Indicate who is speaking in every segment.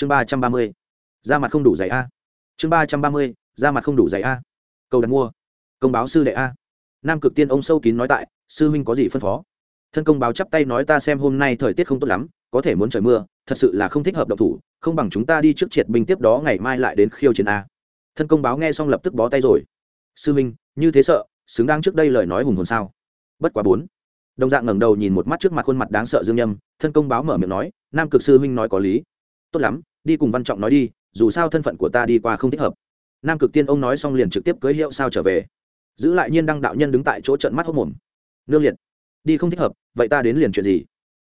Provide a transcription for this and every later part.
Speaker 1: chương ba trăm ba mươi da mặt không đủ dày a. Chương ba trăm ba mươi da mặt không đủ dày a. Cầu đặt mua. Công báo sư đệ a. Nam cực tiên ông sâu kín nói tại, sư huynh có gì phân phó? Thân công báo chắp tay nói ta xem hôm nay thời tiết không tốt lắm, có thể muốn trời mưa, thật sự là không thích hợp động thủ, không bằng chúng ta đi trước triệt binh tiếp đó ngày mai lại đến khiêu chiến a. Thân công báo nghe xong lập tức bó tay rồi. Sư huynh, như thế sợ, xứng đáng trước đây lời nói hùng hồn sao? Bất quá bốn. Đồng dạng ngẩng đầu nhìn một mắt trước mặt khuôn mặt đáng sợ dương nhâm, thân công báo mở miệng nói, nam cực sư huynh nói có lý tốt lắm, đi cùng văn trọng nói đi, dù sao thân phận của ta đi qua không thích hợp. Nam cực tiên ông nói xong liền trực tiếp cưới hiệu sao trở về. Giữ lại nhiên đăng đạo nhân đứng tại chỗ trận mắt hốc mồm. Nương liệt, đi không thích hợp, vậy ta đến liền chuyện gì?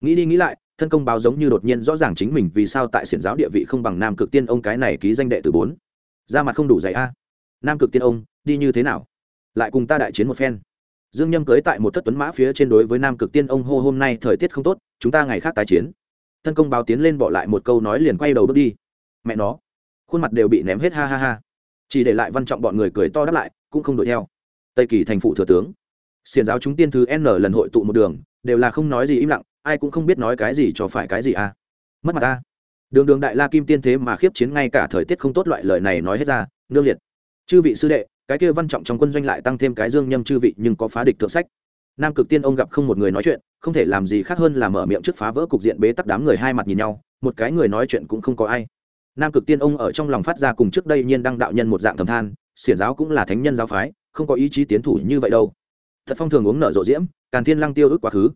Speaker 1: Nghĩ đi nghĩ lại, thân công báo giống như đột nhiên rõ ràng chính mình vì sao tại xiển giáo địa vị không bằng nam cực tiên ông cái này ký danh đệ từ bốn. Ra mặt không đủ dày a. Nam cực tiên ông, đi như thế nào? Lại cùng ta đại chiến một phen. Dương nhâm cưới tại một thất tuấn mã phía trên đối với nam cực tiên ông hô hôm nay thời tiết không tốt, chúng ta ngày khác tái chiến thân công báo tiến lên bỏ lại một câu nói liền quay đầu bước đi. Mẹ nó khuôn mặt đều bị ném hết ha ha ha. Chỉ để lại văn trọng bọn người cười to đáp lại cũng không đuổi theo. Tây kỳ thành phụ thừa tướng. Xiền giáo chúng tiên thứ n lần hội tụ một đường đều là không nói gì im lặng ai cũng không biết nói cái gì cho phải cái gì à. Mất mặt ta, đường đường đại la kim tiên thế mà khiếp chiến ngay cả thời tiết không tốt loại lời này nói hết ra nương liệt. Chư vị sư đệ cái kia văn trọng trong quân doanh lại tăng thêm cái dương nhâm chư vị nhưng có phá địch thượng sách nam cực tiên ông gặp không một người nói chuyện, không thể làm gì khác hơn là mở miệng trước phá vỡ cục diện bế tắc đám người hai mặt nhìn nhau, một cái người nói chuyện cũng không có ai. Nam cực tiên ông ở trong lòng phát ra cùng trước đây nhiên đăng đạo nhân một dạng thầm than, xiển giáo cũng là thánh nhân giáo phái, không có ý chí tiến thủ như vậy đâu. Thật phong thường uống nở rộ diễm, càn thiên lăng tiêu ước quá khứ.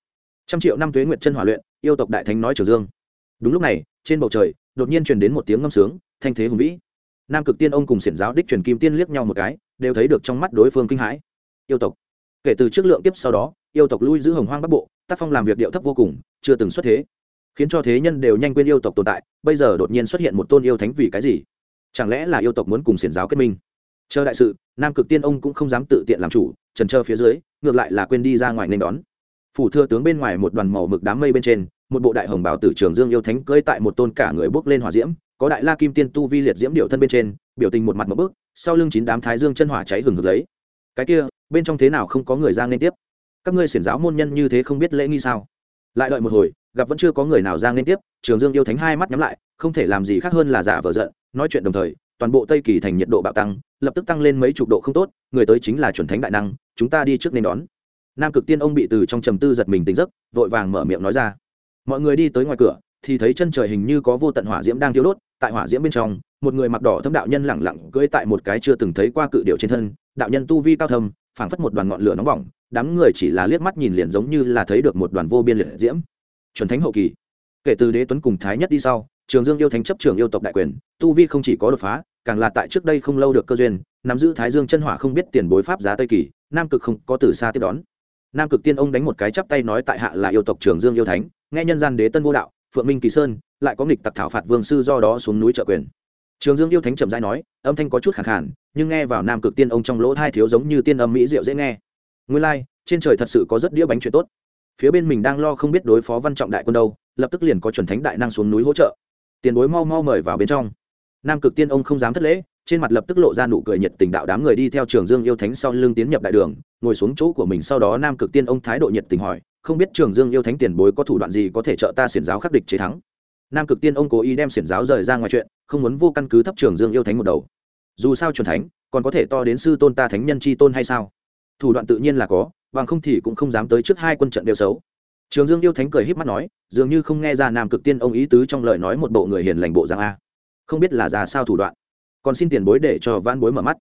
Speaker 1: Trăm triệu năm tuế nguyệt chân hỏa luyện, yêu tộc đại thánh nói trường dương. Đúng lúc này, trên bầu trời, đột nhiên truyền đến một tiếng ngâm sướng, thanh thế hùng vĩ. Nam cực tiên ông cùng xiển giáo đích truyền kim tiên liếc nhau một cái, đều thấy được trong mắt đối phương kinh hãi. Yêu tộc kể từ trước lượng kiếp sau đó, yêu tộc lui giữ hồng hoang bắc bộ, tác phong làm việc điệu thấp vô cùng, chưa từng xuất thế. Khiến cho thế nhân đều nhanh quên yêu tộc tồn tại, bây giờ đột nhiên xuất hiện một tôn yêu thánh vì cái gì? Chẳng lẽ là yêu tộc muốn cùng xiển giáo kết minh? Chờ đại sự, nam cực tiên ông cũng không dám tự tiện làm chủ, trần trơ phía dưới, ngược lại là quên đi ra ngoài nên đón. Phủ thừa tướng bên ngoài một đoàn màu mực đám mây bên trên, một bộ đại hồng bảo tử trường dương yêu thánh cưỡi tại một tôn cả người bước lên hỏa diễm, có đại la kim tiên tu vi liệt diễm điệu thân bên trên, biểu tình một mặt một bước, sau lưng chín đám thái dương chân hỏa cháy hừng hực lấy. Cái kia bên trong thế nào không có người ra nên tiếp? Các ngươi xiển giáo môn nhân như thế không biết lễ nghi sao? Lại đợi một hồi, gặp vẫn chưa có người nào ra nên tiếp, trường dương yêu thánh hai mắt nhắm lại, không thể làm gì khác hơn là giả vờ giận, nói chuyện đồng thời, toàn bộ tây kỳ thành nhiệt độ bạo tăng, lập tức tăng lên mấy chục độ không tốt, người tới chính là chuẩn thánh đại năng, chúng ta đi trước nên đón. Nam cực tiên ông bị từ trong trầm tư giật mình tỉnh giấc, vội vàng mở miệng nói ra. Mọi người đi tới ngoài cửa, thì thấy chân trời hình như có vô tận hỏa diễm đang thiêu đốt, tại hỏa diễm bên trong, một người mặc đỏ thâm đạo nhân lẳng lặng cưỡi tại một cái chưa từng thấy qua cự điệu trên thân, đạo nhân tu vi cao thâm phảng phất một đoàn ngọn lửa nóng bỏng, đám người chỉ là liếc mắt nhìn liền giống như là thấy được một đoàn vô biên liệt diễm. Chuẩn thánh hậu kỳ. Kể từ đế tuấn cùng thái nhất đi sau, trường dương yêu thánh chấp trường yêu tộc đại quyền, tu vi không chỉ có đột phá, càng là tại trước đây không lâu được cơ duyên, nắm giữ thái dương chân hỏa không biết tiền bối pháp giá tây kỳ, nam cực không có từ xa tiếp đón. Nam cực tiên ông đánh một cái chắp tay nói tại hạ là yêu tộc trường dương yêu thánh, nghe nhân gian đế tân vô đạo, phượng minh kỳ sơn, lại có nghịch tặc thảo phạt vương sư do đó xuống núi trợ quyền. Trường dương yêu thánh chậm rãi nói, âm thanh có chút khẳng khản nhưng nghe vào nam cực tiên ông trong lỗ thai thiếu giống như tiên âm mỹ diệu dễ nghe. Nguyên lai、like, trên trời thật sự có rất đĩa bánh chuyện tốt. Phía bên mình đang lo không biết đối phó văn trọng đại quân đâu lập tức liền có chuẩn thánh đại năng xuống núi hỗ trợ. Tiền bối mau mau mời vào bên trong. Nam cực tiên ông không dám thất lễ trên mặt lập tức lộ ra nụ cười nhiệt tình đạo đám người đi theo trường dương yêu thánh sau lưng tiến nhập đại đường ngồi xuống chỗ của mình sau đó nam cực tiên ông thái độ nhiệt tình hỏi không biết trường dương yêu thánh tiền bối có thủ đoạn gì có thể trợ ta xiển giáo khắc địch chế thắng? Nam cực tiên ông cố ý đem xiển giáo rời ra ngoài chuyện không muốn vô căn cứ thấp trường dương yêu thánh một đầu dù sao truyền thánh, còn có thể to đến sư tôn ta thánh nhân chi tôn hay sao? Thủ đoạn tự nhiên là có, bằng không thì cũng không dám tới trước hai quân trận đều xấu. Trường dương yêu thánh cười híp mắt nói, dường như không nghe ra nam cực tiên ông ý tứ trong lời nói một bộ người hiền lành bộ giang a. Không biết là già sao thủ đoạn. Còn xin tiền bối để cho van bối mở mắt.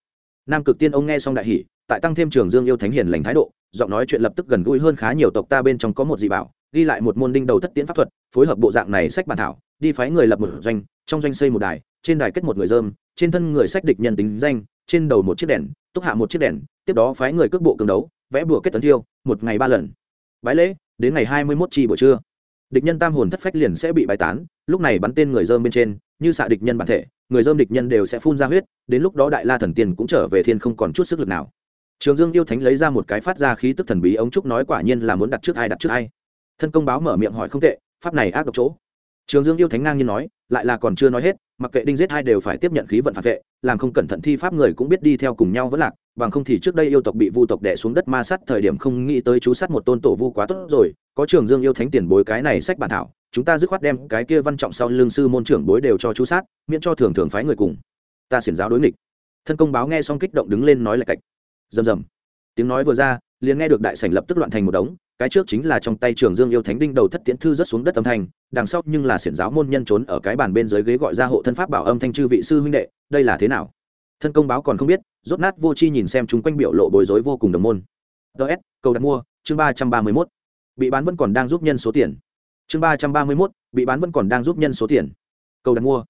Speaker 1: Nam cực tiên ông nghe xong đại hỷ tại tăng thêm trường dương yêu thánh hiền lành thái độ, giọng nói chuyện lập tức gần gũi hơn khá nhiều tộc ta bên trong có một dị bảo ghi lại một môn đinh đầu thất tiễn pháp thuật, phối hợp bộ dạng này sách bản thảo, đi phái người lập một doanh, trong doanh xây một đài, trên đài kết một người dơm, trên thân người sách địch nhân tính danh, trên đầu một chiếc đèn, túc hạ một chiếc đèn, tiếp đó phái người cước bộ cường đấu, vẽ bùa kết tấn thiêu, một ngày ba lần. Bái lễ, đến ngày hai mươi mốt chi buổi trưa. Địch nhân tam hồn thất phách liền sẽ bị bài tán, lúc này bắn tên người dơm bên trên, như xạ địch nhân bản thể, người dơm địch nhân đều sẽ phun ra huyết, đến lúc đó đại la thần tiên cũng trở về thiên không còn chút sức lực nào. Trường dương yêu thánh lấy ra một cái phát ra khí tức thần bí ống trúc nói quả nhiên là muốn đặt trước ai đặt trước ai thân công báo mở miệng hỏi không tệ, pháp này ác độc chỗ. Trường dương yêu thánh ngang nhiên nói, lại là còn chưa nói hết, mặc kệ đinh giết hai đều phải tiếp nhận khí vận phản vệ, làm không cẩn thận thi pháp người cũng biết đi theo cùng nhau vẫn lạc, bằng không thì trước đây yêu tộc bị vu tộc đẻ xuống đất ma sát thời điểm không nghĩ tới chú sát một tôn tổ vu quá tốt rồi, có trường dương yêu thánh tiền bối cái này sách bản thảo, chúng ta dứt khoát đem cái kia văn trọng sau lương sư môn trưởng bối đều cho chú sát, miễn cho thường thường phái người cùng. Ta xiển giáo đối nghịch. Thân công báo nghe xong kích động đứng lên nói lại cạch. Rầm rầm. Tiếng nói vừa ra, liền nghe được đại sảnh lập tức loạn thành một đống cái trước chính là trong tay trường dương yêu thánh đinh đầu thất tiễn thư rất xuống đất âm thanh, đằng sau nhưng là xiển giáo môn nhân trốn ở cái bàn bên dưới ghế gọi ra hộ thân pháp bảo âm thanh chư vị sư huynh đệ, đây là thế nào? Thân công báo còn không biết, rốt nát vô chi nhìn xem chúng quanh biểu lộ bối rối vô cùng đồng môn. Ts cầu đặt mua, chương ba trăm ba mươi mốt. Bị bán vẫn còn đang giúp nhân số tiền. Chương ba trăm ba mươi mốt, bị bán vẫn còn đang giúp nhân số tiền. Cầu đặt mua.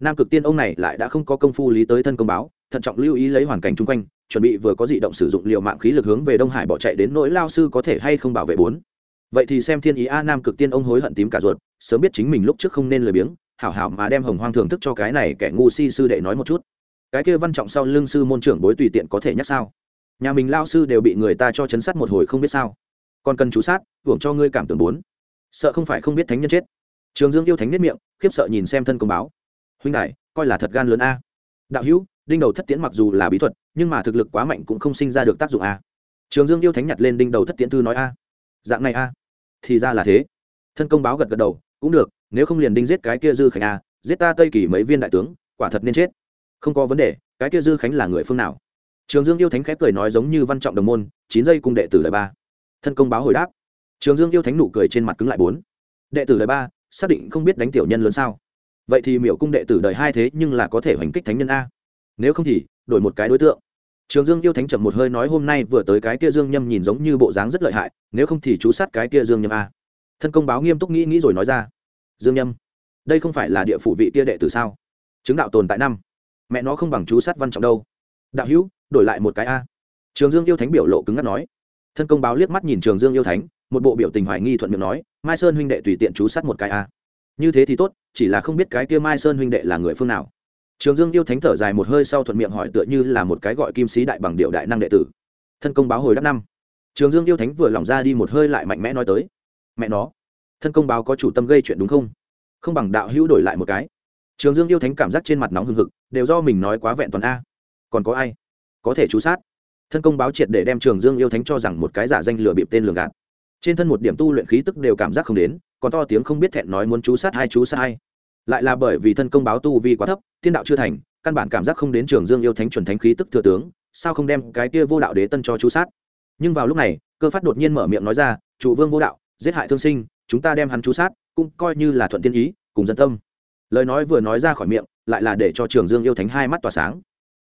Speaker 1: Nam cực tiên ông này lại đã không có công phu lý tới thân công báo, thận trọng lưu ý lấy hoàn cảnh chung quanh chuẩn bị vừa có dị động sử dụng liệu mạng khí lực hướng về đông hải bỏ chạy đến nỗi lao sư có thể hay không bảo vệ bốn. Vậy thì xem thiên ý a nam cực tiên ông hối hận tím cả ruột, sớm biết chính mình lúc trước không nên lười biếng, hảo hảo mà đem hồng hoang thưởng thức cho cái này kẻ ngu si sư đệ nói một chút. Cái kia văn trọng sau lưng sư môn trưởng bối tùy tiện có thể nhắc sao? Nhà mình lao sư đều bị người ta cho chấn sát một hồi không biết sao. Còn cần chú sát, hưởng cho ngươi cảm tưởng bốn. Sợ không phải không biết thánh nhân chết. Trường dương yêu thánh nết miệng, khiếp sợ nhìn xem thân công báo. Huynh đại coi là thật gan lớn a. Đạo hữu đinh đầu thất tiễn mặc dù là bí thuật, nhưng mà thực lực quá mạnh cũng không sinh ra được tác dụng a. Trường dương yêu thánh nhặt lên đinh đầu thất tiễn thư nói a. Dạng này a. Thì ra là thế. Thân công báo gật gật đầu, cũng được, nếu không liền đinh giết cái kia dư khánh a, giết ta tây kỳ mấy viên đại tướng, quả thật nên chết. Không có vấn đề, cái kia dư khánh là người phương nào? Trường dương yêu thánh khép cười nói giống như văn trọng đồng môn, chín giây cùng đệ tử lời ba. Thân công báo hồi đáp. Trường dương yêu thánh nụ cười trên mặt cứng lại bốn. Đệ tử đời ba, xác định không biết đánh tiểu nhân lớn sao? Vậy thì miểu cung đệ tử đời hai thế nhưng là có thể hoành kích thánh nhân a nếu không thì, đổi một cái đối tượng. Trường dương yêu thánh chậm một hơi nói hôm nay vừa tới cái kia dương nhâm nhìn giống như bộ dáng rất lợi hại, nếu không thì chú sát cái kia dương nhâm a. Thân công báo nghiêm túc nghĩ nghĩ rồi nói ra. Dương nhâm, đây không phải là địa phủ vị kia đệ tử sao? Chứng đạo tồn tại năm. Mẹ nó không bằng chú sát văn trọng đâu. Đạo hữu, đổi lại một cái a. Trường dương yêu thánh biểu lộ cứng ngắt nói. Thân công báo liếc mắt nhìn trường dương yêu thánh, một bộ biểu tình hoài nghi thuận miệng nói, mai sơn huynh đệ tùy tiện chú sát một cái a. Như thế thì tốt, chỉ là không biết cái kia mai sơn huynh đệ là người phương nào trường dương yêu thánh thở dài một hơi sau thuận miệng hỏi tựa như là một cái gọi kim sĩ đại bằng điệu đại năng đệ tử. Thân công báo hồi đáp năm. Trường dương yêu thánh vừa lỏng ra đi một hơi lại mạnh mẽ nói tới. Mẹ nó, thân công báo có chủ tâm gây chuyện đúng không? Không bằng đạo hữu đổi lại một cái. Trường dương yêu thánh cảm giác trên mặt nóng hừng hực, đều do mình nói quá vẹn toàn a. Còn có ai? Có thể chú sát. Thân công báo triệt để đem trường dương yêu thánh cho rằng một cái giả danh lừa bịp tên lường gạt. Trên thân một điểm tu luyện khí tức đều cảm giác không đến, còn to tiếng không biết thẹn nói muốn chú sát hai chú sát hai lại là bởi vì thân công báo tu vi quá thấp, thiên đạo chưa thành, căn bản cảm giác không đến trường dương yêu thánh chuẩn thánh khí tức thừa tướng, sao không đem cái kia vô đạo đế tân cho chú sát? Nhưng vào lúc này, cơ phát đột nhiên mở miệng nói ra, chủ vương vô đạo, giết hại thương sinh, chúng ta đem hắn chú sát, cũng coi như là thuận tiên ý, cùng dân tâm. Lời nói vừa nói ra khỏi miệng, lại là để cho trường dương yêu thánh hai mắt tỏa sáng.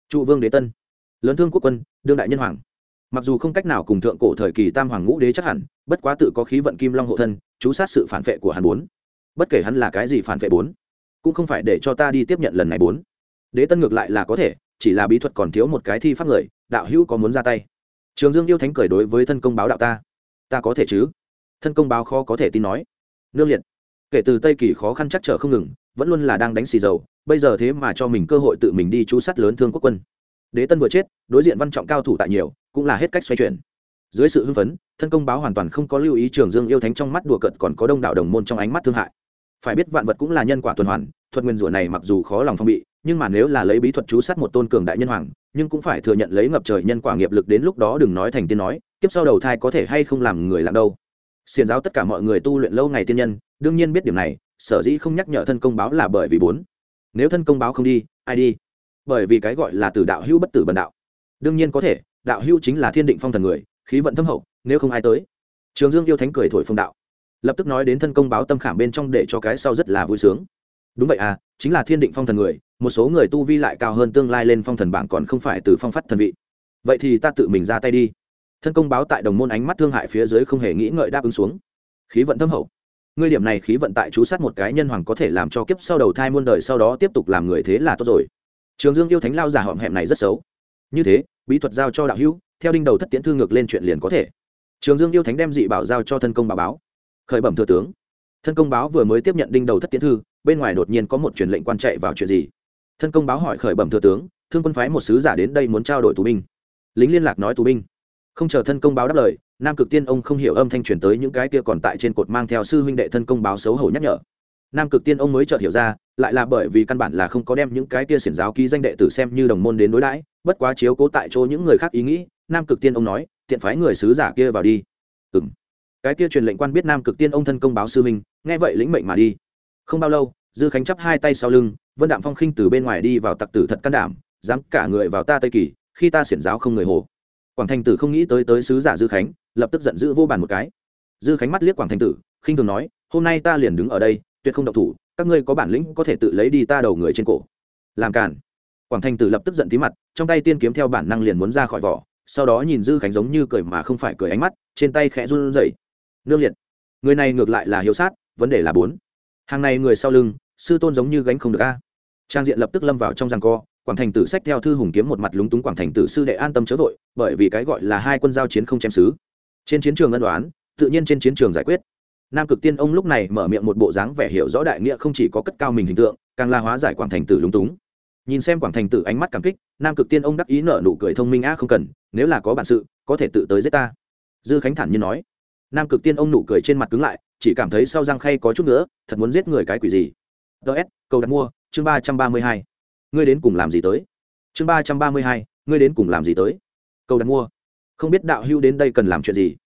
Speaker 1: Trụ vương đế tân, lớn thương quốc quân, đương đại nhân hoàng. Mặc dù không cách nào cùng thượng cổ thời kỳ tam hoàng ngũ đế chắc hẳn, bất quá tự có khí vận kim long hộ thân, chú sát sự phản vệ của hắn bốn. Bất kể hắn là cái gì phản vệ bốn cũng không phải để cho ta đi tiếp nhận lần này bốn. Đế tân ngược lại là có thể, chỉ là bí thuật còn thiếu một cái thi pháp người, đạo hữu có muốn ra tay? Trường dương yêu thánh cười đối với thân công báo đạo ta. Ta có thể chứ? Thân công báo khó có thể tin nói. Nương liệt. Kể từ tây kỳ khó khăn chắc trở không ngừng, vẫn luôn là đang đánh xì dầu, bây giờ thế mà cho mình cơ hội tự mình đi chú sát lớn thương quốc quân. Đế tân vừa chết, đối diện văn trọng cao thủ tại nhiều, cũng là hết cách xoay chuyển. Dưới sự hưng phấn, thân công báo hoàn toàn không có lưu ý trường dương yêu thánh trong mắt đùa cợt còn có đông đảo đồng môn trong ánh mắt thương hại phải biết vạn vật cũng là nhân quả tuần hoàn, thuật nguyên rủa này mặc dù khó lòng phong bị, nhưng mà nếu là lấy bí thuật chú sát một tôn cường đại nhân hoàng, nhưng cũng phải thừa nhận lấy ngập trời nhân quả nghiệp lực đến lúc đó đừng nói thành tiên nói tiếp sau đầu thai có thể hay không làm người làm đâu. Xiền giáo tất cả mọi người tu luyện lâu ngày tiên nhân, đương nhiên biết điểm này, sở dĩ không nhắc nhở thân công báo là bởi vì bốn. Nếu thân công báo không đi, ai đi? Bởi vì cái gọi là từ đạo hữu bất tử bần đạo. Đương nhiên có thể, đạo hữu chính là thiên định phong thần người, khí vận thâm hậu, nếu không ai tới. Trường dương yêu thánh cười thổi phong đạo lập tức nói đến thân công báo tâm khảm bên trong để cho cái sau rất là vui sướng. Đúng vậy à chính là thiên định phong thần người, một số người tu vi lại cao hơn tương lai lên phong thần bảng còn không phải từ phong phát thần vị. Vậy thì ta tự mình ra tay đi. Thân công báo tại đồng môn ánh mắt thương hại phía dưới không hề nghĩ ngợi đáp ứng xuống. Khí vận thâm hậu. Ngươi điểm này khí vận tại chú sát một cái nhân hoàng có thể làm cho kiếp sau đầu thai muôn đời sau đó tiếp tục làm người thế là tốt rồi. Trường dương yêu thánh lao giả họm hẹm này rất xấu. Như thế, bí thuật giao cho đạo hữu, theo đinh đầu thất tiễn thư ngược lên chuyện liền có thể. Trường dương yêu thánh đem dị bảo giao cho thân công bà báo khởi bẩm thừa tướng. Thân công báo vừa mới tiếp nhận đinh đầu thất tiến thư, bên ngoài đột nhiên có một truyền lệnh quan chạy vào chuyện gì? Thân công báo hỏi khởi bẩm thừa tướng, thương quân phái một sứ giả đến đây muốn trao đổi tù binh. Lính liên lạc nói tù binh. Không chờ thân công báo đáp lời, nam cực tiên ông không hiểu âm thanh truyền tới những cái kia còn tại trên cột mang theo sư huynh đệ thân công báo xấu hổ nhắc nhở. Nam cực tiên ông mới chợt hiểu ra, lại là bởi vì căn bản là không có đem những cái kia xiển giáo ký danh đệ tử xem như đồng môn đến đối đãi, bất quá chiếu cố tại chỗ những người khác ý nghĩ, nam cực tiên ông nói, tiện phái người sứ giả kia vào đi cái kia truyền lệnh quan biết nam cực tiên ông thân công báo sư minh nghe vậy lĩnh mệnh mà đi. Không bao lâu, dư khánh chắp hai tay sau lưng, vân đạm phong khinh từ bên ngoài đi vào tặc tử thật can đảm, dám cả người vào ta tây kỳ, khi ta xiển giáo không người hồ. Quảng thành tử không nghĩ tới tới sứ giả dư khánh, lập tức giận dữ vô bàn một cái. Dư khánh mắt liếc quảng thành tử, khinh thường nói, hôm nay ta liền đứng ở đây, tuyệt không độc thủ, các ngươi có bản lĩnh có thể tự lấy đi ta đầu người trên cổ. Làm cản quảng thành tử lập tức giận tí mặt, trong tay tiên kiếm theo bản năng liền muốn ra khỏi vỏ, sau đó nhìn dư khánh giống như cười mà không phải cười ánh mắt, trên tay khẽ run rẩy nương liệt. Người này ngược lại là hiếu sát, vấn đề là bốn. Hàng này người sau lưng, sư tôn giống như gánh không được a. Trang diện lập tức lâm vào trong giằng co, quảng thành tử sách theo thư hùng kiếm một mặt lúng túng quảng thành tử sư đệ an tâm chớ vội, bởi vì cái gọi là hai quân giao chiến không chém xứ. Trên chiến trường ân đoán tự nhiên trên chiến trường giải quyết. Nam cực tiên ông lúc này mở miệng một bộ dáng vẻ hiểu rõ đại nghĩa không chỉ có cất cao mình hình tượng, càng la hóa giải quảng thành tử lúng túng. Nhìn xem quảng thành tử ánh mắt cảm kích, nam cực tiên ông đắc ý nở nụ cười thông minh, a, không cần, nếu là có bản sự, có thể tự tới giết ta. Dư khánh thản nhiên nói nam cực tiên ông nụ cười trên mặt cứng lại, chỉ cảm thấy sau răng khay có chút nữa thật muốn giết người cái quỷ gì. Ts câu đặt mua, chương ba trăm ba mươi hai. Ngươi đến cùng làm gì tới? Chương ba trăm ba mươi hai, ngươi đến cùng làm gì tới? Câu đặt mua. Không biết đạo hưu đến đây cần làm chuyện gì.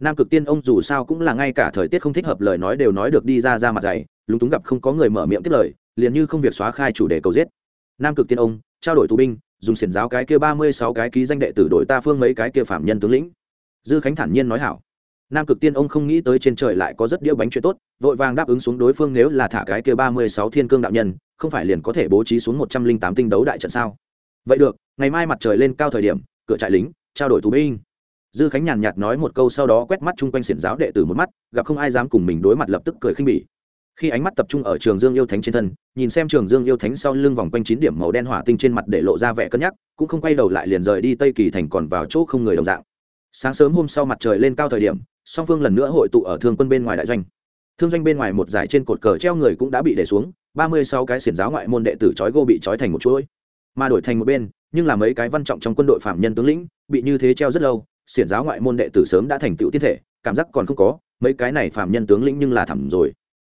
Speaker 1: Nam cực tiên ông dù sao cũng là ngay cả thời tiết không thích hợp lời nói đều nói được đi ra ra mặt dày, lúng túng gặp không có người mở miệng tiếp lời, liền như không việc xóa khai chủ đề cầu giết. Nam cực tiên ông, trao đổi tù binh, dùng xiển giáo cái kia ba mươi sáu cái ký danh đệ tử đội ta phương mấy cái kia phạm nhân tướng lĩnh. Dư khánh thản nhiên nói hảo nam cực tiên ông không nghĩ tới trên trời lại có rất đĩa bánh chuyện tốt, vội vàng đáp ứng xuống đối phương nếu là thả cái kia ba mươi sáu thiên cương đạo nhân, không phải liền có thể bố trí xuống một trăm linh tám tinh đấu đại trận sao? Vậy được, ngày mai mặt trời lên cao thời điểm, cửa trại lính, trao đổi tù binh. Dư khánh nhàn nhạt nói một câu sau đó quét mắt chung quanh xiển giáo đệ tử một mắt, gặp không ai dám cùng mình đối mặt lập tức cười khinh bỉ. Khi ánh mắt tập trung ở trường dương yêu thánh trên thân, nhìn xem trường dương yêu thánh sau lưng vòng quanh chín điểm màu đen hỏa tinh trên mặt để lộ ra vẻ cân nhắc, cũng không quay đầu lại liền rời đi tây kỳ thành còn vào chỗ không người đồng dạng. Sáng sớm hôm sau mặt trời lên cao thời điểm song phương lần nữa hội tụ ở thương quân bên ngoài đại doanh. Thương doanh bên ngoài một giải trên cột cờ treo người cũng đã bị để xuống, ba mươi sáu cái xiển giáo ngoại môn đệ tử trói gô bị trói thành một chuỗi. Mà đổi thành một bên, nhưng là mấy cái văn trọng trong quân đội phạm nhân tướng lĩnh, bị như thế treo rất lâu, xiển giáo ngoại môn đệ tử sớm đã thành tựu tiên thể, cảm giác còn không có, mấy cái này phạm nhân tướng lĩnh nhưng là thẳm rồi.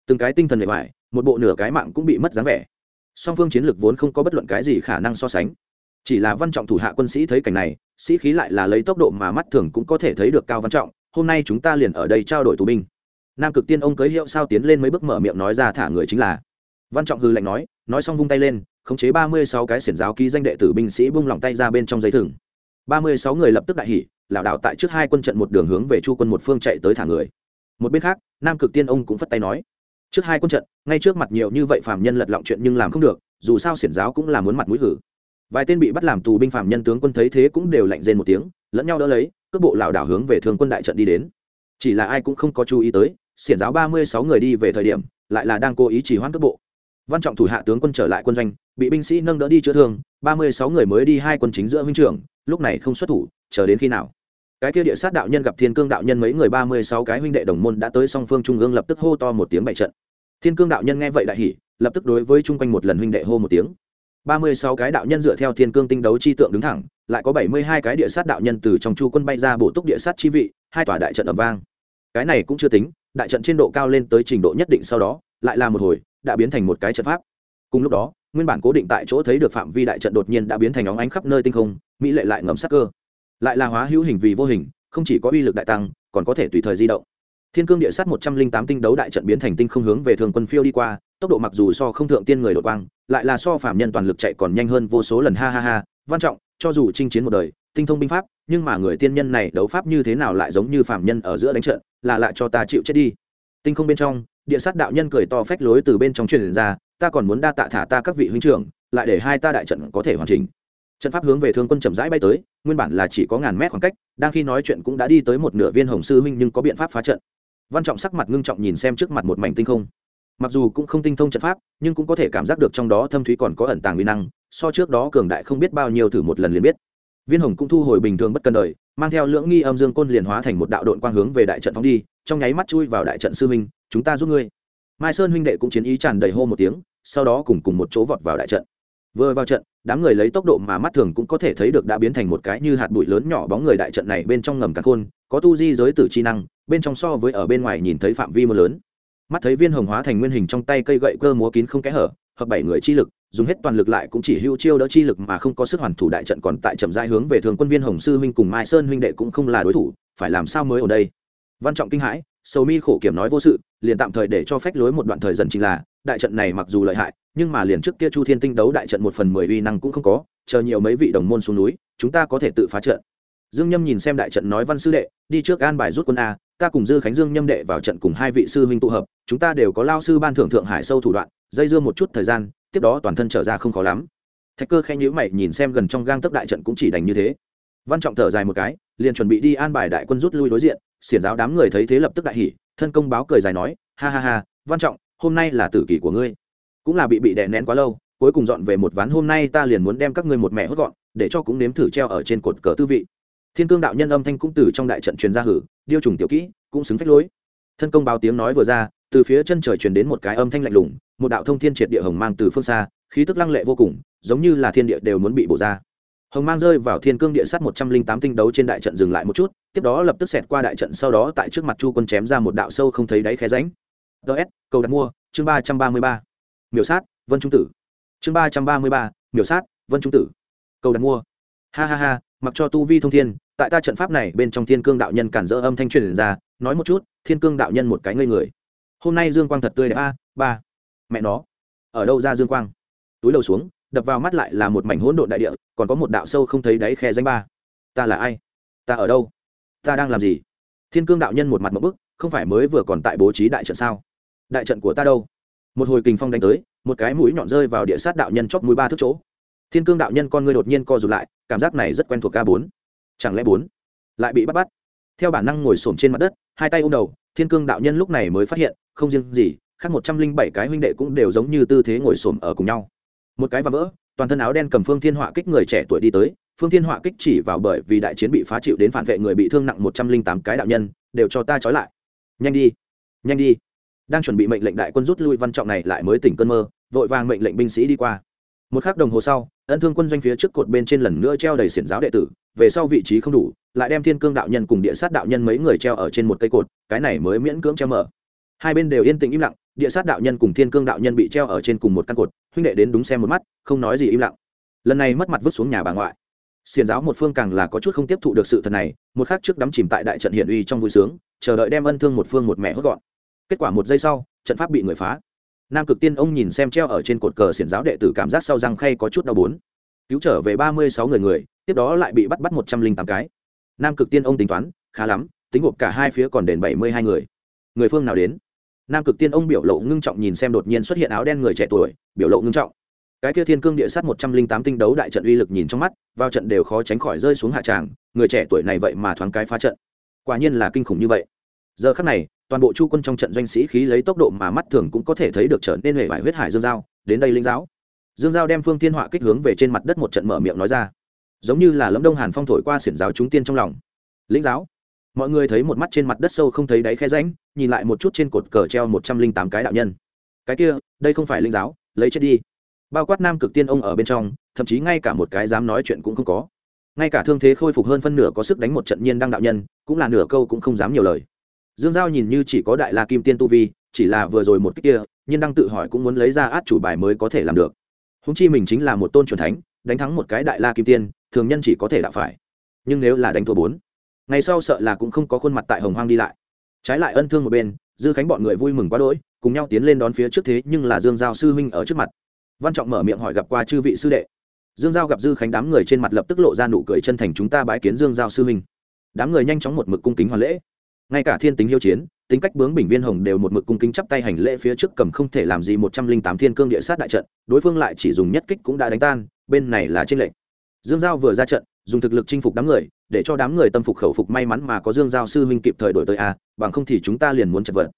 Speaker 1: Từng cái tinh thần bề ngoài một bộ nửa cái mạng cũng bị mất dáng vẻ. Song phương chiến lược vốn không có bất luận cái gì khả năng so sánh. Chỉ là văn trọng thủ hạ quân sĩ thấy cảnh này, sĩ khí lại là lấy tốc độ mà mắt thường cũng có thể thấy được cao văn trọng hôm nay chúng ta liền ở đây trao đổi tù binh. Nam cực tiên ông cưới hiệu sao tiến lên mấy bước mở miệng nói ra thả người chính là. Văn trọng hư lạnh nói nói xong vung tay lên, khống chế ba mươi sáu cái xiển giáo ký danh đệ tử binh sĩ bung lòng tay ra bên trong giấy thừng. ba mươi sáu người lập tức đại hỉ, lảo đảo tại trước hai quân trận một đường hướng về chu quân một phương chạy tới thả người. Một bên khác, nam cực tiên ông cũng phất tay nói, trước hai quân trận, ngay trước mặt nhiều như vậy phạm nhân lật lọng chuyện nhưng làm không được, dù sao xiển giáo cũng là muốn mặt mũi hử. Vài tên bị bắt làm tù binh phạm nhân tướng quân thấy thế cũng đều lạnh rên một tiếng, lẫn nhau đỡ lấy cước bộ lảo đảo hướng về thương quân đại trận đi đến. Chỉ là ai cũng không có chú ý tới, xiển giáo ba mươi sáu người đi về thời điểm, lại là đang cố ý chỉ hoãn cước bộ. Văn trọng thủ hạ tướng quân trở lại quân doanh, bị binh sĩ nâng đỡ đi chữa thương, ba mươi sáu người mới đi hai quân chính giữa huynh trưởng, lúc này không xuất thủ, chờ đến khi nào? Cái kia địa sát đạo nhân gặp thiên cương đạo nhân mấy người ba mươi sáu cái huynh đệ đồng môn đã tới song phương trung ương lập tức hô to một tiếng bại trận. Thiên cương đạo nhân nghe vậy đại hỉ, lập tức đối với chung quanh một lần huynh đệ hô một tiếng ba mươi sáu cái đạo nhân dựa theo thiên cương tinh đấu chi tượng đứng thẳng, lại có bảy mươi hai cái địa sát đạo nhân từ trong chu quân bay ra bổ túc địa sát chi vị, hai tòa đại trận ầm vang. Cái này cũng chưa tính, đại trận trên độ cao lên tới trình độ nhất định sau đó, lại là một hồi, đã biến thành một cái trận pháp. Cùng lúc đó, nguyên bản cố định tại chỗ thấy được phạm vi đại trận đột nhiên đã biến thành óng ánh khắp nơi tinh không, mỹ lệ lại ngấm sắc cơ. Lại là hóa hữu hình vì vô hình, không chỉ có uy lực đại tăng, còn có thể tùy thời di động. Thiên cương địa sát một trăm linh tám tinh đấu đại trận biến thành tinh không hướng về thường quân phiêu đi qua, tốc độ mặc dù so không thượng tiên người đột quang lại là so phạm nhân toàn lực chạy còn nhanh hơn vô số lần, ha ha ha, văn trọng, cho dù chinh chiến một đời, tinh thông binh pháp, nhưng mà người tiên nhân này đấu pháp như thế nào lại giống như phạm nhân ở giữa đánh trận, là lại cho ta chịu chết đi. Tinh không bên trong, địa sát đạo nhân cười to phách lối từ bên trong truyền ra, ta còn muốn đa tạ thả ta các vị huynh trưởng, lại để hai ta đại trận có thể hoàn chỉnh. Trận pháp hướng về thương quân chậm rãi bay tới, nguyên bản là chỉ có ngàn mét khoảng cách, đang khi nói chuyện cũng đã đi tới một nửa viên hồng sư huynh nhưng có biện pháp phá trận. Văn trọng sắc mặt ngưng trọng nhìn xem trước mặt một mảnh tinh không mặc dù cũng không tinh thông trận pháp, nhưng cũng có thể cảm giác được trong đó thâm thúy còn có ẩn tàng nguy năng, so trước đó cường đại không biết bao nhiêu thử một lần liền biết. Viên hồng cũng thu hồi bình thường bất cần đời, mang theo lưỡng nghi âm dương côn liền hóa thành một đạo đội quang hướng về đại trận phóng đi, trong nháy mắt chui vào đại trận sư huynh, chúng ta giúp ngươi. Mai sơn huynh đệ cũng chiến ý tràn đầy hô một tiếng, sau đó cùng cùng một chỗ vọt vào đại trận. Vừa vào trận, đám người lấy tốc độ mà mắt thường cũng có thể thấy được đã biến thành một cái như hạt bụi lớn nhỏ bóng người đại trận này bên trong ngầm cả khôn, có tu di giới tử chi năng, bên trong so với ở bên ngoài nhìn thấy phạm vi mưa lớn mắt thấy viên hồng hóa thành nguyên hình trong tay cây gậy cơ múa kín không kẽ hở, hợp bảy người chi lực, dùng hết toàn lực lại cũng chỉ hưu chiêu đỡ chi lực mà không có sức hoàn thủ đại trận còn tại chậm rãi hướng về thường quân viên hồng sư huynh cùng mai sơn huynh đệ cũng không là đối thủ, phải làm sao mới ở đây? Văn trọng kinh hãi, sầu mi khổ kiểm nói vô sự, liền tạm thời để cho phách lối một đoạn thời dần chính là, đại trận này mặc dù lợi hại, nhưng mà liền trước kia chu thiên tinh đấu đại trận một phần mười uy năng cũng không có, chờ nhiều mấy vị đồng môn xuống núi, chúng ta có thể tự phá trận dương nhâm nhìn xem đại trận nói văn sư đệ, đi trước an bài rút quân a, ta cùng dư khánh dương nhâm đệ vào trận cùng hai vị sư huynh tụ hợp, chúng ta đều có lao sư ban thưởng thượng hải sâu thủ đoạn, dây dưa một chút thời gian, tiếp đó toàn thân trở ra không khó lắm. Thạch cơ khen nhữ mày nhìn xem gần trong gang tấc đại trận cũng chỉ đành như thế. Văn trọng thở dài một cái, liền chuẩn bị đi an bài đại quân rút lui đối diện, xiển giáo đám người thấy thế lập tức đại hỉ, thân công báo cười dài nói, ha ha ha, văn trọng, hôm nay là tử kỷ của ngươi. Cũng là bị bị đè nén quá lâu, cuối cùng dọn về một ván, hôm nay ta liền muốn đem các ngươi một mẹ hốt gọn, để cho cũng nếm thử treo ở trên cột cờ tư vị thiên cương đạo nhân âm thanh cũng từ trong đại trận truyền ra hử, điêu trùng tiểu kỹ, cũng xứng phách lối. Thân công báo tiếng nói vừa ra, từ phía chân trời truyền đến một cái âm thanh lạnh lùng, một đạo thông thiên triệt địa hồng mang từ phương xa, khí tức lăng lệ vô cùng, giống như là thiên địa đều muốn bị bổ ra. Hồng mang rơi vào thiên cương địa sát một trăm linh tám tinh đấu trên đại trận dừng lại một chút, tiếp đó lập tức xẹt qua đại trận, sau đó tại trước mặt chu quân chém ra một đạo sâu không thấy đáy khe ránh ts cầu đặt mua, chương ba trăm ba mươi ba. Miểu sát, vân trung tử. Chương ba trăm ba mươi ba, miểu sát, vân trung tử. Cầu đặt mua. Ha ha ha mặc cho tu vi thông thiên, tại ta trận pháp này bên trong thiên cương đạo nhân cản dỡ âm thanh truyền ra, nói một chút, thiên cương đạo nhân một cái ngây người. Hôm nay dương quang thật tươi đẹp a, ba. Mẹ nó. Ở đâu ra dương quang? Túi đầu xuống, đập vào mắt lại là một mảnh hỗn độn đại địa, còn có một đạo sâu không thấy đáy khe danh ba. Ta là ai? Ta ở đâu? Ta đang làm gì? Thiên cương đạo nhân một mặt một bức, không phải mới vừa còn tại bố trí đại trận sao? Đại trận của ta đâu? Một hồi kình phong đánh tới, một cái mũi nhọn rơi vào địa sát đạo nhân chóp mũi ba thước chỗ thiên cương đạo nhân con ngươi đột nhiên co rụt lại, cảm giác này rất quen thuộc ca bốn. Chẳng lẽ bốn lại bị bắt bắt? Theo bản năng ngồi xổm trên mặt đất, hai tay ôm đầu, thiên cương đạo nhân lúc này mới phát hiện, không riêng gì, khác một trăm linh bảy cái huynh đệ cũng đều giống như tư thế ngồi xổm ở cùng nhau. Một cái và vỡ, toàn thân áo đen cầm phương thiên họa kích người trẻ tuổi đi tới. Phương thiên họa kích chỉ vào bởi vì đại chiến bị phá chịu đến phản vệ người bị thương nặng một trăm linh tám cái đạo nhân, đều cho ta trói lại. Nhanh đi nhanh đi. Đang chuẩn bị mệnh lệnh đại quân rút lui, văn trọng này lại mới tỉnh cơn mơ, vội vàng mệnh lệnh binh sĩ đi qua một khắc đồng hồ sau, ân thương quân doanh phía trước cột bên trên lần nữa treo đầy xiển giáo đệ tử, về sau vị trí không đủ, lại đem thiên cương đạo nhân cùng địa sát đạo nhân mấy người treo ở trên một cây cột, cái này mới miễn cưỡng treo mở. Hai bên đều yên tĩnh im lặng, địa sát đạo nhân cùng thiên cương đạo nhân bị treo ở trên cùng một căn cột, huynh đệ đến đúng xem một mắt, không nói gì im lặng. Lần này mất mặt vứt xuống nhà bà ngoại. Xiền giáo một phương càng là có chút không tiếp thụ được sự thật này, một khắc trước đắm chìm tại đại trận hiển uy trong vui sướng, chờ đợi đem ân thương một phương một mẹ hốt gọn. Kết quả một giây sau, trận pháp bị người phá nam cực tiên ông nhìn xem treo ở trên cột cờ xiển giáo đệ tử cảm giác sau răng khay có chút đau bốn cứu trở về ba mươi sáu người người, tiếp đó lại bị bắt bắt một trăm linh tám cái. Nam cực tiên ông tính toán, khá lắm, tính gộp cả hai phía còn đền bảy mươi hai người. Người phương nào đến? Nam cực tiên ông biểu lộ ngưng trọng nhìn xem đột nhiên xuất hiện áo đen người trẻ tuổi, biểu lộ ngưng trọng. Cái kia thiên cương địa sát một trăm linh tám tinh đấu đại trận uy lực nhìn trong mắt, vào trận đều khó tránh khỏi rơi xuống hạ tràng, người trẻ tuổi này vậy mà thoáng cái phá trận. Quả nhiên là kinh khủng như vậy. Giờ khắc này toàn bộ chu quân trong trận doanh sĩ khí lấy tốc độ mà mắt thường cũng có thể thấy được trở nên hệ vải huyết hải dương giao. Đến đây linh giáo. Dương giao đem phương thiên họa kích hướng về trên mặt đất một trận mở miệng nói ra. Giống như là lâm đông hàn phong thổi qua xiển giáo chúng tiên trong lòng. Linh giáo. Mọi người thấy một mắt trên mặt đất sâu không thấy đáy khe ránh nhìn lại một chút trên cột cờ treo một trăm linh tám cái đạo nhân. Cái kia, đây không phải linh giáo, lấy chết đi. Bao quát nam cực tiên ông ở bên trong, thậm chí ngay cả một cái dám nói chuyện cũng không có. Ngay cả thương thế khôi phục hơn phân nửa có sức đánh một trận nhiên đăng đạo nhân, cũng là nửa câu cũng không dám nhiều lời dương giao nhìn như chỉ có đại la kim tiên tu vi, chỉ là vừa rồi một cách kia nhưng đăng tự hỏi cũng muốn lấy ra át chủ bài mới có thể làm được. Húng chi mình chính là một tôn truyền thánh, đánh thắng một cái đại la kim tiên, thường nhân chỉ có thể đạo phải. Nhưng nếu là đánh thua bốn, ngày sau sợ là cũng không có khuôn mặt tại hồng hoang đi lại. Trái lại ân thương một bên, dư khánh bọn người vui mừng quá đỗi, cùng nhau tiến lên đón phía trước thế nhưng là dương giao sư huynh ở trước mặt. Văn trọng mở miệng hỏi gặp qua chư vị sư đệ. Dương giao gặp dư khánh đám người trên mặt lập tức lộ ra nụ cười chân thành, chúng ta bái kiến dương giao sư huynh. Đám người nhanh chóng một mực cung kính hoàn lễ ngay cả thiên tính hiếu chiến, tính cách bướng bình viên hồng đều một mực cung kính chắp tay hành lễ phía trước cầm không thể làm gì một trăm linh tám thiên cương địa sát đại trận, đối phương lại chỉ dùng nhất kích cũng đã đánh tan, bên này là trên lệnh dương giao vừa ra trận, dùng thực lực chinh phục đám người, để cho đám người tâm phục khẩu phục may mắn mà có dương giao sư huynh kịp thời đổi tới a, bằng không thì chúng ta liền muốn chật vật.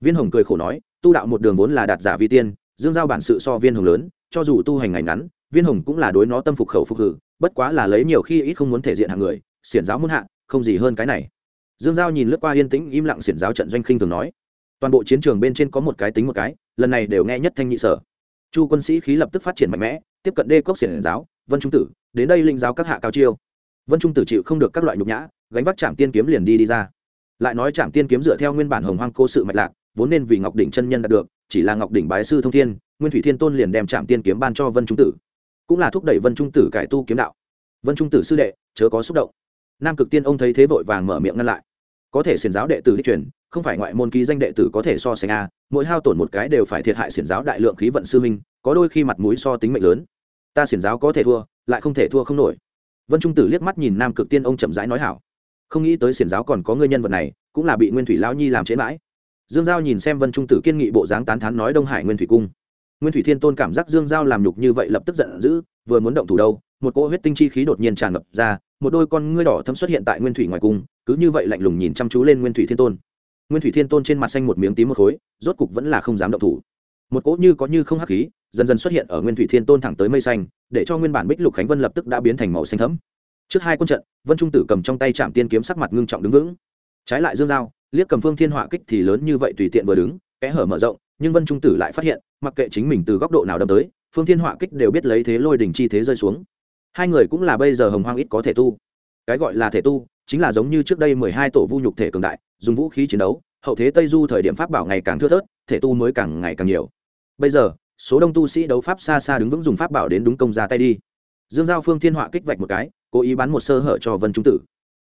Speaker 1: Viên hồng cười khổ nói, tu đạo một đường vốn là đạt giả vi tiên, dương giao bản sự so viên hồng lớn, cho dù tu hành ngày ngắn, viên hồng cũng là đối nó tâm phục khẩu phục hử, bất quá là lấy nhiều khi ít không muốn thể diện hạng người, xiển giáo muốn hạ, không gì hơn cái này dương giao nhìn lướt qua yên tĩnh im lặng xiển giáo trận doanh khinh thường nói, toàn bộ chiến trường bên trên có một cái tính một cái, lần này đều nghe nhất thanh nhị sở. Chu quân sĩ khí lập tức phát triển mạnh mẽ, tiếp cận đê cốc xiển giáo, vân trung tử, đến đây linh giáo các hạ cao chiêu. Vân trung tử chịu không được các loại nhục nhã, gánh vác trạm tiên kiếm liền đi đi ra. Lại nói trạm tiên kiếm dựa theo nguyên bản hồng hoang cô sự mạch lạc, vốn nên vì ngọc đỉnh chân nhân đạt được, chỉ là ngọc đỉnh bái sư thông thiên, nguyên thủy thiên tôn liền đem trạm tiên kiếm ban cho vân trung tử, cũng là thúc đẩy vân trung tử cải tu kiếm đạo. Vân trung tử sư đệ, chớ có xúc động. Nam cực tiên ông thấy thế vội vàng mở miệng ngăn lại có thể xiển giáo đệ tử đi truyền, không phải ngoại môn ký danh đệ tử có thể so sánh a, mỗi hao tổn một cái đều phải thiệt hại xiển giáo đại lượng khí vận sư minh có đôi khi mặt mũi so tính mệnh lớn. Ta xiển giáo có thể thua, lại không thể thua không nổi. Vân trung tử liếc mắt nhìn nam cực tiên ông chậm rãi nói hảo. Không nghĩ tới xiển giáo còn có người nhân vật này, cũng là bị nguyên thủy lão nhi làm chế mãi. Dương giao nhìn xem vân trung tử kiên nghị bộ dáng tán thán nói đông hải nguyên thủy cung. Nguyên thủy thiên tôn cảm giác dương giao làm nhục như vậy lập tức giận dữ, vừa muốn động thủ đâu một cỗ huyết tinh chi khí đột nhiên tràn ngập ra, một đôi con ngươi đỏ thấm xuất hiện tại nguyên thủy ngoài cung, cứ như vậy lạnh lùng nhìn chăm chú lên nguyên thủy thiên tôn. Nguyên thủy thiên tôn trên mặt xanh một miếng tím một khối, rốt cục vẫn là không dám động thủ. Một cỗ như có như không hắc khí, dần dần xuất hiện ở nguyên thủy thiên tôn thẳng tới mây xanh, để cho nguyên bản bích lục khánh vân lập tức đã biến thành màu xanh thấm trước hai quân trận, vân trung tử cầm trong tay chạm tiên kiếm sắc mặt ngưng trọng đứng vững. Trái lại dương dao liếc cầm phương thiên họa kích thì lớn như vậy tùy tiện vừa đứng, kẽ hở mở rộng, nhưng vân trung tử lại phát hiện, mặc kệ chính mình từ góc độ nào đâm tới, phương thiên họa kích đều biết lấy thế lôi đỉnh chi thế rơi xuống hai người cũng là bây giờ hồng hoang ít có thể tu. Cái gọi là thể tu, chính là giống như trước đây mười hai tổ vu nhục thể cường đại, dùng vũ khí chiến đấu, hậu thế tây du thời điểm pháp bảo ngày càng thưa thớt, thể tu mới càng ngày càng nhiều. Bây giờ, số đông tu sĩ đấu pháp xa xa đứng vững dùng pháp bảo đến đúng công ra tay đi. Dương giao phương thiên họa kích vạch một cái, cố ý bắn một sơ hở cho vân trung tử.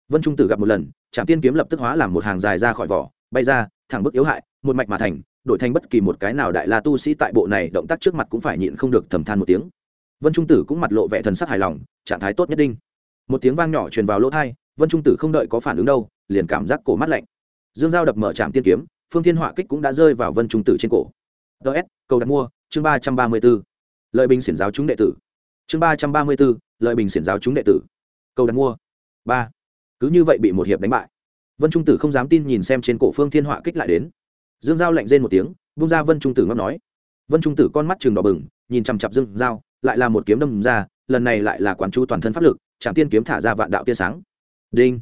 Speaker 1: Vân trung tử gặp một lần trạm tiên kiếm lập tức hóa làm một hàng dài ra khỏi vỏ, bay ra, thẳng bức yếu hại, một mạch mà thành, đổi thành bất kỳ một cái nào đại la tu sĩ tại bộ này động tác trước mặt cũng phải nhịn không được thầm than một tiếng vân trung tử cũng mặt lộ vẻ thần sắc hài lòng, trạng thái tốt nhất định một tiếng vang nhỏ truyền vào lỗ thai vân trung tử không đợi có phản ứng đâu, liền cảm giác cổ mắt lạnh. Dương giao đập mở trạm tiên kiếm, phương thiên họa kích cũng đã rơi vào vân trung tử trên cổ. Ts cầu đặt mua, chương ba trăm ba mươi b ố lợi bình xiển giáo chúng đệ tử. Chương ba trăm ba mươi b ố lợi bình xiển giáo chúng đệ tử. Cầu đặt mua. Ba. Cứ như vậy bị một hiệp đánh bại. Vân trung tử không dám tin nhìn xem trên cổ phương thiên họa kích lại đến. Dương giao lạnh rên một tiếng bung ra vân trung tử ngóc nói. Vân trung tử con mắt chừng đỏ bừng, nhìn chằm chặp dương giao lại là một kiếm đâm ra, lần này lại là quán chú toàn thân pháp lực trạm tiên kiếm thả ra vạn đạo tia sáng. Đinh.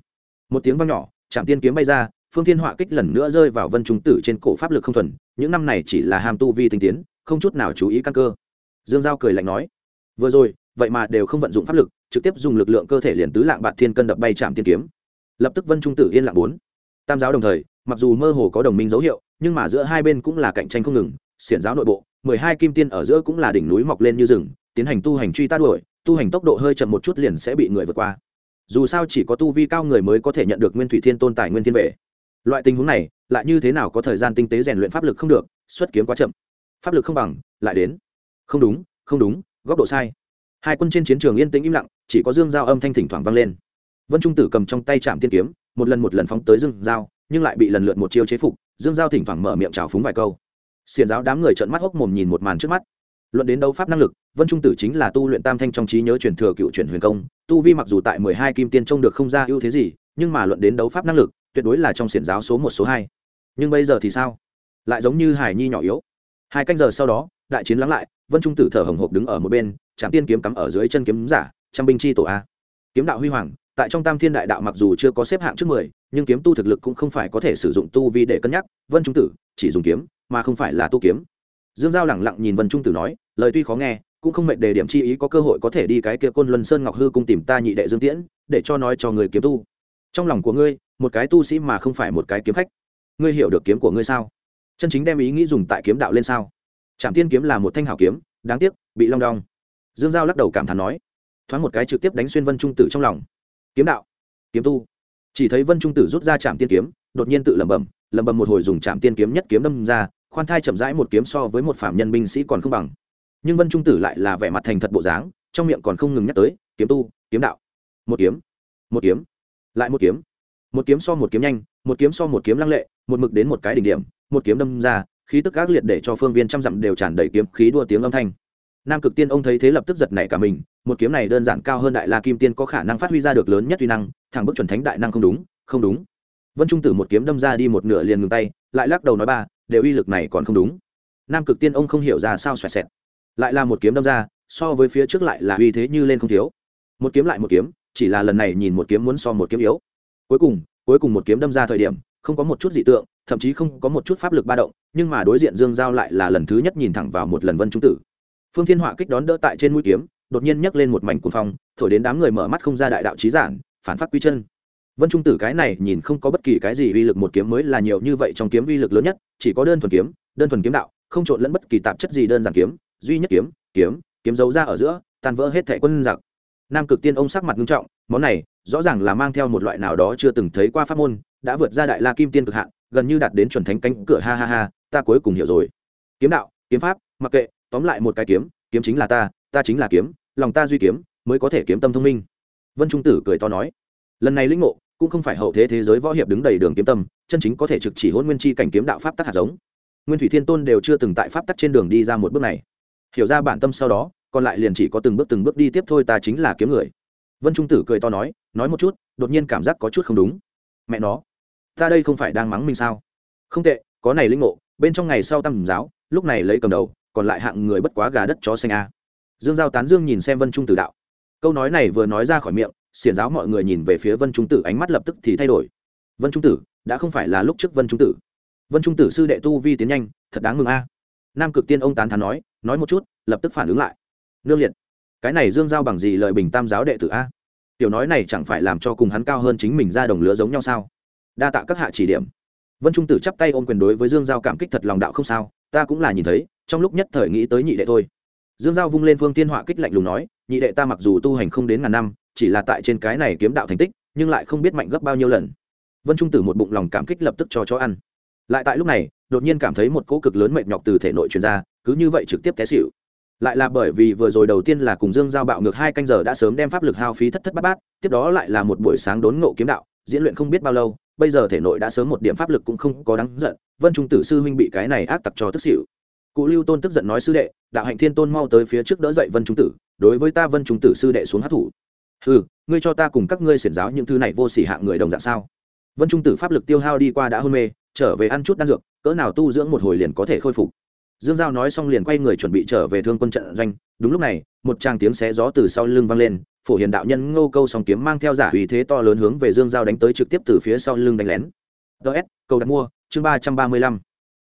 Speaker 1: Một tiếng vang nhỏ trạm tiên kiếm bay ra, phương thiên họa kích lần nữa rơi vào vân trung tử trên cổ pháp lực không thuần, những năm này chỉ là ham tu vi tinh tiến, không chút nào chú ý căn cơ. Dương giao cười lạnh nói, vừa rồi, vậy mà đều không vận dụng pháp lực, trực tiếp dùng lực lượng cơ thể liền tứ lạng bạt thiên cân đập bay trạm tiên kiếm. Lập tức vân trung tử yên lặng bốn. Tam giáo đồng thời, mặc dù mơ hồ có đồng minh dấu hiệu, nhưng mà giữa hai bên cũng là cạnh tranh không ngừng, xiển giáo nội bộ, mười hai kim tiên ở giữa cũng là đỉnh núi mọc lên như rừng tiến hành tu hành truy t đuổi, tu hành tốc độ hơi chậm một chút liền sẽ bị người vượt qua. Dù sao chỉ có tu vi cao người mới có thể nhận được nguyên thủy thiên tôn tài nguyên thiên vệ. Loại tình huống này, lại như thế nào có thời gian tinh tế rèn luyện pháp lực không được, xuất kiếm quá chậm. Pháp lực không bằng, lại đến. Không đúng không đúng, góc độ sai. Hai quân trên chiến trường yên tĩnh im lặng, chỉ có dương giao âm thanh thỉnh thoảng vang lên. Vân trung tử cầm trong tay chạm tiên kiếm, một lần một lần phóng tới dương giao, nhưng lại bị lần lượt một chiêu chế phục, dương giao thỉnh thoảng mở miệng trào phúng vài câu. Xiền giáo đám người trợn mắt hốc mồm nhìn một màn trước mắt luận đến đấu pháp năng lực, vân trung tử chính là tu luyện tam thanh trong trí nhớ truyền thừa cựu truyền huyền công, tu vi mặc dù tại mười hai kim tiên trông được không ra ưu thế gì, nhưng mà luận đến đấu pháp năng lực, tuyệt đối là trong xiển giáo số một, số hai. Nhưng bây giờ thì sao? Lại giống như hải nhi nhỏ yếu. Hai canh giờ sau đó, đại chiến lắng lại, vân trung tử thở hồng hộc đứng ở một bên trạm tiên kiếm cắm ở dưới chân kiếm giả, trăm binh chi tổ a. Kiếm đạo huy hoàng, tại trong tam thiên đại đạo mặc dù chưa có xếp hạng trước mười, nhưng kiếm tu thực lực cũng không phải có thể sử dụng tu vi để cân nhắc, vân trung tử chỉ dùng kiếm, mà không phải là tu kiếm dương giao lẳng lặng nhìn vân trung tử nói, lời tuy khó nghe, cũng không mệnh đề điểm chi ý có cơ hội có thể đi cái kia côn luân sơn ngọc hư cung tìm ta nhị đệ dương tiễn, để cho nói cho người kiếm tu. Trong lòng của ngươi, một cái tu sĩ mà không phải một cái kiếm khách. Ngươi hiểu được kiếm của ngươi sao? Chân chính đem ý nghĩ dùng tại kiếm đạo lên sao? Trạm tiên kiếm là một thanh hảo kiếm, đáng tiếc, bị long đong. Dương giao lắc đầu cảm thán nói, thoáng một cái trực tiếp đánh xuyên vân trung tử trong lòng. Kiếm đạo, kiếm tu. Chỉ thấy vân trung tử rút ra trạm tiên kiếm, đột nhiên tự lẩm bẩm lẩm bẩm một hồi dùng trạm tiên kiếm nhất kiếm đâm ra khoan thai chậm rãi một kiếm so với một phạm nhân binh sĩ còn không bằng. Nhưng vân trung tử lại là vẻ mặt thành thật bộ dáng, trong miệng còn không ngừng nhắc tới, kiếm tu, kiếm đạo. Một kiếm một kiếm, lại một kiếm. Một kiếm so một kiếm nhanh, một kiếm so một kiếm lăng lệ, một mực đến một cái đỉnh điểm, một kiếm đâm ra, khí tức ác liệt để cho phương viên trăm dặm đều tràn đầy kiếm khí đua tiếng âm thanh. Nam cực tiên ông thấy thế lập tức giật nảy cả mình, một kiếm này đơn giản cao hơn đại la kim tiên có khả năng phát huy ra được lớn nhất uy năng, thẳng bức chuẩn thánh đại năng không đúng không đúng. Vân trung tử một kiếm đâm ra đi một nửa liền ngừng tay, lại lắc đầu nói ba đều uy lực này còn không đúng. Nam cực tiên ông không hiểu ra sao xoẹt xẹt. Lại là một kiếm đâm ra, so với phía trước lại là uy thế như lên không thiếu. Một kiếm lại một kiếm, chỉ là lần này nhìn một kiếm muốn so một kiếm yếu. Cuối cùng cuối cùng một kiếm đâm ra thời điểm, không có một chút dị tượng, thậm chí không có một chút pháp lực ba động, nhưng mà đối diện dương giao lại là lần thứ nhất nhìn thẳng vào một lần vân trung tử. Phương thiên họa kích đón đỡ tại trên mũi kiếm, đột nhiên nhấc lên một mảnh cuồng phong, thổi đến đám người mở mắt không ra đại đạo trí giản, phản phát quy chân vân trung tử cái này nhìn không có bất kỳ cái gì uy lực một kiếm mới là nhiều như vậy trong kiếm uy lực lớn nhất, chỉ có đơn thuần kiếm, đơn thuần kiếm đạo, không trộn lẫn bất kỳ tạp chất gì đơn giản kiếm, duy nhất kiếm kiếm kiếm giấu ra ở giữa, tan vỡ hết thẻ quân giặc. Nam cực tiên ông sắc mặt nghiêm trọng, món này, rõ ràng là mang theo một loại nào đó chưa từng thấy qua pháp môn, đã vượt ra đại la kim tiên cực hạn, gần như đạt đến chuẩn thánh cánh cửa, ha ha ha, ta cuối cùng hiểu rồi. Kiếm đạo, kiếm pháp, mặc kệ, tóm lại một cái kiếm kiếm chính là ta ta chính là kiếm, lòng ta duy kiếm, mới có thể kiếm tâm thông minh. Vân trung tử cười to nói. Lần này linh ngộ cũng không phải hậu thế thế giới võ hiệp đứng đầy đường kiếm tâm, chân chính có thể trực chỉ hôn nguyên chi cảnh kiếm đạo pháp tắc hạt giống. Nguyên thủy thiên tôn đều chưa từng tại pháp tắc trên đường đi ra một bước này. Hiểu ra bản tâm sau đó, còn lại liền chỉ có từng bước từng bước đi tiếp thôi ta chính là kiếm người. Vân trung tử cười to nói nói một chút, đột nhiên cảm giác có chút không đúng. Mẹ nó, ta đây không phải đang mắng mình sao? Không tệ, có này linh ngộ, bên trong ngày sau tam giáo, lúc này lấy cầm đầu, còn lại hạng người bất quá gà đất chó xanh a. Dương giao tán dương nhìn xem vân trung tử đạo. Câu nói này vừa nói ra khỏi miệng xiển giáo mọi người nhìn về phía vân trung tử, ánh mắt lập tức thì thay đổi. Vân trung tử, đã không phải là lúc trước vân trung tử. Vân trung tử sư đệ tu vi tiến nhanh, thật đáng mừng a. Nam cực tiên ông tán thán nói nói một chút, lập tức phản ứng lại. Nương liệt, cái này dương giao bằng gì lời bình tam giáo đệ tử a? Tiểu nói này chẳng phải làm cho cùng hắn cao hơn chính mình ra đồng lứa giống nhau sao? Đa tạ các hạ chỉ điểm. Vân trung tử chắp tay ôm quyền đối với dương giao cảm kích thật lòng đạo không sao, ta cũng là nhìn thấy, trong lúc nhất thời nghĩ tới nhị đệ thôi. Dương giao vung lên phương tiên họa kích lạnh lùng nói, nhị đệ ta mặc dù tu hành không đến ngàn năm chỉ là tại trên cái này kiếm đạo thành tích, nhưng lại không biết mạnh gấp bao nhiêu lần. Vân trung tử một bụng lòng cảm kích lập tức cho chó ăn. Lại tại lúc này, đột nhiên cảm thấy một cỗ cực lớn mệt nhọc từ thể nội truyền ra, cứ như vậy trực tiếp té xịu lại là bởi vì vừa rồi đầu tiên là cùng dương giao bạo ngược hai canh giờ đã sớm đem pháp lực hao phí thất thất bát bát, tiếp đó lại là một buổi sáng đốn ngộ kiếm đạo, diễn luyện không biết bao lâu, bây giờ thể nội đã sớm một điểm pháp lực cũng không có đáng giận, vân trung tử sư huynh bị cái này ác tặc cho tức xỉu. Cụ lưu tôn tức giận nói sư đệ, đạo hạnh thiên tôn mau tới phía trước đỡ dậy vân trung tử, đối với ta vân trung tử sư đệ xuống hát thủ ừ ngươi cho ta cùng các ngươi xiển giáo những thứ này vô sỉ hạng người đồng dạng sao? Vân trung tử pháp lực tiêu hao đi qua đã hôn mê, trở về ăn chút đan dược, cỡ nào tu dưỡng một hồi liền có thể khôi phục. Dương giao nói xong liền quay người chuẩn bị trở về thương quân trận doanh. Đúng lúc này, một tràng tiếng xé gió từ sau lưng vang lên, phổ hiền đạo nhân ngô câu song kiếm mang theo giả uy thế to lớn hướng về dương giao đánh tới trực tiếp từ phía sau lưng đánh lén. Ts câu đặt mua, chương ba trăm ba mươi lăm.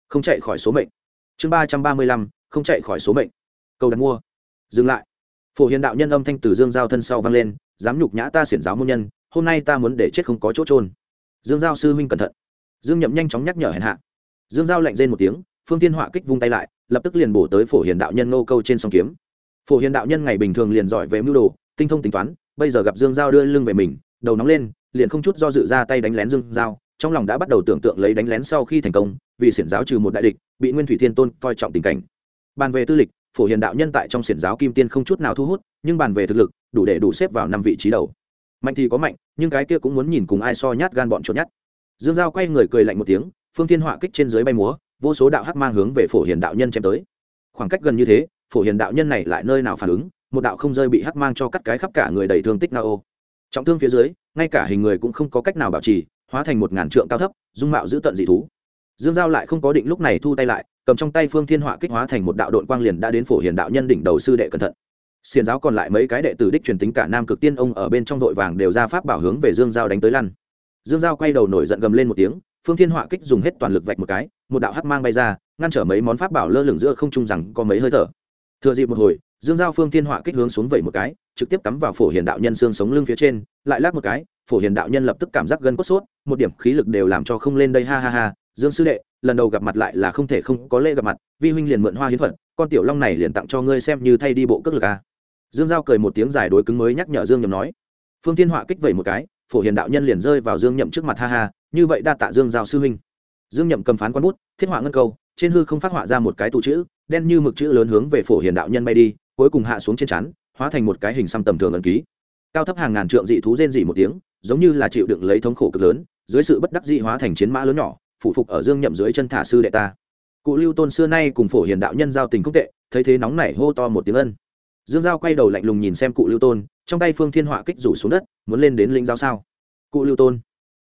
Speaker 1: Không chạy khỏi số mệnh. Chương ba trăm ba mươi lăm, không chạy khỏi số mệnh. Câu đặt mua. Dừng lại. Phổ hiền đạo nhân âm thanh từ dương giao thân sau vang lên dám nhục nhã ta xiển giáo môn nhân, hôm nay ta muốn để chết không có chỗ trôn dương giao sư huynh cẩn thận. Dương nhậm nhanh chóng nhắc nhở hèn hạ. Dương giao lạnh rên một tiếng, phương tiên họa kích vung tay lại, lập tức liền bổ tới phổ hiền đạo nhân nô câu trên song kiếm. Phổ hiền đạo nhân ngày bình thường liền giỏi về mưu đồ, tinh thông tính toán, bây giờ gặp dương giao đưa lưng về mình, đầu nóng lên, liền không chút do dự ra tay đánh lén dương giao, trong lòng đã bắt đầu tưởng tượng lấy đánh lén sau khi thành công, vì xiển giáo trừ một đại địch, bị nguyên thủy thiên tôn coi trọng tình cảnh. Bàn về tư lịch, phổ hiền đạo nhân tại trong xiển giáo kim tiên không chút nào thu hút, nhưng bàn về thực lực đủ để đủ xếp vào năm vị trí đầu. Mạnh thì có mạnh, nhưng cái kia cũng muốn nhìn cùng ai so nhát gan bọn chuột nhát. Dương giao quay người cười lạnh một tiếng, phương thiên họa kích trên dưới bay múa, vô số đạo hắc mang hướng về phổ hiền đạo nhân chém tới. Khoảng cách gần như thế, phổ hiền đạo nhân này lại nơi nào phản ứng, một đạo không rơi bị hắc mang cho cắt cái khắp cả người đầy thương tích na ô trọng thương phía dưới, ngay cả hình người cũng không có cách nào bảo trì, hóa thành một ngàn trượng cao thấp, dung mạo giữ tận dị thú. Dương giao lại không có định lúc này thu tay lại, cầm trong tay phương thiên họa kích hóa thành một đạo đội quang liền đã đến phổ hiền đạo nhân đỉnh đầu sư đệ cẩn thận xiền giáo còn lại mấy cái đệ tử đích truyền tính cả nam cực tiên ông ở bên trong vội vàng đều ra pháp bảo hướng về dương giao đánh tới lăn. Dương giao quay đầu nổi giận gầm lên một tiếng, phương thiên họa kích dùng hết toàn lực vạch một cái, một đạo hắc mang bay ra, ngăn trở mấy món pháp bảo lơ lửng giữa không trung rằng có mấy hơi thở. Thừa dịp một hồi, dương giao phương thiên họa kích hướng xuống vẩy một cái, trực tiếp cắm vào phổ hiền đạo nhân xương sống lưng phía trên, lại lắc một cái, phổ hiền đạo nhân lập tức cảm giác gân cốt sốt, một điểm khí lực đều làm cho không lên đây, ha ha ha, dương sư đệ, lần đầu gặp mặt lại là không thể không có lễ gặp mặt, vi huynh liền mượn hoa hiến phật con tiểu long này liền tặng cho ngươi xem như thay đi bộ cước lực a dương giao cười một tiếng dài đối cứng mới nhắc nhở dương nhậm nói. Phương tiên họa kích vẩy một cái, phổ hiền đạo nhân liền rơi vào dương nhậm trước mặt, ha ha, như vậy đa tạ dương giao sư huynh. Dương nhậm cầm phán quan bút, thiết họa ngân câu, trên hư không phát họa ra một cái tụ chữ, đen như mực chữ lớn hướng về phổ hiền đạo nhân bay đi, cuối cùng hạ xuống trên chắn hóa thành một cái hình xăm tầm thường ẩn ký. Cao thấp hàng ngàn trượng dị thú rên dị một tiếng, giống như là chịu đựng lấy thống khổ cực lớn, dưới sự bất đắc dị hóa thành chiến mã lớn nhỏ phụ phục ở dương nhậm dưới chân thả sư đệ ta. Cụ lưu tôn xưa nay cùng phổ hiền đạo nhân giao tình không tệ, thấy thế nóng nảy hô to một tiếng ân dương giao quay đầu lạnh lùng nhìn xem cụ lưu tôn, trong tay phương thiên họa kích rủ xuống đất, muốn lên đến linh giao sao? Cụ lưu tôn.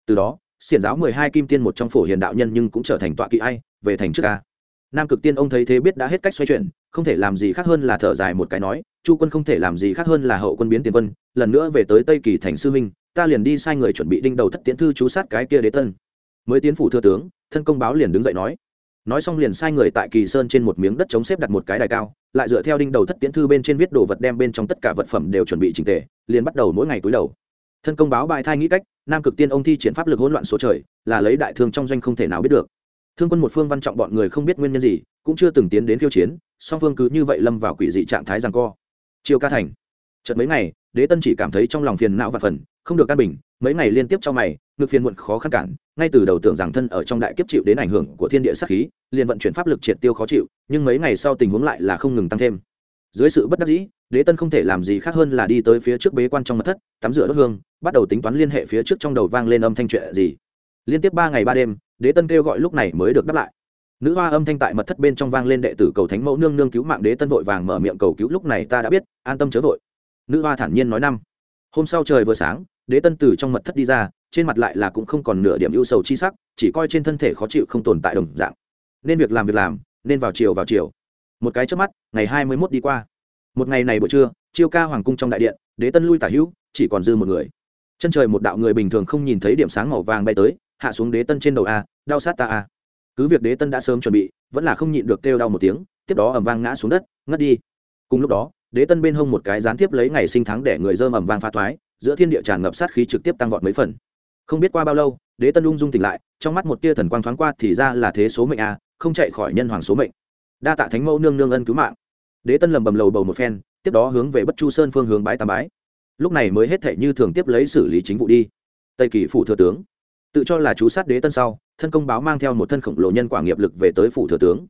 Speaker 1: Từ đó, xiển giáo mười hai kim tiên một trong phổ hiền đạo nhân nhưng cũng trở thành tọa kỵ ai, về thành trước ca nam cực tiên ông thấy thế biết đã hết cách xoay chuyển, không thể làm gì khác hơn là thở dài một cái nói, chu quân không thể làm gì khác hơn là hậu quân biến tiền quân, lần nữa về tới tây kỳ thành sư minh ta liền đi sai người chuẩn bị đinh đầu thất tiễn thư chú sát cái kia đế tân. Mới tiến phủ thưa tướng, thân công báo liền đứng dậy nói nói xong liền sai người tại kỳ sơn trên một miếng đất chống xếp đặt một cái đài cao, lại dựa theo đinh đầu thất tiễn thư bên trên viết đồ vật đem bên trong tất cả vật phẩm đều chuẩn bị trình tề, liền bắt đầu mỗi ngày túi đầu. Thân công báo bài thai nghĩ cách, nam cực tiên ông thi triển pháp lực hỗn loạn số trời, là lấy đại thương trong doanh không thể nào biết được. Thương quân một phương văn trọng bọn người không biết nguyên nhân gì, cũng chưa từng tiến đến khiêu chiến, song phương cứ như vậy lâm vào quỷ dị trạng thái rằng co. Chiều ca thành. Trận mấy ngày, đế tân chỉ cảm thấy trong lòng phiền não và phần, không được căn bình, mấy ngày liên tiếp cho mày ngực phiền muộn khó khăn cản, ngay từ đầu tưởng rằng thân ở trong đại kiếp chịu đến ảnh hưởng của thiên địa sát khí, liền vận chuyển pháp lực triệt tiêu khó chịu, nhưng mấy ngày sau tình huống lại là không ngừng tăng thêm. Dưới sự bất đắc dĩ, đế tân không thể làm gì khác hơn là đi tới phía trước bế quan trong mật thất, tắm rửa đất hương, bắt đầu tính toán liên hệ phía trước trong đầu vang lên âm thanh chuyện gì. Liên tiếp ba ngày ba đêm, đế tân kêu gọi lúc này mới được đáp lại. Nữ hoa âm thanh tại mật thất bên trong vang lên đệ tử cầu thánh mẫu nương nương cứu mạng đế tân vội vàng mở miệng cầu cứu, lúc này ta đã biết, an tâm chớ vội. Nữ hoa thản nhiên nói năm. Hôm sau trời vừa sáng, đế tân từ trong mật thất đi ra trên mặt lại là cũng không còn nửa điểm ưu sầu chi sắc, chỉ coi trên thân thể khó chịu không tồn tại đồng dạng. Nên việc làm việc làm, nên vào chiều vào chiều. Một cái trước mắt, ngày hai mươi mốt đi qua. Một ngày này buổi trưa, chiêu ca hoàng cung trong đại điện, đế tân lui tả hữu, chỉ còn dư một người. Chân trời một đạo người bình thường không nhìn thấy điểm sáng màu vàng bay tới, hạ xuống đế tân trên đầu a, đau sát ta a. Cứ việc đế tân đã sớm chuẩn bị, vẫn là không nhịn được kêu đau một tiếng, tiếp đó ẩm vang ngã xuống đất, ngất đi. Cùng lúc đó, đế tân bên hông một cái gián tiếp lấy ngày sinh tháng để người dơm ẩm vang pha thoái, giữa thiên địa tràn ngập sát khí trực tiếp tăng vọt mấy phần không biết qua bao lâu, đế tân ung dung tỉnh lại, trong mắt một tia thần quang thoáng qua thì ra là thế số mệnh a, không chạy khỏi nhân hoàng số mệnh. Đa tạ thánh mẫu nương nương ân cứu mạng. Đế tân lầm bầm lầu bầu một phen, tiếp đó hướng về bất chu sơn phương hướng bái tam bái. Lúc này mới hết thể như thường tiếp lấy xử lý chính vụ đi. Tây kỳ phủ thừa tướng. Tự cho là chú sát đế tân sau, thân công báo mang theo một thân khổng lồ nhân quả nghiệp lực về tới phủ thừa tướng.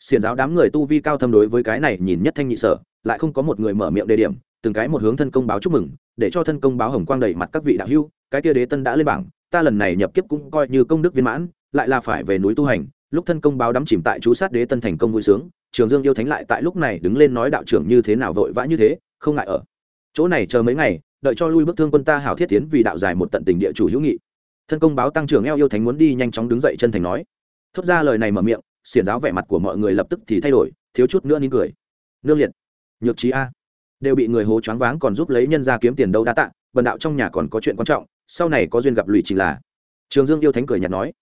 Speaker 1: Xiền giáo đám người tu vi cao thâm đối với cái này nhìn nhất thanh nhị sở, lại không có một người mở miệng đề điểm, từng cái một hướng thân công báo chúc mừng, để cho thân công báo hồng quang đầy mặt các vị đạo hưu cái kia đế tân đã lên bảng, ta lần này nhập kiếp cũng coi như công đức viên mãn, lại là phải về núi tu hành, lúc thân công báo đắm chìm tại chú sát đế tân thành công vui sướng, trường dương yêu thánh lại tại lúc này đứng lên nói đạo trưởng như thế nào vội vã như thế, không ngại ở. Chỗ này chờ mấy ngày, đợi cho lui bước thương quân ta hảo thiết tiến vì đạo dài một tận tình địa chủ hữu nghị. Thân công báo tăng trưởng eo yêu thánh muốn đi nhanh chóng đứng dậy chân thành nói. Thốt ra lời này mở miệng, xiển giáo vẻ mặt của mọi người lập tức thì thay đổi, thiếu chút nữa nín cười. Nương liệt, nhược trí a. Đều bị người hố choáng váng còn giúp lấy nhân ra kiếm tiền đâu đa tạ, bần đạo trong nhà còn có chuyện quan trọng sau này có duyên gặp lụy trình là. Trường dương yêu thánh cười nhạt nói.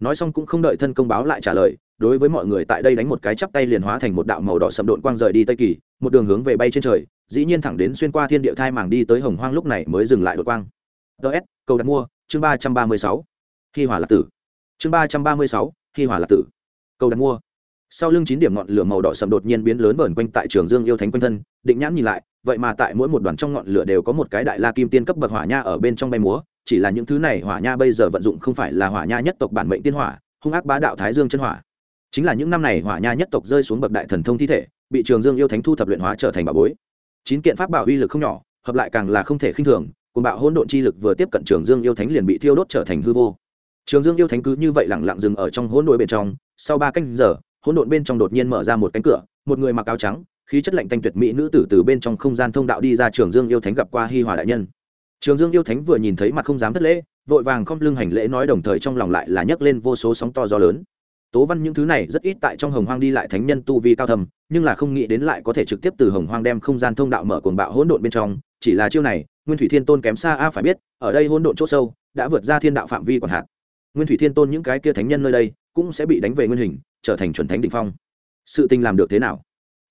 Speaker 1: Nói xong cũng không đợi thân công báo lại trả lời, đối với mọi người tại đây đánh một cái chắp tay liền hóa thành một đạo màu đỏ sầm độn quang rời đi tây kỳ, một đường hướng về bay trên trời, dĩ nhiên thẳng đến xuyên qua thiên địa thai màng đi tới hồng hoang lúc này mới dừng lại đột quang. Ts cầu đặt mua, chương ba trăm ba mươi sáu. Khi hỏa lạc tử. Chương ba trăm ba mươi sáu khi hỏa lạc tử. Cầu đặt mua. Sau lưng chín điểm ngọn lửa màu đỏ sầm đột nhiên biến lớn vờn quanh tại trường dương yêu thánh quanh thân, định nhãn nhìn lại, vậy mà tại mỗi một đoàn trong ngọn lửa đều có một cái đại la kim tiên cấp bậc hỏa nha ở bên trong bay múa chỉ là những thứ này hỏa nha bây giờ vận dụng không phải là hỏa nha nhất tộc bản mệnh tiên hỏa, hung ác bá đạo thái dương chân hỏa. Chính là những năm này hỏa nha nhất tộc rơi xuống bậc đại thần thông thi thể, bị trường dương yêu thánh thu thập luyện hóa trở thành bảo bối. Chín kiện pháp bảo uy lực không nhỏ, hợp lại càng là không thể khinh thường cùng bạo hỗn độn chi lực vừa tiếp cận trường dương yêu thánh liền bị thiêu đốt trở thành hư vô. Trường dương yêu thánh cứ như vậy lẳng lặng dừng ở trong hỗn độn bên trong, sau ba canh giờ, hỗn độn bên trong đột nhiên mở ra một cánh cửa, một người mặc áo trắng, khí chất lạnh tanh tuyệt mỹ nữ tử từ bên trong không gian thông đạo đi ra trường dương yêu thánh gặp qua hi hòa đại nhân trường dương yêu thánh vừa nhìn thấy mặt không dám thất lễ, vội vàng không lưng hành lễ nói đồng thời trong lòng lại là nhấc lên vô số sóng to gió lớn. Tố văn những thứ này rất ít tại trong hồng hoang đi lại thánh nhân tu vi cao thầm, nhưng là không nghĩ đến lại có thể trực tiếp từ hồng hoang đem không gian thông đạo mở cuồng bạo hỗn độn bên trong, chỉ là chiêu này, nguyên thủy thiên tôn kém xa a, phải biết, ở đây hỗn độn chỗ sâu, đã vượt ra thiên đạo phạm vi còn hạt. nguyên thủy thiên tôn những cái kia thánh nhân nơi đây, cũng sẽ bị đánh về nguyên hình, trở thành chuẩn thánh đ ỉ n h phong. Sự tình làm được thế nào?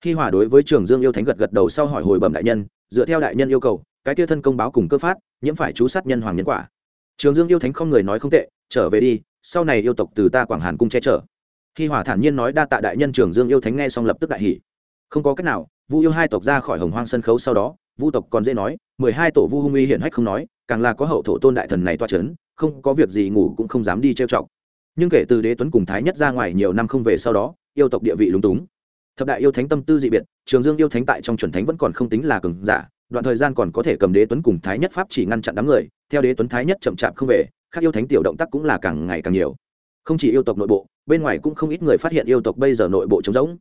Speaker 1: Khi hòa đối với trường dương yêu thánh gật gật đầu sau hỏi hồi bẩm đại nhân, dựa theo đại nhân yêu cầu cái kia thân công báo cùng cơ phát, nhiễm phải chú sát nhân hoàng nhân quả. Trường dương yêu thánh không người nói không tệ, trở về đi, sau này yêu tộc từ ta quảng hàn cung che chở. Khi hòa thản nhiên nói đa tạ đại nhân trường dương yêu thánh nghe xong lập tức đại hỷ không có cách nào, vu yêu hai tộc ra khỏi hồng hoang sân khấu sau đó, vu tộc còn dễ nói, mười hai tổ vu hung uy hiển hách không nói, càng là có hậu thổ tôn đại thần này toa c h ấ n không có việc gì ngủ cũng không dám đi trêu chọc. Nhưng kể từ đế tuấn cùng thái nhất ra ngoài nhiều năm không về sau đó, yêu tộc địa vị lúng túng. Thập đại yêu thánh tâm tư dị biệt, trường dương yêu thánh tại trong chuẩn thánh vẫn còn không tính là cường giả đoạn thời gian còn có thể cầm đế tuấn cùng thái nhất pháp chỉ ngăn chặn đám người, theo đế tuấn thái nhất chậm chạp không về các yêu thánh tiểu động tác cũng là càng ngày càng nhiều. Không chỉ yêu tộc nội bộ, bên ngoài cũng không ít người phát hiện yêu tộc bây giờ nội bộ trống rỗng.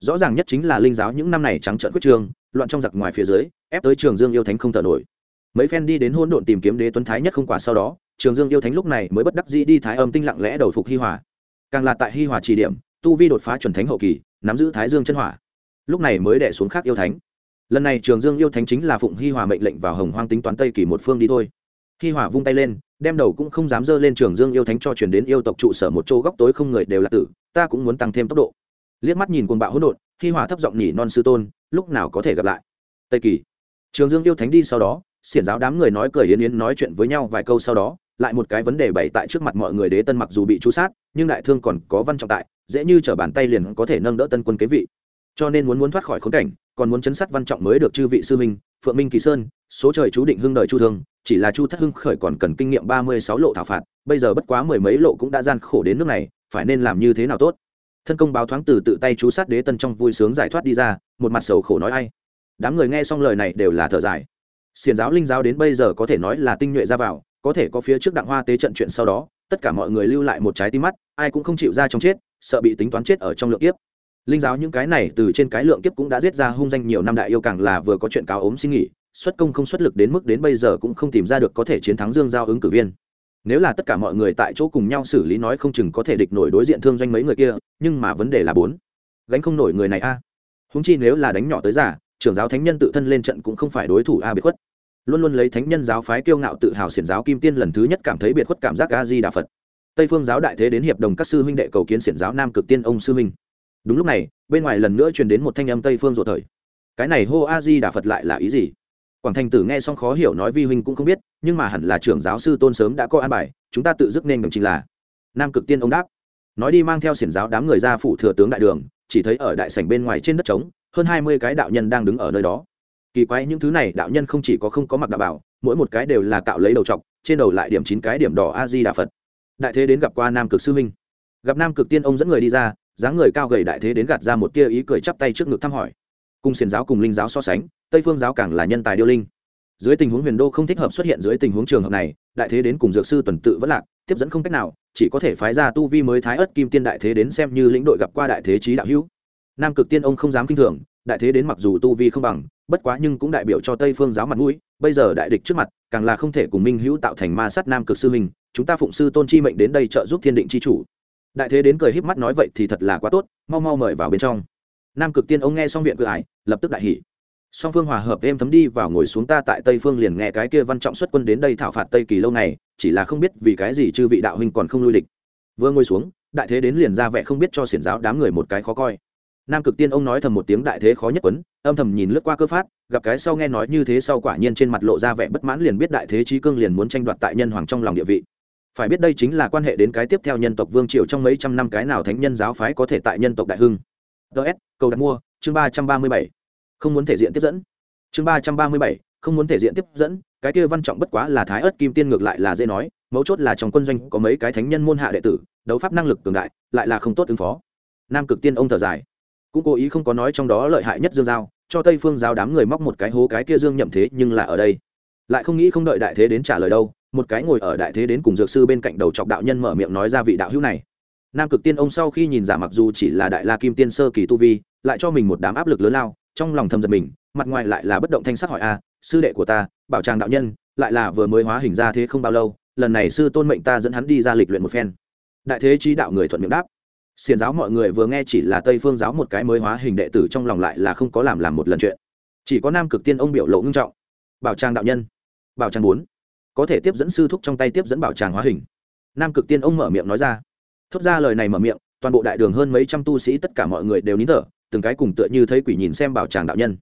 Speaker 1: Rõ ràng nhất chính là linh giáo những năm này trắng trợn quyết trường loạn trong giặc ngoài phía dưới, ép tới trường dương yêu thánh không thở nổi. Mấy phen đi đến hôn độn tìm kiếm đế tuấn thái nhất không quả sau đó, trường dương yêu thánh lúc này mới bất đắc dĩ đi thái âm tinh lặng lẽ đầu phục hi hòa. Càng là tại hi hòa chỉ điểm, tu vi đột phá chuẩn thánh hậu kỳ, nắm giữ thái dương chân hỏa. Lúc này mới đẻ xuống khác yêu thánh lần này trường dương yêu thánh chính là phụng hi hòa mệnh lệnh vào hồng hoang tính toán tây kỳ một phương đi thôi. Hi hòa vung tay lên, đem đầu cũng không dám dơ lên trường dương yêu thánh cho chuyển đến yêu tộc trụ sở một chỗ góc tối không người đều là tử, ta cũng muốn tăng thêm tốc độ. Liếc mắt nhìn cuồng bạo hỗn độn hi hòa thấp giọng nhỉ non sư tôn, lúc nào có thể gặp lại? Tây kỳ. Trường dương yêu thánh đi sau đó, xiển giáo đám người nói cười yến yến nói chuyện với nhau vài câu sau đó, lại một cái vấn đề bày tại trước mặt mọi người đế tân mặc dù bị chú sát, nhưng đại thương còn có văn trọng tại, dễ như t bàn tay liền có thể nâng đỡ tân quân kế vị. Cho nên muốn muốn thoát khỏi khốn cảnh còn muốn chấn sát văn trọng mới được chư vị sư minh phượng minh kỳ sơn, số trời chú định hưng đời chu thương, chỉ là chu thất hưng khởi còn cần kinh nghiệm ba mươi sáu lộ thảo phạt, bây giờ bất quá mười mấy lộ cũng đã gian khổ đến nước này, phải nên làm như thế nào tốt? Thân công báo thoáng từ tự tay chú sát đế tân trong vui sướng giải thoát đi ra, một mặt sầu khổ nói ai? Đám người nghe xong lời này đều là thở dài. Xiền giáo linh giáo đến bây giờ có thể nói là tinh nhuệ ra vào, có thể có phía trước đặng hoa tế trận chuyện sau đó, tất cả mọi người lưu lại một trái tim mắt, ai cũng không chịu ra trong chết, sợ bị tính toán chết ở trong lượng kiếp linh giáo những cái này từ trên cái lượng kiếp cũng đã giết ra hung danh nhiều năm đại yêu càng là vừa có chuyện cáo ốm xin nghỉ, xuất công không xuất lực đến mức đến bây giờ cũng không tìm ra được có thể chiến thắng dương giao ứng cử viên. Nếu là tất cả mọi người tại chỗ cùng nhau xử lý nói không chừng có thể địch nổi đối diện thương doanh mấy người kia, nhưng mà vấn đề là bốn. Gánh không nổi người này a. Húng chi nếu là đánh nhỏ tới giả trưởng giáo thánh nhân tự thân lên trận cũng không phải đối thủ a biệt khuất. Luôn luôn lấy thánh nhân giáo phái kiêu ngạo tự hào xiển giáo kim tiên lần thứ nhất cảm thấy biệt khuất cảm giác a di đà phật. Tây phương giáo đại thế đến hiệp đồng các sư huynh đệ cầu kiến xiển giáo nam cực tiên ông sư huynh đúng lúc này, bên ngoài lần nữa truyền đến một thanh âm tây phương ruột thời. Cái này hô a di đà phật lại là ý gì? Quảng thành tử nghe xong khó hiểu nói vi huynh cũng không biết, nhưng mà hẳn là trưởng giáo sư tôn sớm đã có an bài, chúng ta tự dứt nên đồng trình là. Nam cực tiên ông đáp. Nói đi mang theo xiển giáo đám người ra phủ thừa tướng đại đường, chỉ thấy ở đại sảnh bên ngoài trên đất trống, hơn hai mươi cái đạo nhân đang đứng ở nơi đó. Kỳ quái những thứ này, đạo nhân không chỉ có không có mặc đạo bảo, mỗi một cái đều là cạo lấy đầu trọc, trên đầu lại điểm chín cái điểm đỏ a di đà phật. Đại thế đến gặp qua nam cực sư huynh. Gặp nam cực tiên ông dẫn người đi ra dáng người cao gầy đại thế đến gạt ra một tia ý cười chắp tay trước ngực thăm hỏi. Cùng xiền giáo cùng linh giáo so sánh, tây phương giáo càng là nhân tài điêu linh. Dưới tình huống huyền đô không thích hợp xuất hiện dưới tình huống trường hợp này, đại thế đến cùng dược sư tuần tự vẫn lạc, tiếp dẫn không cách nào, chỉ có thể phái ra tu vi mới thái ất kim tiên đại thế đến xem như lĩnh đội gặp qua đại thế trí đạo hữu. Nam cực tiên ông không dám kinh thường, đại thế đến mặc dù tu vi không bằng, bất quá nhưng cũng đại biểu cho tây phương giáo mặt mũi, bây giờ đại địch trước mặt, càng là không thể cùng minh hữu tạo thành ma sát nam cực sư hình chúng ta phụng sư tôn chi mệnh đến đây trợ giúp thiên định chi chủ đại thế đến cười híp mắt nói vậy thì thật là quá tốt, mau mau mời vào bên trong. Nam cực tiên ông nghe xong viện cự ải, lập tức đại hỉ. Song phương hòa hợp êm thấm đi vào ngồi xuống ta tại tây phương liền nghe cái kia văn trọng xuất quân đến đây thảo phạt tây kỳ lâu này, chỉ là không biết vì cái gì chư vị đạo huynh còn không lui địch. Vừa ngồi xuống, đại thế đến liền ra vẻ không biết cho xiển giáo đám người một cái khó coi. Nam cực tiên ông nói thầm một tiếng đại thế khó nhất quấn, âm thầm nhìn lướt qua cơ phát, gặp cái sau nghe nói như thế sau quả nhiên trên mặt lộ ra vẻ bất mãn liền biết đại thế trí cương liền muốn tranh đoạt tại nhân hoàng trong lòng địa vị phải biết đây chính là quan hệ đến cái tiếp theo nhân tộc vương triều trong mấy trăm năm cái nào thánh nhân giáo phái có thể tại nhân tộc đại hưng. Ts cầu đặt mua, chương ba trăm ba mươi bảy. Không muốn thể diện tiếp dẫn. Chương ba trăm ba mươi bảy, không muốn thể diện tiếp dẫn, cái kia văn trọng bất quá là thái ớt kim tiên ngược lại là dễ nói, mấu chốt là trong quân doanh có mấy cái thánh nhân môn hạ đệ tử, đấu pháp năng lực cường đại, lại là không tốt ứng phó. Nam cực tiên ông thở dài. Cũng cố ý không có nói trong đó lợi hại nhất dương giao, cho tây phương giao đám người móc một cái hố cái kia dương nhậm thế nhưng là ở đây. Lại không nghĩ không đợi đại thế đến trả lời đâu một cái ngồi ở đại thế đến cùng dược sư bên cạnh đầu chọc đạo nhân mở miệng nói ra vị đạo hữu này. Nam cực tiên ông sau khi nhìn giả mặc dù chỉ là đại la kim tiên sơ kỳ tu vi, lại cho mình một đám áp lực lớn lao, trong lòng thầm giật mình, mặt ngoài lại là bất động thanh sắc hỏi a, sư đệ của ta, bảo tràng đạo nhân, lại là vừa mới hóa hình ra thế không bao lâu, lần này sư tôn mệnh ta dẫn hắn đi ra lịch luyện một phen. Đại thế trí đạo người thuận miệng đáp. Xiền giáo mọi người vừa nghe chỉ là tây phương giáo một cái mới hóa hình đệ tử trong lòng lại là không có làm làm một lần chuyện. Chỉ có nam cực tiên ông biểu lộ ngưng trọng. Bảo trang đạo nhân. Bảo trang bốn có thể tiếp dẫn sư thúc trong tay tiếp dẫn bảo tràng hóa hình. Nam cực tiên ông mở miệng nói ra. Thốt ra lời này mở miệng, toàn bộ đại đường hơn mấy trăm tu sĩ tất cả mọi người đều nín thở, từng cái cùng tựa như thấy quỷ nhìn xem bảo tràng đạo nhân.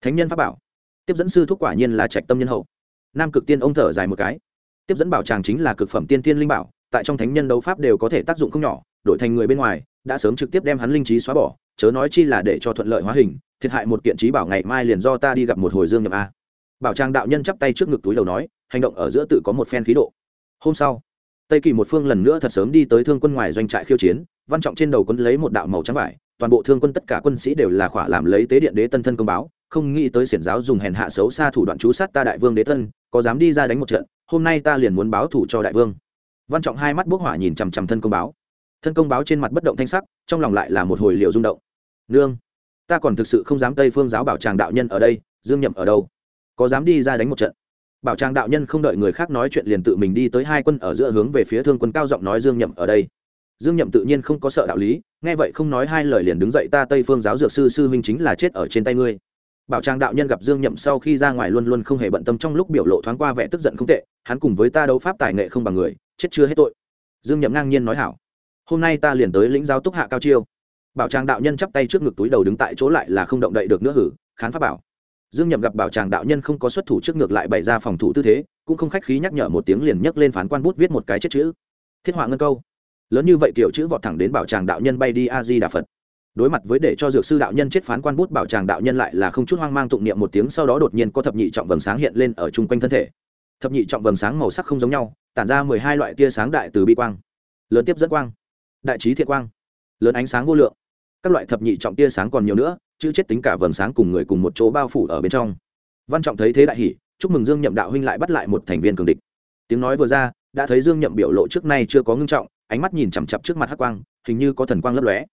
Speaker 1: Thánh nhân pháp bảo. Tiếp dẫn sư thúc quả nhiên là trạch tâm nhân hậu. Nam cực tiên ông thở dài một cái. Tiếp dẫn bảo tràng chính là cực phẩm tiên tiên linh bảo, tại trong thánh nhân đấu pháp đều có thể tác dụng không nhỏ, đổi thành người bên ngoài, đã sớm trực tiếp đem hắn linh trí xóa bỏ, chớ nói chi là để cho thuận lợi hóa hình, thiệt hại một kiện trí bảo ngày mai liền do ta đi gặp một hồi dương nhậm a. Bảo trang đạo nhân chắp tay trước ngực túi đầu nói hành động ở giữa tự có một phen khí độ. Hôm sau, tây kỳ một phương lần nữa thật sớm đi tới thương quân ngoài doanh trại khiêu chiến, văn trọng trên đầu quân lấy một đạo màu trắng vải, toàn bộ thương quân tất cả quân sĩ đều là khỏa làm lấy tế điện đế tân thân công báo, không nghĩ tới xiển giáo dùng hèn hạ xấu xa thủ đoạn chú sát ta đại vương đế tân, có dám đi ra đánh một trận, hôm nay ta liền muốn báo thủ cho đại vương. Văn trọng hai mắt bốc hỏa nhìn chằm chằm thân công báo. Thân công báo trên mặt bất động thanh sắc, trong lòng lại là một hồi liệu rung động. Nương, ta còn thực sự không dám tây phương giáo bảo tràng đạo nhân ở đây, dương nhậm ở đâu? Có dám đi ra đánh một trận? Bảo Trang đạo nhân không đợi người khác nói chuyện liền tự mình đi tới hai quân ở giữa hướng về phía thương quân cao giọng nói dương nhậm ở đây. Dương nhậm tự nhiên không có sợ đạo lý, nghe vậy không nói hai lời liền đứng dậy, ta tây phương giáo dược sư sư huynh chính là chết ở trên tay ngươi. Bảo Trang đạo nhân gặp dương nhậm sau khi ra ngoài luôn luôn không hề bận tâm trong lúc biểu lộ thoáng qua vẻ tức giận không tệ, hắn cùng với ta đấu pháp tài nghệ không bằng người, chết chưa hết tội. Dương nhậm ngang nhiên nói hảo, hôm nay ta liền tới lĩnh giáo túc hạ cao chiêu. Bảo Trang đạo nhân chắp tay trước ngực túi đầu đứng tại chỗ lại là không động đậy được nữa hử, khán pháp bảo dương nhậm gặp bảo tràng đạo nhân không có xuất thủ trước ngược lại bày ra phòng thủ tư thế, cũng không khách khí nhắc nhở một tiếng liền nhấc lên phán quan bút viết một cái chết chữ. Thiết họa ngân câu. Lớn như vậy kiểu chữ vọt thẳng đến bảo tràng đạo nhân bay đi a di đà phật. Đối mặt với để cho dược sư đạo nhân chết phán quan bút, bảo tràng đạo nhân lại là không chút hoang mang tụng niệm một tiếng, sau đó đột nhiên có thập nhị trọng vầng sáng hiện lên ở chung quanh thân thể. Thập nhị trọng vầng sáng màu sắc không giống nhau, tản ra mười hai loại tia sáng đại từ bi quang. Lớn tiếp dẫn quang. Đại trí thiện quang. Lớn ánh sáng vô lượng. Các loại thập nhị trọng tia sáng còn nhiều nữa chữ chết tính cả vầng sáng cùng người cùng một chỗ bao phủ ở bên trong. Văn trọng thấy thế đại hỷ chúc mừng dương nhậm đạo huynh lại bắt lại một thành viên cường địch. Tiếng nói vừa ra, đã thấy dương nhậm biểu lộ trước nay chưa có ngưng trọng, ánh mắt nhìn chằm chặp trước mặt hắc quang, hình như có thần quang lấp lóe.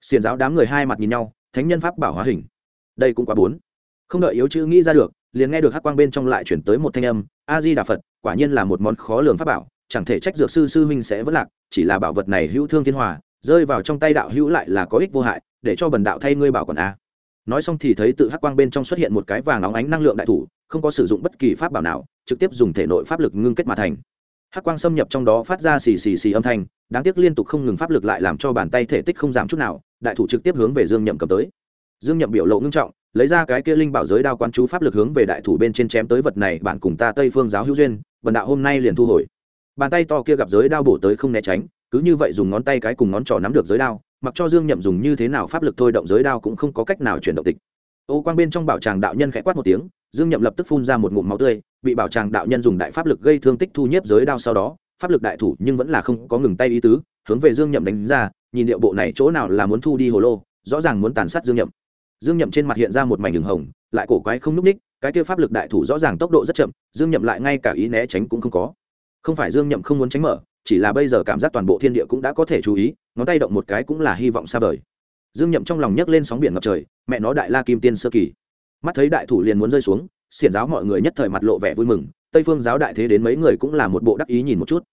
Speaker 1: Xiền giáo đám người hai mặt nhìn nhau, thánh nhân pháp bảo hóa hình. Đây cũng quá bốn. Không đợi yếu chữ nghĩ ra được, liền nghe được hắc quang bên trong lại chuyển tới một thanh âm, a di đà phật, quả nhiên là một món khó lường pháp bảo, chẳng thể trách dược sư sư huynh sẽ vất lạc, chỉ là bảo vật này hữu thương thiên hòa, rơi vào trong tay đạo hữu lại là có ích vô hại, để cho bần đạo thay ngươi bảo còn a nói xong thì thấy tự hắc quang bên trong xuất hiện một cái vàng óng ánh năng lượng đại thủ, không có sử dụng bất kỳ pháp bảo nào, trực tiếp dùng thể nội pháp lực ngưng kết mà thành. Hắc quang xâm nhập trong đó phát ra xì xì xì âm thanh, đáng tiếc liên tục không ngừng pháp lực lại làm cho bàn tay thể tích không giảm chút nào, đại thủ trực tiếp hướng về dương nhậm cầm tới. Dương nhậm biểu lộ ngưng trọng, lấy ra cái kia linh bảo giới đao quán chú pháp lực hướng về đại thủ bên trên chém tới vật này, bạn cùng ta tây phương giáo hữu duyên vần đạo hôm nay liền thu hồi. Bàn tay to kia gặp giới đao bổ tới không né tránh cứ như vậy dùng ngón tay cái cùng ngón trỏ nắm được giới đao, mặc cho dương nhậm dùng như thế nào pháp lực thôi động giới đao cũng không có cách nào chuyển động tịch. Ô quang bên trong bảo tràng đạo nhân khẽ quát một tiếng, dương nhậm lập tức phun ra một ngụm máu tươi, bị bảo tràng đạo nhân dùng đại pháp lực gây thương tích thu nhếp giới đao sau đó, pháp lực đại thủ nhưng vẫn là không có ngừng tay ý tứ, hướng về dương nhậm đánh ra, nhìn điệu bộ này chỗ nào là muốn thu đi hồ lô, rõ ràng muốn tàn sát dương nhậm. Dương nhậm trên mặt hiện ra một mảnh đường hồng, lại cổ quái không n ú c ních, cái kia pháp lực đại thủ rõ ràng tốc độ rất chậm, dương nhậm lại ngay cả ý né tránh cũng không có. Không phải dương nhậm không muốn tránh mở chỉ là bây giờ cảm giác toàn bộ thiên địa cũng đã có thể chú ý, ngón tay động một cái cũng là hy vọng xa vời. Dương nhậm trong lòng nhấc lên sóng biển ngập trời, mẹ nó đại la kim tiên sơ kỳ. Mắt thấy đại thủ liền muốn rơi xuống, xiển giáo mọi người nhất thời mặt lộ vẻ vui mừng, tây phương giáo đại thế đến mấy người cũng là một bộ đắc ý nhìn một chút.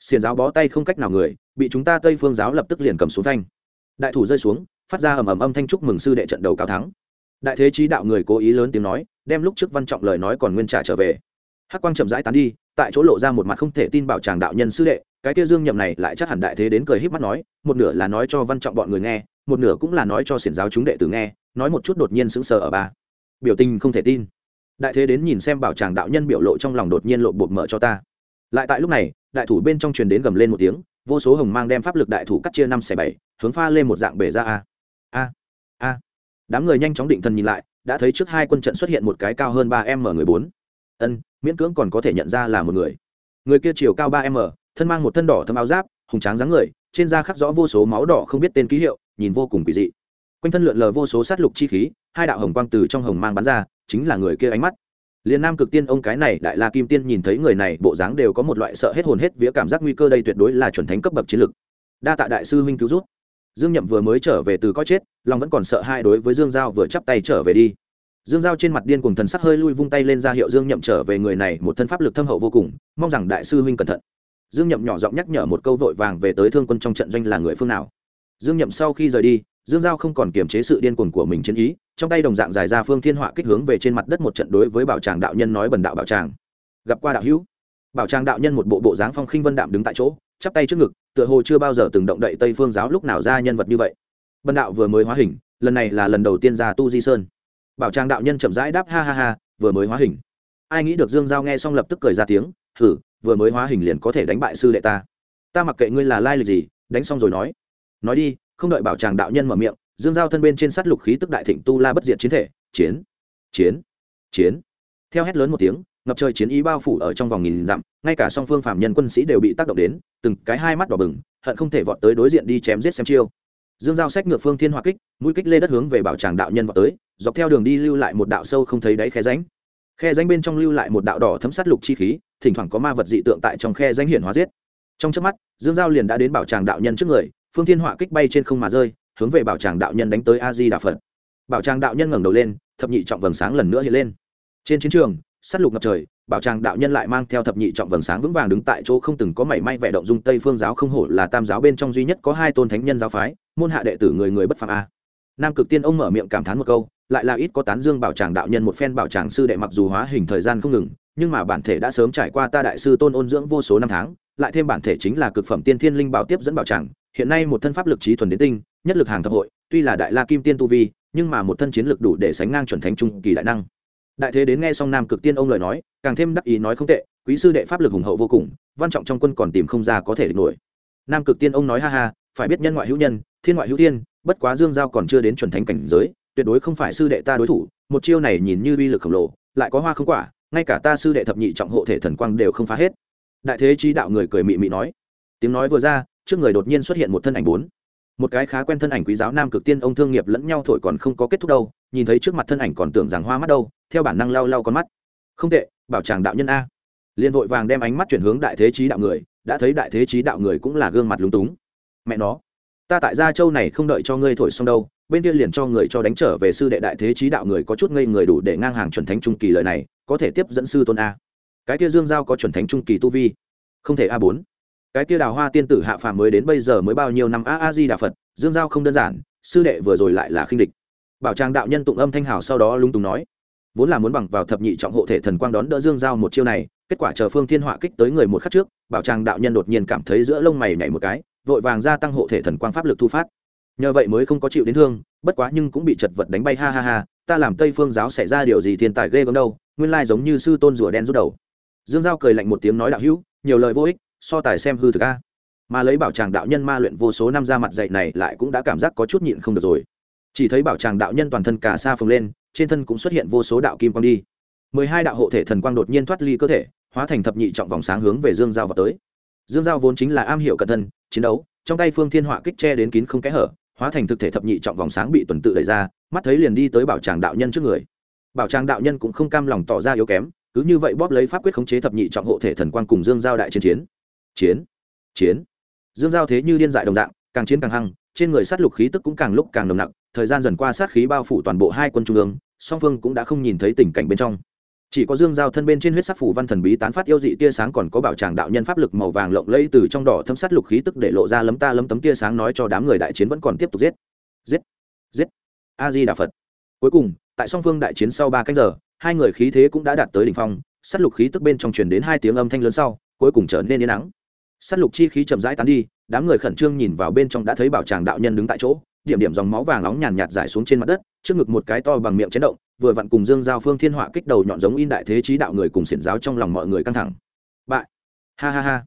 Speaker 1: Xiển giáo bó tay không cách nào người, bị chúng ta tây phương giáo lập tức liền cầm xuống thanh đại thủ rơi xuống, phát ra ầm ầm âm thanh chúc mừng sư đệ trận đầu cao thắng. Đại thế trí đạo người cố ý lớn tiếng nói, đem lúc trước văn trọng lời nói còn nguyên trả trở về. Hắc quang chậm rãi tán đi, tại chỗ lộ ra một mặt không thể tin bảo chàng đạo nhân sư đệ cái kia dương nhậm này lại chắc hẳn đại thế đến cười híp mắt nói, một nửa là nói cho văn trọng bọn người nghe, một nửa cũng là nói cho xiển giáo chúng đệ tử nghe, nói một chút đột nhiên sững sờ ở ba. Biểu tình không thể tin. Đại thế đến nhìn xem bảo chàng đạo nhân biểu lộ trong lòng đột nhiên lộ bột mở cho ta. Lại tại lúc này, đại thủ bên trong truyền đến gầm lên một tiếng, vô số hồng mang đem pháp lực đại thủ cắt chia năm xẻ bảy, hướng pha lên một dạng bể ra a. A a. Đám người nhanh chóng định thần nhìn lại, đã thấy trước hai quân trận xuất hiện một cái cao hơn ba m người bốn. Ân, miễn cưỡng còn có thể nhận ra là một người. Người kia chiều cao ba m thân mang một thân đỏ thâm áo giáp, hùng tráng dáng người, trên da khắc rõ vô số máu đỏ không biết tên ký hiệu, nhìn vô cùng kỳ dị. Quanh thân lượn lờ vô số sát lục chi khí, hai đạo hồng quang từ trong hồng mang bắn ra, chính là người kia ánh mắt. Liền nam cực tiên ông cái này, đại la kim tiên nhìn thấy người này, bộ dáng đều có một loại sợ hết hồn hết vía cảm giác nguy cơ đây tuyệt đối là chuẩn thánh cấp bậc chiến lực. Đa tạ đại sư huynh cứu rút dương nhậm vừa mới trở về từ coi chết long vẫn còn sợ hai đối với dương giao vừa chắp tay trở về đi. Dương giao trên mặt điên cùng thần sắc hơi lui vung tay lên ra hiệu dương nhậm trở về người này, một thân pháp lực thâm hậu vô cùng, mong rằng đại sư huynh cẩn thận dương nhậm nhỏ giọng nhắc nhở một câu vội vàng về tới thương quân trong trận doanh là người phương nào. Dương nhậm sau khi rời đi, dương giao không còn kiềm chế sự điên cuồng của mình chiến ý, trong tay đồng dạng dài ra phương thiên họa kích hướng về trên mặt đất một trận đối với bảo tràng đạo nhân nói bần đạo bảo tràng. Gặp qua đạo hữu. Bảo tràng đạo nhân một bộ bộ dáng phong khinh vân đạm đứng tại chỗ, chắp tay trước ngực, tựa hồ chưa bao giờ từng động đậy tây phương giáo lúc nào ra nhân vật như vậy. Bần đạo vừa mới hóa hình, lần này là lần đầu tiên ra tu di sơn. Bảo tràng đạo nhân chậm rãi đáp ha ha ha, vừa mới hóa hình. Ai nghĩ được dương giao nghe xong lập tức cười ra tiếng hử, vừa mới hóa hình liền có thể đánh bại sư đệ ta. Ta mặc kệ ngươi là lai lịch gì, đánh xong rồi nói. Nói đi, không đợi bảo tràng đạo nhân mở miệng, dương giao thân bên trên sát lục khí tức đại thịnh tu la bất diệt chiến thể. Chiến chiến chiến. Theo hét lớn một tiếng, ngập trời chiến ý bao phủ ở trong vòng nghìn dặm, ngay cả song phương phạm nhân quân sĩ đều bị tác động đến, từng cái hai mắt đỏ bừng, hận không thể vọt tới đối diện đi chém giết xem chiêu. Dương giao sách ngược phương thiên hòa kích, mũi kích lê đất hướng về bảo tràng đạo nhân vọt tới, dọc theo đường đi lưu lại một đạo sâu không thấy đáy khe ránh khe danh bên trong lưu lại một đạo đỏ thấm sát lục chi khí, thỉnh thoảng có ma vật dị tượng tại trong khe danh hiển hóa giết. Trong chớp mắt, dương giao liền đã đến bảo tràng đạo nhân trước người, phương thiên họa kích bay trên không mà rơi, hướng về bảo tràng đạo nhân đánh tới a di đà phật. Bảo tràng đạo nhân ngẩng đầu lên, thập nhị trọng vầng sáng lần nữa hiện lên. Trên chiến trường, sát lục ngập trời, bảo tràng đạo nhân lại mang theo thập nhị trọng vầng sáng vững vàng đứng tại chỗ không từng có mảy may vẻ động dung tây phương giáo không hổ là tam giáo bên trong duy nhất có hai tôn thánh nhân giáo phái, môn hạ đệ tử người người bất phàm a. Nam cực tiên ông mở miệng cảm thán một câu lại là ít có tán dương bảo tràng đạo nhân một phen bảo tràng sư đệ mặc dù hóa hình thời gian không ngừng, nhưng mà bản thể đã sớm trải qua ta đại sư tôn ôn dưỡng vô số năm tháng, lại thêm bản thể chính là cực phẩm tiên thiên linh bảo tiếp dẫn bảo tràng, hiện nay một thân pháp lực trí thuần đến tinh, nhất lực hàng thập hội, tuy là đại la kim tiên tu vi, nhưng mà một thân chiến lực đủ để sánh ngang chuẩn thánh trung kỳ đại năng. Đại thế đến nghe xong nam cực tiên ông lời nói, càng thêm đắc ý nói không tệ, quý sư đệ pháp lực hùng hậu vô cùng, văn trọng trong quân còn tìm không ra có thể địch nổi. Nam cực tiên ông nói ha ha, phải biết nhân ngoại hữu nhân, thiên ngoại hữu tiên bất quá dương giao còn chưa đến chuẩn thánh cảnh giới tuyệt đối không phải sư đệ ta đối thủ, một chiêu này nhìn như uy lực khổng lồ, lại có hoa không quả, ngay cả ta sư đệ thập nhị trọng hộ thể thần quang đều không phá hết. Đại thế trí đạo người cười mị mị nói. Tiếng nói vừa ra, trước người đột nhiên xuất hiện một thân ảnh bốn. Một cái khá quen thân ảnh quý giáo nam cực tiên ông thương nghiệp lẫn nhau thổi còn không có kết thúc đâu, nhìn thấy trước mặt thân ảnh còn tưởng rằng hoa mắt đâu, theo bản năng lau lau con mắt. Không tệ, bảo chàng đạo nhân a. Liền vội vàng đem ánh mắt chuyển hướng đại thế trí đạo người, đã thấy đại thế trí đạo người cũng là gương mặt lúng túng. Mẹ nó, ta tại gia châu này không đợi cho ngươi thổi xong đâu bên kia liền cho người cho đánh trở về sư đệ đại thế trí đạo người có chút ngây người đủ để ngang hàng chuẩn thánh trung kỳ lời này, có thể tiếp dẫn sư tôn a. Cái kia dương giao có chuẩn thánh trung kỳ tu vi? Không thể a bốn. Cái kia đào hoa tiên tử hạ phàm mới đến bây giờ mới bao nhiêu năm a a di đà phật, dương giao không đơn giản, sư đệ vừa rồi lại là khinh địch. Bảo trang đạo nhân tụng âm thanh hào sau đó lung tùng nói, vốn là muốn bằng vào thập nhị trọng hộ thể thần quang đón đỡ dương giao một chiêu này, kết quả chờ phương thiên họa kích tới người một khắc trước, bảo trang đạo nhân đột nhiên cảm thấy giữa lông mày nhảy một cái, vội vàng gia tăng hộ thể thần quang pháp lực thu phát nhờ vậy mới không có chịu đến thương, bất quá nhưng cũng bị chật vật đánh bay, ha ha ha, ta làm tây phương giáo xảy ra điều gì thiên tài ghê gớm đâu, nguyên lai giống như sư tôn rùa đen rút đầu. Dương giao cười lạnh một tiếng nói đạo hữu, nhiều lời vô ích, so tài xem hư thực a. Mà lấy bảo tràng đạo nhân ma luyện vô số năm ra mặt dạy này lại cũng đã cảm giác có chút nhịn không được rồi. Chỉ thấy bảo tràng đạo nhân toàn thân cả xa phồng lên, trên thân cũng xuất hiện vô số đạo kim quang đi. Mười hai đạo hộ thể thần quang đột nhiên thoát ly cơ thể, hóa thành thập nhị trọng vòng sáng hướng về dương giao vào tới. Dương giao vốn chính là am hiểu cẩn thân chiến đấu, trong tay phương thiên họa kích che đến kín không kẽ hở hóa thành thực thể thập nhị trọng vòng sáng bị tuần tự đẩy ra, mắt thấy liền đi tới bảo tràng đạo nhân trước người. Bảo tràng đạo nhân cũng không cam lòng tỏ ra yếu kém, cứ như vậy bóp lấy pháp quyết khống chế thập nhị trọng hộ thể thần quang cùng dương giao đại chiến chiến. Chiến chiến. Dương giao thế như điên dại đồng dạng, càng chiến càng hăng, trên người sát lục khí tức cũng càng lúc càng nồng nặc, thời gian dần qua sát khí bao phủ toàn bộ hai quân trung ương, song phương cũng đã không nhìn thấy tình cảnh bên trong chỉ có dương giao thân bên trên huyết sắc phủ văn thần bí tán phát yêu dị tia sáng còn có bảo tràng đạo nhân pháp lực màu vàng lộng lẫy từ trong đỏ thâm sát lục khí tức để lộ ra lấm ta lấm tấm tia sáng nói cho đám người đại chiến vẫn còn tiếp tục giết. Giết. Giết. A di đà phật. Cuối cùng, tại song phương đại chiến sau ba canh giờ, hai người khí thế cũng đã đạt tới đỉnh phong, sát lục khí tức bên trong truyền đến hai tiếng âm thanh lớn sau, cuối cùng trở nên yên nắng sát lục chi khí chậm rãi tán đi, đám người khẩn trương nhìn vào bên trong đã thấy bảo tràng đạo nhân đứng tại chỗ điểm điểm dòng máu vàng nóng nhàn nhạt giải xuống trên mặt đất, trước ngực một cái to bằng miệng chấn động, vừa vặn cùng dương giao phương thiên họa kích đầu nhọn giống in đại thế trí đạo người cùng xiển giáo trong lòng mọi người căng thẳng. Bại. Ha ha ha.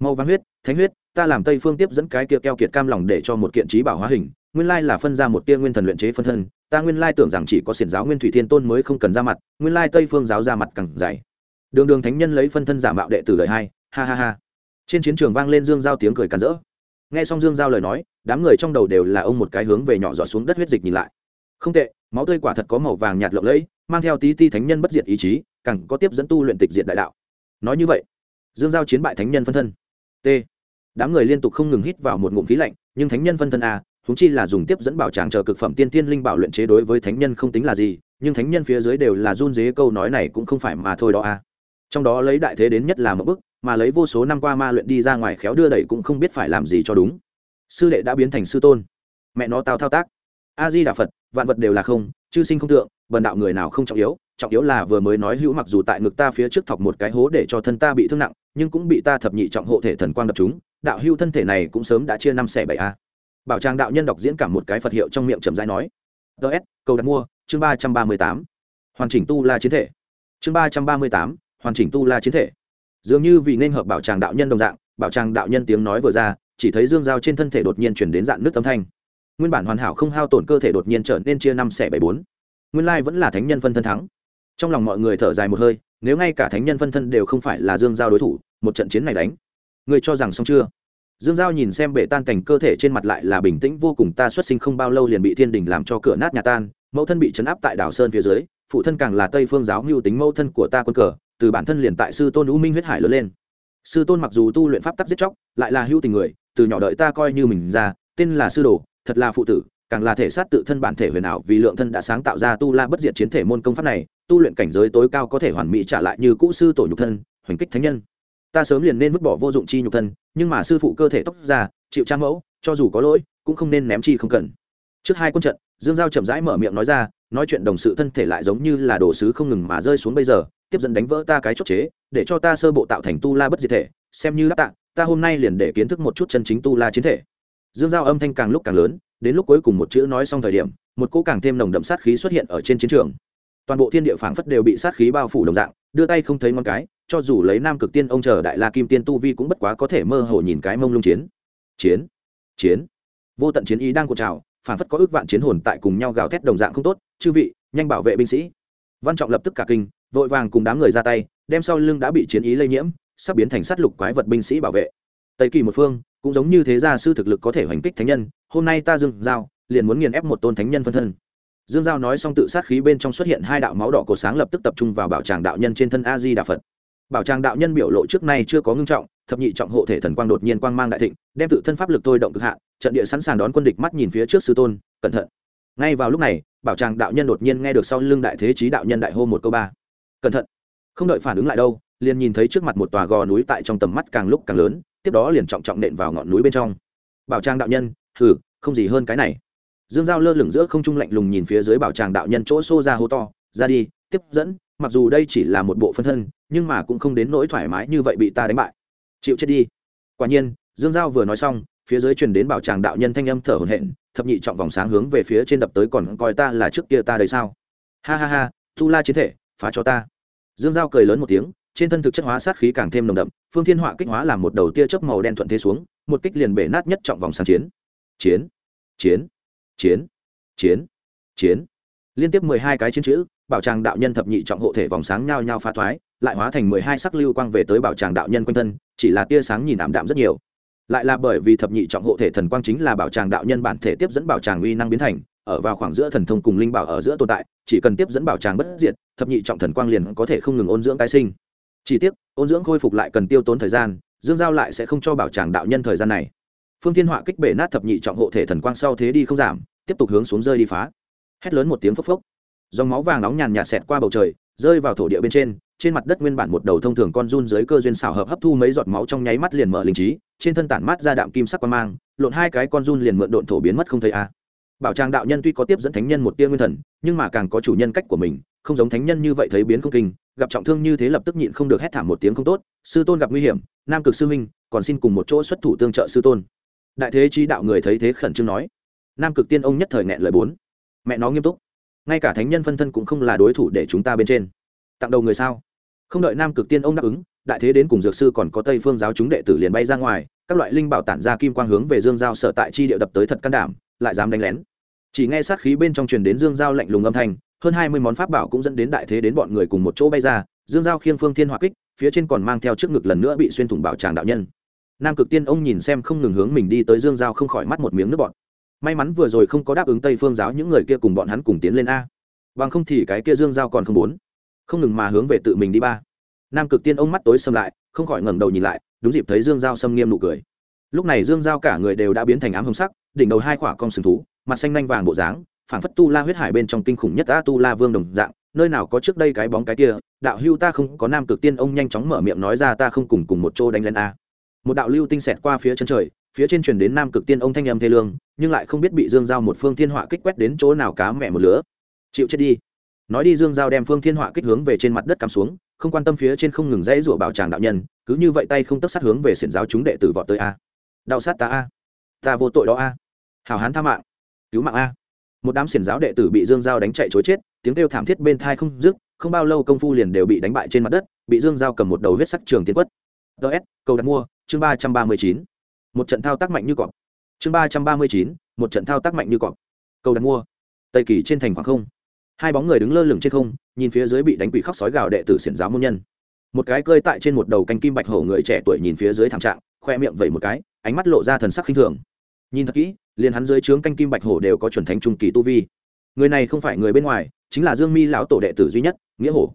Speaker 1: Màu vàng huyết, thánh huyết, ta làm tây phương tiếp dẫn cái kia keo kiệt cam lòng để cho một kiện trí bảo hóa hình, nguyên lai là phân ra một tia nguyên thần luyện chế phân thân, ta nguyên lai tưởng rằng chỉ có xiển giáo nguyên thủy thiên tôn mới không cần ra mặt, nguyên lai tây phương giáo ra mặt càng dày. Đường đường thánh nhân lấy phân thân giả mạo đệ tử đời hai, ha ha ha. Trên chiến trường vang lên dương giao tiếng cười càn rỡ nghe xong dương giao lời nói, đám người trong đầu đều là ông một cái hướng về nhỏ giọt xuống đất huyết dịch nhìn lại. Không tệ, máu tươi quả thật có màu vàng nhạt lộng lẫy, mang theo tí ti thánh nhân bất diệt ý chí, càng có tiếp dẫn tu luyện tịch diệt đại đạo. Nói như vậy, dương giao chiến bại thánh nhân phân thân. T. Đám người liên tục không ngừng hít vào một ngụm khí lạnh, nhưng thánh nhân phân thân a chúng chi là dùng tiếp dẫn bảo tràng chờ cực phẩm tiên tiên linh bảo luyện chế đối với thánh nhân không tính là gì, nhưng thánh nhân phía dưới đều là run dế câu nói này cũng không phải mà thôi đó a. Trong đó lấy đại thế đến nhất là một bức mà lấy vô số năm qua ma luyện đi ra ngoài khéo đưa đẩy cũng không biết phải làm gì cho đúng. Sư đệ đã biến thành sư tôn. Mẹ nó tao thao tác. A di đà phật, vạn vật đều là không, chư sinh không tượng, bần đạo người nào không trọng yếu trọng yếu là vừa mới nói hữu mặc dù tại ngực ta phía trước thọc một cái hố để cho thân ta bị thương nặng, nhưng cũng bị ta thập nhị trọng hộ thể thần quang đập chúng đạo hữu thân thể này cũng sớm đã chia năm xẻ bảy a. Bảo trang đạo nhân đọc diễn cảm một cái phật hiệu trong miệng chậm rãi nói. Ts câu đặt mua, chương ba trăm ba mươi tám. Hoàn chỉnh tu la chiến thể. Chương ba trăm ba mươi tám, hoàn chỉnh tu la chiến thể dường như vì nên hợp bảo tràng đạo nhân đồng dạng, bảo tràng đạo nhân tiếng nói vừa ra, chỉ thấy dương dao trên thân thể đột nhiên chuyển đến dạng nước âm thanh. Nguyên bản hoàn hảo không hao tổn cơ thể đột nhiên trở nên chia năm xẻ bảy bốn. Nguyên lai vẫn là thánh nhân phân thân thắng. Trong lòng mọi người thở dài một hơi, nếu ngay cả thánh nhân phân thân đều không phải là dương giao đối thủ, một trận chiến này đánh. Người cho rằng xong chưa? Dương giao nhìn xem bể tan cảnh cơ thể trên mặt lại là bình tĩnh vô cùng, ta xuất sinh không bao lâu liền bị thiên đình làm cho cửa nát nhà tan, mẫu thân bị chấn áp tại đảo sơn phía dưới, phụ thân càng là tây phương giáo mưu tính mẫu thân của ta quân cờ từ bản thân liền tại sư tôn u minh huyết hải lớn lên. Sư tôn mặc dù tu luyện pháp tắc giết chóc, lại là hữu tình người, từ nhỏ đợi ta coi như mình ra, tên là sư đồ, thật là phụ tử, càng là thể sát tự thân bản thể huyền ảo vì lượng thân đã sáng tạo ra tu la bất diệt chiến thể môn công pháp này, tu luyện cảnh giới tối cao có thể hoàn mỹ trả lại như cũ sư tổ nhục thân, hoành kích thánh nhân. Ta sớm liền nên vứt bỏ vô dụng chi nhục thân, nhưng mà sư phụ cơ thể tóc ra, chịu trang mẫu, cho dù có lỗi, cũng không nên ném chi không cần. Trước hai quân trận, dương giao chậm rãi mở miệng nói ra, nói chuyện đồng sự thân thể lại giống như là đồ sứ không ngừng mà rơi xuống bây giờ tiếp dẫn đánh vỡ ta cái chốt chế, để cho ta sơ bộ tạo thành tu la bất diệt thể, xem như đáp tạ, ta hôm nay liền để kiến thức một chút chân chính tu la chiến thể. Dương giao âm thanh càng lúc càng lớn, đến lúc cuối cùng một chữ nói xong thời điểm, một cỗ càng thêm nồng đậm sát khí xuất hiện ở trên chiến trường. Toàn bộ thiên địa phảng phất đều bị sát khí bao phủ đồng dạng, đưa tay không thấy ngón cái, cho dù lấy nam cực tiên ông chờ đại la kim tiên tu vi cũng bất quá có thể mơ hồ nhìn cái mông lung chiến. Chiến chiến. Vô tận chiến ý đang cột trào, phảng phất có ước vạn chiến hồn tại cùng nhau gào thét đồng dạng không tốt, chư vị, nhanh bảo vệ binh sĩ. Văn trọng lập tức cả kinh vội vàng cùng đám người ra tay đem sau lưng đã bị chiến ý lây nhiễm sắp biến thành sát lục quái vật binh sĩ bảo vệ. Tây kỳ một phương cũng giống như thế gia sư thực lực có thể hoành kích thánh nhân hôm nay ta dương giao liền muốn nghiền ép một tôn thánh nhân phân thân. Dương giao nói xong tự sát khí bên trong xuất hiện hai đạo máu đỏ cổ sáng lập tức tập trung vào bảo tràng đạo nhân trên thân a di đà phật. Bảo tràng đạo nhân biểu lộ trước nay chưa có ngưng trọng thập nhị trọng hộ thể thần quang đột nhiên quang mang đại thịnh đem tự thân pháp lực thôi động cực hạ, trận địa sẵn sàng đón quân địch mắt nhìn phía trước sư tôn cẩn thận. Ngay vào lúc này bảo tràng đạo nhân đột nhiên nghe được sau lưng đại thế trí đạo nhân đại hô một câu ba cẩn thận. Không đợi phản ứng lại đâu, liền nhìn thấy trước mặt một tòa gò núi tại trong tầm mắt càng lúc càng lớn, tiếp đó liền trọng trọng nện vào ngọn núi bên trong. Bảo trang đạo nhân thử không gì hơn cái này. Dương giao lơ lửng giữa không trung lạnh lùng nhìn phía dưới bảo tràng đạo nhân chỗ xô ra hô to, ra đi, tiếp dẫn, mặc dù đây chỉ là một bộ phân thân, nhưng mà cũng không đến nỗi thoải mái như vậy bị ta đánh bại. Chịu chết đi. Quả nhiên, dương giao vừa nói xong, phía dưới truyền đến bảo tràng đạo nhân thanh âm thở hổn hển, thập nhị trọng vòng sáng hướng về phía trên đập tới còn coi ta là trước kia ta đây sao? Ha ha ha tu la chiến thể, phá cho ta dương giao cười lớn một tiếng, trên thân thực chất hóa sát khí càng thêm nồng đậm, phương thiên họa kích hóa làm một đầu tia chớp màu đen thuận thế xuống, một kích liền bể nát nhất trọng vòng sáng chiến. Chiến chiến chiến chiến chiến. Liên tiếp mười hai cái chiến chữ, bảo tràng đạo nhân thập nhị trọng hộ thể vòng sáng nhao nhao phá thoái, lại hóa thành mười hai sắc lưu quang về tới bảo tràng đạo nhân quanh thân, chỉ là tia sáng nhìn ảm đạm rất nhiều. Lại là bởi vì thập nhị trọng hộ thể thần quang chính là bảo tràng đạo nhân bản thể tiếp dẫn bảo tràng uy năng biến thành ở vào khoảng giữa thần thông cùng linh bảo ở giữa tồn tại, chỉ cần tiếp dẫn bảo tràng bất diệt, thập nhị trọng thần quang liền có thể không ngừng ôn dưỡng tái sinh. Chỉ tiếc, ôn dưỡng khôi phục lại cần tiêu tốn thời gian, dương giao lại sẽ không cho bảo tràng đạo nhân thời gian này. Phương thiên họa kích bể nát thập nhị trọng hộ thể thần quang sau thế đi không giảm, tiếp tục hướng xuống rơi đi phá. Hét lớn một tiếng phốc phốc. Dòng máu vàng nóng nhàn nhạt xẹt qua bầu trời, rơi vào thổ địa bên trên trên mặt đất nguyên bản một đầu thông thường con run dưới cơ duyên xảo hợp hấp thu mấy giọt máu trong nháy mắt liền mở linh trí, trên thân tản mát ra đạm kim sắc qua mang, lộn hai cái con run liền mượn độn thổ biến mất không thấy a bảo tràng đạo nhân tuy có tiếp dẫn thánh nhân một tia nguyên thần, nhưng mà càng có chủ nhân cách của mình, không giống thánh nhân như vậy thấy biến không kinh, gặp trọng thương như thế lập tức nhịn không được hét thảm một tiếng không tốt, sư tôn gặp nguy hiểm, nam cực sư huynh, còn xin cùng một chỗ xuất thủ tương trợ sư tôn. Đại thế chi đạo người thấy thế khẩn trương nói. Nam cực tiên ông nhất thời nghẹn lời bốn. Mẹ nó nghiêm túc. Ngay cả thánh nhân phân thân cũng không là đối thủ để chúng ta bên trên. Tặng đầu người sao? Không đợi nam cực tiên ông đáp ứng, đại thế đến cùng dược sư còn có tây phương giáo chúng đệ tử liền bay ra ngoài, các loại linh bảo tản ra kim quang hướng về dương giao sở tại chi điệu đập tới thật can đảm lại dám đánh lén. Chỉ nghe sát khí bên trong truyền đến dương giao lạnh lùng âm thanh, hơn hai mươi món pháp bảo cũng dẫn đến đại thế đến bọn người cùng một chỗ bay ra, dương giao khiêng phương thiên hỏa kích, phía trên còn mang theo trước ngực lần nữa bị xuyên thủng bảo tràng đạo nhân. Nam cực tiên ông nhìn xem không ngừng hướng mình đi tới dương giao không khỏi mắt một miếng nước bọn may mắn vừa rồi không có đáp ứng tây phương giáo những người kia cùng bọn hắn cùng tiến lên a. Bằng không thì cái kia dương giao còn không muốn. Không ngừng mà hướng về tự mình đi ba. Nam cực tiên ông mắt tối xâm lại, không khỏi ngẩng đầu nhìn lại, đúng dịp thấy dương giao xâm nghiêm nụ cười lúc này dương giao cả người đều đã biến thành ám hồng sắc, đỉnh đầu hai khỏa con sừng thú, mặt xanh nanh vàng bộ dáng, phảng phất tu la huyết hải bên trong kinh khủng nhất a tu la vương đồng dạng, nơi nào có trước đây cái bóng cái kia, đạo hưu ta không có nam cực tiên ông nhanh chóng mở miệng nói ra ta không cùng cùng một chỗ đánh lên a. Một đạo lưu tinh xẹt qua phía chân trời, phía trên truyền đến nam cực tiên ông thanh âm thê lương, nhưng lại không biết bị dương giao một phương thiên họa kích quét đến chỗ nào cá mẹ một lứa. Chịu chết đi. Nói đi dương giao đem phương thiên họa kích hướng về trên mặt đất cắm xuống, không quan tâm phía trên không ngừng dãy rủa bảo tràng đạo nhân, cứ như vậy tay không tất sát hướng về xiển giáo chúng đệ tử vọt tới a đạo sát ta a. Ta vô tội đó a. Hào hán tha mạng. Cứu mạng a. Một đám xiển giáo đệ tử bị dương giao đánh chạy chối chết, tiếng kêu thảm thiết bên thai không dứt, không bao lâu công phu liền đều bị đánh bại trên mặt đất, bị dương giao cầm một đầu huyết sắc trường tiến quất. Ts cầu đặt mua, chương ba trăm ba mươi chín. Một trận thao tác mạnh như cọp. Chương ba trăm ba mươi chín, một trận thao tác mạnh như cọp. Cầu đặt mua. Tây kỳ trên thành khoảng không. Hai bóng người đứng lơ lửng trên không, nhìn phía dưới bị đánh quỷ khóc sói gào đệ tử xiển giáo môn nhân. Một cái cơi tại trên một đầu canh kim bạch hổ người trẻ tuổi nhìn phía dưới thảm trạng, khoe miệng vẩy một cái ánh mắt lộ ra thần sắc khinh thường. Nhìn thật kỹ, liền hắn dưới trướng canh kim bạch hổ đều có chuẩn thánh trung kỳ tu vi. Người này không phải người bên ngoài, chính là dương mi lão tổ đệ tử duy nhất, nghĩa hổ.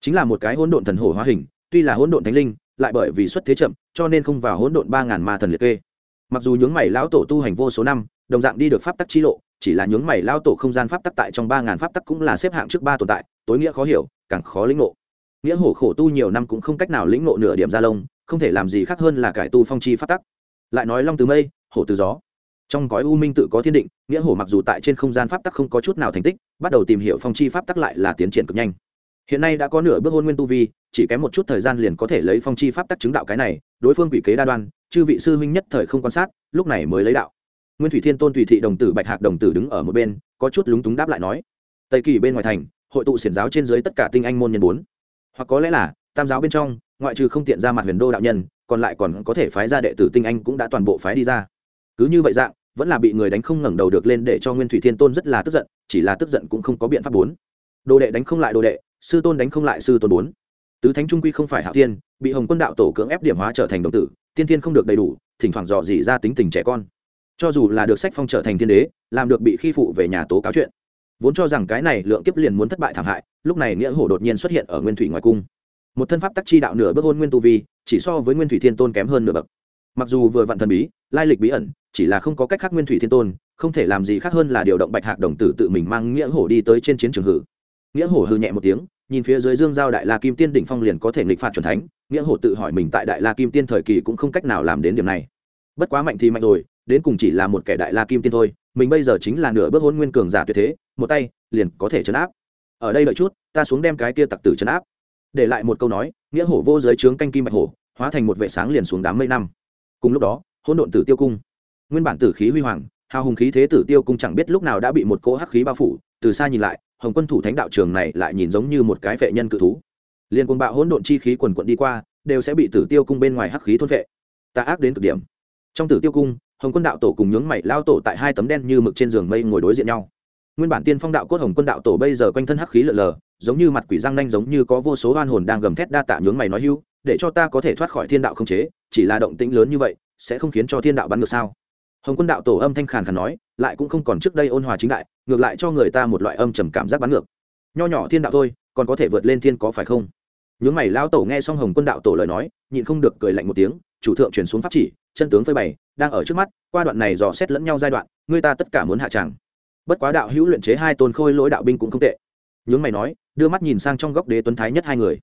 Speaker 1: Chính là một cái hỗn độn thần hổ hóa hình, tuy là hỗn độn thánh linh, lại bởi vì xuất thế chậm, cho nên không vào hỗn độn ba ngàn ma thần liệt kê. Mặc dù nhướng mày lão tổ tu hành vô số năm, đồng dạng đi được pháp tắc chi lộ, chỉ là nhướng mày lão tổ không gian pháp tắc tại trong ba ngàn pháp tắc cũng là xếp hạng trước ba tồn tại, tối nghĩa khó hiểu, càng khó lĩnh ngộ. Nghĩa hổ khổ tu nhiều năm cũng không cách nào lĩnh ngộ nửa điểm ra lông, không thể làm gì khác hơn là cải tu phong chi pháp tắc lại nói long từ mây, hổ từ gió. Trong gói u minh tự có thiên định, nghĩa hổ mặc dù tại trên không gian pháp tắc không có chút nào thành tích, bắt đầu tìm hiểu phong chi pháp tắc lại là tiến triển cực nhanh. Hiện nay đã có nửa bước hôn nguyên tu vi, chỉ kém một chút thời gian liền có thể lấy phong chi pháp tắc chứng đạo cái này, đối phương quỷ kế đa đoan, chư vị sư huynh nhất thời không quan sát, lúc này mới lấy đạo. Nguyên thủy thiên tôn thủy thị đồng tử bạch hạc đồng tử đứng ở một bên, có chút lúng túng đáp lại nói, tây kỳ bên ngoài thành, hội tụ xiển giáo trên dưới tất cả tinh anh môn nhân bốn. Hoặc có lẽ là, tam giáo bên trong, ngoại trừ không tiện ra mặt huyền đô đạo nhân còn lại còn có thể phái ra đệ tử tinh anh cũng đã toàn bộ phái đi ra. Cứ như vậy dạng, vẫn là bị người đánh không ngẩng đầu được lên để cho nguyên thủy thiên tôn rất là tức giận, chỉ là tức giận cũng không có biện pháp bốn. Đồ đệ đánh không lại đồ đệ, sư tôn đánh không lại sư tôn bốn. Tứ thánh trung quy không phải hạ tiên bị hồng quân đạo tổ cưỡng ép điểm hóa trở thành đồng tử, tiên tiên không được đầy đủ, thỉnh thoảng dò dỉ ra tính tình trẻ con. Cho dù là được sách phong trở thành thiên đế, làm được bị khi phụ về nhà tố cáo chuyện. Vốn cho rằng cái này lượng kiếp liền muốn thất bại thảm hại, lúc này nghĩa hổ đột nhiên xuất hiện ở nguyên thủy ngoài cung một thân pháp tắc chi đạo nửa bước hôn nguyên tu vi, chỉ so với nguyên thủy thiên tôn kém hơn nửa bậc. Mặc dù vừa vặn thần bí, lai lịch bí ẩn, chỉ là không có cách khác nguyên thủy thiên tôn, không thể làm gì khác hơn là điều động bạch hạc đồng tử tự mình mang nghĩa hổ đi tới trên chiến trường hử. Nghĩa hổ hư nhẹ một tiếng, nhìn phía dưới dương giao đại la kim tiên đỉnh phong liền có thể nghịch phạt chuẩn thánh, nghĩa hổ tự hỏi mình tại đại la kim tiên thời kỳ cũng không cách nào làm đến điểm này. Bất quá mạnh thì mạnh rồi, đến cùng chỉ là một kẻ đại la kim tiên thôi, mình bây giờ chính là nửa bước hôn nguyên cường giả tuyệt thế, một tay liền có thể chấn áp. Ở đây đợi chút, ta xuống đem cái kia tặc tử chấn áp để lại một câu nói, nghĩa hổ vô giới trướng canh kim bạch hổ, hóa thành một vệ sáng liền xuống đám mây năm. Cùng lúc đó, hỗn độn tử tiêu cung. Nguyên bản tử khí huy hoàng, hào hùng khí thế tử tiêu cung chẳng biết lúc nào đã bị một cỗ hắc khí bao phủ, từ xa nhìn lại, hồng quân thủ thánh đạo trường này lại nhìn giống như một cái vệ nhân cự thú. Liên quân bạo hỗn độn chi khí quần quận đi qua, đều sẽ bị tử tiêu cung bên ngoài hắc khí thôn vệ. Ta ác đến cực điểm. Trong tử tiêu cung, hồng quân đạo tổ cùng nhướng mày lao tổ tại hai tấm đen như mực trên giường mây ngồi đối diện nhau. Nguyên bản tiên phong đạo cốt hồng quân đạo tổ bây giờ quanh thân hắc khí lợn lờ giống như mặt quỷ răng nanh giống như có vô số oan hồn đang gầm thét đa tạ nhướng mày nói hưu, để cho ta có thể thoát khỏi thiên đạo không chế, chỉ là động tĩnh lớn như vậy, sẽ không khiến cho thiên đạo bắn ngược sao? Hồng quân đạo tổ âm thanh khàn khàn nói, lại cũng không còn trước đây ôn hòa chính đại, ngược lại cho người ta một loại âm trầm cảm giác bắn ngược. Nho nhỏ thiên đạo thôi, còn có thể vượt lên thiên có phải không? Nhướng mày lao tổ nghe xong hồng quân đạo tổ lời nói, nhịn không được cười lạnh một tiếng, chủ thượng chuyển xuống pháp chỉ, chân tướng phơi bày, đang ở trước mắt, qua đoạn này dò xét lẫn nhau giai đoạn, người ta tất cả muốn hạ tràng. Bất quá đạo hữu luyện chế hai tôn khôi lỗi đạo binh cũng không tệ nhướng mày nói, đưa mắt nhìn sang trong góc đế tuấn thái nhất hai người.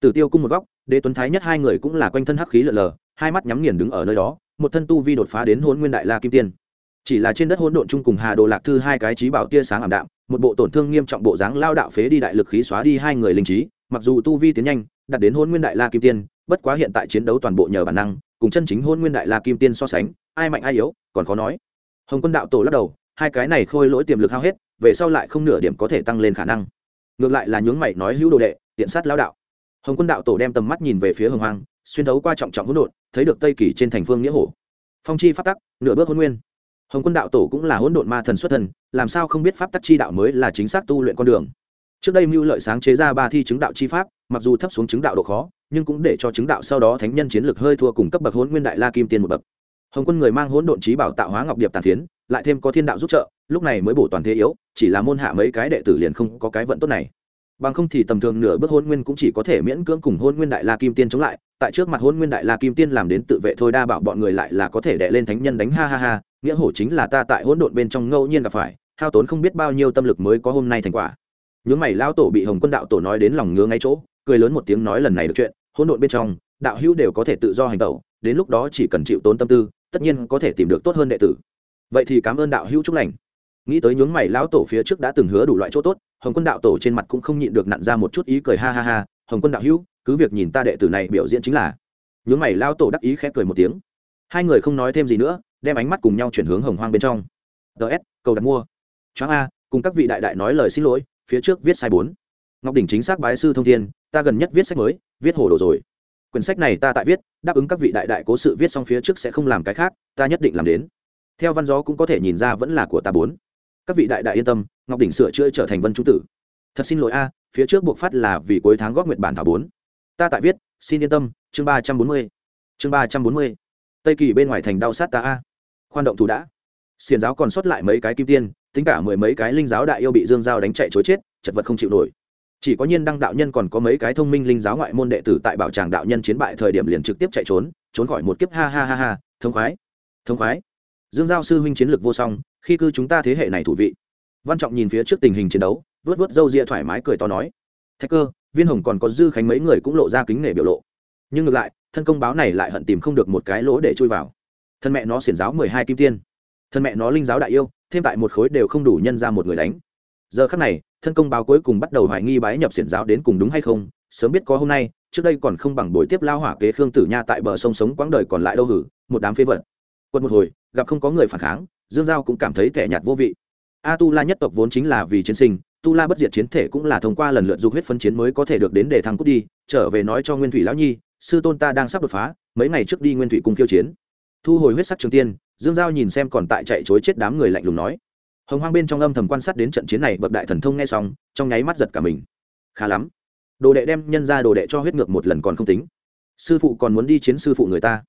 Speaker 1: Tử tiêu cung một góc, đế tuấn thái nhất hai người cũng là quanh thân hắc khí lờ lờ, hai mắt nhắm nghiền đứng ở nơi đó, một thân tu vi đột phá đến hôn nguyên đại la kim tiên. Chỉ là trên đất hỗn độn chung cùng hà đồ lạc thư hai cái trí bảo tia sáng ảm đạm, một bộ tổn thương nghiêm trọng bộ dáng lao đạo phế đi đại lực khí xóa đi hai người linh trí, mặc dù tu vi tiến nhanh, đạt đến hôn nguyên đại la kim tiên, bất quá hiện tại chiến đấu toàn bộ nhờ bản năng, cùng chân chính hôn nguyên đại la kim tiên so sánh, ai mạnh ai yếu, còn khó nói. Hồng quân đạo tổ lắc đầu, hai cái này khôi lỗi tiềm lực hao hết, về sau lại không nửa điểm có thể tăng lên khả năng ngược lại là nhướng mày nói hữu đồ đệ, tiện sát lão đạo. Hồng quân đạo tổ đem tầm mắt nhìn về phía hồng hoang, xuyên thấu qua trọng trọng hỗn độn, thấy được tây kỳ trên thành phương nghĩa hổ. Phong chi phát tắc, nửa bước hôn nguyên. Hồng quân đạo tổ cũng là hỗn độn ma thần xuất thần, làm sao không biết pháp tắc chi đạo mới là chính xác tu luyện con đường. Trước đây mưu lợi sáng chế ra ba thi chứng đạo chi pháp, mặc dù thấp xuống chứng đạo độ khó, nhưng cũng để cho chứng đạo sau đó thánh nhân chiến lược hơi thua cùng cấp bậc hỗn nguyên đại la kim tiên một bậc. Hồng quân người mang hỗn độn trí bảo tạo hóa ngọc điệp tàn phiến, lại thêm có thiên đạo giúp trợ, lúc này mới bổ toàn thế yếu chỉ là môn hạ mấy cái đệ tử liền không có cái vận tốt này. Bằng không thì tầm thường nửa bước hôn nguyên cũng chỉ có thể miễn cưỡng cùng hôn nguyên đại la kim tiên chống lại, tại trước mặt hôn nguyên đại la kim tiên làm đến tự vệ thôi đa bảo bọn người lại là có thể đệ lên thánh nhân đánh ha ha ha, nghĩa hổ chính là ta tại hỗn độn bên trong ngẫu nhiên gặp phải, hao tốn không biết bao nhiêu tâm lực mới có hôm nay thành quả. Nhướng mày lao tổ bị hồng quân đạo tổ nói đến lòng ngứa ngay chỗ, cười lớn một tiếng nói lần này được chuyện, hỗn độn bên trong, đạo hữu đều có thể tự do hành tẩu, đến lúc đó chỉ cần chịu tốn tâm tư, tất nhiên có thể tìm được tốt hơn đệ tử. Vậy thì cảm ơn đạo hữu chúc lành nghĩ tới nhướng mày, lão tổ phía trước đã từng hứa đủ loại chỗ tốt, hồng quân đạo tổ trên mặt cũng không nhịn được nặn ra một chút ý cười, ha ha ha, hồng quân đạo hữu, cứ việc nhìn ta đệ tử này biểu diễn chính là. Nhướng mày, lão tổ đắc ý khẽ cười một tiếng. Hai người không nói thêm gì nữa, đem ánh mắt cùng nhau chuyển hướng hồng hoang bên trong. Ts cầu đặt mua. Choáng a, cùng các vị đại đại nói lời xin lỗi, phía trước viết sai bốn. Ngọc đỉnh chính xác bái sư thông thiên, ta gần nhất viết sách mới, viết hồ đồ rồi. Quyển sách này ta tại viết, đáp ứng các vị đại đại cố sự viết xong phía trước sẽ không làm cái khác, ta nhất định làm đến. Theo văn gió cũng có thể nhìn ra vẫn là của ta bốn các vị đại đại yên tâm, ngọc đỉnh sửa chữa trở thành vân trung tử. Thật xin lỗi a, phía trước buộc phát là vì cuối tháng góp nguyện bản thảo bốn. Ta tại viết, xin yên tâm, chương ba trăm bốn mươi. Chương ba trăm bốn mươi. Tây kỳ bên ngoài thành đau sát ta a. Khoan động thủ đã. Xiền giáo còn sót lại mấy cái kim tiên, tính cả mười mấy cái linh giáo đại yêu bị dương giao đánh chạy chối chết, chật vật không chịu nổi. Chỉ có nhiên đăng đạo nhân còn có mấy cái thông minh linh giáo ngoại môn đệ tử tại bảo tràng đạo nhân chiến bại thời điểm liền trực tiếp chạy trốn trốn khỏi một kiếp, ha ha ha ha, thông khoái thông khoái. Dương giao sư huynh chiến lược vô song khi cư chúng ta thế hệ này thủ vị. Văn trọng nhìn phía trước tình hình chiến đấu vớt vớt râu ria thoải mái cười to nói thách cơ, viên hồng còn có dư khánh mấy người cũng lộ ra kính nể biểu lộ. Nhưng ngược lại, thân công báo này lại hận tìm không được một cái lỗ để chui vào. Thân mẹ nó xiển giáo mười hai kim tiên. Thân mẹ nó linh giáo đại yêu, thêm tại một khối đều không đủ nhân ra một người đánh. Giờ khắc này, thân công báo cuối cùng bắt đầu hoài nghi bái nhập xiển giáo đến cùng đúng hay không, sớm biết có hôm nay, trước đây còn không bằng buổi tiếp lao hỏa kế khương tử nha tại bờ sông sống quãng đời còn lại đâu hử, một đám phế vật. Quật một hồi, gặp không có người phản kháng dương giao cũng cảm thấy tẻ nhạt vô vị. A tu la nhất tộc vốn chính là vì chiến sinh tu la bất diệt chiến thể cũng là thông qua lần lượt dục huyết phân chiến mới có thể được đến để thăng cút đi, trở về nói cho nguyên thủy lão nhi, sư tôn ta đang sắp đột phá, mấy ngày trước đi nguyên thủy cung khiêu chiến. Thu hồi huyết sắc trường tiên, dương giao nhìn xem còn tại chạy chối chết đám người lạnh lùng nói. Hồng hoang bên trong âm thầm quan sát đến trận chiến này, bậc đại thần thông nghe xong, trong nháy mắt giật cả mình. Khá lắm. Đồ đệ đem nhân ra đồ đệ cho huyết ngược một lần còn không tính. Sư phụ còn muốn đi chiến sư phụ người ta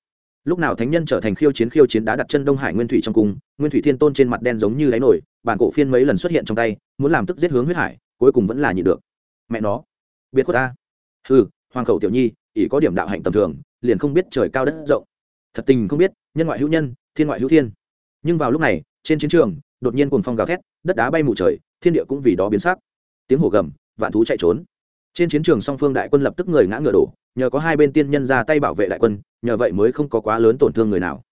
Speaker 1: lúc nào thánh nhân trở thành khiêu chiến khiêu chiến đã đặt chân đông hải nguyên thủy trong cung, nguyên thủy thiên tôn trên mặt đen giống như đáy nổi, bản cổ phiên mấy lần xuất hiện trong tay, muốn làm tức giết hướng huyết hải, cuối cùng vẫn là nhịn được. Mẹ nó biết của ta. Ừ hoàng khẩu tiểu nhi, ỷ có điểm đạo hạnh tầm thường, liền không biết trời cao đất rộng. Thật tình không biết, nhân ngoại hữu nhân, thiên ngoại hữu thiên. Nhưng vào lúc này, trên chiến trường, đột nhiên cuồng phong gào thét, đất đá bay mù trời, thiên địa cũng vì đó biến sắc. Tiếng hổ gầm, vạn thú chạy trốn trên chiến trường song phương đại quân lập tức người ngã ngựa đổ, nhờ có hai bên tiên nhân ra tay bảo vệ đại quân, nhờ vậy mới không có quá lớn tổn thương người nào.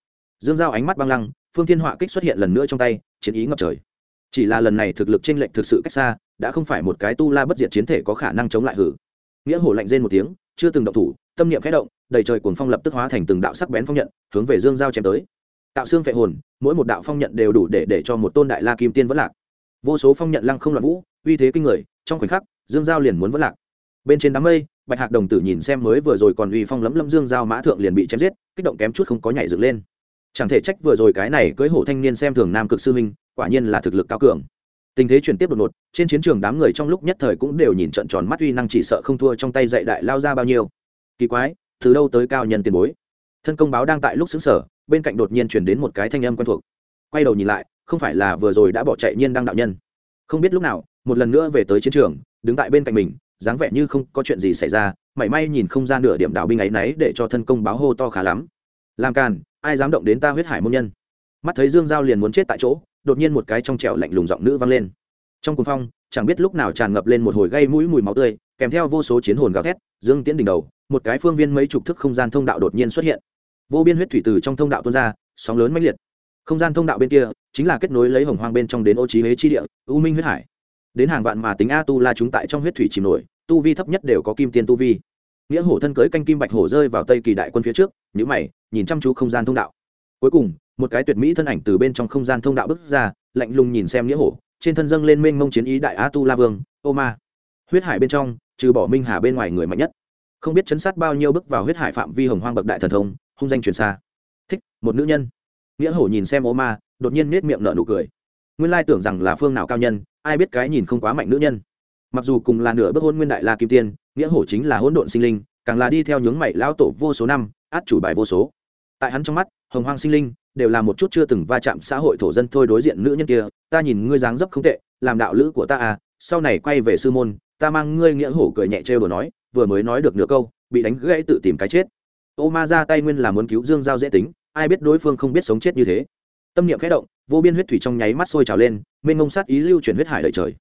Speaker 1: Dương giao ánh mắt băng lăng, phương thiên họa kích xuất hiện lần nữa trong tay, chiến ý ngập trời. Chỉ là lần này thực lực chênh lệch thực sự cách xa, đã không phải một cái tu la bất diệt chiến thể có khả năng chống lại hử. Nghĩa hổ lạnh rên một tiếng, chưa từng động thủ, tâm niệm khẽ động, đầy trời cuồng phong lập tức hóa thành từng đạo sắc bén phong nhận, hướng về dương giao chém tới. Tạo xương phệ hồn, mỗi một đạo phong nhận đều đủ để để cho một tôn đại la kim tiên vẫn lạc. Vô số phong nhận lăng không loạn vũ, uy thế kinh người, trong khoảnh khắc, dương giao liền muốn vẫn lạc bên trên đám mây, bạch hạc đồng tử nhìn xem mới vừa rồi còn uy phong lấm lâm dương giao mã thượng liền bị chém giết, kích động kém chút không có nhảy dựng lên. Chẳng thể trách vừa rồi cái này cưới hổ thanh niên xem thường nam cực sư minh quả nhiên là thực lực cao cường. Tình thế chuyển tiếp đột ngột, trên chiến trường đám người trong lúc nhất thời cũng đều nhìn trận tròn mắt uy năng chỉ sợ không thua trong tay dạy đại lao ra bao nhiêu. Kỳ quái, từ đâu tới cao nhân tiền bối? Thân công báo đang tại lúc xứng sở bên cạnh đột nhiên chuyển đến một cái thanh âm quen thuộc. Quay đầu nhìn lại, không phải là vừa rồi đã bỏ chạy nhiên đang đạo nhân. Không biết lúc nào, một lần nữa về tới chiến trường, đứng tại bên cạnh mình dáng vẻ như không có chuyện gì xảy ra, mảy may nhìn không ra nửa điểm đạo binh ấy náy để cho thân công báo hô to khá lắm. Làm càn, ai dám động đến ta huyết hải môn nhân? Mắt thấy dương giao liền muốn chết tại chỗ, đột nhiên một cái trong trẻo lạnh lùng giọng nữ vang lên. Trong cuồng phong, chẳng biết lúc nào tràn ngập lên một hồi gây mũi mùi máu tươi, kèm theo vô số chiến hồn gào thét, dương tiễn đỉnh đầu, một cái phương viên mấy chục thức không gian thông đạo đột nhiên xuất hiện. Vô biên huyết thủy từ trong thông đạo tuôn ra, sóng lớn mãnh liệt. Không gian thông đạo bên kia, chính là kết nối lấy hồng hoang bên trong đến ô trí huế chi địa, u minh huyết hải đến hàng vạn mà tính a tu la chúng tại trong huyết thủy chìm nổi, tu vi thấp nhất đều có kim tiên tu vi. Nghĩa hổ thân cưới canh kim bạch hổ rơi vào tây kỳ đại quân phía trước nhữ mày, nhìn chăm chú không gian thông đạo. Cuối cùng, một cái tuyệt mỹ thân ảnh từ bên trong không gian thông đạo bước ra, lạnh lùng nhìn xem nghĩa hổ, trên thân dâng lên mênh mông chiến ý đại a tu la vương, ô ma. Huyết hải bên trong, trừ bỏ minh hà bên ngoài người mạnh nhất. Không biết chấn sát bao nhiêu bước vào huyết hải phạm vi hồng hoang bậc đại thần thông, hung danh truyền xa. Thích, một nữ nhân. Nghĩa hổ nhìn xem ô ma, đột nhiên nết miệng nở nụ cười. Nguyên lai tưởng rằng là phương nào cao nhân ai biết cái nhìn không quá mạnh nữ nhân. Mặc dù cùng là nửa bước hôn nguyên đại la kim tiên, nghĩa hổ chính là hỗn độn sinh linh, càng là đi theo nhướng mày lão tổ vô số năm, át chủ bài vô số. Tại hắn trong mắt, hồng hoang sinh linh đều là một chút chưa từng va chạm xã hội thổ dân thôi đối diện nữ nhân kia, ta nhìn ngươi dáng dấp không tệ, làm đạo lữ của ta à sau này quay về sư môn, ta mang ngươi nghĩa hổ cười nhẹ trêu đồ nói, vừa mới nói được nửa câu, bị đánh gãy tự tìm cái chết. Ô ma ra tay nguyên là muốn cứu dương giao dễ tính, ai biết đối phương không biết sống chết như thế tâm niệm khẽ động, vô biên huyết thủy trong nháy mắt sôi trào lên, mênh ngông sát ý lưu chuyển huyết hải đời trời.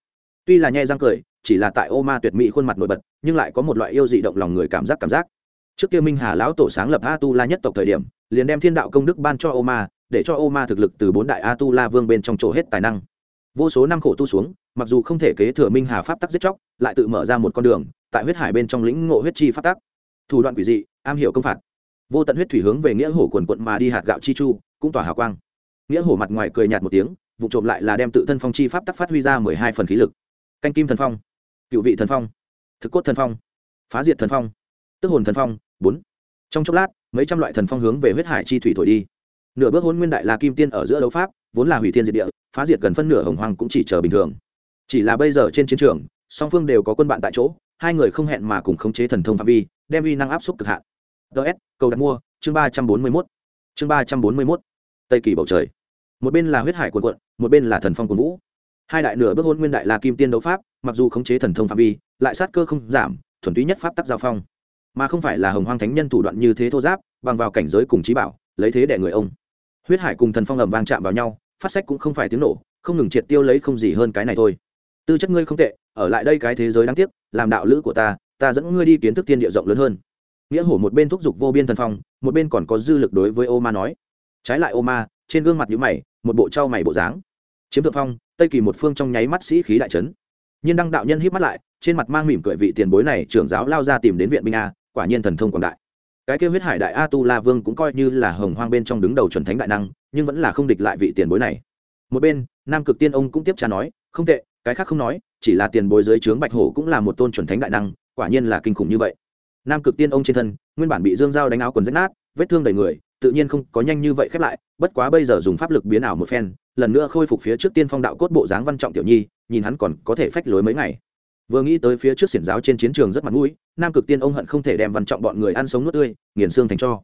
Speaker 1: Tuy là nhai răng cười, chỉ là tại ô ma tuyệt mỹ khuôn mặt nổi bật, nhưng lại có một loại yêu dị động lòng người cảm giác cảm giác. Trước kia minh hà lão tổ sáng lập a tu la nhất tộc thời điểm, liền đem thiên đạo công đức ban cho ô ma, để cho ô ma thực lực từ bốn đại a tu la vương bên trong chỗ hết tài năng. Vô số năm khổ tu xuống, mặc dù không thể kế thừa minh hà pháp tắc giết chóc, lại tự mở ra một con đường, tại huyết hải bên trong lĩnh ngộ huyết chi pháp tắc. Thủ đoạn quỷ dị, am hiểu công phạt. Vô tận huyết thủy hướng về nghĩa hổ quần quận mà đi hạt gạo chi chu, cũng tỏa hào quang nghĩa hổ mặt ngoài cười nhạt một tiếng, vụ trộm lại là đem tự thân phong chi pháp tắc phát huy ra mười hai phần khí lực. Canh kim thần phong, cựu vị thần phong, thực cốt thần phong, phá diệt thần phong, tức hồn thần phong, bốn. Trong chốc lát, mấy trăm loại thần phong hướng về huyết hải chi thủy thổi đi. Nửa bước hôn nguyên đại là kim tiên ở giữa đấu pháp, vốn là hủy thiên diệt địa, phá diệt gần phân nửa hồng hoàng cũng chỉ chờ bình thường. Chỉ là bây giờ trên chiến trường, song phương đều có quân bạn tại chỗ, hai người không hẹn mà cùng khống chế thần thông phạm vi, đem uy năng áp suất cực hạn. Ts cầu đặt mua, chương ba trăm bốn mươi mốt. Chương ba trăm bốn mươi mốt. Tây kỳ bầu trời một bên là huyết hải quần quận, một bên là thần phong quần vũ. Hai đại nửa bước hôn nguyên đại là kim tiên đấu pháp, mặc dù khống chế thần thông phạm vi, lại sát cơ không giảm, thuần túy nhất pháp tắc giao phong. Mà không phải là hồng hoang thánh nhân thủ đoạn như thế thô giáp, bằng vào cảnh giới cùng trí bảo, lấy thế đẻ người ông. Huyết hải cùng thần phong ẩm vang chạm vào nhau, phát sách cũng không phải tiếng nổ, không ngừng triệt tiêu lấy không gì hơn cái này thôi. Tư chất ngươi không tệ, ở lại đây cái thế giới đáng tiếc, làm đạo lữ của ta ta dẫn ngươi đi kiến thức tiên địa rộng lớn hơn. Nghĩa hổ một bên thúc giục vô biên thần phong, một bên còn có dư lực đối với ô ma nói. Trái lại ô ma trên gương mặt nhíu mày, một bộ trao mày bộ dáng. Chiếm thượng phong, tây kỳ một phương trong nháy mắt sĩ khí đại trấn nhiên đăng đạo nhân híp mắt lại, trên mặt mang mỉm cười vị tiền bối này trưởng giáo lao ra tìm đến viện binh a, quả nhiên thần thông quảng đại. Cái kia huyết hải đại a tu la vương cũng coi như là hồng hoang bên trong đứng đầu chuẩn thánh đại năng, nhưng vẫn là không địch lại vị tiền bối này. Một bên, nam cực tiên ông cũng tiếp trả nói, không tệ, cái khác không nói, chỉ là tiền bối dưới trướng bạch hổ cũng là một tôn chuẩn thánh đại năng, quả nhiên là kinh khủng như vậy. Nam cực tiên ông trên thân, nguyên bản bị dương dao đánh áo quần rách nát, vết thương đầy người tự nhiên không có nhanh như vậy khép lại, bất quá bây giờ dùng pháp lực biến ảo một phen, lần nữa khôi phục phía trước tiên phong đạo cốt bộ dáng văn trọng tiểu nhi, nhìn hắn còn có thể phách lối mấy ngày. Vừa nghĩ tới phía trước xiển giáo trên chiến trường rất mặt mũi, nam cực tiên ông hận không thể đem văn trọng bọn người ăn sống nuốt tươi, nghiền xương thành cho.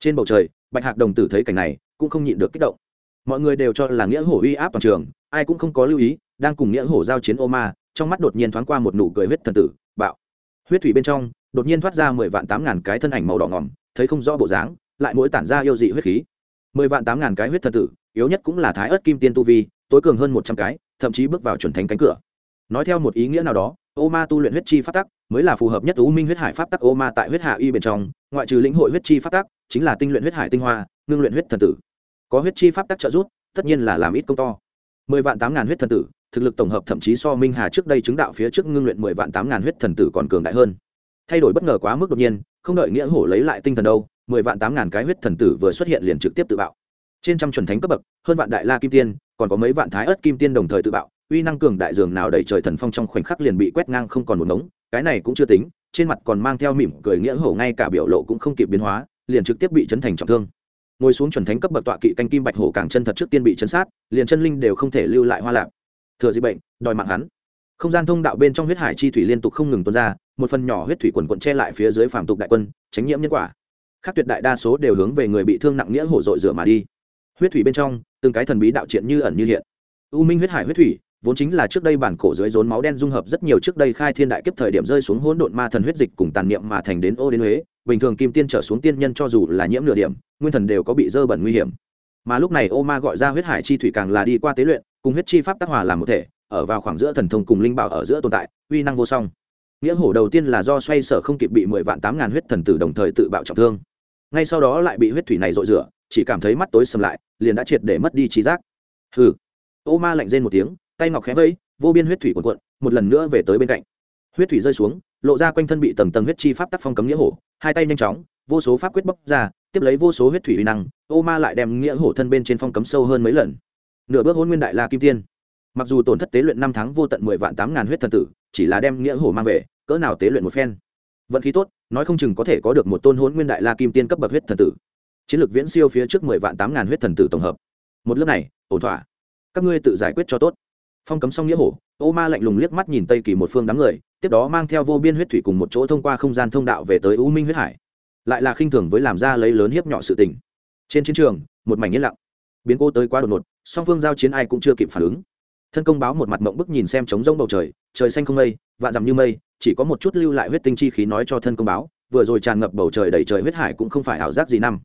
Speaker 1: Trên bầu trời, bạch hạc đồng tử thấy cảnh này, cũng không nhịn được kích động. Mọi người đều cho là nghĩa hổ uy áp toàn trường, ai cũng không có lưu ý, đang cùng nghĩa hổ giao chiến ô ma, trong mắt đột nhiên thoáng qua một nụ cười huyết thần tử, bạo. Huyết thủy bên trong, đột nhiên thoát ra mười vạn tám ngàn cái thân ảnh màu đỏ ngỏm, thấy không rõ bộ dáng lại mỗi tản ra yêu dị huyết khí. Mười vạn tám ngàn cái huyết thần tử, yếu nhất cũng là thái ớt kim tiên tu vi, tối cường hơn một trăm cái, thậm chí bước vào chuẩn thánh cánh cửa. Nói theo một ý nghĩa nào đó, ô ma tu luyện huyết chi pháp tắc mới là phù hợp nhất u minh huyết hải pháp tắc ô ma tại huyết hạ y bên trong, ngoại trừ lĩnh hội huyết chi pháp tắc, chính là tinh luyện huyết hải tinh hoa, ngưng luyện huyết thần tử. Có huyết chi pháp tắc trợ giúp, tất nhiên là làm ít công to. Mười vạn tám ngàn huyết thần tử, thực lực tổng hợp thậm chí so minh hà trước đây chứng đạo phía trước ngưng luyện mười vạn tám ngàn huyết thần tử còn cường đại hơn. Thay đổi bất ngờ quá mức đột nhiên, không đợi nghĩa hổ lấy lại tinh thần đâu mười vạn tám ngàn cái huyết thần tử vừa xuất hiện liền trực tiếp tự bạo. Trên trăm chuẩn thánh cấp bậc, hơn vạn đại la kim tiên, còn có mấy vạn thái ớt kim tiên đồng thời tự bạo, uy năng cường đại dường nào đẩy trời thần phong trong khoảnh khắc liền bị quét ngang không còn một ngống, cái này cũng chưa tính, trên mặt còn mang theo mỉm cười nghĩa hổ ngay cả biểu lộ cũng không kịp biến hóa, liền trực tiếp bị chấn thành trọng thương. Ngồi xuống chuẩn thánh cấp bậc tọa kỵ canh kim bạch hổ càng chân thật trước tiên bị chấn sát, liền chân linh đều không thể lưu lại hoa lạc. Thừa dịch bệnh, đòi mạng hắn. Không gian thông đạo bên trong huyết hải chi thủy liên tục không ngừng tuôn ra, một phần nhỏ huyết thủy quần quận che lại phía dưới phàm tục đại quân, tránh nhiễm nhân quả khác tuyệt đại đa số đều hướng về người bị thương nặng nghĩa hổ dội rửa mà đi. Huyết thủy bên trong, từng cái thần bí đạo triện như ẩn như hiện. U minh huyết hải huyết thủy, vốn chính là trước đây bản cổ dưới rốn máu đen dung hợp rất nhiều trước đây khai thiên đại kiếp thời điểm rơi xuống hỗn độn ma thần huyết dịch cùng tàn niệm mà thành đến ô đến huế, bình thường kim tiên trở xuống tiên nhân cho dù là nhiễm nửa điểm, nguyên thần đều có bị dơ bẩn nguy hiểm. Mà lúc này ô ma gọi ra huyết hải chi thủy càng là đi qua tế luyện, cùng huyết chi pháp tác hòa làm một thể, ở vào khoảng giữa thần thông cùng linh bảo ở giữa tồn tại, uy năng vô song. Nghĩa hổ đầu tiên là do xoay sở không kịp bị mười vạn tám ngàn huyết thần tử đồng thời tự bạo trọng thương ngay sau đó lại bị huyết thủy này rội rửa, chỉ cảm thấy mắt tối sầm lại, liền đã triệt để mất đi trí giác. Hừ. Ô ma lạnh rên một tiếng, tay ngọc khẽ vẫy, vô biên huyết thủy cuộn cuộn, một lần nữa về tới bên cạnh. Huyết thủy rơi xuống, lộ ra quanh thân bị tầng tầng huyết chi pháp tác phong cấm nghĩa hổ, hai tay nhanh chóng, vô số pháp quyết bóc ra, tiếp lấy vô số huyết thủy uy năng, ô ma lại đem nghĩa hổ thân bên trên phong cấm sâu hơn mấy lần. Nửa bước hôn nguyên đại la kim tiên. Mặc dù tổn thất tế luyện năm tháng vô tận mười vạn tám ngàn huyết thần tử, chỉ là đem nghĩa hổ mang về, cỡ nào tế luyện một phen. Vận khí tốt nói không chừng có thể có được một tôn hôn nguyên đại la kim tiên cấp bậc huyết thần tử. Chiến lược viễn siêu phía trước mười vạn tám ngàn huyết thần tử tổng hợp. Một lớp này, ổn thỏa. Các ngươi tự giải quyết cho tốt. Phong cấm xong nghĩa hổ, ô ma lạnh lùng liếc mắt nhìn tây kỳ một phương đám người, tiếp đó mang theo vô biên huyết thủy cùng một chỗ thông qua không gian thông đạo về tới u minh huyết hải. Lại là khinh thường với làm ra lấy lớn hiếp nhỏ sự tình. Trên chiến trường, một mảnh yên lặng. Biến cố tới quá đột ngột, song phương giao chiến ai cũng chưa kịp phản ứng thân công báo một mặt mộng bức nhìn xem trống rông bầu trời trời xanh không mây, vạn dằm như mây, chỉ có một chút lưu lại huyết tinh chi khí nói cho thân công báo, vừa rồi tràn ngập bầu trời đầy trời huyết hải cũng không phải ảo giác gì năm.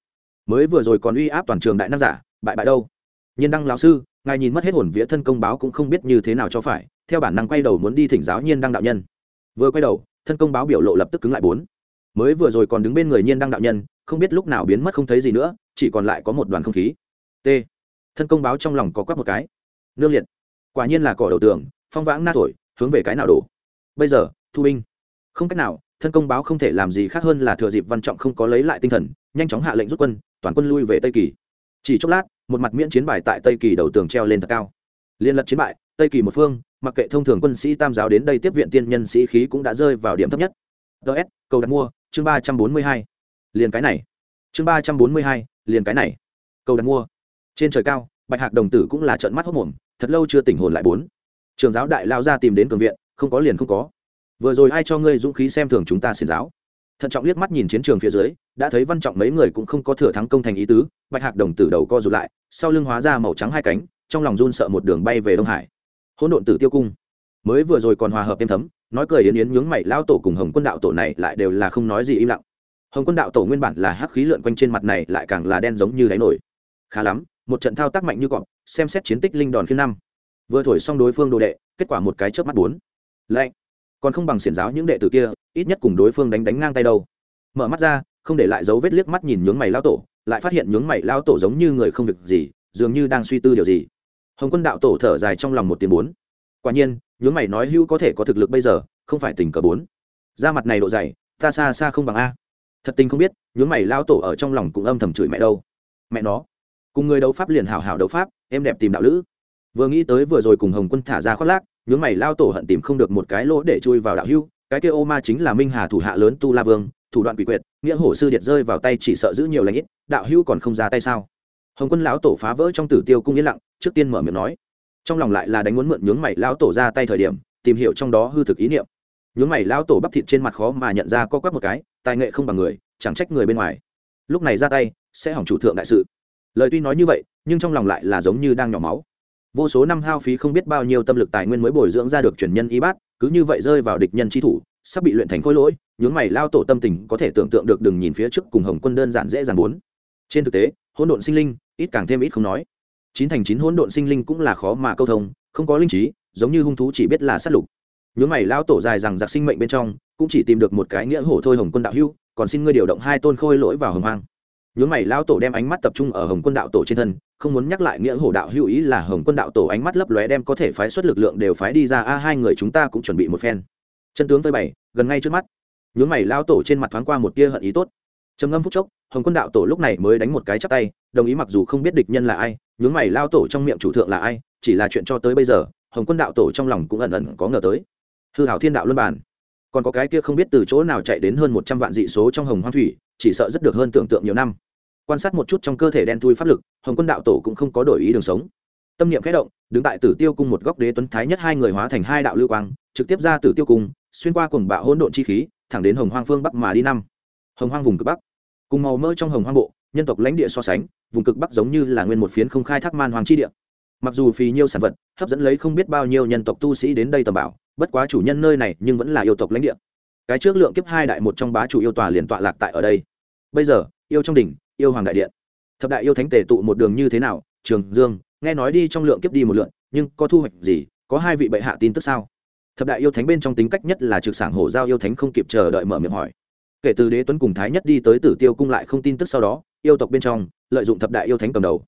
Speaker 1: Mới vừa rồi còn uy áp toàn trường đại nam giả, bại bại đâu? Nhiên đăng lão sư, ngài nhìn mất hết hồn vía thân công báo cũng không biết như thế nào cho phải, theo bản năng quay đầu muốn đi thỉnh giáo nhiên đăng đạo nhân. Vừa quay đầu, thân công báo biểu lộ lập tức cứng lại bốn. Mới vừa rồi còn đứng bên người nhiên đăng đạo nhân, không biết lúc nào biến mất không thấy gì nữa, chỉ còn lại có một đoàn không khí. T. Thân công báo trong lòng có quắc một cái. Nương liệt quả nhiên là cỏ đầu tường, phong vãng na thổi, hướng về cái nào đổ? Bây giờ, thu binh không cách nào, thân công báo không thể làm gì khác hơn là thừa dịp văn trọng không có lấy lại tinh thần, nhanh chóng hạ lệnh rút quân, toàn quân lui về tây kỳ. Chỉ chốc lát, một mặt miễn chiến bài tại tây kỳ đầu tường treo lên thật cao. Liên lật chiến bại, tây kỳ một phương, mặc kệ thông thường quân sĩ tam giáo đến đây tiếp viện tiên nhân sĩ khí cũng đã rơi vào điểm thấp nhất. Ts cầu đặt mua, chương ba trăm bốn mươi hai. Liền cái này. Chương ba trăm bốn mươi hai, liền cái này. Cầu đặt mua. Trên trời cao, bạch hạc đồng tử cũng là trận mắt hốc mồm thật lâu chưa tỉnh hồn lại bốn. Trường giáo đại lao ra tìm đến cường viện, không có liền không có. Vừa rồi ai cho ngươi dũng khí xem thường chúng ta xiển giáo? Thận trọng liếc mắt nhìn chiến trường phía dưới, đã thấy văn trọng mấy người cũng không có thừa thắng công thành ý tứ, bạch hạc đồng tử đầu co rụt lại, sau lưng hóa ra màu trắng hai cánh, trong lòng run sợ một đường bay về đông hải. Hỗn độn tử tiêu cung. Mới vừa rồi còn hòa hợp êm thấm, nói cười yến yến nhướng mày lao tổ cùng hồng quân đạo tổ này lại đều là không nói gì im lặng. Hồng quân đạo tổ nguyên bản là hắc khí lượn quanh trên mặt này lại càng là đen giống như đáy nổi. Khá lắm, một trận thao tác mạnh như cọp xem xét chiến tích linh đòn khiên năm. Vừa thổi xong đối phương đồ đệ, kết quả một cái chớp mắt bốn. Lạnh. Còn không bằng xiển giáo những đệ tử kia, ít nhất cùng đối phương đánh đánh ngang tay đâu. Mở mắt ra, không để lại dấu vết liếc mắt nhìn nhướng mày lao tổ, lại phát hiện nhướng mày lao tổ giống như người không việc gì, dường như đang suy tư điều gì. Hồng quân đạo tổ thở dài trong lòng một tiếng bốn. Quả nhiên, nhướng mày nói hữu có thể có thực lực bây giờ, không phải tình cờ bốn. Ra mặt này độ dày, ta xa xa không bằng a. Thật tình không biết, nhướng mày lao tổ ở trong lòng cũng âm thầm chửi mẹ đâu. Mẹ nó cùng người đấu pháp liền hảo hảo đấu pháp, em đẹp tìm đạo lữ. Vừa nghĩ tới vừa rồi cùng hồng quân thả ra khoác lác, nhướng mày lao tổ hận tìm không được một cái lỗ để chui vào đạo hưu, cái kia ô ma chính là minh hà thủ hạ lớn tu la vương, thủ đoạn quỷ quyệt, nghĩa hổ sư điện rơi vào tay chỉ sợ giữ nhiều lãnh ít, đạo hưu còn không ra tay sao? Hồng quân lão tổ phá vỡ trong tử tiêu cung yên lặng, trước tiên mở miệng nói. Trong lòng lại là đánh muốn mượn nhướng mày lão tổ ra tay thời điểm, tìm hiểu trong đó hư thực ý niệm. Nhướng mày lão tổ bắp thịt trên mặt khó mà nhận ra co quắp một cái, tài nghệ không bằng người, chẳng trách người bên ngoài. Lúc này ra tay, sẽ hỏng chủ thượng đại sự lời tuy nói như vậy, nhưng trong lòng lại là giống như đang nhỏ máu. Vô số năm hao phí không biết bao nhiêu tâm lực tài nguyên mới bồi dưỡng ra được truyền nhân y bát, cứ như vậy rơi vào địch nhân chi thủ, sắp bị luyện thành khối lỗi, nhướng mày lao tổ tâm tình có thể tưởng tượng được đừng nhìn phía trước cùng hồng quân đơn giản dễ dàng bốn. Trên thực tế, hỗn độn sinh linh, ít càng thêm ít không nói. Chín thành chín hỗn độn sinh linh cũng là khó mà câu thông, không có linh trí, giống như hung thú chỉ biết là sát lục. Nhướng mày lao tổ dài rằng giặc sinh mệnh bên trong, cũng chỉ tìm được một cái nghĩa hổ thôi hồng quân đạo hưu còn xin ngươi điều động hai tôn khôi lỗi vào hồng hoang nhướng mày lao tổ đem ánh mắt tập trung ở hồng quân đạo tổ trên thân, không muốn nhắc lại nghĩa hổ đạo hữu ý là hồng quân đạo tổ ánh mắt lấp lóe đem có thể phái xuất lực lượng đều phái đi ra, a, hai người chúng ta cũng chuẩn bị một phen. Chân tướng với bảy gần ngay trước mắt. Nhướng mày lao tổ trên mặt thoáng qua một tia hận ý tốt. Trầm ngâm phút chốc, hồng quân đạo tổ lúc này mới đánh một cái chắp tay, đồng ý mặc dù không biết địch nhân là ai, nhướng mày lao tổ trong miệng chủ thượng là ai, chỉ là chuyện cho tới bây giờ, hồng quân đạo tổ trong lòng cũng ẩn ẩn có ngờ tới. Hư hảo thiên đạo luân bản còn có cái kia không biết từ chỗ nào chạy đến hơn một trăm vạn dị số trong hồng hoang thủy, chỉ sợ rất được hơn tưởng tượng nhiều năm quan sát một chút trong cơ thể đen thui pháp lực, hồng quân đạo tổ cũng không có đổi ý đường sống. Tâm niệm khẽ động, đứng tại tử tiêu cung một góc đế tuấn thái nhất hai người hóa thành hai đạo lưu quang, trực tiếp ra tử tiêu cung, xuyên qua cùng bạo hỗn độn chi khí, thẳng đến hồng hoang phương bắc mà đi năm. Hồng hoang vùng cực bắc. Cùng màu mỡ trong hồng hoang bộ, nhân tộc lãnh địa so sánh, vùng cực bắc giống như là nguyên một phiến không khai thác man hoàng chi địa. Mặc dù phì nhiêu sản vật, hấp dẫn lấy không biết bao nhiêu nhân tộc tu sĩ đến đây tầm bảo, bất quá chủ nhân nơi này nhưng vẫn là yêu tộc lãnh địa. Cái trước lượng kiếp hai đại một trong bá chủ yêu tòa liền tọa lạc tại ở đây. Bây giờ, yêu trong đỉnh yêu hoàng đại điện. Thập đại yêu thánh tề tụ một đường như thế nào? Trường dương, nghe nói đi trong lượng kiếp đi một lượn, nhưng có thu hoạch gì? Có hai vị bệ hạ tin tức sao? Thập đại yêu thánh bên trong tính cách nhất là trực sảng hổ giao yêu thánh không kịp chờ đợi mở miệng hỏi. Kể từ đế tuấn cùng thái nhất đi tới tử tiêu cung lại không tin tức sau đó, yêu tộc bên trong, lợi dụng thập đại yêu thánh cầm đầu.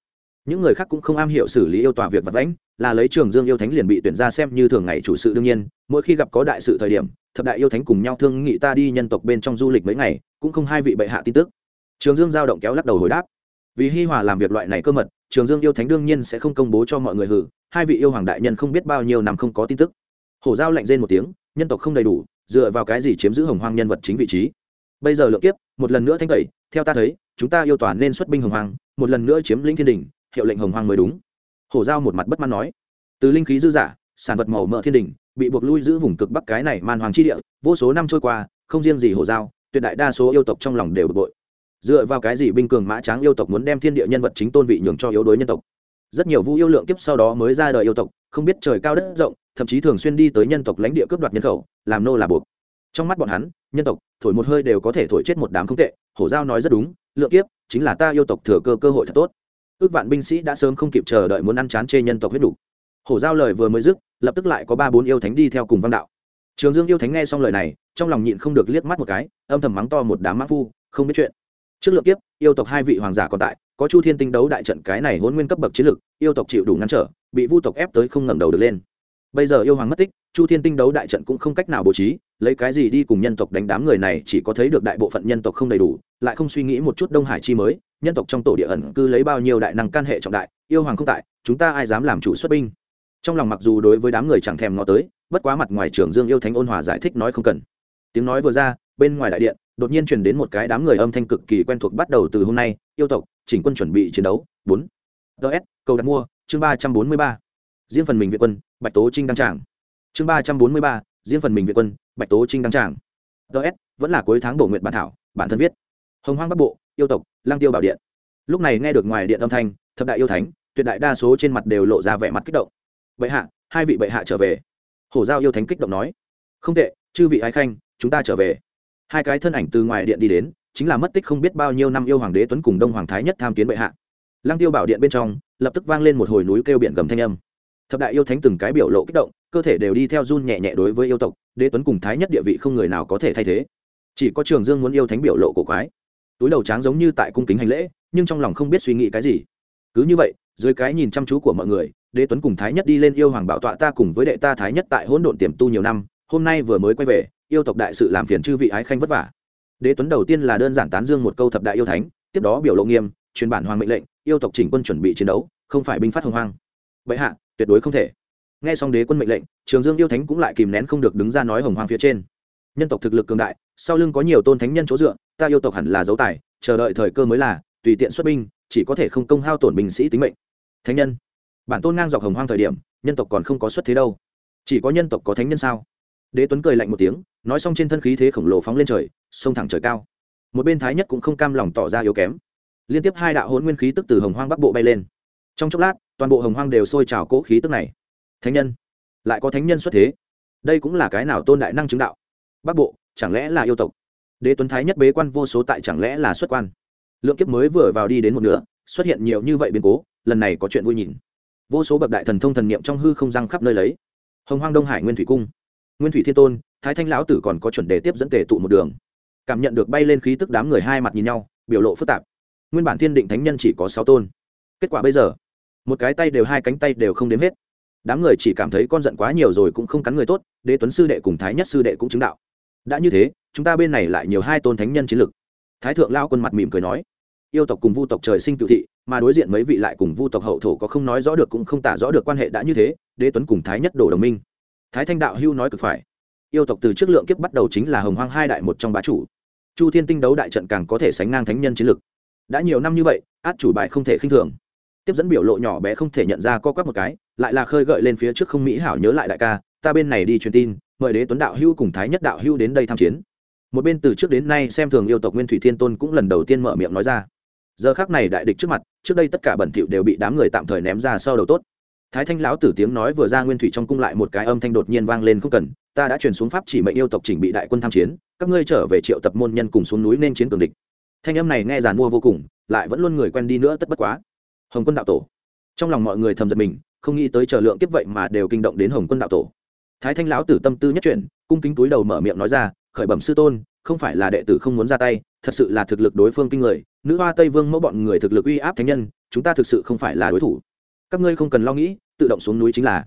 Speaker 1: Những người khác cũng không am hiểu xử lý yêu tòa việc vật lãnh là lấy trường dương yêu thánh liền bị tuyển ra xem như thường ngày chủ sự đương nhiên, mỗi khi gặp có đại sự thời điểm, thập đại yêu thánh cùng nhau thương nghị ta đi nhân tộc bên trong du lịch mấy ngày, cũng không hai vị bệ hạ tin tức trường dương giao động kéo lắc đầu hồi đáp. Vì hi hòa làm việc loại này cơ mật, trường dương yêu thánh đương nhiên sẽ không công bố cho mọi người hử, hai vị yêu hoàng đại nhân không biết bao nhiêu năm không có tin tức. Hổ giao lạnh rên một tiếng, nhân tộc không đầy đủ, dựa vào cái gì chiếm giữ hồng hoang nhân vật chính vị trí? Bây giờ lượng kiếp, một lần nữa thanh tẩy, theo ta thấy, chúng ta yêu toàn nên xuất binh hồng hoang, một lần nữa chiếm lĩnh thiên đình, hiệu lệnh hồng hoang mới đúng. Hổ giao một mặt bất mãn nói. Từ linh khí dư giả sản vật màu mỡ thiên đình, bị buộc lui giữ vùng cực bắc cái này man hoàng chi địa, vô số năm trôi qua, không riêng gì hổ giao, tuyệt đại đa số yêu tộc trong lòng đều bực bội dựa vào cái gì binh cường mã tráng yêu tộc muốn đem thiên địa nhân vật chính tôn vị nhường cho yếu đuối nhân tộc? Rất nhiều vu yêu lượng kiếp sau đó mới ra đời yêu tộc, không biết trời cao đất rộng, thậm chí thường xuyên đi tới nhân tộc lãnh địa cướp đoạt nhân khẩu, làm nô là buộc. Trong mắt bọn hắn, nhân tộc, thổi một hơi đều có thể thổi chết một đám không tệ, hổ giao nói rất đúng, lượng kiếp chính là ta yêu tộc thừa cơ cơ hội thật tốt. Ước vạn binh sĩ đã sớm không kịp chờ đợi muốn ăn chán chê nhân tộc huyết đủ. Hổ giao lời vừa mới dứt, lập tức lại có ba bốn yêu thánh đi theo cùng văn đạo. Trường dương yêu thánh nghe xong lời này, trong lòng nhịn không được liếc mắt một cái, âm thầm mắng to một đám mã phu, không biết chuyện trước lượng kiếp, yêu tộc hai vị hoàng giả còn tại, có chu thiên tinh đấu đại trận cái này hôn nguyên cấp bậc chiến lực, yêu tộc chịu đủ ngăn trở, bị vu tộc ép tới không ngẩng đầu được lên. Bây giờ yêu hoàng mất tích, chu thiên tinh đấu đại trận cũng không cách nào bố trí, lấy cái gì đi cùng nhân tộc đánh đám người này chỉ có thấy được đại bộ phận nhân tộc không đầy đủ, lại không suy nghĩ một chút đông hải chi mới, nhân tộc trong tổ địa ẩn cư lấy bao nhiêu đại năng can hệ trọng đại, yêu hoàng không tại, chúng ta ai dám làm chủ xuất binh? Trong lòng mặc dù đối với đám người chẳng thèm ngó tới, bất quá mặt ngoài trưởng dương yêu thánh ôn hòa giải thích nói không cần. Tiếng nói vừa ra bên ngoài đại điện, đột nhiên truyền đến một cái đám người âm thanh cực kỳ quen thuộc bắt đầu từ hôm nay, yêu tộc, chỉnh quân chuẩn bị chiến đấu, bốn. Ts cầu đặt mua, chương ba trăm bốn mươi ba. Riêng phần mình việt quân, bạch tố trinh đăng trảng chương ba trăm bốn mươi ba, riêng phần mình việt quân, bạch tố trinh đăng trảng ts vẫn là cuối tháng bổ nguyện bản thảo, bản thân viết. Hồng hoang bắc bộ, yêu tộc lang tiêu bảo điện. Lúc này nghe được ngoài điện âm thanh, thập đại yêu thánh, tuyệt đại đa số trên mặt đều lộ ra vẻ mặt kích động. Bệ hạ, hai vị bệ hạ trở về. Hổ giao yêu thánh kích động nói. Không tệ, chư vị ái khanh, chúng ta trở về hai cái thân ảnh từ ngoài điện đi đến, chính là mất tích không biết bao nhiêu năm yêu hoàng đế tuấn cùng đông hoàng thái nhất tham kiến bệ hạ. Lang tiêu bảo điện bên trong, lập tức vang lên một hồi núi kêu biển gầm thanh âm. Thập đại yêu thánh từng cái biểu lộ kích động, cơ thể đều đi theo run nhẹ nhẹ đối với yêu tộc, đế tuấn cùng thái nhất địa vị không người nào có thể thay thế. Chỉ có trường dương muốn yêu thánh biểu lộ cổ quái. Túi đầu tráng giống như tại cung kính hành lễ, nhưng trong lòng không biết suy nghĩ cái gì. Cứ như vậy, dưới cái nhìn chăm chú của mọi người, đế tuấn cùng thái nhất đi lên yêu hoàng bảo tọa ta cùng với đệ ta thái nhất tại hỗn độn tiềm tu nhiều năm, hôm nay vừa mới quay về yêu tộc đại sự làm phiền chư vị ái khanh vất vả. Đế tuấn đầu tiên là đơn giản tán dương một câu thập đại yêu thánh, tiếp đó biểu lộ nghiêm, truyền bản hoàng mệnh lệnh, yêu tộc chỉnh quân chuẩn bị chiến đấu, không phải binh phát hồng hoang. Vậy hạ, tuyệt đối không thể. Nghe xong đế quân mệnh lệnh, trường dương yêu thánh cũng lại kìm nén không được đứng ra nói hồng hoang phía trên. Nhân tộc thực lực cường đại, sau lưng có nhiều tôn thánh nhân chỗ dựa, ta yêu tộc hẳn là dấu tài, chờ đợi thời cơ mới là, tùy tiện xuất binh, chỉ có thể không công hao tổn binh sĩ tính mệnh. Thánh nhân, bản tôn ngang dọc hồng hoang thời điểm, nhân tộc còn không có xuất thế đâu. Chỉ có nhân tộc có thánh nhân sao? Đế tuấn cười lạnh một tiếng, nói xong trên thân khí thế khổng lồ phóng lên trời xông thẳng trời cao. Một bên thái nhất cũng không cam lòng tỏ ra yếu kém. Liên tiếp hai đạo hôn nguyên khí tức từ hồng hoang bắc bộ bay lên. Trong chốc lát, toàn bộ hồng hoang đều sôi trào cỗ khí tức này. Thánh nhân, lại có thánh nhân xuất thế. Đây cũng là cái nào tôn đại năng chứng đạo? Bắc bộ, chẳng lẽ là yêu tộc? Đế tuấn thái nhất bế quan vô số tại chẳng lẽ là xuất quan? Lượng kiếp mới vừa vào đi đến một nửa, xuất hiện nhiều như vậy biến cố, lần này có chuyện vui nhìn. Vô số bậc đại thần thông thần niệm trong hư không răng khắp nơi lấy. Hồng hoang đông hải nguyên thủy cung nguyên thủy thiên tôn, thái thanh lão tử còn có chuẩn đề tiếp dẫn tề tụ một đường. Cảm nhận được bay lên khí tức đám người hai mặt nhìn nhau, biểu lộ phức tạp. Nguyên bản thiên định thánh nhân chỉ có sáu tôn. Kết quả bây giờ, một cái tay đều hai cánh tay đều không đếm hết. Đám người chỉ cảm thấy con giận quá nhiều rồi cũng không cắn người tốt, đế tuấn sư đệ cùng thái nhất sư đệ cũng chứng đạo. Đã như thế, chúng ta bên này lại nhiều hai tôn thánh nhân chiến lực. Thái thượng lao quân mặt mỉm cười nói, yêu tộc cùng vu tộc trời sinh cựu thị, mà đối diện mấy vị lại cùng vu tộc hậu thổ có không nói rõ được cũng không tả rõ được quan hệ đã như thế, đế tuấn cùng thái nhất đổ đồng minh thái thanh đạo hưu nói cực phải. Yêu tộc từ trước lượng kiếp bắt đầu chính là hồng hoang hai đại một trong bá chủ. Chu thiên tinh đấu đại trận càng có thể sánh ngang thánh nhân chiến lực. Đã nhiều năm như vậy, át chủ bài không thể khinh thường. Tiếp dẫn biểu lộ nhỏ bé không thể nhận ra co quắp một cái, lại là khơi gợi lên phía trước không mỹ hảo nhớ lại đại ca, ta bên này đi truyền tin, mời đế tuấn đạo hưu cùng thái nhất đạo hưu đến đây tham chiến. Một bên từ trước đến nay xem thường yêu tộc nguyên thủy thiên tôn cũng lần đầu tiên mở miệng nói ra. Giờ khác này đại địch trước mặt, trước đây tất cả bẩn thỉu đều bị đám người tạm thời ném ra sau đầu tốt thái thanh lão tử tiếng nói vừa ra nguyên thủy trong cung lại một cái âm thanh đột nhiên vang lên không cần, ta đã truyền xuống pháp chỉ mệnh yêu tộc chỉnh bị đại quân tham chiến, các ngươi trở về triệu tập môn nhân cùng xuống núi nên chiến cường địch. Thanh âm này nghe giàn mua vô cùng, lại vẫn luôn người quen đi nữa tất bất quá. Hồng quân đạo tổ. Trong lòng mọi người thầm giật mình, không nghĩ tới chờ lượng kiếp vậy mà đều kinh động đến hồng quân đạo tổ. Thái thanh lão tử tâm tư nhất chuyển, cung kính túi đầu mở miệng nói ra, khởi bẩm sư tôn, không phải là đệ tử không muốn ra tay, thật sự là thực lực đối phương kinh người, nữ hoa tây vương mẫu bọn người thực lực uy áp thánh nhân, chúng ta thực sự không phải là đối thủ các ngươi không cần lo nghĩ, tự động xuống núi chính là.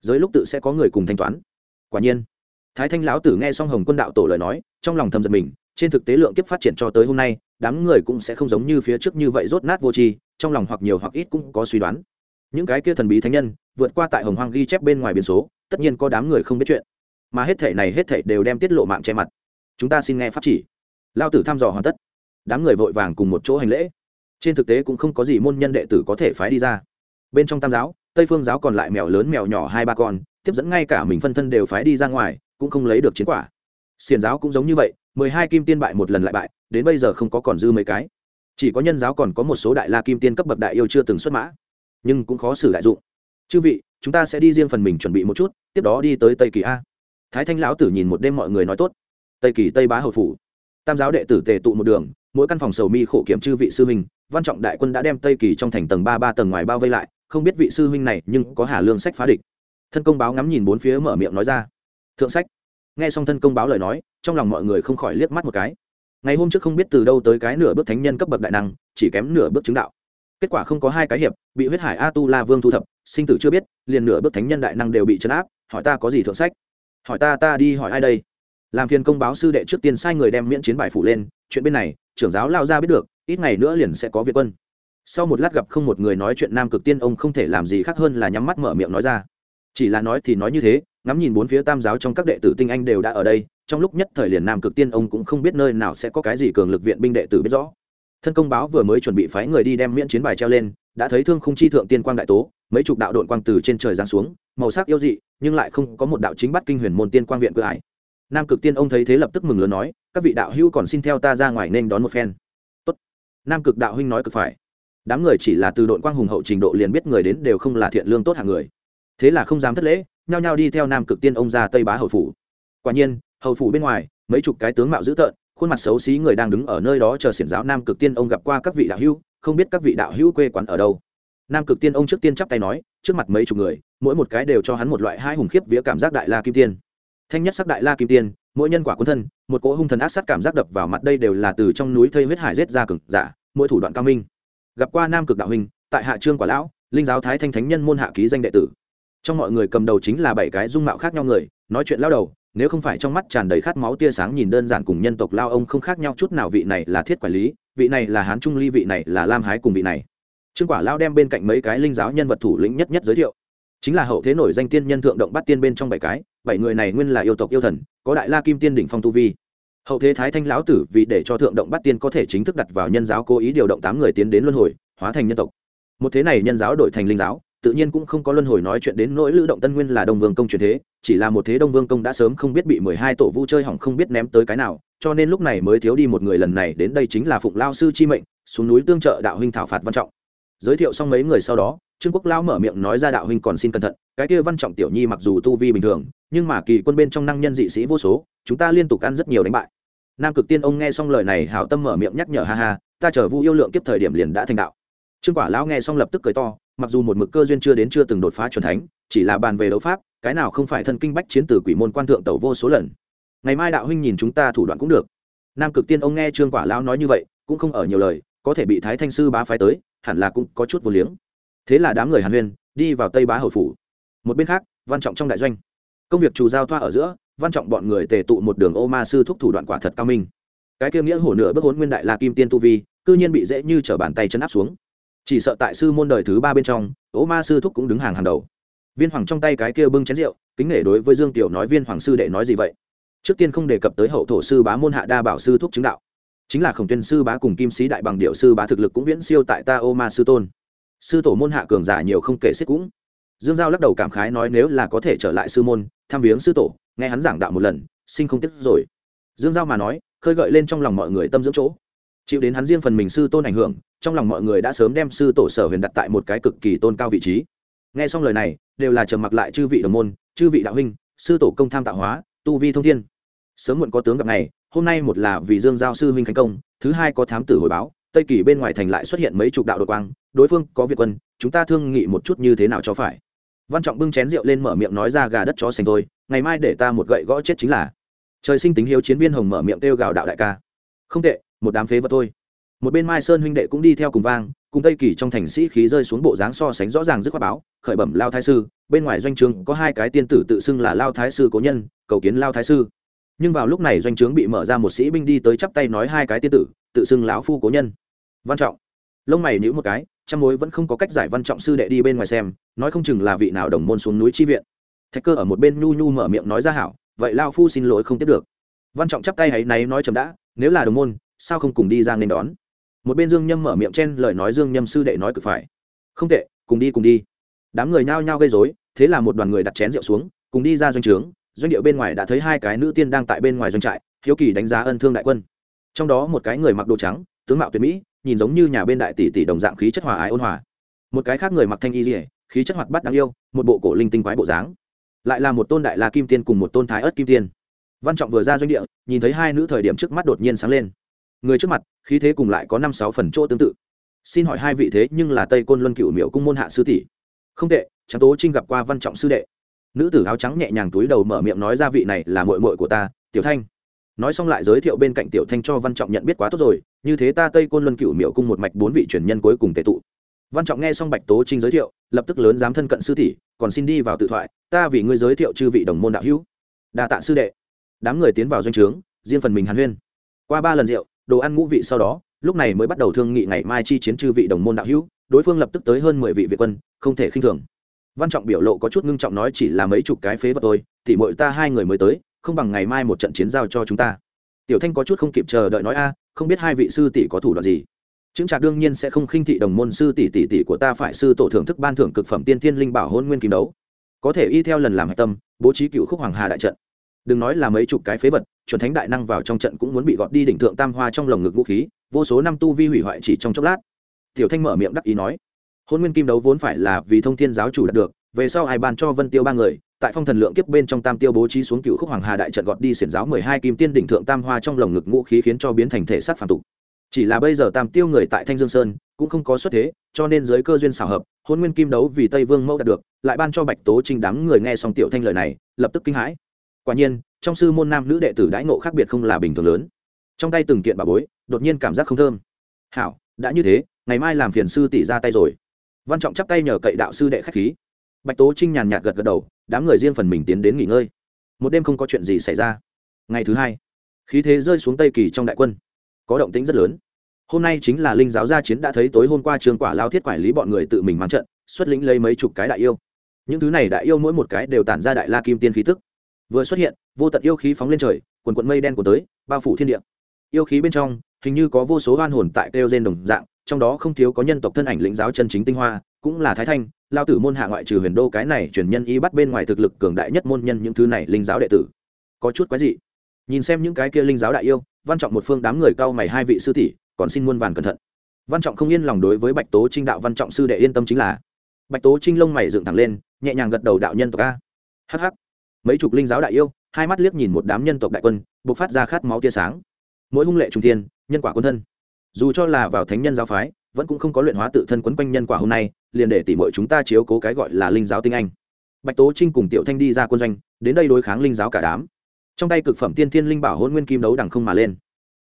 Speaker 1: Giới lúc tự sẽ có người cùng thanh toán. Quả nhiên, thái thanh lão tử nghe xong hồng quân đạo tổ lời nói, trong lòng thầm giật mình, trên thực tế lượng kiếp phát triển cho tới hôm nay, đám người cũng sẽ không giống như phía trước như vậy rốt nát vô tri, trong lòng hoặc nhiều hoặc ít cũng có suy đoán. Những cái kia thần bí thánh nhân, vượt qua tại hồng hoang ghi chép bên ngoài biển số, tất nhiên có đám người không biết chuyện. Mà hết thể này hết thể đều đem tiết lộ mạng che mặt. Chúng ta xin nghe pháp chỉ. Lao tử thăm dò hoàn tất. Đám người vội vàng cùng một chỗ hành lễ. Trên thực tế cũng không có gì môn nhân đệ tử có thể phái đi ra bên trong tam giáo, tây phương giáo còn lại mèo lớn mèo nhỏ hai ba con, tiếp dẫn ngay cả mình phân thân đều phái đi ra ngoài, cũng không lấy được chiến quả. Xiền giáo cũng giống như vậy, mười hai kim tiên bại một lần lại bại, đến bây giờ không có còn dư mấy cái. Chỉ có nhân giáo còn có một số đại la kim tiên cấp bậc đại yêu chưa từng xuất mã, nhưng cũng khó xử đại dụng. Chư vị, chúng ta sẽ đi riêng phần mình chuẩn bị một chút, tiếp đó đi tới tây kỳ a. Thái thanh lão tử nhìn một đêm mọi người nói tốt. Tây kỳ tây bá hậu phủ. Tam giáo đệ tử tề tụ một đường, mỗi căn phòng sầu mi khổ kiểm chư vị sư huynh, văn trọng đại quân đã đem tây kỳ trong thành tầng ba ba tầng ngoài bao vây lại không biết vị sư huynh này nhưng có hà lương sách phá địch. Thân công báo ngắm nhìn bốn phía mở miệng nói ra. Thượng sách. Nghe xong thân công báo lời nói, trong lòng mọi người không khỏi liếc mắt một cái. Ngày hôm trước không biết từ đâu tới cái nửa bước thánh nhân cấp bậc đại năng, chỉ kém nửa bước chứng đạo. Kết quả không có hai cái hiệp, bị huyết hải a tu la vương thu thập, sinh tử chưa biết, liền nửa bước thánh nhân đại năng đều bị chấn áp, hỏi ta có gì thượng sách? Hỏi ta ta đi hỏi ai đây? Làm phiền công báo sư đệ trước tiên sai người đem miễn chiến bài phủ lên, chuyện bên này, trưởng giáo lao ra biết được, ít ngày nữa liền sẽ có việt quân sau một lát gặp không một người nói chuyện nam cực tiên, ông không thể làm gì khác hơn là nhắm mắt mở miệng nói ra. Chỉ là nói thì nói như thế, ngắm nhìn bốn phía tam giáo trong các đệ tử tinh anh đều đã ở đây, trong lúc nhất thời liền nam cực tiên, ông cũng không biết nơi nào sẽ có cái gì cường lực viện binh đệ tử biết rõ. Thân công báo vừa mới chuẩn bị phái người đi đem miễn chiến bài treo lên, đã thấy thương khung chi thượng tiên quang đại tố, mấy chục đạo đội quang từ trên trời giáng xuống, màu sắc yêu dị, nhưng lại không có một đạo chính bắt kinh huyền môn tiên quang viện cửa ải. Nam cực tiên, ông thấy thế lập tức mừng lớn nói, các vị đạo hữu còn xin theo ta ra ngoài nên đón một phen. Tốt. nam cực đạo huynh nói cực phải đám người chỉ là từ đội quang hùng hậu trình độ liền biết người đến đều không là thiện lương tốt hạng người. Thế là không dám thất lễ, nhao nhao đi theo nam cực tiên ông ra tây bá hậu phủ. Quả nhiên hậu phủ bên ngoài, mấy chục cái tướng mạo dữ tợn, khuôn mặt xấu xí người đang đứng ở nơi đó chờ xiển giáo nam cực tiên ông gặp qua các vị đạo hữu, không biết các vị đạo hữu quê quán ở đâu. Nam cực tiên ông trước tiên chắp tay nói, trước mặt mấy chục người, mỗi một cái đều cho hắn một loại hai hùng khiếp vía cảm giác đại la kim tiên. Thanh nhất sắc đại la kim tiên, mỗi nhân quả quân thân, một cỗ hung thần ác sát cảm giác đập vào mặt đây đều là từ trong núi thây huyết hải rết ra cực giả, mỗi thủ đoạn cao minh gặp qua nam cực đạo huynh, tại hạ trương quả lão, linh giáo thái thanh thánh nhân môn hạ ký danh đệ tử. Trong mọi người cầm đầu chính là bảy cái dung mạo khác nhau người, nói chuyện lao đầu, nếu không phải trong mắt tràn đầy khát máu tia sáng nhìn đơn giản cùng nhân tộc lao ông không khác nhau chút nào vị này là thiết quản lý, vị này là hán trung ly, vị này là lam hái cùng vị này. Trương quả lao đem bên cạnh mấy cái linh giáo nhân vật thủ lĩnh nhất nhất giới thiệu. Chính là hậu thế nổi danh tiên nhân thượng động bắt tiên bên trong bảy cái, bảy người này nguyên là yêu tộc yêu thần, có đại la kim tiên đỉnh phong tu vi hậu thế thái thanh lão tử vì để cho thượng động Bát tiên có thể chính thức đặt vào nhân giáo cố ý điều động tám người tiến đến luân hồi, hóa thành nhân tộc. Một thế này nhân giáo đổi thành linh giáo, tự nhiên cũng không có luân hồi nói chuyện đến nỗi lữ động tân nguyên là đông vương công truyền thế, chỉ là một thế đông vương công đã sớm không biết bị mười hai tổ vu chơi hỏng không biết ném tới cái nào, cho nên lúc này mới thiếu đi một người lần này đến đây chính là phụng lao sư chi mệnh, xuống núi tương trợ đạo huynh thảo phạt văn trọng. Giới thiệu xong mấy người sau đó, trương quốc lao mở miệng nói ra đạo huynh còn xin cẩn thận, cái kia văn trọng tiểu nhi mặc dù tu vi bình thường, nhưng mà kỳ quân bên trong năng nhân dị sĩ vô số, chúng ta liên tục ăn rất nhiều đánh bại nam cực tiên ông nghe xong lời này hảo tâm mở miệng nhắc nhở, ha ha, ta chở vu yêu lượng kiếp thời điểm liền đã thành đạo. Trương quả lão nghe xong lập tức cười to, mặc dù một mực cơ duyên chưa đến chưa từng đột phá c thánh, chỉ là bàn về đấu pháp, cái nào không phải thân kinh bách chiến từ quỷ môn quan thượng tẩu vô số lần. Ngày mai đạo huynh nhìn chúng ta thủ đoạn cũng được. Nam cực tiên ông nghe trương quả lão nói như vậy, cũng không ở nhiều lời, có thể bị thái thanh sư bá phái tới, hẳn là cũng có chút vô liếng. Thế là đám người hàn huyên đi vào tây bá hậu phủ. Một bên khác, văn trọng trong đại doanh. Công việc trù giao thoa ở giữa văn trọng bọn người tề tụ một đường ô ma sư thúc thủ đoạn quả thật cao minh. Cái kia nghĩa hổ nửa bước hốn nguyên đại la kim tiên tu vi, cư nhiên bị dễ như t bàn tay chân áp xuống. Chỉ sợ tại sư môn đời thứ ba bên trong, ô ma sư thúc cũng đứng hàng hàng đầu. Viên hoàng trong tay cái kia bưng chén rượu, kính nể đối với dương tiểu nói, viên hoàng sư đệ nói gì vậy? Trước tiên không đề cập tới hậu thổ sư bá môn hạ đa bảo sư thúc chứng đạo. Chính là khổng tuyên sư bá cùng kim sĩ đại bằng điệu sư bá thực lực cũng viễn siêu tại ta ô ma sư tôn. Sư tổ môn hạ cường giả nhiều không kể xích cũng. Dương giao lắc đầu cảm khái nói, nếu là có thể trở lại sư môn thăm viếng sư tổ nghe hắn giảng đạo một lần, sinh không tiếp rồi. Dương giao mà nói, khơi gợi lên trong lòng mọi người tâm dưỡng chỗ. Chịu đến hắn riêng phần mình sư tôn ảnh hưởng, trong lòng mọi người đã sớm đem sư tổ sở huyền đặt tại một cái cực kỳ tôn cao vị trí. Nghe xong lời này, đều là trầm mặc lại chư vị đồng môn, chư vị đạo huynh, sư tổ công tham tạo hóa, tu vi thông thiên. Sớm muộn có tướng gặp này hôm nay một là vì dương giao sư huynh khánh công, thứ hai có thám tử hồi báo, tây kỳ bên ngoài thành lại xuất hiện mấy chục đạo đội quang, đối phương có việt quân, chúng ta thương nghị một chút như thế nào cho phải văn trọng bưng chén rượu lên mở miệng nói ra gà đất chó sành thôi, ngày mai để ta một gậy gõ chết chính là. Trời sinh tính hiếu chiến viên hồng mở miệng kêu gào đạo đại ca. Không tệ, một đám phế vật thôi. Một bên mai sơn huynh đệ cũng đi theo cùng vang, cùng tây kỳ trong thành sĩ khí rơi xuống bộ dáng so sánh rõ ràng dứt khoát báo, khởi bẩm lao thái sư, bên ngoài doanh trường có hai cái tiên tử tự xưng là lao thái sư cố nhân, cầu kiến lao thái sư. Nhưng vào lúc này doanh trướng bị mở ra một sĩ binh đi tới chắp tay nói hai cái tiên tử, tự xưng lão phu cố nhân. Văn trọng lông mày nhíu một cái, trăm mối vẫn không có cách giải văn trọng sư đệ đi bên ngoài xem, nói không chừng là vị nào đồng môn xuống núi chi viện. Thạch cơ ở một bên nhu nhu mở miệng nói ra hảo, vậy lao phu xin lỗi không tiếp được. Văn trọng chắp tay hãy náy nói chấm đã, nếu là đồng môn, sao không cùng đi ra nên đón? Một bên dương nhâm mở miệng chen lời nói dương nhâm sư đệ nói cực phải. Không tệ, cùng đi cùng đi. Đám người nhao nhao gây dối thế là một đoàn người đặt chén rượu xuống, cùng đi ra doanh trướng, doanh điệu bên ngoài đã thấy hai cái nữ tiên đang tại bên ngoài doanh trại, hiếu kỳ đánh giá ân thương đại quân. Trong đó một cái người mặc đồ trắng, tướng mạo tuyệt mỹ nhìn giống như nhà bên đại tỷ tỷ đồng dạng khí chất hòa ái ôn hòa. Một cái khác người mặc thanh y dỉa khí chất hoạt bát đáng yêu, một bộ cổ linh tinh quái bộ dáng. Lại là một tôn đại la kim tiên cùng một tôn thái ớt kim tiên. Văn trọng vừa ra doanh địa, nhìn thấy hai nữ thời điểm trước mắt đột nhiên sáng lên. Người trước mặt, khí thế cùng lại có năm sáu phần chỗ tương tự. Xin hỏi hai vị thế nhưng là tây côn luân cựu miệu cung môn hạ sư tỷ. Không tệ trắng tố trinh gặp qua văn trọng sư đệ. Nữ tử áo trắng nhẹ nhàng túi đầu mở miệng nói ra vị này là mội mội của ta, tiểu thanh nói xong lại giới thiệu bên cạnh tiểu thanh cho văn trọng nhận biết quá tốt rồi, như thế ta tây côn luân cựu miệu cung một mạch bốn vị truyền nhân cuối cùng tệ tụ. Văn trọng nghe xong bạch tố trinh giới thiệu, lập tức lớn dám thân cận sư tỷ, còn xin đi vào tự thoại, ta vì ngươi giới thiệu chư vị đồng môn đạo hữu. Đa tạ sư đệ. Đám người tiến vào doanh trướng, riêng phần mình hàn huyên. Qua ba lần rượu, đồ ăn ngũ vị sau đó, lúc này mới bắt đầu thương nghị ngày mai chi chiến chư vị đồng môn đạo hữu, đối phương lập tức tới hơn mười vị việt quân, không thể khinh thường. Văn trọng biểu lộ có chút ngưng trọng nói chỉ là mấy chục cái phế vật tôi thì mỗi ta hai người mới tới không bằng ngày mai một trận chiến giao cho chúng ta. Tiểu thanh có chút không kịp chờ đợi nói, a, không biết hai vị sư tỷ có thủ đoạn gì? Chứng trạc đương nhiên sẽ không khinh thị đồng môn sư tỷ tỷ tỷ của ta phải sư tổ thưởng thức ban thưởng cực phẩm tiên thiên linh bảo hôn nguyên kim đấu. Có thể y theo lần làm hạch tâm, bố trí cựu khúc hoàng hà đại trận. Đừng nói là mấy chục cái phế vật, chuẩn thánh đại năng vào trong trận cũng muốn bị gọt đi đỉnh thượng tam hoa trong lồng ngực vũ khí, vô số năm tu vi hủy hoại chỉ trong chốc lát. Tiểu thanh mở miệng đắc ý nói, hôn nguyên kim đấu vốn phải là vì thông thiên giáo chủ đạt được, về sau ai ban cho vân tiêu ba người tại phong thần lượng kiếp bên trong tam tiêu bố trí xuống cựu khúc hoàng hà đại trận gọt đi xiển giáo mười hai kim tiên đỉnh thượng tam hoa trong lồng ngực ngũ khí khiến cho biến thành thể sát phản tục. Chỉ là bây giờ tam tiêu người tại thanh dương sơn cũng không có xuất thế, cho nên giới cơ duyên xảo hợp, hôn nguyên kim đấu vì tây vương mẫu đạt được, lại ban cho bạch tố trinh đám người nghe xong tiểu thanh lời này, lập tức kinh hãi. Quả nhiên, trong sư môn nam nữ đệ tử đãi ngộ khác biệt không là bình thường lớn. Trong tay từng kiện bà bối, đột nhiên cảm giác không thơm. Hảo, đã như thế, ngày mai làm phiền sư tỷ ra tay rồi. Văn trọng chắp tay nhờ cậy đạo sư đệ khách khí. Bạch tố trinh nhàn nhạt gật gật đầu đám người riêng phần mình tiến đến nghỉ ngơi. Một đêm không có chuyện gì xảy ra. Ngày thứ hai, khí thế rơi xuống tây kỳ trong đại quân. Có động tĩnh rất lớn. Hôm nay chính là linh giáo gia chiến đã thấy tối hôm qua trường quả lao thiết quản lý bọn người tự mình mang trận, xuất lĩnh lấy mấy chục cái đại yêu. Những thứ này đại yêu mỗi một cái đều tản ra đại la kim tiên khí tức. Vừa xuất hiện, vô tận yêu khí phóng lên trời, quần quận mây đen của tới, bao phủ thiên địa. Yêu khí bên trong, hình như có vô số oan hồn tại kêu gen đồng dạng, trong đó không thiếu có nhân tộc thân ảnh lĩnh giáo chân chính tinh hoa cũng là thái thanh, lao tử môn hạ ngoại trừ huyền đô cái này truyền nhân y bắt bên ngoài thực lực cường đại nhất môn nhân những thứ này linh giáo đệ tử. Có chút quái dị. Nhìn xem những cái kia linh giáo đại yêu, văn trọng một phương đám người cao mày hai vị sư tỷ, còn xin muôn vàn cẩn thận. Văn trọng không yên lòng đối với bạch tố trinh đạo văn trọng sư đệ yên tâm chính là, bạch tố trinh lông mày dựng thẳng lên, nhẹ nhàng gật đầu đạo nhân tộc a. Hh mấy chục linh giáo đại yêu, hai mắt liếc nhìn một đám nhân tộc đại quân buộc phát ra khát máu tia sáng. Mỗi hung lệ trung thiên, nhân quả quân thân. Dù cho là vào thánh nhân giáo phái, vẫn cũng không có luyện hóa tự thân quấn quanh nhân quả hôm nay liền để tỉ mọi chúng ta chiếu cố cái gọi là linh giáo tinh anh. Bạch tố trinh cùng tiểu thanh đi ra quân doanh, đến đây đối kháng linh giáo cả đám. Trong tay cực phẩm tiên thiên linh bảo hôn nguyên kim đấu đằng không mà lên.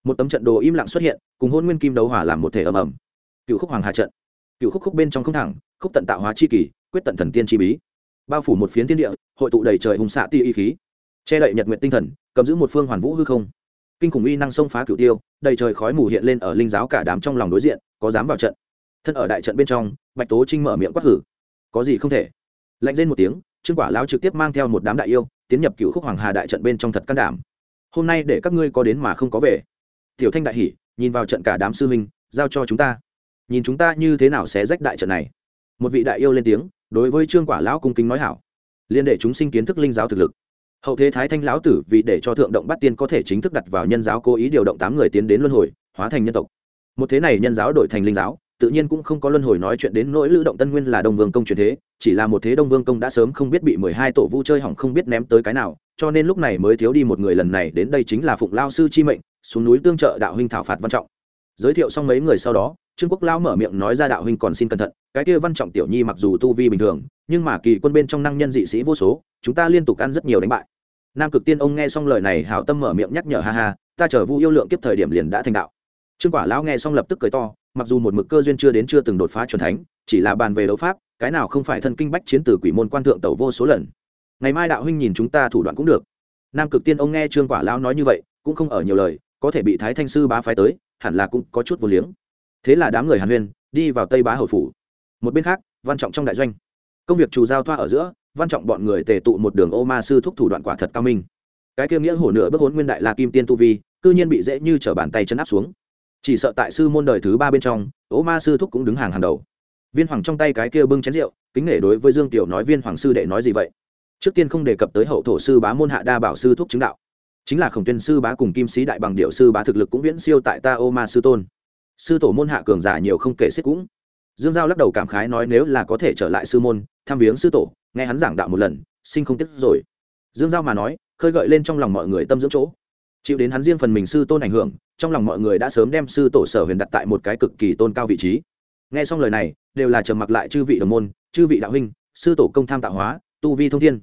Speaker 1: Một tấm trận đồ im lặng xuất hiện, cùng hôn nguyên kim đấu hỏa làm một thể ầm ầm. Cựu khúc hoàng hà trận. Cựu khúc khúc bên trong không thẳng, khúc tận tạo hóa chi kỳ, quyết tận thần tiên chi bí. Bao phủ một phiến thiên địa, hội tụ đầy trời hùng xạ ti y khí. Che đậy nhật nguyện tinh thần, cầm giữ một phương hoàn vũ hư không. Kinh khủng uy năng xông phá cửu tiêu, đầy trời khói mù hiện lên ở linh giáo cả đám trong lòng đối diện, có dám vào trận. Thân ở đại trận bên trong bạch tố trinh mở miệng quát hử. Có gì không thể? Lạnh lên một tiếng, trương quả lão trực tiếp mang theo một đám đại yêu, tiến nhập cựu khúc hoàng hà đại trận bên trong thật can đảm. Hôm nay để các ngươi có đến mà không có về. Tiểu thanh đại hỉ, nhìn vào trận cả đám sư huynh, giao cho chúng ta. Nhìn chúng ta như thế nào sẽ rách đại trận này? Một vị đại yêu lên tiếng, đối với trương quả lão cung kính nói hảo. Liên để chúng sinh kiến thức linh giáo thực lực. Hậu thế thái thanh lão tử vì để cho thượng động bắt tiên có thể chính thức đặt vào nhân giáo cố ý điều động tám người tiến đến luân hồi, hóa thành nhân tộc. Một thế này nhân giáo đổi thành linh giáo tự nhiên cũng không có luân hồi nói chuyện đến nỗi lữ động tân nguyên là đông vương công truyền thế, chỉ là một thế đông vương công đã sớm không biết bị mười hai tổ vu chơi hỏng không biết ném tới cái nào, cho nên lúc này mới thiếu đi một người lần này, đến đây chính là phụng lao sư chi mệnh, xuống núi tương trợ đạo huynh thảo phạt văn trọng. Giới thiệu xong mấy người sau đó, trương quốc lao mở miệng nói ra đạo huynh còn xin cẩn thận, cái kia văn trọng tiểu nhi mặc dù tu vi bình thường, nhưng mà kỳ quân bên trong năng nhân dị sĩ vô số, chúng ta liên tục ăn rất nhiều đánh bại. Nam cực tiên ông nghe xong lời này hảo tâm mở miệng nhắc nhở, ha ha, ta chờ vu yêu lượng kiếp thời điểm liền đã thành đạo trương quả lão nghe xong lập tức cười to, mặc dù một mực cơ duyên chưa đến chưa từng đột phá c thánh, chỉ là bàn về đấu pháp, cái nào không phải thân kinh bách chiến từ quỷ môn quan thượng tẩu vô số lần. Ngày mai đạo huynh nhìn chúng ta thủ đoạn cũng được. Nam cực tiên ông nghe trương quả lão nói như vậy, cũng không ở nhiều lời, có thể bị thái thanh sư bá phái tới, hẳn là cũng có chút vô liếng. Thế là đám người hàn huyên đi vào tây bá hậu phủ. Một bên khác, văn trọng trong đại doanh. Công việc trù giao thoa ở giữa, văn trọng bọn người tề tụ một đường ô ma sư thúc thủ đoạn quả thật cao minh. Cái kia nghĩa hổ nửa bước hốn nguyên đại la kim tiên tu vi, cư nhiên bị dễ như t bàn tay chân áp xuống chỉ sợ tại sư môn đời thứ ba bên trong, ố ma sư thúc cũng đứng hàng hàng đầu. Viên hoàng trong tay cái kia bưng chén rượu, kính nể đối với dương tiểu nói, viên hoàng sư đệ nói gì vậy? Trước tiên không đề cập tới hậu thổ sư bá môn hạ đa bảo sư thúc chứng đạo. Chính là khổng tuyên sư bá cùng kim sĩ đại bằng điệu sư bá thực lực cũng viễn siêu tại ta ô ma sư tôn. Sư tổ môn hạ cường giả nhiều không kể xích cũng. Dương giao lắc đầu cảm khái nói, nếu là có thể trở lại sư môn thăm viếng sư tổ, nghe hắn giảng đạo một lần, sinh không tiếc rồi. Dương giao mà nói, khơi gợi lên trong lòng mọi người tâm dưỡng chỗ chịu đến hắn riêng phần mình sư tôn ảnh hưởng, trong lòng mọi người đã sớm đem sư tổ sở huyền đặt tại một cái cực kỳ tôn cao vị trí. Nghe xong lời này, đều là trầm mặc lại chư vị đồng môn, chư vị đạo huynh, sư tổ công tham tạo hóa, tu vi thông thiên.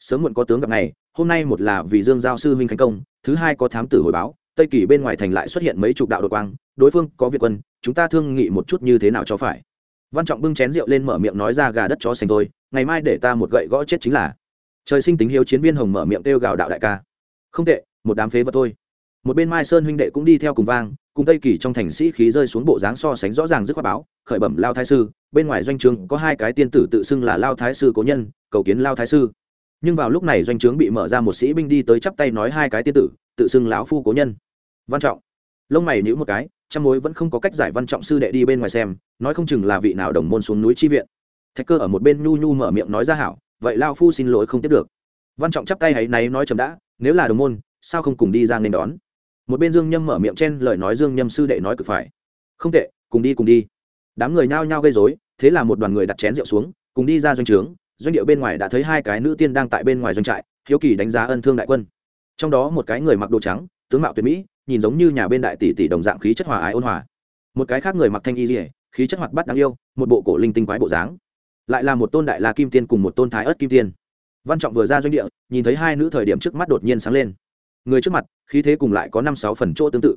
Speaker 1: Sớm muộn có tướng gặp này hôm nay một là vì dương giao sư huynh khánh công, thứ hai có thám tử hồi báo, tây kỳ bên ngoài thành lại xuất hiện mấy chục đạo đội quang, đối phương có việt quân, chúng ta thương nghị một chút như thế nào cho phải. Văn trọng bưng chén rượu lên mở miệng nói ra gà đất chó sành thôi, ngày mai để ta một gậy gõ chết chính là. Trời sinh tính hiếu chiến viên hồng mở miệng kêu gào đạo đại ca. Không tệ một đám phế vật thôi. Một bên mai sơn huynh đệ cũng đi theo cùng vang, cùng tây kỳ trong thành sĩ khí rơi xuống bộ dáng so sánh rõ ràng dứt khoát báo, khởi bẩm lao thái sư, bên ngoài doanh trường có hai cái tiên tử tự xưng là lao thái sư cố nhân, cầu kiến lao thái sư. Nhưng vào lúc này doanh trướng bị mở ra một sĩ binh đi tới chắp tay nói hai cái tiên tử, tự xưng lão phu cố nhân. Văn trọng. Lông mày nhữ một cái, trăm mối vẫn không có cách giải văn trọng sư đệ đi bên ngoài xem, nói không chừng là vị nào đồng môn xuống núi chi viện. Thạch cơ ở một bên nhu nhu mở miệng nói ra hảo, vậy lao phu xin lỗi không tiếp được. Văn trọng chắp tay hãy náy nói chấm đã, nếu là đồng môn sao không cùng đi ra nên đón? Một bên dương nhâm mở miệng chen lời nói dương nhâm sư đệ nói cực phải. Không tệ, cùng đi cùng đi. Đám người nhao nhao gây dối thế là một đoàn người đặt chén rượu xuống, cùng đi ra doanh trướng. Doanh điệu bên ngoài đã thấy hai cái nữ tiên đang tại bên ngoài doanh trại, hiếu kỳ đánh giá ân thương đại quân. Trong đó một cái người mặc đồ trắng, tướng mạo tuyệt mỹ, nhìn giống như nhà bên đại tỷ tỷ đồng dạng khí chất hòa ái ôn hòa. Một cái khác người mặc thanh y dỉa khí chất hoạt bát đáng yêu, một bộ cổ linh tinh quái bộ dáng. Lại là một tôn đại la kim tiên cùng một tôn thái ớt kim tiên. Văn trọng vừa ra doanh địa, nhìn thấy hai nữ thời điểm trước mắt đột nhiên sáng lên người trước mặt, khí thế cùng lại có năm sáu phần chỗ tương tự.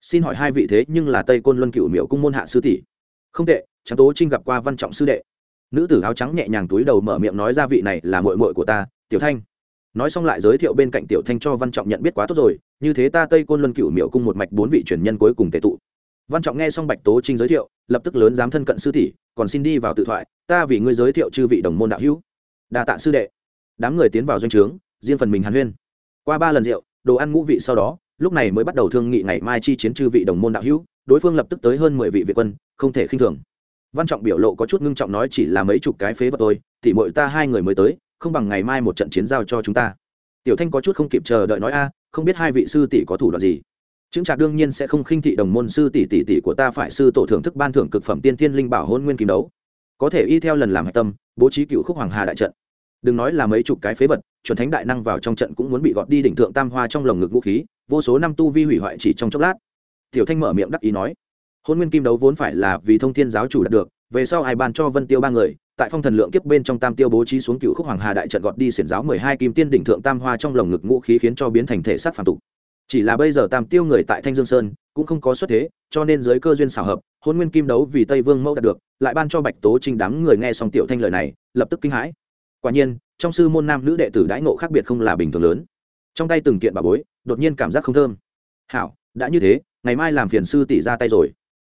Speaker 1: Xin hỏi hai vị thế nhưng là tây côn luân cựu miệu cung môn hạ sư tỷ? Không tệ trắng tố trinh gặp qua văn trọng sư đệ. Nữ tử áo trắng nhẹ nhàng túi đầu mở miệng nói ra vị này là mội mội của ta, tiểu thanh. Nói xong lại giới thiệu bên cạnh tiểu thanh cho văn trọng nhận biết quá tốt rồi, như thế ta tây côn luân cựu miệu cung một mạch bốn vị truyền nhân cuối cùng tệ tụ. Văn trọng nghe xong bạch tố trinh giới thiệu, lập tức lớn dám thân cận sư tỷ, còn xin đi vào tự thoại, ta vì ngươi giới thiệu chư vị đồng môn đạo hữu. Đa tạ sư đệ. Đám người tiến vào doanh trướng, riêng phần mình hàn huyên. Qua ba lần rượu đồ ăn ngũ vị sau đó, lúc này mới bắt đầu thương nghị ngày mai chi chiến chư vị đồng môn đạo hữu, đối phương lập tức tới hơn mười vị việt quân, không thể khinh thường. Văn trọng biểu lộ có chút ngưng trọng nói chỉ là mấy chục cái phế vật tôi thì mỗi ta hai người mới tới, không bằng ngày mai một trận chiến giao cho chúng ta. Tiểu thanh có chút không kịp chờ đợi nói, a, không biết hai vị sư tỷ có thủ đoạn gì? Chứng trạc đương nhiên sẽ không khinh thị đồng môn sư tỷ tỷ tỷ của ta phải sư tổ thưởng thức ban thưởng cực phẩm tiên thiên linh bảo hôn nguyên kim đấu. Có thể y theo lần làm hạch tâm, bố trí cựu khúc hoàng hà đại trận đừng nói là mấy chục cái phế vật, chuẩn thánh đại năng vào trong trận cũng muốn bị gọt đi đỉnh thượng tam hoa trong lồng ngực vũ khí, vô số năm tu vi hủy hoại chỉ trong chốc lát. Tiểu thanh mở miệng đắc ý nói, hôn nguyên kim đấu vốn phải là vì thông thiên giáo chủ đạt được, về sau ai ban cho vân tiêu ba người, tại phong thần lượng kiếp bên trong tam tiêu bố trí xuống cựu khúc hoàng hà đại trận gọt đi xiển giáo mười hai kim tiên đỉnh thượng tam hoa trong lồng ngực ngũ khí khiến cho biến thành thể sát phản tục. Chỉ là bây giờ tam tiêu người tại thanh dương sơn, cũng không có xuất thế, cho nên giới cơ duyên xảo hợp, hôn nguyên kim đấu vì tây vương mẫu đạt được, lại ban cho bạch tố trinh đám người nghe xong tiểu thanh lời này, lập tức kinh hãi quả nhiên, trong sư môn nam nữ đệ tử đãi ngộ khác biệt không là bình thường lớn. Trong tay từng kiện bà bối, đột nhiên cảm giác không thơm. Hảo, đã như thế, ngày mai làm phiền sư tỷ ra tay rồi.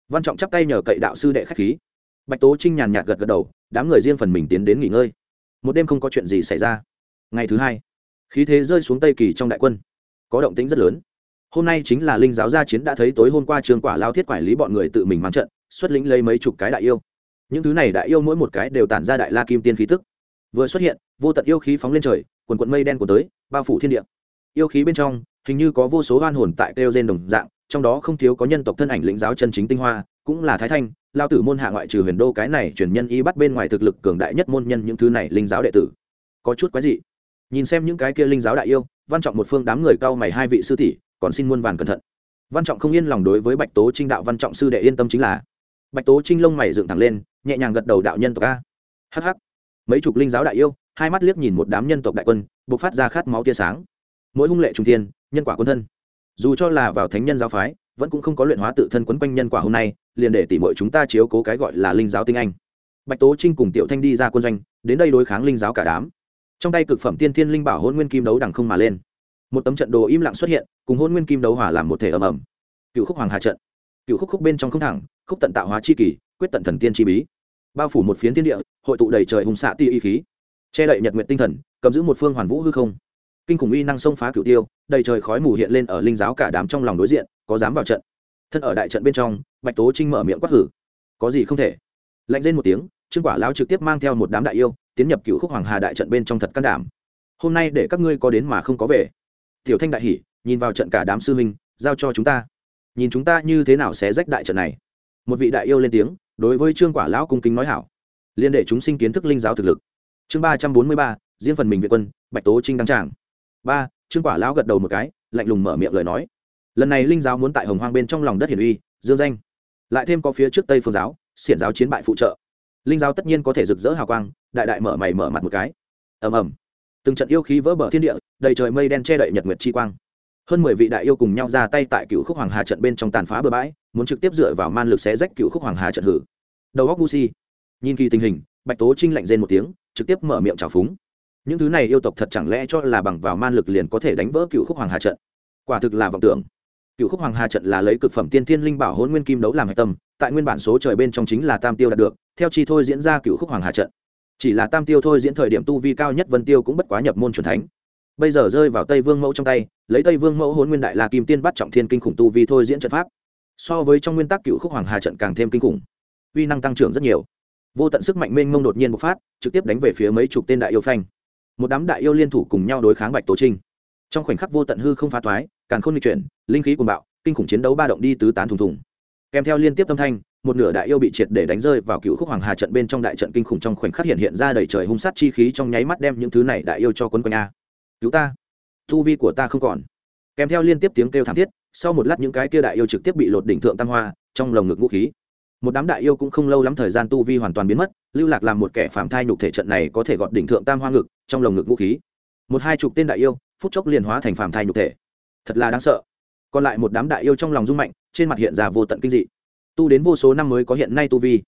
Speaker 1: Văn trọng chắp tay nhờ cậy đạo sư đệ khách khí. Bạch tố trinh nhàn nhạt gật gật đầu, đám người riêng phần mình tiến đến nghỉ ngơi. Một đêm không có chuyện gì xảy ra. Ngày thứ hai, khí thế rơi xuống tây kỳ trong đại quân. Có động tĩnh rất lớn. Hôm nay chính là linh giáo gia chiến đã thấy tối hôm qua trường quả lao thiết quản lý bọn người tự mình mang trận, xuất lĩnh lấy mấy chục cái đại yêu. Những thứ này đại yêu mỗi một cái đều tản ra đại la kim tiên khí tức vừa xuất hiện, vô tận yêu khí phóng lên trời, quần quận mây đen của tới, bao phủ thiên địa. Yêu khí bên trong, hình như có vô số oan hồn tại kêu gen đồng dạng, trong đó không thiếu có nhân tộc thân ảnh lĩnh giáo chân chính tinh hoa, cũng là thái thanh, lao tử môn hạ ngoại trừ huyền đô cái này truyền nhân y bắt bên ngoài thực lực cường đại nhất môn nhân những thứ này linh giáo đệ tử. Có chút quái dị. Nhìn xem những cái kia linh giáo đại yêu, văn trọng một phương đám người cao mày hai vị sư tỷ, còn xin muôn vàn cẩn thận. Văn trọng không yên lòng đối với bạch tố trinh đạo văn trọng sư đệ yên tâm chính là. Bạch tố trinh lông mày dựng thẳng lên, nhẹ nhàng gật đầu đạo nhân tộc a. Hh mấy chục linh giáo đại yêu, hai mắt liếc nhìn một đám nhân tộc đại quân buộc phát ra khát máu tia sáng. Mỗi hung lệ trung thiên, nhân quả quân thân. Dù cho là vào thánh nhân giáo phái, vẫn cũng không có luyện hóa tự thân quấn quanh nhân quả hôm nay, liền để tỉ mọi chúng ta chiếu cố cái gọi là linh giáo tinh anh. Bạch tố trinh cùng tiểu thanh đi ra quân doanh, đến đây đối kháng linh giáo cả đám. Trong tay cực phẩm tiên thiên linh bảo hôn nguyên kim đấu đằng không mà lên. Một tấm trận đồ im lặng xuất hiện, cùng hôn nguyên kim đấu hỏa làm một thể ầm ầm. Cựu khúc hoàng hà trận. Cựu khúc khúc bên trong không thẳng, khúc tận tạo hóa chi kỳ, quyết tận thần tiên chi bí bao phủ một phiến thiên địa, hội tụ đầy trời hùng xạ ti y khí. Che đậy nhật nguyện tinh thần, cầm giữ một phương hoàn vũ hư không. Kinh khủng uy năng xông phá cửu tiêu, đầy trời khói mù hiện lên ở linh giáo cả đám trong lòng đối diện, có dám vào trận. Thân ở đại trận bên trong, bạch tố trinh mở miệng quát hử. Có gì không thể? Lạnh lên một tiếng, trương quả lão trực tiếp mang theo một đám đại yêu, tiến nhập cựu khúc hoàng hà đại trận bên trong thật can đảm. Hôm nay để các ngươi có đến mà không có về. Tiểu thanh đại hỉ, nhìn vào trận cả đám sư huynh, giao cho chúng ta. Nhìn chúng ta như thế nào sẽ rách đại trận này? Một vị đại yêu lên tiếng đối với trương quả lão cung kính nói hảo liên đệ chúng sinh kiến thức linh giáo thực lực. Chương ba trăm bốn mươi ba, riêng phần mình việt quân, bạch tố trinh đăng tràng. Ba, trương quả lão gật đầu một cái, lạnh lùng mở miệng lời nói. Lần này linh giáo muốn tại hồng hoang bên trong lòng đất hiển uy, dương danh. Lại thêm có phía trước tây phương giáo, xiển giáo chiến bại phụ trợ. Linh giáo tất nhiên có thể rực rỡ hào quang, đại đại mở mày mở mặt một cái. Ầm ầm. Từng trận yêu khí vỡ bờ thiên địa, đầy trời mây đen che đậy nhật nguyệt chi quang. Hơn mười vị đại yêu cùng nhau ra tay tại cựu khúc hoàng hà trận bên trong tàn phá bờ bãi muốn trực tiếp dựa vào man lực xé rách cựu khúc hoàng hà trận hử. Đầu góc gu si. Nhìn kỳ tình hình, bạch tố trinh lạnh rên một tiếng, trực tiếp mở miệng trào phúng. Những thứ này yêu tộc thật chẳng lẽ cho là bằng vào man lực liền có thể đánh vỡ cựu khúc hoàng hà trận? Quả thực là vọng tưởng. Cựu khúc hoàng hà trận là lấy cực phẩm tiên thiên linh bảo hôn nguyên kim đấu làm hạch tâm, tại nguyên bản số trời bên trong chính là tam tiêu đạt được, theo chi thôi diễn ra cựu khúc hoàng hà trận. Chỉ là tam tiêu thôi diễn thời điểm tu vi cao nhất vân tiêu cũng bất quá nhập môn c thánh. Bây giờ rơi vào tây vương mẫu trong tay, lấy tây vương mẫu hôn nguyên đại la kim tiên bắt trọng thiên kinh khủng tu vi thôi diễn trận pháp so với trong nguyên tắc cựu khúc hoàng hà trận càng thêm kinh khủng. Uy năng tăng trưởng rất nhiều. Vô tận sức mạnh mênh mông đột nhiên bộc phát, trực tiếp đánh về phía mấy chục tên đại yêu phanh. Một đám đại yêu liên thủ cùng nhau đối kháng bạch tố trinh. Trong khoảnh khắc vô tận hư không phá thoái càng không di chuyển, linh khí cuồng bạo, kinh khủng chiến đấu ba động đi tứ tán thùng thùng. Kèm theo liên tiếp âm thanh, một nửa đại yêu bị triệt để đánh rơi vào cựu khúc hoàng hà trận bên trong đại trận kinh khủng trong khoảnh khắc hiện hiện ra đầy trời hung sát chi khí trong nháy mắt đem những thứ này đại yêu cho quân quanh a. Cứu ta! Thu vi của ta không còn. Kèm theo liên tiếp tiếng kêu thảm thiết sau một lát những cái kia đại yêu trực tiếp bị lột đỉnh thượng tam hoa, trong lồng ngực vũ khí. Một đám đại yêu cũng không lâu lắm thời gian tu vi hoàn toàn biến mất, lưu lạc làm một kẻ phạm thai nhục thể trận này có thể gọt đỉnh thượng tam hoa ngực, trong lồng ngực vũ khí. Một hai chục tên đại yêu, phút chốc liền hóa thành phạm thai nhục thể. Thật là đáng sợ. Còn lại một đám đại yêu trong lòng rung mạnh, trên mặt hiện ra vô tận kinh dị. Tu đến vô số năm mới có hiện nay tu vi.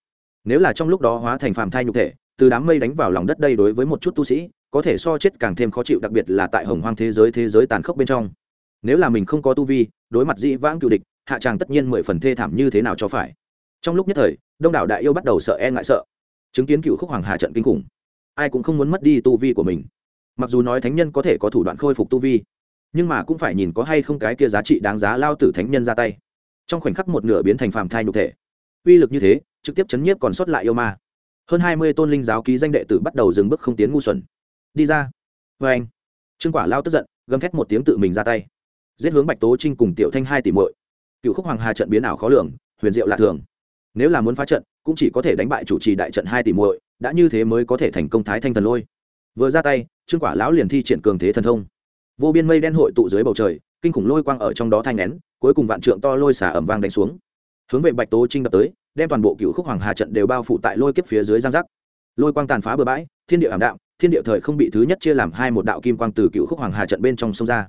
Speaker 1: Nếu là trong lúc đó hóa thành phạm thai nhục thể, từ đám mây đánh vào lòng đất đây đối với một chút tu sĩ, có thể so chết càng thêm khó chịu, đặc biệt là tại hồng hoang thế giới thế giới tàn khốc bên trong nếu là mình không có tu vi, đối mặt dĩ vãng cựu địch, hạ tràng tất nhiên mười phần thê thảm như thế nào cho phải. Trong lúc nhất thời, đông đảo đại yêu bắt đầu sợ e ngại sợ. Chứng kiến cựu khúc hoàng hà trận kinh khủng, ai cũng không muốn mất đi tu vi của mình. Mặc dù nói thánh nhân có thể có thủ đoạn khôi phục tu vi, nhưng mà cũng phải nhìn có hay không cái kia giá trị đáng giá lao tử thánh nhân ra tay. Trong khoảnh khắc một nửa biến thành phàm thai nhục thể. Uy lực như thế, trực tiếp chấn nhiếp còn sót lại yêu ma. Hơn hai mươi tôn linh giáo ký danh đệ tử bắt đầu dừng bước không tiến ngu xuẩn. Đi ra. Vê anh trương quả lao tức giận, gầm thét một tiếng tự mình ra tay giết hướng bạch tố trinh cùng tiểu thanh hai tỷ muội. Cựu khúc hoàng hà trận biến ảo khó lường, huyền diệu lạ thường. Nếu là muốn phá trận, cũng chỉ có thể đánh bại chủ trì đại trận hai tỷ muội, đã như thế mới có thể thành công thái thanh thần lôi. Vừa ra tay, trương quả lão liền thi triển cường thế thần thông. Vô biên mây đen hội tụ dưới bầu trời, kinh khủng lôi quang ở trong đó thanh nén, cuối cùng vạn trượng to lôi xả ẩm vang đánh xuống. Hướng về bạch tố trinh đập tới, đem toàn bộ cựu khúc hoàng hà trận đều bao phủ tại lôi kiếp phía dưới giang giác. Lôi quang tàn phá bừa bãi, thiên địa ảm đạm, thiên địa thời không bị thứ nhất chia làm hai một đạo kim quang từ cựu khúc hoàng hà trận bên trong sông ra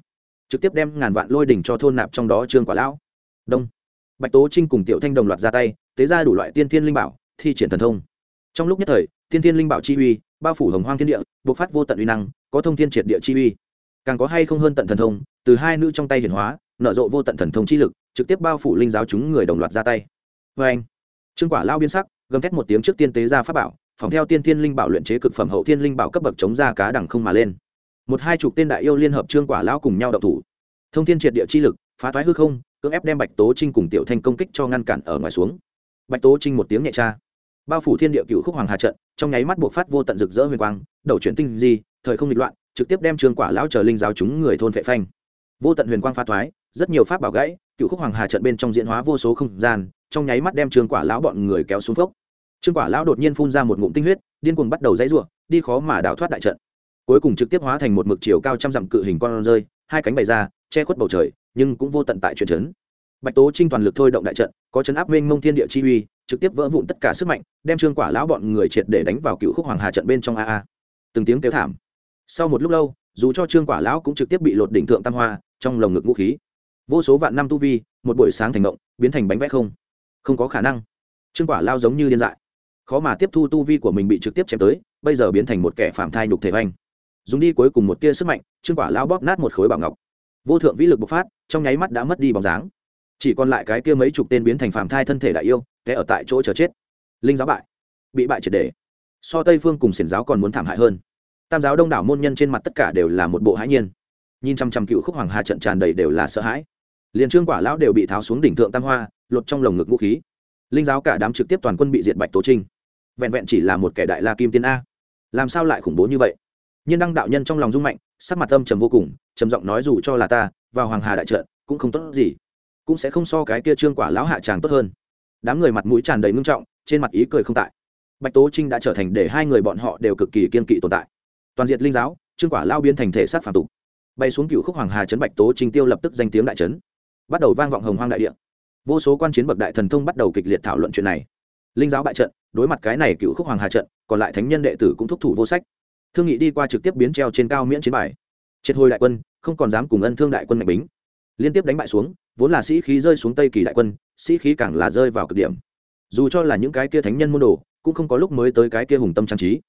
Speaker 1: trực tiếp đem ngàn vạn lôi đỉnh cho thôn nạp trong đó trương quả lão. Đông. Bạch tố trinh cùng tiểu thanh đồng loạt ra tay, tế ra đủ loại tiên thiên linh bảo, thi triển thần thông. Trong lúc nhất thời, tiên thiên linh bảo chi uy, bao phủ hồng hoang thiên địa, bộc phát vô tận uy năng, có thông thiên triệt địa chi uy. Càng có hay không hơn tận thần thông, từ hai nữ trong tay hiển hóa, nở rộ vô tận thần thông chi lực, trực tiếp bao phủ linh giáo chúng người đồng loạt ra tay. Vê anh, trương quả lao biến sắc, gầm thét một tiếng trước tiên tế ra pháp bảo phòng theo tiên thiên linh bảo luyện chế cực phẩm hậu thiên linh bảo cấp bậc chống ra cá đẳng không mà lên một hai chục tên đại yêu liên hợp trương quả lão cùng nhau đậu thủ. Thông thiên triệt địa chi lực, phá toái hư không, cưỡng ép đem bạch tố trinh cùng tiểu thanh công kích cho ngăn cản ở ngoài xuống. Bạch tố trinh một tiếng nhẹ cha. Bao phủ thiên địa cựu khúc hoàng hà trận, trong nháy mắt buộc phát vô tận rực rỡ huyền quang, đầu chuyển tinh di, thời không nghịch loạn, trực tiếp đem trương quả lão chờ linh giáo chúng người thôn vệ phanh. Vô tận huyền quang phá thoái, rất nhiều pháp bảo gãy, cựu khúc hoàng hà trận bên trong diễn hóa vô số không gian, trong nháy mắt đem trương quả lão bọn người kéo xuống phốc. Trương quả lão đột nhiên phun ra một ngụm tinh huyết, điên cuồng bắt đầu dãy rủa, đi khó mà đào thoát đại trận cuối cùng trực tiếp hóa thành một mực chiều cao trăm dặm cự hình con rơi, hai cánh bày ra, che khuất bầu trời, nhưng cũng vô tận tại chuyện trấn bạch tố trinh toàn lực thôi động đại trận, có chấn áp minh mông thiên địa chi uy, trực tiếp vỡ vụn tất cả sức mạnh, đem trương quả lão bọn người triệt để đánh vào cựu khúc hoàng hà trận bên trong a a. Từng tiếng kêu thảm. Sau một lúc lâu, dù cho trương quả lão cũng trực tiếp bị lột đỉnh thượng tam hoa, trong lồng ngực vũ khí. Vô số vạn năm tu vi, một buổi sáng thành động biến thành bánh vẽ không. Không có khả năng. Trương quả lao giống như điên dại. Khó mà tiếp thu tu vi của mình bị trực tiếp chém tới, bây giờ biến thành một kẻ phạm thai nhục thể oanh dùng đi cuối cùng một tia sức mạnh, trương quả lao bóp nát một khối bảo ngọc. Vô thượng vĩ lực bộc phát, trong nháy mắt đã mất đi bóng dáng. Chỉ còn lại cái kia mấy chục tên biến thành phạm thai thân thể đại yêu, té ở tại chỗ chờ chết. Linh giáo bại. Bị bại triệt đề so tây phương cùng xiển giáo còn muốn thảm hại hơn. Tam giáo đông đảo môn nhân trên mặt tất cả đều là một bộ hãi nhiên. Nhìn chăm chăm cựu khúc hoàng hà trận tràn đầy đều là sợ hãi. Liền trương quả lão đều bị tháo xuống đỉnh thượng tam hoa, lột trong lồng ngực vũ khí. Linh giáo cả đám trực tiếp toàn quân bị diệt bạch tố trinh. Vẹn vẹn chỉ là một kẻ đại la kim tiên a. Làm sao lại khủng bố như vậy? Nhiên đăng đạo nhân trong lòng rung mạnh, sắc mặt âm trầm vô cùng, trầm giọng nói dù cho là ta, vào hoàng hà đại trận, cũng không tốt gì. Cũng sẽ không so cái kia trương quả lão hạ tràng tốt hơn. Đám người mặt mũi tràn đầy ngưng trọng, trên mặt ý cười không tại. Bạch tố trinh đã trở thành để hai người bọn họ đều cực kỳ kiên kỵ tồn tại. Toàn diện linh giáo, trương quả lao biến thành thể sát phản tục. Bay xuống cựu khúc hoàng hà trấn bạch tố trinh tiêu lập tức danh tiếng đại trấn. Bắt đầu vang vọng hồng hoang đại địa. Vô số quan chiến bậc đại thần thông bắt đầu kịch liệt thảo luận chuyện này. Linh giáo bại trận, đối mặt cái này cựu khúc hoàng hà trận, còn lại thánh nhân đệ tử cũng thúc thủ vô sách thương nghị đi qua trực tiếp biến treo trên cao miễn chiến bài. Triệt hồi đại quân, không còn dám cùng ân thương đại quân mạnh bính. Liên tiếp đánh bại xuống, vốn là sĩ khí rơi xuống tây kỳ đại quân, sĩ khí càng là rơi vào cực điểm. Dù cho là những cái kia thánh nhân môn đồ, cũng không có lúc mới tới cái kia hùng tâm trang trí.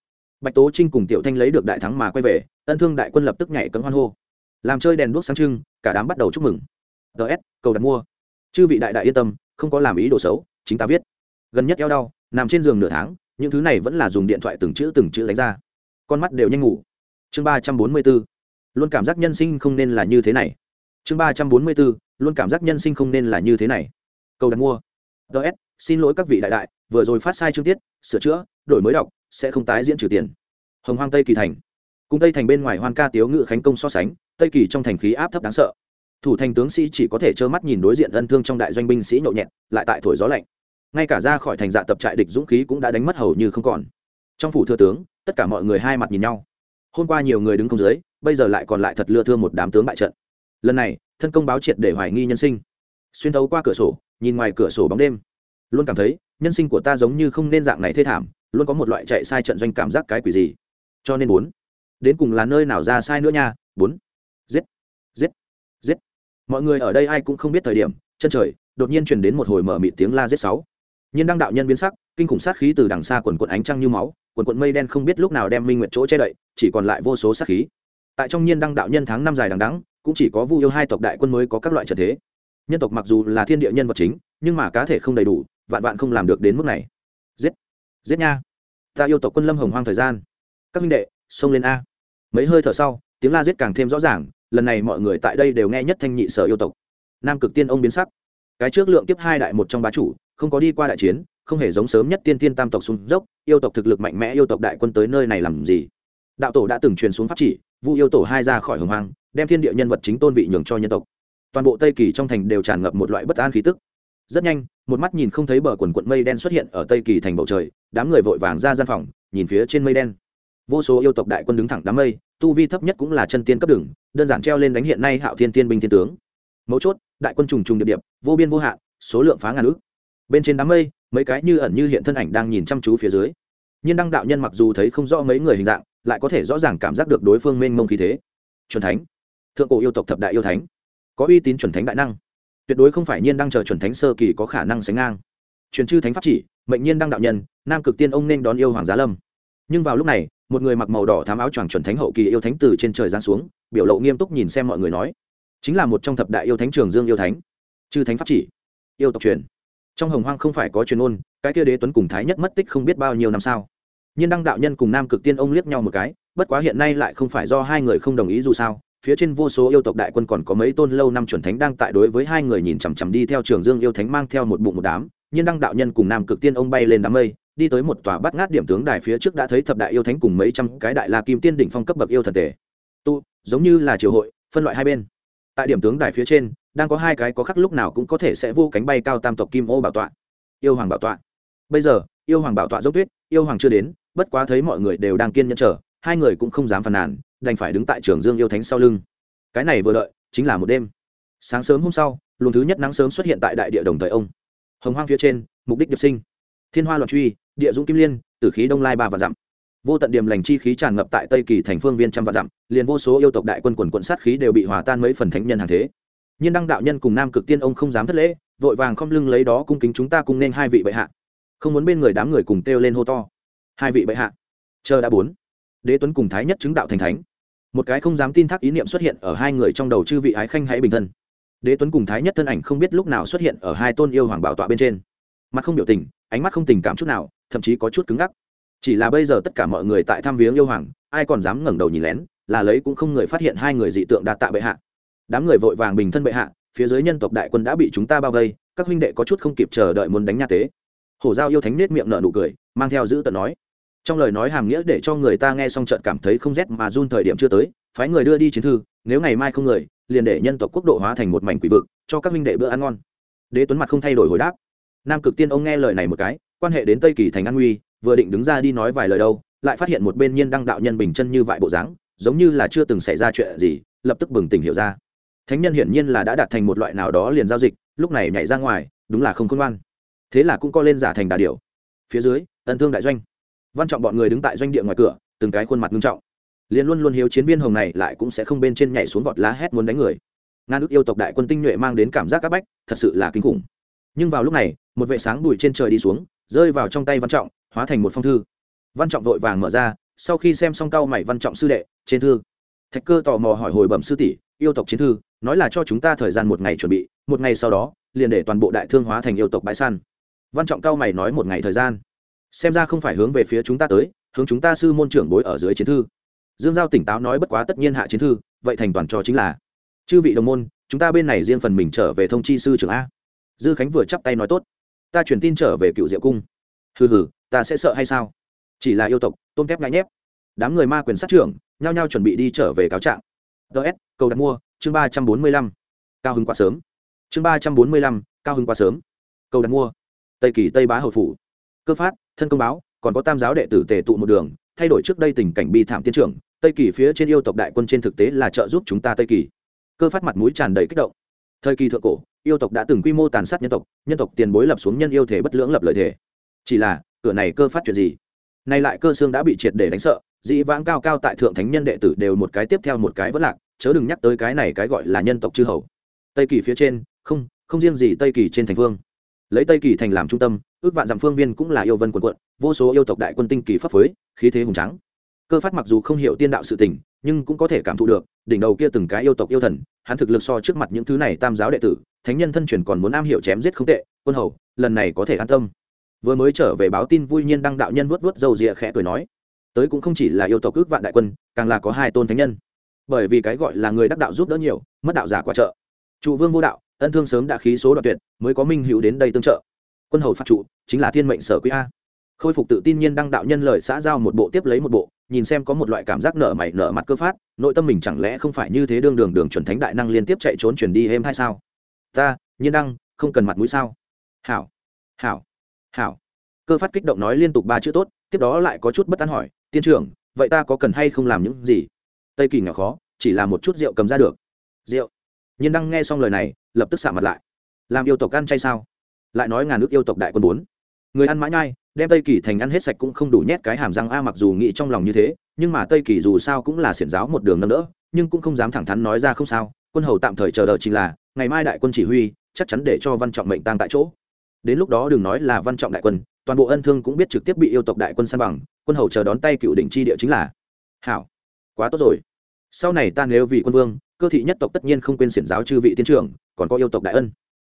Speaker 1: Bạch tố trinh cùng tiểu thanh lấy được đại thắng mà quay về, ân thương đại quân lập tức nhảy cấm hoan hô. Làm chơi đèn đuốc sáng trưng, cả đám bắt đầu chúc mừng. Ts cầu đặt mua. Chư vị đại đại yên tâm, không có làm ý đồ xấu, chính ta viết. Gần nhất eo đau, nằm trên giường nửa tháng, những thứ này vẫn là dùng điện thoại từng chữ từng chữ đánh ra con mắt đều nhanh ngủ. Chương ba trăm bốn mươi b ố luôn cảm giác nhân sinh không nên là như thế này. Chương ba trăm bốn mươi b ố luôn cảm giác nhân sinh không nên là như thế này. Cầu đặt mua. Ts xin lỗi các vị đại đại, vừa rồi phát sai chương tiết, sửa chữa, đổi mới đọc, sẽ không tái diễn trừ tiền. Hồng hoang tây kỳ thành. Cùng tây thành bên ngoài hoan ca tiếu ngự khánh công so sánh, tây kỳ trong thành khí áp thấp đáng sợ. Thủ thành tướng sĩ chỉ có thể trơ mắt nhìn đối diện ân thương trong đại doanh binh sĩ nhậu nhẹt, lại tại thổi gió lạnh. Ngay cả ra khỏi thành dạ tập trại địch dũng khí cũng đã đánh mất hầu như không còn. Trong phủ thừa tướng tất cả mọi người hai mặt nhìn nhau. Hôm qua nhiều người đứng không dưới, bây giờ lại còn lại thật lưa thương một đám tướng bại trận. Lần này, thân công báo triệt để hoài nghi nhân sinh. Xuyên thấu qua cửa sổ, nhìn ngoài cửa sổ bóng đêm. Luôn cảm thấy, nhân sinh của ta giống như không nên dạng này thê thảm, luôn có một loại chạy sai trận doanh cảm giác cái quỷ gì. Cho nên bốn, đến cùng là nơi nào ra sai nữa nha, bốn. Giết giết giết. Mọi người ở đây ai cũng không biết thời điểm, chân trời, đột nhiên truyền đến một hồi mở mịt tiếng la giết sáu. Nhiên đăng đạo nhân biến sắc, kinh khủng sát khí từ đằng xa quần quần ánh trăng như máu quần quận mây đen không biết lúc nào đem minh nguyện chỗ che đậy, chỉ còn lại vô số sát khí. Tại trong nhiên đăng đạo nhân tháng năm dài đằng đắng cũng chỉ có vu yêu hai tộc đại quân mới có các loại trận thế. Nhân tộc mặc dù là thiên địa nhân vật chính, nhưng mà cá thể không đầy đủ, vạn vạn không làm được đến mức này. Giết! Giết nha! Ta yêu tộc quân lâm hồng hoang thời gian. Các minh đệ, xông lên a. Mấy hơi thở sau, tiếng la giết càng thêm rõ ràng, lần này mọi người tại đây đều nghe nhất thanh nhị sở yêu tộc. Nam cực tiên ông biến sắc. Cái trước lượng kiếp hai đại một trong bá chủ, không có đi qua đại chiến không hề giống sớm nhất tiên tiên tam tộc xuống dốc, yêu tộc thực lực mạnh mẽ, yêu tộc đại quân tới nơi này làm gì? Đạo tổ đã từng truyền xuống pháp chỉ, vu yêu tổ hai ra khỏi hồng hoang, đem thiên địa nhân vật chính tôn vị nhường cho nhân tộc. Toàn bộ tây kỳ trong thành đều tràn ngập một loại bất an khí tức. Rất nhanh, một mắt nhìn không thấy bờ quần quận mây đen xuất hiện ở tây kỳ thành bầu trời, đám người vội vàng ra gian phòng, nhìn phía trên mây đen. Vô số yêu tộc đại quân đứng thẳng đám mây, tu vi thấp nhất cũng là chân tiên cấp đường, đơn giản treo lên đánh hiện nay hạo thiên tiên binh thiên tướng. Mấu chốt, đại quân trùng trùng điệp điệp, vô biên vô hạn, số lượng phá ngàn ước bên trên đám mây mấy cái như ẩn như hiện thân ảnh đang nhìn chăm chú phía dưới. Nhưng đăng đạo nhân mặc dù thấy không rõ mấy người hình dạng, lại có thể rõ ràng cảm giác được đối phương mênh mông khí thế. Chuẩn thánh. Thượng cổ yêu tộc thập đại yêu thánh. Có uy tín chuẩn thánh đại năng. Tuyệt đối không phải nhiên đang chờ chuẩn thánh sơ kỳ có khả năng sánh ngang. Truyền chư thánh pháp chỉ, mệnh nhiên đăng đạo nhân, nam cực tiên ông nên đón yêu hoàng giá lâm. Nhưng vào lúc này, một người mặc màu đỏ thám áo choàng chuẩn thánh hậu kỳ yêu thánh từ trên trời giáng xuống, biểu lộ nghiêm túc nhìn xem mọi người nói, chính là một trong thập đại yêu thánh trường dương yêu thánh. Chư thánh pháp chỉ. Yêu tộc truyền trong hồng hoang không phải có truyền ôn, cái kia đế tuấn cùng thái nhất mất tích không biết bao nhiêu năm sao. Nhiên đăng đạo nhân cùng nam cực tiên ông liếc nhau một cái, bất quá hiện nay lại không phải do hai người không đồng ý dù sao, phía trên vô số yêu tộc đại quân còn có mấy tôn lâu năm chuẩn thánh đang tại đối với hai người nhìn chằm chằm đi theo trường dương yêu thánh mang theo một bụng một đám. Nhiên đăng đạo nhân cùng nam cực tiên ông bay lên đám mây, đi tới một tòa bắt ngát điểm tướng đài phía trước đã thấy thập đại yêu thánh cùng mấy trăm cái đại la kim tiên đỉnh phong cấp bậc yêu thần tề. Tu, giống như là triều hội, phân loại hai bên. Tại điểm tướng đài phía trên đang có hai cái có khắc lúc nào cũng có thể sẽ vô cánh bay cao tam tộc kim ô bảo tọa. Yêu hoàng bảo tọa. Bây giờ, yêu hoàng bảo tọa dốc tuyết, yêu hoàng chưa đến, bất quá thấy mọi người đều đang kiên nhẫn chờ, hai người cũng không dám phàn nàn, đành phải đứng tại trường dương yêu thánh sau lưng. Cái này vừa đợi, chính là một đêm. Sáng sớm hôm sau, luồng thứ nhất nắng sớm xuất hiện tại đại địa đồng thời ông. Hồng hoang phía trên, mục đích điệp sinh. Thiên hoa loạn truy, địa dũng kim liên, tử khí đông lai ba và dặm. Vô tận điểm lành chi khí tràn ngập tại tây kỳ thành phương viên trăm vạn dặm, liền vô số yêu tộc đại quân quần quận sát khí đều bị hòa tan mấy phần thánh nhân hàng thế nhiên đăng đạo nhân cùng nam cực tiên ông không dám thất lễ, vội vàng không lưng lấy đó cung kính chúng ta cùng nên hai vị bệ hạ. Không muốn bên người đám người cùng kêu lên hô to. Hai vị bệ hạ. Chờ đã bốn. Đế tuấn cùng thái nhất chứng đạo thành thánh. Một cái không dám tin thác ý niệm xuất hiện ở hai người trong đầu chư vị ái khanh hãy bình thân. Đế tuấn cùng thái nhất thân ảnh không biết lúc nào xuất hiện ở hai tôn yêu hoàng bảo tọa bên trên. Mặt không biểu tình, ánh mắt không tình cảm chút nào, thậm chí có chút cứng ngắc. Chỉ là bây giờ tất cả mọi người tại thăm viếng yêu hoàng, ai còn dám ngẩng đầu nhìn lén, là lấy cũng không người phát hiện hai người dị tượng đạt tạ bệ hạ đám người vội vàng bình thân bệ hạ, phía dưới nhân tộc đại quân đã bị chúng ta bao vây, các huynh đệ có chút không kịp chờ đợi muốn đánh nha tế. Hổ giao yêu thánh nết miệng nở nụ cười, mang theo giữ tận nói. Trong lời nói hàm nghĩa để cho người ta nghe xong trận cảm thấy không rét mà run thời điểm chưa tới, phái người đưa đi chiến thư, nếu ngày mai không người, liền để nhân tộc quốc độ hóa thành một mảnh quỷ vực, cho các huynh đệ bữa ăn ngon. Đế tuấn mặt không thay đổi hồi đáp. Nam cực tiên ông nghe lời này một cái, quan hệ đến tây kỳ thành an nguy, vừa định đứng ra đi nói vài lời đâu, lại phát hiện một bên nhiên đăng đạo nhân bình chân như vại bộ dáng, giống như là chưa từng xảy ra chuyện gì, lập tức bừng tỉnh hiểu ra thánh nhân hiển nhiên là đã đạt thành một loại nào đó liền giao dịch, lúc này nhảy ra ngoài, đúng là không khôn ngoan. Thế là cũng co lên giả thành đà điểu. Phía dưới, ân thương đại doanh. Văn trọng bọn người đứng tại doanh địa ngoài cửa, từng cái khuôn mặt nghiêm trọng. Liền luôn luôn hiếu chiến viên hồng này lại cũng sẽ không bên trên nhảy xuống vọt lá hét muốn đánh người. Ngàn ước yêu tộc đại quân tinh nhuệ mang đến cảm giác áp bách, thật sự là kinh khủng. Nhưng vào lúc này, một vệ sáng đùi trên trời đi xuống, rơi vào trong tay văn trọng, hóa thành một phong thư. Văn trọng vội vàng mở ra, sau khi xem xong cau mày văn trọng sư đệ, trên thư. Thạch cơ tò mò hỏi hồi bẩm sư tỷ, yêu tộc chiến thư nói là cho chúng ta thời gian một ngày chuẩn bị, một ngày sau đó, liền để toàn bộ đại thương hóa thành yêu tộc bãi săn. Văn trọng cao mày nói một ngày thời gian. Xem ra không phải hướng về phía chúng ta tới, hướng chúng ta sư môn trưởng bối ở dưới chiến thư. Dương giao tỉnh táo nói bất quá tất nhiên hạ chiến thư, vậy thành toàn cho chính là. Chư vị đồng môn, chúng ta bên này riêng phần mình trở về thông chi sư trưởng a. Dư khánh vừa chắp tay nói tốt. Ta truyền tin trở về cựu diệu cung. Hừ hừ, ta sẽ sợ hay sao? Chỉ là yêu tộc, tôm thép ngại nhép. Đám người ma quyền sát trưởng, nhao nhao chuẩn bị đi trở về cáo trạng ts cầu đặt mua, chương ba trăm bốn mươi lăm. Cao hứng quá sớm. Chương ba trăm bốn mươi lăm, cao hứng quá sớm. Cầu đặt mua. Tây kỳ tây bá hậu phủ. Cơ phát, thân công báo, còn có tam giáo đệ tử tề tụ một đường, thay đổi trước đây tình cảnh bi thảm tiến trưởng, tây kỳ phía trên yêu tộc đại quân trên thực tế là trợ giúp chúng ta tây kỳ. Cơ phát mặt mũi tràn đầy kích động. Thời kỳ thượng cổ, yêu tộc đã từng quy mô tàn sát nhân tộc nhân tộc tiền bối lập xuống nhân yêu thể bất lưỡng lập lợi thể. Chỉ là, cửa này cơ phát chuyện gì? Nay lại cơ xương đã bị triệt để đánh sợ, dĩ vãng cao cao tại thượng thánh nhân đệ tử đều một cái tiếp theo một cái vẫn lạc, chớ đừng nhắc tới cái này cái gọi là nhân tộc chư hầu. Tây kỳ phía trên, không không riêng gì tây kỳ trên thành phương lấy tây kỳ thành làm trung tâm, ước vạn dặm phương viên cũng là yêu vân quần quận, vô số yêu tộc đại quân tinh kỳ pháp phối, khí thế hùng trắng cơ phát mặc dù không hiểu tiên đạo sự tình, nhưng cũng có thể cảm thụ được, đỉnh đầu kia từng cái yêu tộc yêu thần, hắn thực lực so trước mặt những thứ này tam giáo đệ tử, thánh nhân thân truyền còn muốn am hiểu chém giết không tệ, quân hầu, lần này có thể an tâm vừa mới trở về báo tin vui nhiên đăng đạo nhân vuốt vuốt dầu rịa khẽ cười nói, tới cũng không chỉ là yêu tộc ước vạn đại quân, càng là có hai tôn thánh nhân. Bởi vì cái gọi là người đắc đạo giúp đỡ nhiều, mất đạo giả quả trợ. Trụ vương vô đạo, ân thương sớm đã khí số đoạn tuyệt, mới có minh hữu đến đây tương trợ. Quân hầu phạt trụ, chính là thiên mệnh sở quý a. Khôi phục tự tin nhiên đăng đạo nhân lời xã giao một bộ tiếp lấy một bộ, nhìn xem có một loại cảm giác nở mày nở mặt cơ phát, nội tâm mình chẳng lẽ không phải như thế đương đường đường chuẩn thánh đại năng liên tiếp chạy trốn chuyển đi êm hay sao? Ta, nhiên đăng, không cần mặt mũi sao? Hảo hảo hảo. Cơ phát kích động nói liên tục ba chữ tốt, tiếp đó lại có chút bất an hỏi, tiên trưởng, vậy ta có cần hay không làm những gì? Tây kỳ nhỏ khó, chỉ là một chút rượu cầm ra được. Rượu. Nhiên đăng nghe xong lời này, lập tức xạ mặt lại. Làm yêu tộc ăn chay sao? Lại nói ngàn nước yêu tộc đại quân bốn. Người ăn mãi nhai, đem tây kỳ thành ăn hết sạch cũng không đủ nhét cái hàm răng a mặc dù nghĩ trong lòng như thế, nhưng mà tây kỳ dù sao cũng là xiển giáo một đường nâng đỡ, nhưng cũng không dám thẳng thắn nói ra không sao, quân hầu tạm thời chờ đợi chính là, ngày mai đại quân chỉ huy, chắc chắn để cho văn trọng mệnh tăng tại chỗ đến lúc đó đừng nói là văn trọng đại quân, toàn bộ ân thương cũng biết trực tiếp bị yêu tộc đại quân san bằng, quân hầu chờ đón tay cựu đỉnh chi địa chính là. Hảo, quá tốt rồi. Sau này ta nếu vì quân vương, cơ thị nhất tộc tất nhiên không quên xiển giáo chư vị tiến trưởng, còn có yêu tộc đại ân.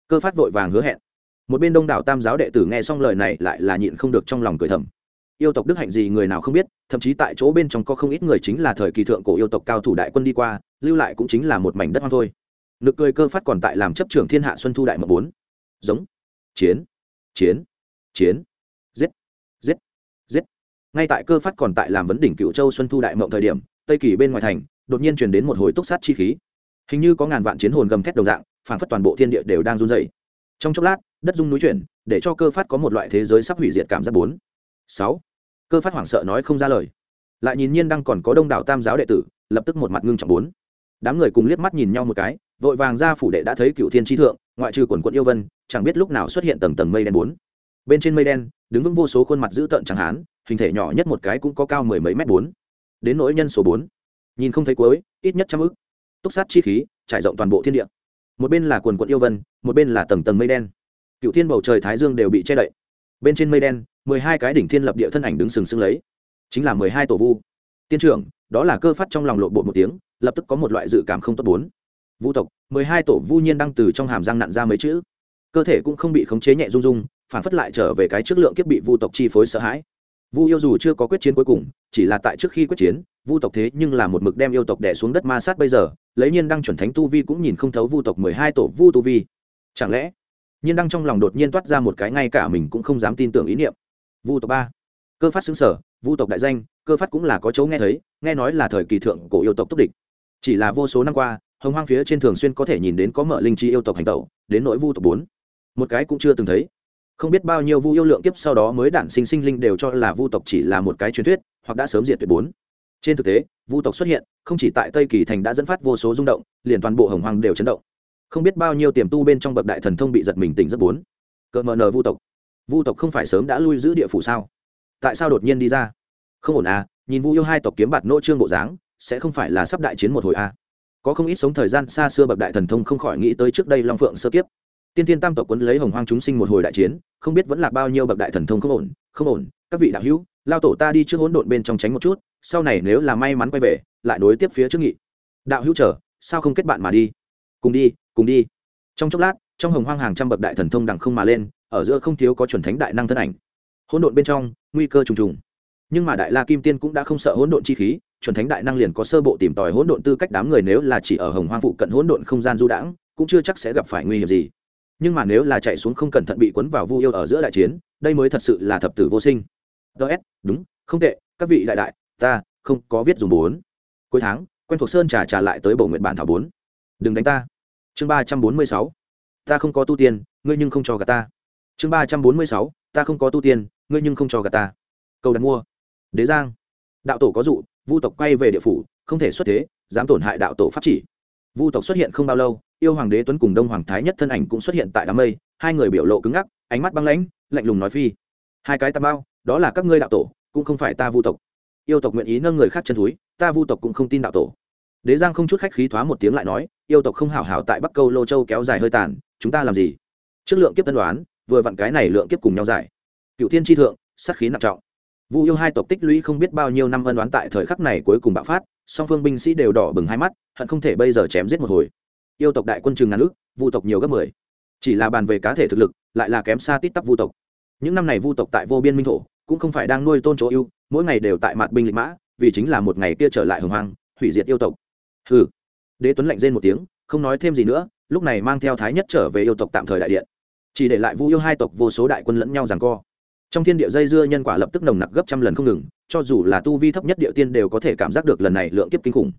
Speaker 1: Cơ phát vội vàng hứa hẹn. Một bên đông đảo tam giáo đệ tử nghe xong lời này lại là nhịn không được trong lòng cười thầm. Yêu tộc đức hạnh gì người nào không biết, thậm chí tại chỗ bên trong có không ít người chính là thời kỳ thượng cổ yêu tộc cao thủ đại quân đi qua, lưu lại cũng chính là một mảnh đất hoang thôi. Nực cười cơ phát còn tại làm chấp trưởng thiên hạ xuân thu đại mộng bốn. Giống chiến chiến chiến. Giết giết giết. Ngay tại cơ phát còn tại làm vấn đỉnh cựu châu xuân thu đại mộng thời điểm, tây kỳ bên ngoài thành, đột nhiên truyền đến một hồi túc sát chi khí. Hình như có ngàn vạn chiến hồn gầm thét đồng dạng, phản phất toàn bộ thiên địa đều đang run dày trong chốc lát, đất dung núi chuyển, để cho cơ phát có một loại thế giới sắp hủy diệt cảm giác bốn. Sáu. Cơ phát hoảng sợ nói không ra lời. Lại nhìn nhiên đang còn có đông đảo tam giáo đệ tử, lập tức một mặt ngưng trọng bốn. Đám người cùng liếc mắt nhìn nhau một cái, vội vàng ra phủ đệ đã thấy cựu thiên tri thượng, ngoại trừ quần quận yêu vân chẳng biết lúc nào xuất hiện tầng tầng mây đen bốn. Bên trên mây đen, đứng vững vô số khuôn mặt dữ tợn chẳng hán, hình thể nhỏ nhất một cái cũng có cao mười mấy mét bốn. Đến nỗi nhân số bốn. Nhìn không thấy cuối, ít nhất trăm ức. Túc sát chi khí, trải rộng toàn bộ thiên địa. Một bên là quần quận yêu vân, một bên là tầng tầng mây đen. Cựu thiên bầu trời thái dương đều bị che đậy. Bên trên mây đen, mười hai cái đỉnh thiên lập địa thân ảnh đứng sừng sững lấy. Chính là mười hai tổ vu. Tiên trưởng, đó là cơ phát trong lòng lộ bộ một tiếng, lập tức có một loại dự cảm không tốt bốn. Vu tộc, mười hai tổ vu nhiên đang từ trong hàm răng nặn ra mấy chữ cơ thể cũng không bị khống chế nhẹ rung rung, phản phất lại trở về cái trước lượng kiếp bị vu tộc chi phối sợ hãi. Vu yêu dù chưa có quyết chiến cuối cùng, chỉ là tại trước khi quyết chiến, vu tộc thế nhưng là một mực đem yêu tộc đẻ xuống đất ma sát bây giờ, lấy nhiên đăng chuẩn thánh tu vi cũng nhìn không thấu vu tộc mười hai tổ vu tu vi. Chẳng lẽ, nhiên đăng trong lòng đột nhiên toát ra một cái ngay cả mình cũng không dám tin tưởng ý niệm. Vu tộc ba, cơ phát xứng sở, vu tộc đại danh, cơ phát cũng là có chỗ nghe thấy, nghe nói là thời kỳ thượng cổ yêu tộc túc địch. Chỉ là vô số năm qua, hồng hoang phía trên thường xuyên có thể nhìn đến có mở linh chi yêu tộc hành tẩu, đến nỗi vu tộc bốn một cái cũng chưa từng thấy. Không biết bao nhiêu vu yêu lượng kiếp sau đó mới đản sinh sinh linh đều cho là vu tộc chỉ là một cái truyền thuyết, hoặc đã sớm diệt tuyệt bốn. Trên thực tế, vu tộc xuất hiện, không chỉ tại tây kỳ thành đã dẫn phát vô số rung động, liền toàn bộ hồng hoàng đều chấn động. Không biết bao nhiêu tiềm tu bên trong bậc đại thần thông bị giật mình tỉnh rất bốn. Cợt mờ nờ vu tộc. Vu tộc không phải sớm đã lui giữ địa phủ sao? Tại sao đột nhiên đi ra? Không ổn à nhìn vu yêu hai tộc kiếm bạt nỗ trương bộ dáng, sẽ không phải là sắp đại chiến một hồi à? Có không ít sống thời gian xa xưa bậc đại thần thông không khỏi nghĩ tới trước đây long phượng sơ kiếp tiên tiên tam tộc quấn lấy hồng hoang chúng sinh một hồi đại chiến, không biết vẫn là bao nhiêu bậc đại thần thông không ổn không ổn, các vị đạo hữu, lao tổ ta đi trước hỗn độn bên trong tránh một chút, sau này nếu là may mắn quay về, lại nối tiếp phía trước nghị. Đạo hữu chờ, sao không kết bạn mà đi? Cùng đi cùng đi. Trong chốc lát, trong hồng hoang hàng trăm bậc đại thần thông đằng không mà lên, ở giữa không thiếu có chuẩn thánh đại năng thân ảnh. Hỗn độn bên trong, nguy cơ trùng trùng. Nhưng mà đại la kim tiên cũng đã không sợ hỗn độn chi khí, chuẩn thánh đại năng liền có sơ bộ tìm tòi hỗn độn tư cách đám người nếu là chỉ ở hồng hoang phụ cận hỗn độn không gian du đãng, cũng chưa chắc sẽ gặp phải nguy hiểm gì nhưng mà nếu là chạy xuống không cẩn thận bị cuốn vào vu yêu ở giữa đại chiến, đây mới thật sự là thập tử vô sinh. Ts đúng, không tệ, các vị đại đại, ta không có viết dùng bốn. Cuối tháng, quen thuộc sơn trà trà lại tới bổ nguyện bản thảo bốn. Đừng đánh ta. Chương ba trăm bốn mươi sáu. Ta không có tu tiên, ngươi nhưng không cho gà ta. Chương ba trăm bốn mươi sáu. Ta không có tu tiên, ngươi nhưng không cho gà ta. Cầu đặt mua. Đế giang. Đạo tổ có dụ, vu tộc quay về địa phủ, không thể xuất thế, dám tổn hại đạo tổ pháp chỉ vu tộc xuất hiện không bao lâu, yêu hoàng đế tuấn cùng đông hoàng thái nhất thân ảnh cũng xuất hiện tại đám mây, hai người biểu lộ cứng ngắc, ánh mắt băng lãnh, lạnh lùng nói phi. Hai cái tà bao, đó là các ngươi đạo tổ, cũng không phải ta vu tộc. Yêu tộc nguyện ý nâng người khác chân thúi ta vu tộc cũng không tin đạo tổ. Đế giang không chút khách khí thoá một tiếng lại nói, yêu tộc không hảo hảo tại bắc câu lô châu kéo dài hơi tàn, chúng ta làm gì? Trước lượng kiếp tân đoán, vừa vặn cái này lượng kiếp cùng nhau giải cựu thiên tri thượng, sát khí nặng trọng. Vu yêu hai tộc tích lũy không biết bao nhiêu năm ân đoán tại thời khắc này cuối cùng bạo phát song phương binh sĩ đều đỏ bừng hai mắt, hận không thể bây giờ chém giết một hồi. Yêu tộc đại quân chừng ngàn ước, vu tộc nhiều gấp mười. Chỉ là bàn về cá thể thực lực, lại là kém xa tít tắp vu tộc. Những năm này vu tộc tại vô biên minh thổ, cũng không phải đang nuôi tôn chỗ yêu, mỗi ngày đều tại mặt binh lịch mã, vì chính là một ngày kia trở lại hồng hoang, hủy diệt yêu tộc. Hừ. Đế tuấn lạnh rên một tiếng, không nói thêm gì nữa, lúc này mang theo thái nhất trở về yêu tộc tạm thời đại điện. Chỉ để lại vu yêu hai tộc vô số đại quân lẫn nhau rằng co trong thiên địa dây dưa nhân quả lập tức nồng nặc gấp trăm lần không ngừng, cho dù là tu vi thấp nhất địa tiên đều có thể cảm giác được lần này lượng kiếp kinh khủng.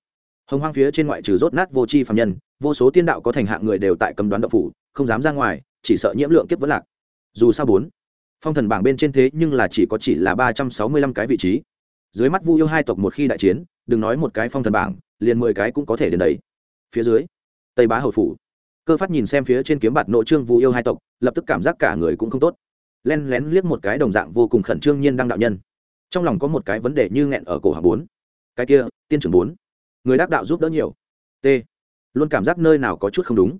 Speaker 1: Hồng hoang phía trên ngoại trừ rốt nát vô c h i phạm nhân, vô số tiên đạo có thành hạng người đều tại cầm đoán đậu phủ, không dám ra ngoài, chỉ sợ nhiễm lượng kiếp vẫn lạc. Dù sao bốn, phong thần bảng bên trên thế nhưng là chỉ có chỉ là ba trăm sáu mươi lăm cái vị trí. Dưới mắt vu yêu hai tộc một khi đại chiến, đừng nói một cái phong thần bảng, liền mười cái cũng có thể đến đấy. Phía dưới, tây bá hậu phủ. Cơ phát nhìn xem phía trên kiếm bạt nội trương vu yêu hai tộc, lập tức cảm giác cả người cũng không tốt len lén liếc một cái đồng dạng vô cùng khẩn trương nhiên đăng đạo nhân. Trong lòng có một cái vấn đề như nghẹn ở cổ hạng bốn. Cái kia, tiên trưởng bốn. Người đắc đạo giúp đỡ nhiều. T. Luôn cảm giác nơi nào có chút không đúng.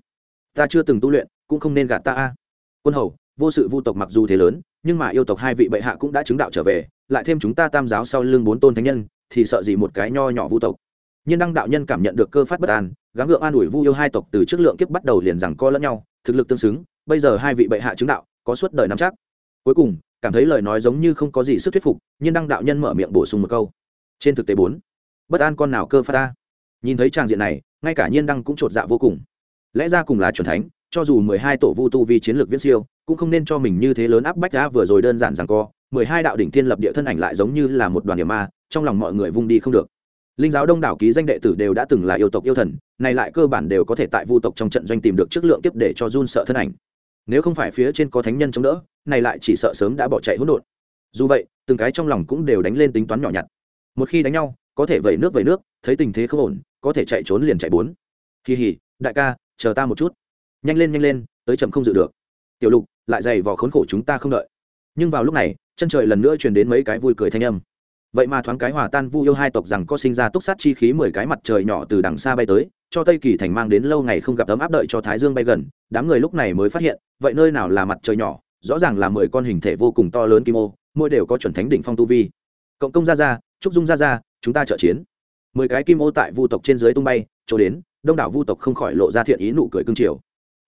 Speaker 1: Ta chưa từng tu luyện, cũng không nên gạt ta a. Quân hầu, vô sự vu tộc mặc dù thế lớn, nhưng mà yêu tộc hai vị bệ hạ cũng đã chứng đạo trở về, lại thêm chúng ta tam giáo sau lưng bốn tôn thánh nhân, thì sợ gì một cái nho nhỏ vu tộc. Nhưng đăng đạo nhân cảm nhận được cơ phát bất an, gắng gượng an ủi vu yêu hai tộc từ trước lượng kiếp bắt đầu liền rằng co lẫn nhau, thực lực tương xứng, bây giờ hai vị bệ hạ chứng đạo, có suốt đời nắm chắc cuối cùng, cảm thấy lời nói giống như không có gì sức thuyết phục, nhưng đăng đạo nhân mở miệng bổ sung một câu. Trên thực tế bốn, bất an con nào cơ phát ta? Nhìn thấy tràng diện này, ngay cả nhiên đăng cũng chột dạ vô cùng. Lẽ ra cùng là chuẩn thánh, cho dù mười hai tổ vu tu vi chiến lược viễn siêu, cũng không nên cho mình như thế lớn áp bách đã vừa rồi đơn giản rằng co, mười hai đạo đỉnh thiên lập địa thân ảnh lại giống như là một đoàn điểm ma, trong lòng mọi người vung đi không được. Linh giáo đông đảo ký danh đệ tử đều đã từng là yêu tộc yêu thần, này lại cơ bản đều có thể tại vu tộc trong trận doanh tìm được chất lượng tiếp để cho run sợ thân ảnh nếu không phải phía trên có thánh nhân chống đỡ, này lại chỉ sợ sớm đã bỏ chạy hỗn độn. Dù vậy, từng cái trong lòng cũng đều đánh lên tính toán nhỏ nhặt. Một khi đánh nhau, có thể vẩy nước vẩy nước, thấy tình thế không ổn, có thể chạy trốn liền chạy bốn. Kỳ hỉ đại ca, chờ ta một chút. Nhanh lên nhanh lên, tới chậm không dự được. Tiểu lục, lại dày vò khốn khổ chúng ta không đợi. Nhưng vào lúc này, chân trời lần nữa truyền đến mấy cái vui cười thanh âm. Vậy mà thoáng cái hòa tan vu yêu hai tộc rằng có sinh ra túc sát chi khí mười cái mặt trời nhỏ từ đằng xa bay tới cho tây kỳ thành mang đến lâu ngày không gặp ấm áp đợi cho thái dương bay gần, đám người lúc này mới phát hiện, vậy nơi nào là mặt trời nhỏ, rõ ràng là mười con hình thể vô cùng to lớn kim ô, mỗi đều có chuẩn thánh đỉnh phong tu vi. Cộng công ra ra, trúc dung ra ra, chúng ta trợ chiến. Mười cái kim ô tại vu tộc trên dưới tung bay, chỗ đến, đông đảo vu tộc không khỏi lộ ra thiện ý nụ cười cương triều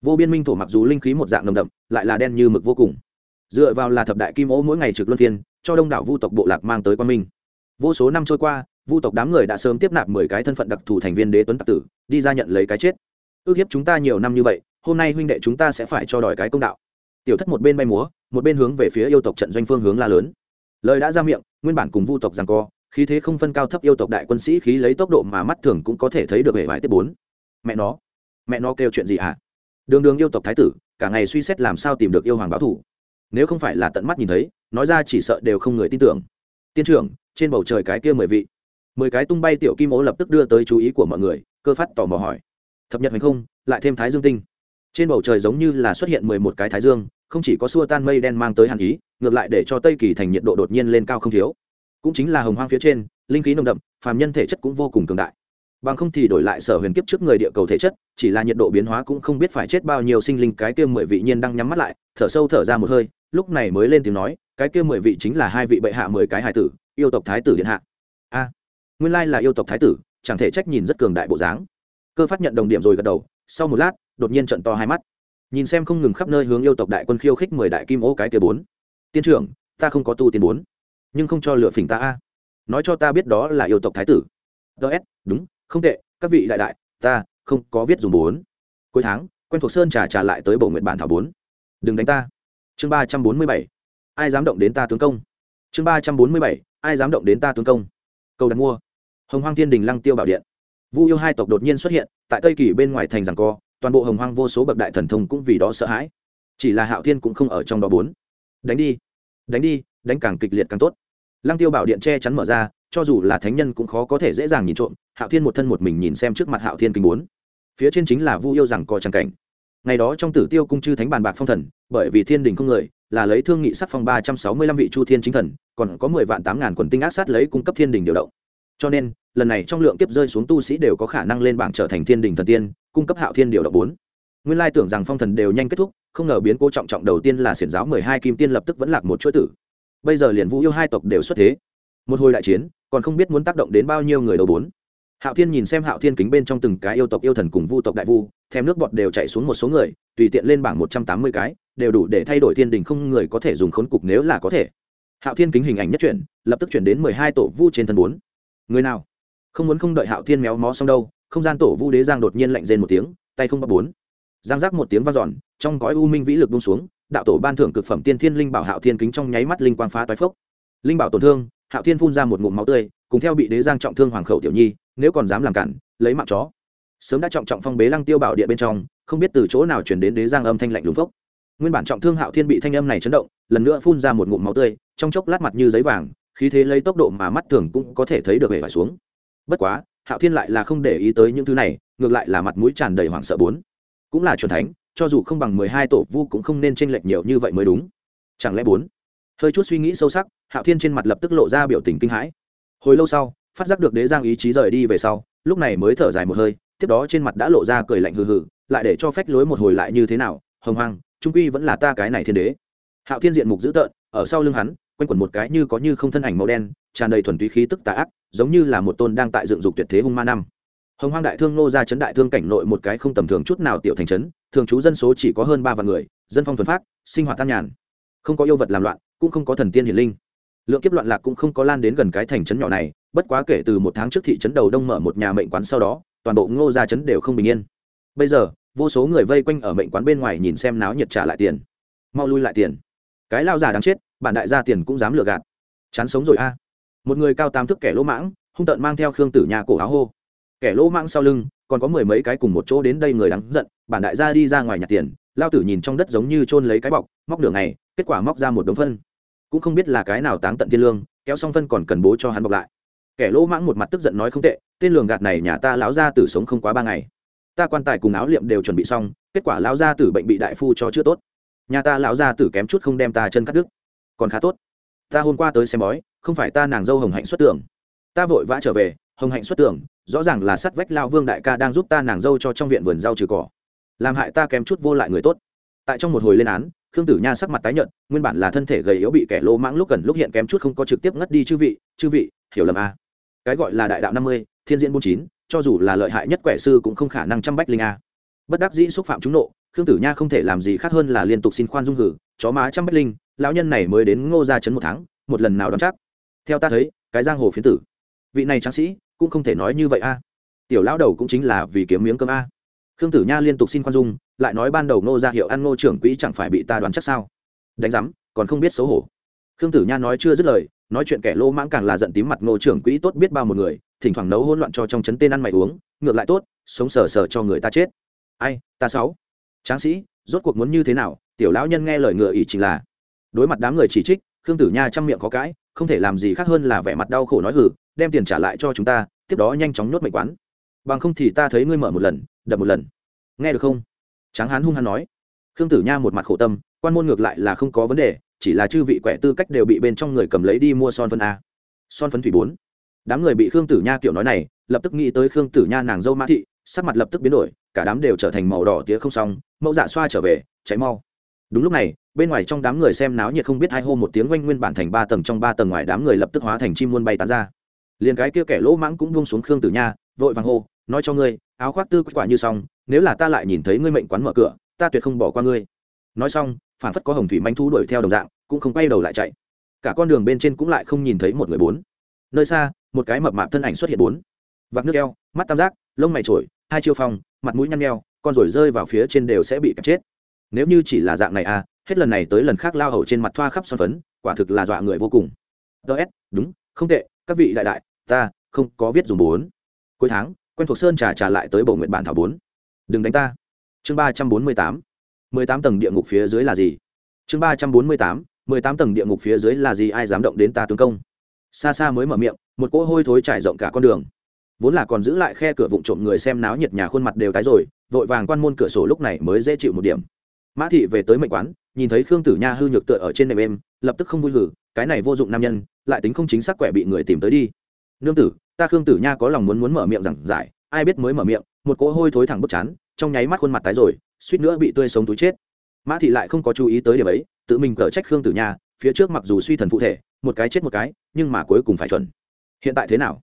Speaker 1: vô biên minh thổ mặc dù linh khí một dạng nồng đậm, lại là đen như mực vô cùng. Dựa vào là thập đại kim ô mỗi ngày trực luân phiên, cho đông đảo vu tộc bộ lạc mang tới quan minh. Vô số năm trôi qua vu tộc đám người đã sớm tiếp nạp mười cái thân phận đặc thù thành viên đế tuấn tặc tử, đi ra nhận lấy cái chết. Ước hiếp chúng ta nhiều năm như vậy, hôm nay huynh đệ chúng ta sẽ phải cho đòi cái công đạo. Tiểu thất một bên bay múa, một bên hướng về phía yêu tộc trận doanh phương hướng la lớn. Lời đã ra miệng, nguyên bản cùng vu tộc rằng co, khí thế không phân cao thấp yêu tộc đại quân sĩ khí lấy tốc độ mà mắt thường cũng có thể thấy được hệ vải tiếp bốn. Mẹ nó mẹ nó kêu chuyện gì hả? Đường đường yêu tộc thái tử, cả ngày suy xét làm sao tìm được yêu hoàng báo thủ. Nếu không phải là tận mắt nhìn thấy, nói ra chỉ sợ đều không người tin tưởng. Tiên trưởng, trên bầu trời cái kia mười vị mười cái tung bay tiểu kim ố lập tức đưa tới chú ý của mọi người, cơ phát tò mò hỏi. Thập nhật hành không, lại thêm thái dương tinh. Trên bầu trời giống như là xuất hiện mười một cái thái dương, không chỉ có xua tan mây đen mang tới hàn ý, ngược lại để cho tây kỳ thành nhiệt độ đột nhiên lên cao không thiếu. Cũng chính là hồng hoang phía trên, linh khí nồng đậm, phàm nhân thể chất cũng vô cùng cường đại. Bằng không thì đổi lại sở huyền kiếp trước người địa cầu thể chất, chỉ là nhiệt độ biến hóa cũng không biết phải chết bao nhiêu sinh linh, cái kia mười vị nhiên đang nhắm mắt lại, thở sâu thở ra một hơi, lúc này mới lên tiếng nói, cái kia mười vị chính là hai vị bệ hạ mười cái hải tử, yêu tộc thái tử điện hạ. A nguyên lai là yêu tộc thái tử, chẳng thể trách nhìn rất cường đại bộ dáng. Cơ phát nhận đồng điểm rồi gật đầu, sau một lát, đột nhiên trận to hai mắt. Nhìn xem không ngừng khắp nơi hướng yêu tộc đại quân khiêu khích mười đại kim ô cái kia bốn. Tiên trưởng, ta không có tu tiên bốn. Nhưng không cho lựa phỉnh ta a. Nói cho ta biết đó là yêu tộc thái tử. Ts đúng, không tệ, các vị đại đại, ta không có viết dùng bốn. Cuối tháng, quen thuộc sơn trà trà lại tới bổ nguyện bản thảo bốn. Đừng đánh ta. Chương ba trăm bốn mươi bảy. Ai dám động đến ta tướng công? Chương ba trăm bốn mươi bảy. Ai dám động đến ta tướng công? Câu đặt mua hồng hoang thiên đình lăng tiêu bảo điện. Vu yêu hai tộc đột nhiên xuất hiện, tại tây kỳ bên ngoài thành rằng co, toàn bộ hồng hoang vô số bậc đại thần thông cũng vì đó sợ hãi. Chỉ là hạo thiên cũng không ở trong đó bốn. Đánh đi đánh đi, đánh càng kịch liệt càng tốt. Lăng tiêu bảo điện che chắn mở ra, cho dù là thánh nhân cũng khó có thể dễ dàng nhìn trộm. Hạo thiên một thân một mình nhìn xem trước mặt hạo thiên kinh bốn. Phía trên chính là vu yêu rằng co tràng cảnh. Ngày đó trong tử tiêu cung chư thánh bàn bạc phong thần, bởi vì thiên đình không người, là lấy thương nghị sắc phong ba trăm sáu mươi lăm vị chu thiên chính thần, còn có mười vạn tám ngàn quần tinh ác sát lấy cung cấp thiên đình điều động. Cho nên lần này trong lượng kiếp rơi xuống tu sĩ đều có khả năng lên bảng trở thành thiên đình thần tiên, cung cấp hạo thiên điều động bốn. Nguyên lai tưởng rằng phong thần đều nhanh kết thúc, không ngờ biến cố trọng trọng đầu tiên là xiển giáo mười hai kim tiên lập tức vẫn lạc một chuỗi tử. Bây giờ liền vũ yêu hai tộc đều xuất thế. Một hồi đại chiến, còn không biết muốn tác động đến bao nhiêu người đầu bốn. Hạo thiên nhìn xem hạo thiên kính bên trong từng cái yêu tộc yêu thần cùng vu tộc đại vu, thèm nước bọt đều chạy xuống một số người, tùy tiện lên bảng một trăm tám mươi cái, đều đủ để thay đổi thiên đình không người có thể dùng khốn cục nếu là có thể. Hạo thiên kính hình ảnh nhất chuyển, lập tức chuyển đến mười hai tổ vu trên thân bốn. Người nào? Không muốn không đợi hạo thiên méo mó xong đâu, không gian tổ vu đế giang đột nhiên lạnh rên một tiếng, tay không bắt bốn. Giang giác một tiếng vang dọn, trong gói u minh vĩ lực bung xuống, đạo tổ ban thưởng cực phẩm tiên thiên linh bảo hạo thiên kính trong nháy mắt linh quang phá toái phốc. Linh bảo tổn thương, hạo thiên phun ra một ngụm máu tươi, cùng theo bị đế giang trọng thương hoàng khẩu tiểu nhi, nếu còn dám làm cản, lấy mạng chó. Sớm đã trọng trọng phong bế lăng tiêu bảo điện bên trong, không biết từ chỗ nào chuyển đến đế giang âm thanh lạnh lùng phốc. Nguyên bản trọng thương hạo thiên bị thanh âm này chấn động, lần nữa phun ra một ngụm máu tươi, trong chốc lát mặt như giấy vàng, khí thế lấy tốc độ mà mắt thường cũng có thể thấy được vẻ vải xuống bất quá, hạo thiên lại là không để ý tới những thứ này, ngược lại là mặt mũi tràn đầy hoảng sợ bốn. Cũng là truyền thánh, cho dù không bằng mười hai tổ vu cũng không nên tranh lệch nhiều như vậy mới đúng. Chẳng lẽ bốn? Hơi chút suy nghĩ sâu sắc, hạo thiên trên mặt lập tức lộ ra biểu tình kinh hãi. Hồi lâu sau, phát giác được đế giang ý chí rời đi về sau, lúc này mới thở dài một hơi, tiếp đó trên mặt đã lộ ra cười lạnh hừ hừ, lại để cho phách lối một hồi lại như thế nào, hồng hoang, trung quy vẫn là ta cái này thiên đế. Hạo thiên diện mục dữ tợn, ở sau lưng hắn quanh quẩn một cái như có như không thân ảnh màu đen, tràn đầy thuần túy khí tức tà ác, giống như là một tôn đang tại dựng dục tuyệt thế hung ma năm. Hồng hoang đại thương nô ra chấn đại thương cảnh nội một cái không tầm thường chút nào tiểu thành trấn, thường trú dân số chỉ có hơn ba vạn người, dân phong thuần phát sinh hoạt tan nhàn. Không có yêu vật làm loạn, cũng không có thần tiên hiển linh. Lượng kiếp loạn lạc cũng không có lan đến gần cái thành trấn nhỏ này, bất quá kể từ một tháng trước thị trấn đầu đông mở một nhà mệnh quán sau đó, toàn bộ ngô gia trấn đều không bình yên. Bây giờ, vô số người vây quanh ở mệnh quán bên ngoài nhìn xem náo nhiệt trả lại tiền. Mau lui lại tiền cái lao già đáng chết, bản đại gia tiền cũng dám lừa gạt. Chán sống rồi a. Một người cao tám thức kẻ lỗ mãng, hung tợn mang theo khương tử nhà cổ áo hô. Kẻ lỗ mãng sau lưng, còn có mười mấy cái cùng một chỗ đến đây người đáng giận, bản đại gia đi ra ngoài nhặt tiền, lao tử nhìn trong đất giống như chôn lấy cái bọc, móc đường này kết quả móc ra một đống phân. Cũng không biết là cái nào táng tận thiên lương, kéo xong phân còn cần bố cho hắn bọc lại. Kẻ lỗ mãng một mặt tức giận nói không tệ, tên lường gạt này nhà ta lão ra tử sống không quá ba ngày. Ta quan tài cùng áo liệm đều chuẩn bị xong, kết quả lão gia tử bệnh bị đại phu cho chữa tốt nhà ta lão gia tử kém chút không đem ta chân cắt đứt. Còn khá tốt. Ta hôm qua tới xem bói, không phải ta nàng dâu hồng hạnh xuất tưởng. Ta vội vã trở về, hồng hạnh xuất tưởng, rõ ràng là sắt vách lao vương đại ca đang giúp ta nàng dâu cho trong viện vườn rau trừ cỏ. Làm hại ta kém chút vô lại người tốt. Tại trong một hồi lên án, khương tử nha sắc mặt tái nhợt, nguyên bản là thân thể gầy yếu bị kẻ lô mãng lúc gần lúc hiện kém chút không có trực tiếp ngất đi chư vị chư vị, hiểu lầm a à. cái gọi là đại đạo năm mươi, thiên diễn bốn chín, cho dù là lợi hại nhất quẻ sư cũng không khả năng trăm bách linh a bất đắc dĩ xúc phạm chúng nộ khương tử nha không thể làm gì khác hơn là liên tục xin khoan dung hử, chó má chăm bách linh, lão nhân này mới đến ngô gia trấn một tháng, một lần nào đón chắc. Theo ta thấy, cái giang hồ phiến tử, vị này tráng sĩ cũng không thể nói như vậy a. Tiểu lão đầu cũng chính là vì kiếm miếng cơm a. Khương tử nha liên tục xin khoan dung, lại nói ban đầu ngô gia hiệu ăn ngô trưởng quỹ chẳng phải bị ta đoán chắc sao? Đánh giám, còn không biết xấu hổ. Khương tử nha nói chưa dứt lời, nói chuyện kẻ lô mãng càng là giận tím mặt ngô trưởng quỹ tốt biết bao một người, thỉnh thoảng nấu hỗn loạn cho trong chấn tên ăn mày uống, ngược lại tốt, sống sờ sờ cho người ta chết. Ai, ta sáu tráng sĩ, rốt cuộc muốn như thế nào? Tiểu lão nhân nghe lời ngựa ỷ chính là, đối mặt đám người chỉ trích, khương tử nha chăm miệng có cãi, không thể làm gì khác hơn là vẻ mặt đau khổ nói hử đem tiền trả lại cho chúng ta, tiếp đó nhanh chóng nhốt mệnh quán. Bằng không thì ta thấy ngươi mở một lần, đập một lần. Nghe được không? Tráng hán hung hăng nói. Khương tử nha một mặt khổ tâm, quan môn ngược lại là không có vấn đề, chỉ là chư vị quẻ tư cách đều bị bên trong người cầm lấy đi mua son phân a. Son phấn thủy bốn. Đám người bị khương tử nha kiểu nói này, lập tức nghĩ tới khương tử nha nàng dâu mã thị, sắc mặt lập tức biến đổi, cả đám đều trở thành màu đỏ tía không xong mẫu dạ xoa trở về cháy mau. Đúng lúc này, bên ngoài trong đám người xem náo nhiệt không biết hai hô một tiếng oanh nguyên bản thành ba tầng trong ba tầng ngoài đám người lập tức hóa thành chim muôn bay tán ra. Liền cái kia kẻ lỗ mãng cũng buông xuống khương tử nha, vội vàng hô, nói cho ngươi, áo khoác tư quả như xong, nếu là ta lại nhìn thấy ngươi mệnh quán mở cửa, ta tuyệt không bỏ qua ngươi. Nói xong, phản phất có hồng thủy manh thu đuổi theo đồng dạng, cũng không quay đầu lại chạy. Cả con đường bên trên cũng lại không nhìn thấy một người bốn. Nơi xa, một cái mập mạp thân ảnh xuất hiện bốn. Vạc nước eo, mắt tam giác, lông mày trổi hai chiêu phong, mặt mũi nhăn nheo con rồi rơi vào phía trên đều sẽ bị kẹp chết. Nếu như chỉ là dạng này à hết lần này tới lần khác lao hầu trên mặt thoa khắp son phấn, quả thực là dọa người vô cùng. Ts đúng, không tệ, các vị đại đại, ta không có viết dùng bốn. Cuối tháng, quen thuộc sơn trà trà lại tới bầu nguyện bản thảo bốn. Đừng đánh ta. Chương ba trăm bốn mươi tám. Mười tám tầng địa ngục phía dưới là gì? Chương ba trăm bốn mươi tám. Mười tám tầng địa ngục phía dưới là gì? Ai dám động đến ta tướng công? Xa xa mới mở miệng, một cỗ hôi thối trải rộng cả con đường vốn là còn giữ lại khe cửa vụn trộm người xem náo nhiệt nhà khuôn mặt đều tái rồi, vội vàng quan môn cửa sổ lúc này mới dễ chịu một điểm. Mã thị về tới mệnh quán, nhìn thấy khương tử nha hư nhược tựa ở trên nệm em lập tức không vui hử, cái này vô dụng nam nhân, lại tính không chính xác quẻ bị người tìm tới đi. Nương tử, ta khương tử nha có lòng muốn muốn mở miệng giảng giải, ai biết mới mở miệng, một cỗ hôi thối thẳng bức chán, trong nháy mắt khuôn mặt tái rồi, suýt nữa bị tươi sống túi chết. Mã thị lại không có chú ý tới điểm ấy, tự mình cở trách khương tử nha, phía trước mặc dù suy thần phụ thể, một cái chết một cái, nhưng mà cuối cùng phải chuẩn. Hiện tại thế nào?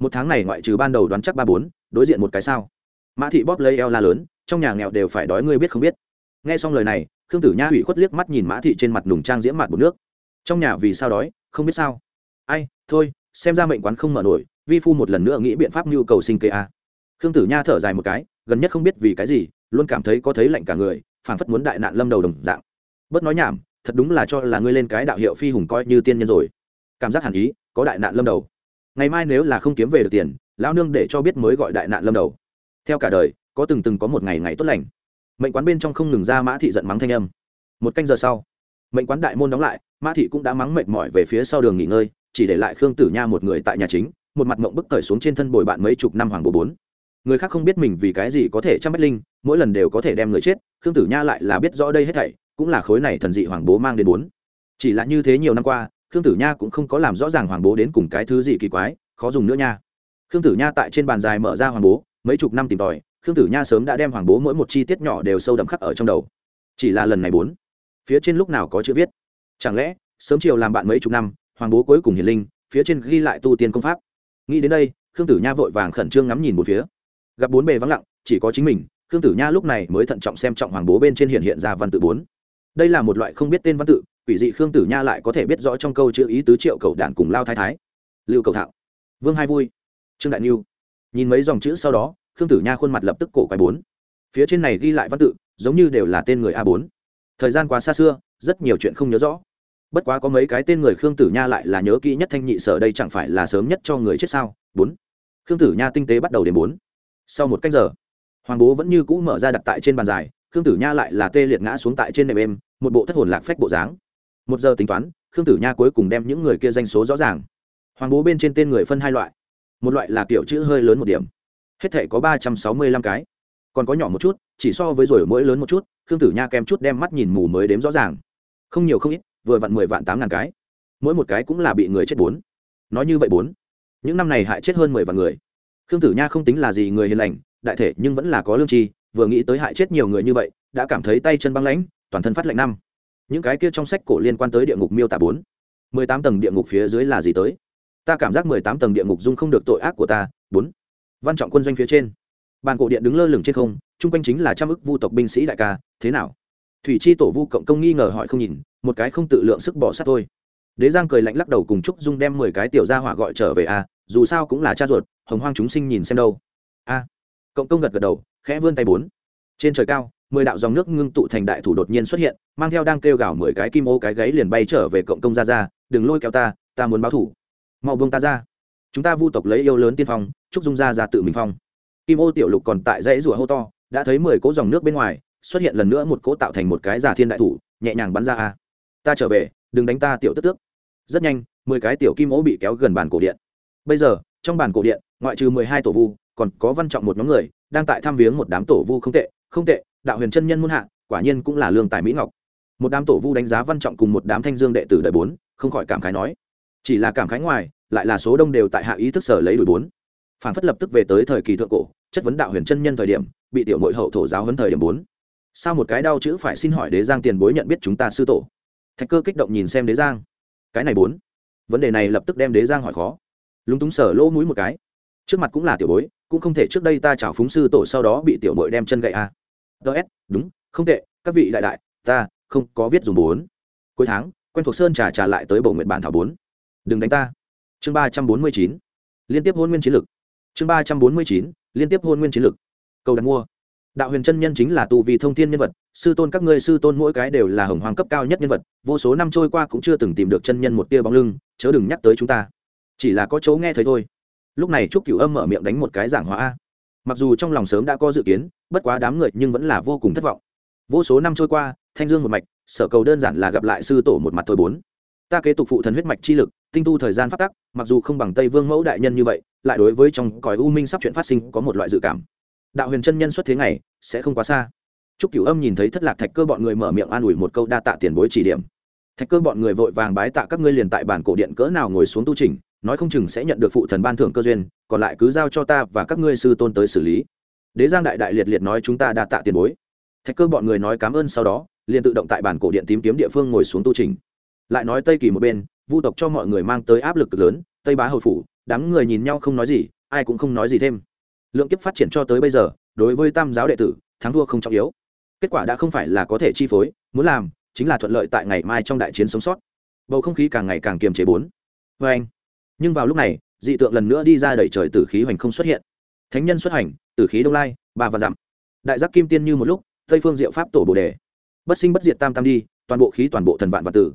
Speaker 1: Một tháng này ngoại trừ ban đầu đoán chắc ba bốn, đối diện một cái sao. Mã thị bóp lấy eo la lớn, trong nhà nghèo đều phải đói ngươi biết không biết. Nghe xong lời này, khương tử nha hủy khuất liếc mắt nhìn mã thị trên mặt nùng trang diễm mặt bột nước. Trong nhà vì sao đói, không biết sao. Ai, thôi, xem ra mệnh quán không mở nổi, vi phu một lần nữa nghĩ biện pháp nhu cầu sinh kế a. Khương tử nha thở dài một cái, gần nhất không biết vì cái gì, luôn cảm thấy có thấy lạnh cả người, phảng phất muốn đại nạn lâm đầu đồng dạng. Bớt nói nhảm, thật đúng là cho là ngươi lên cái đạo hiệu phi hùng coi như tiên nhân rồi. Cảm giác hẳn ý, có đại nạn lâm đầu ngày mai nếu là không kiếm về được tiền, lão nương để cho biết mới gọi đại nạn lâm đầu. Theo cả đời, có từng từng có một ngày ngày tốt lành. Mệnh quán bên trong không ngừng ra mã thị giận mắng thanh âm. Một canh giờ sau, mệnh quán đại môn đóng lại, mã thị cũng đã mắng mệt mỏi về phía sau đường nghỉ ngơi, chỉ để lại khương tử nha một người tại nhà chính, một mặt mộng bức cởi xuống trên thân bồi bạn mấy chục năm hoàng bố bốn. Người khác không biết mình vì cái gì có thể chăm bách linh, mỗi lần đều có thể đem người chết, khương tử nha lại là biết rõ đây hết thảy, cũng là khối này thần dị hoàng bố mang đến bốn. Chỉ là như thế nhiều năm qua khương tử nha cũng không có làm rõ ràng hoàng bố đến cùng cái thứ gì kỳ quái, khó dùng nữa nha. Khương tử nha tại trên bàn dài mở ra hoàng bố, mấy chục năm tìm tòi, khương tử nha sớm đã đem hoàng bố mỗi một chi tiết nhỏ đều sâu đậm khắc ở trong đầu. Chỉ là lần này bốn, phía trên lúc nào có chữ viết? Chẳng lẽ, sớm chiều làm bạn mấy chục năm, hoàng bố cuối cùng hiền linh, phía trên ghi lại tu tiên công pháp? Nghĩ đến đây, khương tử nha vội vàng khẩn trương ngắm nhìn một phía. Gặp bốn bề vắng lặng, chỉ có chính mình, khương tử nha lúc này mới thận trọng xem trọng hoàng bố bên trên hiện hiện ra văn tự bốn. Đây là một loại không biết tên văn tự quỷ dị khương tử nha lại có thể biết rõ trong câu chữ ý tứ triệu cầu đản cùng lao thái thái. Lưu cầu thạo. Vương hai vui. Trương đại niu nhìn mấy dòng chữ sau đó, khương tử nha khuôn mặt lập tức cổ quái bốn. Phía trên này ghi lại văn tự, giống như đều là tên người a bốn. Thời gian quá xa xưa, rất nhiều chuyện không nhớ rõ. Bất quá có mấy cái tên người khương tử nha lại là nhớ kỹ nhất thanh nhị sở đây chẳng phải là sớm nhất cho người chết sao? Bốn. Khương tử nha tinh tế bắt đầu đến bốn. Sau một cách giờ, hoàng bố vẫn như cũ mở ra đặt tại trên bàn dài, khương tử nha lại là tê liệt ngã xuống tại trên nệm êm, một bộ thất hồn lạc phách bộ dáng một giờ tính toán, khương tử nha cuối cùng đem những người kia danh số rõ ràng. Hoàng bố bên trên tên người phân hai loại. Một loại là kiểu chữ hơi lớn một điểm. Hết thể có ba trăm sáu mươi lăm cái. Còn có nhỏ một chút, chỉ so với rồi mỗi lớn một chút, khương tử nha kèm chút đem mắt nhìn mù mới đếm rõ ràng. Không nhiều không ít, vừa vặn mười vạn tám ngàn cái. Mỗi một cái cũng là bị người chết bốn. Nói như vậy bốn. Những năm này hại chết hơn mười vạn người. Khương tử nha không tính là gì người hiền lành, đại thể nhưng vẫn là có lương tri, vừa nghĩ tới hại chết nhiều người như vậy, đã cảm thấy tay chân băng lãnh, toàn thân phát lạnh năm những cái kia trong sách cổ liên quan tới địa ngục miêu tả bốn. Mười tám tầng địa ngục phía dưới là gì tới? Ta cảm giác mười tám tầng địa ngục dung không được tội ác của ta, bốn. Văn trọng quân doanh phía trên. Bàn cổ điện đứng lơ lửng trên không, chung quanh chính là trăm ức vu tộc binh sĩ đại ca, thế nào? Thủy chi tổ vu cộng công nghi ngờ hỏi không nhìn, một cái không tự lượng sức bỏ sát thôi. Đế giang cười lạnh lắc đầu cùng trúc dung đem mười cái tiểu gia hỏa gọi trở về a, dù sao cũng là cha ruột, hồng hoang chúng sinh nhìn xem đâu. A. Cộng công gật gật đầu, khẽ vươn tay bốn. Trên trời cao mười đạo dòng nước ngưng tụ thành đại thủ đột nhiên xuất hiện, mang theo đang kêu gào mười cái kim ô cái gáy liền bay trở về cộng công ra ra, đừng lôi kéo ta ta muốn báo thủ. Mau buông ta ra. Chúng ta vu tộc lấy yêu lớn tiên phong trúc dung ra ra tự mình phong. Kim ô tiểu lục còn tại dãy rủa hô to, đã thấy mười cỗ dòng nước bên ngoài, xuất hiện lần nữa một cỗ tạo thành một cái giả thiên đại thủ, nhẹ nhàng bắn ra a. Ta trở về, đừng đánh ta tiểu tức tước. Rất nhanh, mười cái tiểu kim ô bị kéo gần bàn cổ điện. Bây giờ, trong bàn cổ điện, ngoại trừ mười hai tổ vu, còn có văn trọng một nhóm người, đang tại thăm viếng một đám tổ vu không tệ không tệ đạo huyền chân nhân muôn hạ, quả nhiên cũng là lương tài mỹ ngọc. Một đám tổ vu đánh giá văn trọng cùng một đám thanh dương đệ tử đời bốn, không khỏi cảm khái nói, chỉ là cảm khái ngoài, lại là số đông đều tại hạ ý thức sở lấy đuổi bốn. Phản phất lập tức về tới thời kỳ thượng cổ, chất vấn đạo huyền chân nhân thời điểm, bị tiểu mội hậu thổ giáo hấn thời điểm bốn. Sao một cái đau chữ phải xin hỏi đế giang tiền bối nhận biết chúng ta sư tổ? Thạch cơ kích động nhìn xem đế giang. Cái này bốn. Vấn đề này lập tức đem đế giang hỏi khó. Lúng túng sở lỗ mũi một cái. Trước mặt cũng là tiểu bối, cũng không thể trước đây ta chào phúng sư tổ sau đó bị tiểu bội đem chân gậy a ts đúng, không tệ, các vị đại đại, ta không có viết dùng bốn. Cuối tháng, quen thuộc sơn trà trà lại tới bổ nguyện bản thảo bốn. Đừng đánh ta. Chương ba trăm bốn mươi chín. Liên tiếp hôn nguyên chiến lực. Chương ba trăm bốn mươi chín, liên tiếp hôn nguyên chiến lực. Cầu đặt mua. Đạo huyền chân nhân chính là tu vì thông thiên nhân vật, sư tôn các ngươi sư tôn mỗi cái đều là hồng hoàng cấp cao nhất nhân vật, vô số năm trôi qua cũng chưa từng tìm được chân nhân một tia bóng lưng, chớ đừng nhắc tới chúng ta. Chỉ là có chỗ nghe thấy thôi. Lúc này trúc cửu âm mở miệng đánh một cái giảng hóa mặc dù trong lòng sớm đã có dự kiến bất quá đám người nhưng vẫn là vô cùng thất vọng vô số năm trôi qua thanh dương một mạch sở cầu đơn giản là gặp lại sư tổ một mặt thôi bốn ta kế tục phụ thần huyết mạch chi lực tinh tu thời gian phát tắc mặc dù không bằng tây vương mẫu đại nhân như vậy lại đối với trong cõi u minh sắp chuyện phát sinh có một loại dự cảm đạo huyền chân nhân xuất thế ngày sẽ không quá xa Trúc Cửu Âm nhìn thấy thất lạc thạch cơ bọn người mở miệng an ủi một câu đa tạ tiền bối chỉ điểm. Thạch cơ bọn người vội vàng bái tạ các ngươi liền tại bản cổ điện cỡ nào ngồi xuống tu chỉnh, nói không chừng sẽ nhận được phụ thần ban thưởng cơ duyên, còn lại cứ giao cho ta và các ngươi sư tôn tới xử lý. Đế Giang đại đại liệt liệt nói chúng ta đã tạ tiền bối. Thạch cơ bọn người nói cảm ơn sau đó, liền tự động tại bản cổ điện tìm kiếm địa phương ngồi xuống tu trình. Lại nói Tây Kỳ một bên, Vu tộc cho mọi người mang tới áp lực cực lớn, Tây Bá hầu phủ, đám người nhìn nhau không nói gì, ai cũng không nói gì thêm. Lượng kiếp phát triển cho tới bây giờ, đối với tam giáo đệ tử, thắng thua không trọng yếu kết quả đã không phải là có thể chi phối muốn làm chính là thuận lợi tại ngày mai trong đại chiến sống sót bầu không khí càng ngày càng kiềm chế bốn vê anh nhưng vào lúc này dị tượng lần nữa đi ra đẩy trời tử khí hoành không xuất hiện thánh nhân xuất hành tử khí đông lai, ba vạn dặm. Đại giác kim tiên như một lúc, tây phương diệu pháp tổ bồ đề. Bất sinh bất diệt tam tam đi, toàn bộ khí toàn bộ thần vạn và tử.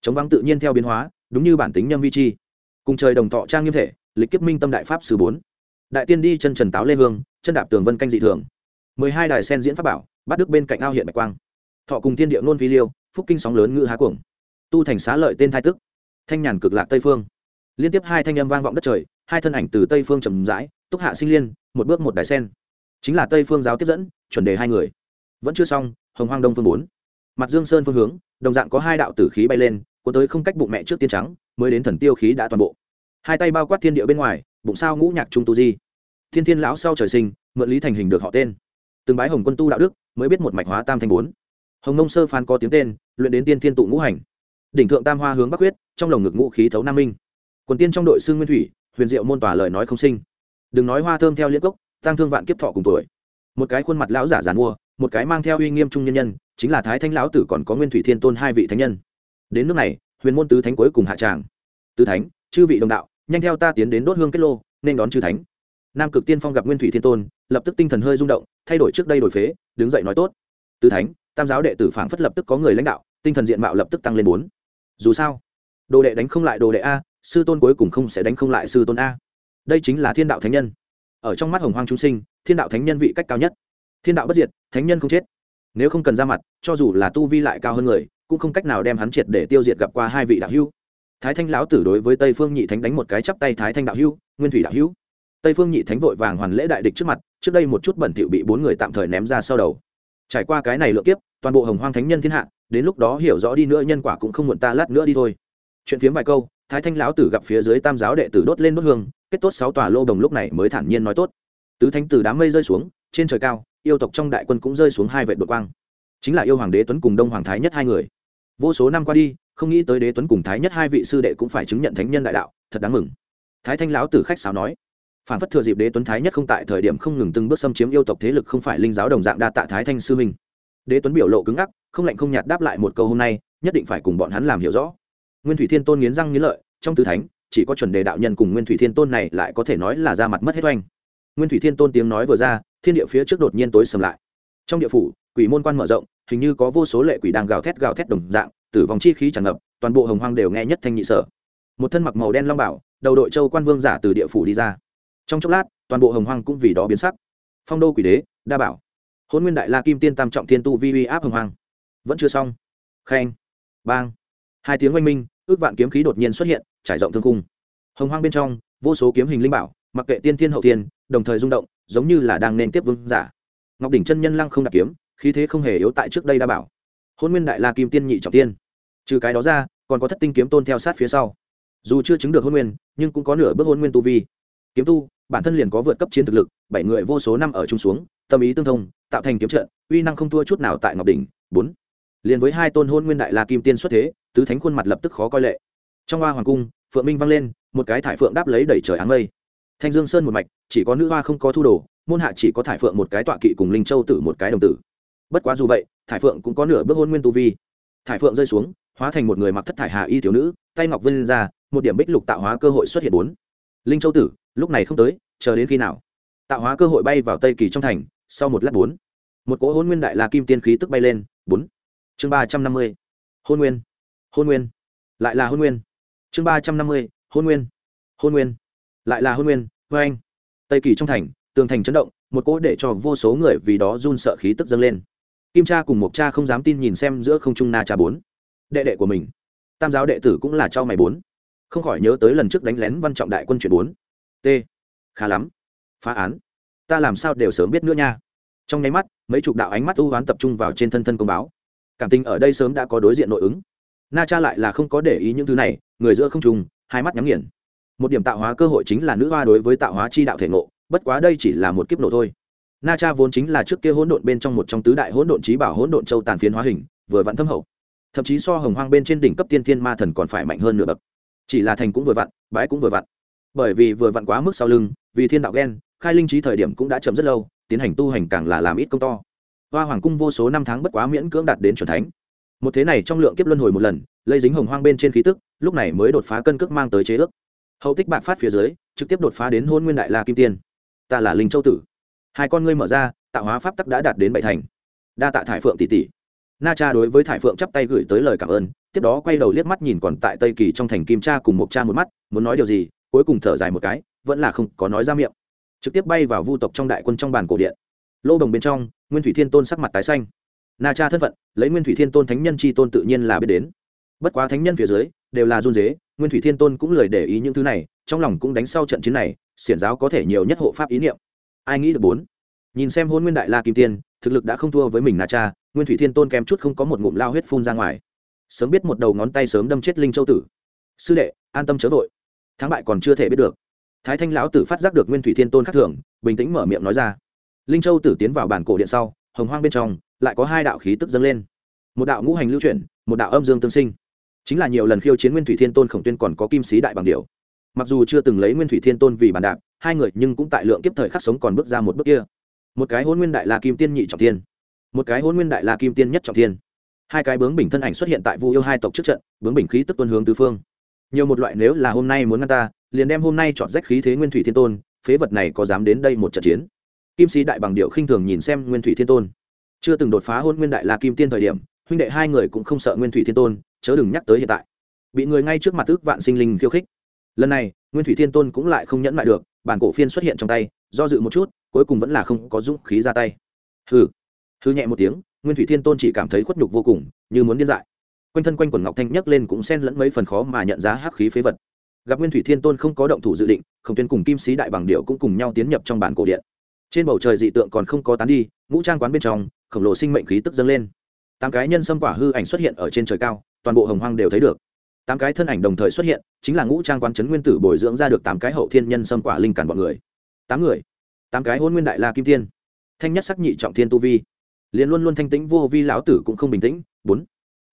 Speaker 1: Chống vắng tự nhiên theo biến hóa, đúng như bản tính nhâm vi chi. Cùng trời đồng thọ trang nghiêm thể, lịch kiếp minh tâm đại pháp sử bốn. Đại tiên đi chân trần táo lê hương, chân đạp tường vân canh dị thường. Mười hai đài sen diễn pháp bảo, bắt đức bên cạnh ao hiện bạch quang. Thọ cùng thiên địa nôn vi liêu, phúc kinh sóng lớn ngự há cuồng. Tu thành xá lợi tên thai tức. Thanh nhàn cực lạc tây phương. Liên tiếp hai thanh âm vang vọng đất trời, hai thân ảnh từ tây phương trầm rãi túc hạ sinh liên, một bước một đài sen. Chính là tây phương giáo tiếp dẫn, chuẩn đề hai người. Vẫn chưa xong, hồng hoang đông phương bốn. Mặt dương sơn phương hướng, đồng dạng có hai đạo tử khí bay lên có tới không cách bụng mẹ trước tiên trắng, mới đến thần tiêu khí đã toàn bộ. Hai tay bao quát thiên địa bên ngoài, bụng sao ngũ nhạc trung tu di. Thiên thiên lão sau trời sinh, mượn lý thành hình được họ tên. Từng bái hồng quân tu đạo đức, mới biết một mạch hóa tam thanh bốn. Hồng nông sơ phan có tiếng tên, luyện đến tiên thiên tụ ngũ hành. Đỉnh thượng tam hoa hướng bắc huyết, trong lồng ngực ngũ khí thấu nam minh. Quần tiên trong đội sư nguyên thủy, huyền diệu môn tỏa lời nói không sinh đừng nói hoa thơm theo liễn cốc tăng thương vạn kiếp thọ cùng tuổi. Một cái khuôn mặt lão giả giàn mua, một cái mang theo uy nghiêm trung nhân nhân, chính là thái thanh lão tử còn có nguyên thủy thiên tôn hai vị thánh nhân. Đến nước này, huyền môn tứ thánh cuối cùng hạ tràng. Tứ thánh, chư vị đồng đạo, nhanh theo ta tiến đến đốt hương kết lô, nên đón chư thánh. Nam cực tiên phong gặp nguyên thủy thiên tôn, lập tức tinh thần hơi rung động, thay đổi trước đây đổi phế, đứng dậy nói tốt. Tứ thánh, tam giáo đệ tử phảng phất lập tức có người lãnh đạo, tinh thần diện mạo lập tức tăng lên bốn. Dù sao, đồ đệ đánh không lại đồ đệ a, sư tôn cuối cùng không sẽ đánh không lại sư tôn a đây chính là thiên đạo thánh nhân. Ở trong mắt hồng hoang chúng sinh, thiên đạo thánh nhân vị cách cao nhất. Thiên đạo bất diệt, thánh nhân không chết. Nếu không cần ra mặt, cho dù là tu vi lại cao hơn người, cũng không cách nào đem hắn triệt để tiêu diệt gặp qua hai vị đạo hữu. Thái thanh lão tử đối với tây phương nhị thánh đánh một cái chắp tay, thái thanh đạo hữu, nguyên thủy đạo hữu. Tây phương nhị thánh vội vàng hoàn lễ đại địch trước mặt, trước đây một chút bẩn thỉu bị bốn người tạm thời ném ra sau đầu. Trải qua cái này lượt kiếp, toàn bộ hồng hoang thánh nhân thiên hạ, đến lúc đó hiểu rõ đi nữa nhân quả cũng không muộn ta lát nữa đi thôi. Chuyện phiếm vài câu, thái thanh lão tử gặp phía dưới tam giáo đệ tử đốt lên đốt hương kết tốt sáu tòa lô đồng lúc này mới thản nhiên nói tốt. Tứ thánh từ đám mây rơi xuống, trên trời cao, yêu tộc trong đại quân cũng rơi xuống hai vệ đột quang. Chính là yêu hoàng đế tuấn cùng đông hoàng thái nhất hai người. Vô số năm qua đi, không nghĩ tới đế tuấn cùng thái nhất hai vị sư đệ cũng phải chứng nhận thánh nhân đại đạo, thật đáng mừng. Thái thanh lão tử khách sáo nói, phản phất thừa dịp đế tuấn thái nhất không tại thời điểm không ngừng từng bước xâm chiếm yêu tộc thế lực không phải linh giáo đồng dạng đa tạ thái thanh sư minh đế tuấn biểu lộ cứng ngắc, không lạnh không nhạt đáp lại một câu hôm nay, nhất định phải cùng bọn hắn làm hiểu rõ. Nguyên thủy thiên tôn nghiến răng nghiến lợi, trong tứ thánh chỉ có chuẩn đề đạo nhân cùng nguyên thủy thiên tôn này lại có thể nói là ra mặt mất hết oanh. Nguyên thủy thiên tôn tiếng nói vừa ra, thiên địa phía trước đột nhiên tối sầm lại. Trong địa phủ, quỷ môn quan mở rộng, hình như có vô số lệ quỷ đang gào thét gào thét đồng dạng, tử vong chi khí tràn ngập, toàn bộ hồng hoang đều nghe nhất thanh nhị sở. Một thân mặc màu đen long bảo, đầu đội châu quan vương giả từ địa phủ đi ra. Trong chốc lát, toàn bộ hồng hoang cũng vì đó biến sắc. Phong đô quỷ đế, đa bảo. Hôn nguyên đại la kim tiên tam trọng thiên tu vi uy áp hồng hoang. Vẫn chưa xong. Khen bang. Hai tiếng oanh minh, ước vạn kiếm khí đột nhiên xuất hiện trải rộng thương cung hồng hoang bên trong, vô số kiếm hình linh bảo, mặc kệ tiên thiên hậu thiên, đồng thời rung động, giống như là đang nên tiếp vương giả. Ngọc đỉnh chân nhân lăng không đặt kiếm, khí thế không hề yếu tại trước đây đa bảo. Hôn nguyên đại la kim tiên nhị trọng tiên. Trừ cái đó ra, còn có thất tinh kiếm tôn theo sát phía sau. Dù chưa chứng được hôn nguyên, nhưng cũng có nửa bước hôn nguyên tu vi. Kiếm tu, bản thân liền có vượt cấp chiến thực lực, bảy người vô số năm ở chung xuống, tâm ý tương thông, tạo thành kiếm trận, uy năng không thua chút nào tại ngọc đỉnh. Bốn. Liền với hai tôn hôn nguyên đại la kim tiên xuất thế, tứ thánh khuôn mặt lập tức khó coi lệ. Trong hoa hoàng cung phượng minh vang lên, một cái thải phượng đáp lấy đẩy trời áng mây. Thanh dương sơn một mạch, chỉ có nữ hoa không có thu đồ, môn hạ chỉ có thải phượng một cái tọa kỵ cùng linh châu tử một cái đồng tử. Bất quá dù vậy, thải phượng cũng có nửa bước hôn nguyên tu vi. Thải phượng rơi xuống, hóa thành một người mặc thất thải hà y thiếu nữ, tay ngọc vân ra, một điểm bích lục tạo hóa cơ hội xuất hiện bốn. Linh châu tử, lúc này không tới, chờ đến khi nào? Tạo hóa cơ hội bay vào tây kỳ trong thành, sau một lát bốn. Một cỗ hôn nguyên đại la kim tiên khí tức bay lên, bốn. Chương ba trăm năm mươi. Hôn nguyên. Hôn nguyên. Lại là hôn nguyên chương ba trăm năm mươi, hôn nguyên. Hôn nguyên. Lại là hôn nguyên vê anh. Tây kỳ trong thành, tường thành chấn động, một cỗ để cho vô số người vì đó run sợ khí tức dâng lên. Kim cha cùng mộc cha không dám tin nhìn xem giữa không trung na cha bốn. Đệ đệ của mình. Tam giáo đệ tử cũng là cho mày bốn. Không khỏi nhớ tới lần trước đánh lén văn trọng đại quân chuyện bốn. T. Khá lắm. Phá án. Ta làm sao đều sớm biết nữa nha. Trong nháy mắt, mấy chục đạo ánh mắt ưu oán tập trung vào trên thân thân công báo. Cảm tình ở đây sớm đã có đối diện nội ứng. Na cha lại là không có để ý những thứ này người giữa không trùng hai mắt nhắm nghiền. Một điểm tạo hóa cơ hội chính là nữ hoa đối với tạo hóa chi đạo thể ngộ, bất quá đây chỉ là một kiếp nổ thôi. Na cha vốn chính là trước kia hỗn độn bên trong một trong tứ đại hỗn độn trí bảo hỗn độn châu tàn phiến hóa hình, vừa vặn thâm hậu. Thậm chí so hồng hoang bên trên đỉnh cấp tiên thiên ma thần còn phải mạnh hơn nửa bậc. Chỉ là thành cũng vừa vặn bãi cũng vừa vặn. Bởi vì vừa vặn quá mức sau lưng, vì thiên đạo ghen, khai linh trí thời điểm cũng đã chậm rất lâu, tiến hành tu hành càng là làm ít công to. Hoa hoàng cung vô số năm tháng bất quá miễn cưỡng đạt đến c thánh. Một thế này trong lượng kiếp luân hồi một lần lây dính hồng hoang bên trên khí tức, lúc này mới đột phá cân cước mang tới chế ước. Hậu tích bạc phát phía dưới, trực tiếp đột phá đến hôn nguyên đại la kim tiên. Ta là linh châu tử. Hai con ngươi mở ra, tạo hóa pháp tắc đã đạt đến bảy thành. Đa tạ thải phượng tỷ tỷ. Na cha đối với thải phượng chắp tay gửi tới lời cảm ơn, tiếp đó quay đầu liếc mắt nhìn còn tại tây kỳ trong thành kim cha cùng một cha một mắt, muốn nói điều gì, cuối cùng thở dài một cái, vẫn là không có nói ra miệng. Trực tiếp bay vào vu tộc trong đại quân trong bàn cổ điện. Lô đồng bên trong, nguyên thủy thiên tôn sắc mặt tái xanh. Na cha thân phận, lấy nguyên thủy thiên tôn thánh nhân c h i tôn tự nhiên là biết đến bất quá thánh nhân phía dưới, đều là run dế nguyên thủy thiên tôn cũng lười để ý những thứ này, trong lòng cũng đánh sau trận chiến này, xiển giáo có thể nhiều nhất hộ pháp ý niệm. Ai nghĩ được bốn? Nhìn xem hôn nguyên đại la kim tiên, thực lực đã không thua với mình na cha, nguyên thủy thiên tôn kèm chút không có một ngụm lao huyết phun ra ngoài. Sớm biết một đầu ngón tay sớm đâm chết linh châu tử. Sư đệ, an tâm chớ vội. Thắng bại còn chưa thể biết được. Thái thanh lão tử phát giác được nguyên thủy thiên tôn khắc thường, bình tĩnh mở miệng nói ra. Linh châu tử tiến vào bản cổ điện sau, hồng hoang bên trong, lại có hai đạo khí tức dâng lên. Một đạo ngũ hành lưu chuyển, một đạo âm dương tương sinh chính là nhiều lần khiêu chiến nguyên thủy thiên tôn khổng tuyên còn có kim sĩ đại bằng điều. Mặc dù chưa từng lấy nguyên thủy thiên tôn vì bàn đạp, hai người nhưng cũng tại lượng kiếp thời khắc sống còn bước ra một bước kia. Một cái hôn nguyên đại la kim tiên nhị trọng tiên một cái hôn nguyên đại la kim tiên nhất trọng tiên hai cái bướng bình thân ảnh xuất hiện tại vu yêu hai tộc trước trận, bướng bình khí tức tuân hướng tứ phương. Nhiều một loại nếu là hôm nay muốn ngăn ta, liền đem hôm nay chọn rách khí thế nguyên thủy thiên tôn, phế vật này có dám đến đây một trận chiến? Kim sĩ đại bằng điệu khinh thường nhìn xem nguyên thủy thiên tôn. Chưa từng đột phá hôn nguyên đại la kim tiên thời điểm, huynh đệ hai người cũng không sợ nguyên thủy thiên tôn chớ đừng nhắc tới hiện tại. Bị người ngay trước mặt ước vạn sinh linh khiêu khích. Lần này, nguyên thủy thiên tôn cũng lại không nhẫn lại được, bản cổ phiên xuất hiện trong tay, do dự một chút, cuối cùng vẫn là không có dũng khí ra tay. Hừ. Hư nhẹ một tiếng, nguyên thủy thiên tôn chỉ cảm thấy khuất nhục vô cùng, như muốn điên dại. Quanh thân quanh quần ngọc thanh nhấc lên cũng xen lẫn mấy phần khó mà nhận giá hắc khí phế vật. Gặp nguyên thủy thiên tôn không có động thủ dự định không tuyên cùng kim sĩ đại bằng điệu cũng cùng nhau tiến nhập trong bản cổ điện. Trên bầu trời dị tượng còn không có tán đi, ngũ trang quán bên trong, khổng lồ sinh mệnh khí tức dâng lên. Tám cái nhân sâm quả hư ảnh xuất hiện ở trên trời cao toàn bộ hồng hoang đều thấy được. Tám cái thân ảnh đồng thời xuất hiện, chính là ngũ trang quán chấn nguyên tử bồi dưỡng ra được tám cái hậu thiên nhân sâm quả linh cản bọn người. Tám người. Tám cái hôn nguyên đại la kim tiên. Thanh nhất sắc nhị trọng thiên tu vi. Liền luôn luôn thanh tĩnh vô vi lão tử cũng không bình tĩnh. Bốn.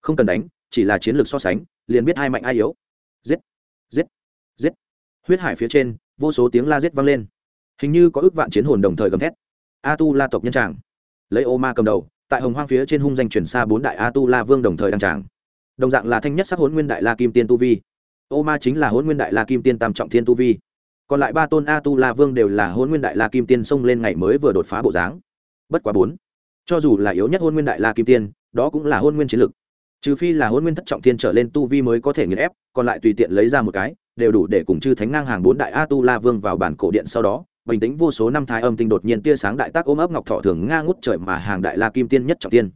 Speaker 1: Không cần đánh, chỉ là chiến lược so sánh, liền biết ai mạnh ai yếu. Giết. Giết. Giết. Huyết hải phía trên, vô số tiếng la giết vang lên. Hình như có ước vạn chiến hồn đồng thời gầm thét. A tu la tộc nhân tràng. Lấy ô ma cầm đầu, tại hồng hoang phía trên hung danh chuyển xa bốn đại a tu la vương đồng thời đăng tràng đồng dạng là thanh nhất sắc hôn nguyên đại la kim tiên tu vi. Ô ma chính là hôn nguyên đại la kim tiên tam trọng thiên tu vi. Còn lại ba tôn a tu la vương đều là hôn nguyên đại la kim tiên xông lên ngày mới vừa đột phá bộ dáng. Bất quá bốn, cho dù là yếu nhất hôn nguyên đại la kim tiên, đó cũng là hôn nguyên chiến lực. Trừ phi là hôn nguyên thất trọng thiên trở lên tu vi mới có thể nghiền ép, còn lại tùy tiện lấy ra một cái, đều đủ để cùng chư thánh ngang hàng bốn đại a tu la vương vào bản cổ điện sau đó, bình tĩnh vô số năm thái âm tinh đột nhiên tia sáng đại tác ôm ấp ngọc thọ thường nga ngút trời mà hàng đại la kim tiên nhất trọng tiên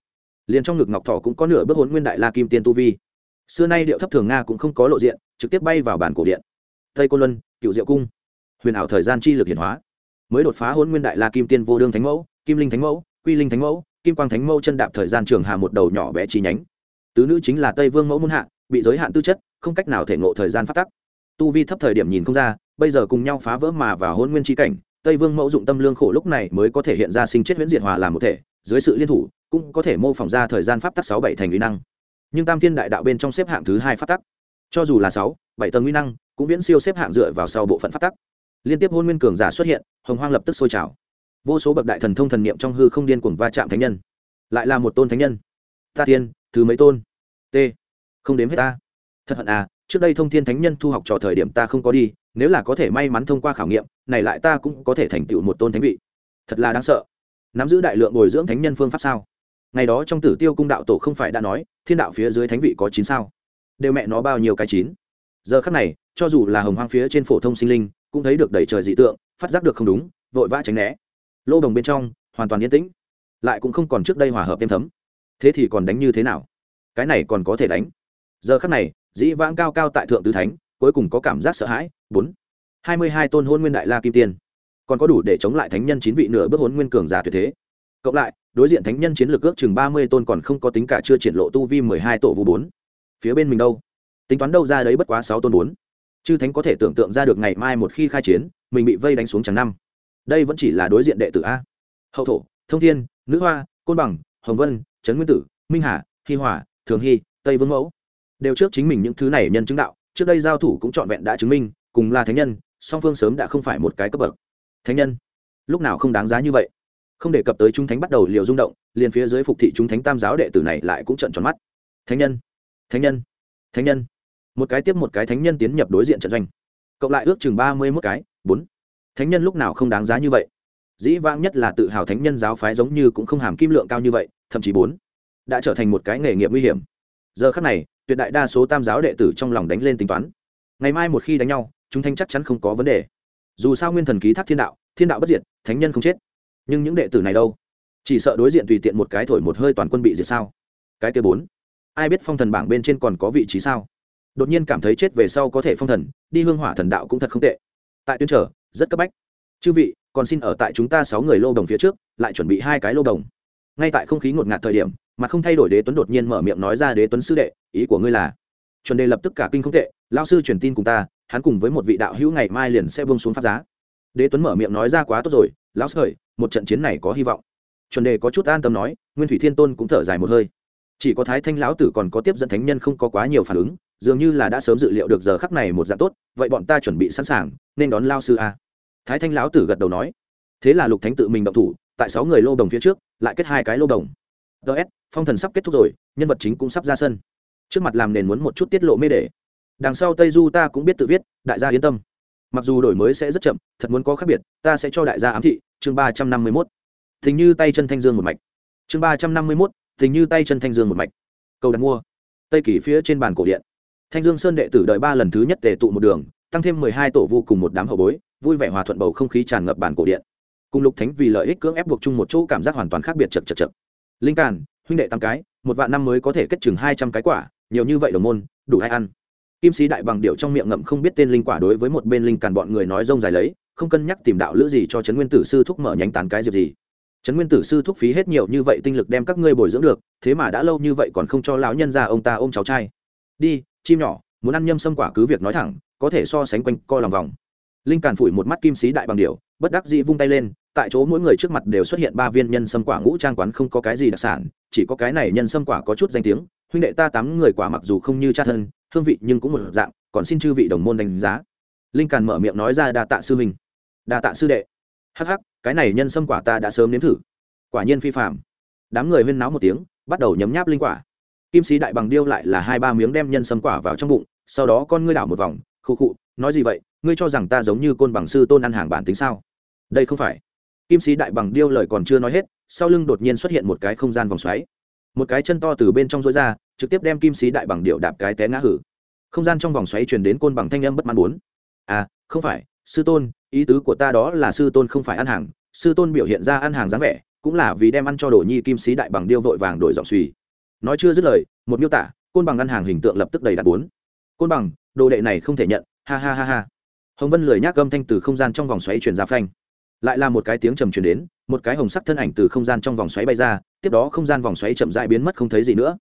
Speaker 1: liền trong ngực ngọc thọ cũng có nửa bước hôn nguyên đại la kim tiên tu vi. Xưa nay điệu thấp thường nga cũng không có lộ diện, trực tiếp bay vào bản cổ điện. Tây côn luân cựu diệu cung. Huyền ảo thời gian chi lực hiển hóa. Mới đột phá hôn nguyên đại la kim tiên vô đương thánh mẫu, kim linh thánh mẫu, quy linh thánh mẫu, kim quang thánh mẫu chân đạp thời gian trường hà một đầu nhỏ bé chi nhánh. Tứ nữ chính là tây vương mẫu muôn hạ, bị giới hạn tư chất, không cách nào thể ngộ thời gian phát tắc. Tu vi thấp thời điểm nhìn không ra, bây giờ cùng nhau phá vỡ mà vào hôn nguyên tri cảnh, tây vương mẫu dụng tâm lương khổ lúc này mới có thể hiện ra sinh chết huyễn diệt hòa làm một thể, dưới sự liên thủ cũng có thể mô phỏng ra thời gian pháp tắc sáu bảy thành uy năng. Nhưng tam thiên đại đạo bên trong xếp hạng thứ hai pháp tắc. Cho dù là sáu, bảy tầng uy năng, cũng viễn siêu xếp hạng dựa vào sau bộ phận pháp tắc. Liên tiếp hôn nguyên cường giả xuất hiện, hồng hoang lập tức sôi trào. Vô số bậc đại thần thông thần niệm trong hư không điên cuồng va chạm thánh nhân. Lại là một tôn thánh nhân. Ta thiên, thứ mấy tôn? T. Không đếm hết ta. Thật hận à trước đây thông thiên thánh nhân thu học trò thời điểm ta không có đi, nếu là có thể may mắn thông qua khảo nghiệm, này lại ta cũng có thể thành tựu một tôn thánh vị. Thật là đáng sợ. Nắm giữ đại lượng bồi dưỡng thánh nhân phương pháp sao? Ngày đó trong tử tiêu cung đạo tổ không phải đã nói, thiên đạo phía dưới thánh vị có chín sao? Đều mẹ nó bao nhiêu cái chín? Giờ khắc này, cho dù là hồng hoang phía trên phổ thông sinh linh, cũng thấy được đầy trời dị tượng, phát giác được không đúng, vội vã tránh né. Lô đồng bên trong, hoàn toàn yên tĩnh. Lại cũng không còn trước đây hòa hợp êm thấm. Thế thì còn đánh như thế nào? Cái này còn có thể đánh. Giờ khắc này, dĩ vãng cao cao tại thượng tứ thánh, cuối cùng có cảm giác sợ hãi. Bốn. Hai mươi hai tôn hôn nguyên đại la kim tiên. Còn có đủ để chống lại thánh nhân chín vị nửa bước hôn nguyên cường giả tuyệt thế cộng lại, đối diện thánh nhân chiến lược ước chừng ba mươi tôn còn không có tính cả chưa triển lộ tu vi mười hai tổ vu bốn. Phía bên mình đâu? Tính toán đâu ra đấy bất quá sáu tôn bốn. Chư thánh có thể tưởng tượng ra được ngày mai một khi khai chiến, mình bị vây đánh xuống chẳng năm. Đây vẫn chỉ là đối diện đệ tử a. Hậu thổ, thông thiên, nữ hoa, côn bằng, hồng vân, trấn nguyên tử, minh hà, hi hòa, thường hy, tây vương mẫu. Đều trước chính mình những thứ này nhân chứng đạo, trước đây giao thủ cũng trọn vẹn đã chứng minh, cùng là thánh nhân, song phương sớm đã không phải một cái cấp bậc. Thánh nhân, lúc nào không đáng giá như vậy? Không đề cập tới chúng thánh bắt đầu liều rung động, liền phía dưới phục thị chúng thánh tam giáo đệ tử này lại cũng trận tròn mắt. Thánh nhân thánh nhân thánh nhân. Một cái tiếp một cái thánh nhân tiến nhập đối diện trận doanh. Cộng lại ước chừng ba mươi mốt cái, bốn. Thánh nhân lúc nào không đáng giá như vậy? Dĩ vãng nhất là tự hào thánh nhân giáo phái giống như cũng không hàm kim lượng cao như vậy, thậm chí bốn. Đã trở thành một cái nghề nghiệp nguy hiểm. Giờ khắc này, tuyệt đại đa số tam giáo đệ tử trong lòng đánh lên tính toán. Ngày mai một khi đánh nhau, chúng thanh chắc chắn không có vấn đề. Dù sao nguyên thần ký thác thiên đạo thiên đạo bất diệt, thánh nhân không chết nhưng những đệ tử này đâu? Chỉ sợ đối diện tùy tiện một cái thổi một hơi toàn quân bị diệt sao? Cái kia bốn, ai biết phong thần bảng bên trên còn có vị trí sao? Đột nhiên cảm thấy chết về sau có thể phong thần, đi hương hỏa thần đạo cũng thật không tệ. Tại tuyến trở, rất cấp bách. Chư vị, còn xin ở tại chúng ta sáu người lô đồng phía trước, lại chuẩn bị hai cái lô đồng. Ngay tại không khí ngột ngạt thời điểm, mà không thay đổi đế tuấn đột nhiên mở miệng nói ra đế tuấn sư đệ, ý của ngươi là? Chuẩn đề lập tức cả kinh không tệ lao sư truyền tin cùng ta, hắn cùng với một vị đạo hữu ngày mai liền sẽ vương xuống pháp giá. Đế tuấn mở miệng nói ra quá tốt rồi, lão sợi một trận chiến này có hy vọng. Chuẩn đề có chút an tâm nói, nguyên thủy thiên tôn cũng thở dài một hơi. Chỉ có thái thanh lão tử còn có tiếp dẫn thánh nhân không có quá nhiều phản ứng, dường như là đã sớm dự liệu được giờ khắc này một dạng tốt, vậy bọn ta chuẩn bị sẵn sàng, nên đón lao sư a. Thái thanh lão tử gật đầu nói. Thế là lục thánh tự mình động thủ, tại sáu người lô đồng phía trước, lại kết hai cái lô đồng. Ts phong thần sắp kết thúc rồi, nhân vật chính cũng sắp ra sân. Trước mặt làm nền muốn một chút tiết lộ mê để đằng sau tây du ta cũng biết tự viết, đại gia yên tâm. Mặc dù đổi mới sẽ rất chậm, thật muốn có khác biệt, ta sẽ cho đại gia ám thị chương ba trăm năm mươi mốt. Thình như tay chân thanh dương một mạch. Chương ba trăm năm mươi mốt thình như tay chân thanh dương một mạch. Cầu đặt mua. Tây kỳ phía trên bàn cổ điện. Thanh dương sơn đệ tử đợi ba lần thứ nhất tề tụ một đường, tăng thêm mười hai tổ vô cùng một đám hậu bối, vui vẻ hòa thuận bầu không khí tràn ngập bàn cổ điện. Cùng lục thánh vì lợi ích cưỡng ép buộc chung một chỗ cảm giác hoàn toàn khác biệt chật chật chật linh càn, huynh đệ tám cái, một vạn năm mới có thể kết chừng hai trăm cái quả, nhiều như vậy đồng môn, đủ hay ăn. Kim sĩ đại bằng điệu trong miệng ngậm không biết tên linh quả đối với một bên linh càn bọn người nói rông dài lấy không cân nhắc tìm đạo lữ gì cho trấn nguyên tử sư thúc mở nhánh tán cái diệp gì. Trấn nguyên tử sư thúc phí hết nhiều như vậy tinh lực đem các ngươi bồi dưỡng được, thế mà đã lâu như vậy còn không cho lão nhân ra ông ta ôm cháu trai. Đi, chim nhỏ, muốn ăn nhâm sâm quả cứ việc nói thẳng, có thể so sánh quanh co lòng vòng. Linh càn phủi một mắt kim sĩ đại bằng điệu bất đắc dĩ vung tay lên, tại chỗ mỗi người trước mặt đều xuất hiện ba viên nhân sâm quả ngũ trang quán không có cái gì đặc sản, chỉ có cái này nhân sâm quả có chút danh tiếng, huynh đệ ta tám người quả mặc dù không như cha thân, hương vị nhưng cũng một dạng, còn xin chư vị đồng môn đánh giá. Linh càn mở miệng nói ra đa tạ sư huynh đa tạ sư đệ. Hắc hắc, cái này nhân sâm quả ta đã sớm nếm thử. Quả nhiên phi phạm đám người huyên náo một tiếng, bắt đầu nhấm nháp linh quả. Kim sĩ đại bằng điêu lại là hai ba miếng đem nhân sâm quả vào trong bụng, sau đó con ngươi đảo một vòng khu khụ, nói gì vậy, ngươi cho rằng ta giống như côn bằng sư tôn ăn hàng bản tính sao? Đây không phải. Kim sĩ đại bằng điêu lời còn chưa nói hết, sau lưng đột nhiên xuất hiện một cái không gian vòng xoáy. Một cái chân to từ bên trong rối ra, trực tiếp đem kim sĩ đại bằng điệu đạp cái té ngã hử. Không gian trong vòng xoáy truyền đến côn bằng thanh âm bất mãn bốn. À không phải, sư tôn ý tứ của ta đó là sư tôn không phải ăn hàng, sư tôn biểu hiện ra ăn hàng dáng vẻ, cũng là vì đem ăn cho đồ nhi kim sĩ đại bằng điêu vội vàng đổi giọng suy. Nói chưa dứt lời, một miêu tả, côn bằng ăn hàng hình tượng lập tức đầy đặt bốn. Côn bằng, đồ đệ này không thể nhận, ha ha ha ha. Hồng vân lười nhác gâm thanh từ không gian trong vòng xoáy truyền ra phanh. Lại là một cái tiếng trầm truyền đến, một cái hồng sắc thân ảnh từ không gian trong vòng xoáy bay ra, tiếp đó không gian vòng xoáy chậm dại biến mất không thấy gì nữa.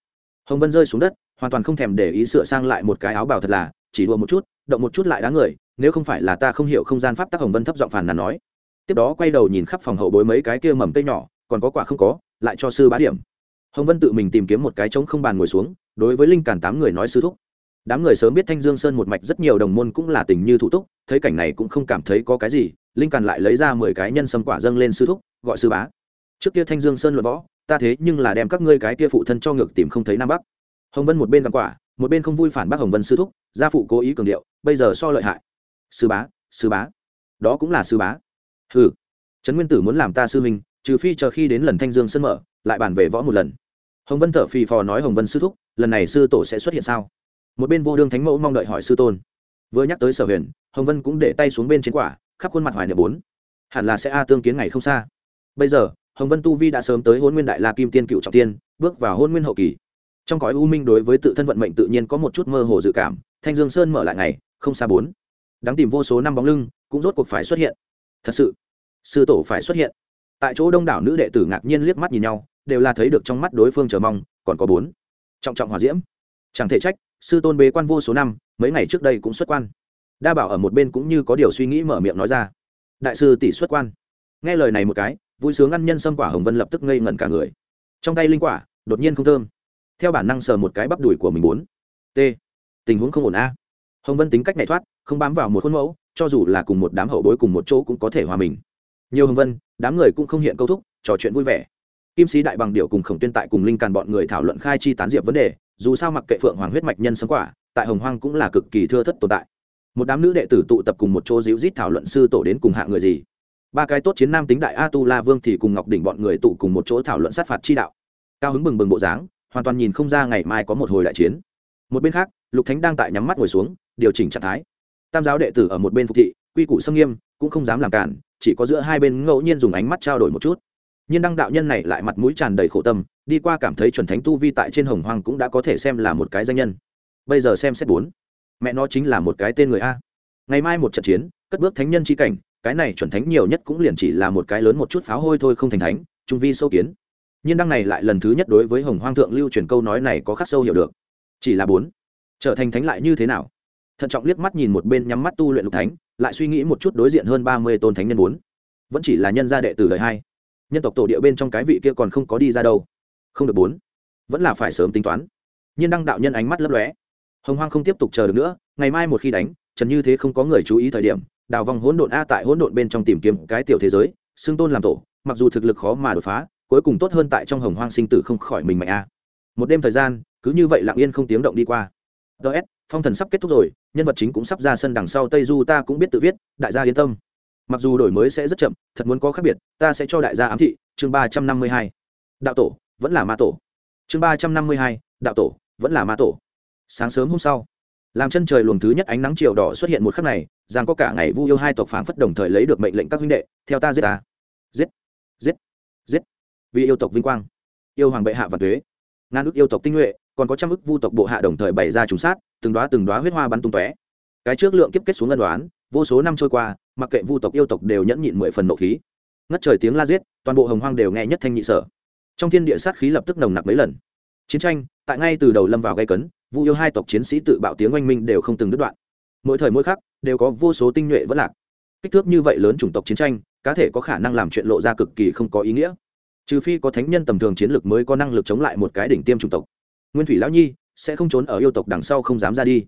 Speaker 1: Hồng vân rơi xuống đất, hoàn toàn không thèm để ý sửa sang lại một cái áo bào thật là, chỉ đùa một chút, động một chút lại đá người nếu không phải là ta không hiểu không gian pháp tắc hồng vân thấp giọng phàn nàn nói. Tiếp đó quay đầu nhìn khắp phòng hậu bối mấy cái kia mầm cây nhỏ, còn có quả không có, lại cho sư bá điểm. Hồng vân tự mình tìm kiếm một cái trống không bàn ngồi xuống, đối với linh càn tám người nói sư thúc. Đám người sớm biết thanh dương sơn một mạch rất nhiều đồng môn cũng là tình như thủ túc, thấy cảnh này cũng không cảm thấy có cái gì, linh càn lại lấy ra mười cái nhân sâm quả dâng lên sư thúc, gọi sư bá. Trước kia thanh dương sơn luận võ, ta thế nhưng là đem các ngươi cái kia phụ thân cho ngược tìm không thấy nam bắc. Hồng vân một bên cầm quả, một bên không vui phản bác hồng vân sư thúc, gia phụ cố ý cường điệu, bây giờ so lợi hại sư bá sư bá. Đó cũng là sư bá. Hừ, trấn nguyên tử muốn làm ta sư huynh trừ phi chờ khi đến lần thanh dương sân mở lại bàn về võ một lần. Hồng vân thở phì phò nói hồng vân sư thúc lần này sư tổ sẽ xuất hiện sao? Một bên vô đương thánh mẫu mong đợi hỏi sư tôn. Vừa nhắc tới sở huyền hồng vân cũng để tay xuống bên trên quả khắp khuôn mặt hoài niệm bốn. Hẳn là sẽ a tương kiến ngày không xa. Bây giờ hồng vân tu vi đã sớm tới hôn nguyên đại la kim tiên cựu trọng tiên bước vào hôn nguyên hậu kỳ. Trong cõi u minh đối với tự thân vận mệnh tự nhiên có một chút mơ hồ dự cảm thanh dương sơn mở lại ngày không xa bốn đáng tìm vô số năm bóng lưng, cũng rốt cuộc phải xuất hiện. Thật sự, sư tổ phải xuất hiện. Tại chỗ đông đảo nữ đệ tử ngạc nhiên liếc mắt nhìn nhau, đều là thấy được trong mắt đối phương chờ mong, còn có bốn. Trọng trọng hòa diễm. Chẳng thể trách, sư tôn bế quan vô số năm, mấy ngày trước đây cũng xuất quan. Đa bảo ở một bên cũng như có điều suy nghĩ mở miệng nói ra. Đại sư tỷ xuất quan. Nghe lời này một cái, vui sướng ăn nhân sâm quả hồng vân lập tức ngây ngẩn cả người. Trong tay linh quả, đột nhiên không thơm. Theo bản năng sờ một cái bắp đùi của mình bốn. T. Tình huống không ổn a hồng vân tính cách này thoát, không bám vào một khuôn mẫu, cho dù là cùng một đám hậu bối cùng một chỗ cũng có thể hòa mình. Nhiều hồng vân, đám người cũng không hiện câu thúc, trò chuyện vui vẻ. Kim sĩ đại bằng điệu cùng khổng tuyên tại cùng linh càn bọn người thảo luận khai chi tán diệp vấn đề, dù sao mặc kệ phượng hoàng huyết mạch nhân sấm quả, tại hồng hoang cũng là cực kỳ thưa thất tồn tại. Một đám nữ đệ tử tụ tập cùng một chỗ díu rít thảo luận sư tổ đến cùng hạ người gì. Ba cái tốt chiến nam tính đại a tu la vương thì cùng ngọc đỉnh bọn người tụ cùng một chỗ thảo luận sát phạt chi đạo. Cao hứng bừng bừng bộ dáng, hoàn toàn nhìn không ra ngày mai có một hồi đại chiến. Một bên khác, lục thánh đang tại nhắm mắt ngồi xuống điều chỉnh trạng thái. Tam giáo đệ tử ở một bên phục thị, quy củ xâm nghiêm, cũng không dám làm cản, chỉ có giữa hai bên ngẫu nhiên dùng ánh mắt trao đổi một chút. Nhiên đăng đạo nhân này lại mặt mũi tràn đầy khổ tâm, đi qua cảm thấy chuẩn thánh tu vi tại trên hồng hoang cũng đã có thể xem là một cái danh nhân. Bây giờ xem xét bốn. Mẹ nó chính là một cái tên người a. Ngày mai một trận chiến, cất bước thánh nhân chi cảnh, cái này chuẩn thánh nhiều nhất cũng liền chỉ là một cái lớn một chút pháo hôi thôi không thành thánh, trung vi sâu kiến. Nhiên đăng này lại lần thứ nhất đối với hồng hoang thượng lưu truyền câu nói này có khắc sâu hiểu được. Chỉ là bốn. Trở thành thánh lại như thế nào? Thận trọng liếc mắt nhìn một bên nhắm mắt tu luyện lục thánh, lại suy nghĩ một chút đối diện hơn ba mươi tôn thánh nhân bốn. Vẫn chỉ là nhân gia đệ tử đời hai. Nhân tộc tổ địa bên trong cái vị kia còn không có đi ra đâu. Không được bốn. Vẫn là phải sớm tính toán. Nhiên đăng đạo nhân ánh mắt lấp lóe. Hồng hoang không tiếp tục chờ được nữa, ngày mai một khi đánh, trần như thế không có người chú ý thời điểm, đào vòng hỗn độn a tại hỗn độn bên trong tìm kiếm cái tiểu thế giới, xưng tôn làm tổ, mặc dù thực lực khó mà đột phá, cuối cùng tốt hơn tại trong hồng hoang sinh tử không khỏi mình mạnh a. Một đêm thời gian, cứ như vậy lặng yên không tiếng động đi qua. Ts phong thần sắp kết thúc rồi, nhân vật chính cũng sắp ra sân đằng sau tây du ta cũng biết tự viết, đại gia yên tâm. Mặc dù đổi mới sẽ rất chậm, thật muốn có khác biệt, ta sẽ cho đại gia ám thị, chương ba trăm năm mươi hai. Đạo tổ, vẫn là ma tổ. Chương ba trăm năm mươi hai, đạo tổ, vẫn là ma tổ. Sáng sớm hôm sau, làm chân trời luồng thứ nhất ánh nắng chiều đỏ xuất hiện một khắc này, rằng có cả ngày vu yêu hai tộc phảng phất đồng thời lấy được mệnh lệnh các huynh đệ, theo ta giết ta. Giết giết giết. Vì yêu tộc vinh quang, yêu hoàng bệ hạ và thuế ngàn ước yêu tộc tinh nhuệ còn có trăm ức vu tộc bộ hạ đồng thời bày ra trùng sát, từng đoá từng đoá huyết hoa bắn tung tóe. Cái trước lượng kiếp kết xuống ân đoán, vô số năm trôi qua, mặc kệ vu tộc yêu tộc đều nhẫn nhịn mười phần nộ khí. Ngất trời tiếng la giết, toàn bộ hồng hoang đều nghe nhất thanh nhị sở. Trong thiên địa sát khí lập tức nồng nặc mấy lần. Chiến tranh, tại ngay từ đầu lâm vào gây cấn, vu yêu hai tộc chiến sĩ tự bạo tiếng oanh minh đều không từng đứt đoạn. Mỗi thời mỗi khắc, đều có vô số tinh nhuệ vẫn lạc. Kích thước như vậy lớn chủng tộc chiến tranh, cá thể có khả năng làm chuyện lộ ra cực kỳ không có ý nghĩa. Trừ phi có thánh nhân tầm thường chiến lược mới có năng lực chống lại một cái đỉnh tiêm chủng tộc nguyên thủy lão nhi sẽ không trốn ở yêu tộc đằng sau không dám ra đi.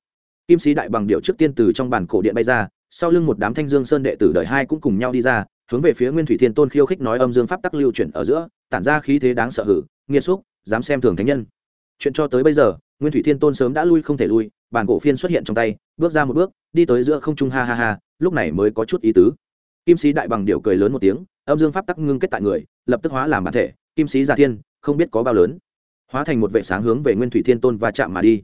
Speaker 1: Kim sĩ đại bằng điệu trước tiên từ trong bản cổ điện bay ra, sau lưng một đám thanh dương sơn đệ tử đời hai cũng cùng nhau đi ra, hướng về phía nguyên thủy thiên tôn khiêu khích nói âm dương pháp tắc lưu chuyển ở giữa, tản ra khí thế đáng sợ hử nghiêm xúc, dám xem thường thánh nhân. Chuyện cho tới bây giờ, nguyên thủy thiên tôn sớm đã lui không thể lui bản cổ phiên xuất hiện trong tay, bước ra một bước, đi tới giữa không trung ha ha ha, lúc này mới có chút ý tứ. Kim sĩ đại bằng điệu cười lớn một tiếng, âm dương pháp tắc ngưng kết tại người, lập tức hóa làm bản thể, kim sĩ giả thiên, không biết có bao lớn hóa thành một vệ sáng hướng về nguyên thủy thiên tôn và chạm mà đi.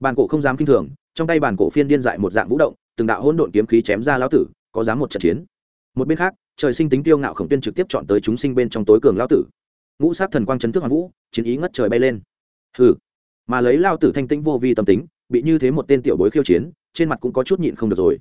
Speaker 1: Bàn cổ không dám kinh thường, trong tay bàn cổ phiên điên dại một dạng vũ động, từng đạo hỗn độn kiếm khí chém ra lão tử, có dám một trận chiến. Một bên khác, trời sinh tính tiêu ngạo khổng tuyên trực tiếp chọn tới chúng sinh bên trong tối cường lão tử. Ngũ sát thần quang chấn thức hoàn vũ, chiến ý ngất trời bay lên. Hừ. Mà lấy lao tử thanh tĩnh vô vi tâm tính, bị như thế một tên tiểu bối khiêu chiến, trên mặt cũng có chút nhịn không được rồi.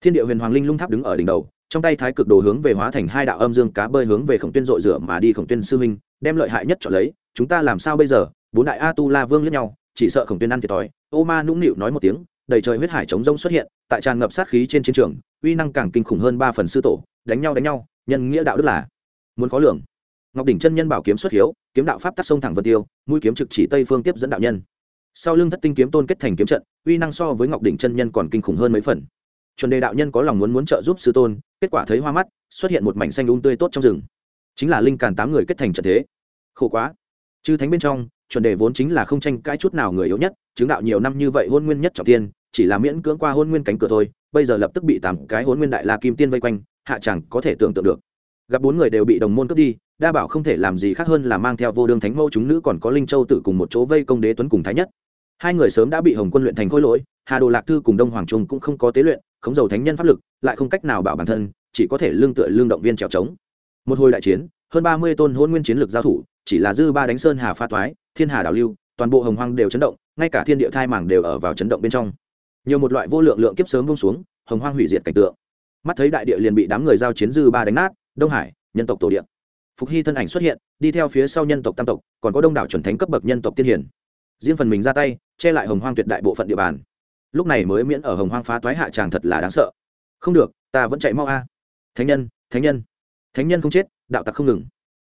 Speaker 1: Thiên địa huyền hoàng linh lung tháp đứng ở đỉnh đầu, trong tay thái cực đồ hướng về hóa thành hai đạo âm dương cá bơi hướng về khổng tuyên dội rửa mà đi khổng tuyên sư huynh, đem lợi hại nhất chọn lấy, chúng ta làm sao bây giờ? Bốn đại a tu la vương lẫn nhau, chỉ sợ khổng tuyên ăn thiệt thòi. Ô ma nũng nịu nói một tiếng, đầy trời huyết hải chống rông xuất hiện, tại tràn ngập sát khí trên chiến trường, uy năng càng kinh khủng hơn ba phần sư tổ, đánh nhau đánh nhau, nhân nghĩa đạo đức là muốn có lượng ngọc đỉnh chân nhân bảo kiếm xuất hiếu, kiếm đạo pháp tắc sông thẳng vân tiêu, mũi kiếm trực chỉ tây phương tiếp dẫn đạo nhân. Sau lưng thất tinh kiếm tôn kết thành kiếm trận, uy năng so với ngọc đỉnh chân nhân còn kinh khủng hơn mấy phần. Chuẩn đề đạo nhân có lòng muốn muốn trợ giúp sư tôn, kết quả thấy hoa mắt, xuất hiện một mảnh xanh đun tươi tốt trong rừng. Chính là linh càn tám người kết thành trận thế. Khổ quá. Chư thánh bên trong chuẩn đề vốn chính là không tranh cãi chút nào người yếu nhất, chứng đạo nhiều năm như vậy hôn nguyên nhất trọng tiên chỉ là miễn cưỡng qua hôn nguyên cánh cửa thôi, bây giờ lập tức bị tám cái hôn nguyên đại la kim tiên vây quanh, hạ chẳng có thể tưởng tượng được. Gặp bốn người đều bị đồng môn cướp đi, đa bảo không thể làm gì khác hơn là mang theo vô đương thánh mẫu chúng nữ còn có linh châu tự cùng một chỗ vây công đế tuấn cùng thái nhất. Hai người sớm đã bị hồng quân luyện thành khối lỗi, hà đồ lạc thư cùng đông hoàng trung cũng không có tế luyện không giàu thánh nhân pháp lực, lại không cách nào bảo bản thân, chỉ có thể lương tựa lương động viên trèo trống. Một hồi đại chiến, hơn ba mươi tôn hôn nguyên chiến lược giao thủ, chỉ là dư ba đánh sơn hà pha toái thiên hà đảo lưu, toàn bộ hồng hoang đều chấn động, ngay cả thiên địa thai mảng đều ở vào chấn động bên trong. Nhiều một loại vô lượng lượng kiếp sớm bông xuống, hồng hoang hủy diệt cảnh tượng. Mắt thấy đại địa liền bị đám người giao chiến dư ba đánh nát, đông hải, nhân tộc tổ địa. Phục hy thân ảnh xuất hiện, đi theo phía sau nhân tộc tam tộc, còn có đông đảo chuẩn thánh cấp bậc nhân tộc tiên hiển riêng phần mình ra tay, che lại hồng hoang tuyệt đại bộ phận địa bàn. Lúc này mới miễn ở hồng hoang phá toái hạ tràng thật là đáng sợ. Không được, ta vẫn chạy mau a. Thánh nhân thánh nhân. Thánh nhân không chết, đạo tặc không ngừng.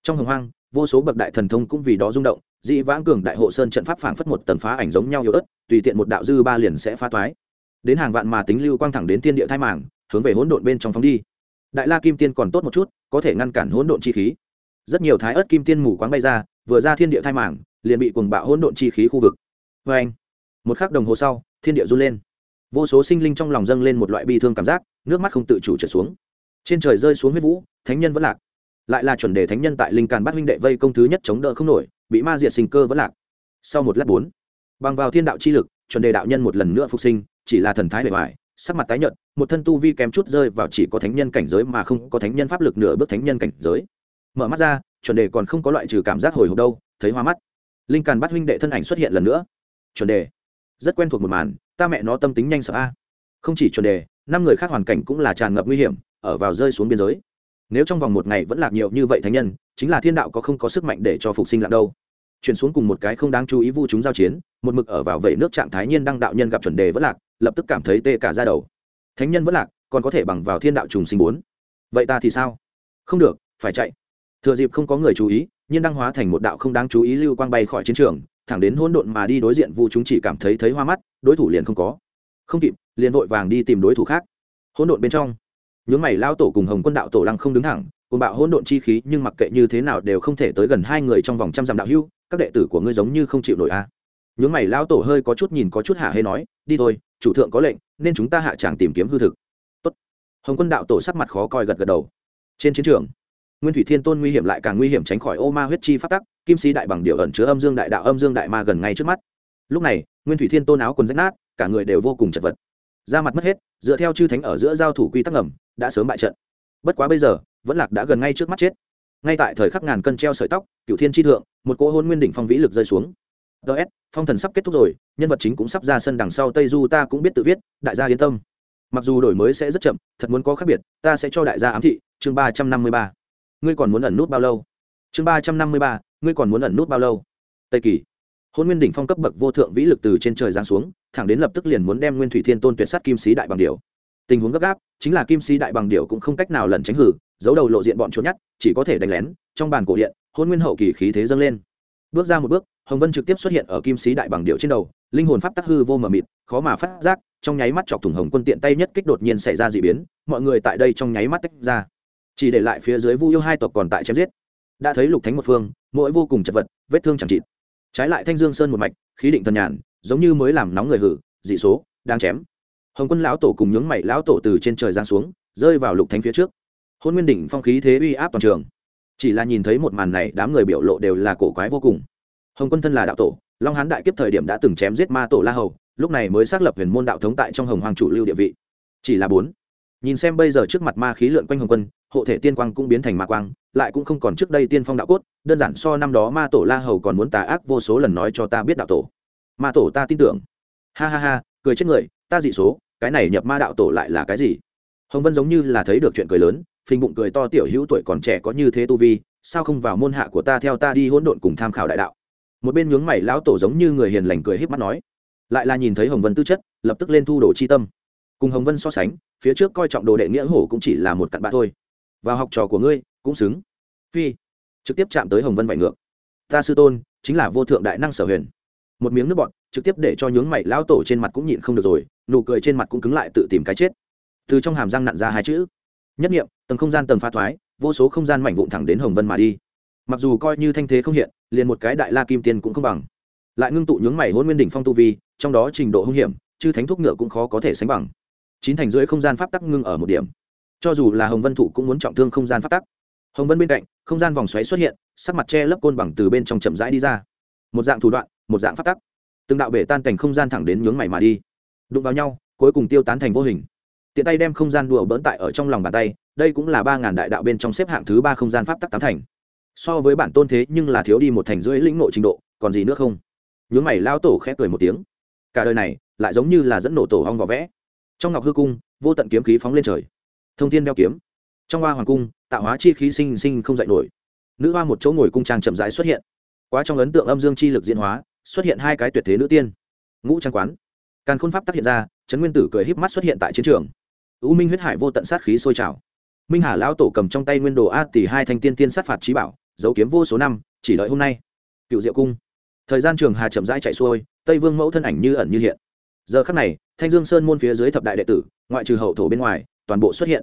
Speaker 1: Trong hồng hoang vô số bậc đại thần thông cũng vì đó rung động, dị vãng cường đại hộ sơn trận pháp phảng phất một tầng phá ảnh giống nhau yếu ớt, tùy tiện một đạo dư ba liền sẽ phá toái. Đến hàng vạn mà tính lưu quang thẳng đến thiên địa thai màng, hướng về hỗn độn bên trong phóng đi. Đại la kim tiên còn tốt một chút, có thể ngăn cản hỗn độn chi khí. Rất nhiều thái ớt kim tiên mù quáng bay ra, vừa ra thiên địa thai màng, liền bị cuồng bạo hỗn độn chi khí khu vực. Vê anh, một khắc đồng hồ sau, thiên địa run lên. Vô số sinh linh trong lòng dâng lên một loại bi thương cảm giác, nước mắt không tự chủ trở xuống. Trên trời rơi xuống huyết vũ, thánh nhân vẫn lạc lại là chuẩn đề thánh nhân tại linh càn bát huynh đệ vây công thứ nhất chống đỡ không nổi, bị ma diệt sinh cơ vẫn lạc. Sau một lát bốn, bằng vào thiên đạo chi lực, chuẩn đề đạo nhân một lần nữa phục sinh, chỉ là thần thái bề ngoài, sắc mặt tái nhợt, một thân tu vi kém chút rơi vào chỉ có thánh nhân cảnh giới mà không có thánh nhân pháp lực nửa bước thánh nhân cảnh giới. Mở mắt ra, chuẩn đề còn không có loại trừ cảm giác hồi hộp đâu, thấy hoa mắt. Linh càn bắt huynh đệ thân ảnh xuất hiện lần nữa. Chuẩn đề, rất quen thuộc một màn, ta mẹ nó tâm tính nhanh sợ a. Không chỉ chuẩn đề, năm người khác hoàn cảnh cũng là tràn ngập nguy hiểm, ở vào rơi xuống biên giới nếu trong vòng một ngày vẫn lạc nhiều như vậy thánh nhân, chính là thiên đạo có không có sức mạnh để cho phục sinh lạc đâu. Chuyển xuống cùng một cái không đáng chú ý vu chúng giao chiến, một mực ở vào vẩy nước trạng thái nhiên đăng đạo nhân gặp chuẩn đề vẫn lạc, lập tức cảm thấy tê cả ra đầu. Thánh nhân vẫn lạc, còn có thể bằng vào thiên đạo trùng sinh bốn. Vậy ta thì sao? Không được, phải chạy. Thừa dịp không có người chú ý, nhiên đăng hóa thành một đạo không đáng chú ý lưu quang bay khỏi chiến trường, thẳng đến hỗn độn mà đi đối diện vu chúng chỉ cảm thấy thấy hoa mắt, đối thủ liền không có. Không kịp, liền vội vàng đi tìm đối thủ khác. Hỗn độn bên trong nhướng mày lao tổ cùng hồng quân đạo tổ lăng không đứng thẳng cùng bạo hỗn độn chi khí, nhưng mặc kệ như thế nào đều không thể tới gần hai người trong vòng trăm dặm đạo hưu các đệ tử của ngươi giống như không chịu nổi a à. nhướng mày lao tổ hơi có chút nhìn, có chút hạ hay nói, đi thôi, chủ thượng có lệnh, nên chúng ta hạ tràng tìm kiếm hư thực Tốt. hồng quân đạo tổ sắc mặt khó coi gật gật đầu trên chiến trường, nguyên thủy thiên tôn nguy hiểm lại càng nguy hiểm tránh khỏi ô ma huyết chi phát tắc, kim sĩ đại bằng điệu ẩn chứa âm dương đại đạo, âm dương đại ma gần ngay trước mắt lúc này, nguyên thủy thiên tôn áo quần rách nát, cả người đều vô cùng chật vật da mặt mất hết dựa theo chư thánh ở giữa giao thủ quy tắc ngầm, đã sớm bại trận. Bất quá bây giờ, vẫn lạc đã gần ngay trước mắt chết. Ngay tại thời khắc ngàn cân treo sợi tóc cựu thiên tri thượng, một cỗ hôn nguyên đỉnh phong vĩ lực rơi xuống. Ts phong thần sắp kết thúc rồi, nhân vật chính cũng sắp ra sân đằng sau tây du ta cũng biết tự viết, đại gia yên tâm. Mặc dù đổi mới sẽ rất chậm, thật muốn có khác biệt, ta sẽ cho đại gia ám thị, chương ba trăm năm mươi ba. Ngươi còn muốn ẩn nút bao lâu? Chương ba trăm năm mươi ba, ngươi còn muốn ẩn nút bao lâu? Tây kỳ hôn nguyên đỉnh phong cấp bậc vô thượng vĩ lực từ trên trời giáng xuống, thẳng đến lập tức liền muốn đem nguyên thủy thiên tôn tuyệt sát kim sĩ đại bằng điều tình huống gấp gáp, chính là kim sĩ đại bằng điều cũng không cách nào lẩn tránh hử giấu đầu lộ diện bọn trốn nhát, chỉ có thể đánh lén, trong bàn cổ điện, hôn nguyên hậu kỳ khí thế dâng lên. Bước ra một bước, hồng vân trực tiếp xuất hiện ở kim sĩ đại bằng điệu trên đầu, linh hồn pháp tắc hư vô mờ mịt, khó mà phát giác, trong nháy mắt chọc thủng hồng quân tiện tay nhất kích đột nhiên xảy ra d ị biến, mọi người tại đây trong nháy mắt tách ra. Chỉ để lại phía dưới vu yêu hai tộc còn tại chém giết. Đã thấy lục thánh một phương, mỗi vô cùng chật vật, vết thương chẳng chịt trái lại thanh dương sơn một mạch, khí định thần nhàn, giống như mới làm nóng người hử, dị số, đang chém. Hồng quân lão tổ cùng nhướng mày lão tổ từ trên trời giáng xuống, rơi vào lục thánh phía trước. Hôn nguyên đỉnh phong khí thế uy áp toàn trường. Chỉ là nhìn thấy một màn này, đám người biểu lộ đều là cổ quái vô cùng. Hồng quân thân là đạo tổ, long hán đại kiếp thời điểm đã từng chém giết ma tổ la hầu, lúc này mới xác lập huyền môn đạo thống tại trong hồng hoàng chủ lưu địa vị. Chỉ là bốn. Nhìn xem bây giờ trước mặt ma khí lượn quanh hồng quân hộ thể tiên quang cũng biến thành ma quang, lại cũng không còn trước đây tiên phong đạo cốt, đơn giản so năm đó ma tổ la hầu còn muốn tà ác vô số lần nói cho ta biết đạo tổ. Ma tổ ta tin tưởng. Ha ha ha, cười chết người, ta dị số, cái này nhập ma đạo tổ lại là cái gì? Hồng vân giống như là thấy được chuyện cười lớn, phình bụng cười to tiểu hữu tuổi còn trẻ có như thế tu vi, sao không vào môn hạ của ta theo ta đi hỗn độn cùng tham khảo đại đạo? Một bên nhướng mày lão tổ giống như người hiền lành cười híp mắt nói. Lại là nhìn thấy hồng vân tư chất, lập tức lên thu đồ chi tâm. Cùng hồng vân so sánh, phía trước coi trọng đồ đệ nghĩa hổ cũng chỉ là một cặn bã thôi vào học trò của ngươi, cũng xứng. Phi, trực tiếp chạm tới hồng vân vạy ngược. Ta sư tôn, chính là vô thượng đại năng sở huyền. Một miếng nước bọt, trực tiếp để cho nhướng mày lão tổ trên mặt cũng nhịn không được rồi, nụ cười trên mặt cũng cứng lại tự tìm cái chết. Từ trong hàm răng nặn ra hai chữ. Nhất nghiệm tầng không gian tầng pha thoái, vô số không gian mảnh vụn thẳng đến hồng vân mà đi. Mặc dù coi như thanh thế không hiện, liền một cái đại la kim tiên cũng không bằng. Lại ngưng tụ nhướng mày hôn nguyên đỉnh phong tu vi, trong đó trình độ hung hiểm chứ thánh thuốc ngựa cũng khó có thể sánh bằng. Chín thành dưới không gian pháp tắc ngưng ở một điểm cho dù là hồng vân thụ cũng muốn trọng thương không gian pháp tắc. Hồng vân bên cạnh, không gian vòng xoáy xuất hiện, sắc mặt che lấp côn bằng từ bên trong chậm rãi đi ra. Một dạng thủ đoạn, một dạng pháp tắc. Từng đạo bể tan cảnh không gian thẳng đến nhướng mày mà đi. Đụng vào nhau, cuối cùng tiêu tán thành vô hình. Tiện tay đem không gian đùa bỡn tại ở trong lòng bàn tay, đây cũng là ba ngàn đại đạo bên trong xếp hạng thứ ba không gian pháp tắc tám thành. So với bản tôn thế nhưng là thiếu đi một thành rưỡi lĩnh nội trình độ, còn gì nữa không? Nhướng mày lao tổ khẽ cười một tiếng. Cả đời này, lại giống như là dẫn nổ tổ hong vỏ vẽ. Trong ngọc hư cung, vô tận kiếm khí phóng lên trời thông thiên đeo kiếm. Trong hoa hoàng cung, tạo hóa chi khí sinh sinh không dạy nổi. Nữ hoa một chỗ ngồi cung trang chậm rãi xuất hiện. Quá trong ấn tượng âm dương chi lực diễn hóa, xuất hiện hai cái tuyệt thế nữ tiên. Ngũ trang quán. Càn khôn pháp tác hiện ra, trấn nguyên tử cười híp mắt xuất hiện tại chiến trường. U minh huyết hải vô tận sát khí sôi trào. Minh hà lão tổ cầm trong tay nguyên đồ a tỷ hai thanh tiên tiên sát phạt trí bảo dấu kiếm vô số năm, chỉ đợi hôm nay. Cựu diệu cung. Thời gian trường hà chậm rãi chạy xuôi, tây vương mẫu thân ảnh như ẩn như hiện. Giờ khắc này, thanh dương sơn môn phía dưới thập đại đệ tử, ngoại trừ hậu thổ bên ngoài toàn bộ xuất hiện.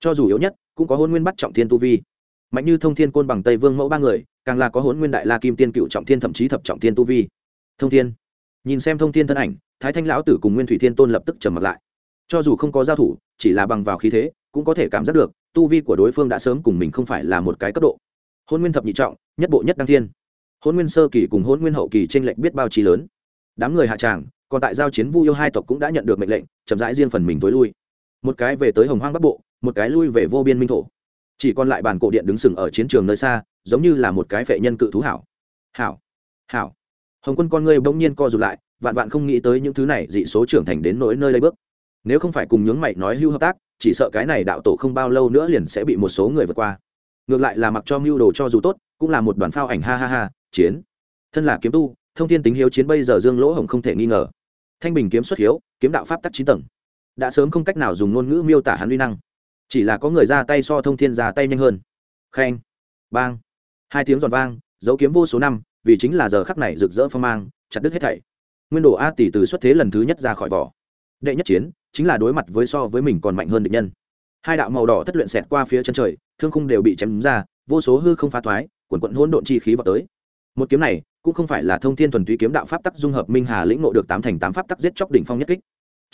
Speaker 1: Cho dù yếu nhất, cũng có hôn nguyên bắt trọng thiên tu vi. Mạnh như thông thiên côn bằng tây vương mẫu ba người, càng là có hôn nguyên đại la kim tiên cựu trọng thiên thậm chí thập trọng thiên tu vi. Thông thiên. Nhìn xem thông thiên thân ảnh, thái thanh lão tử cùng nguyên thủy thiên tôn lập tức trầm mặt lại. Cho dù không có giao thủ, chỉ là bằng vào khí thế, cũng có thể cảm giác được, tu vi của đối phương đã sớm cùng mình không phải là một cái cấp độ. Hôn nguyên thập nhị trọng, nhất bộ nhất đăng thiên. Hôn nguyên sơ kỳ cùng hôn nguyên hậu kỳ t r ê n lệnh biết bao trí lớn. Đám người hạ tràng, còn tại giao chiến vu yêu hai tộc cũng đã nhận được mệnh lệnh, chậm rãi riêng phần mình tối lui một cái về tới hồng hoang bắc bộ, một cái lui về vô biên minh thổ. Chỉ còn lại bản cổ điện đứng sừng ở chiến trường nơi xa, giống như là một cái vệ nhân cự thú hảo. Hảo hảo. Hồng quân con ngươi bỗng nhiên co rụt lại, vạn vạn không nghĩ tới những thứ này dị số trưởng thành đến nỗi nơi lấy bước. Nếu không phải cùng nhướng mày nói hưu hợp tác, chỉ sợ cái này đạo tổ không bao lâu nữa liền sẽ bị một số người vượt qua. Ngược lại là mặc cho mưu đồ cho dù tốt, cũng là một đoàn phao ảnh, ha ha ha, chiến. Thân là kiếm tu, thông thiên tính hiếu chiến bây giờ dương lỗ hồng không thể nghi ngờ. Thanh bình kiếm xuất hiếu, kiếm đạo pháp tắc chín tầng đã sớm không cách nào dùng ngôn ngữ miêu tả hắn uy năng. Chỉ là có người ra tay so thông thiên ra tay nhanh hơn. Khen bang. Hai tiếng giòn vang, dấu kiếm vô số năm, vì chính là giờ khắc này rực rỡ phong mang, chặt đứt hết thảy. Nguyên đồ a tỷ từ xuất thế lần thứ nhất ra khỏi vỏ. Đệ nhất chiến, chính là đối mặt với so với mình còn mạnh hơn địch nhân. Hai đạo màu đỏ thất luyện xẹt qua phía chân trời, thương khung đều bị chém ra, vô số hư không phá thoái, quần quận hỗn độn chi khí vào tới. Một kiếm này cũng không phải là thông thiên thuần túy kiếm đạo pháp tắc dung hợp minh hà lĩnh ngộ được tám thành tám pháp tắc giết chóc đỉnh phong nhất kích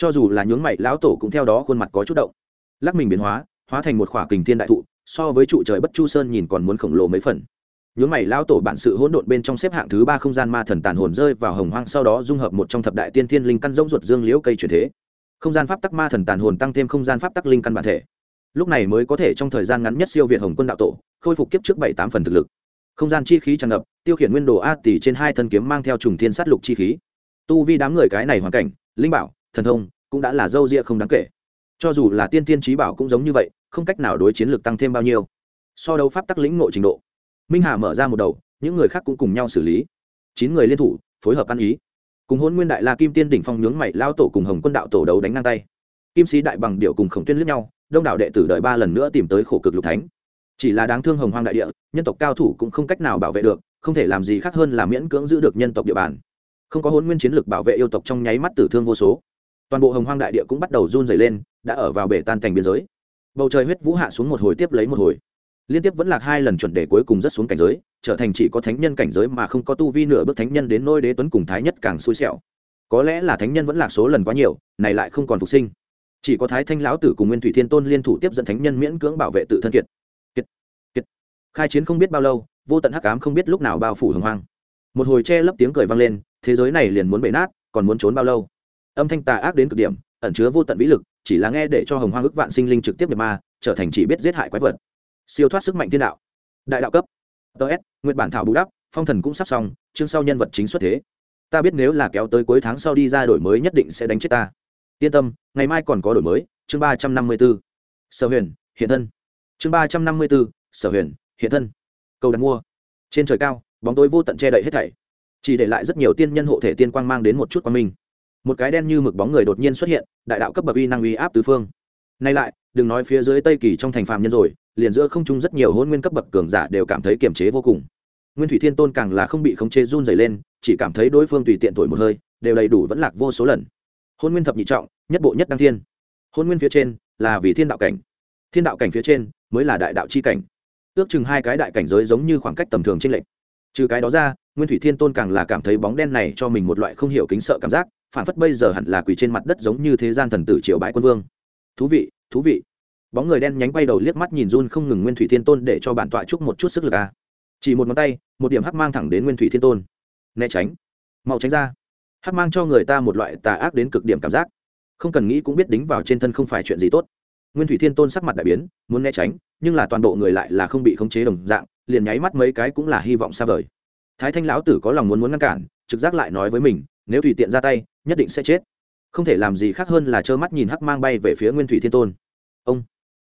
Speaker 1: cho dù là nhướng mày, lão tổ cũng theo đó khuôn mặt có chút động. Lắc mình biến hóa hóa thành một khỏa kình thiên đại thụ, so với trụ trời bất chu sơn nhìn còn muốn khổng lồ mấy phần. Nhướng mày, lão tổ bản sự hỗn độn bên trong xếp hạng thứ ba không gian ma thần tàn hồn rơi vào hồng hoang, sau đó dung hợp một trong thập đại tiên thiên linh căn rỗng ruột dương liễu cây chuyển thế. Không gian pháp tắc ma thần tàn hồn tăng thêm không gian pháp tắc linh căn bản thể. Lúc này mới có thể trong thời gian ngắn nhất siêu việt hồng quân đạo tổ, khôi phục kiếp trước bảy tám phần thực lực. Không gian chi khí tràn ngập, tiêu khiển nguyên đồ a tỷ trên hai thân kiếm mang theo trùng thiên sát lục chi khí. Tu vi đám người cái này hoàn cảnh, linh bảo thần thông cũng đã là dâu ria không đáng kể. Cho dù là tiên tiên trí bảo cũng giống như vậy, không cách nào đối chiến lược tăng thêm bao nhiêu. So đấu pháp tắc lĩnh ngộ trình độ, minh hà mở ra một đầu, những người khác cũng cùng nhau xử lý. Chín người liên thủ, phối hợp ăn ý. Cùng hôn nguyên đại la kim tiên đỉnh phong nhướng mày, lao tổ cùng hồng quân đạo tổ đấu đánh ngang tay. Kim sĩ đại bằng điệu cùng khổng tuyên lướt nhau, đông đảo đệ tử đợi ba lần nữa tìm tới khổ cực lục thánh. Chỉ là đáng thương hồng hoang đại địa, nhân tộc cao thủ cũng không cách nào bảo vệ được, không thể làm gì khác hơn là miễn cưỡng giữ được nhân tộc địa bàn. Không có hôn nguyên chiến lực bảo vệ yêu tộc trong nháy mắt tử thương vô số toàn bộ hồng hoang đại địa cũng bắt đầu run dày lên, đã ở vào bể tan thành biên giới. Bầu trời huyết vũ hạ xuống một hồi tiếp lấy một hồi. Liên tiếp vẫn lạc hai lần chuẩn đề cuối cùng rất xuống cảnh giới, trở thành chỉ có thánh nhân cảnh giới mà không có tu vi nửa bước thánh nhân đến nôi đế tuấn cùng thái nhất càng xui xẻo. Có lẽ là thánh nhân vẫn lạc số lần quá nhiều, này lại không còn phục sinh. Chỉ có thái thanh lão tử cùng nguyên thủy thiên tôn liên thủ tiếp dẫn thánh nhân miễn cưỡng bảo vệ tự thân kiệt. Kiệt kiệt. Khai chiến không biết bao lâu, vô tận hắc ám không biết lúc nào bao phủ hồng hoang. Một hồi che lấp tiếng cười vang lên, thế giới này liền muốn bể nát, còn muốn trốn bao lâu? Âm thanh tà ác đến cực điểm, ẩn chứa vô tận vĩ lực, chỉ là nghe để cho hồng hoang ức vạn sinh linh trực tiếp nhập ma, trở thành chỉ biết giết hại quái vật. Siêu thoát sức mạnh thiên đạo. Đại đạo cấp. Ts nguyện bản thảo bù đắp, phong thần cũng sắp xong, chương sau nhân vật chính xuất thế. Ta biết nếu là kéo tới cuối tháng sau đi ra đổi mới nhất định sẽ đánh chết ta. Yên tâm, ngày mai còn có đổi mới, chương ba trăm năm mươi b ố sở huyền, hiện thân. Chương ba trăm năm mươi b ố sở huyền, hiện thân. Cầu đặt mua. Trên trời cao, bóng tối vô tận che đậy hết thảy. Chỉ để lại rất nhiều tiên nhân hộ thể tiên quang mang đến một chút quang minh một cái đen như mực bóng người đột nhiên xuất hiện, đại đạo cấp bậc uy năng uy áp tứ phương. Nay lại, đừng nói phía dưới tây kỳ trong thành phàm nhân rồi, liền giữa không trung rất nhiều hôn nguyên cấp bậc cường giả đều cảm thấy kiềm chế vô cùng. Nguyên thủy thiên tôn càng là không bị khống chế run dày lên, chỉ cảm thấy đối phương tùy tiện thổi một hơi, đều đầy đủ vẫn lạc vô số lần. Hôn nguyên thập nhị trọng, nhất bộ nhất đăng thiên. Hôn nguyên phía trên là vì thiên đạo cảnh. Thiên đạo cảnh phía trên mới là đại đạo c h i cảnh. Ước chừng hai cái đại cảnh giới giống như khoảng cách tầm thường trên lệnh trừ cái đó ra, nguyên thủy thiên tôn càng là cảm thấy bóng đen này cho mình một loại không hiểu kính sợ cảm giác phản phất bây giờ hẳn là quỳ trên mặt đất giống như thế gian thần tử triều bãi quân vương. Thú vị thú vị. Bóng người đen nhánh quay đầu liếc mắt nhìn run không ngừng nguyên thủy thiên tôn để cho bản tọa chúc một chút sức lực à. chỉ một ngón tay, một điểm hắc mang thẳng đến nguyên thủy thiên tôn. Né tránh. Mau tránh ra. Hắc mang cho người ta một loại tà ác đến cực điểm cảm giác. Không cần nghĩ cũng biết đính vào trên thân không phải chuyện gì tốt. Nguyên thủy thiên tôn sắc mặt đại biến, muốn né tránh, nhưng là toàn bộ người lại là không bị khống chế đồng dạng, liền nháy mắt mấy cái cũng là hy vọng xa vời. Thái thanh lão tử có lòng muốn muốn ngăn cản, trực giác lại nói với mình nếu tùy tiện ra tay nhất định sẽ chết. Không thể làm gì khác hơn là trơ mắt nhìn hắc mang bay về phía nguyên thủy thiên tôn. Ông!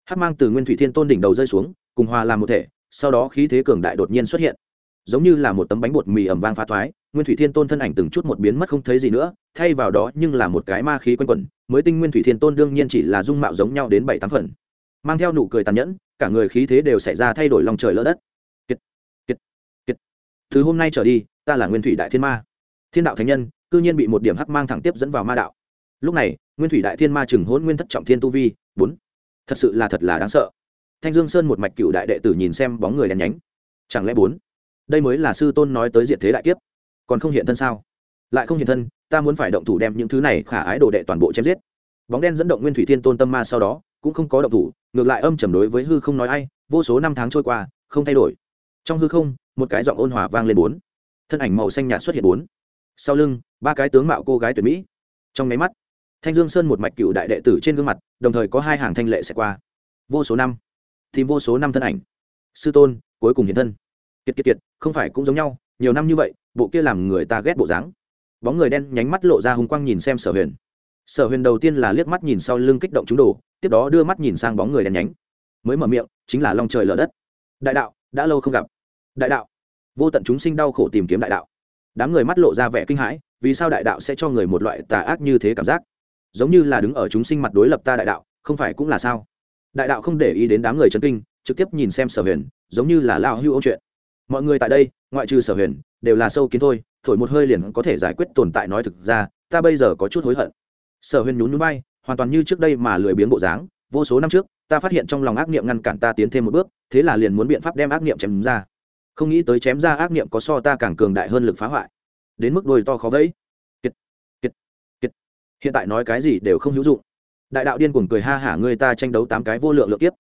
Speaker 1: Hắc mang từ nguyên thủy thiên tôn đỉnh đầu rơi xuống cùng hòa làm một thể sau đó khí thế cường đại đột nhiên xuất hiện. Giống như là một tấm bánh bột mì ẩm vang phá thoái nguyên thủy thiên tôn thân ảnh từng chút một biến mất không thấy gì nữa thay vào đó nhưng là một cái ma khí quanh quẩn mới tinh nguyên thủy thiên tôn đương nhiên chỉ là dung mạo giống nhau đến bảy tám phần. Mang theo nụ cười tàn nhẫn cả người khí thế đều xảy ra thay đổi lòng trời lỡ đất. Kiệt, kiệt, kiệt. từ hôm nay trở đi ta là nguyên thủy đại thiên ma. Thiên đạo thánh nhân cư nhiên bị một điểm hắc mang thẳng tiếp dẫn vào ma đạo. Lúc này, nguyên thủy đại thiên ma chừng hôn nguyên thất trọng thiên tu vi, bốn. Thật sự là thật là đáng sợ. Thanh dương sơn một mạch cựu đại đệ tử nhìn xem bóng người đen nhánh. Chẳng lẽ bốn? Đây mới là sư tôn nói tới diện thế đại kiếp. Còn không hiện thân sao? Lại không hiện thân, ta muốn phải động thủ đem những thứ này khả ái đồ đệ toàn bộ chém giết. Bóng đen dẫn động nguyên thủy thiên tôn tâm ma sau đó, cũng không có động thủ, ngược lại âm chầm đối với hư không nói ai, vô số năm tháng trôi qua, không thay đổi. Trong hư không, một cái giọng ôn hòa vang lên bốn. Thân ảnh màu xanh nhạt xuất hiện bốn sau lưng, ba cái tướng mạo cô gái tuyệt mỹ. Trong máy mắt, thanh dương sơn một mạch cựu đại đệ tử trên gương mặt, đồng thời có hai hàng thanh lệ sẽ qua. Vô số năm, tìm vô số năm thân ảnh. Sư tôn, cuối cùng hiện thân. Kiệt kiệt kiệt, không phải cũng giống nhau, nhiều năm như vậy, bộ kia làm người ta ghét bộ dáng. Bóng người đen nhánh mắt lộ ra hùng quang nhìn xem sở huyền. Sở huyền đầu tiên là liếc mắt nhìn sau lưng kích động chúng đồ, tiếp đó đưa mắt nhìn sang bóng người đen nhánh. Mới mở miệng, chính là lòng trời lở đất. Đại đạo, đã lâu không gặp. Đại đạo, vô tận chúng sinh đau khổ tìm kiếm đại đạo đám người mắt lộ ra vẻ kinh hãi, vì sao đại đạo sẽ cho người một loại tà ác như thế cảm giác? Giống như là đứng ở chúng sinh mặt đối lập ta đại đạo, không phải cũng là sao? Đại đạo không để ý đến đám người chấn kinh, trực tiếp nhìn xem sở huyền, giống như là lao hưu âu chuyện. Mọi người tại đây, ngoại trừ sở huyền, đều là sâu kiến thôi, thổi một hơi liền có thể giải quyết tồn tại nói thực ra, ta bây giờ có chút hối hận. Sở huyền nhún núi bay hoàn toàn như trước đây mà lười biếng bộ dáng, vô số năm trước, ta phát hiện trong lòng ác niệm ngăn cản ta tiến thêm một bước, thế là liền muốn biện pháp đem ác niệm chém ra không nghĩ tới chém ra ác niệm có so ta càng cường đại hơn lực phá hoại. Đến mức đôi to khó vẫy. Kiệt, kiệt, kiệt. hiện tại nói cái gì đều không hữu dụng. Đại đạo điên cuồng cười ha hả người ta tranh đấu tám cái vô lượng lượng kiếp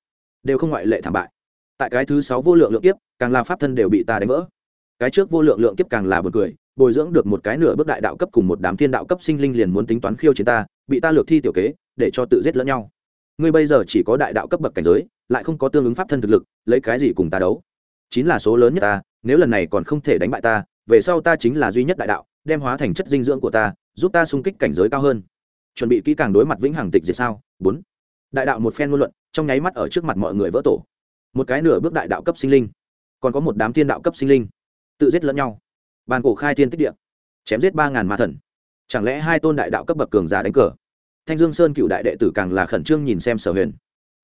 Speaker 1: đều không ngoại lệ thảm bại. Tại cái thứ sáu vô lượng lượng kiếp càng là pháp thân đều bị ta đánh vỡ. Cái trước vô lượng lượng kiếp càng là buồn cười bồi dưỡng được một cái nửa bước đại đạo cấp cùng một đám thiên đạo cấp sinh linh liền muốn tính toán khiêu chiến ta bị ta lược thi tiểu kế để cho tự giết lẫn nhau. Ngươi bây giờ chỉ có đại đạo cấp bậc cảnh giới lại không có tương ứng pháp thân thực lực lấy cái gì cùng ta đấu? Chính là số lớn nhất ta, nếu lần này còn không thể đánh bại ta, về sau ta chính là duy nhất đại đạo, đem hóa thành chất dinh dưỡng của ta, giúp ta xung kích cảnh giới cao hơn. Chuẩn bị kỹ càng đối mặt vĩnh hằng tịch diệt sao? Bốn. Đại đạo một phen ngôn luận, trong nháy mắt ở trước mặt mọi người vỡ tổ. Một cái nửa bước đại đạo cấp sinh linh. Còn có một đám thiên đạo cấp sinh linh. Tự giết lẫn nhau. Bàn cổ khai thiên tích địa. Chém giết ba ngàn ma thần. Chẳng lẽ hai tôn đại đạo cấp bậc cường giả đánh cờ? Thanh dương sơn cựu đại đệ tử càng là khẩn trương nhìn xem sở huyền.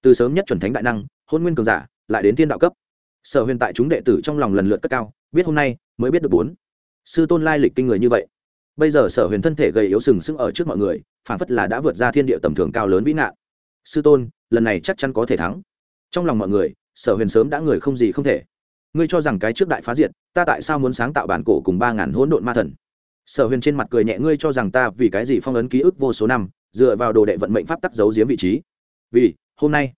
Speaker 1: Từ sớm nhất chuẩn thánh đại năng, hôn nguyên cường giả, lại đến thiên đạo cấp sở huyền tại chúng đệ tử trong lòng lần lượt cất cao, biết hôm nay mới biết được bốn. Sư tôn lai lịch kinh người như vậy. Bây giờ sở huyền thân thể gầy yếu sừng sững ở trước mọi người phản phất là đã vượt ra thiên địa tầm thường cao lớn vĩ nạn sư tôn, lần này chắc chắn có thể thắng. Trong lòng mọi người, sở huyền sớm đã người không gì không thể. Ngươi cho rằng cái trước đại phá diệt, ta tại sao muốn sáng tạo bản cổ cùng ba ngàn hỗn độn ma thần? Sở huyền trên mặt cười nhẹ, ngươi cho rằng ta vì cái gì phong ấn ký ức vô số năm, dựa vào đồ đệ vận mệnh pháp tắc giấu giếm vị trí? Vì, hôm nay.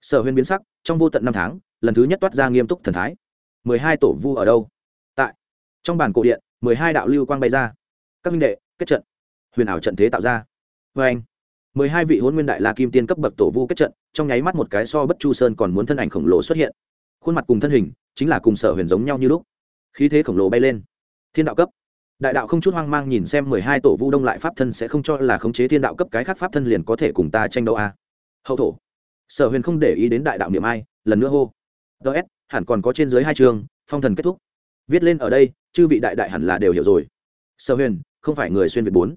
Speaker 1: Sở huyền biến sắc, trong vô tận năm tháng lần thứ nhất toát ra nghiêm túc thần thái. mười hai tổ vu ở đâu? Tại trong bản cổ điện, mười hai đạo lưu quang bay ra. Các minh đệ, kết trận. Huyền ảo trận thế tạo ra. Vê anh mười hai vị hôn nguyên đại la kim tiên cấp bậc tổ vu kết trận, trong nháy mắt một cái so bất chu sơn còn muốn thân ảnh khổng lồ xuất hiện. Khuôn mặt cùng thân hình chính là cùng sở huyền giống nhau như lúc. Khí thế khổng lồ bay lên. Thiên đạo cấp. Đại đạo không chút hoang mang nhìn xem mười hai tổ vu đông lại pháp thân sẽ không cho là khống chế thiên đạo cấp cái khác pháp thân liền có thể cùng ta tranh đấu a. À. hậu thổ. Sở huyền không để ý đến đại đạo niệm ai, lần nữa hô ts hẳn còn có trên dưới hai chương, phong thần kết thúc. Viết lên ở đây, chư vị đại đại hẳn là đều hiểu rồi. Sở huyền, không phải người xuyên việt bốn.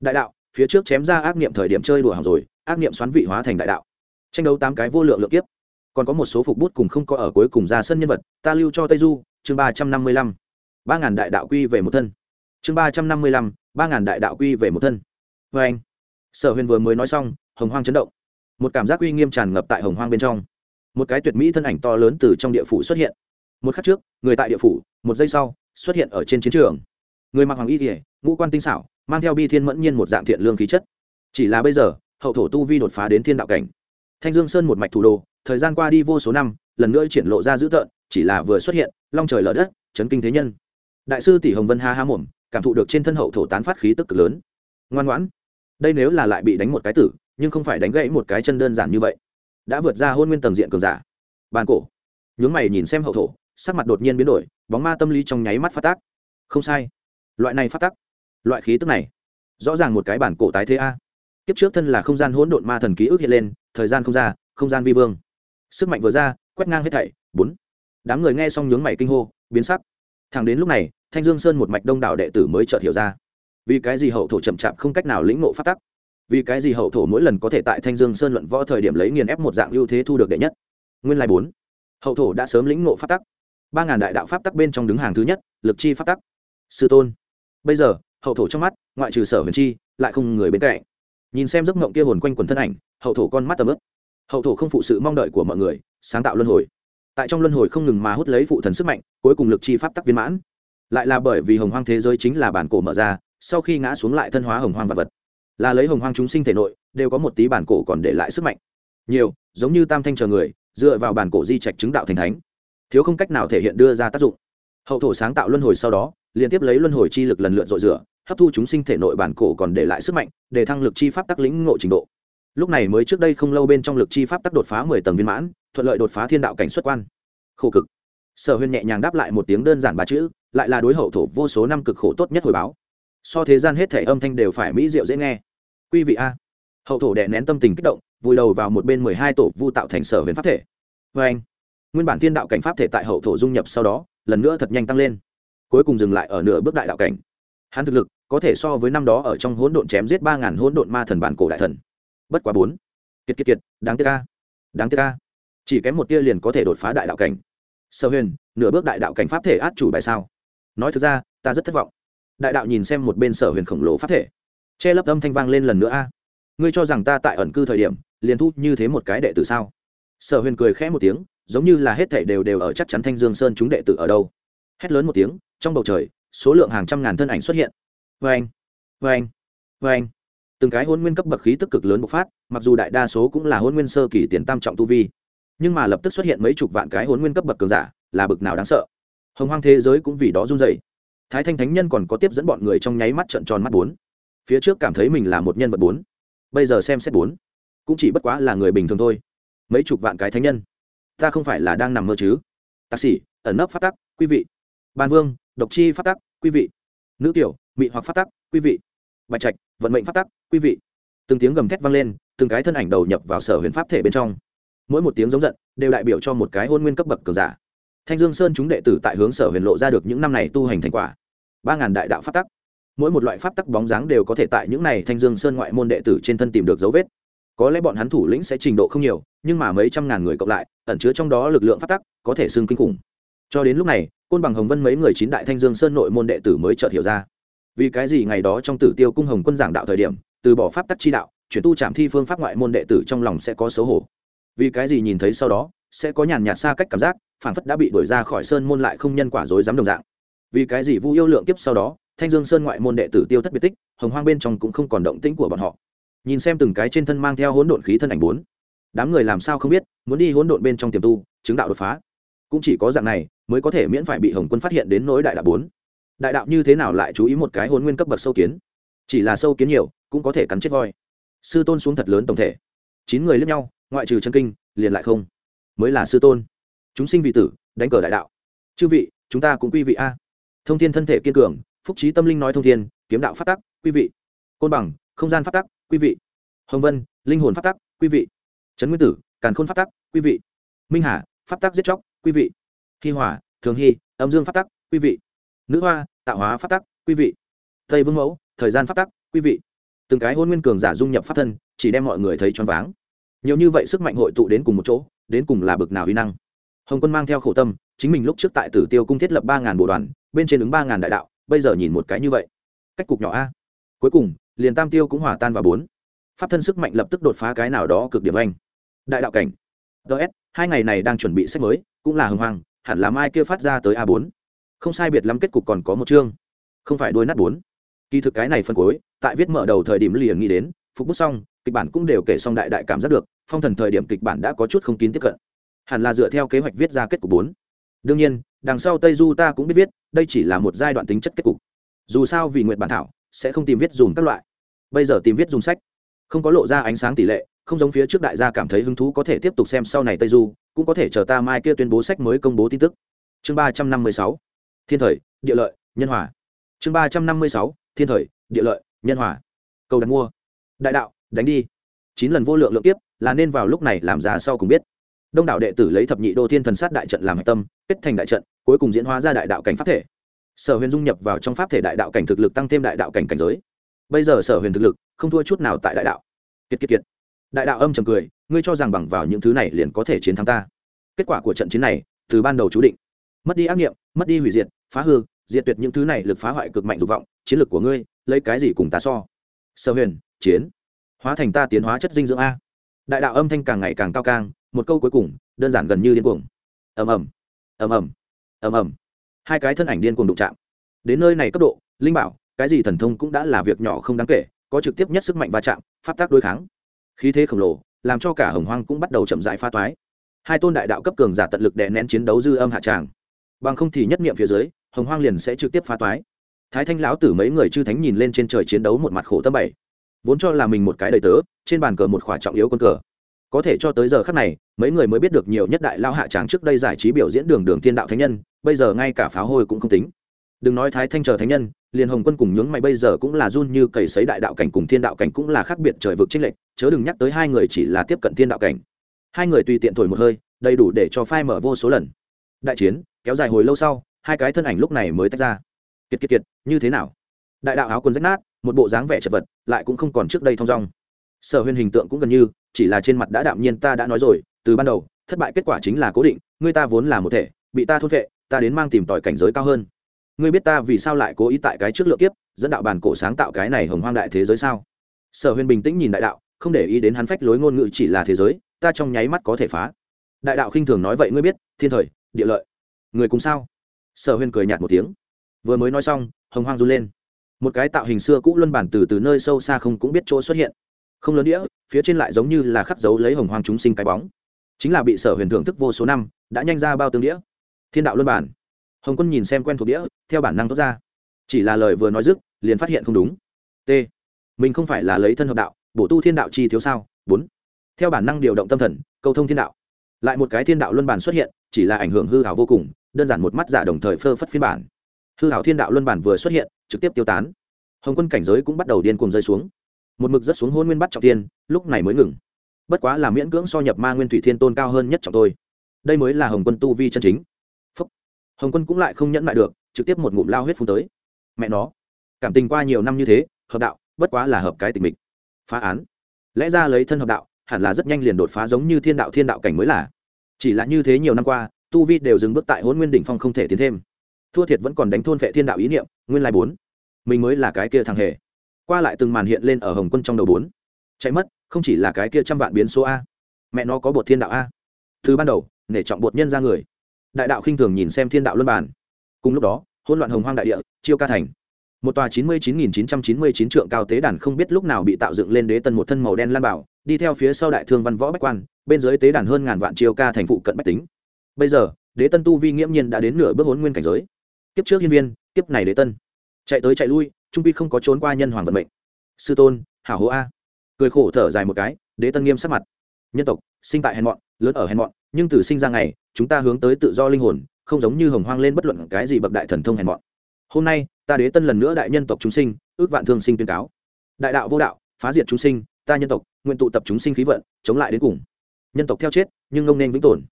Speaker 1: Đại đạo, phía trước chém ra ác niệm thời điểm chơi đùa hỏng rồi, ác niệm xoắn vị hóa thành đại đạo. Tranh đấu tám cái vô lượng lượng kiếp. Còn có một số phục bút cùng không có ở cuối cùng ra sân nhân vật, ta lưu cho tây du, chương ba trăm năm mươi lăm. Ba ngàn đại đạo quy về một thân. Chương ba trăm năm mươi lăm, ba ngàn đại đạo quy về một thân. Vê anh sở huyền vừa mới nói xong, hồng hoang chấn động. Một cảm giác uy nghiêm tràn ngập tại hồng hoang bên trong một cái tuyệt mỹ thân ảnh to lớn từ trong địa phủ xuất hiện. Một khắc trước, người tại địa phủ, một giây sau, xuất hiện ở trên chiến trường. Người mặc hoàng y kỉa ngũ quan tinh xảo, mang theo bi thiên mẫn nhiên một dạng thiện lương khí chất. Chỉ là bây giờ, hậu thổ tu vi đột phá đến thiên đạo cảnh. Thanh dương sơn một mạch thủ đô, thời gian qua đi vô số năm, lần nữa triển lộ ra dữ tợn, chỉ là vừa xuất hiện, long trời lở đất, chấn kinh thế nhân. Đại sư tỷ hồng vân ha ha mồm, cảm thụ được trên thân hậu thổ tán phát khí tức cực lớn. Ngoan ngoãn. Đây nếu là lại bị đánh một cái tử, nhưng không phải đánh gãy một cái chân đơn giản như vậy đã vượt ra hôn nguyên tầng diện cường giả. Bàn cổ. Nhướng mày nhìn xem hậu thổ, sắc mặt đột nhiên biến đổi, bóng ma tâm lý trong nháy mắt phát tác. Không sai. Loại này phát tác, loại khí tức này, rõ ràng một cái bản cổ tái thế a. Kiếp trước thân là không gian hỗn độn ma thần ký ức hiện lên, thời gian không ra, không gian vi vương. Sức mạnh vừa ra, quét ngang hết thảy. Bốn. Đám người nghe xong nhướng mày kinh hô, biến sắc. Thẳng đến lúc này, thanh dương sơn một mạch đông đảo đệ tử mới chợt hiểu ra. Vì cái gì hậu thổ chậm chạp không cách nào lĩnh ngộ phát tắc? Vì cái gì hậu thổ mỗi lần có thể tại thanh dương sơn luận võ thời điểm lấy nghiền ép một dạng ưu thế thu được đệ nhất? Nguyên lai bốn. Hậu thổ đã sớm lĩnh ngộ pháp tắc. Ba ngàn đại đạo pháp tắc bên trong đứng hàng thứ nhất, lực chi pháp tắc. Sư tôn. Bây giờ, hậu thổ trong mắt, ngoại trừ sở huyền chi, lại không người bên cạnh. Nhìn xem giấc mộng kia hồn quanh quần thân ảnh, hậu thổ con mắt tầm ướp hậu thổ không phụ sự mong đợi của mọi người, sáng tạo luân hồi. Tại trong luân hồi không ngừng mà hút lấy phụ thần sức mạnh, cuối cùng lực chi pháp tắc viên mãn. Lại là bởi vì hồng hoang thế giới chính là bản cổ mở ra, sau khi ngã xuống lại thân hóa hồng hoang vật vật là lấy hồng hoang chúng sinh thể nội, đều có một tí bản cổ còn để lại sức mạnh. Nhiều, giống như tam thanh chờ người, dựa vào bản cổ di trạch chứng đạo thành thánh. Thiếu không cách nào thể hiện đưa ra tác dụng. Hậu thổ sáng tạo luân hồi sau đó, liên tiếp lấy luân hồi chi lực lần lượt dội rửa, hấp thu chúng sinh thể nội bản cổ còn để lại sức mạnh, để thăng lực chi pháp tắc lĩnh ngộ trình độ. Lúc này mới trước đây không lâu bên trong lực chi pháp tắc đột phá mười tầng viên mãn, thuận lợi đột phá thiên đạo cảnh xuất quan. Khổ cực. Sở huyền nhẹ nhàng đáp lại một tiếng đơn giản ba chữ, lại là đối hậu thổ vô số năm cực khổ tốt nhất hồi báo. So thế gian hết thể âm thanh đều phải mỹ diệu dễ nghe quý vị a. Hậu thổ đè nén tâm tình kích động, vùi đầu vào một bên mười hai tổ vu tạo thành sở huyền pháp thể. Vê anh, nguyên bản thiên đạo cảnh pháp thể tại hậu thổ dung nhập sau đó, lần nữa thật nhanh tăng lên. Cuối cùng dừng lại ở nửa bước đại đạo cảnh. Hắn thực lực có thể so với năm đó ở trong hỗn độn chém giết ba ngàn hỗn độn ma thần bản cổ đại thần. Bất quá bốn. Kiệt kiệt kiệt, đáng tiếc ca đáng tiếc ca chỉ kém một tia liền có thể đột phá đại đạo cảnh. Sở huyền, nửa bước đại đạo cảnh pháp thể át chủ bài sao? Nói thực ra, ta rất thất vọng. Đại đạo nhìn xem một bên sở huyền khổng lồ pháp thể che lấp âm thanh vang lên lần nữa a. Ngươi cho rằng ta tại ẩn cư thời điểm, liền thu như thế một cái đệ tử sao? Sở huyền cười khẽ một tiếng, giống như là hết thảy đều đều ở chắc chắn thanh dương sơn chúng đệ tử ở đâu. Hét lớn một tiếng, trong bầu trời, số lượng hàng trăm ngàn thân ảnh xuất hiện. Vê anh vê anh vê anh từng cái hôn nguyên cấp bậc khí tức cực lớn bộc phát, mặc dù đại đa số cũng là hôn nguyên sơ kỳ tiền tam trọng tu vi, nhưng mà lập tức xuất hiện mấy chục vạn cái hôn nguyên cấp bậc cường giả, là bực nào đáng sợ. Hồng hoang thế giới cũng vì đó run dày thái thanh thánh nhân còn có tiếp dẫn bọn người trong nháy mắt trận tròn mắt bốn phía trước cảm thấy mình là một nhân vật bốn. Bây giờ xem xét bốn, cũng chỉ bất quá là người bình thường thôi. Mấy chục vạn cái thánh nhân. Ta không phải là đang nằm mơ chứ. Tạc sĩ, ẩn nấp phát tắc, quý vị. Ban vương, độc chi phát tắc, quý vị. Nữ tiểu, mị hoặc phát tắc, quý vị. Bạch trạch, vận mệnh phát tắc, quý vị. Từng tiếng gầm thét vang lên, từng cái thân ảnh đầu nhập vào sở huyền pháp thể bên trong. Mỗi một tiếng giống giận, đều đại biểu cho một cái hôn nguyên cấp bậc cường giả. Thanh dương sơn chúng đệ tử tại hướng sở huyền lộ ra được những năm này tu hành thành quả. Ba ngàn đại đạo phát tắc mỗi một loại pháp tắc bóng dáng đều có thể tại những này thanh dương sơn ngoại môn đệ tử trên thân tìm được dấu vết. Có lẽ bọn hắn thủ lĩnh sẽ trình độ không nhiều, nhưng mà mấy trăm ngàn người cộng lại, ẩn chứa trong đó lực lượng pháp tắc, có thể xưng kinh khủng. Cho đến lúc này, côn bằng hồng vân mấy người chín đại thanh dương sơn nội môn đệ tử mới chợt hiểu ra. Vì cái gì ngày đó trong tử tiêu cung hồng quân giảng đạo thời điểm, từ bỏ pháp tắc chi đạo, chuyển tu trạm thi phương pháp ngoại môn đệ tử trong lòng sẽ có xấu hổ. Vì cái gì nhìn thấy sau đó, sẽ có nhàn nhạt xa cách cảm giác phản phất đã bị đuổi ra khỏi sơn môn lại không nhân quả dối dám đồng dạng. Vì cái gì vu yêu lượng kiếp sau đó thanh dương sơn ngoại môn đệ tử tiêu thất biệt tích, hồng hoang bên trong cũng không còn động tĩnh của bọn họ. Nhìn xem từng cái trên thân mang theo hỗn độn khí thân ảnh bốn, đám người làm sao không biết, muốn đi hỗn độn bên trong tiềm tu, chứng đạo đột phá. Cũng chỉ có dạng này, mới có thể miễn phải bị hồng quân phát hiện đến nỗi đại đạo bốn. Đại đạo như thế nào lại chú ý một cái hôn nguyên cấp bậc sâu kiến? Chỉ là sâu kiến nhiều, cũng có thể cắn chết voi. Sư tôn xuống thật lớn tổng thể. Chín người lướt nhau, ngoại trừ chân kinh, liền lại không. Mới là sư tôn. Chúng sinh vị tử, đánh cờ đại đạo. Chư vị, chúng ta cũng quy vị a. Thông thiên thân thể kiên cường phúc trí tâm linh nói thông thiên, kiếm đạo phát tắc quý vị. Côn bằng, không gian phát tắc quý vị. Hồng vân, linh hồn phát tắc quý vị. Trấn nguyên tử, càn khôn phát tắc quý vị. Minh hà, phát tắc giết chóc quý vị. Hi hỏa, thường hy, âm dương phát tắc quý vị. Nữ hoa tạo hóa phát tắc quý vị. Tây vương mẫu, thời gian phát tắc quý vị. Từng cái hôn nguyên cường giả dung nhập pháp thân, chỉ đem mọi người thấy choáng váng. Nhiều như vậy sức mạnh hội tụ đến cùng một chỗ, đến cùng là bực nào uy năng. Hồng quân mang theo khổ tâm, chính mình lúc trước tại tử tiêu cung thiết lập ba ngàn bộ đoàn, bên trên ứng ba ngàn đại đạo bây giờ nhìn một cái như vậy. Cách cục nhỏ a. Cuối cùng, liền tam tiêu cũng hòa tan vào bốn. Pháp thân sức mạnh lập tức đột phá cái nào đó cực điểm anh. Đại đạo cảnh. Ts hai ngày này đang chuẩn bị sách mới, cũng là hưng hoang, hẳn là mai kia phát ra tới a bốn. Không sai biệt lắm kết cục còn có một chương. Không phải đôi nát bốn. Kỳ thực cái này phân cuối, tại viết mở đầu thời điểm liền nghĩ đến, phục bút xong, kịch bản cũng đều kể xong đại đại cảm giác được, phong thần thời điểm kịch bản đã có chút không kín tiếp cận. Hẳn là dựa theo kế hoạch viết ra kết cục bốn. Đương nhiên đằng sau tây du ta cũng biết viết, đây chỉ là một giai đoạn tính chất kết cục. Dù sao vì nguyện bản thảo, sẽ không tìm viết dùng các loại. Bây giờ tìm viết dùng sách, không có lộ ra ánh sáng tỷ lệ, không giống phía trước đại gia cảm thấy hứng thú có thể tiếp tục xem sau này tây du, cũng có thể chờ ta mai kia tuyên bố sách mới công bố tin tức. Chương ba trăm năm mươi sáu, thiên thời, địa lợi, nhân hòa. Chương ba trăm năm mươi sáu, thiên thời, địa lợi, nhân hòa. Cầu đặt mua. Đại đạo, đánh đi. Chín lần vô lượng lượng tiếp là nên vào lúc này làm ra sau cùng biết đông đảo đệ tử lấy thập nhị đô thiên thần sát đại trận làm hạch tâm, kết thành đại trận, cuối cùng diễn hóa ra đại đạo cảnh pháp thể. Sở huyền dung nhập vào trong pháp thể đại đạo cảnh thực lực tăng thêm đại đạo cảnh cảnh giới. Bây giờ sở huyền thực lực không thua chút nào tại đại đạo. Kiệt kiệt kiệt. Đại đạo âm trầm cười, ngươi cho rằng bằng vào những thứ này liền có thể chiến thắng ta. Kết quả của trận chiến này, từ ban đầu chú định. Mất đi ác nghiệm, mất đi hủy diệt, phá hư, diệt tuyệt những thứ này lực phá hoại cực mạnh dục vọng, chiến lược của ngươi, lấy cái gì cùng ta so? Sở huyền, chiến. Hóa thành ta tiến hóa chất dinh dưỡng a. Đại đạo âm thanh càng ngày càng cao càng một câu cuối cùng, đơn giản gần như điên cuồng. Ầm ầm ầm ầm ầm ầm. Hai cái thân ảnh điên cuồng đụng chạm. Đến nơi này cấp độ, linh bảo, cái gì thần thông cũng đã là việc nhỏ không đáng kể, có trực tiếp nhất sức mạnh va chạm, pháp tác đối kháng. Khí thế khổng lồ, làm cho cả hồng hoang cũng bắt đầu chậm dại pha toái. Hai tôn đại đạo cấp cường giả tận lực đè nén chiến đấu dư âm hạ tràng. Bằng không thì nhất niệm phía dưới, hồng hoang liền sẽ trực tiếp pha toái. Thái thanh lão tử mấy người chư thánh nhìn lên trên trời chiến đấu một mặt khổ tâm bảy. Vốn cho là mình một cái đầy tớ, trên bàn cờ một khỏa trọng yếu quân cờ có thể cho tới giờ khắc này, mấy người mới biết được nhiều nhất đại lao hạ tráng trước đây giải trí biểu diễn đường đường thiên đạo thánh nhân, bây giờ ngay cả pháo hôi cũng không tính. Đừng nói thái thanh chờ thánh nhân, liền hồng quân cùng nhướng mày bây giờ cũng là run như cầy sấy đại đạo cảnh cùng thiên đạo cảnh cũng là khác biệt trời vực trích lệch, chớ đừng nhắc tới hai người chỉ là tiếp cận thiên đạo cảnh. Hai người tùy tiện thổi một hơi, đầy đủ để cho phai mở vô số lần. Đại chiến, kéo dài hồi lâu sau, hai cái thân ảnh lúc này mới tách ra. Kiệt kiệt kiệt, như thế nào? Đại đạo áo quần rách nát, một bộ dáng vẻ chật vật, lại cũng không còn trước đây thong dong sở huyền hình tượng cũng gần như, chỉ là trên mặt đã đạm nhiên ta đã nói rồi, từ ban đầu, thất bại kết quả chính là cố định, ngươi ta vốn là một thể, bị ta thôn vệ, ta đến mang tìm tòi cảnh giới cao hơn. Ngươi biết ta vì sao lại cố ý tại cái trước lượng kiếp, dẫn đạo bàn cổ sáng tạo cái này hồng hoang đại thế giới sao? Sở huyền bình tĩnh nhìn đại đạo, không để ý đến hắn phách lối ngôn ngữ chỉ là thế giới, ta trong nháy mắt có thể phá. Đại đạo khinh thường nói vậy ngươi biết, thiên thời, địa lợi. Người cùng sao? Sở huyền cười nhạt một tiếng. Vừa mới nói xong, hồng hoang run lên. Một cái tạo hình xưa cũ luân bản từ từ nơi sâu xa không cũng biết chỗ xuất hiện không lớn đĩa, phía trên lại giống như là khắc dấu lấy hồng hoang chúng sinh cái bóng. Chính là bị sở huyền thưởng thức vô số năm, đã nhanh ra bao tương đĩa. Thiên đạo luân bản. Hồng quân nhìn xem quen thuộc đĩa, theo bản năng thoát ra. Chỉ là lời vừa nói dứt, liền phát hiện không đúng. T. Mình không phải là lấy thân hợp đạo, bổ tu thiên đạo chi thiếu sao? Bốn. Theo bản năng điều động tâm thần câu thông thiên đạo. Lại một cái thiên đạo luân bản xuất hiện, chỉ là ảnh hưởng hư hảo vô cùng, đơn giản một mắt giả đồng thời phơ phất phiên bản. Hư hảo thiên đạo luân bản vừa xuất hiện, trực tiếp tiêu tán. Hồng quân cảnh giới cũng bắt đầu điên cuồng rơi xuống một mực rất xuống hôn nguyên bắt trọng tiên, lúc này mới ngừng. Bất quá là miễn cưỡng so nhập ma nguyên thủy thiên tôn cao hơn nhất trọng tôi đây mới là hồng quân tu vi chân chính. Phúc. hồng quân cũng lại không nhẫn lại được, trực tiếp một ngụm lao huyết phun tới. Mẹ nó. Cảm tình qua nhiều năm như thế, hợp đạo, bất quá là hợp cái tình mình. Phá án. Lẽ ra lấy thân hợp đạo, hẳn là rất nhanh liền đột phá giống như thiên đạo thiên đạo cảnh mới là. Chỉ là như thế nhiều năm qua, tu vi đều dừng bước tại hôn nguyên đỉnh phong không thể tiến thêm. Thua thiệt vẫn còn đánh thôn vệ thiên đạo ý niệm, nguyên lai bốn. Mình mới là cái kia thằng hề qua lại từng màn hiện lên ở hồng quân trong đầu bốn. Chạy mất, không chỉ là cái kia trăm vạn biến số a. Mẹ nó có bột thiên đạo a. Thứ ban đầu, nể trọng bột nhân ra người. Đại đạo khinh thường nhìn xem thiên đạo luân bản cùng lúc đó, hỗn loạn hồng hoang đại địa, chiêu ca thành. Một tòa chín mươi chín nghìn chín trăm chín mươi chín trượng cao tế đàn không biết lúc nào bị tạo dựng lên đế tân một thân màu đen lan bảo, đi theo phía sau đại thương văn võ bách quan, bên dưới tế đàn hơn ngàn vạn chiêu ca thành phụ cận bách tính. Bây giờ, đế tân tu vi nghiễm nhiên đã đến nửa bước hốn nguyên cảnh giới. Kiếp trước nhân viên, kiếp này đế tân. Chạy tới chạy lui trung quy không có trốn qua nhân hoàng vận mệnh. Sư tôn, hảo hố a. Cười khổ thở dài một cái, đế tân nghiêm sắc mặt. Nhân tộc, sinh tại hèn mọn, lớn ở hèn mọn, nhưng từ sinh ra ngày, chúng ta hướng tới tự do linh hồn, không giống như hồng hoang lên bất luận cái gì bậc đại thần thông hèn mọn. Hôm nay, ta đế tân lần nữa đại nhân tộc chúng sinh, ước vạn thương sinh tuyên cáo. Đại đạo vô đạo, phá diệt chúng sinh, ta nhân tộc, nguyện tụ tập chúng sinh khí vận, chống lại đến cùng. Nhân tộc theo chết, nhưng ông nên vĩnh tồn.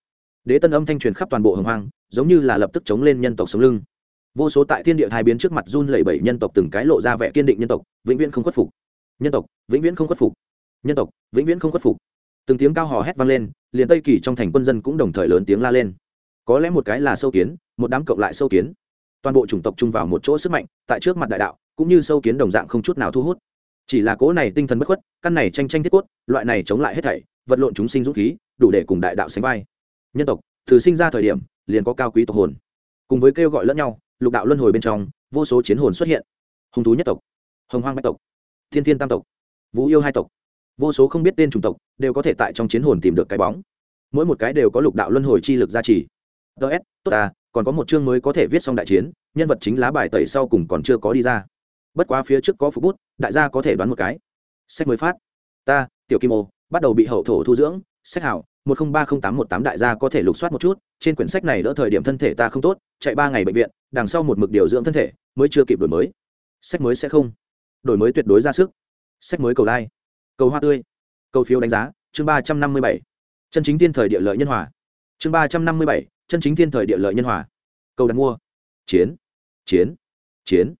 Speaker 1: Đế tân âm thanh truyền khắp toàn bộ hồng hoang, giống như là lập tức chống lên nhân tộc sống lưng vô số tại thiên địa hai biến trước mặt run lẩy bẩy nhân tộc từng cái lộ ra vẻ kiên định nhân tộc, vĩnh viễn không khuất phục. Nhân tộc, vĩnh viễn không khuất phục. Nhân tộc, vĩnh viễn không khuất phục. Từng tiếng cao hò hét vang lên, liền tây kỳ trong thành quân dân cũng đồng thời lớn tiếng la lên. Có lẽ một cái là sâu kiến, một đám cộng lại sâu kiến. Toàn bộ chủng tộc chung vào một chỗ sức mạnh, tại trước mặt đại đạo, cũng như sâu kiến đồng dạng không chút nào thu hút. Chỉ là cố này tinh thần bất khuất, căn này tranh tranh thiết cốt, loại này chống lại hết thảy, vật lộn chúng sinh dũng khí, đủ để cùng đại đạo sánh vai. Nhân tộc, từ sinh ra thời điểm, liền có cao quý tộc hồn. Cùng với kêu gọi lẫn nhau lục đạo luân hồi bên trong, vô số chiến hồn xuất hiện. Hùng thú nhất tộc, hồng hoang bách tộc, thiên thiên tam tộc, vũ yêu hai tộc. Vô số không biết tên chủng tộc đều có thể tại trong chiến hồn tìm được cái bóng. Mỗi một cái đều có lục đạo luân hồi chi lực gia trì. Ts tốt à còn có một chương mới có thể viết xong đại chiến, nhân vật chính lá bài tẩy sau cùng còn chưa có đi ra. Bất quá phía trước có phục bút, đại gia có thể đoán một cái. Sách mới phát. Ta, tiểu kim ô, bắt đầu bị hậu thổ thu dưỡng, sách hảo một không ba không tám một tám đại gia có thể lục soát một chút, trên quyển sách này đỡ thời điểm thân thể ta không tốt, chạy ba ngày bệnh viện, đằng sau một mực điều dưỡng thân thể, mới chưa kịp đổi mới. Sách mới sẽ không. Đổi mới tuyệt đối ra sức. Sách mới cầu lai、like. cầu hoa tươi, cầu phiếu đánh giá, chương ba trăm năm mươi bảy. Chân chính thiên thời địa lợi nhân hòa. Chương ba trăm năm mươi bảy, chân chính thiên thời địa lợi nhân hòa. Cầu đặt mua. Chiến. Chiến. Chiến.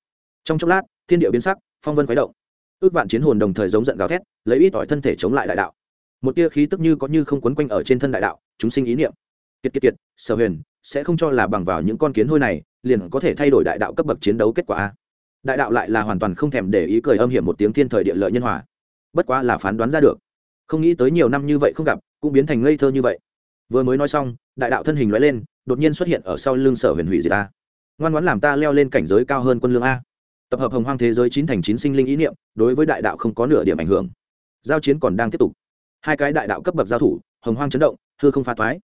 Speaker 1: Trong chốc lát, thiên địa biến sắc, phong vân khuấy động. Ước vạn chiến hồn đồng thời giống giận gào thét, lấy ít ỏi thân thể chống lại đại đạo một tia khí tức như có như không quấn quanh ở trên thân đại đạo, chúng sinh ý niệm. Kiệt kiệt kiệt, sở huyền, sẽ không cho là bằng vào những con kiến hôi này, liền có thể thay đổi đại đạo cấp bậc chiến đấu kết quả đại đạo lại là hoàn toàn không thèm để ý cười âm hiểm một tiếng thiên thời địa lợi nhân hòa. Bất quá là phán đoán ra được. Không nghĩ tới nhiều năm như vậy không gặp, cũng biến thành ngây thơ như vậy. Vừa mới nói xong, đại đạo thân hình loại lên, đột nhiên xuất hiện ở sau lưng sở huyền hủy diệt ta. Ngoan ngoãn làm ta leo lên cảnh giới cao hơn quân lương a. Tập hợp hồng hoang thế giới chín thành chín sinh linh ý niệm, đối với đại đạo không có nửa điểm ảnh hưởng. Giao chiến còn đang tiếp tục hai cái đại đạo cấp bậc giao thủ, hồng hoang chấn động, hư không phá thoái.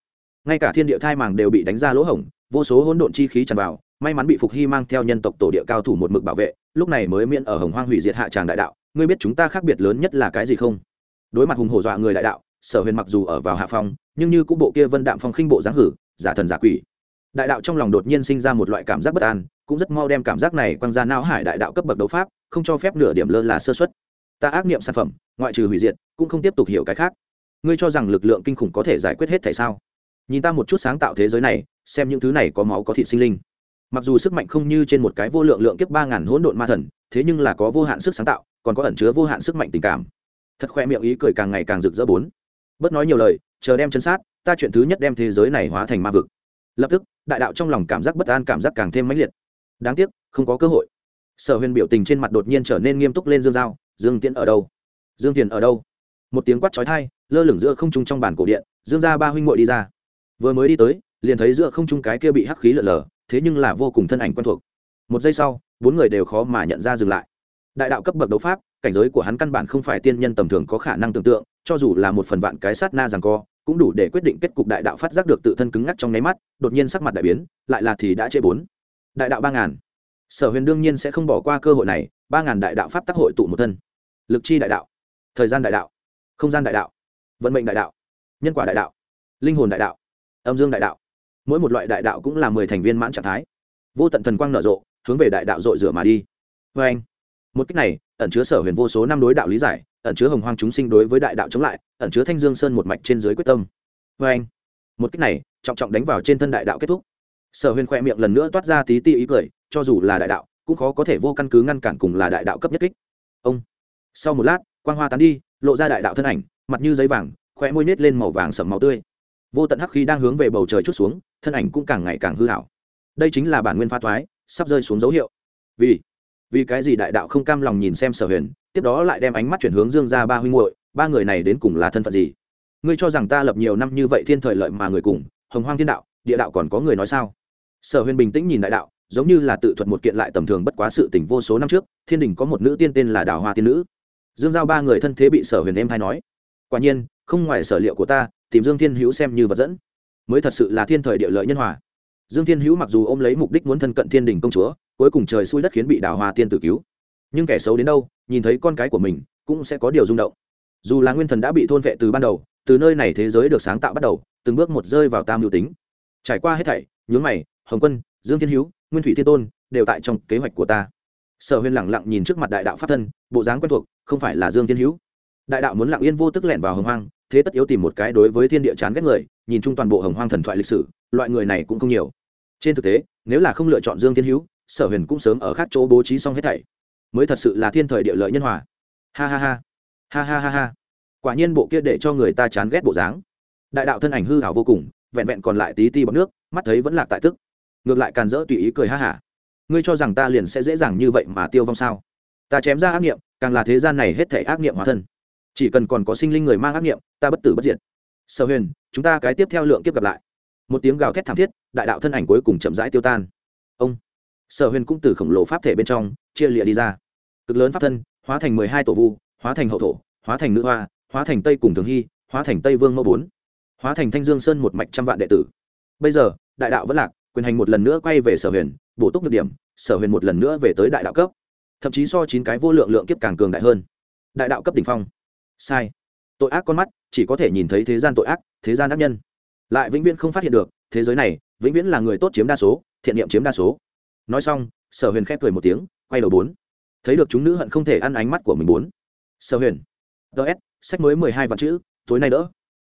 Speaker 1: Ngay cả thiên địa thai màng đều bị đánh ra lỗ hổng, vô số hỗn độn chi khí tràn vào, may mắn bị phục hy mang theo nhân tộc tổ địa cao thủ một mực bảo vệ, lúc này mới miễn ở hồng hoang hủy diệt hạ tràng đại đạo. Ngươi biết chúng ta khác biệt lớn nhất là cái gì không? Đối mặt hùng hổ dọa người đại đạo, sở huyền mặc dù ở vào hạ phong, nhưng như cũng bộ kia vân đạm phong khinh bộ dáng hử, giả thần giả quỷ. Đại đạo trong lòng đột nhiên sinh ra một loại cảm giác bất an, cũng rất mau đem cảm giác này quăng ra não hải đại đạo cấp bậc đấu pháp, không cho phép nửa điểm lơ là sơ xuất ta ác nghiệm sản phẩm ngoại trừ hủy diệt, cũng không tiếp tục hiểu cái khác. Ngươi cho rằng lực lượng kinh khủng có thể giải quyết hết tại sao? Nhìn ta một chút sáng tạo thế giới này, xem những thứ này có máu có thịt sinh linh. Mặc dù sức mạnh không như trên một cái vô lượng lượng kiếp ba ngàn hỗn độn ma thần, thế nhưng là có vô hạn sức sáng tạo, còn có ẩn chứa vô hạn sức mạnh tình cảm. Thật khoe miệng ý cười càng ngày càng rực rỡ bốn. Bớt nói nhiều lời, chờ đem chân sát, ta chuyện thứ nhất đem thế giới này hóa thành ma vực. Lập tức, đại đạo trong lòng cảm giác bất an cảm giác càng thêm mãnh liệt. Đáng tiếc, không có cơ hội. Sở huyền biểu tình trên mặt đột nhiên trở nên nghiêm túc lên dương giao dương tiễn ở đâu? Dương tiền ở đâu? Một tiếng quát trói thai lơ lửng giữa không trung trong bản cổ điện, dương ra ba huynh muội đi ra. Vừa mới đi tới, liền thấy giữa không trung cái kia bị hắc khí lợn lờ thế nhưng là vô cùng thân ảnh quen thuộc. Một giây sau, bốn người đều khó mà nhận ra dừng lại. Đại đạo cấp bậc đấu pháp, cảnh giới của hắn căn bản không phải tiên nhân tầm thường có khả năng tưởng tượng, cho dù là một phần vạn cái sát na rằng co, cũng đủ để quyết định kết cục đại đạo phát giác được tự thân cứng ngắc trong nháy mắt, đột nhiên sắc mặt đại biến, lại là thì đã chê bốn. Đại đạo ba ngàn. Sở huyền đương nhiên sẽ không bỏ qua cơ hội này, ba ngàn đại đạo pháp tác hội tụ một thân. Lực chi đại đạo thời gian đại đạo, không gian đại đạo, vận mệnh đại đạo, nhân quả đại đạo, linh hồn đại đạo, âm dương đại đạo. Mỗi một loại đại đạo cũng là mười thành viên mãn trạng thái. Vô tận thần quang nở rộ, hướng về đại đạo dội rửa mà đi. Vê anh, một cách này, ẩn chứa sở huyền vô số năm đối đạo lý giải, ẩn chứa hồng hoang chúng sinh đối với đại đạo chống lại, ẩn chứa thanh dương sơn một mạch trên dưới quyết tâm. Vê anh, một cách này, trọng trọng đánh vào trên thân đại đạo kết thúc. Sở huyền khoe miệng lần nữa toát ra tí ti ý cười, cho dù là đại đạo, cũng khó có thể vô căn cứ ngăn cản cùng là đại đạo cấp nhất kích. Ông, sau một lát quang hoa tán đi, lộ ra đại đạo thân ảnh, mặt như giấy vàng khoe môi nết lên màu vàng sầm màu tươi. Vô tận hắc khí đang hướng về bầu trời chút xuống, thân ảnh cũng càng ngày càng hư hảo đây chính là bản nguyên pha thoái, sắp rơi xuống dấu hiệu. Vì vì cái gì đại đạo không cam lòng nhìn xem sở huyền, tiếp đó lại đem ánh mắt chuyển hướng dương ra ba huynh muội, ba người này đến cùng là thân phận gì? Ngươi cho rằng ta lập nhiều năm như vậy thiên thời lợi mà người cùng, hồng hoang thiên đạo, địa đạo còn có người nói sao? Sở huyền bình tĩnh nhìn đại đạo, giống như là tự thuật một kiện lại tầm thường bất quá sự tình vô số năm trước, thiên đình có một nữ tiên tên là đào hoa tiên nữ dương giao ba người thân thế bị sở huyền em hay nói, quả nhiên, không ngoài sở liệu của ta, tìm dương thiên hữu xem như vật dẫn. Mới thật sự là thiên thời địa lợi nhân hòa. Dương thiên hữu mặc dù ôm lấy mục đích muốn thân cận thiên đình công chúa, cuối cùng trời xui đất khiến bị đào hoa tiên tử cứu. Nhưng kẻ xấu đến đâu, nhìn thấy con cái của mình, cũng sẽ có điều rung động. Dù là nguyên thần đã bị thôn vệ từ ban đầu, từ nơi này thế giới được sáng tạo bắt đầu, từng bước một rơi vào tam mưu tính. Trải qua hết thảy, nhướng mày, hồng quân, dương thiên hữu, nguyên thủy thiên tôn, đều tại trong kế hoạch của ta sở huyền lẳng lặng nhìn trước mặt đại đạo pháp thân, bộ dáng quen thuộc, không phải là dương thiên hữu. Đại đạo muốn lặng yên vô tức lẻn vào hồng hoang, thế tất yếu tìm một cái đối với thiên địa chán ghét người, nhìn chung toàn bộ hồng hoang thần thoại lịch sử, loại người này cũng không nhiều. Trên thực tế, nếu là không lựa chọn dương thiên hữu, sở huyền cũng sớm ở khác chỗ bố trí xong hết thảy. Mới thật sự là thiên thời địa lợi nhân hòa. Ha ha ha. Ha ha ha ha. Quả nhiên bộ kia để cho người ta chán ghét bộ dáng. Đại đạo thân ảnh hư hảo vô cùng, vẹn vẹn còn lại tí ti bọc nước, mắt thấy vẫn lạc tại tức. Ngược lại càn rỡ tùy ý cười ha hả ngươi cho rằng ta liền sẽ dễ dàng như vậy mà tiêu vong sao? Ta chém ra ác nghiệm, càng là thế gian này hết thể ác nghiệm hóa thân. Chỉ cần còn có sinh linh người mang ác nghiệm, ta bất tử bất diệt. Sở huyền, chúng ta cái tiếp theo lượng kiếp gặp lại. Một tiếng gào thét thảm thiết, đại đạo thân ảnh cuối cùng chậm rãi tiêu tan. Ông. Sở huyền cũng từ khổng lồ pháp thể bên trong, chia lịa đi ra. Cực lớn pháp thân, hóa thành mười hai tổ vu, hóa thành hậu thổ, hóa thành nữ hoa, hóa thành tây cùng thường hy, hóa thành tây vương mẫu bốn, hóa thành thanh dương sơn một mạch trăm vạn đệ tử. Bây giờ, đại đạo vẫn lạc, quyền hành một lần nữa quay về sở huyền bổ túc được điểm, sở huyền một lần nữa về tới đại đạo cấp. Thậm chí so chín cái vô lượng lượng kiếp càng cường đại hơn. Đại đạo cấp đ ỉ n h phong. Sai. Tội ác con mắt, chỉ có thể nhìn thấy thế gian tội ác, thế gian ác nhân. Lại vĩnh viễn không phát hiện được, thế giới này, vĩnh viễn là người tốt chiếm đa số, thiện niệm chiếm đa số. Nói xong, sở huyền khép cười một tiếng, quay đầu bốn. Thấy được chúng nữ hận không thể ăn ánh mắt của mình bốn. Sở huyền. Ts sách mới mười hai vạn chữ, tối nay đỡ.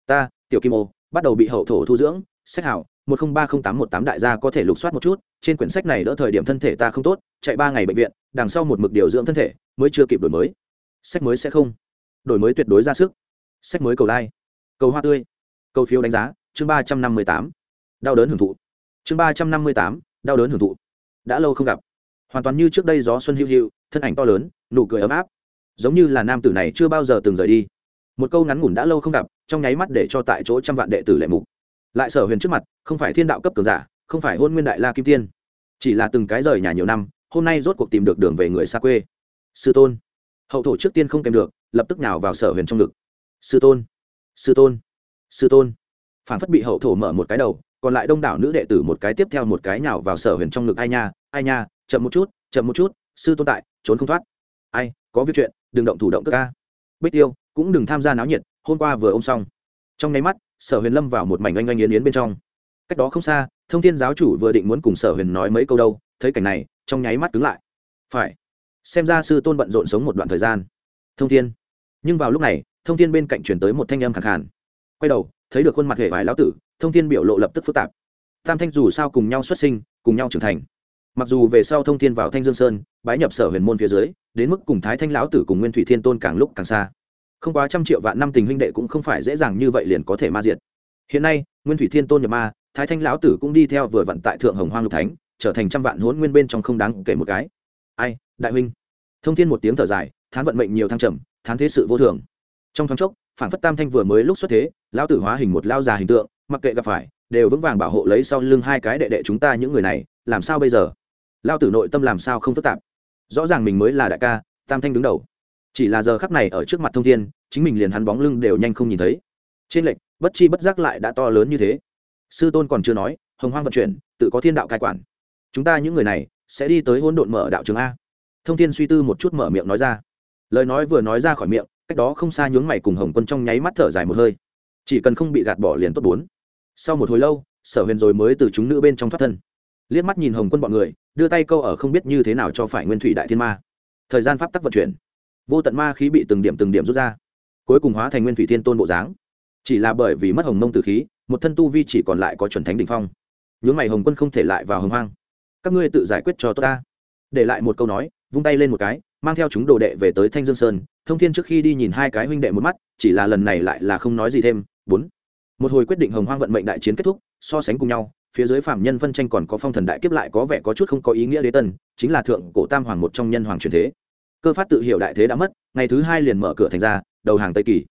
Speaker 1: Ta, tiểu kim ô, bắt đầu bị hậu thổ thu dưỡng, sách hảo một không ba không tám một tám đại gia có thể lục soát một chút, trên quyển sách này đỡ thời điểm thân thể ta không tốt, chạy ba ngày bệnh viện, đằng sau một mực điều dưỡng thân thể, mới chưa kịp đổi mới. Sách mới sẽ không. Đổi mới tuyệt đối ra sức. Sách mới cầu lai、like. cầu hoa tươi, cầu phiếu đánh giá, chương ba trăm năm mươi tám, đau đớn hưởng thụ. Chương ba trăm năm mươi tám, đau đớn hưởng thụ. Đã lâu không gặp. Hoàn toàn như trước đây gió xuân hữu hữu thân ảnh to lớn, nụ cười ấm áp. Giống như là nam tử này chưa bao giờ từng rời đi. Một câu ngắn ngủn đã lâu không gặp, trong nháy mắt để cho tại chỗ trăm vạn đệ tử lệ mục lại sở huyền trước mặt, không phải thiên đạo cấp cường giả, không phải hôn nguyên đại la kim tiên. Chỉ là từng cái rời nhà nhiều năm, hôm nay rốt cuộc tìm được đường về người xa quê. Sư tôn. Hậu thổ trước tiên không kèm được, lập tức nào vào sở huyền trong ngực. Sư tôn. Sư tôn. Sư tôn. Phản phất bị hậu thổ mở một cái đầu, còn lại đông đảo nữ đệ tử một cái tiếp theo một cái nào vào sở huyền trong ngực. Ai nha ai nha, chậm một chút, chậm một chút, sư tôn tại, trốn không thoát. Ai, có việc chuyện, đừng động thủ động cơ ca. Bích tiêu, cũng đừng tham gia náo nhiệt, hôm qua vừa ôm xong. Trong nháy mắt sở huyền lâm vào một mảnh oanh oanh yến yến bên trong. Cách đó không xa, thông thiên giáo chủ vừa định muốn cùng sở huyền nói mấy câu đâu, thấy cảnh này, trong nháy mắt cứng lại. Phải. Xem ra sư tôn bận rộn sống một đoạn thời gian. Thông thiên. Nhưng vào lúc này, thông thiên bên cạnh chuyển tới một thanh âm khẳng khàn. Quay đầu, thấy được khuôn mặt hệ vải lão tử, thông thiên biểu lộ lập tức phức tạp. Tam thanh dù sao cùng nhau xuất sinh, cùng nhau trưởng thành. Mặc dù về sau thông thiên vào thanh dương sơn, bái nhập sở huyền môn phía dưới, đến mức cùng thái thanh lão tử cùng nguyên thủy thiên tôn càng lúc càng xa không quá trăm triệu vạn năm tình huynh đệ cũng không phải dễ dàng như vậy liền có thể ma diệt. Hiện nay, nguyên thủy thiên tôn nhập ma, thái thanh lão tử cũng đi theo vừa vận tại thượng hồng hoang lục thánh, trở thành trăm vạn hỗn nguyên bên trong không đáng kể một cái. Ai, đại huynh? Thông thiên một tiếng thở dài, thán vận mệnh nhiều thăng trầm, thán thế sự vô thường. Trong thoáng chốc, phản phất tam thanh vừa mới lúc xuất thế, lão tử hóa hình một lao già hình tượng, mặc kệ gặp phải, đều vững vàng bảo hộ lấy sau lưng hai cái đệ đệ chúng ta những người này, làm sao bây giờ? Lao tử nội tâm làm sao không phức tạp? Rõ ràng mình mới là đại ca, tam thanh đứng đầu chỉ là giờ khắc này ở trước mặt thông thiên, chính mình liền hắn bóng lưng đều nhanh không nhìn thấy. Trên lệnh bất chi bất giác lại đã to lớn như thế. Sư tôn còn chưa nói, hồng hoang vận chuyển, tự có thiên đạo cai quản. Chúng ta những người này, sẽ đi tới hôn độn mở đạo trường a. Thông thiên suy tư một chút mở miệng nói ra. Lời nói vừa nói ra khỏi miệng, cách đó không xa nhướng mày cùng hồng quân trong nháy mắt thở dài một hơi. Chỉ cần không bị gạt bỏ liền tốt bốn. Sau một hồi lâu, sở huyền rồi mới từ chúng nữ bên trong thoát thân. Liếc mắt nhìn hồng quân bọn người, đưa tay câu ở không biết như thế nào cho phải nguyên thủy đại thiên ma. Thời gian pháp tắc vận chuyển vô tận ma khí bị từng điểm từng điểm rút ra, cuối cùng hóa thành nguyên thủy thiên tôn bộ dáng. Chỉ là bởi vì mất hồng mông từ khí, một thân tu vi chỉ còn lại có chuẩn thánh đ ỉ n h phong. Nhướng mày hồng quân không thể lại vào hồng hoang. Các ngươi tự giải quyết cho tốt ta. Để lại một câu nói, vung tay lên một cái, mang theo chúng đồ đệ về tới thanh dương sơn. Thông thiên trước khi đi nhìn hai cái huynh đệ một mắt, chỉ là lần này lại là không nói gì thêm. Bốn. Một hồi quyết định hồng hoang vận mệnh đại chiến kết thúc, so sánh cùng nhau, phía dưới phạm nhân phân tranh còn có phong thần đại kiếp lại có vẻ có chút không có ý nghĩa đế tân, chính là thượng cổ tam hoàng một trong nhân hoàng truyền thế cơ phát tự hiểu đại thế đã mất, ngày thứ hai liền mở cửa thành ra, đầu hàng tây kỳ.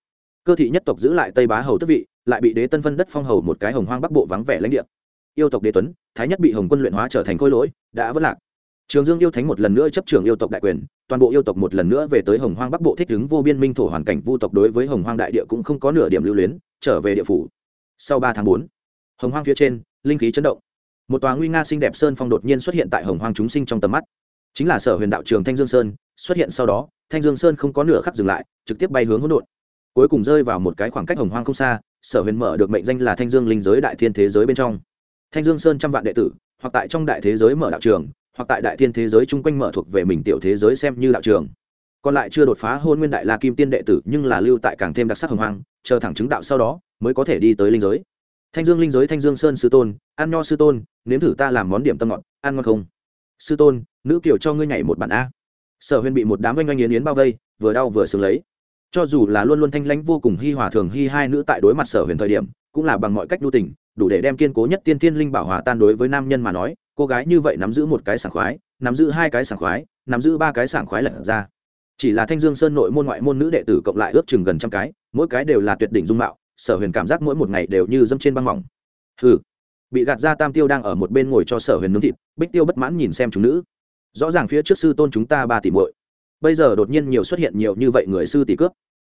Speaker 1: Cơ thị nhất tộc giữ lại tây bá hầu tức vị, lại bị đế tân phân đất phong hầu một cái hồng hoang bắc bộ vắng vẻ lãnh địa. Yêu tộc đế tuấn, thái nhất bị hồng quân luyện hóa trở thành khôi lỗi, đã vất lạc. Trường dương yêu thánh một lần nữa chấp trường yêu tộc đại quyền, toàn bộ yêu tộc một lần nữa về tới hồng hoang bắc bộ thích ứng vô biên minh thổ hoàn cảnh vu tộc đối với hồng hoang đại địa cũng không có nửa điểm lưu luyến, trở về địa phủ. Sau ba tháng bốn, hồng hoang phía trên, linh khí chấn động. Một tòa nguy nga xinh đẹp sơn phong đột nhiên xuất hiện tại hồng hoang chúng sinh trong tầm mắt chính là sở huyền đạo trường thanh dương sơn xuất hiện sau đó thanh dương sơn không có nửa khắc dừng lại trực tiếp bay hướng hỗn độn cuối cùng rơi vào một cái khoảng cách hồng hoang không xa sở huyền mở được mệnh danh là thanh dương linh giới đại thiên thế giới bên trong thanh dương sơn trăm vạn đệ tử hoặc tại trong đại thế giới mở đạo trường hoặc tại đại thiên thế giới chung quanh mở thuộc về mình tiểu thế giới xem như đạo trường còn lại chưa đột phá hôn nguyên đại la kim tiên đệ tử nhưng là lưu tại càng thêm đặc sắc hồng hoang chờ thẳng chứng đạo sau đó mới có thể đi tới linh giới thanh dương linh giới thanh dương sơn sư tôn ăn nho sư tôn nếm thử ta làm món điểm tâm ngọt ăn ngon không sư tôn, nữ kiểu cho ngươi nhảy một bản a. Sở huyền bị một đám oanh oanh yến yến bao vây, vừa đau vừa sướng lấy. Cho dù là luôn luôn thanh lãnh vô cùng hi hòa thường hi hai nữ tại đối mặt sở huyền thời điểm, cũng là bằng mọi cách nhu tình, đủ để đem kiên cố nhất tiên thiên linh bảo hòa tan đối với nam nhân mà nói, cô gái như vậy nắm giữ một cái sảng khoái, nắm giữ hai cái sảng khoái, nắm giữ ba cái sảng khoái lật ra. Chỉ là thanh dương sơn nội môn ngoại môn nữ đệ tử cộng lại ước chừng gần trăm cái, mỗi cái đều là tuyệt đỉnh dung mạo, sở huyền cảm giác mỗi một ngày đều như dâm trên băng mỏng. Hừ bị gạt ra tam tiêu đang ở một bên ngồi cho sở huyền nướng thịt, bích tiêu bất mãn nhìn xem chúng nữ. Rõ ràng phía trước sư tôn chúng ta ba tỷ muội. Bây giờ đột nhiên nhiều xuất hiện nhiều như vậy người sư tỷ cướp.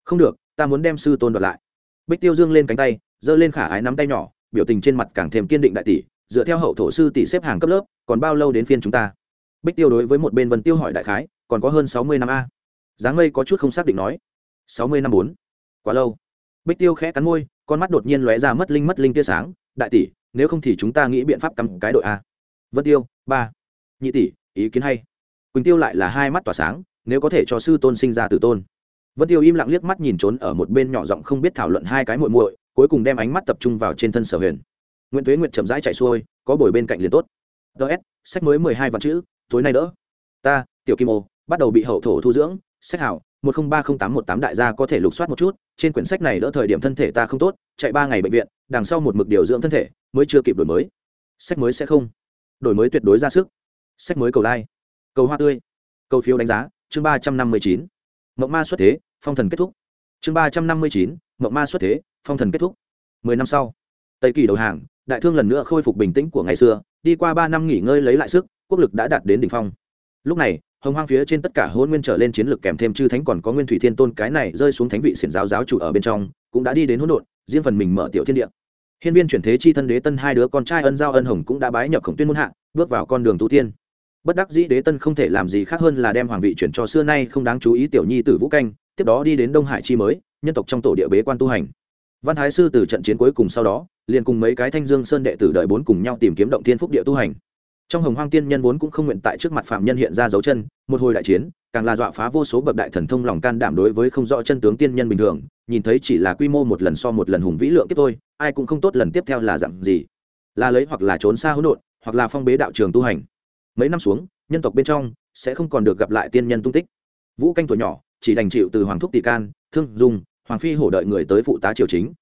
Speaker 1: Không được, ta muốn đem sư tôn đoạt lại. Bích tiêu dương lên cánh tay, giơ lên khả ái nắm tay nhỏ, biểu tình trên mặt càng thêm kiên định đại tỷ, dựa theo hậu thổ sư tỷ xếp hàng cấp lớp, còn bao lâu đến phiên chúng ta? Bích tiêu đối với một bên vân tiêu hỏi đại khái, còn có hơn sáu mươi năm a. Dáng mây có chút không xác định nói. Sáu mươi năm bốn. Quá lâu. Bích tiêu khẽ cắn môi, con mắt đột nhiên lóe ra mất linh mất linh tia sáng. Đại tỷ nếu không thì chúng ta nghĩ biện pháp cắm cái đội a. Vân tiêu, ba. Nhị tỷ, ý kiến hay. Quỳnh tiêu lại là hai mắt tỏa sáng, nếu có thể cho sư tôn sinh ra tử tôn. Vân tiêu im lặng liếc mắt nhìn trốn ở một bên nhỏ giọng không biết thảo luận hai cái muội muội, cuối cùng đem ánh mắt tập trung vào trên thân sở huyền. Nguyễn tuế nguyệt chậm rãi chạy xuôi, có bồi bên cạnh liền tốt. Ts sách mới mười hai vạn chữ, tối nay đỡ. Ta, tiểu kim ô, bắt đầu bị hậu thổ thu dưỡng, sách hảo một không ba không tám một tám đại gia có thể lục soát một chút, trên quyển sách này đỡ thời điểm thân thể ta không tốt, chạy ba ngày bệnh viện, đằng sau một mực điều dưỡng thân thể, mới chưa kịp đổi mới. Sách mới sẽ không. Đổi mới tuyệt đối ra sức. Sách mới cầu lai、like. cầu hoa tươi, cầu phiếu đánh giá, chương ba trăm năm mươi chín. Mộng ma xuất thế, phong thần kết thúc. Chương ba trăm năm mươi chín mộng ma xuất thế, phong thần kết thúc. Mười năm sau, tây kỳ đầu hàng, đại thương lần nữa khôi phục bình tĩnh của ngày xưa, đi qua ba năm nghỉ ngơi lấy lại sức, quốc lực đã đạt đến đỉnh phong. Lúc này hồng hoang phía trên tất cả hôn nguyên trở lên chiến lược kèm thêm chư thánh còn có nguyên thủy thiên tôn cái này rơi xuống thánh vị xiển giáo giáo chủ ở bên trong, cũng đã đi đến hỗn độn, riêng phần mình mở tiểu thiên địa. Hiên viên chuyển thế chi thân đế tân hai đứa con trai ân giao ân hồng cũng đã bái nhập khổng tuyên môn hạ, bước vào con đường tu tiên. Bất đắc dĩ đế tân không thể làm gì khác hơn là đem hoàng vị chuyển cho xưa nay không đáng chú ý tiểu nhi tử vũ canh, tiếp đó đi đến đông hải chi mới, nhân tộc trong tổ địa bế quan tu hành. Văn thái sư từ trận chiến cuối cùng sau đó, liền cùng mấy cái thanh dương sơn đệ tử đợi bốn cùng nhau tìm kiếm động thiên phúc địa tu hành trong hồng hoang tiên nhân vốn cũng không nguyện tại trước mặt phạm nhân hiện ra dấu chân, một hồi đại chiến, càng là dọa phá vô số bậc đại thần thông lòng can đảm đối với không rõ chân tướng tiên nhân bình thường, nhìn thấy chỉ là quy mô một lần so một lần hùng vĩ lượng tiếp thôi, ai cũng không tốt lần tiếp theo là dặn gì. Là lấy hoặc là trốn xa hỗn độn, hoặc là phong bế đạo trường tu hành. Mấy năm xuống, nhân tộc bên trong sẽ không còn được gặp lại tiên nhân tung tích. Vũ canh tuổi nhỏ, chỉ đành chịu từ hoàng thúc tỷ can, thương dùng hoàng phi hổ đợi người tới phụ tá triều chính.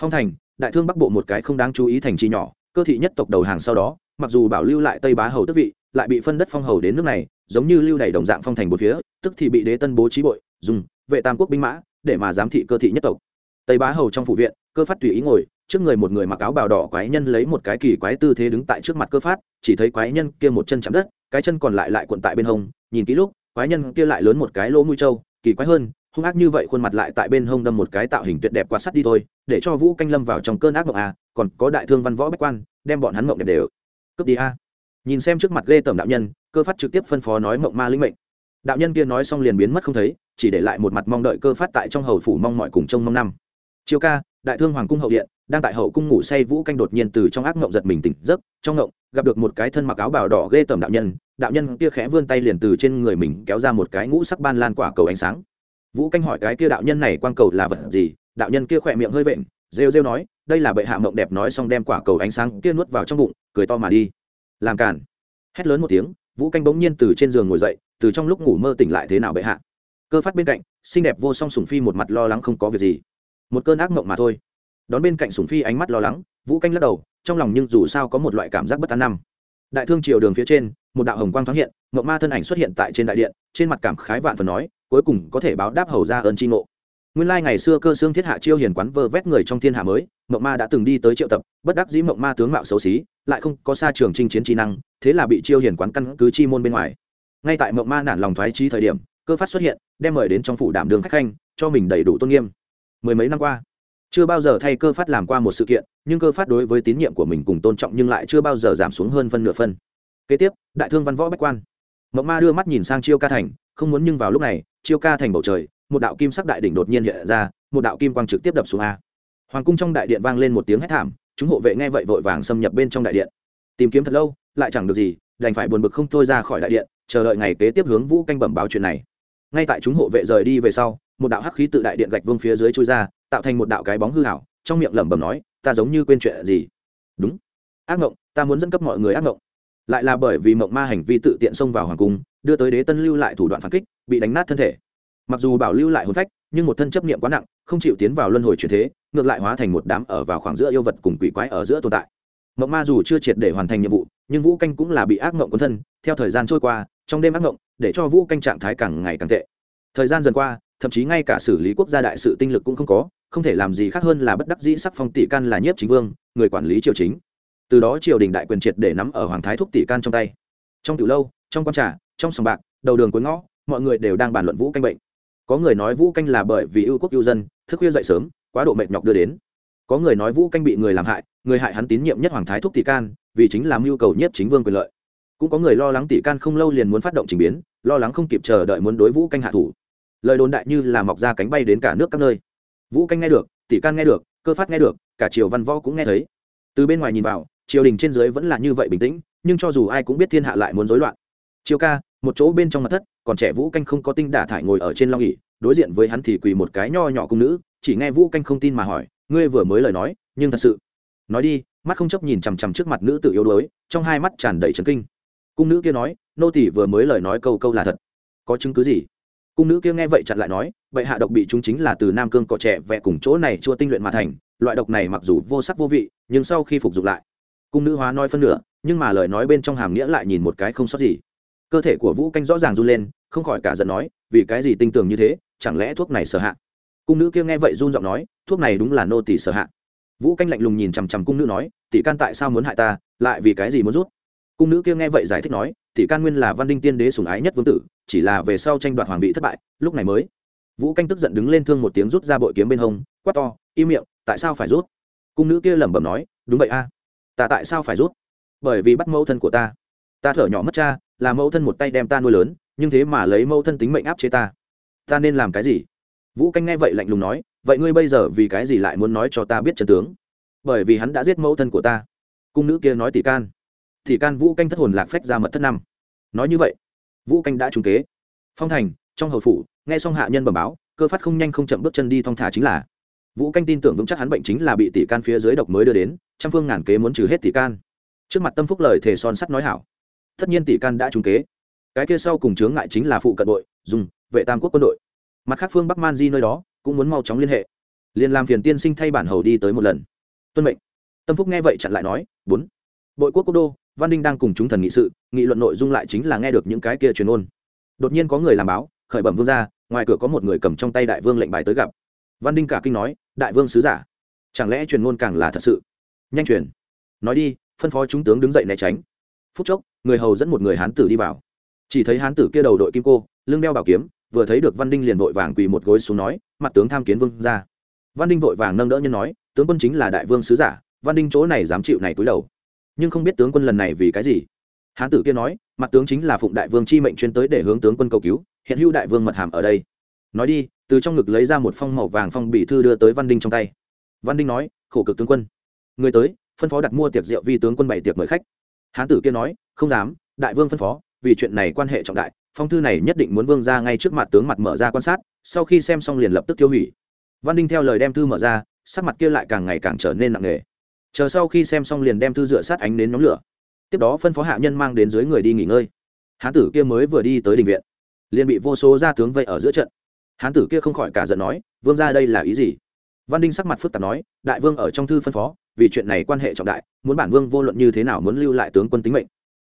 Speaker 1: Phong thành, đại thương bắc bộ một cái không đáng chú ý thành trì nhỏ, cơ thị nhất tộc đầu hàng sau đó mặc dù bảo lưu lại tây bá hầu tức vị lại bị phân đất phong hầu đến nước này giống như lưu đày đồng dạng phong thành một phía tức thì bị đế tân bố trí bội dùng vệ tam quốc binh mã để mà giám thị cơ thị nhất tộc. Tây bá hầu trong phủ viện cơ phát tùy ý ngồi trước người một người mặc áo bào đỏ quái nhân lấy một cái kỳ quái tư thế đứng tại trước mặt cơ phát chỉ thấy quái nhân kia một chân chạm đất cái chân còn lại lại cuộn tại bên hông nhìn kỹ lúc quái nhân kia lại lớn một cái lỗ mũi trâu kỳ quái hơn hung ác như vậy khuôn mặt lại tại bên hông đâm một cái tạo hình tuyệt đẹp quạt sắt đi thôi để cho vũ canh lâm vào trong cơn ác mộng à, còn có đại thương văn võ bách quan đem bọn hắn mộng đẹp đều cướp đi a. Nhìn xem trước mặt ghê tởm đạo nhân, cơ phát trực tiếp phân phó nói mộng ma linh mệnh. Đạo nhân kia nói xong liền biến mất không thấy, chỉ để lại một mặt mong đợi cơ phát tại trong hầu phủ mong mọi cùng trông mong năm. Chiều ca, đại thương hoàng cung hậu điện, đang tại hậu cung ngủ say vũ canh đột nhiên từ trong ác mộng giật mình tỉnh giấc, trong mộng gặp được một cái thân mặc áo bào đỏ ghê tởm đạo nhân đạo nhân kia khẽ vươn tay liền từ trên người mình kéo ra một cái ngũ sắc ban lan quả cầu ánh sáng. Vũ canh hỏi cái kia đạo nhân này quang cầu là vật gì, đạo nhân kia khỏe miệng hơi vện, rêu rêu nói đây là bệ hạ mộng đẹp nói xong đem quả cầu ánh sáng kia nuốt vào trong bụng, cười to mà đi. Làm càn. Hét lớn một tiếng, vũ canh bỗng nhiên từ trên giường ngồi dậy, từ trong lúc ngủ mơ tỉnh lại thế nào bệ hạ? Cơ phát bên cạnh, xinh đẹp vô song sùng phi một mặt lo lắng không có việc gì. Một cơn ác mộng mà thôi. Đón bên cạnh sùng phi ánh mắt lo lắng, vũ canh lắc đầu, trong lòng nhưng dù sao có một loại cảm giác bất an năm. Đại thương triều đường phía trên, một đạo hồng quang thoáng hiện, mộng ma thân ảnh xuất hiện tại trên đại điện, trên mặt cảm khái vạn phần nói, cuối cùng có thể báo đáp hầu ra ơn tri ngộ nguyên lai ngày xưa cơ xương thiết hạ chiêu hiền quán vơ vét người trong thiên hạ mới, mộng ma đã từng đi tới triệu tập, bất đắc dĩ mộng ma tướng mạo xấu xí, lại không có xa trường chinh chiến trí năng, thế là bị chiêu hiền quán căn cứ chi môn bên ngoài. Ngay tại mộng ma nản lòng thoái trí thời điểm, cơ phát xuất hiện, đem mời đến trong phủ đảm đường khách khanh, cho mình đầy đủ tôn nghiêm. Mười mấy năm qua, chưa bao giờ thay cơ phát làm qua một sự kiện, nhưng cơ phát đối với tín nhiệm của mình cùng tôn trọng nhưng lại chưa bao giờ giảm xuống hơn phân nửa phân. Kế tiếp, đại thương văn võ bách quan. Mộng ma đưa mắt nhìn sang chiêu ca thành, không muốn nhưng vào lúc này, chiêu ca thành bầu trời một đạo kim sắc đại đỉnh đột nhiên hiện ra, một đạo kim quang trực tiếp đập xuống a. Hoàng cung trong đại điện vang lên một tiếng hét thảm, chúng hộ vệ nghe vậy vội vàng xâm nhập bên trong đại điện. Tìm kiếm thật lâu, lại chẳng được gì, đành phải buồn bực không thôi ra khỏi đại điện, chờ đợi ngày kế tiếp hướng vũ canh bẩm báo chuyện này. Ngay tại chúng hộ vệ rời đi về sau, một đạo hắc khí tự đại điện gạch vương phía dưới chui ra, tạo thành một đạo cái bóng hư hảo trong miệng lẩm bẩm nói, ta giống như quên chuyện gì? Đúng. Ác mộng, ta muốn dẫn cấp mọi người ác mộng. Lại là bởi vì mộng ma hành vi tự tiện xông vào hoàng cung, đưa tới đế tân lưu lại thủ đoạn phản kích, bị đánh nát thân thể mặc dù bảo lưu lại hồn phách, nhưng một thân chấp niệm quá nặng, không chịu tiến vào luân hồi chuyển thế, ngược lại hóa thành một đám ở vào khoảng giữa yêu vật cùng quỷ quái ở giữa tồn tại. Mộng ma dù chưa triệt để hoàn thành nhiệm vụ, nhưng vũ canh cũng là bị ác mộng quấn thân, theo thời gian trôi qua, trong đêm ác mộng để cho vũ canh trạng thái càng ngày càng tệ. Thời gian dần qua, thậm chí ngay cả xử lý quốc gia đại sự tinh lực cũng không có, không thể làm gì khác hơn là bất đắc dĩ sắc phong tỷ can là nhiếp chính vương, người quản lý triều chính. Từ đó triều đình đại quyền triệt để nắm ở hoàng thái thúc tỷ can trong tay. Trong từ lâu, trong quan trà, trong sòng bạc, đầu đường cuối ngõ, mọi người đều đang bàn luận vũ canh bệnh có người nói vũ canh là bởi vì ưu quốc ưu dân, thức khuya dậy sớm, quá độ mệt nhọc đưa đến. Có người nói vũ canh bị người làm hại, người hại hắn tín nhiệm nhất hoàng thái thúc tỷ can, vì chính làm mưu cầu nhất chính vương quyền lợi. Cũng có người lo lắng tỷ can không lâu liền muốn phát động trình biến, lo lắng không kịp chờ đợi muốn đối vũ canh hạ thủ. Lời đồn đại như là mọc ra cánh bay đến cả nước các nơi. Vũ canh nghe được, tỷ can nghe được, cơ phát nghe được, cả triều văn võ cũng nghe thấy. Từ bên ngoài nhìn vào, triều đình trên dưới vẫn là như vậy bình tĩnh, nhưng cho dù ai cũng biết thiên hạ lại muốn rối loạn. Chiều ca, một chỗ bên trong mặt thất còn trẻ vũ canh không có tinh đả thải ngồi ở trên long ỉ đối diện với hắn thì quỳ một cái nho nhỏ cung nữ, chỉ nghe vũ canh không tin mà hỏi, ngươi vừa mới lời nói, nhưng thật sự? Nói đi. Mắt không chấp nhìn chằm chằm trước mặt nữ tự yếu đuối, trong hai mắt tràn đầy trấn kinh. Cung nữ kia nói, nô tỷ vừa mới lời nói câu câu là thật. Có chứng cứ gì? Cung nữ kia nghe vậy chặn lại nói vậy hạ độc bị chúng chính là từ nam cương cọ trẻ vẹ cùng chỗ này chua tinh luyện mà thành, loại độc này mặc dù vô sắc vô vị, nhưng sau khi phục dụng lại. Cung nữ hóa nói phân nửa, nhưng mà lời nói bên trong hàm nghĩa lại nhìn một cái không sót gì. Cơ thể của vũ canh rõ ràng run lên không khỏi cả giận nói, vì cái gì tinh tường như thế, chẳng lẽ thuốc này sở hạ? Cung nữ kia nghe vậy run giọng nói, thuốc này đúng là nô tỷ sở hạ. Vũ canh lạnh lùng nhìn chằm chằm cung nữ nói, tỷ can tại sao muốn hại ta, lại vì cái gì muốn rút? Cung nữ kia nghe vậy giải thích nói, tỷ can nguyên là văn đinh tiên đế sùng ái nhất vương tử, chỉ là về sau tranh đoạt hoàng vị thất bại, lúc này mới. Vũ canh tức giận đứng lên thương một tiếng rút ra bội kiếm bên hông, quát to, im miệng, tại sao phải rút? Cung nữ kia lẩm bẩm nói, đúng vậy a, ta tại sao phải rút? Bởi vì bắt mẫu thân của ta. Ta thở nhỏ mất cha, là mẫu thân một tay đem ta nuôi lớn nhưng thế mà lấy mẫu thân tính mệnh áp chế ta. Ta nên làm cái gì? Vũ canh nghe vậy lạnh lùng nói, vậy ngươi bây giờ vì cái gì lại muốn nói cho ta biết chân tướng? Bởi vì hắn đã giết mẫu thân của ta. Cung nữ kia nói tỷ can. Tỷ can vũ canh thất hồn lạc phách ra mật thất năm. Nói như vậy, vũ canh đã trúng kế. Phong thành, trong hầu phủ, nghe xong hạ nhân bẩm báo, cơ phát không nhanh không chậm bước chân đi thong thả chính là. Vũ canh tin tưởng vững chắc hắn bệnh chính là bị tỷ can phía dưới độc mới đưa đến, trăm phương ngàn kế muốn trừ hết tỷ can. Trước mặt tâm phúc lời thề son sắt nói hảo. Tất nhiên tỷ can đã trúng kế cái kia sau cùng chướng ngại chính là phụ cận đội, dùng vệ tam quốc quân đội. Mặt khác phương bắc man di nơi đó cũng muốn mau chóng liên hệ. Liền làm phiền tiên sinh thay bản hầu đi tới một lần. Tuân mệnh. Tâm phúc nghe vậy chặn lại nói, bốn. Bội quốc quốc đô, văn đinh đang cùng chúng thần nghị sự, nghị luận nội dung lại chính là nghe được những cái kia truyền ôn. Đột nhiên có người làm báo, khởi bẩm vương ra ngoài cửa có một người cầm trong tay đại vương lệnh bài tới gặp. Văn đinh cả kinh nói, đại vương sứ giả, chẳng lẽ truyền ngôn càng là thật sự? Nhanh truyền. Nói đi, phân phó chúng tướng đứng dậy né tránh. Phút chốc, người hầu dẫn một người hán tử đi vào chỉ thấy hán tử kia đầu đội kim cô, lưng đeo bảo kiếm, vừa thấy được văn đinh liền vội vàng quỳ một gối xuống nói, mặt tướng tham kiến vương ra văn đinh vội vàng nâng đỡ nhân nói, tướng quân chính là đại vương sứ giả, văn đinh chỗ này dám chịu này túi đầu. Nhưng không biết tướng quân lần này vì cái gì? Hán tử kia nói, mặt tướng chính là phụng đại vương chi mệnh chuyên tới để hướng tướng quân cầu cứu, hiện hữu đại vương mật hàm ở đây. Nói đi, từ trong ngực lấy ra một phong màu vàng phong bị thư đưa tới văn đinh trong tay. Văn đinh nói, khổ cực tướng quân. Người tới, phân phó đặt mua tiệc rượu vi tướng quân bảy tiệc mời khách. Hán tử kia nói, không dám, đại vương phân phó vì chuyện này quan hệ trọng đại, phong thư này nhất định muốn vương ra ngay trước mặt tướng mặt mở ra quan sát, sau khi xem xong liền lập tức tiêu hủy. Văn đinh theo lời đem thư mở ra, sắc mặt kia lại càng ngày càng trở nên nặng nề. Chờ sau khi xem xong liền đem thư dựa sát ánh đến nhóm lửa. Tiếp đó phân phó hạ nhân mang đến dưới người đi nghỉ ngơi. Hán tử kia mới vừa đi tới đình viện, liền bị vô số gia tướng vây ở giữa trận. Hán tử kia không khỏi cả giận nói, vương ra đây là ý gì? Văn đinh sắc mặt phức tạp nói, đại vương ở trong thư phân phó, vì chuyện này quan hệ trọng đại, muốn bản vương vô luận như thế nào muốn lưu lại tướng quân tính mệnh.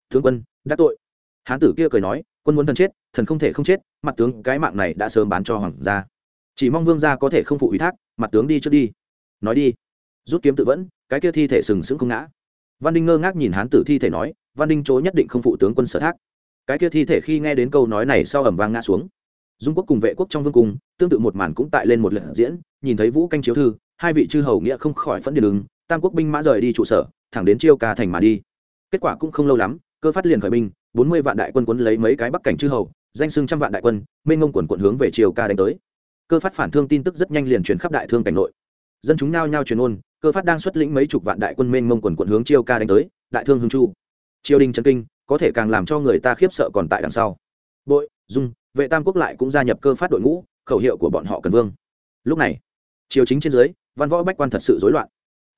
Speaker 1: Tướng quân đắc tội hán tử kia cười nói, quân muốn thần chết, thần không thể không chết, mặt tướng cái mạng này đã sớm bán cho hoàng gia. Chỉ mong vương gia có thể không phụ ủy thác, mặt tướng đi trước đi. Nói đi. Rút kiếm tự vẫn, cái kia thi thể sừng sững không ngã. Văn đinh ngơ ngác nhìn hán tử thi thể nói, văn đinh chối nhất định không phụ tướng quân sở thác. Cái kia thi thể khi nghe đến câu nói này sau ẩm vang ngã xuống. Dung quốc cùng vệ quốc trong vương cung, tương tự một màn cũng tại lên một lần diễn, nhìn thấy vũ canh chiếu thư, hai vị chư hầu nghĩa không khỏi phẫn điện ứng tam quốc binh mã rời đi trụ sở, thẳng đến chiêu ca thành mà đi. Kết quả cũng không lâu lắm, cơ phát liền khởi binh bốn mươi vạn đại quân quấn lấy mấy cái bắc cảnh chư hầu, danh xưng trăm vạn đại quân, mênh ngông quần quận hướng về triều ca đánh tới. Cơ phát phản thương tin tức rất nhanh liền truyền khắp đại thương cảnh nội. Dân chúng nao nhao truyền ôn, cơ phát đang xuất lĩnh mấy chục vạn đại quân mênh ngông quần quận hướng triều ca đánh tới, đại thương hưng chu. Triều đình trần kinh, có thể càng làm cho người ta khiếp sợ còn tại đằng sau. Bội, dung, vệ tam quốc lại cũng gia nhập cơ phát đội ngũ, khẩu hiệu của bọn họ cần vương. Lúc này, triều chính trên dưới, văn võ bách quan thật sự rối loạn.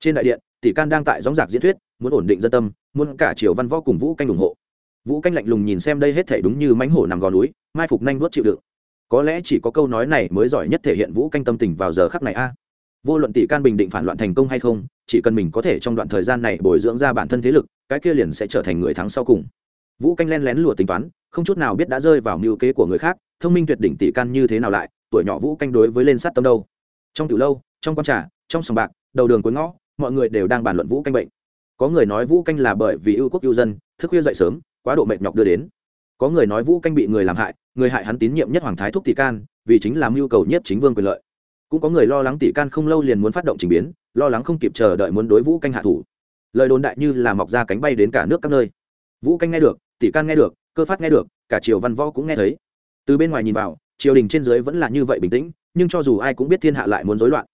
Speaker 1: Trên đại điện, tỷ can đang tại gióng giạc diễn thuyết, muốn ổn định dân tâm, muốn cả triều văn võ cùng vũ canh ủng hộ vũ canh lạnh lùng nhìn xem đây hết thể đúng như mánh hổ nằm gò núi, mai phục nhanh vuốt chịu đựng. Có lẽ chỉ có câu nói này mới giỏi nhất thể hiện vũ canh tâm tình vào giờ khắc này a. Vô luận tỷ can bình định phản loạn thành công hay không, chỉ cần mình có thể trong đoạn thời gian này bồi dưỡng ra bản thân thế lực, cái kia liền sẽ trở thành người thắng sau cùng. Vũ canh len lén lùa tính toán, không chút nào biết đã rơi vào mưu kế của người khác, thông minh tuyệt đỉnh tỷ can như thế nào lại, tuổi nhỏ vũ canh đối với lên sát tâm đâu. Trong từ lâu, trong con trà, trong sòng bạc, đầu đường cuối ngõ, mọi người đều đang bàn luận vũ canh bệnh. Có người nói vũ canh là bởi vì ưu quốc ưu dân, thức khuya dậy sớm quá độ mệt nhọc đưa đến. Có người nói vũ canh bị người làm hại, người hại hắn tín nhiệm nhất hoàng thái thúc tỷ can, vì chính làm mưu cầu nhất chính vương quyền lợi. Cũng có người lo lắng tỷ can không lâu liền muốn phát động trình biến, lo lắng không kịp chờ đợi muốn đối vũ canh hạ thủ. Lời đồn đại như là mọc ra cánh bay đến cả nước các nơi. Vũ canh nghe được, tỷ can nghe được, cơ phát nghe được, cả triều văn võ cũng nghe thấy. Từ bên ngoài nhìn vào, triều đình trên dưới vẫn là như vậy bình tĩnh, nhưng cho dù ai cũng biết thiên hạ lại muốn rối loạn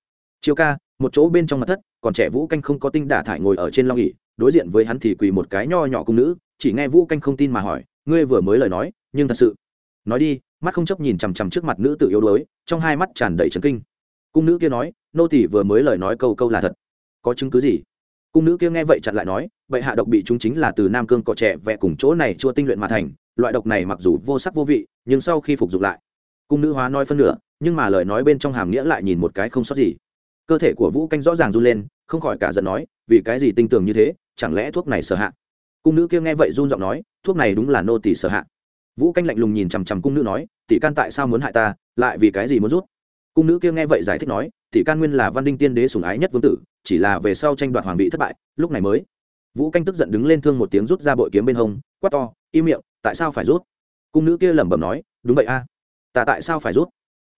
Speaker 1: chiêu ca, một chỗ bên trong mặt thất, còn trẻ vũ canh không có tinh đả thải ngồi ở trên long ỉ đối diện với hắn thì quỳ một cái nho nhỏ cung nữ, chỉ nghe vũ canh không tin mà hỏi, ngươi vừa mới lời nói, nhưng thật sự nói đi. Mắt không chấp nhìn chằm chằm trước mặt nữ tự yếu đuối, trong hai mắt tràn đầy trấn kinh. Cung nữ kia nói, nô tỷ vừa mới lời nói câu câu là thật. Có chứng cứ gì? Cung nữ kia nghe vậy chặn lại nói vậy hạ độc bị chúng chính là từ nam cương cọ trẻ vẽ cùng chỗ này chưa tinh luyện mà thành, loại độc này mặc dù vô sắc vô vị, nhưng sau khi phục dụng lại. Cung nữ hóa nói phân nửa, nhưng mà lời nói bên trong hàm nghĩa lại nhìn một cái không sót gì cơ thể của vũ canh rõ ràng run lên, không khỏi cả giận nói, vì cái gì tinh tường như thế? Chẳng lẽ thuốc này sở hạ? Cung nữ kia nghe vậy run giọng nói, thuốc này đúng là nô tỷ sở hạ. Vũ canh lạnh lùng nhìn chằm chằm cung nữ nói, tỷ can tại sao muốn hại ta? Lại vì cái gì muốn rút? Cung nữ kia nghe vậy giải thích nói, tỷ can nguyên là văn đinh tiên đế sùng ái nhất vương tử, chỉ là về sau tranh đoạt hoàng vị thất bại, lúc này mới. Vũ canh tức giận đứng lên thương một tiếng rút ra bội kiếm bên hông, quát to im miệng, tại sao phải rút? Cung nữ kia lẩm bẩm nói, đúng vậy a, ta tại sao phải rút?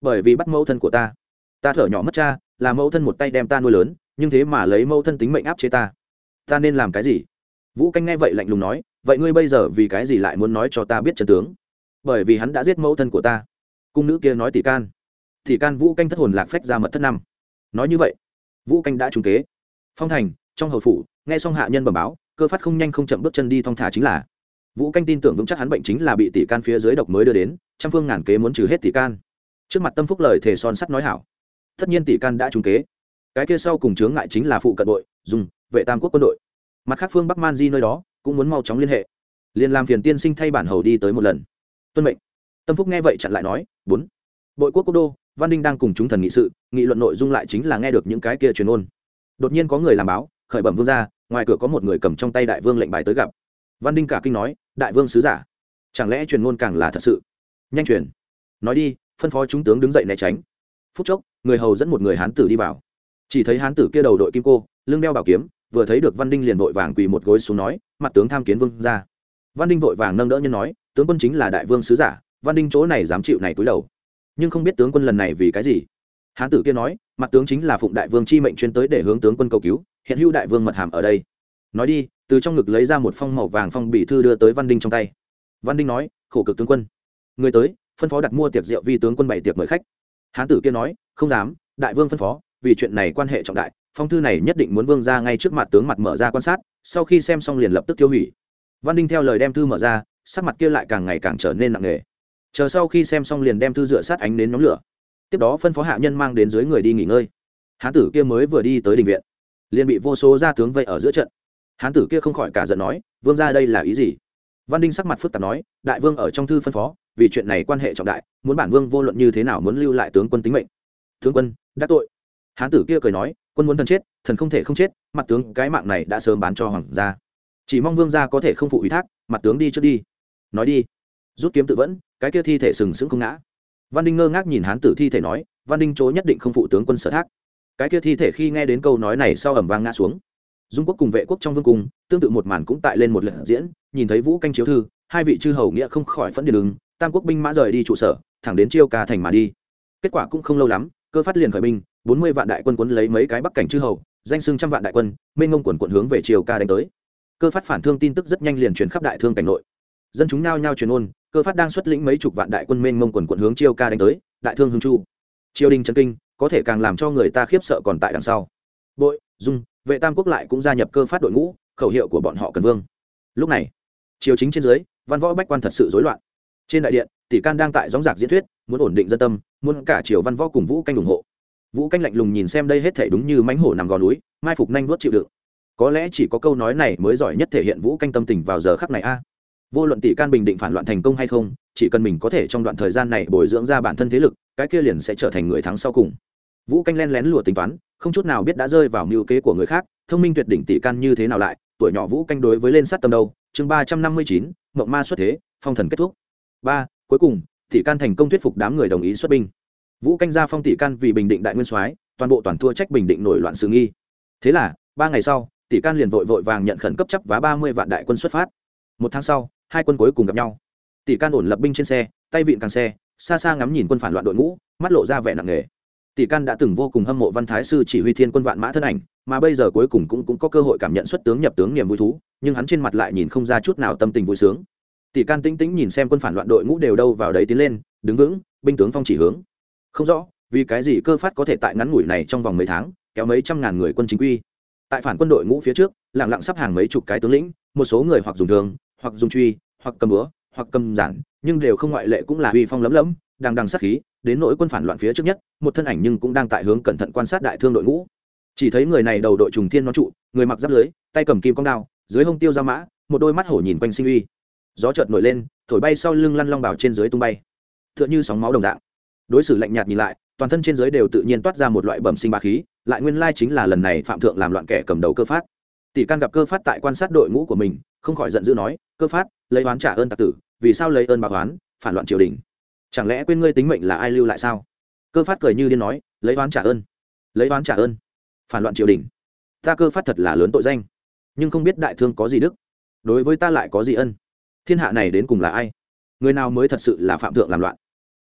Speaker 1: Bởi vì bắt mẫu thân của ta. Ta thở nhỏ mất cha là mẫu thân một tay đem ta nuôi lớn, nhưng thế mà lấy mẫu thân tính mệnh áp chế ta. Ta nên làm cái gì? Vũ canh nghe vậy lạnh lùng nói, vậy ngươi bây giờ vì cái gì lại muốn nói cho ta biết trần tướng? Bởi vì hắn đã giết mẫu thân của ta. Cung nữ kia nói tỷ can. Tỷ can vũ canh thất hồn lạc phách ra mật thất năm. Nói như vậy, vũ canh đã trúng kế. Phong thành, trong hầu phủ, nghe xong hạ nhân bẩm báo, cơ phát không nhanh không chậm bước chân đi thong thả chính là. Vũ canh tin tưởng vững chắc hắn bệnh chính là bị tỷ can phía dưới độc mới đưa đến, trăm phương ngàn kế muốn trừ hết tỷ can. Trước mặt tâm phúc lời thề son sắt nói hảo tất nhiên tỷ can đã trúng kế. Cái kia sau cùng chướng ngại chính là phụ cận đội, dùng vệ tam quốc quân đội. Mặt khác phương bắc man di nơi đó cũng muốn mau chóng liên hệ. Liền làm phiền tiên sinh thay bản hầu đi tới một lần. Tuân mệnh. Tâm phúc nghe vậy chặn lại nói, bốn. Bội quốc quốc đô, văn đinh đang cùng chúng thần nghị sự, nghị luận nội dung lại chính là nghe được những cái kia truyền ôn. Đột nhiên có người làm báo, khởi bẩm vương ra ngoài cửa có một người cầm trong tay đại vương lệnh bài tới gặp. Văn đinh cả kinh nói, đại vương sứ giả. Chẳng lẽ truyền ngôn càng là thật sự? Nhanh truyền. Nói đi, phân phó chúng tướng đứng dậy né tránh. Phút chốc người hầu dẫn một người hán tử đi vào. Chỉ thấy hán tử kia đầu đội kim cô, lưng đeo bảo kiếm, vừa thấy được văn đinh liền vội vàng quỳ một gối xuống nói, mặt tướng tham kiến vương ra văn đinh vội vàng nâng đỡ nhân nói, tướng quân chính là đại vương sứ giả, văn đinh chỗ này dám chịu này túi đầu. Nhưng không biết tướng quân lần này vì cái gì? Hán tử kia nói, mặt tướng chính là phụng đại vương chi mệnh chuyên tới để hướng tướng quân cầu cứu, hiện hữu đại vương mật hàm ở đây. Nói đi, từ trong ngực lấy ra một phong màu vàng phong bì thư đưa tới văn đinh trong tay. Văn đinh nói, khổ cực tướng quân, người tới, phân phó đặt mua tiệc rượu vi tướng quân bảy tiệc mời khách hán tử kia nói, không dám, đại vương phân phó, vì chuyện này quan hệ trọng đại, phong thư này nhất định muốn vương ra ngay trước mặt tướng mặt mở ra quan sát, sau khi xem xong liền lập tức tiêu hủy. Văn đinh theo lời đem thư mở ra, sắc mặt kia lại càng ngày càng trở nên nặng nề. Chờ sau khi xem xong liền đem thư dựa sát ánh đến nhóm lửa. Tiếp đó phân phó hạ nhân mang đến dưới người đi nghỉ ngơi. Hán tử kia mới vừa đi tới đình viện, liền bị vô số gia tướng vây ở giữa trận. Hán tử kia không khỏi cả giận nói, vương ra đây là ý gì? Văn đinh sắc mặt phức tạp nói, đại vương ở trong thư phân phó, vì chuyện này quan hệ trọng đại, muốn bản vương vô luận như thế nào muốn lưu lại tướng quân tính mệnh. Tướng quân đắc tội. Hán tử kia cười nói, quân muốn thần chết, thần không thể không chết, mặt tướng cái mạng này đã sớm bán cho hoàng gia. Chỉ mong vương gia có thể không phụ ủy thác, mặt tướng đi trước đi. Nói đi. Rút kiếm tự vẫn, cái kia thi thể sừng sững không ngã. Văn đinh ngơ ngác nhìn hán tử thi thể nói, văn đinh chỗ nhất định không phụ tướng quân sở thác. Cái kia thi thể khi nghe đến câu nói này sau ẩm vang ngã xuống. Dung quốc cùng vệ quốc trong vương cung tương tự một màn cũng tại lên một lần diễn, nhìn thấy vũ canh chiếu thư, hai vị chư hầu nghĩa không khỏi phẫn điện ứng tam quốc binh mã rời đi trụ sở, thẳng đến chiêu ca thành mà đi. Kết quả cũng không lâu lắm, cơ phát liền khởi binh, bốn mươi vạn đại quân quấn lấy mấy cái bắc cảnh chư hầu, danh xưng trăm vạn đại quân, mênh ngông quần quận hướng về chiều ca đánh tới. Cơ phát phản thương tin tức rất nhanh liền truyền khắp đại thương cảnh nội. Dân chúng nao nhao truyền ôn, cơ phát đang xuất lĩnh mấy chục vạn đại quân mênh mông quần quận hướng chiêu ca đánh tới, đại thương hưng chu. Triều đình trần kinh, có thể càng làm cho người ta khiếp sợ còn tại đằng sau. Bội, dung, vệ tam quốc lại cũng gia nhập cơ phát đội ngũ khẩu hiệu của bọn họ cần vương. Lúc này, triều chính trên dưới, văn võ bách quan thật sự rối loạn. Trên đại điện, tỷ can đang tại gióng giạc diễn thuyết, muốn ổn định dân tâm, muốn cả triều văn võ cùng vũ canh ủng hộ. Vũ canh lạnh lùng nhìn xem đây hết thể đúng như mánh hổ nằm gò núi, mai phục nhanh vuốt chịu đựng. Có lẽ chỉ có câu nói này mới giỏi nhất thể hiện vũ canh tâm tình vào giờ khắc này a. Vô luận tỷ can bình định phản loạn thành công hay không, chỉ cần mình có thể trong đoạn thời gian này bồi dưỡng ra bản thân thế lực, cái kia liền sẽ trở thành người thắng sau cùng. Vũ canh len lén lùa tính toán, không chút nào biết đã rơi vào mưu kế của người khác thông minh tuyệt đỉnh tỷ can như thế nào lại, tuổi nhỏ vũ canh đối với lên sát tâm đâu, chương ba trăm năm mươi chín, mộng ma xuất thế, phong thần kết thúc. Ba, cuối cùng, tỷ can thành công thuyết phục đám người đồng ý xuất binh. Vũ canh ra phong tỷ can vì bình định đại nguyên soái, toàn bộ toàn thua trách bình định nổi loạn sự nghi. Thế là, ba ngày sau, tỷ can liền vội vội vàng nhận khẩn cấp chấp và ba mươi vạn đại quân xuất phát. Một tháng sau, hai quân cuối cùng gặp nhau. Tỷ can ổn lập binh trên xe, tay vịn càng xe, xa xa ngắm nhìn quân phản loạn đội ngũ, mắt lộ ra vẻ nặng nề. Tỷ can đã từng vô cùng hâm mộ văn thái sư chỉ huy thiên quân vạn mã thân ảnh mà bây giờ cuối cùng cũng, cũng có cơ hội cảm nhận xuất tướng nhập tướng niềm vui thú nhưng hắn trên mặt lại nhìn không ra chút nào tâm tình vui sướng. Tỷ can tĩnh tĩnh nhìn xem quân phản loạn đội ngũ đều đâu vào đấy tiến lên đứng vững binh tướng phong chỉ hướng. Không rõ vì cái gì cơ phát có thể tại ngắn ngủi này trong vòng mấy tháng kéo mấy trăm ngàn người quân chính quy. Tại phản quân đội ngũ phía trước lặng lặng sắp hàng mấy chục cái tướng lĩnh một số người hoặc dùng thường hoặc dùng truy hoặc cầm búa hoặc cầm giản nhưng đều không ngoại lệ cũng là uy phong lấm lấm đang đằng sát khí đến nỗi quân phản loạn phía trước nhất một thân ảnh nhưng cũng đang tại hướng cẩn thận quan sát đại thương đội ngũ chỉ thấy người này đầu đội trùng thiên nó trụ, người mặc giáp lưới, tay cầm kim cong đao, dưới hông tiêu ra mã, một đôi mắt hổ nhìn quanh sinh uy. Gió chợt nổi lên, thổi bay sau lưng lăn long bảo trên dưới tung bay. Tựa như sóng máu đồng dạng. Đối xử lạnh nhạt nhìn lại, toàn thân trên dưới đều tự nhiên toát ra một loại bẩm sinh ba khí, lại nguyên lai chính là lần này phạm thượng làm loạn kẻ cầm đầu cơ phát. Tỷ can gặp cơ phát tại quan sát đội ngũ của mình, không khỏi giận dữ nói, cơ phát, lấy oán trả ơn tạc tử, vì sao lấy ơn bạc oán, phản loạn triều đình? Chẳng lẽ quên ngươi tính mệnh là ai lưu lại sao? Cơ phát cười như điên nói, lấy oán trả ơn, lấy oán trả ơn phản loạn triều đình. Ta cơ phát thật là lớn tội danh, nhưng không biết đại thương có gì đức. Đối với ta lại có gì ân? Thiên hạ này đến cùng là ai? Người nào mới thật sự là phạm thượng làm loạn?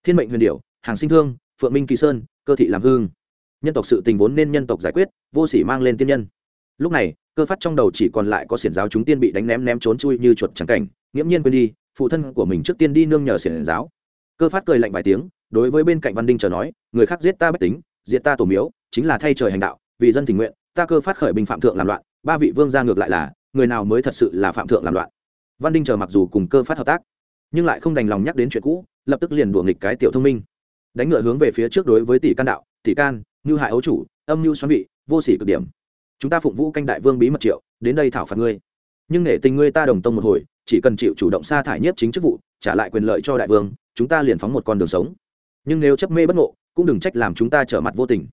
Speaker 1: Thiên mệnh huyền điệu hàng sinh thương, phượng minh kỳ sơn, cơ thị làm hương. Nhân tộc sự tình vốn nên nhân tộc giải quyết, vô sỉ mang lên tiên nhân. Lúc này, cơ phát trong đầu chỉ còn lại có xiển giáo chúng tiên bị đánh ném ném trốn chui như chuột trắng cảnh, nghiễm nhiên quên đi, phụ thân của mình trước tiên đi nương nhờ xiển giáo. Cơ phát cười lạnh vài tiếng, đối với bên cạnh văn đinh chờ nói, người khác giết ta bất tính, diệt ta tổ miếu, chính là thay trời hành đạo vì dân tình nguyện, ta cơ phát khởi binh phạm thượng làm loạn, ba vị vương ra ngược lại là, người nào mới thật sự là phạm thượng làm loạn. Văn đinh chờ mặc dù cùng cơ phát hợp tác, nhưng lại không đành lòng nhắc đến chuyện cũ, lập tức liền đùa nghịch cái tiểu thông minh. Đánh ngựa hướng về phía trước đối với tỷ can đạo, tỷ can như hại ấu chủ, âm mưu xoắn vị, vô sỉ cực điểm. Chúng ta phụng vũ canh đại vương bí mật triệu, đến đây thảo phạt ngươi. Nhưng nể tình ngươi ta đồng tông một hồi, chỉ cần chịu chủ động sa thải nhiếp chính chức vụ, trả lại quyền lợi cho đại vương, chúng ta liền phóng một con đường sống. Nhưng nếu chấp mê bất ngộ, cũng đừng trách làm chúng ta trở mặt vô tình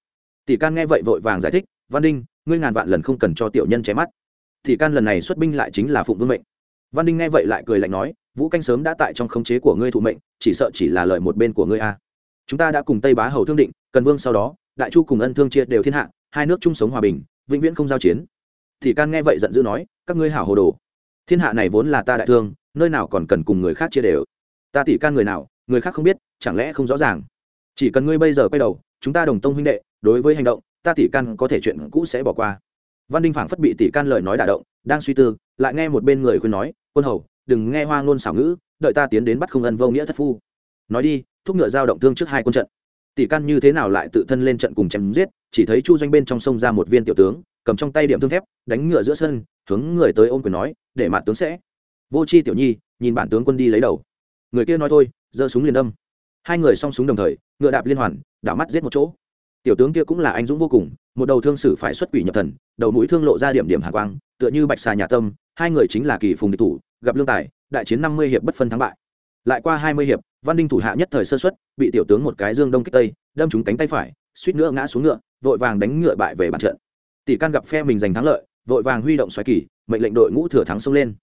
Speaker 1: tỷ can nghe vậy vội vàng giải thích, văn đinh, ngươi ngàn vạn lần không cần cho tiểu nhân che mắt. Tỷ can lần này xuất binh lại chính là phụng vương mệnh. Văn đinh nghe vậy lại cười lạnh nói, vũ canh sớm đã tại trong khống chế của ngươi thụ mệnh, chỉ sợ chỉ là lời một bên của ngươi a chúng ta đã cùng tây bá hầu thương định, cần vương sau đó, đại chu cùng ân thương chia đều thiên hạ, hai nước chung sống hòa bình, vĩnh viễn không giao chiến. Thì can nghe vậy giận dữ nói, các ngươi hảo hồ đồ. Thiên hạ này vốn là ta đại thương, nơi nào còn cần cùng người khác chia đều. Ta tỷ can người nào, người khác không biết, chẳng lẽ không rõ ràng. Chỉ cần ngươi bây giờ quay đầu chúng ta đồng tông huynh đệ, đối với hành động, ta tỷ can có thể chuyện cũ sẽ bỏ qua. Văn đinh phảng phất bị tỷ can lời nói đả động, đang suy tư, lại nghe một bên người khuyên nói, quân hầu, đừng nghe hoa ngôn xảo ngữ, đợi ta tiến đến bắt không ân vô nghĩa thất phu. Nói đi, thúc ngựa giao động thương trước hai quân trận. Tỷ can như thế nào lại tự thân lên trận cùng chém giết, chỉ thấy chu doanh bên trong sông ra một viên tiểu tướng, cầm trong tay điểm thương thép, đánh ngựa giữa sân, hướng người tới ôm quyền nói, để mặt tướng sẽ. Vô c h i tiểu nhi, nhìn bản tướng quân đi lấy đầu. Người kia nói thôi, giơ súng liền đâm. Hai người song súng đồng thời, ngựa đạp liên hoàn đảo mắt giết một chỗ. Tiểu tướng kia cũng là anh dũng vô cùng, một đầu thương sử phải xuất quỷ nhập thần, đầu mũi thương lộ ra điểm điểm hạ quang, tựa như bạch xà nhà tâm, hai người chính là kỳ phùng địch thủ, gặp lương tài, đại chiến năm mươi hiệp bất phân thắng bại. Lại qua hai mươi hiệp, văn đinh thủ hạ nhất thời sơ xuất bị tiểu tướng một cái dương đông kích tây, đâm trúng cánh tay phải, suýt nữa ngã xuống ngựa, vội vàng đánh ngựa bại về bàn trận. Tỷ can gặp phe mình giành thắng lợi, vội vàng huy động xoáy kỳ, mệnh lệnh đội ngũ thừa thắng xông lên.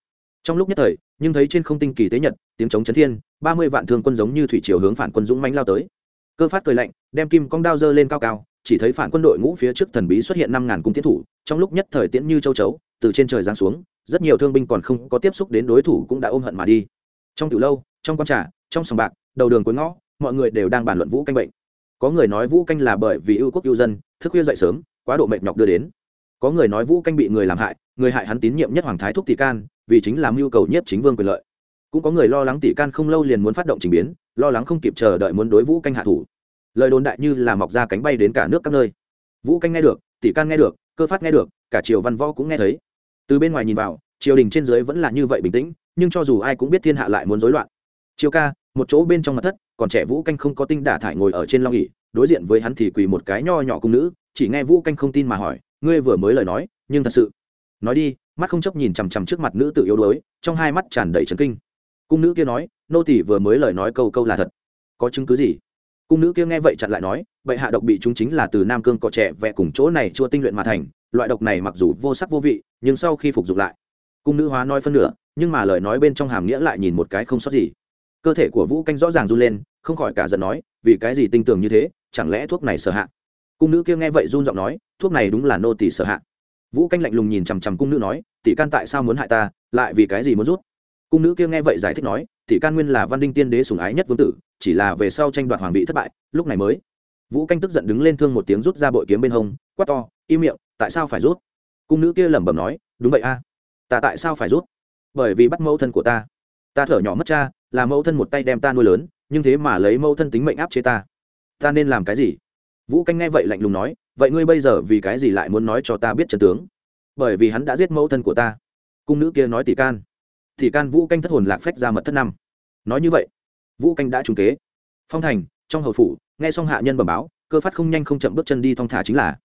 Speaker 1: Trong lúc nhất thời, nhưng thấy trên không tinh kỳ tế nhật, tiếng chống chấn thiên, ba mươi vạn thương quân giống như thủy chiều hướng phản quân dũng mãnh lao tới cơ phát cười lạnh, đem kim cong đao dơ lên cao cao, chỉ thấy phản quân đội ngũ phía trước thần bí xuất hiện năm ngàn cung tiến thủ, trong lúc nhất thời tiễn như châu chấu, từ trên trời giáng xuống, rất nhiều thương binh còn không có tiếp xúc đến đối thủ cũng đã ôm hận mà đi. Trong từ lâu, trong con trà, trong sòng bạc, đầu đường cuối ngõ, mọi người đều đang bàn luận vũ canh bệnh. Có người nói vũ canh là bởi vì ưu quốc ưu dân, thức khuya dậy sớm, quá độ mệt nhọc đưa đến. Có người nói vũ canh bị người làm hại, người hại hắn tín nhiệm nhất hoàng thái thúc tỷ can, vì chính làm mưu cầu nhất chính vương quyền lợi. Cũng có người lo lắng tỷ can không lâu liền muốn phát động trình biến lo lắng không kịp chờ đợi muốn đối vũ canh hạ thủ. Lời đồn đại như là mọc ra cánh bay đến cả nước các nơi. Vũ canh nghe được, tỷ can nghe được, cơ phát nghe được, cả triều văn võ cũng nghe thấy. Từ bên ngoài nhìn vào, triều đình trên dưới vẫn là như vậy bình tĩnh, nhưng cho dù ai cũng biết thiên hạ lại muốn rối loạn. Triều ca, một chỗ bên trong mặt thất, còn trẻ vũ canh không có tinh đả thải ngồi ở trên long ỉ đối diện với hắn thì quỳ một cái nho nhỏ cung nữ, chỉ nghe vũ canh không tin mà hỏi, ngươi vừa mới lời nói, nhưng thật sự nói đi. Mắt không chấp nhìn chằm chằm trước mặt nữ tự yếu đuối, trong hai mắt tràn đầy trấn kinh. Cung nữ kia nói nô tỷ vừa mới lời nói câu câu là thật. Có chứng cứ gì? Cung nữ kia nghe vậy chặn lại nói vậy hạ độc bị chúng chính là từ nam cương cọ trẻ, vẽ cùng chỗ này chưa tinh luyện mà thành, loại độc này mặc dù vô sắc vô vị, nhưng sau khi phục dụng lại, cung nữ hóa nói phân nửa, nhưng mà lời nói bên trong hàm nghĩa lại nhìn một cái không sót gì. Cơ thể của vũ canh rõ ràng run lên, không khỏi cả giận nói, vì cái gì tinh tường như thế, chẳng lẽ thuốc này sở hạ? Cung nữ kia nghe vậy run giọng nói, thuốc này đúng là nô tỷ sở hạ. Vũ canh lạnh lùng nhìn chằm chằm cung nữ nói, tỷ can tại sao muốn hại ta, lại vì cái gì muốn rút? Cung nữ kia nghe vậy giải thích nói, tỷ can nguyên là văn đinh tiên đế sùng ái nhất vương tử, chỉ là về sau tranh đoạt hoàng vị thất bại, lúc này mới. Vũ canh tức giận đứng lên thương một tiếng rút ra bội kiếm bên hông, quát to, im miệng, tại sao phải rút? Cung nữ kia lẩm bẩm nói, đúng vậy a, ta tại sao phải rút? Bởi vì bắt mẫu thân của ta. Ta thở nhỏ mất cha, là mẫu thân một tay đem ta nuôi lớn, nhưng thế mà lấy mẫu thân tính mệnh áp chế ta. Ta nên làm cái gì? Vũ canh nghe vậy lạnh lùng nói, vậy ngươi bây giờ vì cái gì lại muốn nói cho ta biết trần tướng? Bởi vì hắn đã giết mẫu thân của ta. Cung nữ kia nói, tỷ can thì can vũ canh thất hồn lạc phách ra mật thất năm. Nói như vậy, vũ canh đã trúng kế. Phong thành, trong hầu phủ, nghe xong hạ nhân bẩm báo, cơ phát không nhanh không chậm bước chân đi thong thả chính là.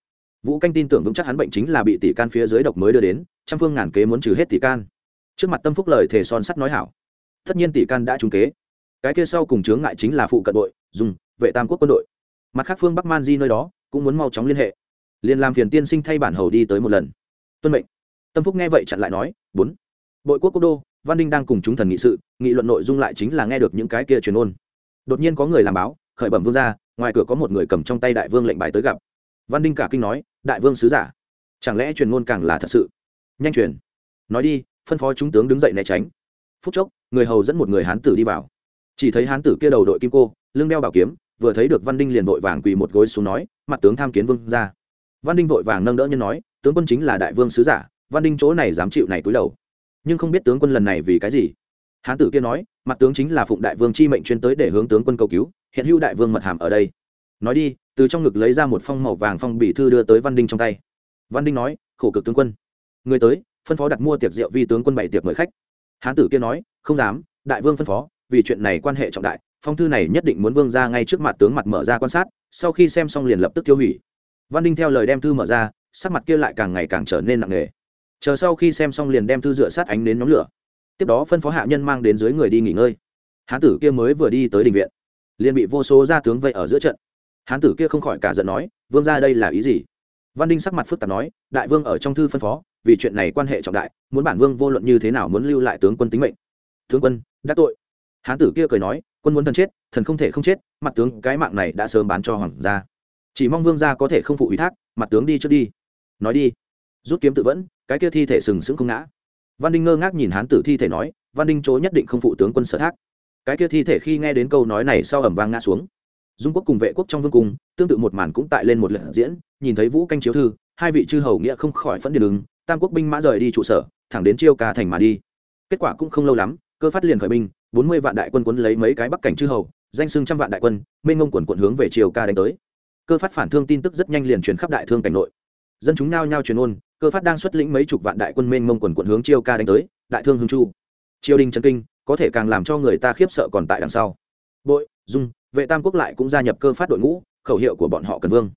Speaker 1: Vũ canh tin tưởng vững chắc hắn bệnh chính là bị tỷ can phía dưới độc mới đưa đến, trăm phương ngàn kế muốn trừ hết tỷ can. Trước mặt tâm phúc lời thề son sắt nói hảo. Tất nhiên tỷ can đã trúng kế. Cái kia sau cùng chướng ngại chính là phụ cận đội, dùng, vệ tam quốc quân đội. Mặt khác phương bắc man di nơi đó, cũng muốn mau chóng liên hệ. Liền làm phiền tiên sinh thay bản hầu đi tới một lần. Tuân mệnh. Tâm phúc nghe vậy chặn lại nói, bốn. Bội quốc quốc đô văn đinh đang cùng chúng thần nghị sự, nghị luận nội dung lại chính là nghe được những cái kia truyền ôn. Đột nhiên có người làm báo, khởi bẩm vương ra ngoài cửa có một người cầm trong tay đại vương lệnh bài tới gặp. Văn đinh cả kinh nói, đại vương sứ giả, chẳng lẽ truyền ngôn càng là thật sự? Nhanh truyền. Nói đi, phân phó chúng tướng đứng dậy né tránh. Phút chốc, người hầu dẫn một người hán tử đi vào. Chỉ thấy hán tử kia đầu đội kim cô, lưng đeo bảo kiếm, vừa thấy được văn đinh liền vội vàng quỳ một gối xuống nói, mặt tướng tham kiến vương ra văn đinh vội vàng nâng đỡ nhân nói, tướng quân chính là đại vương sứ giả, văn đinh chỗ này dám chịu này túi đầu nhưng không biết tướng quân lần này vì cái gì. Hán tử kia nói, mặt tướng chính là phụng đại vương chi mệnh chuyên tới để hướng tướng quân cầu cứu, hiện hữu đại vương mật hàm ở đây. Nói đi, từ trong ngực lấy ra một phong màu vàng phong bì thư đưa tới văn đinh trong tay. Văn đinh nói, khổ cực tướng quân. Người tới, phân phó đặt mua tiệc rượu vi tướng quân bảy tiệc mời khách. Hán tử kia nói, không dám, đại vương phân phó, vì chuyện này quan hệ trọng đại, phong thư này nhất định muốn vương ra ngay trước mặt tướng mặt mở ra quan sát, sau khi xem xong liền lập tức tiêu hủy. Văn đinh theo lời đem thư mở ra, sắc mặt kia lại càng ngày càng trở nên nặng nề chờ sau khi xem xong liền đem thư dựa sát ánh đến nhóm lửa. Tiếp đó phân phó hạ nhân mang đến dưới người đi nghỉ ngơi. Hán tử kia mới vừa đi tới đình viện, liền bị vô số gia tướng vây ở giữa trận. Hán tử kia không khỏi cả giận nói, vương ra đây là ý gì? Văn đinh sắc mặt phức tạp nói, đại vương ở trong thư phân phó, vì chuyện này quan hệ trọng đại, muốn bản vương vô luận như thế nào muốn lưu lại tướng quân tính mệnh. Tướng quân đắc tội. Hán tử kia cười nói, quân muốn thần chết, thần không thể không chết, mặt tướng cái mạng này đã sớm bán cho hoàng gia. Chỉ mong vương gia có thể không phụ ủy thác, mặt tướng đi trước đi. Nói đi. Rút kiếm tự vẫn cái kia thi thể sừng sững không ngã. Văn đinh ngơ ngác nhìn hán tử thi thể nói, văn đinh chỗ nhất định không phụ tướng quân sở thác. Cái kia thi thể khi nghe đến câu nói này sau ẩm vang ngã xuống. Dung quốc cùng vệ quốc trong vương cung, tương tự một màn cũng tại lên một lần diễn, nhìn thấy vũ canh chiếu thư, hai vị chư hầu nghĩa không khỏi phẫn điện ứng tam quốc binh mã rời đi trụ sở, thẳng đến chiêu ca thành mà đi. Kết quả cũng không lâu lắm, cơ phát liền khởi binh, bốn mươi vạn đại quân quấn lấy mấy cái bắc cảnh chư hầu, danh xưng trăm vạn đại quân, mênh ngông quần quận hướng về chiều ca đánh tới. Cơ phát phản thương tin tức rất nhanh liền truyền khắp đại thương cảnh nội dân chúng nao nhao truyền ôn, cơ phát đang xuất lĩnh mấy chục vạn đại quân mênh mông quần quận hướng chiêu ca đánh tới, đại thương hưng chu. Triều đình trần kinh, có thể càng làm cho người ta khiếp sợ còn tại đằng sau. Bội, dung, vệ tam quốc lại cũng gia nhập cơ phát đội ngũ, khẩu hiệu của bọn họ cần vương.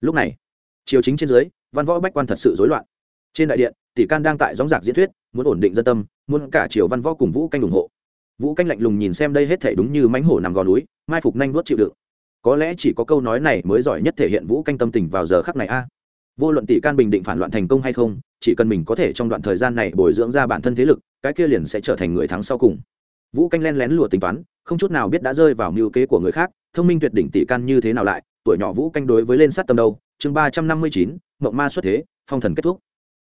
Speaker 1: Lúc này, triều chính trên dưới, văn võ bách quan thật sự rối loạn. Trên đại điện, tỷ can đang tại gióng giạc diễn thuyết, muốn ổn định dân tâm, muốn cả triều văn võ cùng vũ canh ủng hộ. Vũ canh lạnh lùng nhìn xem đây hết thể đúng như mánh hổ nằm gò núi, mai phục nhanh vuốt chịu đựng. Có lẽ chỉ có câu nói này mới giỏi nhất thể hiện vũ canh tâm tình vào giờ khắc này a vô luận tỷ can bình định phản loạn thành công hay không, chỉ cần mình có thể trong đoạn thời gian này bồi dưỡng ra bản thân thế lực, cái kia liền sẽ trở thành người thắng sau cùng. Vũ canh len lén lùa tính toán, không chút nào biết đã rơi vào mưu kế của người khác, thông minh tuyệt đỉnh tỷ can như thế nào lại, tuổi nhỏ vũ canh đối với lên sát tâm đâu. Chương ba trăm năm mươi chín, mộng ma xuất thế, phong thần kết thúc.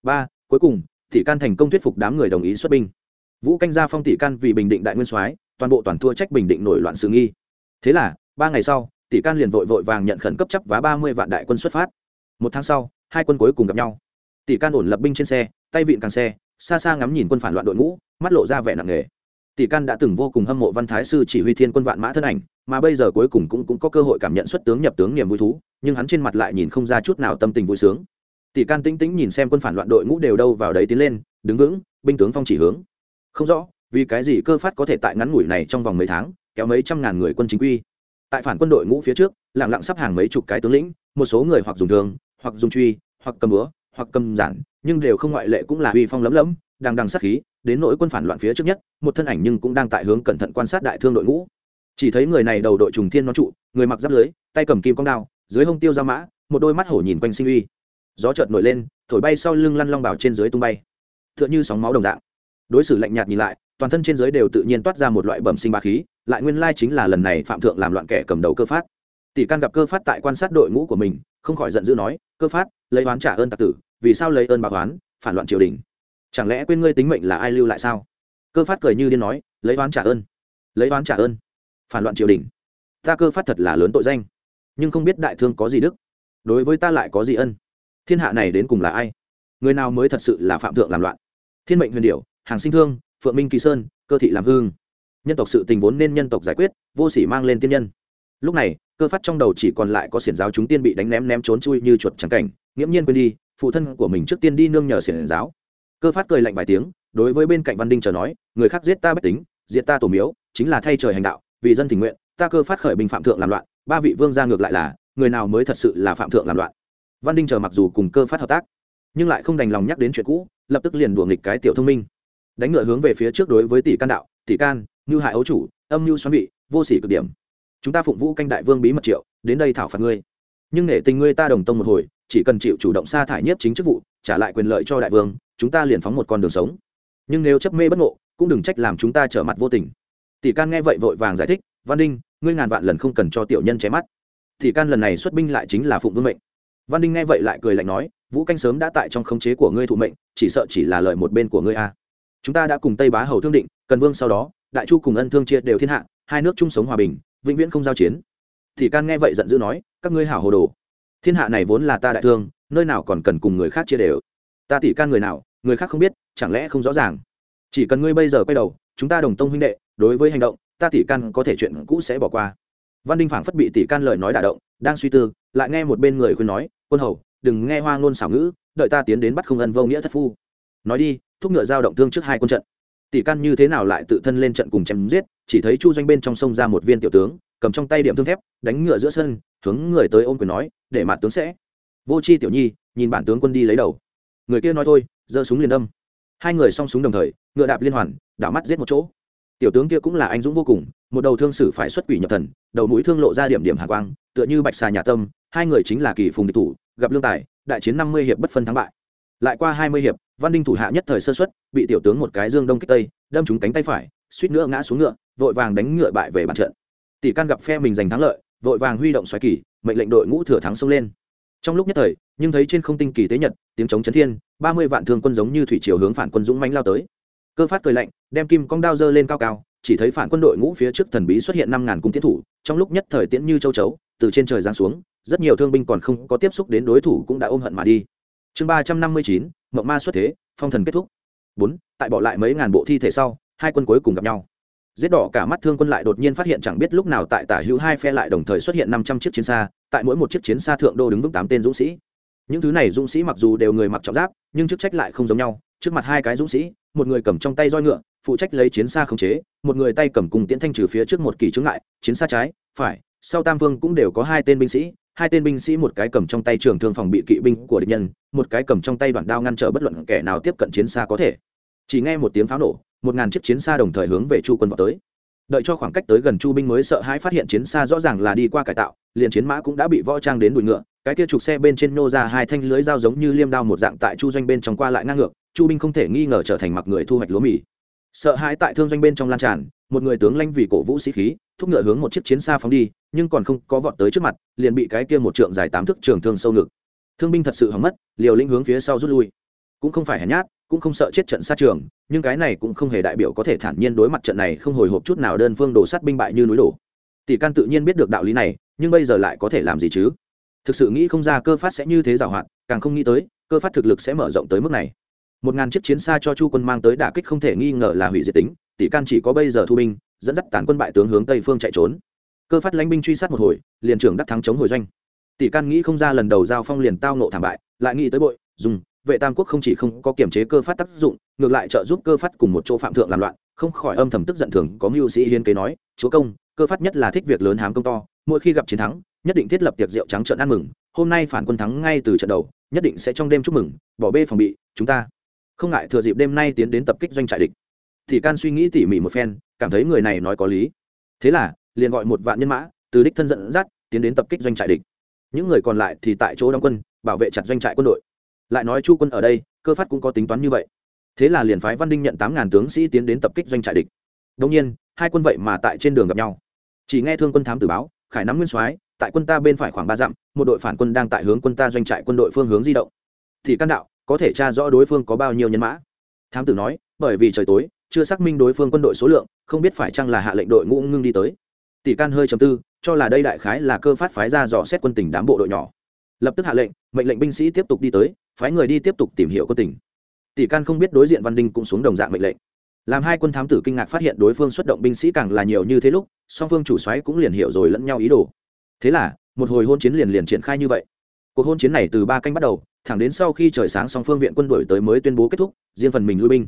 Speaker 1: Ba, cuối cùng, tỷ can thành công thuyết phục đám người đồng ý xuất binh. Vũ canh ra phong tỷ can vì bình định đại nguyên soái, toàn bộ toàn thua trách bình định nổi loạn sự nghi. Thế là, ba ngày sau, tỷ can liền vội vội vàng nhận khẩn cấp chấp và ba mươi vạn đại quân xuất phát. Một tháng sau hai quân cuối cùng gặp nhau. Tỷ can ổn lập binh trên xe tay vịn càng xe xa xa ngắm nhìn quân phản loạn đội ngũ mắt lộ ra vẻ nặng nề. Tỷ can đã từng vô cùng hâm mộ văn thái sư chỉ huy thiên quân vạn mã thân ảnh mà bây giờ cuối cùng cũng, cũng có cơ hội cảm nhận xuất tướng nhập tướng niềm vui thú nhưng hắn trên mặt lại nhìn không ra chút nào tâm tình vui sướng. Tỷ can tĩnh tĩnh nhìn xem quân phản loạn đội ngũ đều đâu vào đấy tiến lên đứng vững binh tướng phong chỉ hướng. Không rõ vì cái gì cơ phát có thể tại ngắn ngủi này trong vòng mấy tháng kéo mấy trăm ngàn người quân chính quy. Tại phản quân đội ngũ phía trước lặng lặng sắp hàng mấy chục cái tướng lĩnh một số người hoặc dùng thường hoặc dùng truy, hoặc cầm búa, hoặc cầm giản, nhưng đều không ngoại lệ cũng là uy phong lấm lấm đang đằng sát khí, đến nỗi quân phản loạn phía trước nhất, một thân ảnh nhưng cũng đang tại hướng cẩn thận quan sát đại thương đội ngũ. Chỉ thấy người này đầu đội trùng thiên nón trụ, người mặc giáp lưới, tay cầm kim cong đao, dưới hông tiêu ra mã, một đôi mắt hổ nhìn quanh sinh uy. Gió chợt nổi lên, thổi bay sau lưng lăn long bảo trên dưới tung bay. T h ư ợ n h ư sóng máu đồng dạng. Đối xử lạnh nhạt nhìn lại, toàn thân trên dưới đều tự nhiên toát ra một loại bẩm sinh ba khí, lại nguyên lai chính là lần này phạm thượng làm loạn kẻ cầm đầu cơ phát tỷ can gặp cơ phát tại quan sát đội ngũ của mình, không khỏi giận dữ nói, cơ phát, lấy oán trả ơn tạc tử, vì sao lấy ơn báo oán, phản loạn triều đình? Chẳng lẽ quên ngươi tính mệnh là ai lưu lại sao? Cơ phát cười như điên nói, lấy oán trả ơn, lấy oán trả ơn, phản loạn triều đình. Ta cơ phát thật là lớn tội danh, nhưng không biết đại thương có gì đức. Đối với ta lại có gì ân? Thiên hạ này đến cùng là ai? Người nào mới thật sự là phạm thượng làm loạn? Thiên mệnh huyền điệu hàng sinh thương, phượng minh kỳ sơn, cơ thị làm hương. Nhân tộc sự tình vốn nên nhân tộc giải quyết, vô sỉ mang lên tiên nhân. Lúc này cơ phát trong đầu chỉ còn lại có xiển giáo chúng tiên bị đánh ném ném trốn chui như chuột trắng cảnh, nghiễm nhiên quên đi, phụ thân của mình trước tiên đi nương nhờ xiển giáo. Cơ phát cười lạnh vài tiếng, đối với bên cạnh văn đinh chờ nói, người khác giết ta bất tính, diệt ta tổ miếu, chính là thay trời hành đạo, vì dân tình nguyện, ta cơ phát khởi binh phạm thượng làm loạn, ba vị vương ra ngược lại là, người nào mới thật sự là phạm thượng làm loạn. Văn đinh chờ mặc dù cùng cơ phát hợp tác, nhưng lại không đành lòng nhắc đến chuyện cũ, lập tức liền đùa nghịch cái tiểu thông minh. Đánh ngựa hướng về phía trước đối với tỷ can đạo, tỷ can, như hại ấu chủ, âm mưu xoắn vị, vô sỉ cực điểm chúng ta phụng vũ canh đại vương bí mật triệu, đến đây thảo phạt ngươi. Nhưng nể tình ngươi ta đồng tông một hồi, chỉ cần chịu chủ động sa thải nhiếp chính chức vụ, trả lại quyền lợi cho đại vương, chúng ta liền phóng một con đường sống. Nhưng nếu chấp mê bất ngộ, cũng đừng trách làm chúng ta trở mặt vô tình. Tỷ can nghe vậy vội vàng giải thích, văn đinh, ngươi ngàn vạn lần không cần cho tiểu nhân che mắt. Tỷ can lần này xuất binh lại chính là phụng vương mệnh. Văn đinh nghe vậy lại cười lạnh nói, vũ canh sớm đã tại trong khống chế của ngươi thụ mệnh, chỉ sợ chỉ là lợi một bên của ngươi a chúng ta đã cùng tây bá hầu thương định, cần vương sau đó, đại chu cùng ân thương chia đều thiên hạ, hai nước chung sống hòa bình vĩnh viễn không giao chiến. Thì can nghe vậy giận dữ nói, các ngươi hảo hồ đồ. Thiên hạ này vốn là ta đại thương, nơi nào còn cần cùng người khác chia đều. Ta tỷ can người nào, người khác không biết, chẳng lẽ không rõ ràng. Chỉ cần ngươi bây giờ quay đầu, chúng ta đồng tông huynh đệ, đối với hành động, ta tỷ can có thể chuyện cũ sẽ bỏ qua. Văn đinh phảng phất bị tỷ can lời nói đả động, đang suy tư, lại nghe một bên người khuyên nói, quân hầu, đừng nghe hoa ngôn xảo ngữ, đợi ta tiến đến bắt không ân vô nghĩa thất phu. Nói đi, thúc ngựa giao động thương trước hai quân trận tỷ can như thế nào lại tự thân lên trận cùng chém giết, chỉ thấy chu doanh bên trong sông ra một viên tiểu tướng, cầm trong tay điểm thương thép, đánh ngựa giữa sân, hướng người tới ôm quyền nói, để mặt tướng sẽ. Vô c h i tiểu nhi nhìn bản tướng quân đi lấy đầu. Người kia nói thôi, giơ súng liền đâm. Hai người song súng đồng thời, ngựa đạp liên hoàn, đảo mắt giết một chỗ. Tiểu tướng kia cũng là anh dũng vô cùng, một đầu thương sử phải xuất quỷ nhập thần, đầu mũi thương lộ ra điểm điểm hạ quang, tựa như bạch xà nhà tâm, hai người chính là kỳ phùng địch thủ, gặp lương tài, đại chiến năm mươi hiệp bất phân thắng bại. Lại qua hai mươi hiệp văn đinh thủ hạ nhất thời sơ xuất bị tiểu tướng một cái dương đông kích tây, đâm trúng cánh tay phải, suýt nữa ngã xuống ngựa, vội vàng đánh ngựa bại về bàn trận. Tỷ can gặp phe mình giành thắng lợi, vội vàng huy động xoáy kỳ, mệnh lệnh đội ngũ thừa thắng xông lên. Trong lúc nhất thời, nhưng thấy trên không tinh kỳ tế nhật, tiếng chống chấn thiên, ba mươi vạn thương quân giống như thủy chiều hướng phản quân dũng mãnh lao tới. Cơ phát cười lạnh, đem kim cong đao dơ lên cao cao, chỉ thấy phản quân đội ngũ phía trước thần bí xuất hiện năm ngàn cung tiến thủ, trong lúc nhất thời tiễn như châu chấu, từ trên trời giáng xuống, rất nhiều thương binh còn không có tiếp xúc đến đối thủ cũng đã ôm hận mà đi. Chương ba trăm năm mươi chín mộng ma xuất thế, phong thần kết thúc. Bốn, tại bỏ lại mấy ngàn bộ thi thể sau, hai quân cuối cùng gặp nhau. Giết đỏ cả mắt thương quân lại đột nhiên phát hiện chẳng biết lúc nào tại tả hữu hai phe lại đồng thời xuất hiện năm trăm chiếc chiến xa, tại mỗi một chiếc chiến xa thượng đô đứng vững tám tên dũng sĩ. Những thứ này dũng sĩ mặc dù đều người mặc trọng giáp, nhưng chức trách lại không giống nhau. Trước mặt hai cái dũng sĩ, một người cầm trong tay roi ngựa, phụ trách lấy chiến xa khống chế, một người tay cầm cùng tiễn thanh trừ phía trước một kỳ chướng ngại, chiến xa trái, phải, sau tam vương cũng đều có hai tên binh sĩ hai tên binh sĩ một cái cầm trong tay trường thương phòng bị kỵ binh của địch nhân, một cái cầm trong tay đoạn đao ngăn trở bất luận kẻ nào tiếp cận chiến xa có thể. Chỉ nghe một tiếng pháo nổ, một ngàn chiếc chiến xa đồng thời hướng về chu quân vào tới. Đợi cho khoảng cách tới gần chu binh mới sợ hãi phát hiện chiến xa rõ ràng là đi qua cải tạo, liền chiến mã cũng đã bị võ trang đến đùi ngựa, cái kia trục xe bên trên nô ra hai thanh lưới dao giống như liêm đao một dạng tại chu doanh bên trong qua lại ngang ngược, chu binh không thể nghi ngờ trở thành mặc người thu hoạch lúa mì sợ hãi tại thương doanh bên trong lan tràn, một người tướng lanh vì cổ vũ sĩ khí, thúc ngựa hướng một chiếc chiến xa phóng đi, nhưng còn không có vọt tới trước mặt, liền bị cái kia một trượng dài tám thước trường thương sâu ngực. Thương binh thật sự hỏng mất, liều lĩnh hướng phía sau rút lui. Cũng không phải hèn nhát, cũng không sợ chết trận xa trường, nhưng cái này cũng không hề đại biểu có thể thản nhiên đối mặt trận này không hồi hộp chút nào đơn phương đổ sát binh bại như núi đổ. Tỷ can tự nhiên biết được đạo lý này, nhưng bây giờ lại có thể làm gì chứ? Thực sự nghĩ không ra cơ phát sẽ như thế giảo hoạt, càng không nghĩ tới, cơ phát thực lực sẽ mở rộng tới mức này một ngàn chiếc chiến xa cho chu quân mang tới đả kích không thể nghi ngờ là hủy diệt tính, tỷ can chỉ có bây giờ thu binh, dẫn dắt tàn quân bại tướng hướng tây phương chạy trốn. Cơ phát lãnh binh truy sát một hồi, liền trưởng đắc thắng chống hồi doanh. Tỷ can nghĩ không ra lần đầu giao phong liền tao nộ thảm bại, lại nghĩ tới bội, dùng, vệ tam quốc không chỉ không có kiểm chế cơ phát tác dụng, ngược lại trợ giúp cơ phát cùng một chỗ phạm thượng làm loạn, không khỏi âm thầm tức giận thường, có mưu sĩ hiên kế nói, chúa công, cơ phát nhất là thích việc lớn hám công to, mỗi khi gặp chiến thắng, nhất định thiết lập tiệc rượu trắng trợn ăn mừng, hôm nay phản quân thắng ngay từ trận đầu, nhất định sẽ trong đêm chúc mừng, bỏ bê phòng bị, chúng ta không ngại thừa dịp đêm nay tiến đến tập kích doanh trại địch. Thì can suy nghĩ tỉ mỉ một phen, cảm thấy người này nói có lý. Thế là, liền gọi một vạn nhân mã, từ đích thân dẫn dắt, tiến đến tập kích doanh trại địch. Những người còn lại thì tại chỗ đóng quân, bảo vệ chặt doanh trại quân đội. Lại nói chu quân ở đây, cơ phát cũng có tính toán như vậy. Thế là liền phái văn đinh nhận tám ngàn tướng sĩ tiến đến tập kích doanh trại địch. Đông nhiên, hai quân vậy mà tại trên đường gặp nhau. Chỉ nghe thương quân thám tử báo, khải nắm nguyên soái, tại quân ta bên phải khoảng ba dặm, một đội phản quân đang tại hướng quân ta doanh trại quân đội phương hướng di động. Thì căn đạo có thể tra rõ đối phương có bao nhiêu nhân mã. Thám tử nói, bởi vì trời tối, chưa xác minh đối phương quân đội số lượng, không biết phải chăng là hạ lệnh đội ngũ ngưng đi tới. Tỷ can hơi chầm tư, cho là đây đại khái là cơ phát phái ra dò xét quân tỉnh đám bộ đội nhỏ. Lập tức hạ lệnh, mệnh lệnh binh sĩ tiếp tục đi tới, phái người đi tiếp tục tìm hiểu quân tỉnh tỷ can không biết đối diện văn đinh cũng xuống đồng dạng mệnh lệnh. Làm hai quân thám tử kinh ngạc phát hiện đối phương xuất động binh sĩ càng là nhiều như thế lúc, song phương chủ xoáy cũng liền hiểu rồi lẫn nhau ý đồ. Thế là, một hồi hôn chiến liền liền triển khai như vậy. Cuộc hôn chiến này từ ba canh bắt đầu thẳng đến sau khi trời sáng song phương viện quân đội tới mới tuyên bố kết thúc, riêng phần mình lui binh.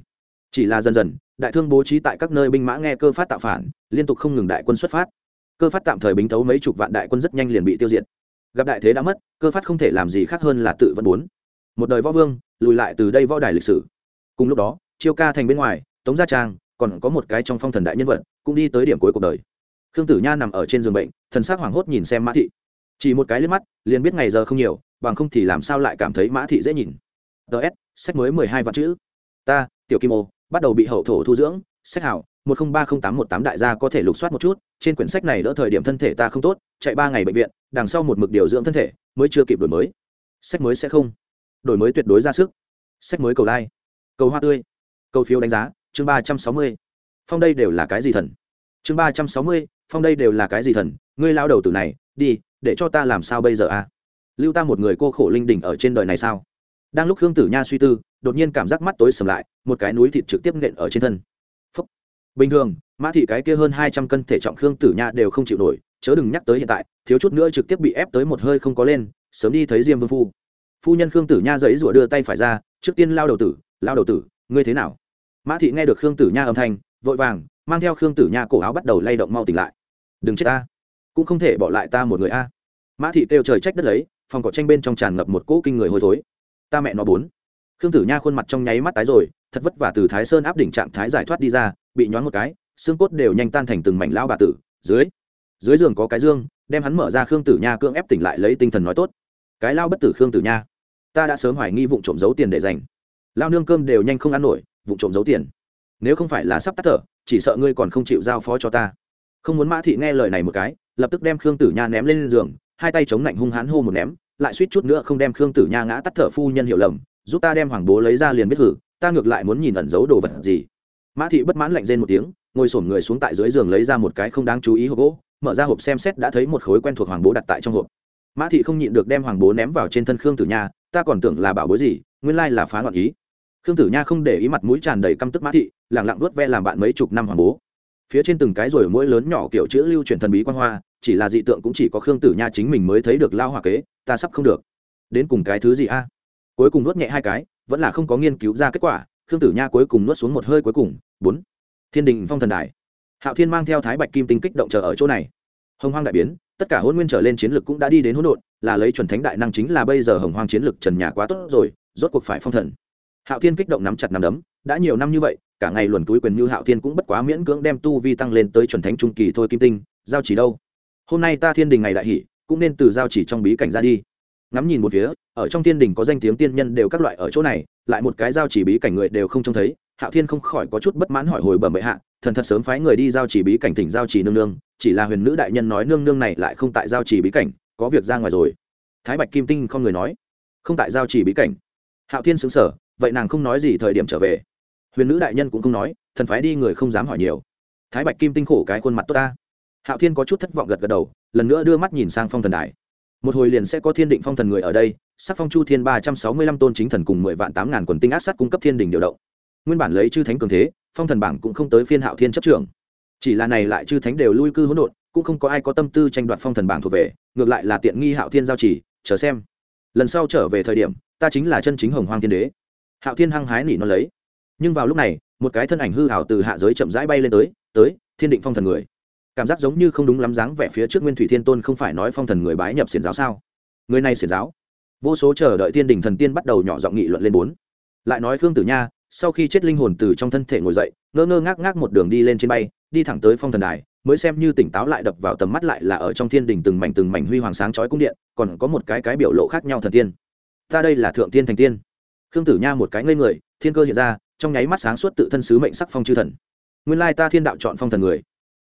Speaker 1: Chỉ là dần dần, đại thương bố trí tại các nơi binh mã nghe cơ phát tạo phản, liên tục không ngừng đại quân xuất phát. Cơ phát tạm thời bính thấu mấy chục vạn đại quân rất nhanh liền bị tiêu diệt. Gặp đại thế đã mất, cơ phát không thể làm gì khác hơn là tự vẫn bốn một đời võ vương, lùi lại từ đây võ đài lịch sử. Cùng lúc đó, chiêu ca thành bên ngoài, tống gia trang, còn có một cái trong phong thần đại nhân vật, cũng đi tới điểm cuối cuộc đời. Khương tử nha nằm ở trên giường bệnh, thần s ắ c hoảng hốt nhìn xem mã thị. Chỉ một cái liếc mắt, liền biết ngày giờ không nhiều bằng không thì làm sao lại cảm thấy mã thị dễ nhìn. Ts sách mới mười hai vạn chữ. Ta, tiểu kim ô, bắt đầu bị hậu thổ thu dưỡng. Sách hảo, một không ba không tám một tám đại gia có thể lục soát một chút. Trên quyển sách này đỡ thời điểm thân thể ta không tốt, chạy ba ngày bệnh viện, đằng sau một mực điều dưỡng thân thể, mới chưa kịp đổi mới. Sách mới sẽ không. Đổi mới tuyệt đối ra sức. Sách mới cầu lai、like. cầu hoa tươi, cầu phiếu đánh giá, chương ba trăm sáu mươi. Phong đây đều là cái gì thần? Chương ba trăm sáu mươi, phong đây đều là cái gì thần? Ngươi lao đầu từ này, đi, để cho ta làm sao bây giờ a lưu ta một người cô khổ linh đỉnh ở trên đời này sao? Đang lúc khương tử nha suy tư, đột nhiên cảm giác mắt tối sầm lại, một cái núi thịt trực tiếp nện ở trên thân. Phúc. bình thường, mã thị cái kia hơn hai trăm cân thể trọng khương tử nha đều không chịu nổi, chớ đừng nhắc tới hiện tại, thiếu chút nữa trực tiếp bị ép tới một hơi không có lên, sớm đi thấy diêm vương phu. Phu nhân khương tử nha giấy rủa đưa tay phải ra, trước tiên lao đầu tử, lao đầu tử, ngươi thế nào? Mã thị nghe được khương tử nha âm thanh, vội vàng, mang theo khương tử nha cổ áo bắt đầu lay động mau tỉnh lại. Đừng chết ta, cũng không thể bỏ lại ta một người a. Mã thị kêu trời trách đất lấy phòng cỏ tranh bên trong tràn ngập một cỗ kinh người hôi thối. Ta mẹ nó bốn. Khương tử nha khuôn mặt trong nháy mắt tái rồi, thật vất vả từ thái sơn áp đỉnh trạng thái giải thoát đi ra, bị nhoáng một cái, xương cốt đều nhanh tan thành từng mảnh lao bà tử, dưới. Dưới giường có cái dương, đem hắn mở ra khương tử nha cưỡng ép tỉnh lại lấy tinh thần nói tốt. Cái lao bất tử khương tử nha. Ta đã sớm hoài nghi vụ trộm giấu tiền để dành. Lao nương cơm đều nhanh không ăn nổi, vụ trộm giấu tiền. Nếu không phải là sắp tắt thở, chỉ sợ ngươi còn không chịu giao phó cho ta. Không muốn mã thị nghe lời này một cái, lập tức đem khương tử nha ném lên giường hai tay chống lạnh hung hãn hô một ném, lại suýt chút nữa không đem khương tử nha ngã tắt thở phu nhân hiểu lầm, giúp ta đem hoàng bố lấy ra liền biết hử, ta ngược lại muốn nhìn ẩn giấu đồ vật gì. Mã thị bất mãn lạnh rên một tiếng, ngồi sổm người xuống tại dưới giường lấy ra một cái không đáng chú ý hộp gỗ, mở ra hộp xem xét đã thấy một khối quen thuộc hoàng bố đặt tại trong hộp. Mã thị không nhịn được đem hoàng bố ném vào trên thân khương tử nha, ta còn tưởng là bảo bối gì, nguyên lai là phá loạn ý. Khương tử nha không để ý mặt mũi tràn đầy căm tức mã thị lẳng lặng vuốt ve làm bạn mấy chục năm hoàng bố. Phía trên từng cái rồi mỗi lớn nhỏ kiểu chữ lưu truyền thần bí quan hoa chỉ là dị tượng cũng chỉ có khương tử nha chính mình mới thấy được lao hòa kế, ta sắp không được. Đến cùng cái thứ gì a? Cuối cùng nuốt nhẹ hai cái, vẫn là không có nghiên cứu ra kết quả, khương tử nha cuối cùng nuốt xuống một hơi cuối cùng, bốn. Thiên đình phong thần đài. Hạo thiên mang theo thái bạch kim tinh kích động chờ ở chỗ này. Hồng hoang đại biến, tất cả hôn nguyên trở lên chiến lực cũng đã đi đến hỗn độn, là lấy chuẩn thánh đại năng chính là bây giờ hồng hoang chiến lực trần nhà quá tốt rồi, rốt cuộc phải phong thần. Hạo thiên kích động nắm chặt nắm đấm, đã nhiều năm như vậy, cả ngày luồn túi quyền như hạo thiên cũng bất quá miễn cưỡng đem tu vi tăng lên tới chuẩn thánh trung kỳ thôi kim tinh, giao chỉ đâu? Hôm nay ta thiên đình ngày đại hỷ, cũng nên từ giao chỉ trong bí cảnh ra đi. Ngắm nhìn một phía, ở trong thiên đình có danh tiếng tiên nhân đều các loại ở chỗ này, lại một cái giao chỉ bí cảnh người đều không trông thấy. Hạo thiên không khỏi có chút bất mãn hỏi hồi bẩm bệ hạ, thần thật sớm phái người đi giao chỉ bí cảnh tỉnh giao chỉ nương nương, chỉ là huyền nữ đại nhân nói nương nương này lại không tại giao chỉ bí cảnh, có việc ra ngoài rồi. Thái bạch kim tinh không người nói, không tại giao chỉ bí cảnh. Hạo thiên xứng sở vậy nàng không nói gì thời điểm trở về. Huyền nữ đại nhân cũng không nói, thần phái đi người không dám hỏi nhiều. Thái bạch kim tinh khổ cái khuôn mặt tốt ta hạo thiên có chút thất vọng gật gật đầu, lần nữa đưa mắt nhìn sang phong thần đài. Một hồi liền sẽ có thiên định phong thần người ở đây, sắc phong chu thiên ba trăm sáu mươi lăm tôn chính thần cùng mười vạn tám ngàn quần tinh áp sát cung cấp thiên đình điều động. Nguyên bản lấy chư thánh cường thế, phong thần bảng cũng không tới phiên hạo thiên chấp trưởng. Chỉ là này lại chư thánh đều lui cư hỗn độn, cũng không có ai có tâm tư tranh đoạt phong thần bảng thuộc về, ngược lại là tiện nghi hạo thiên giao chỉ, chờ xem. Lần sau trở về thời điểm, ta chính là chân chính hồng hoang thiên đế. Hạo thiên hăng hái nỉ nó lấy. Nhưng vào lúc này, một cái thân ảnh hư hảo từ hạ giới chậm rãi bay lên tới tới, thiên định phong thần người cảm giác giống như không đúng lắm dáng vẻ phía trước nguyên thủy thiên tôn không phải nói phong thần người bái nhập xiển giáo sao? Người này xiển giáo? Vô số chờ đợi thiên đình thần tiên bắt đầu nhỏ giọng nghị luận lên bốn. Lại nói khương tử nha, sau khi chết linh hồn từ trong thân thể ngồi dậy, ngơ ngơ ngác ngác một đường đi lên trên bay, đi thẳng tới phong thần đài, mới xem như tỉnh táo lại đập vào tầm mắt lại là ở trong thiên đình từng mảnh từng mảnh huy hoàng sáng chói cung điện, còn có một cái cái biểu lộ khác nhau thần tiên. Ta đây là thượng tiên thành tiên. Khương tử nha một cái ngây người, thiên cơ hiện ra, trong nháy mắt sáng suốt tự thân sứ mệnh sắc phong chư thần. Nguyên lai ta thiên đạo chọn phong thần người.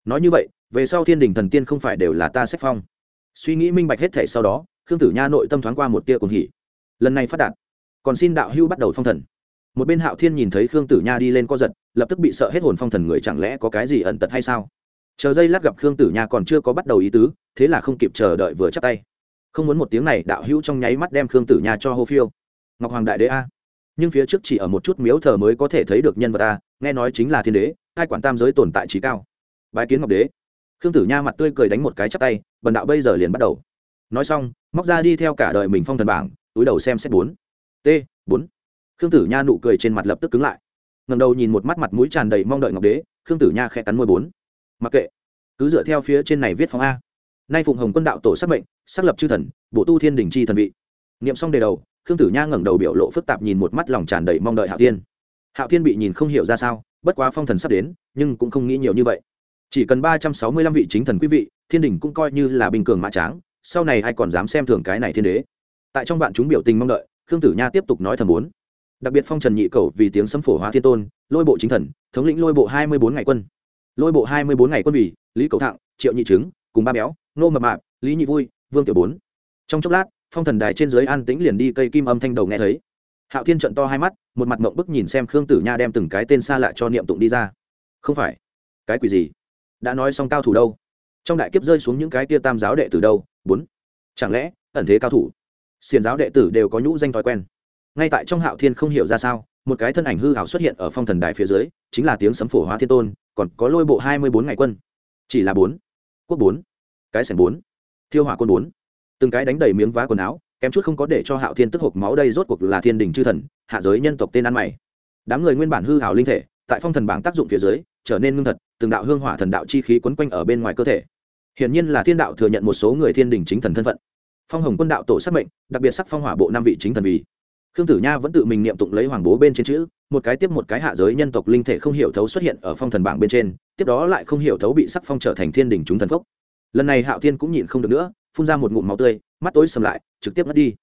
Speaker 1: Nói như vậy về sau thiên đình thần tiên không phải đều là ta sách phong. Suy nghĩ minh bạch hết thể sau đó, khương tử nha nội tâm thoáng qua một tia cùng hỉ. Lần này phát đạt, còn xin đạo hưu bắt đầu phong thần. Một bên hạo thiên nhìn thấy khương tử nha đi lên co giật, lập tức bị sợ hết hồn phong thần người chẳng lẽ có cái gì ẩn tật hay sao? Chờ giây lát gặp khương tử nha còn chưa có bắt đầu ý tứ, thế là không kịp chờ đợi vừa chắc tay. Không muốn một tiếng này, đạo hữu trong nháy mắt đem khương tử nha cho hô phiêu. Ngọc hoàng đại đế a. Nhưng phía trước chỉ ở một chút miếu thờ mới có thể thấy được nhân vật a, nghe nói chính là thiên đế, hai quản tam giới tồn tại trí cao. Bái kiến ngọc đế khương tử nha mặt tươi cười đánh một cái chắp tay, bần đạo bây giờ liền bắt đầu. Nói xong, móc ra đi theo cả đời mình phong thần bảng, túi đầu xem xét bốn. T, bốn. Khương tử nha nụ cười trên mặt lập tức cứng lại. Ngầm đầu nhìn một mắt mặt mũi tràn đầy mong đợi ngọc đế, khương tử nha khẽ cắn môi bốn. Mặc kệ, cứ dựa theo phía trên này viết phong a. Nay phụng hồng quân đạo tổ xác mệnh, xác lập chư thần, bộ tu thiên đình chi thần vị. Niệm xong đề đầu, khương tử nha ngẩng đầu biểu lộ phức tạp nhìn một mắt lòng tràn đầy mong đợi hạo thiên. Hạo thiên bị nhìn không hiểu ra sao, bất quá phong thần sắp đến, nhưng cũng không nghĩ nhiều như vậy chỉ cần ba trăm sáu mươi lăm vị chính thần quý vị, thiên đình cũng coi như là bình cường mã tráng, sau này ai còn dám xem thường cái này thiên đế? Tại trong vạn chúng biểu tình mong đợi, khương tử nha tiếp tục nói thầm bốn. Đặc biệt phong trần nhị cầu vì tiếng sấm phổ hóa thiên tôn, lôi bộ chính thần, thống lĩnh lôi bộ hai mươi bốn ngày quân. Lôi bộ hai mươi bốn ngày quân vì, lý cầu thạng triệu nhị trứng, cùng ba béo nô mập mạp, lý nhị vui, vương tiểu bốn. Trong chốc lát, phong thần đài trên dưới an tĩnh liền đi cây kim âm thanh đầu nghe thấy. Hạo thiên trận to hai mắt, một mặt mộng bức nhìn xem khương tử nha đem từng cái tên xa lạ cho niệm tụng đi ra. Không phải. Cái quỷ gì? Đã nói xong cao thủ đâu? Trong đại kiếp rơi xuống những cái tia tam giáo đệ tử đâu? Bốn. Chẳng lẽ, ẩn thế cao thủ xiền giáo đệ tử đều có nhũ danh thói quen? Ngay tại trong hạo thiên không hiểu ra sao, một cái thân ảnh hư hảo xuất hiện ở phong thần đài phía dưới, chính là tiếng sấm phổ hóa thiên tôn, còn có lôi bộ hai mươi bốn ngày quân. Chỉ là bốn. Quốc bốn. Cái sẻn bốn. Thiêu hỏa quân bốn. Từng cái đánh đầy miếng vá quần áo, kém chút không có để cho hạo thiên tức hộp máu đây rốt cuộc là thiên đình chư thần, hạ giới nhân tộc tên ăn mày. Đám người nguyên bản hư hảo linh thể, tại phong thần bảng tác dụng phía dưới trở nên ngưng thật, từng đạo hương hỏa thần đạo chi khí quấn quanh ở bên ngoài cơ thể. Hiển nhiên là thiên đạo thừa nhận một số người thiên đình chính thần thân phận. Phong hồng quân đạo tổ sắc mệnh, đặc biệt sắc phong hỏa bộ năm vị chính thần vì. Khương tử nha vẫn tự mình niệm tụng lấy hoàng bố bên trên chữ, một cái tiếp một cái hạ giới nhân tộc linh thể không hiểu thấu xuất hiện ở phong thần bảng bên trên, tiếp đó lại không hiểu thấu bị sắc phong trở thành thiên đình chúng thần phốc lần này hạo thiên cũng nhịn không được nữa, phun ra một ngụm máu tươi, mắt tối sầm lại, trực tiếp ngất đi.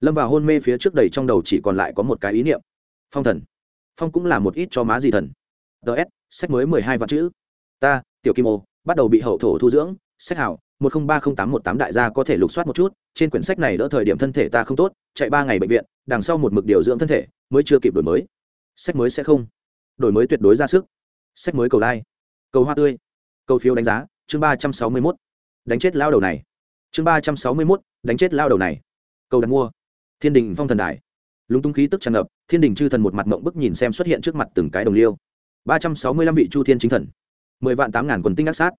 Speaker 1: Lâm vào hôn mê phía trước đầy trong đầu chỉ còn lại có một cái ý niệm. Phong thần. Phong cũng là một ít cho má gì thần. Ts sách mới mười hai vạn chữ. Ta, tiểu kim ô, bắt đầu bị hậu thổ thu dưỡng, sách hảo, một không ba không tám một tám đại gia có thể lục soát một chút, trên quyển sách này đỡ thời điểm thân thể ta không tốt, chạy ba ngày bệnh viện, đằng sau một mực điều dưỡng thân thể, mới chưa kịp đổi mới. Sách mới sẽ không. Đổi mới tuyệt đối ra sức. Sách mới cầu lai、like. cầu hoa tươi, cầu phiếu đánh giá, chương ba trăm sáu mươi mốt. Đánh chết lao đầu này. Chương ba trăm sáu mươi mốt, đánh chết lao đầu này. Cầu đặt mua. Thiên đình phong thần đài. Lúng túng khí tức tràn ngập, thiên đình chư thần một mặt mộng bức nhìn xem xuất hiện trước mặt từng cái đồng liêu ba trăm sáu mươi lăm vị chu thiên chính thần. mười vạn tám ngàn quần tinh ác sát.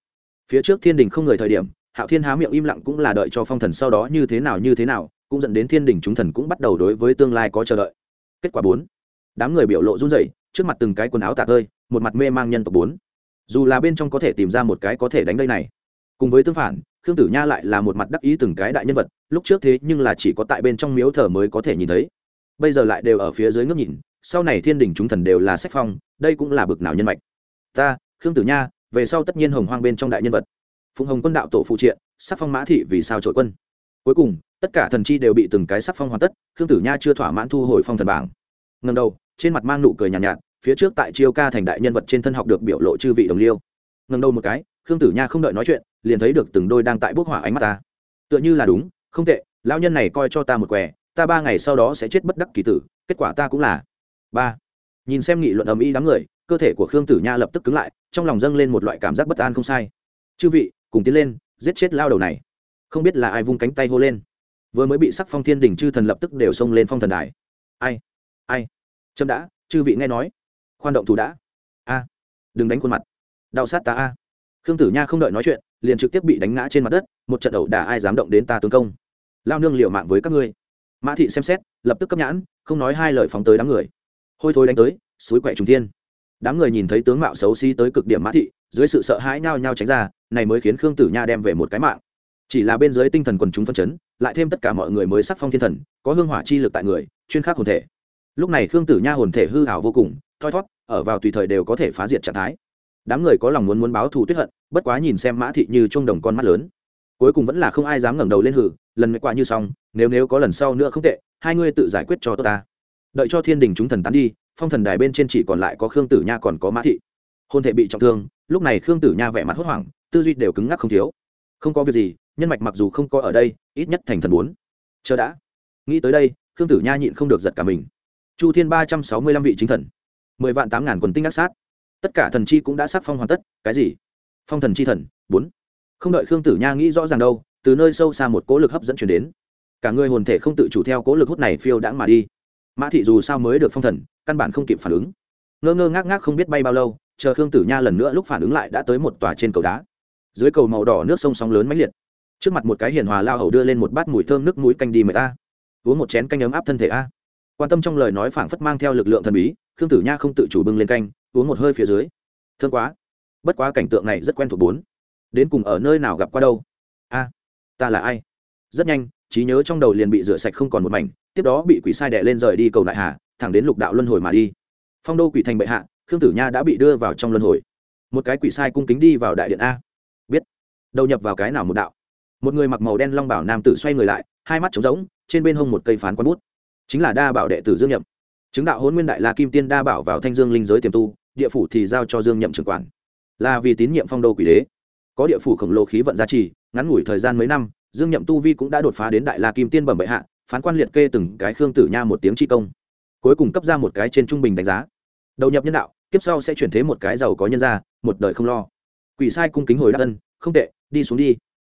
Speaker 1: Phía trước thiên đình không người thời điểm, hạo thiên há miệng im lặng cũng là đợi cho phong thần sau đó như thế nào như thế nào, cũng dẫn đến thiên đình chúng thần cũng bắt đầu đối với tương lai có chờ đợi. Kết quả bốn. Đám người biểu lộ run rẩy, trước mặt từng cái quần áo tạc ơi một mặt mê mang nhân tộc bốn. Dù là bên trong có thể tìm ra một cái có thể đánh đây này. Cùng với tương phản, khương tử nha lại là một mặt đắc ý từng cái đại nhân vật, lúc trước thế nhưng là chỉ có tại bên trong miếu thờ mới có thể nhìn thấy. Bây giờ lại đều ở phía dưới ngước nhìn, sau này thiên đình chúng thần đều là sách phong đây cũng là bực nào nhân mạch. Ta khương tử nha về sau tất nhiên hồng hoang bên trong đại nhân vật. Phụng hồng quân đạo tổ phụ triện sắc phong mã thị vì sao trội quân. Cuối cùng tất cả thần chi đều bị từng cái sắc phong hoàn tất khương tử nha chưa thỏa mãn thu hồi phong thần bảng. Ngần đầu trên mặt mang nụ cười nhàn nhạt, nhạt phía trước tại chiêu ca thành đại nhân vật trên thân học được biểu lộ chư vị đồng liêu. Ngần đầu một cái khương tử nha không đợi nói chuyện liền thấy được từng đôi đang tại bốc hỏa ánh mắt ta. Tựa như là đúng không tệ lão nhân này coi cho ta một què ta ba ngày sau đó sẽ chết bất đắc kỳ tử kết quả ta cũng là ba nhìn xem nghị luận ầm ĩ đám người, cơ thể của khương tử nha lập tức cứng lại, trong lòng dâng lên một loại cảm giác bất an không sai. Chư vị, cùng tiến lên, giết chết lao đầu này. Không biết là ai vung cánh tay hô lên. Vừa mới bị sắc phong thiên đình chư thần lập tức đều xông lên phong thần đài. Ai ai? Trâm đã, chư vị nghe nói. Khoan động thủ đã. A, đừng đánh khuôn mặt. Đau sát ta a. Khương tử nha không đợi nói chuyện, liền trực tiếp bị đánh ngã trên mặt đất, một trận ẩu đả ai dám động đến ta tướng công. Lao nương liệu mạng với các ngươi. Mã thị xem xét, lập tức cấp nhãn, không nói hai lời phóng tới đám người hôi thối đánh tới, suối quậy trùng thiên. Đám người nhìn thấy tướng mạo xấu xí tới cực điểm mã thị, dưới sự sợ hãi nhao nhao tránh ra, này mới khiến khương tử nha đem về một cái mạng. Chỉ là bên dưới tinh thần quần chúng phân chấn, lại thêm tất cả mọi người mới sắc phong thiên thần, có hương hỏa chi lực tại người, chuyên khắc hồn thể. Lúc này khương tử nha hồn thể hư hảo vô cùng, thoi thót ở vào tùy thời đều có thể phá diệt trạng thái. Đám người có lòng muốn muốn báo thù tuyết hận, bất quá nhìn xem mã thị như trung đồng con mắt lớn. Cuối cùng vẫn là không ai dám ngẩng đầu lên hử, lần qua như xong, nếu nếu có lần sau nữa không tệ, hai ngươi tự giải quyết cho tôi ta đợi cho thiên đình chúng thần tán đi, phong thần đài bên trên chỉ còn lại có khương tử nha còn có mã thị. Hôn thể bị trọng thương, lúc này khương tử nha vẻ mặt hốt hoảng, tư duy đều cứng ngắc không thiếu. Không có việc gì, nhân mạch mặc dù không có ở đây, ít nhất thành thần bốn. Chờ đã. Nghĩ tới đây, khương tử nha nhịn không được giật cả mình. Chu thiên ba trăm sáu mươi lăm vị chính thần. Mười vạn tám ngàn quần tinh ác sát. Tất cả thần chi cũng đã sắc phong hoàn tất, cái gì? Phong thần chi thần, bốn. Không đợi khương tử nha nghĩ rõ ràng đâu, từ nơi sâu xa một cỗ lực hấp dẫn chuyển đến. Cả người hồn thể không tự chủ theo cỗ lực hút này phiêu đãng mà đi mã thị dù sao mới được phong thần, căn bản không kịp phản ứng. Ngơ ngơ ngác ngác không biết bay bao lâu, chờ khương tử nha lần nữa lúc phản ứng lại đã tới một tòa trên cầu đá. Dưới cầu màu đỏ nước sông sóng lớn mãnh liệt. Trước mặt một cái hiền hòa lao hầu đưa lên một bát mùi thơm nước mũi canh đi mời ta uống một chén canh ấm áp thân thể a. Quan tâm trong lời nói phảng phất mang theo lực lượng thần bí, khương tử nha không tự chủ bưng lên canh, uống một hơi phía dưới. Thương quá. Bất quá cảnh tượng này rất quen thuộc bốn. Đến cùng ở nơi nào gặp qua đâu? A, ta là ai? Rất nhanh trí nhớ trong đầu liền bị rửa sạch không còn một mảnh, tiếp đó bị quỷ sai đẻ lên rời đi cầu đại hà thẳng đến lục đạo luân hồi mà đi. Phong đô quỷ thành bệ hạ, khương tử nha đã bị đưa vào trong luân hồi. Một cái quỷ sai cung kính đi vào đại điện a. Biết. Đầu nhập vào cái nào một đạo. Một người mặc màu đen long bảo nam tử xoay người lại, hai mắt trống rỗng, trên bên hông một cây phán quán bút. Chính là đa bảo đệ tử dương nhậm. Chứng đạo hôn nguyên đại la kim tiên đa bảo vào thanh dương linh giới tiềm tu, địa phủ thì giao cho dương nhậm trưởng quản. Là vì tín nhiệm phong đô quỷ đế. Có địa phủ khổng lồ khí vận gia trì, ngắn ngủi thời gian mấy năm dương nhậm tu vi cũng đã đột phá đến đại la kim tiên bẩm bệ hạ, phán quan liệt kê từng cái khương tử nha một tiếng chi công. Cuối cùng cấp ra một cái trên trung bình đánh giá. Đầu nhập nhân đạo, kiếp sau sẽ chuyển thế một cái giàu có nhân ra một đời không lo. Quỷ sai cung kính hồi đáp ân, không tệ, đi xuống đi.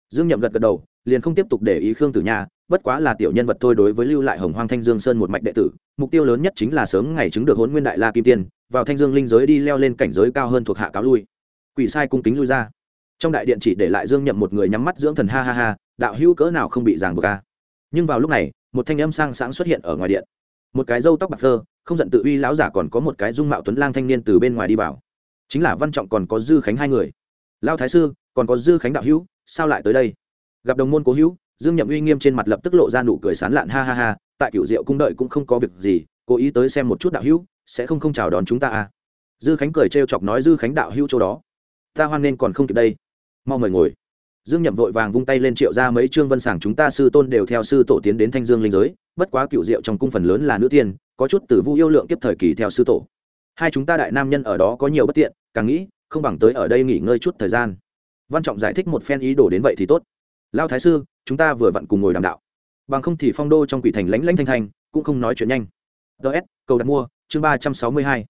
Speaker 1: Dương nhậm gật gật đầu, liền không tiếp tục để ý khương tử nha, bất quá là tiểu nhân vật thôi đối với lưu lại hồng hoang thanh dương sơn một mạch đệ tử, mục tiêu lớn nhất chính là sớm ngày chứng được hôn nguyên đại la kim tiên, vào thanh dương linh giới đi leo lên cảnh giới cao hơn thuộc hạ cáo lui. Quỷ sai cung kính lui ra. Trong đại điện chỉ để lại dương nhậm một người nhắm mắt dưỡng thần, ha ha ha đạo hữu cỡ nào không bị giảng buộc ca nhưng vào lúc này, một thanh âm sang sáng xuất hiện ở ngoài điện. Một cái râu tóc bạc thơ không giận tự uy lão giả còn có một cái dung mạo tuấn lang thanh niên từ bên ngoài đi vào. Chính là văn trọng còn có dư khánh hai người. Lao thái sư, còn có dư khánh đạo hữu, sao lại tới đây? Gặp đồng môn cố hữu, dương nhậm uy nghiêm trên mặt lập tức lộ ra nụ cười sán lạn ha ha ha, tại cựu diệu cung đợi cũng không có việc gì, cố ý tới xem một chút đạo hữu, sẽ không không chào đón chúng ta à? Dư khánh cười trêu chọc nói dư khánh đạo hữu chỗ đó. Ta hoan nên còn không kịp đây. Mau mời ngồi dương nhậm vội vàng vung tay lên triệu ra mấy trương vân sảng, chúng ta sư tôn đều theo sư tổ tiến đến thanh dương linh giới, bất quá cựu diệu trong cung phần lớn là nữ tiên, có chút từ vu yêu lượng kiếp thời kỳ theo sư tổ. Hai chúng ta đại nam nhân ở đó có nhiều bất tiện, càng nghĩ, không bằng tới ở đây nghỉ ngơi chút thời gian. Văn trọng giải thích một phen ý đồ đến vậy thì tốt. Lao thái sư, chúng ta vừa vặn cùng ngồi đàm đạo. Bằng không thì phong đô trong quỷ thành lánh lánh thanh thanh, cũng không nói chuyện nhanh. Ts cầu đặt mua, chương ba trăm sáu mươi hai.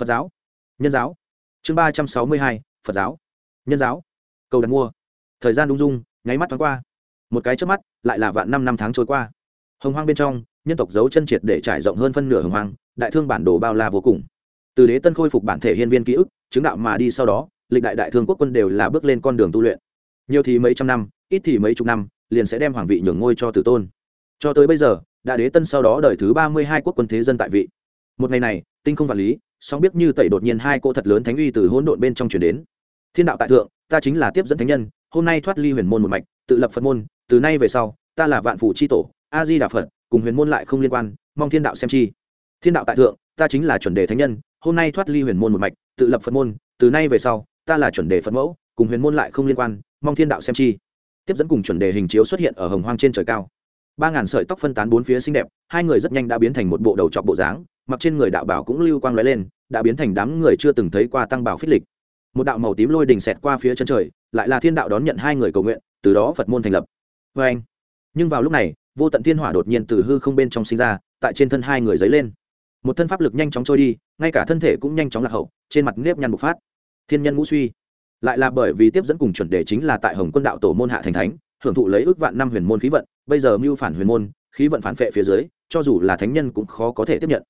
Speaker 1: Phật giáo. Nhân giáo. Chương ba trăm sáu mươi hai, phật giáo. Nhân giáo. Cầu đặt mua thời gian đung dung, nháy mắt thoáng qua. Một cái trước mắt, lại là vạn năm năm tháng trôi qua. Hồng hoang bên trong, nhân tộc giấu chân triệt để trải rộng hơn phân nửa hồng hoang, đại thương bản đồ bao la vô cùng. Từ đế tân khôi phục bản thể hiên viên ký ức, chứng đạo mà đi sau đó, lịch đại đại thương quốc quân đều là bước lên con đường tu luyện. Nhiều thì mấy trăm năm, ít thì mấy chục năm, liền sẽ đem hoàng vị nhường ngôi cho tử tôn. Cho tới bây giờ đại đế tân sau đó đời thứ ba mươi hai quốc quân thế dân tại vị. Một ngày này, tinh không vật lý song biết như tẩy đột nhiên hai cô thật lớn thánh uy từ hỗn độn bên trong chuyển đến. Thiên đạo tại thượng, ta chính là tiếp dẫn thánh nhân hôm nay thoát ly huyền môn một mạch, tự lập phật môn, từ nay về sau, ta là vạn phủ c h i tổ a di đà phật, cùng huyền môn lại không liên quan, mong thiên đạo xem chi. Thiên đạo tại thượng, ta chính là chuẩn đề thánh nhân, hôm nay thoát ly huyền môn một mạch, tự lập phật môn, từ nay về sau, ta là chuẩn đề phật mẫu, cùng huyền môn lại không liên quan, mong thiên đạo xem chi. Tiếp dẫn cùng chuẩn đề hình chiếu xuất hiện ở hồng hoang trên trời cao. Ba ngàn sợi tóc phân tán bốn phía xinh đẹp, hai người rất nhanh đã biến thành một bộ đầu trọc bộ dáng, mặc trên người đạo bảo cũng lưu quang lóe lên, đã biến thành đám người chưa từng thấy qua tăng bảo phích lịch một đạo màu tím lôi đình xẹt qua phía chân trời, lại là thiên đạo đón nhận hai người cầu nguyện, từ đó phật môn thành lập. Vê anh, nhưng vào lúc này, vô tận thiên hỏa đột nhiên từ hư không bên trong sinh ra, tại trên thân hai người dấy lên. Một thân pháp lực nhanh chóng trôi đi, ngay cả thân thể cũng nhanh chóng lạc hậu, trên mặt nếp nhăn bộc phát. Thiên nhân ngũ suy, lại là bởi vì tiếp dẫn cùng chuẩn đề chính là tại hồng quân đạo tổ môn hạ thành thánh, hưởng thụ lấy ước vạn năm huyền môn khí vận, bây giờ mưu phản huyền môn, khí vận phản phệ phía dưới, cho dù là thánh nhân cũng khó có thể tiếp nhận.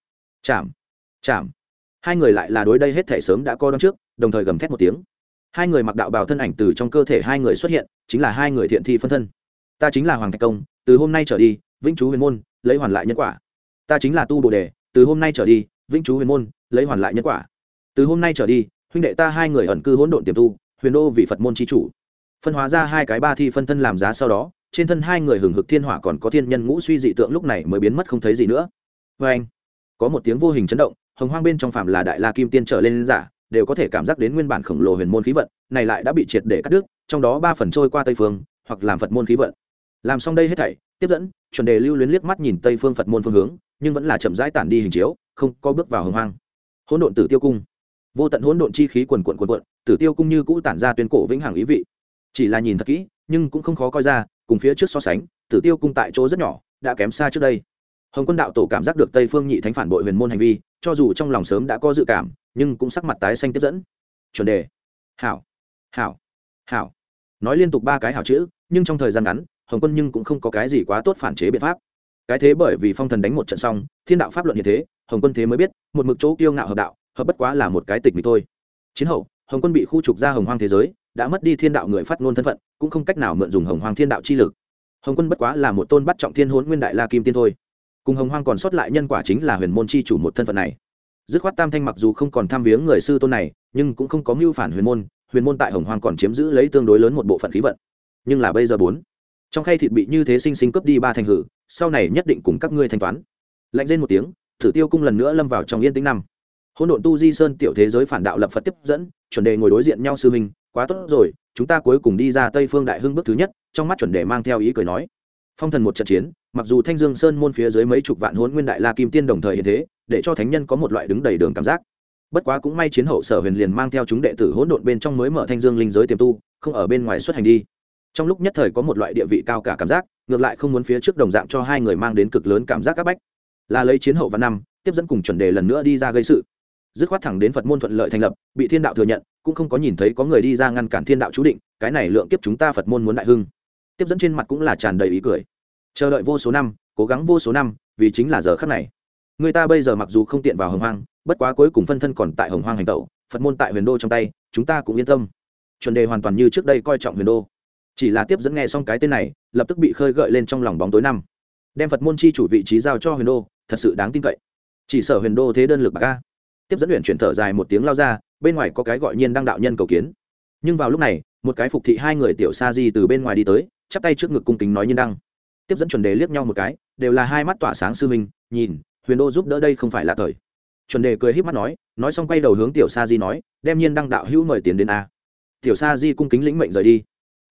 Speaker 1: Chạm chạm hai người lại là đối đây hết thể sớm đã co đón trước, đồng thời gầm thét một tiếng. Hai người mặc đạo bào thân ảnh từ trong cơ thể hai người xuất hiện, chính là hai người thiện thi phân thân. Ta chính là hoàng thạch công, từ hôm nay trở đi, vĩnh chú huyền môn, lấy hoàn lại nhân quả. Ta chính là tu bồ đề, từ hôm nay trở đi, vĩnh chú huyền môn, lấy hoàn lại nhân quả. Từ hôm nay trở đi, huynh đệ ta hai người ẩn cư hỗn độn tiềm tu, huyền đô vì phật môn tri chủ. Phân hóa ra hai cái ba thi phân thân làm giá sau đó, trên thân hai người hừng hực thiên hỏa còn có thiên nhân ngũ suy dị tượng lúc này mới biến mất không thấy gì nữa. Vê anh có một tiếng vô hình chấn động hồng hoang bên trong phạm là đại la kim tiên trở lên giả, đều có thể cảm giác đến nguyên bản khổng lồ huyền môn khí vận, này lại đã bị triệt để cắt đứt, trong đó ba phần trôi qua tây phương, hoặc làm phật môn khí vận. Làm xong đây hết thảy, tiếp dẫn, chuẩn đề lưu luyến liếc mắt nhìn tây phương phật môn phương hướng, nhưng vẫn là chậm rãi tản đi hình chiếu, không có bước vào hồng hoang. Hỗn độn tử tiêu cung. Vô tận hỗn độn chi khí quần quận quần quận tử tiêu cung như cũ tản ra tuyên cổ vĩnh hằng ý vị. Chỉ là nhìn thật kỹ, nhưng cũng không khó coi ra, cùng phía trước so sánh, tử tiêu cung tại chỗ rất nhỏ, đã kém xa trước đây hồng quân đạo tổ cảm giác được tây phương nhị thánh phản bội huyền môn hành vi, cho dù trong lòng sớm đã có dự cảm, nhưng cũng sắc mặt tái xanh tiếp dẫn. Chuẩn đề. Hảo. Hảo. Hảo. Nói liên tục ba cái hảo chữ, nhưng trong thời gian ngắn, hồng quân nhưng cũng không có cái gì quá tốt phản chế biện pháp. Cái thế bởi vì phong thần đánh một trận xong, thiên đạo pháp luận như thế, hồng quân thế mới biết, một mực chỗ kiêu ngạo hợp đạo, hợp bất quá là một cái tịch mịch thôi. Chiến hậu, hồng quân bị khu trục ra hồng hoang thế giới, đã mất đi thiên đạo người phát ngôn thân phận, cũng không cách nào mượn dùng hồng hoang thiên đạo chi lực. Hồng quân bất quá là một tôn bắt trọng thiên hôn nguyên đại la kim tiên thôi cùng hồng hoang còn sót lại nhân quả chính là huyền môn chi chủ một thân phận này. Dứt khoát tam thanh mặc dù không còn tham viếng người sư tôn này, nhưng cũng không có mưu phản huyền môn huyền môn tại hồng hoang còn chiếm giữ lấy tương đối lớn một bộ phận khí vận. Nhưng là bây giờ bốn, trong khay thịt bị như thế sinh sinh cướp đi ba thành hử, sau này nhất định cùng các ngươi thanh toán. Lạnh lên một tiếng, thử tiêu cung lần nữa lâm vào trong yên tĩnh năm. Hôn độn tu di sơn tiểu thế giới phản đạo lập phật tiếp dẫn, chuẩn đề ngồi đối diện nhau sư minh quá tốt rồi, chúng ta cuối cùng đi ra tây phương đại hưng bước thứ nhất. Trong mắt chuẩn đề mang theo ý cười nói phong thần một trận chiến, mặc dù thanh dương sơn môn phía dưới mấy chục vạn hôn nguyên đại la kim tiên đồng thời hiện thế, để cho thánh nhân có một loại đứng đầy đường cảm giác. Bất quá cũng may chiến hậu sở huyền liền mang theo chúng đệ tử hỗn độn bên trong mới mở thanh dương linh giới tiềm tu, không ở bên ngoài xuất hành đi. Trong lúc nhất thời có một loại địa vị cao cả cảm giác, ngược lại không muốn phía trước đồng dạng cho hai người mang đến cực lớn cảm giác áp bách. Là lấy chiến hậu và năm, tiếp dẫn cùng chuẩn đề lần nữa đi ra gây sự. Dứt khoát thẳng đến phật môn thuận lợi thành lập, bị thiên đạo thừa nhận, cũng không có nhìn thấy có người đi ra ngăn cản thiên đạo chú định, cái này lượng kiếp chúng ta phật môn muốn đại hưng tiếp dẫn trên mặt cũng là tràn đầy ý cười. Chờ đợi vô số năm, cố gắng vô số năm, vì chính là giờ khắc này. Người ta bây giờ mặc dù không tiện vào hồng hoang, bất quá cuối cùng phân thân còn tại hồng hoang hành tẩu, phật môn tại huyền đô trong tay, chúng ta cũng yên tâm. Chuẩn đề hoàn toàn như trước đây coi trọng huyền đô. Chỉ là tiếp dẫn nghe xong cái tên này, lập tức bị khơi gợi lên trong lòng bóng tối năm. Đem phật môn chi chủ vị trí giao cho huyền đô, thật sự đáng tin cậy. Chỉ sở huyền đô thế đơn lực bạc ca tiếp dẫn luyện chuyển thở dài một tiếng lao ra, bên ngoài có cái gọi nhiên đăng đạo nhân cầu kiến. Nhưng vào lúc này, một cái phục thị hai người tiểu sa di từ bên ngoài đi tới chắp tay trước ngực cung kính nói nhiên đăng. Tiếp dẫn chuẩn đề liếc nhau một cái, đều là hai mắt tỏa sáng sư minh, nhìn, huyền đô giúp đỡ đây không phải là thời. Chuẩn đề cười híp mắt nói nói xong quay đầu hướng tiểu sa di nói, đem nhiên đăng đạo hữu mời tiến đến a. Tiểu sa di cung kính lĩnh mệnh rời đi.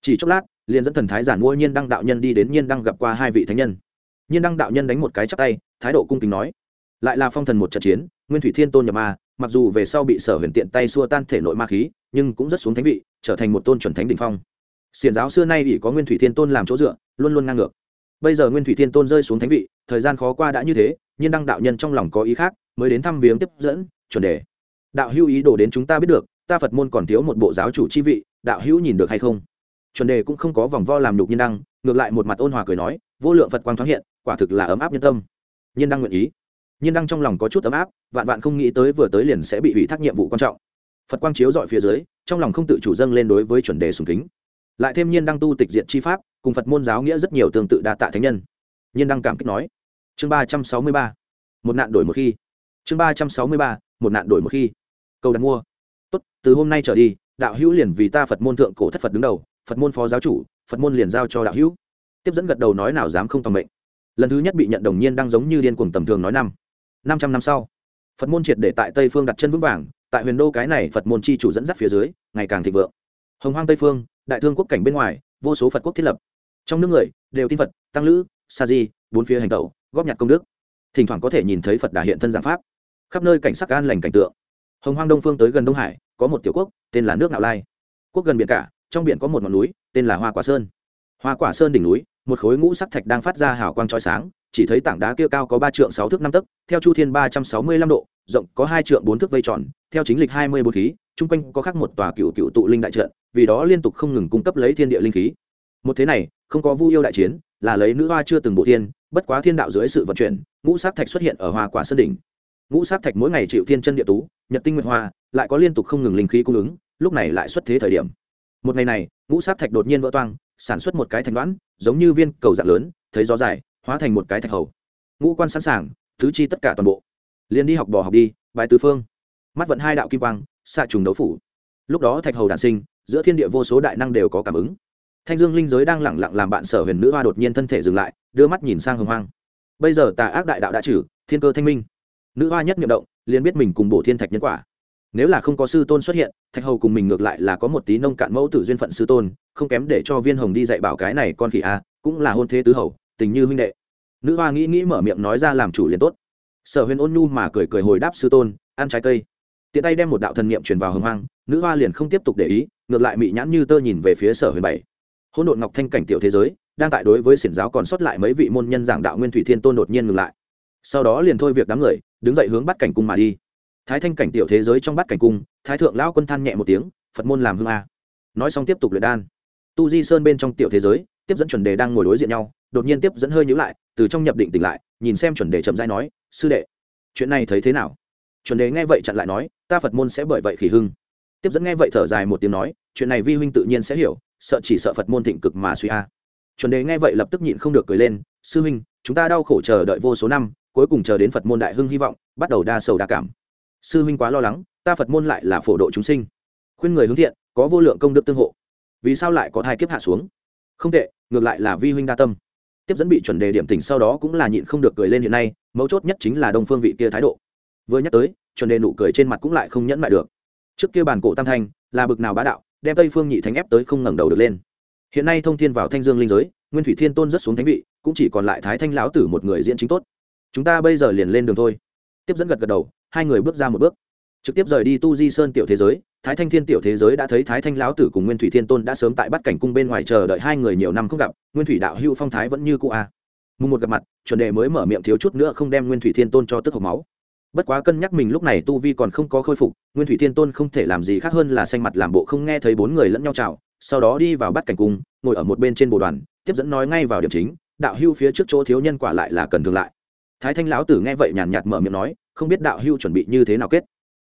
Speaker 1: Chỉ chốc lát, liền dẫn thần thái giản mua nhiên đăng đạo nhân đi đến nhiên đăng gặp qua hai vị thánh nhân. Nhiên đăng đạo nhân đánh một cái chắp tay, thái độ cung kính nói, lại là phong thần một trận chiến, nguyên thủy thiên tôn nhập ma, mặc dù về sau bị sở huyền tiện tay xua tan thể nội ma khí, nhưng cũng rất xuống thánh vị, trở thành một tôn chuẩn thánh đ ỉ n h phong xiền giáo xưa nay ỷ có nguyên thủy thiên tôn làm chỗ dựa, luôn luôn ngang ngược. Bây giờ nguyên thủy thiên tôn rơi xuống thánh vị, thời gian khó qua đã như thế, nhưng đăng đạo nhân trong lòng có ý khác, mới đến thăm viếng tiếp dẫn, chuẩn đề. Đạo hữu ý đồ đến chúng ta biết được, ta phật môn còn thiếu một bộ giáo chủ chi vị, đạo hữu nhìn được hay không? Chuẩn đề cũng không có vòng vo làm nhục nhiên đăng, ngược lại một mặt ôn hòa cười nói, vô lượng phật quang thoáng hiện, quả thực là ấm áp nhân tâm. Nhiên đăng nguyện ý. Nhiên đăng trong lòng có chút ấm áp, vạn vạn không nghĩ tới vừa tới liền sẽ bị ủy thác nhiệm vụ quan trọng. Phật quang chiếu dọi phía dưới, trong lòng không tự chủ dâng lên đối với chuẩn đề sùng kính lại thêm nhiên đăng tu tịch diện chi pháp, cùng phật môn giáo nghĩa rất nhiều tương tự đa tạ thánh nhân. Nhiên đăng cảm kích nói. Chương ba trăm sáu mươi ba. Một nạn đổi một khi. Chương ba trăm sáu mươi ba, một nạn đổi một khi. Câu đặt mua. Tốt, từ hôm nay trở đi, đạo hữu liền vì ta phật môn thượng cổ thất phật đứng đầu, phật môn phó giáo chủ, phật môn liền giao cho đạo hữu. Tiếp dẫn gật đầu nói nào dám không tầm mệnh. Lần thứ nhất bị nhận đồng nhiên đang giống như điên cuồng tầm thường nói năm. Năm trăm năm sau, phật môn triệt để tại tây phương đặt chân vững vàng, tại huyền đô cái này phật môn chi chủ dẫn dắt phía dưới, ngày càng thịnh vượng. Hồng hoang tây phương đại thương quốc cảnh bên ngoài, vô số phật quốc thiết lập. Trong nước người đều tin phật, tăng lữ, sa di, bốn phía hành tẩu, góp nhặt công đức. Thỉnh thoảng có thể nhìn thấy phật đà hiện thân giảng pháp. Khắp nơi cảnh sắc an lành cảnh tượng. Hồng hoang đông phương tới gần đông hải, có một tiểu quốc, tên là nước nạo lai. Quốc gần biển cả, trong biển có một ngọn núi, tên là hoa quả sơn. Hoa quả sơn đỉnh núi, một khối ngũ sắc thạch đang phát ra hào quang trói sáng, chỉ thấy tảng đá kia cao có ba trượng sáu thước năm tấc, theo chu thiên ba trăm sáu mươi lăm độ, rộng có hai trượng bốn thước vây tròn, theo chính lịch hai mươi bốn khí chung quanh có khác một tòa cựu cựu tụ linh đại trận, vì đó liên tục không ngừng cung cấp lấy thiên địa linh khí. Một thế này, không có vu yêu đại chiến, là lấy nữ hoa chưa từng bộ thiên, bất quá thiên đạo dưới sự vận chuyển, ngũ sát thạch xuất hiện ở hoa quả sơn đỉnh. Ngũ sát thạch mỗi ngày chịu thiên chân địa tú, nhật tinh nguyệt hoa, lại có liên tục không ngừng linh khí cung ứng, lúc này lại xuất thế thời điểm. Một ngày này, ngũ sát thạch đột nhiên vỡ toang, sản xuất một cái thành đoán, giống như viên cầu dạng lớn, thấy gió dài, hóa thành một cái thạch hầu. Ngũ quan sẵn sàng thứ chi tất cả toàn bộ. Liền đi học bò học đi, bài tứ phương. Mắt vận hai đạo kim quang xạ trùng đấu phủ. Lúc đó thạch hầu đản sinh, giữa thiên địa vô số đại năng đều có cảm ứng. Thanh dương linh giới đang lẳng lặng làm bạn sở huyền nữ hoa đột nhiên thân thể dừng lại, đưa mắt nhìn sang hồng hoang. Bây giờ tà ác đại đạo đã trừ, thiên cơ thanh minh. Nữ hoa nhất n động, liền biết mình cùng bổ thiên thạch nhân quả. Nếu là không có sư tôn xuất hiện, thạch hầu cùng mình ngược lại là có một tí nông cạn mẫu tử duyên phận sư tôn, không kém để cho viên hồng đi dạy bảo cái này con khỉ a, cũng là hôn thế tứ hầu, tình như huynh đệ. Nữ hoa nghĩ nghĩ mở miệng nói ra làm chủ liền tốt. Sở huyền ôn nhu mà cười cười hồi đáp sư tôn, ăn trái cây tiện tay đem một đạo thần niệm truyền vào hồng hoang, nữ hoa liền không tiếp tục để ý, ngược lại mị nhãn như tơ nhìn về phía sở huyền bảy. Hôn đội ngọc thanh cảnh tiểu thế giới, đang tại đối với xiển giáo còn sót lại mấy vị môn nhân giảng đạo nguyên thủy thiên tôn đột nhiên ngừng lại. Sau đó liền thôi việc đám người, đứng dậy hướng bắt cảnh cung mà đi. Thái thanh cảnh tiểu thế giới trong bắt cảnh cung, thái thượng lão quân than nhẹ một tiếng, phật môn làm hương a. Nói xong tiếp tục luyện đan. Tu di sơn bên trong tiểu thế giới, tiếp dẫn chuẩn đề đang ngồi đối diện nhau, đột nhiên tiếp dẫn hơi nhữ lại, từ trong nhập định tỉnh lại, nhìn xem chuẩn đề chậm dai nói, sư đệ, chuyện này thấy thế nào? Chuẩn đề nghe vậy chặn lại nói, ta phật môn sẽ bởi vậy khỉ hưng. Tiếp dẫn nghe vậy thở dài một tiếng nói, chuyện này vi huynh tự nhiên sẽ hiểu, sợ chỉ sợ phật môn thịnh cực mà suy a. Chuẩn đề nghe vậy lập tức nhịn không được cười lên, sư huynh, chúng ta đau khổ chờ đợi vô số năm, cuối cùng chờ đến phật môn đại hưng hy vọng, bắt đầu đa sầu đa cảm. Sư huynh quá lo lắng, ta phật môn lại là phổ độ chúng sinh, khuyên người hướng thiện, có vô lượng công đức tương hộ. Vì sao lại có thai kiếp hạ xuống? Không tệ, ngược lại là vi huynh đa tâm. Tiếp dẫn bị chuẩn đề điểm tỉnh sau đó cũng là nhịn không được cười lên hiện nay, mấu chốt nhất chính là đông phương vị kia thái độ vừa nhắc tới, chuẩn đề nụ cười trên mặt cũng lại không nhẫn lại được. Trước kia bàn cổ tam thanh, là bực nào bá đạo, đem tây phương nhị thánh ép tới không ngẩng đầu được lên. Hiện nay thông thiên vào thanh dương linh giới, nguyên thủy thiên tôn rất xuống thánh vị, cũng chỉ còn lại thái thanh lão tử một người diễn chính tốt. Chúng ta bây giờ liền lên đường thôi. Tiếp dẫn gật gật đầu, hai người bước ra một bước. Trực tiếp rời đi tu di sơn tiểu thế giới, thái thanh thiên tiểu thế giới đã thấy thái thanh lão tử cùng nguyên thủy thiên tôn đã sớm tại bắt cảnh cung bên ngoài chờ đợi hai người nhiều năm không gặp, nguyên thủy đạo hưu phong thái vẫn như cũ a à. mùng một gặp mặt, chuẩn đề mới mở miệng thiếu chút nữa không đem nguyên thủy thiên tôn cho tức hộp máu bất quá cân nhắc mình lúc này tu vi còn không có khôi phục, nguyên thủy thiên tôn không thể làm gì khác hơn là xanh mặt làm bộ không nghe thấy bốn người lẫn nhau chào, sau đó đi vào bắt cảnh cung, ngồi ở một bên trên bộ đoàn, tiếp dẫn nói ngay vào điểm chính, đạo hưu phía trước chỗ thiếu nhân quả lại là cần thường lại. Thái thanh lão tử nghe vậy nhàn nhạt mở miệng nói, không biết đạo hưu chuẩn bị như thế nào kết.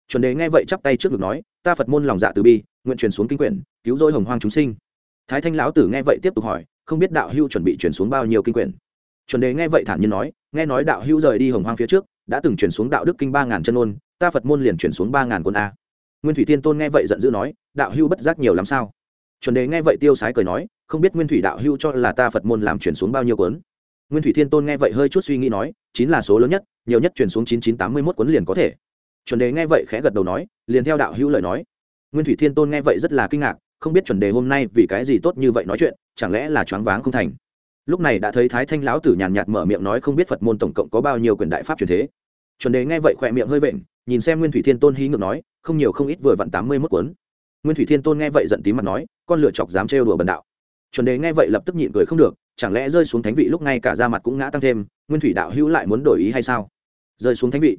Speaker 1: Chuẩn đề nghe vậy chắp tay trước ngực nói, ta phật môn lòng dạ từ bi, nguyện truyền xuống kinh quyển, cứu rỗi hồng hoang chúng sinh. Thái thanh lão tử nghe vậy tiếp tục hỏi, không biết đạo hưu chuẩn bị truyền xuống bao nhiêu kinh quyển? Chuẩn đề nghe vậy thản nhiên nói, nghe nói đạo hưu rời đi hồng hoang phía trước đã từng truyền xuống đạo đức kinh ba ngàn chân ôn, ta phật môn liền truyền xuống ba ngàn quân a. Nguyên thủy Thiên tôn nghe vậy giận dữ nói, đạo hưu bất giác nhiều lắm sao? Chuẩn đề nghe vậy tiêu sái cười nói, không biết nguyên thủy đạo hưu cho là ta phật môn làm truyền xuống bao nhiêu cuốn. Nguyên thủy thiên tôn nghe vậy hơi chút suy nghĩ nói, chín là số lớn nhất, nhiều nhất truyền xuống chín chín tám mươi mốt cuốn liền có thể. Chuẩn đề nghe vậy khẽ gật đầu nói, liền theo đạo Hưu lời nói. Nguyên thủy thiên tôn nghe vậy rất là kinh ngạc, không biết chuẩn đề hôm nay vì cái gì tốt như vậy nói chuyện, chẳng lẽ là choáng váng không thành? Lúc này đã thấy thái thanh lão tử nhàn nhạt mở miệng nói không biết phật môn tổng cộng có bao nhiêu quyền đại pháp truyền thế. Chuẩn đề nghe vậy khỏe miệng hơi vện, nhìn xem nguyên thủy thiên tôn hí ngược nói, không nhiều không ít vừa vặn tám mươi mốt cuốn. Nguyên thủy thiên tôn nghe vậy giận tím mặt nói, con lựa chọc dám trêu đùa bần đạo. Chuẩn đề nghe vậy lập tức nhịn cười không được, chẳng lẽ rơi xuống thánh vị lúc ngay cả ra mặt cũng ngã tăng thêm, nguyên thủy đạo hữu lại muốn đổi ý hay sao? Rơi xuống thánh vị?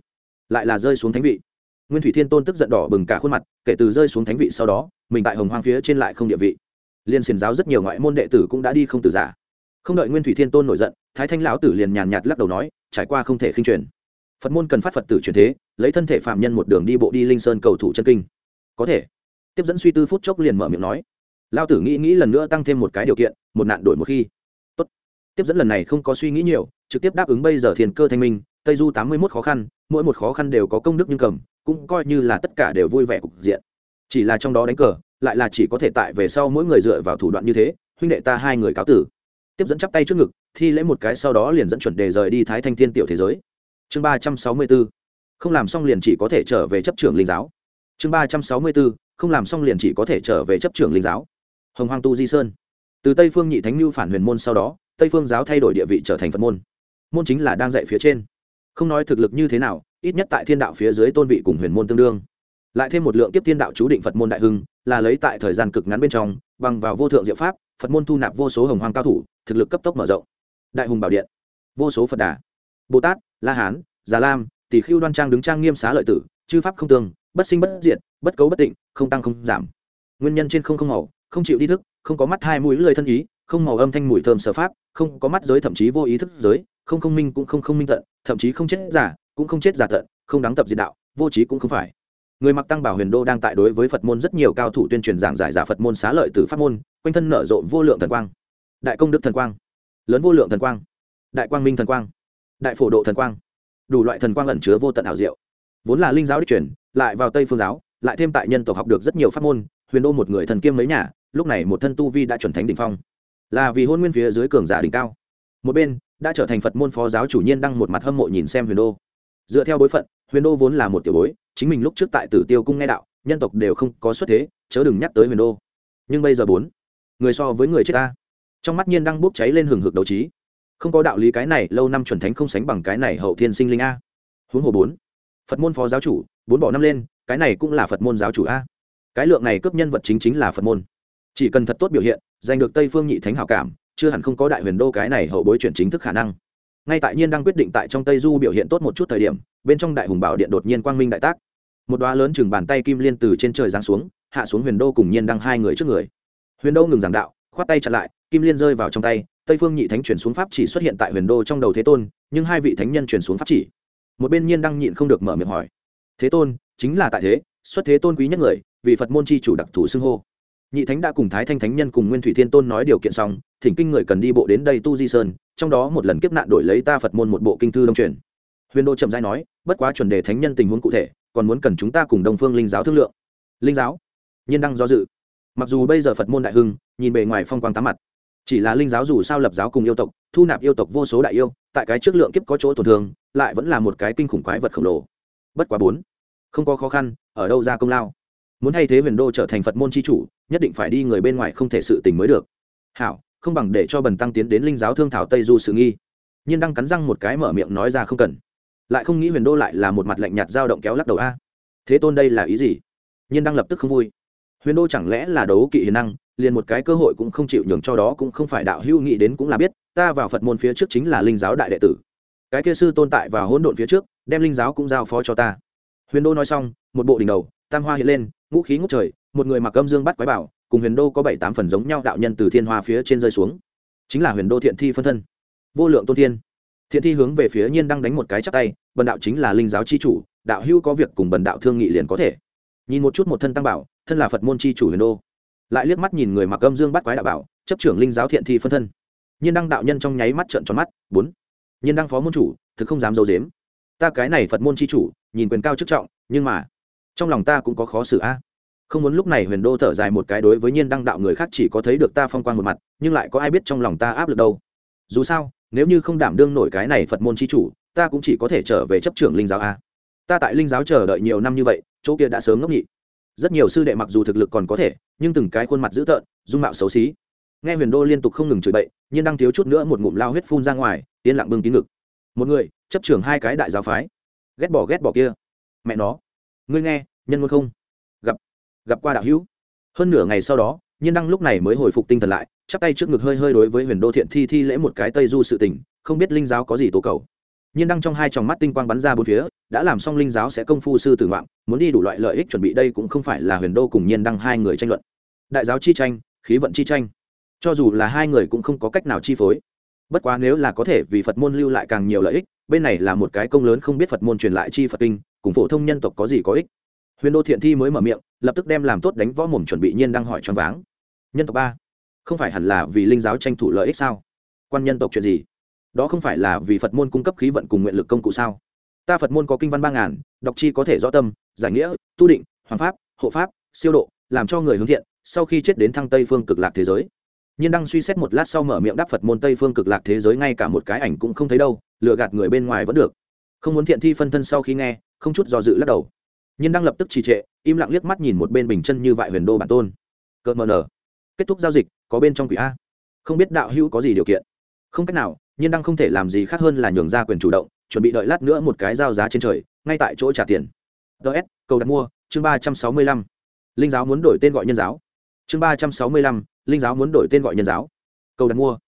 Speaker 1: Lại là rơi xuống thánh vị. Nguyên thủy thiên tôn tức giận đỏ bừng cả khuôn mặt, kể từ rơi xuống thánh vị sau đó, mình tại hồng hoang phía trên lại không địa vị. Liên xiền giáo rất nhiều ngoại môn đệ tử cũng đã đi không từ giả không đợi nguyên thủy thiên tôn nổi giận, thái thanh lão tử liền nhàn nhạt lắc đầu nói, trải qua không thể khinh truyền. Phật môn cần phát phật tử truyền thế, lấy thân thể phạm nhân một đường đi bộ đi linh sơn cầu thủ chân kinh. Có thể. Tiếp dẫn suy tư phút chốc liền mở miệng nói lao tử nghĩ nghĩ lần nữa tăng thêm một cái điều kiện, một nạn đổi một khi. Tốt. tiếp dẫn lần này không có suy nghĩ nhiều, trực tiếp đáp ứng bây giờ thiền cơ thanh minh, tây du tám mươi mốt khó khăn, mỗi một khó khăn đều có công đức nhưng cầm, cũng coi như là tất cả đều vui vẻ cục diện. Chỉ là trong đó đánh cờ, lại là chỉ có thể tại về sau mỗi người dựa vào thủ đoạn như thế, huynh đệ ta hai người cáo tử tiếp dẫn chắp tay trước ngực, thi lễ một cái sau đó liền dẫn chuẩn đề rời đi thái thanh thiên tiểu thế giới. Chương ba trăm sáu mươi b ố không làm xong liền chỉ có thể trở về chấp trưởng linh giáo. Chương ba trăm sáu mươi b ố không làm xong liền chỉ có thể trở về chấp trưởng linh giáo. Hồng hoàng tu di sơn. Từ tây phương nhị thánh mưu phản huyền môn sau đó, tây phương giáo thay đổi địa vị trở thành phật môn. Môn chính là đang dạy phía trên. Không nói thực lực như thế nào, ít nhất tại thiên đạo phía dưới tôn vị cùng huyền môn tương đương. Lại thêm một lượng kiếp thiên đạo chú định phật môn đại hưng, là lấy tại thời gian cực ngắn bên trong, bằng vào vô thượng diệu pháp, phật môn thu nạp vô số hồng hoàng cao thủ thực lực cấp tốc mở rộng. Đại hùng bảo điện, vô số phật đà, bồ tát, la hán, già lam, tỷ khưu đoan trang đứng trang nghiêm xá lợi tử, chư pháp không tương, bất sinh bất diệt, bất cấu bất tịnh, không tăng không giảm. Nguyên nhân trên không không màu, không chịu đi thức, không có mắt hai mũi lười thân ý, không màu âm thanh mùi thơm sở pháp, không có mắt giới thậm chí vô ý thức giới, không không minh cũng không không minh tận, thậm chí không chết giả, cũng không chết giả tận, không đáng tập diệt đạo, vô trí cũng không phải. Người mặc tăng bảo huyền đô đang tại đối với phật môn rất nhiều cao thủ tuyên truyền giảng giải giả phật môn xá lợi từ pháp môn, quanh thân nở rộ vô lượng thần quang đại công đức thần quang, lớn vô lượng thần quang, đại quang minh thần quang, đại phổ độ thần quang, đủ loại thần quang ẩn chứa vô tận ảo diệu. Vốn là linh giáo đích truyền, lại vào tây phương giáo, lại thêm tại nhân tộc học được rất nhiều pháp môn, huyền đô một người thần kiêm mấy nhà, lúc này một thân tu vi đã chuẩn thánh đỉnh phong. Là vì hôn nguyên phía dưới cường giả đỉnh cao. Một bên, đã trở thành phật môn phó giáo chủ nhiên đăng một mặt hâm mộ nhìn xem huyền đô. Dựa theo bối phận, huyền đô vốn là một tiểu bối, chính mình lúc trước tại tử tiêu cung nghe đạo, nhân tộc đều không có xuất thế, chớ đừng nhắc tới huyền đô. Nhưng bây giờ bốn, người so với người chết ta trong mắt nhiên đang bốc cháy lên hừng hực đấu trí. Không có đạo lý cái này, lâu năm chuẩn thánh không sánh bằng cái này hậu thiên sinh linh a. Huống hồ bốn. Phật môn phó giáo chủ, bốn bỏ năm lên, cái này cũng là phật môn giáo chủ a. Cái lượng này cướp nhân vật chính chính là phật môn. Chỉ cần thật tốt biểu hiện, giành được tây phương nhị thánh hảo cảm, chưa hẳn không có đại huyền đô cái này hậu bối chuyển chính thức khả năng. Ngay tại nhiên đang quyết định tại trong tây du biểu hiện tốt một chút thời điểm, bên trong đại hùng bảo điện đột nhiên quang minh đại tác. Một đoá lớn chừng bàn tay kim liên từ trên trời giáng xuống, hạ xuống huyền đô cùng nhiên đăng hai người trước người. Huyền đô ngừng giảng đạo, khoát tay chặt lại kim liên rơi vào trong tay, tây phương nhị thánh chuyển xuống pháp chỉ xuất hiện tại huyền đô trong đầu thế tôn, nhưng hai vị thánh nhân chuyển xuống pháp chỉ. Một bên nhiên đăng nhịn không được mở miệng hỏi, thế tôn, chính là tại thế, xuất thế tôn quý nhất người, vì phật môn c h i chủ đặc thù xưng hô. Nhị thánh đã cùng thái thanh thánh nhân cùng nguyên thủy thiên tôn nói điều kiện xong, thỉnh kinh người cần đi bộ đến đây tu di sơn, trong đó một lần kiếp nạn đổi lấy ta phật môn một bộ kinh thư đông truyền. Huyền đô chậm giai nói, bất quá chuẩn đề thánh nhân tình huống cụ thể, còn muốn cần chúng ta cùng đồng phương linh giáo thương lượng. Linh giáo? Nhiên đăng do dự. Mặc dù bây giờ phật môn đại hưng, nhìn bề ngoài phong quang tám mặt chỉ là linh giáo dù sao lập giáo cùng yêu tộc, thu nạp yêu tộc vô số đại yêu, tại cái trước lượng kiếp có chỗ tổn thương, lại vẫn là một cái kinh khủng quái vật khổng lồ. Bất quá bốn, không có khó khăn, ở đâu ra công lao? Muốn thay thế huyền đô trở thành phật môn c h i chủ, nhất định phải đi người bên ngoài không thể sự tình mới được. Hảo, không bằng để cho bần tăng tiến đến linh giáo thương thảo tây du sự nghi. N h ư n đang cắn răng một cái mở miệng nói ra không cần. Lại không nghĩ huyền đô lại là một mặt lạnh nhạt dao động kéo lắc đầu a. Thế tôn đây là ý gì? N h ư n đang lập tức không vui. Huyền đô chẳng lẽ là đấu kỵ hiền năng liền một cái cơ hội cũng không chịu nhường cho đó cũng không phải đạo hữu nghĩ đến cũng là biết, ta vào phật môn phía trước chính là linh giáo đại đệ tử. Cái kia sư tồn tại và hỗn độn phía trước, đem linh giáo cũng giao phó cho ta. Huyền đô nói xong, một bộ đỉnh đầu, tam hoa hiện lên, ngũ khí ngút trời, một người mặc âm dương bắt quái bảo, cùng huyền đô có bảy tám phần giống nhau đạo nhân từ thiên hoa phía trên rơi xuống. Chính là huyền đô thiện thi phân thân. Vô lượng tôn thiên. Thiện thi hướng về phía nhiên đang đánh một cái chắp tay, bần đạo chính là linh giáo c h i chủ, đạo hữu có việc cùng bần đạo thương nghị liền có thể. Nhìn một chút một thân tăng bảo, thân là phật môn c h i chủ huyền đô lại liếc mắt nhìn người mặc âm dương bắt quái đạo bảo, chấp trưởng linh giáo thiện thi phân thân. Nhiên đăng đạo nhân trong nháy mắt trợn tròn mắt, bốn. Nhiên đăng phó môn chủ, thực không dám d i ấ u dếm ta cái này phật môn c h i chủ, nhìn quyền cao chức trọng, nhưng mà, trong lòng ta cũng có khó xử a. Không muốn lúc này huyền đô thở dài một cái đối với nhiên đăng đạo người khác chỉ có thấy được ta phong quan một mặt, nhưng lại có ai biết trong lòng ta áp lực đâu. Dù sao, nếu như không đảm đương nổi cái này phật môn c h i chủ, ta cũng chỉ có thể trở về chấp trưởng linh giáo a. Ta tại linh giáo chờ đợi nhiều năm như vậy, chỗ kia đã sớm ngốc nhị rất nhiều sư đệ mặc dù thực lực còn có thể, nhưng từng cái khuôn mặt dữ tợn, dung mạo xấu xí. Nghe huyền đô liên tục không ngừng chửi bậy, nhiên đang thiếu chút nữa một ngụm lao huyết phun ra ngoài, yên lặng bưng tín ngực. Một người, chấp trưởng hai cái đại giáo phái. Ghét bỏ ghét bỏ kia. Mẹ nó. Ngươi nghe, nhân ngôn không? Gặp gặp qua đạo hữu. Hơn nửa ngày sau đó, nhiên đăng lúc này mới hồi phục tinh thần lại, chắp tay trước ngực hơi hơi đối với huyền đô thiện thi thi lễ một cái tây du sự tình, không biết linh giáo có gì tố cầu nhiên đăng trong hai tròng mắt tinh quang bắn ra bốn phía, đã làm xong linh giáo sẽ công phu sư tử ngoạn, muốn đi đủ loại lợi ích chuẩn bị đây cũng không phải là huyền đô cùng nhiên đăng hai người tranh luận. Đại giáo chi tranh, khí vận chi tranh. Cho dù là hai người cũng không có cách nào chi phối. Bất quá nếu là có thể vì phật môn lưu lại càng nhiều lợi ích, bên này là một cái công lớn không biết phật môn truyền lại chi phật kinh, cùng phổ thông nhân tộc có gì có ích. Huyền đô thiện thi mới mở miệng, lập tức đem làm tốt đánh võ mồm chuẩn bị nhiên đang hỏi choáng váng. Nhân tộc ba, không phải hẳn là vì linh giáo tranh thủ lợi ích sao? Quan nhân tộc chuyện gì? Đó không phải là vì phật môn cung cấp khí vận cùng nguyện lực công cụ sao? Ta phật môn có kinh văn ba ngàn, đọc chi có thể rõ tâm, giải nghĩa, tu định hoàng pháp, hộ pháp, siêu độ, làm cho người hướng thiện, sau khi chết đến thăng tây phương cực lạc thế giới. Nhiên đang suy xét một lát sau mở miệng đáp phật môn tây phương cực lạc thế giới ngay cả một cái ảnh cũng không thấy đâu lựa gạt người bên ngoài vẫn được. Không muốn thiện thi phân thân sau khi nghe, không chút do dự lắc đầu. Nhiên đang lập tức trì trệ, im lặng liếc mắt nhìn một bên bình chân như vại huyền đô bản tôn. Cợt mờ nở. Kết thúc giao dịch, có bên trong quỷ a. Không biết đạo hữu có gì điều kiện? Không cách nào nhiên đang không thể làm gì khác hơn là nhường ra quyền chủ động, chuẩn bị đợi lát nữa một cái giao giá trên trời, ngay tại chỗ trả tiền. Ts cầu đặt mua, chương ba trăm sáu mươi lăm. Linh giáo muốn đổi tên gọi nhân giáo. Chương ba trăm sáu mươi lăm, linh giáo muốn đổi tên gọi nhân giáo. Cầu đặt mua.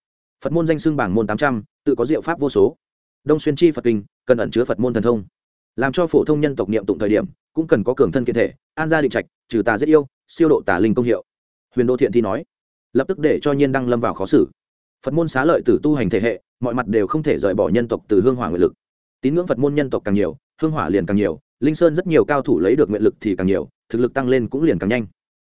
Speaker 1: Phật môn danh xưng bảng môn tám trăm, tự có diệu pháp vô số. Đông xuyên chi phật kinh, cần ẩn chứa phật môn thần thông. Làm cho phổ thông nhân tộc niệm tụng thời điểm, cũng cần có cường thân kiện thể, an gia định trạch, trừ tà giết yêu, siêu độ tà linh công hiệu. Huyền đô thiện thi nói, lập tức để cho nhiên đăng lâm vào khó xử. Phật môn xá lợi tử tu hành thể hệ mọi mặt đều không thể rời bỏ nhân tộc từ hương hỏa nguyện lực. Tín ngưỡng phật môn nhân tộc càng nhiều, hương hỏa liền càng nhiều, linh sơn rất nhiều cao thủ lấy được nguyện lực thì càng nhiều, thực lực tăng lên cũng liền càng nhanh.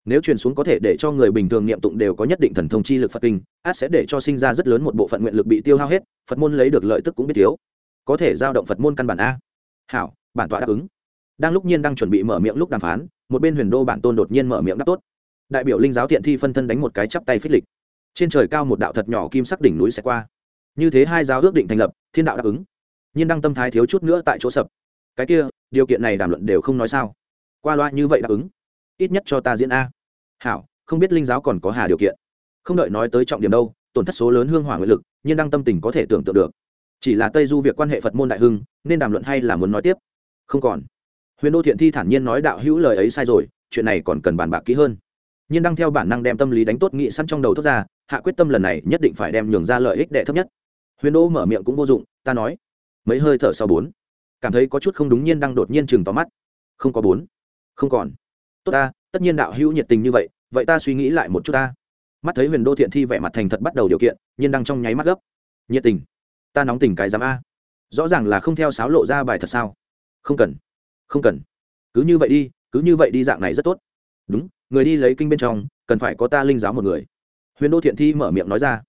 Speaker 1: Nếu truyền xuống có thể để cho người bình thường niệm tụng đều có nhất định thần thông chi lực phật kinh, át sẽ để cho sinh ra rất lớn một bộ phận nguyện lực bị tiêu hao hết, phật môn lấy được lợi tức cũng biết thiếu. Có thể giao động phật môn căn bản a. Hảo, bản tọa đáp ứng. Đang lúc nhiên đang chuẩn bị mở miệng lúc đàm phán, một bên huyền đô bản tôn đột nhiên mở miệng đáp tốt. Đại biểu linh giáo thiện thi phân thân đánh một cái chắp tay phích lịch. Trên trời cao một đạo thật nhỏ kim sắc đỉnh núi sẽ qua như thế hai giáo ước định thành lập, thiên đạo đáp ứng. Nhiên đăng tâm thái thiếu chút nữa tại chỗ sập. Cái kia, điều kiện này đàm luận đều không nói sao. Qua loa như vậy đáp ứng. Ít nhất cho ta diễn a. Hảo, không biết linh giáo còn có hà điều kiện. Không đợi nói tới trọng điểm đâu, tổn thất số lớn hương hỏa nguyện lực, nhiên đăng tâm tình có thể tưởng tượng được. Chỉ là tây du việc quan hệ phật môn đại hưng, nên đàm luận hay là muốn nói tiếp? Không còn. Huyền đô thiện thi thản nhiên nói đạo hữu lời ấy sai rồi, chuyện này còn cần bàn bạc kỹ hơn. Nhiên đăng theo bản năng đem tâm lý đánh tốt nghị săn trong đầu thoát ra, hạ quyết tâm lần này nhất định phải đem nhường ra lợi ích đệ thấp nhất huyền đô mở miệng cũng vô dụng, ta nói. Mấy hơi thở sau bốn, cảm thấy có chút không đúng nhiên đang đột nhiên chừng tóm mắt. Không có bốn, không còn. Tốt ta, tất nhiên đạo hữu nhiệt tình như vậy vậy ta suy nghĩ lại một chút ta. Mắt thấy huyền đô thiện thi vẻ mặt thành thật bắt đầu điều kiện, nhiên đang trong nháy mắt gấp. Nhiệt tình, ta nóng tình cái dám a. Rõ ràng là không theo sáo lộ ra bài thật sao? Không cần không cần. Cứ như vậy đi, cứ như vậy đi dạng này rất tốt. Đúng, người đi lấy kinh bên trong, cần phải có ta linh giáo một người. Huyền đô thiện thi mở miệng nói ra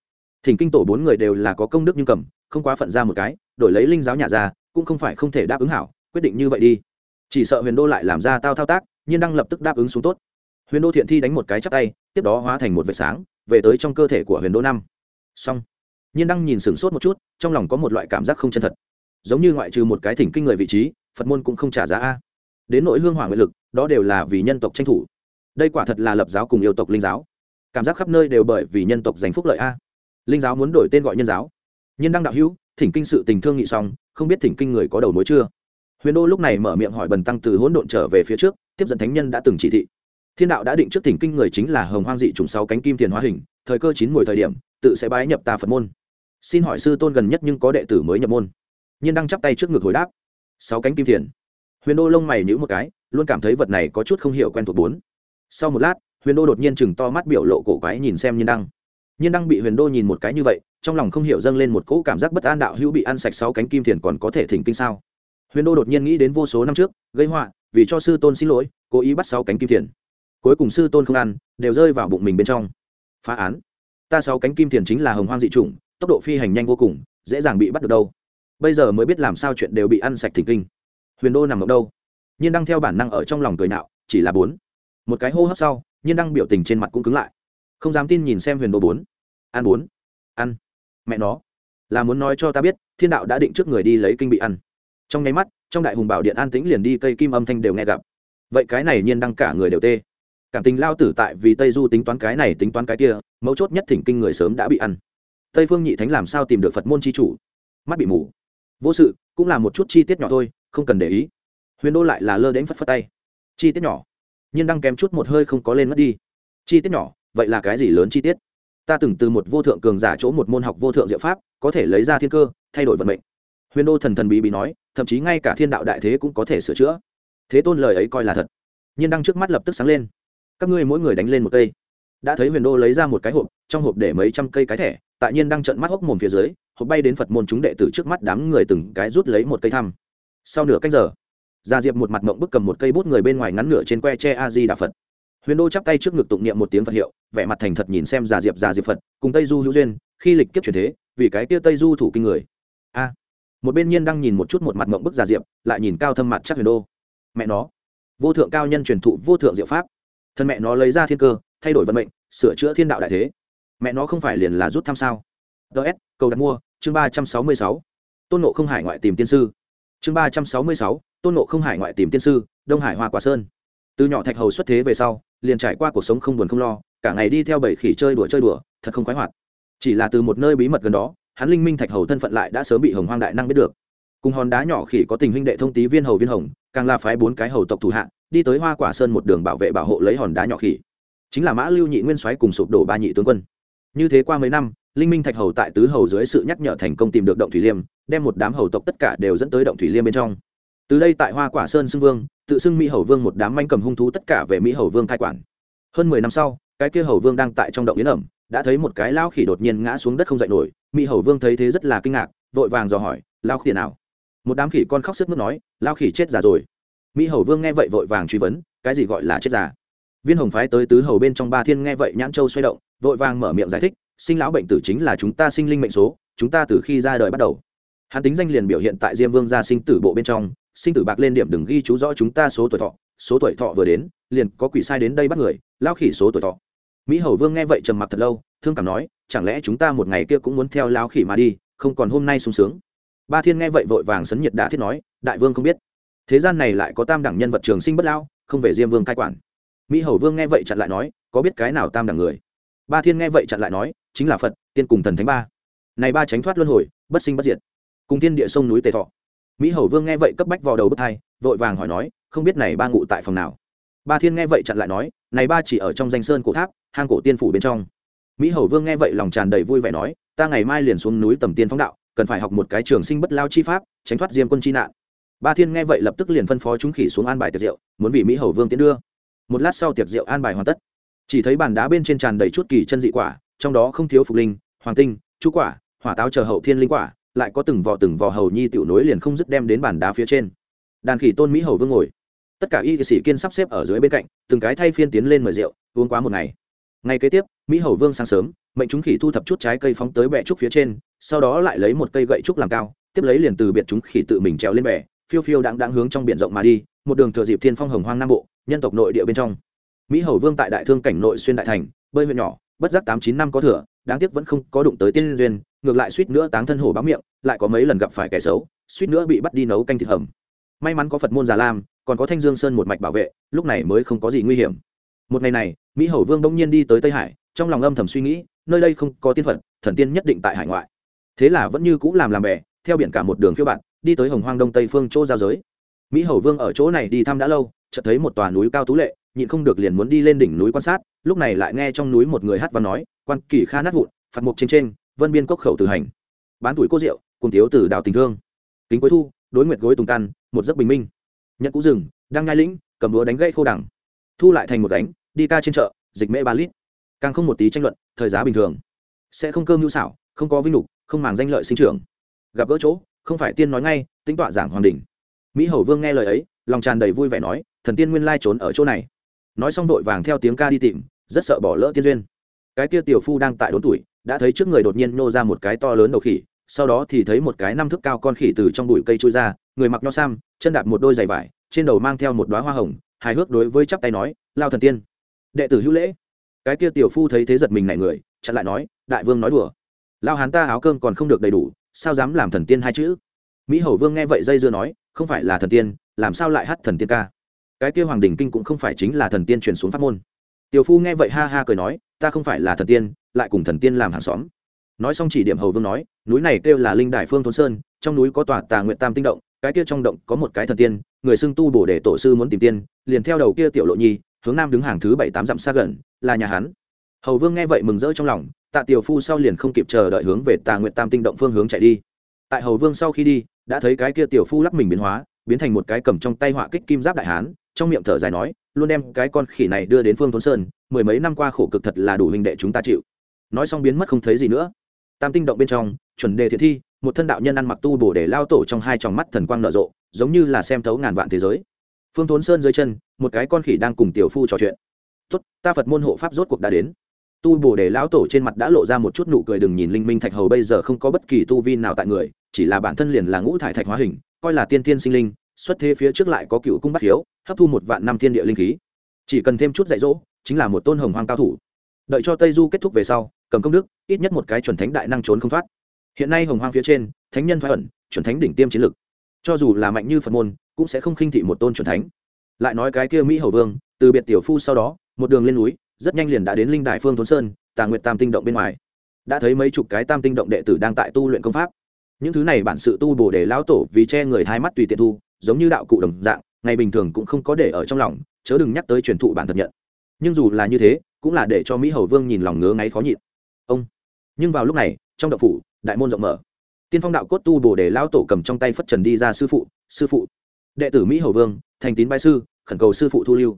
Speaker 1: thỉnh kinh tổ bốn người đều là có công đức nhưng cầm, không quá phận ra một cái, đổi lấy linh giáo nhà ra, cũng không phải không thể đáp ứng hảo, quyết định như vậy đi. Chỉ sợ huyền đô lại làm ra tao thao tác, nhiên đăng lập tức đáp ứng xuống tốt. Huyền đô thiện thi đánh một cái chắp tay, tiếp đó hóa thành một vệt sáng, về tới trong cơ thể của huyền đô năm. Xong. Nhiên đăng nhìn sửng sốt một chút, trong lòng có một loại cảm giác không chân thật. Giống như ngoại trừ một cái thỉnh kinh người vị trí, phật môn cũng không trả giá a. Đến nội hương hỏa nguyện lực, đó đều là vì nhân tộc tranh thủ. Đây quả thật là lập giáo cùng yêu tộc linh giáo. Cảm giác khắp nơi đều bởi vì nhân tộc giành phúc lợi a linh giáo muốn đổi tên gọi nhân giáo. Nhân đăng đạo hữu, thỉnh kinh sự tình thương nghị xong, không biết thỉnh kinh người có đầu mối chưa? Huyền đô lúc này mở miệng hỏi bần tăng từ hỗn độn trở về phía trước, tiếp dẫn thánh nhân đã từng chỉ thị. Thiên đạo đã định trước thỉnh kinh người chính là hồng hoang dị trùng sáu cánh kim tiền hóa hình, thời cơ chín mùi thời điểm, tự sẽ bái nhập ta phật môn. Xin hỏi sư tôn gần nhất nhưng có đệ tử mới nhập môn. Nhiên đang chắp tay trước ngực hồi đáp. Sáu cánh kim tiền huyền đô lông mày nhữ một cái, luôn cảm thấy vật này có chút không hiểu quen thuộc bốn. Sau một lát, huyền đô đột nhiên chừng to mắt biểu lộ cổ quái nhìn xem nhiên đăng nhiên đang bị huyền đô nhìn một cái như vậy, trong lòng không hiểu dâng lên một cỗ cảm giác bất an đạo hữu bị ăn sạch sáu cánh kim thiền còn có thể thỉnh kinh sao. Huyền đô đột nhiên nghĩ đến vô số năm trước, gây họa, vì cho sư tôn xin lỗi, cố ý bắt sáu cánh kim thiền. Cuối cùng sư tôn không ăn, đều rơi vào bụng mình bên trong. Phá án. Ta sáu cánh kim thiền chính là hồng hoang dị chủng, tốc độ phi hành nhanh vô cùng, dễ dàng bị bắt được đâu. Bây giờ mới biết làm sao chuyện đều bị ăn sạch thỉnh kinh. Huyền đô nằm ở đâu? Nhiên đang theo bản năng ở trong lòng cười nạo, chỉ là bốn. Một cái hô hấp sau, nhiên đang biểu tình trên mặt cũng cứng lại không dám tin nhìn xem huyền đô bốn. Ăn bốn. Ăn. Mẹ nó. Là muốn nói cho ta biết, thiên đạo đã định trước người đi lấy kinh bị ăn. Trong nháy mắt, trong đại hùng bảo điện an tĩnh liền đi, cây kim âm thanh đều nghe gặp. Vậy cái này nhiên đăng cả người đều tê. Cảm tình lao tử tại vì tây du tính toán cái này, tính toán cái kia, mấu chốt nhất thỉnh kinh người sớm đã bị ăn. Tây phương nhị thánh làm sao tìm được phật môn c h i chủ? Mắt bị mù. Vô sự, cũng là một chút chi tiết nhỏ thôi, không cần để ý. Huyền đô lại là lơ đến phất phất tay. Chi tiết nhỏ. Nhiên đăng kém chút một hơi không có lên mất đi. Chi tiết nhỏ vậy là cái gì lớn chi tiết? Ta từng từ một vô thượng cường giả chỗ một môn học vô thượng diệu pháp, có thể lấy ra thiên cơ, thay đổi vận mệnh. Huyền đô thần thần bí bí nói, thậm chí ngay cả thiên đạo đại thế cũng có thể sửa chữa. Thế tôn lời ấy coi là thật. Nhiên đăng trước mắt lập tức sáng lên. Các ngươi mỗi người đánh lên một cây. Đã thấy huyền đô lấy ra một cái hộp, trong hộp để mấy trăm cây cái thẻ, tại nhiên đang trận mắt hốc mồm phía dưới, hộp bay đến phật môn chúng đệ tử trước mắt đám người từng cái rút lấy một cây thăm. Sau nửa canh giờ, gia diệp một mặt mộng bức cầm một cây bút người bên ngoài ngắn nửa trên que tre a di đà phật huyền đô chắp tay trước ngực tụng niệm một tiếng phật hiệu, vẻ mặt thành thật nhìn xem già diệp già diệp phật, cùng tây du hữu duyên, khi lịch kiếp chuyển thế, vì cái kia tây du thủ kinh người. A. Một bên nhiên đang nhìn một chút một mặt mộng bức già diệp, lại nhìn cao thâm mặt chắc huyền đô. Mẹ nó. Vô thượng cao nhân truyền thụ vô thượng diệu pháp. Thân mẹ nó lấy ra thiên cơ, thay đổi vận mệnh, sửa chữa thiên đạo đại thế. Mẹ nó không phải liền là rút thăm sao? Ts cầu đặt mua, chương ba trăm sáu mươi sáu. Tôn nộ không hải ngoại tìm tiên sư. Chương ba trăm sáu mươi sáu, tôn nộ không hải ngoại tìm tiên sư, đông hải hoa quả sơn từ nhỏ thạch hầu xuất thế về sau, liền trải qua cuộc sống không buồn không lo, cả ngày đi theo bảy khỉ chơi đùa chơi đùa, thật không khoái hoạt. Chỉ là từ một nơi bí mật gần đó, hắn linh minh thạch hầu thân phận lại đã sớm bị hồng hoang đại năng biết được. Cùng hòn đá nhỏ khỉ có tình huynh đệ thông tý viên hầu viên hồng, càng là phái bốn cái hầu tộc thủ hạ, đi tới hoa quả sơn một đường bảo vệ bảo hộ lấy hòn đá nhỏ khỉ. Chính là mã lưu nhị nguyên soái cùng sụp đổ ba nhị tướng quân. Như thế qua mấy năm, linh minh thạch hầu tại tứ hầu dưới sự nhắc nhở thành công tìm được động thủy liêm, đem một đám hầu tộc tất cả đều dẫn tới động thủy liêm bên trong từ đây tại hoa quả sơn xưng vương, tự xưng mỹ hầu vương một đám manh cầm hung thú tất cả về mỹ hầu vương cai quản. Hơn mười năm sau, cái kia hầu vương đang tại trong động yến ẩm, đã thấy một cái lao khỉ đột nhiên ngã xuống đất không dậy nổi. Mỹ hầu vương thấy thế rất là kinh ngạc, vội vàng dò hỏi lao khỉ nào? Một đám khỉ con khóc sức mướt nói lao khỉ chết già rồi. Mỹ hầu vương nghe vậy vội vàng truy vấn, cái gì gọi là chết già? Viên hồng phái tới tứ hầu bên trong ba thiên nghe vậy nhãn châu xoay động, vội vàng mở miệng giải thích, sinh lão bệnh tử chính là chúng ta sinh linh mệnh số, chúng ta từ khi ra đời bắt đầu. Hắn tính danh liền biểu hiện tại diêm vương gia sinh tử bộ bên trong sinh tử bạc lên điểm đừng ghi chú rõ chúng ta số tuổi thọ, số tuổi thọ vừa đến, liền có quỷ sai đến đây bắt người lao khỉ số tuổi thọ. Mỹ hầu vương nghe vậy trầm mặc thật lâu, thương cảm nói, chẳng lẽ chúng ta một ngày kia cũng muốn theo lao khỉ mà đi, không còn hôm nay sung sướng. Ba thiên nghe vậy vội vàng sấn nhiệt đã thiết nói, đại vương không biết. Thế gian này lại có tam đẳng nhân vật trường sinh bất lao không về diêm vương cai quản. Mỹ hầu vương nghe vậy chặn lại nói, có biết cái nào tam đẳng người? Ba thiên nghe vậy chặn lại nói, chính là phật, tiên cùng thần thánh ba. Này ba tránh thoát luân hồi, bất sinh bất diệt. Cùng thiên địa sông núi tề thọ mỹ hầu vương nghe vậy cấp bách vào đầu bức thai vội vàng hỏi nói, không biết này ba ngụ tại phòng nào? Ba thiên nghe vậy chặn lại nói, này ba chỉ ở trong danh sơn cổ tháp, hang cổ tiên phủ bên trong. Mỹ hầu vương nghe vậy lòng tràn đầy vui vẻ nói, ta ngày mai liền xuống núi tầm tiên phóng đạo, cần phải học một cái trường sinh bất lao chi pháp, tránh thoát diêm quân chi nạn. Ba thiên nghe vậy lập tức liền phân phó chúng khỉ xuống an bài tiệc rượu, muốn vì mỹ hầu vương tiến đưa. Một lát sau tiệc rượu an bài hoàn tất. Chỉ thấy bàn đá bên trên tràn đầy chút kỳ chân dị quả, trong đó không thiếu phục linh, hoàng tinh chú quả, hỏa táo chờ hậu thiên linh quả lại có từng vò từng vò hầu nhi tiểu nối liền không dứt đem đến bàn đá phía trên. Đàn khỉ tôn mỹ hầu vương ngồi. Tất cả y sĩ kiên sắp xếp ở dưới bên cạnh, từng cái thay phiên tiến lên mời rượu, uống quá một ngày. Ngày kế tiếp, mỹ hầu vương sáng sớm, mệnh chúng khỉ thu thập chút trái cây phóng tới bệ trúc phía trên, sau đó lại lấy một cây gậy trúc làm cao, tiếp lấy liền từ biệt chúng khỉ tự mình trèo lên bè phiêu phiêu đang đang hướng trong biển rộng mà đi, một đường thừa dịp thiên phong hồng hoang nam bộ, nhân tộc nội địa bên trong. Mỹ hầu vương tại đại thương cảnh nội xuyên đại thành, bơi huyện nhỏ, bất giác tám chín năm có thừa đáng tiếc vẫn không có đụng tới tiên duyên, ngược lại suýt nữa táng thân hổ bám miệng, lại có mấy lần gặp phải kẻ xấu, suýt nữa bị bắt đi nấu canh thịt hầm. May mắn có phật môn già lam, còn có thanh dương sơn một mạch bảo vệ, lúc này mới không có gì nguy hiểm. Một ngày này, mỹ hầu vương đông nhiên đi tới tây hải, trong lòng âm thầm suy nghĩ, nơi đây không có tiên phật, thần tiên nhất định tại hải ngoại. Thế là vẫn như cũ làm làm bè, theo biển cả một đường phiêu bạn đi tới hồng hoang đông tây phương chỗ giao giới. Mỹ hầu vương ở chỗ này đi thăm đã lâu, chợt thấy một tòa núi cao tú lệ nhịn không được liền muốn đi lên đỉnh núi quan sát, lúc này lại nghe trong núi một người hát và nói, quan kỳ kha nát vụn, phạt mục trên trên vân biên cốc khẩu tử hành. Bán tuổi cô rượu, cùng thiếu từ đào tình thương. Kính cuối thu, đối nguyệt gối tùng căn, một giấc bình minh. Nhận cũ rừng đang ngai lĩnh, cầm đũa đánh gãy khô đẳng thu lại thành một đánh đi ca trên chợ, dịch mễ ba lít. Càng không một tí tranh luận, thời giá bình thường. Sẽ không cơm nhu xảo, không có vinh lục không màng danh lợi sinh trưởng. Gặp gỡ chỗ, không phải tiên nói ngay, tính tọa giảng hoàng đình mỹ hầu vương nghe lời ấy, lòng tràn đầy vui vẻ nói, thần tiên nguyên lai trốn ở chỗ này nói xong vội vàng theo tiếng ca đi tìm, rất sợ bỏ lỡ tiên duyên. Cái kia tiểu phu đang tại đốn tuổi, đã thấy trước người đột nhiên nô ra một cái to lớn đầu khỉ, sau đó thì thấy một cái năm thước cao con khỉ từ trong bụi cây trôi ra, người mặc nho sam, chân đạp một đôi giày vải, trên đầu mang theo một đoá hoa hồng, hài hước đối với chắp tay nói, lao thần tiên, đệ tử hữu lễ. Cái kia tiểu phu thấy thế giật mình này người, chặn lại nói, đại vương nói đùa. Lao hán ta áo cơm còn không được đầy đủ, sao dám làm thần tiên hai chữ? Mỹ hầu vương nghe vậy dây dưa nói, không phải là thần tiên, làm sao lại hát thần tiên ca? Cái kia hoàng đình kinh cũng không phải chính là thần tiên truyền xuống pháp môn. Tiểu phu nghe vậy ha ha cười nói, ta không phải là thần tiên, lại cùng thần tiên làm hàng xóm. Nói xong chỉ điểm hầu vương nói, núi này kêu là linh đại phương thôn sơn, trong núi có tòa tà nguyện tam tinh động, cái kia trong động có một cái thần tiên, người xưng tu bổ để tổ sư muốn tìm tiên, liền theo đầu kia tiểu lộ nhi, hướng nam đứng hàng thứ bảy tám dặm xa gần, là nhà hắn. Hầu vương nghe vậy mừng rỡ trong lòng, tạ tiểu phu sau liền không kịp chờ đợi hướng về tà nguyện tam tinh động phương hướng chạy đi. Tại hầu vương sau khi đi, đã thấy cái kia tiểu phu lắc mình biến hóa, biến thành một cái cầm trong tay họa kích kim giáp đại hán trong miệng thở dài nói, luôn đem cái con khỉ này đưa đến phương thốn sơn, mười mấy năm qua khổ cực thật là đủ hình đệ chúng ta chịu. Nói xong biến mất không thấy gì nữa. Tam tinh động bên trong, chuẩn đề thiện thi, một thân đạo nhân ăn mặc tu bổ để lao tổ trong hai tròng mắt thần quang nở rộ, giống như là xem thấu ngàn vạn thế giới. Phương thốn sơn dưới chân, một cái con khỉ đang cùng tiểu phu trò chuyện. Tốt, ta phật môn hộ pháp rốt cuộc đã đến. Tu bổ để lão tổ trên mặt đã lộ ra một chút nụ cười đừng nhìn linh minh thạch hầu bây giờ không có bất kỳ tu vi nào tại người, chỉ là bản thân liền là ngũ thải thạch hóa hình, coi là tiên tiên sinh linh xuất thế phía trước lại có cựu cung bắt hiếu, hấp thu một vạn năm thiên địa linh khí. Chỉ cần thêm chút dạy dỗ, chính là một tôn hồng hoang cao thủ. Đợi cho tây du kết thúc về sau, cầm công đức, ít nhất một cái chuẩn thánh đại năng trốn không thoát. Hiện nay hồng hoang phía trên, thánh nhân thoái ẩn, chuẩn thánh đỉnh tiêm chiến lực. Cho dù là mạnh như phật môn, cũng sẽ không khinh thị một tôn chuẩn thánh. Lại nói cái kia mỹ hầu vương, từ biệt tiểu phu sau đó, một đường lên núi, rất nhanh liền đã đến linh đại phương thốn sơn, tà nguyệt tam tinh động bên ngoài. Đã thấy mấy chục cái tam tinh động đệ tử đang tại tu luyện công pháp. Những thứ này bản sự tu bổ để lão tổ vì che người hai mắt tùy tiện thu giống như đạo cụ đồng dạng, ngày bình thường cũng không có để ở trong lòng, chớ đừng nhắc tới truyền thụ bản thật nhận. Nhưng dù là như thế, cũng là để cho mỹ hầu vương nhìn lòng ngứa ngáy khó nhịn. Ông. Nhưng vào lúc này, trong đậu phủ, đại môn rộng mở. Tiên phong đạo cốt tu bồ để lão tổ cầm trong tay phất trần đi ra sư phụ sư phụ. Đệ tử mỹ hầu vương, thành tín bái sư, khẩn cầu sư phụ thu lưu.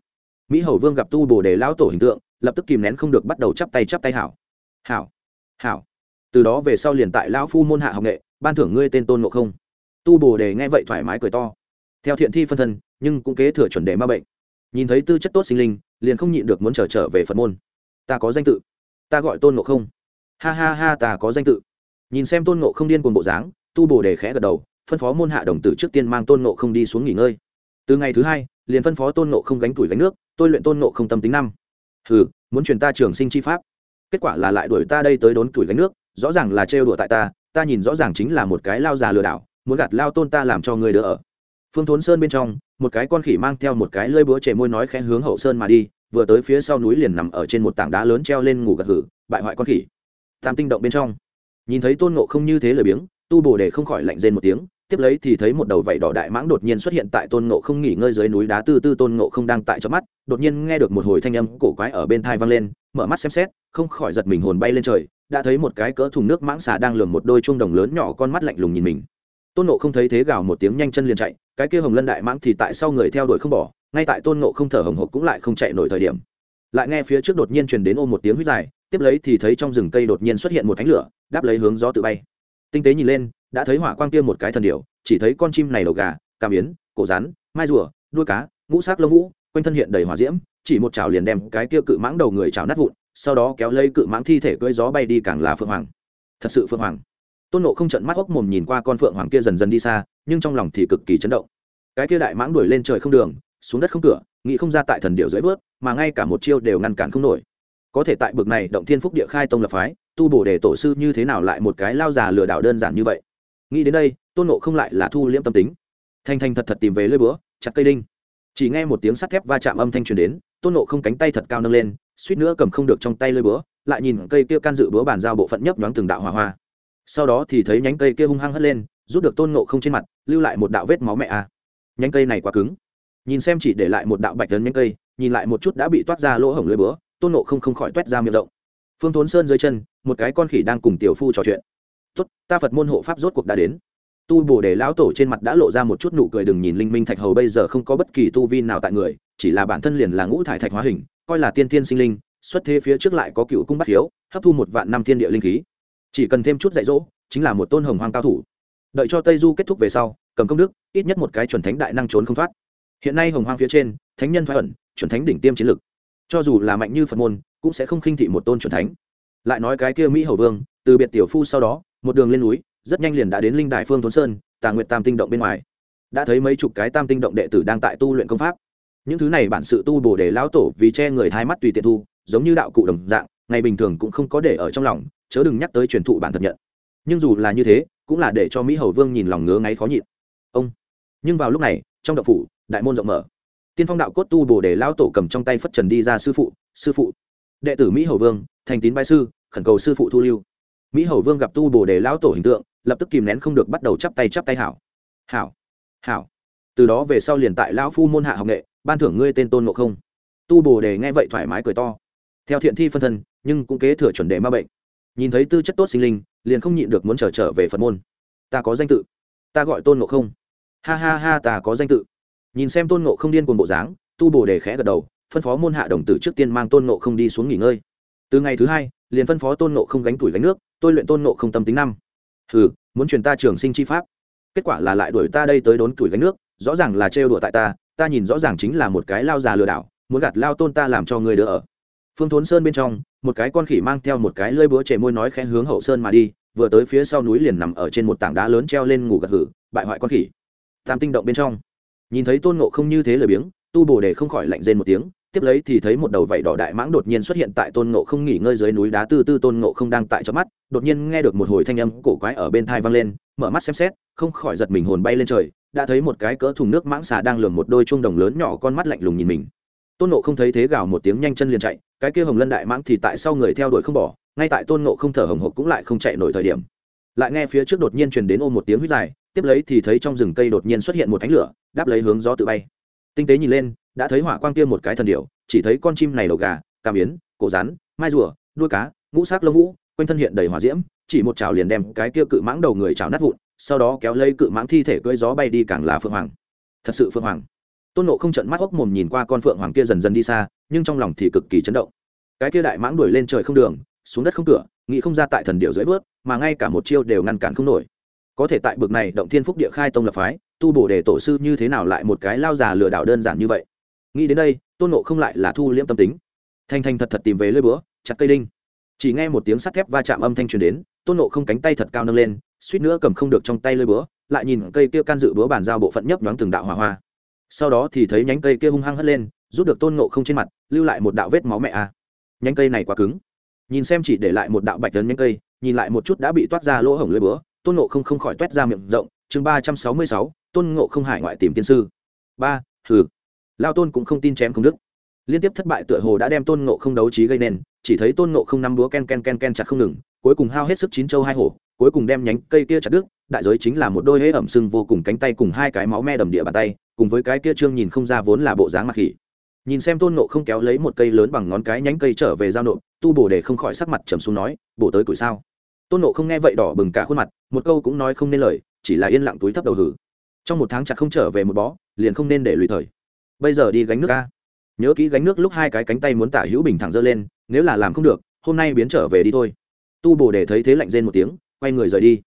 Speaker 1: Mỹ hầu vương gặp tu bồ đề lão tổ hình tượng, lập tức kìm nén không được bắt đầu chắp tay chắp tay hảo. Hảo. Hảo. Từ đó về sau liền tại lão phu môn hạ học nghệ, ban thưởng ngươi tên tôn ngộ không. Tu bồ đề nghe vậy thoải mái cười to theo thiện thi phân thân, nhưng cũng kế thừa chuẩn đề ma bệnh. Nhìn thấy tư chất tốt sinh linh, liền không nhịn được muốn trở trở về phật môn. Ta có danh tự. Ta gọi tôn ngộ không. Ha ha ha, ta có danh tự. Nhìn xem tôn ngộ không điên cuồng bộ dáng, tu bồ đề khẽ gật đầu, phân phó môn hạ đồng tử trước tiên mang tôn ngộ không đi xuống nghỉ ngơi. Từ ngày thứ hai, liền phân phó tôn ngộ không gánh tuổi gánh nước, tôi luyện tôn ngộ không tâm tính năm. Hừ, muốn truyền ta trường sinh chi pháp. Kết quả là lại đuổi ta đây tới đốn tuổi gánh nước, rõ ràng là trêu đùa tại ta ta nhìn rõ ràng chính là một cái lao già lừa đảo, muốn gạt lao tôn ta làm cho người đỡ ở phương thốn sơn bên trong, một cái con khỉ mang theo một cái lơi búa chề môi nói khẽ hướng hậu sơn mà đi, vừa tới phía sau núi liền nằm ở trên một tảng đá lớn treo lên ngủ gật hử, bại hoại con khỉ. Tam tinh động bên trong, nhìn thấy tôn ngộ không như thế lười biếng, tu bồ để không khỏi lạnh rên một tiếng, tiếp lấy thì thấy một đầu vảy đỏ đại mãng đột nhiên xuất hiện tại tôn ngộ không nghỉ ngơi dưới núi đá tư tư tôn ngộ không đang tại trong mắt, đột nhiên nghe được một hồi thanh âm cổ quái ở bên thai vang lên, mở mắt xem xét, không khỏi giật mình hồn bay lên trời, đã thấy một cái cỡ thùng nước mãng xà đang lường một đôi chuông đồng lớn nhỏ con mắt lạnh lùng nhìn mình tôn Nộ không thấy thế gào một tiếng nhanh chân liền chạy, cái kia hồng lân đại mãng thì tại sau người theo đuổi không bỏ, ngay tại tôn Nộ không thở hồng hộc cũng lại không chạy nổi thời điểm. Lại nghe phía trước đột nhiên truyền đến ôm một tiếng huyết dài, tiếp lấy thì thấy trong rừng cây đột nhiên xuất hiện một ánh lửa, đáp lấy hướng gió tự bay. Tinh tế nhìn lên, đã thấy hỏa quang kia một cái thần điệu chỉ thấy con chim này đầu gà, cam yến, cổ rắn, mai rùa, đuôi cá, ngũ sắc lông vũ, quanh thân hiện đầy hỏa diễm, chỉ một chảo liền đem cái kia cự mãng đầu người chảo nát vụn, sau đó kéo lấy cự mãng thi thể cưỡi gió bay đi càng là phượng hoàng. Thật sự phượng hoàng tôn nộ không trận mắt ốc mồm nhìn qua con phượng hoàng kia dần dần đi xa, nhưng trong lòng thì cực kỳ chấn động. Cái kia đại mãng đuổi lên trời không đường, xuống đất không cửa, nghĩ không ra tại thần điệu dưới vớt, mà ngay cả một chiêu đều ngăn cản không nổi. Có thể tại bực này động thiên phúc địa khai tông lập phái, tu bổ để tổ sư như thế nào lại một cái lao già lừa đảo đơn giản như vậy? Nghĩ đến đây, tôn nộ không lại là thu liễm tâm tính. Thanh thanh thật thật tìm về lưỡi búa, chặt cây đinh. Chỉ nghe một tiếng sắt thép va chạm âm thanh truyền đến, tôn nộ không cánh tay thật cao nâng lên, suýt nữa cầm không được trong tay lưỡi búa, lại nhìn cây kia can dự búa bàn giao bộ phận nhấp nhoáng từng đạo hỏa hoa sau đó thì thấy nhánh cây kia hung hăng hất lên, rút được tôn nộ không trên mặt, lưu lại một đạo vết máu mẹ a à. nhánh cây này quá cứng. Nhìn xem chỉ để lại một đạo bạch tấn nhánh cây, nhìn lại một chút đã bị toát ra lỗ hổng lưỡi búa, tôn nộ không không khỏi toét ra miệng rộng. Phương thốn sơn dưới chân, một cái con khỉ đang cùng tiểu phu trò chuyện. Tốt, ta phật môn hộ pháp rốt cuộc đã đến. Tu bổ để lão tổ trên mặt đã lộ ra một chút nụ cười đừng nhìn linh minh thạch hầu bây giờ không có bất kỳ tu vi nào tại người, chỉ là bản thân liền là ngũ thải thạch hóa hình, coi là tiên tiên sinh linh, xuất thế phía trước lại có cựu cung bắt hiếu, hấp thu một vạn năm thiên địa linh khí chỉ cần thêm chút dạy dỗ, chính là một tôn hồng hoang cao thủ. Đợi cho tây du kết thúc về sau, cầm công đức, ít nhất một cái chuẩn thánh đại năng trốn không thoát. Hiện nay hồng hoang phía trên, thánh nhân thoái ẩn, chuẩn thánh đỉnh tiêm chiến lực. Cho dù là mạnh như phật môn, cũng sẽ không khinh thị một tôn chuẩn thánh. Lại nói cái kia mỹ hầu vương, từ biệt tiểu phu sau đó, một đường lên núi, rất nhanh liền đã đến linh đài phương thốn sơn, tà nguyệt tam tinh động bên ngoài. Đã thấy mấy chục cái tam tinh động đệ tử đang tại tu luyện công pháp. Những thứ này bản sự tu bổ để lão tổ vì che người thai mắt tùy tiện thu, giống như đạo cụ đồng dạng ngày bình thường cũng không có để ở trong lòng, chớ đừng nhắc tới truyền thụ bản thật nhận. Nhưng dù là như thế, cũng là để cho mỹ hầu vương nhìn lòng ngứa ngáy khó nhịn. Ông. Nhưng vào lúc này, trong đậu phủ, đại môn rộng mở. Tiên phong đạo cốt tu bồ để lão tổ cầm trong tay phất trần đi ra sư phụ sư phụ. Đệ tử mỹ hầu vương, thành tín bái sư, khẩn cầu sư phụ thu lưu. Mỹ hầu vương gặp tu bồ đề lão tổ hình tượng, lập tức kìm nén không được bắt đầu chắp tay chắp tay hảo. Hảo hảo. Từ đó về sau liền tại lão phu môn hạ học nghệ, ban thưởng ngươi tên tôn ngộ không. Tu bồ đề nghe vậy thoải mái cười to theo thiện thi phân thân, nhưng cũng kế thừa chuẩn đề ma bệnh. Nhìn thấy tư chất tốt sinh linh, liền không nhịn được muốn trở trở về phật môn. Ta có danh tự. Ta gọi tôn ngộ không. Ha ha ha, ta có danh tự. Nhìn xem tôn ngộ không điên cuồng bộ dáng, tu bồ đề khẽ gật đầu, phân phó môn hạ đồng tử trước tiên mang tôn ngộ không đi xuống nghỉ ngơi. Từ ngày thứ hai, liền phân phó tôn ngộ không gánh tuổi gánh nước, tôi luyện tôn ngộ không tâm tính năm. Hừ, muốn truyền ta trường sinh chi pháp. Kết quả là lại đuổi ta đây tới đốn tuổi gánh nước, rõ ràng là trêu đùa tại ta ta nhìn rõ ràng chính là một cái lao già lừa đảo, muốn gạt lao tôn ta làm cho người đỡ ở phương thốn sơn bên trong, một cái con khỉ mang theo một cái lơi búa chề môi nói khẽ hướng hậu sơn mà đi, vừa tới phía sau núi liền nằm ở trên một tảng đá lớn treo lên ngủ gật hử bại hoại con khỉ. Tam tinh động bên trong. Nhìn thấy tôn ngộ không như thế lười biếng, tu bồ đề không khỏi lạnh rên một tiếng, tiếp lấy thì thấy một đầu vảy đỏ đại mãng đột nhiên xuất hiện tại tôn ngộ không nghỉ ngơi dưới núi đá tư tư tôn ngộ không đang tại trong mắt, đột nhiên nghe được một hồi thanh âm cổ quái ở bên thai vang lên, mở mắt xem xét, không khỏi giật mình hồn bay lên trời, đã thấy một cái cỡ thùng nước mãng xà đang lường một đôi chuông đồng lớn nhỏ con mắt lạnh lùng nhìn mình tôn Nộ không thấy thế gào một tiếng nhanh chân liền chạy, cái kia hồng lân đại mãng thì tại sau người theo đuổi không bỏ, ngay tại tôn Nộ không thở hồng hộc cũng lại không chạy nổi thời điểm. Lại nghe phía trước đột nhiên truyền đến ôm một tiếng huyết dài, tiếp lấy thì thấy trong rừng cây đột nhiên xuất hiện một ánh lửa, đáp lấy hướng gió tự bay. Tinh tế nhìn lên, đã thấy hỏa quang kia một cái thần điệu chỉ thấy con chim này đầu gà, cà biến cổ rắn, mai rùa, đuôi cá, ngũ sắc lông vũ, quanh thân hiện đầy hỏa diễm, chỉ một chảo liền đem cái kia cự mãng đầu người chảo nát vụn, sau đó kéo lấy cự mãng thi thể cưỡi gió bay đi càng là phượng hoàng. Thật sự phượng hoàng tôn nộ không trận mắt hốc mồm nhìn qua con phượng hoàng kia dần dần đi xa, nhưng trong lòng thì cực kỳ chấn động. Cái kia đại mãng đuổi lên trời không đường, xuống đất không cửa, nghĩ không ra tại thần điệu dưới vớt, mà ngay cả một chiêu đều ngăn cản không nổi. Có thể tại bực này động thiên phúc địa khai tông lập phái, tu bổ để tổ sư như thế nào lại một cái lao già lừa đảo đơn giản như vậy? Nghĩ đến đây, tôn nộ không lại là thu liễm tâm tính. Thanh thanh thật thật tìm về lơi búa, chặt cây đinh. Chỉ nghe một tiếng sắt thép va chạm âm thanh truyền đến, tôn nộ không cánh tay thật cao nâng lên, suýt nữa cầm không được trong tay lơi búa, lại nhìn cây kia can dự búa bàn giao bộ phận nhấp nhoáng từng đạo hỏa hoa sau đó thì thấy nhánh cây kia hung hăng hất lên, rút được tôn ngộ không trên mặt, lưu lại một đạo vết máu mẹ a. À. nhánh cây này quá cứng. Nhìn xem chỉ để lại một đạo bạch lớn nhánh cây, nhìn lại một chút đã bị toát ra lỗ hổng lưỡi búa, tôn ngộ không không khỏi toét ra miệng rộng. Chương ba trăm sáu mươi sáu, tôn ngộ không hải ngoại tìm tiên sư. Ba, hừ. Lao tôn cũng không tin chém không đức liên tiếp thất bại tựa hồ đã đem tôn ngộ không đấu trí gây nên, chỉ thấy tôn ngộ không năm búa ken ken ken ken chặt không ngừng, cuối cùng hao hết sức chín châu hai hổ, cuối cùng đem nhánh cây kia chặt đứt, đại giới chính là một đôi hễ ẩm sưng vô cùng cánh tay cùng hai cái máu me đầm địa bàn tay cùng với cái kia trương nhìn không ra vốn là bộ dáng mặt khỉ. Nhìn xem tôn nộ không kéo lấy một cây lớn bằng ngón cái nhánh cây trở về giao nộp, tu bổ để không khỏi sắc mặt trầm xuống nói bổ tới tuổi sao? Tôn nộ không nghe vậy đỏ bừng cả khuôn mặt, một câu cũng nói không nên lời, chỉ là yên lặng túi thấp đầu hử. Trong một tháng chặt không trở về một bó, liền không nên để lùi thời. Bây giờ đi gánh nước ca. Nhớ kỹ gánh nước lúc hai cái cánh tay muốn tả hữu bình thẳng dơ lên, nếu là làm không được, hôm nay biến trở về đi thôi. Tu bổ để thấy thế lạnh rên một tiếng, quay người rời đi.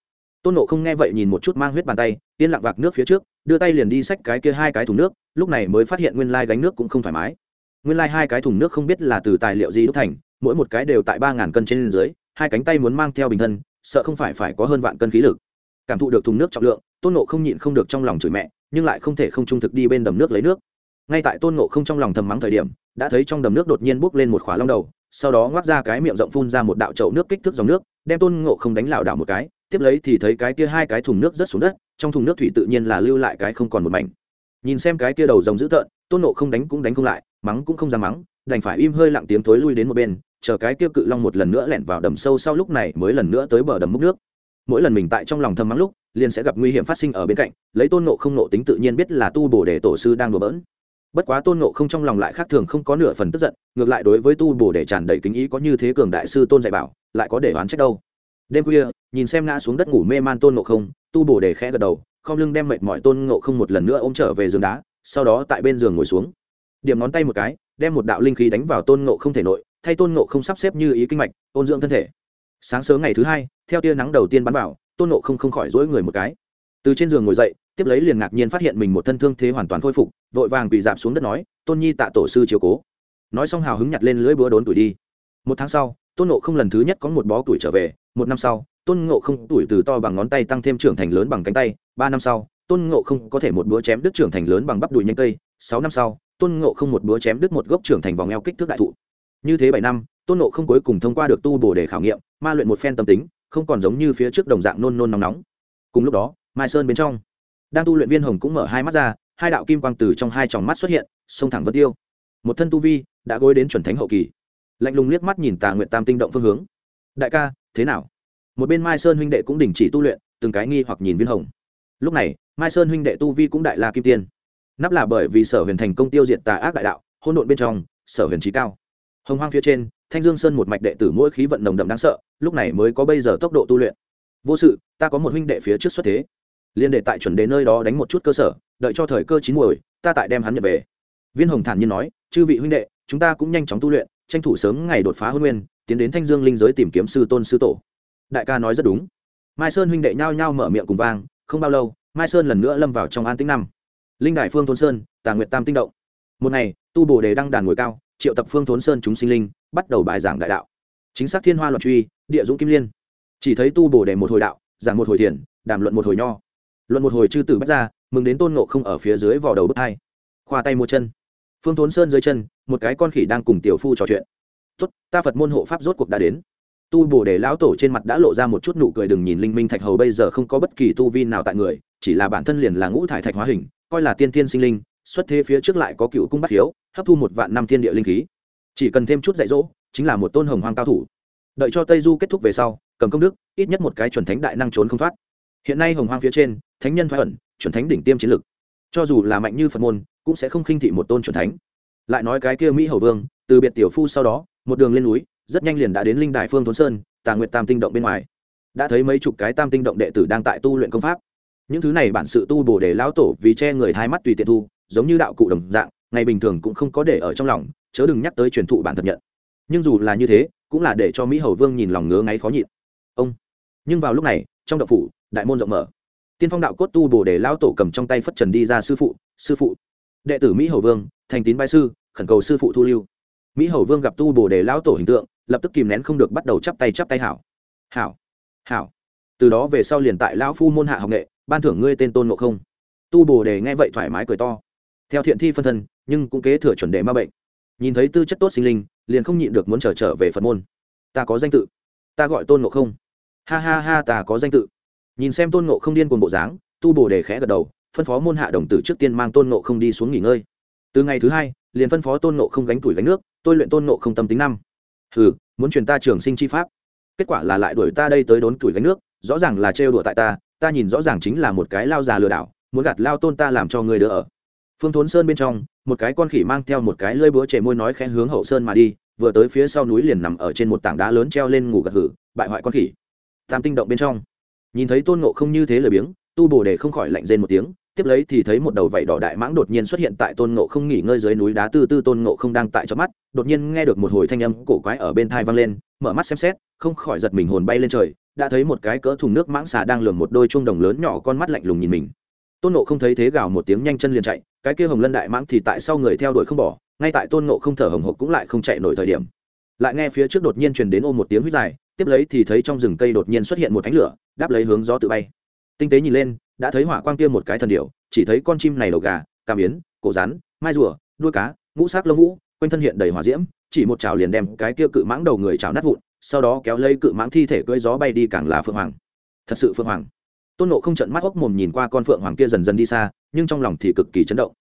Speaker 1: Tôn nộ không nghe vậy nhìn một chút mang huyết bàn tay, yên lặng vạc nước phía trước đưa tay liền đi xách cái kia hai cái thùng nước, lúc này mới phát hiện nguyên lai gánh nước cũng không thoải mái. Nguyên lai hai cái thùng nước không biết là từ tài liệu gì đúc thành, mỗi một cái đều tại ba ngàn cân trên dưới, hai cánh tay muốn mang theo bình thân, sợ không phải phải có hơn vạn cân khí lực. Cảm thụ được thùng nước trọng lượng, tôn nộ không nhịn không được trong lòng chửi mẹ, nhưng lại không thể không trung thực đi bên đầm nước lấy nước. Ngay tại tôn nộ không trong lòng thầm mắng thời điểm, đã thấy trong đầm nước đột nhiên bốc lên một khóa long đầu, sau đó ngoác ra cái miệng rộng phun ra một đạo chậu nước kích thước dòng nước, đem tôn ngộ không đánh lảo đảo một cái, tiếp lấy thì thấy cái kia hai cái thùng nước rớt xuống đất trong thùng nước thủy tự nhiên là lưu lại cái không còn một mảnh. Nhìn xem cái kia đầu rồng dữ tợn, tôn nộ không đánh cũng đánh không lại, mắng cũng không dám mắng, đành phải im hơi lặng tiếng thối lui đến một bên, chờ cái kia cự long một lần nữa lẻn vào đầm sâu sau lúc này mới lần nữa tới bờ đầm múc nước. Mỗi lần mình tại trong lòng thầm mắng lúc, liền sẽ gặp nguy hiểm phát sinh ở bên cạnh, lấy tôn nộ không nộ tính tự nhiên biết là tu bổ để tổ sư đang đùa bỡn. Bất quá tôn nộ không trong lòng lại khác thường không có nửa phần tức giận, ngược lại đối với tu bổ để tràn đầy kính ý có như thế cường đại sư tôn dạy bảo, lại có để oán trách đâu. Đêm khuya, nhìn xem ngã xuống đất ngủ mê man tôn nộ không tu bổ để khẽ gật đầu không lưng đem mệt mỏi tôn ngộ không một lần nữa ôm trở về giường đá, sau đó tại bên giường ngồi xuống. Điểm ngón tay một cái, đem một đạo linh khí đánh vào tôn ngộ không thể nội, thay tôn ngộ không sắp xếp như ý kinh mạch, ôn dưỡng thân thể. Sáng sớm ngày thứ hai, theo tia nắng đầu tiên bắn vào, tôn ngộ không không khỏi dỗi người một cái. Từ trên giường ngồi dậy, tiếp lấy liền ngạc nhiên phát hiện mình một thân thương thế hoàn toàn khôi phục, vội vàng bị dạp xuống đất nói, tôn nhi tạ tổ sư chiều cố. Nói xong hào hứng nhặt lên lưỡi búa đốn tuổi đi. Một tháng sau, tôn ngộ không lần thứ nhất có một bó tuổi trở về, một năm sau tôn ngộ không tuổi từ to bằng ngón tay tăng thêm trưởng thành lớn bằng cánh tay, ba năm sau, tôn ngộ không có thể một búa chém đứt trưởng thành lớn bằng bắp đùi nhanh cây, sáu năm sau, tôn ngộ không một búa chém đứt một gốc trưởng thành vòng eo kích thước đại thụ. Như thế bảy năm, tôn ngộ không cuối cùng thông qua được tu bổ để khảo nghiệm, ma luyện một phen tâm tính, không còn giống như phía trước đồng dạng nôn nôn nóng nóng. Cùng lúc đó, mai sơn bên trong, đang tu luyện viên hồng cũng mở hai mắt ra, hai đạo kim quang từ trong hai tròng mắt xuất hiện xông thẳng vân tiêu. Một thân tu vi đã gối đến chuẩn thánh hậu kỳ. Lạnh lùng liếc mắt nhìn tà nguyện tam tinh động phương hướng. Đại ca, thế nào? Một bên mai sơn huynh đệ cũng đình chỉ tu luyện, từng cái nghi hoặc nhìn viên hồng. Lúc này, mai sơn huynh đệ tu vi cũng đại la kim tiên. Nắp là bởi vì sở huyền thành công tiêu diệt tà ác đại đạo hôn độn bên trong, sở huyền trí cao. Hồng hoang phía trên, thanh dương sơn một mạch đệ tử mỗi khí vận nồng đậm đáng sợ, lúc này mới có bây giờ tốc độ tu luyện. Vô sự, ta có một huynh đệ phía trước xuất thế. Liên đệ tại chuẩn đề nơi đó đánh một chút cơ sở, đợi cho thời cơ chín muồi, ta tại đem hắn nhận về. Viên hồng thản nhiên nói, chư vị huynh đệ, chúng ta cũng nhanh chóng tu luyện, tranh thủ sớm ngày đột phá hôn nguyên, tiến đến thanh dương linh giới tìm kiếm sư tôn sư tổ đại ca nói rất đúng. Mai sơn huynh đệ nhao nhao mở miệng cùng vang, không bao lâu, mai sơn lần nữa lâm vào trong an tĩnh năm. Linh đại phương thôn sơn, tà nguyệt tam tinh động. Một ngày, tu bồ đề đăng đàn ngồi cao, triệu tập phương thốn sơn chúng sinh linh, bắt đầu bài giảng đại đạo. Chính xác thiên hoa loạn truy, địa dũng kim liên. Chỉ thấy tu bồ đề một hồi đạo, giảng một hồi thiền, đàm luận một hồi nho. Luận một hồi chư tử bách ra mừng đến tôn ngộ không ở phía dưới vò đầu bước hai. Khoa tay mua chân. Phương thốn sơn dưới chân, một cái con khỉ đang cùng tiểu phu trò chuyện. Tốt, ta phật môn hộ pháp rốt cuộc đã đến tu bổ đề lão tổ trên mặt đã lộ ra một chút nụ cười, đừng nhìn linh minh thạch hầu bây giờ không có bất kỳ tu vi nào tại người, chỉ là bản thân liền là ngũ thải thạch hóa hình, coi là tiên tiên sinh linh, xuất thế phía trước lại có cựu cung bắt hiếu, hấp thu một vạn năm thiên địa linh khí. Chỉ cần thêm chút dạy dỗ, chính là một tôn hồng hoang cao thủ. Đợi cho tây du kết thúc về sau, cầm công đức, ít nhất một cái chuẩn thánh đại năng trốn không thoát. Hiện nay hồng hoang phía trên, thánh nhân thoái ẩn, chuẩn thánh đỉnh tiêm chiến lực. Cho dù là mạnh như phật môn, cũng sẽ không khinh thị một tôn chuẩn thánh. Lại nói cái kia mỹ hầu vương, từ biệt tiểu phu sau đó, một đường lên núi rất nhanh liền đã đến linh đài phương thốn sơn tà nguyệt tam tinh động bên ngoài đã thấy mấy chục cái tam tinh động đệ tử đang tại tu luyện công pháp những thứ này bản sự tu bổ để lão tổ vì che người thai mắt tùy tiện thu giống như đạo cụ đồng dạng ngày bình thường cũng không có để ở trong lòng chớ đừng nhắc tới truyền thụ bản thật nhận nhưng dù là như thế cũng là để cho mỹ hầu vương nhìn lòng ngứa ngáy khó nhịn ông nhưng vào lúc này trong đạo phủ đại môn rộng mở tiên phong đạo cốt tu bổ để lão tổ cầm trong tay phất trần đi ra sư phụ sư phụ đệ tử mỹ hầu vương thành tín bái sư khẩn cầu sư phụ thu lưu mỹ hầu vương gặp tu bổ để lão tổ hình tượng lập tức kìm nén không được bắt đầu chắp tay chắp tay hảo. Hảo hảo. Từ đó về sau liền tại lão phu môn hạ học nghệ, ban thưởng ngươi tên tôn ngộ không. Tu bồ đề nghe vậy thoải mái cười to. Theo thiện thi phân thân, nhưng cũng kế thừa chuẩn đề ma bệnh. Nhìn thấy tư chất tốt sinh linh, liền không nhịn được muốn trở trở về phật môn. Ta có danh tự. Ta gọi tôn ngộ không. Ha ha ha, ta có danh tự. Nhìn xem tôn ngộ không điên cuồng bộ dáng, tu bồ đề khẽ gật đầu, phân phó môn hạ đồng tử trước tiên mang tôn ngộ không đi xuống nghỉ ngơi. Từ ngày thứ hai, liền phân phó tôn ngộ không gánh tuổi gánh nước, tôi luyện tôn ngộ không tâm tính năm hừ, muốn truyền ta trường sinh chi pháp. Kết quả là lại đuổi ta đây tới đốn tuổi gánh nước, rõ ràng là trêu đùa tại ta ta nhìn rõ ràng chính là một cái lao già lừa đảo, muốn gạt lao tôn ta làm cho người đỡ ở. Phương thốn sơn bên trong, một cái con khỉ mang theo một cái lơi búa chề môi nói khẽ hướng hậu sơn mà đi, vừa tới phía sau núi liền nằm ở trên một tảng đá lớn treo lên ngủ gật hử bại hoại con khỉ. Tam tinh động bên trong. Nhìn thấy tôn ngộ không như thế lười biếng, tu bồ đề không khỏi lạnh rên một tiếng tiếp lấy thì thấy một đầu vảy đỏ đại mãng đột nhiên xuất hiện tại tôn ngộ không nghỉ ngơi dưới núi đá tư tư tôn ngộ không đang tại trong mắt, đột nhiên nghe được một hồi thanh âm cổ quái ở bên thai vang lên, mở mắt xem xét, không khỏi giật mình hồn bay lên trời, đã thấy một cái cỡ thùng nước mãng xà đang lường một đôi chuông đồng lớn nhỏ con mắt lạnh lùng nhìn mình. Tôn ngộ không thấy thế gào một tiếng nhanh chân liền chạy, cái kia hồng lân đại mãng thì tại sau người theo đuổi không bỏ, ngay tại tôn ngộ không thở hồng hộc cũng lại không chạy nổi thời điểm. Lại nghe phía trước đột nhiên truyền đến ôm một tiếng huyết dài, tiếp lấy thì thấy trong rừng cây đột nhiên xuất hiện một ánh lửa, đáp lấy hướng gió tự bay. Tinh tế nhìn lên đã thấy hỏa quang kia một cái thần điểu chỉ thấy con chim này đầu gà cà biến, cổ rắn mai rùa đuôi cá ngũ sắc lông vũ quanh thân hiện đầy hỏa diễm chỉ một chảo liền đem cái kia cự mãng đầu người chảo nát vụn sau đó kéo lấy cự mãng thi thể cưỡi gió bay đi càng là phượng hoàng. Thật sự phượng hoàng. Tôn nộ không trận mắt hốc mồm nhìn qua con phượng hoàng kia dần dần đi xa nhưng trong lòng thì cực kỳ chấn động.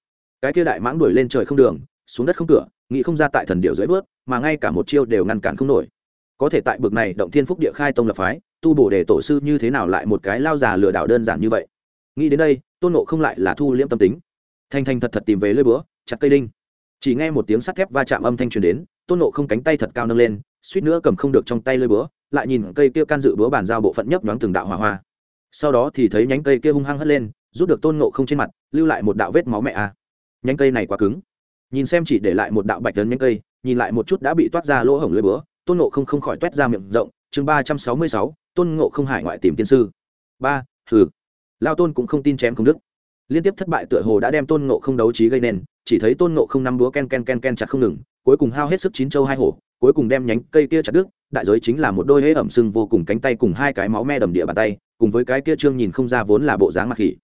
Speaker 1: Cái kia đại mãng đuổi lên trời không đường xuống đất không cửa nghĩ không ra tại thần điệu dưới vớt mà ngay cả một chiêu đều ngăn cản không nổi. Có thể tại bực này động thiên phúc địa khai tông lập phái tu bổ để tổ sư như thế nào lại một cái lao già lừa đảo đơn giản như vậy? Nghĩ đến đây, tôn nộ không lại là thu liễm tâm tính. Thanh thanh thật thật tìm về lơi búa, chặt cây đinh. Chỉ nghe một tiếng sắt thép va chạm âm thanh truyền đến, tôn nộ không cánh tay thật cao nâng lên, suýt nữa cầm không được trong tay lơi búa, lại nhìn cây kia can dự búa bàn giao bộ phận nhấp nhoáng từng đạo hỏa hoa. Sau đó thì thấy nhánh cây kia hung hăng hất lên, rút được tôn nộ không trên mặt, lưu lại một đạo vết máu mẹ a. À. nhánh cây này quá cứng. Nhìn xem chỉ để lại một đạo bạch lớn nhánh cây, nhìn lại một chút đã bị toát ra lỗ hổng lưỡi búa, tôn nộ không không khỏi toét ra miệng rộng. Chương ba trăm sáu mươi sáu, tôn ngộ không hải ngoại tìm tiên sư. Ba thử lao tôn cũng không tin chém không đức liên tiếp thất bại tựa hồ đã đem tôn ngộ không đấu trí gây nên, chỉ thấy tôn ngộ không năm búa ken ken ken ken chặt không ngừng, cuối cùng hao hết sức chín châu hai hổ, cuối cùng đem nhánh cây kia chặt đứt, đại giới chính là một đôi hễ ẩm sưng vô cùng cánh tay cùng hai cái máu me đầm địa bàn tay, cùng với cái kia trương nhìn không ra vốn là bộ dáng mặt khỉ.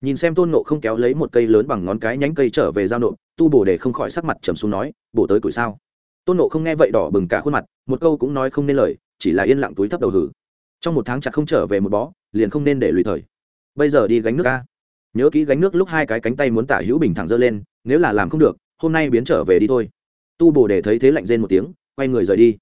Speaker 1: Nhìn xem tôn ngộ không kéo lấy một cây lớn bằng ngón cái nhánh cây trở về giao nộp, tu bổ để không khỏi sắc mặt trầm xuống nói bổ tới tuổi sao? Tôn ngộ không nghe vậy đỏ bừng cả khuôn mặt, một câu cũng nói không nên lời, chỉ là yên lặng túi thấp đầu hử. Trong một tháng chặt không trở về một bó, liền không nên để lùi thời bây giờ đi gánh nước ca. Nhớ kỹ gánh nước lúc hai cái cánh tay muốn tả hữu bình thẳng dơ lên, nếu là làm không được, hôm nay biến trở về đi thôi. Tu bồ để thấy thế lạnh rên một tiếng, quay người rời đi.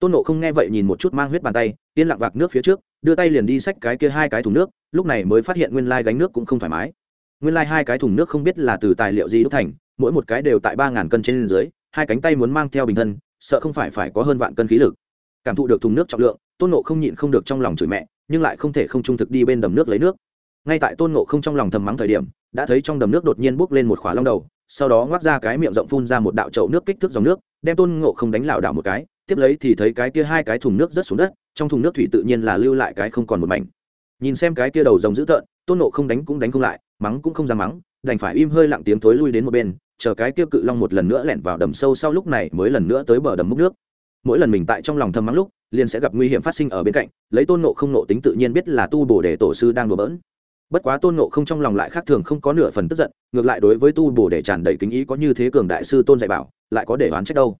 Speaker 1: Tôn nộ không nghe vậy nhìn một chút mang huyết bàn tay, yên lặng vạc nước phía trước, đưa tay liền đi xách cái kia hai cái thùng nước, lúc này mới phát hiện nguyên lai gánh nước cũng không thoải mái. Nguyên lai hai cái thùng nước không biết là từ tài liệu gì đúc thành, mỗi một cái đều tại ba ngàn cân trên dưới, hai cánh tay muốn mang theo bình thân, sợ không phải phải có hơn vạn cân khí lực. Cảm thụ được thùng nước trọng lượng, tôn nộ không nhịn không được trong lòng chửi mẹ, nhưng lại không thể không trung thực đi bên đầm nước lấy nước ngay tại tôn ngộ không trong lòng thầm mắng thời điểm, đã thấy trong đầm nước đột nhiên bốc lên một khỏa long đầu, sau đó ngoác ra cái miệng rộng phun ra một đạo chậu nước kích thước dòng nước, đem tôn ngộ không đánh lảo đảo một cái, tiếp lấy thì thấy cái kia hai cái thùng nước rớt xuống đất, trong thùng nước thủy tự nhiên là lưu lại cái không còn một mảnh. Nhìn xem cái kia đầu rồng dữ tợn, tôn nộ không đánh cũng đánh không lại, mắng cũng không dám mắng, đành phải im hơi lặng tiếng thối lui đến một bên, chờ cái kia cự long một lần nữa lẻn vào đầm sâu sau lúc này mới lần nữa tới bờ đầm múc nước. Mỗi lần mình tại trong lòng thầm mắng lúc, liền sẽ gặp nguy hiểm phát sinh ở bên cạnh, lấy tôn nộ không nộ tính tự nhiên biết là tu bổ để tổ sư đang đùa bỡn bất quá tôn ngộ không trong lòng lại khác thường không có nửa phần tức giận, ngược lại đối với tu bổ để tràn đầy kính ý có như thế cường đại sư tôn dạy bảo, lại có để oán trách đâu.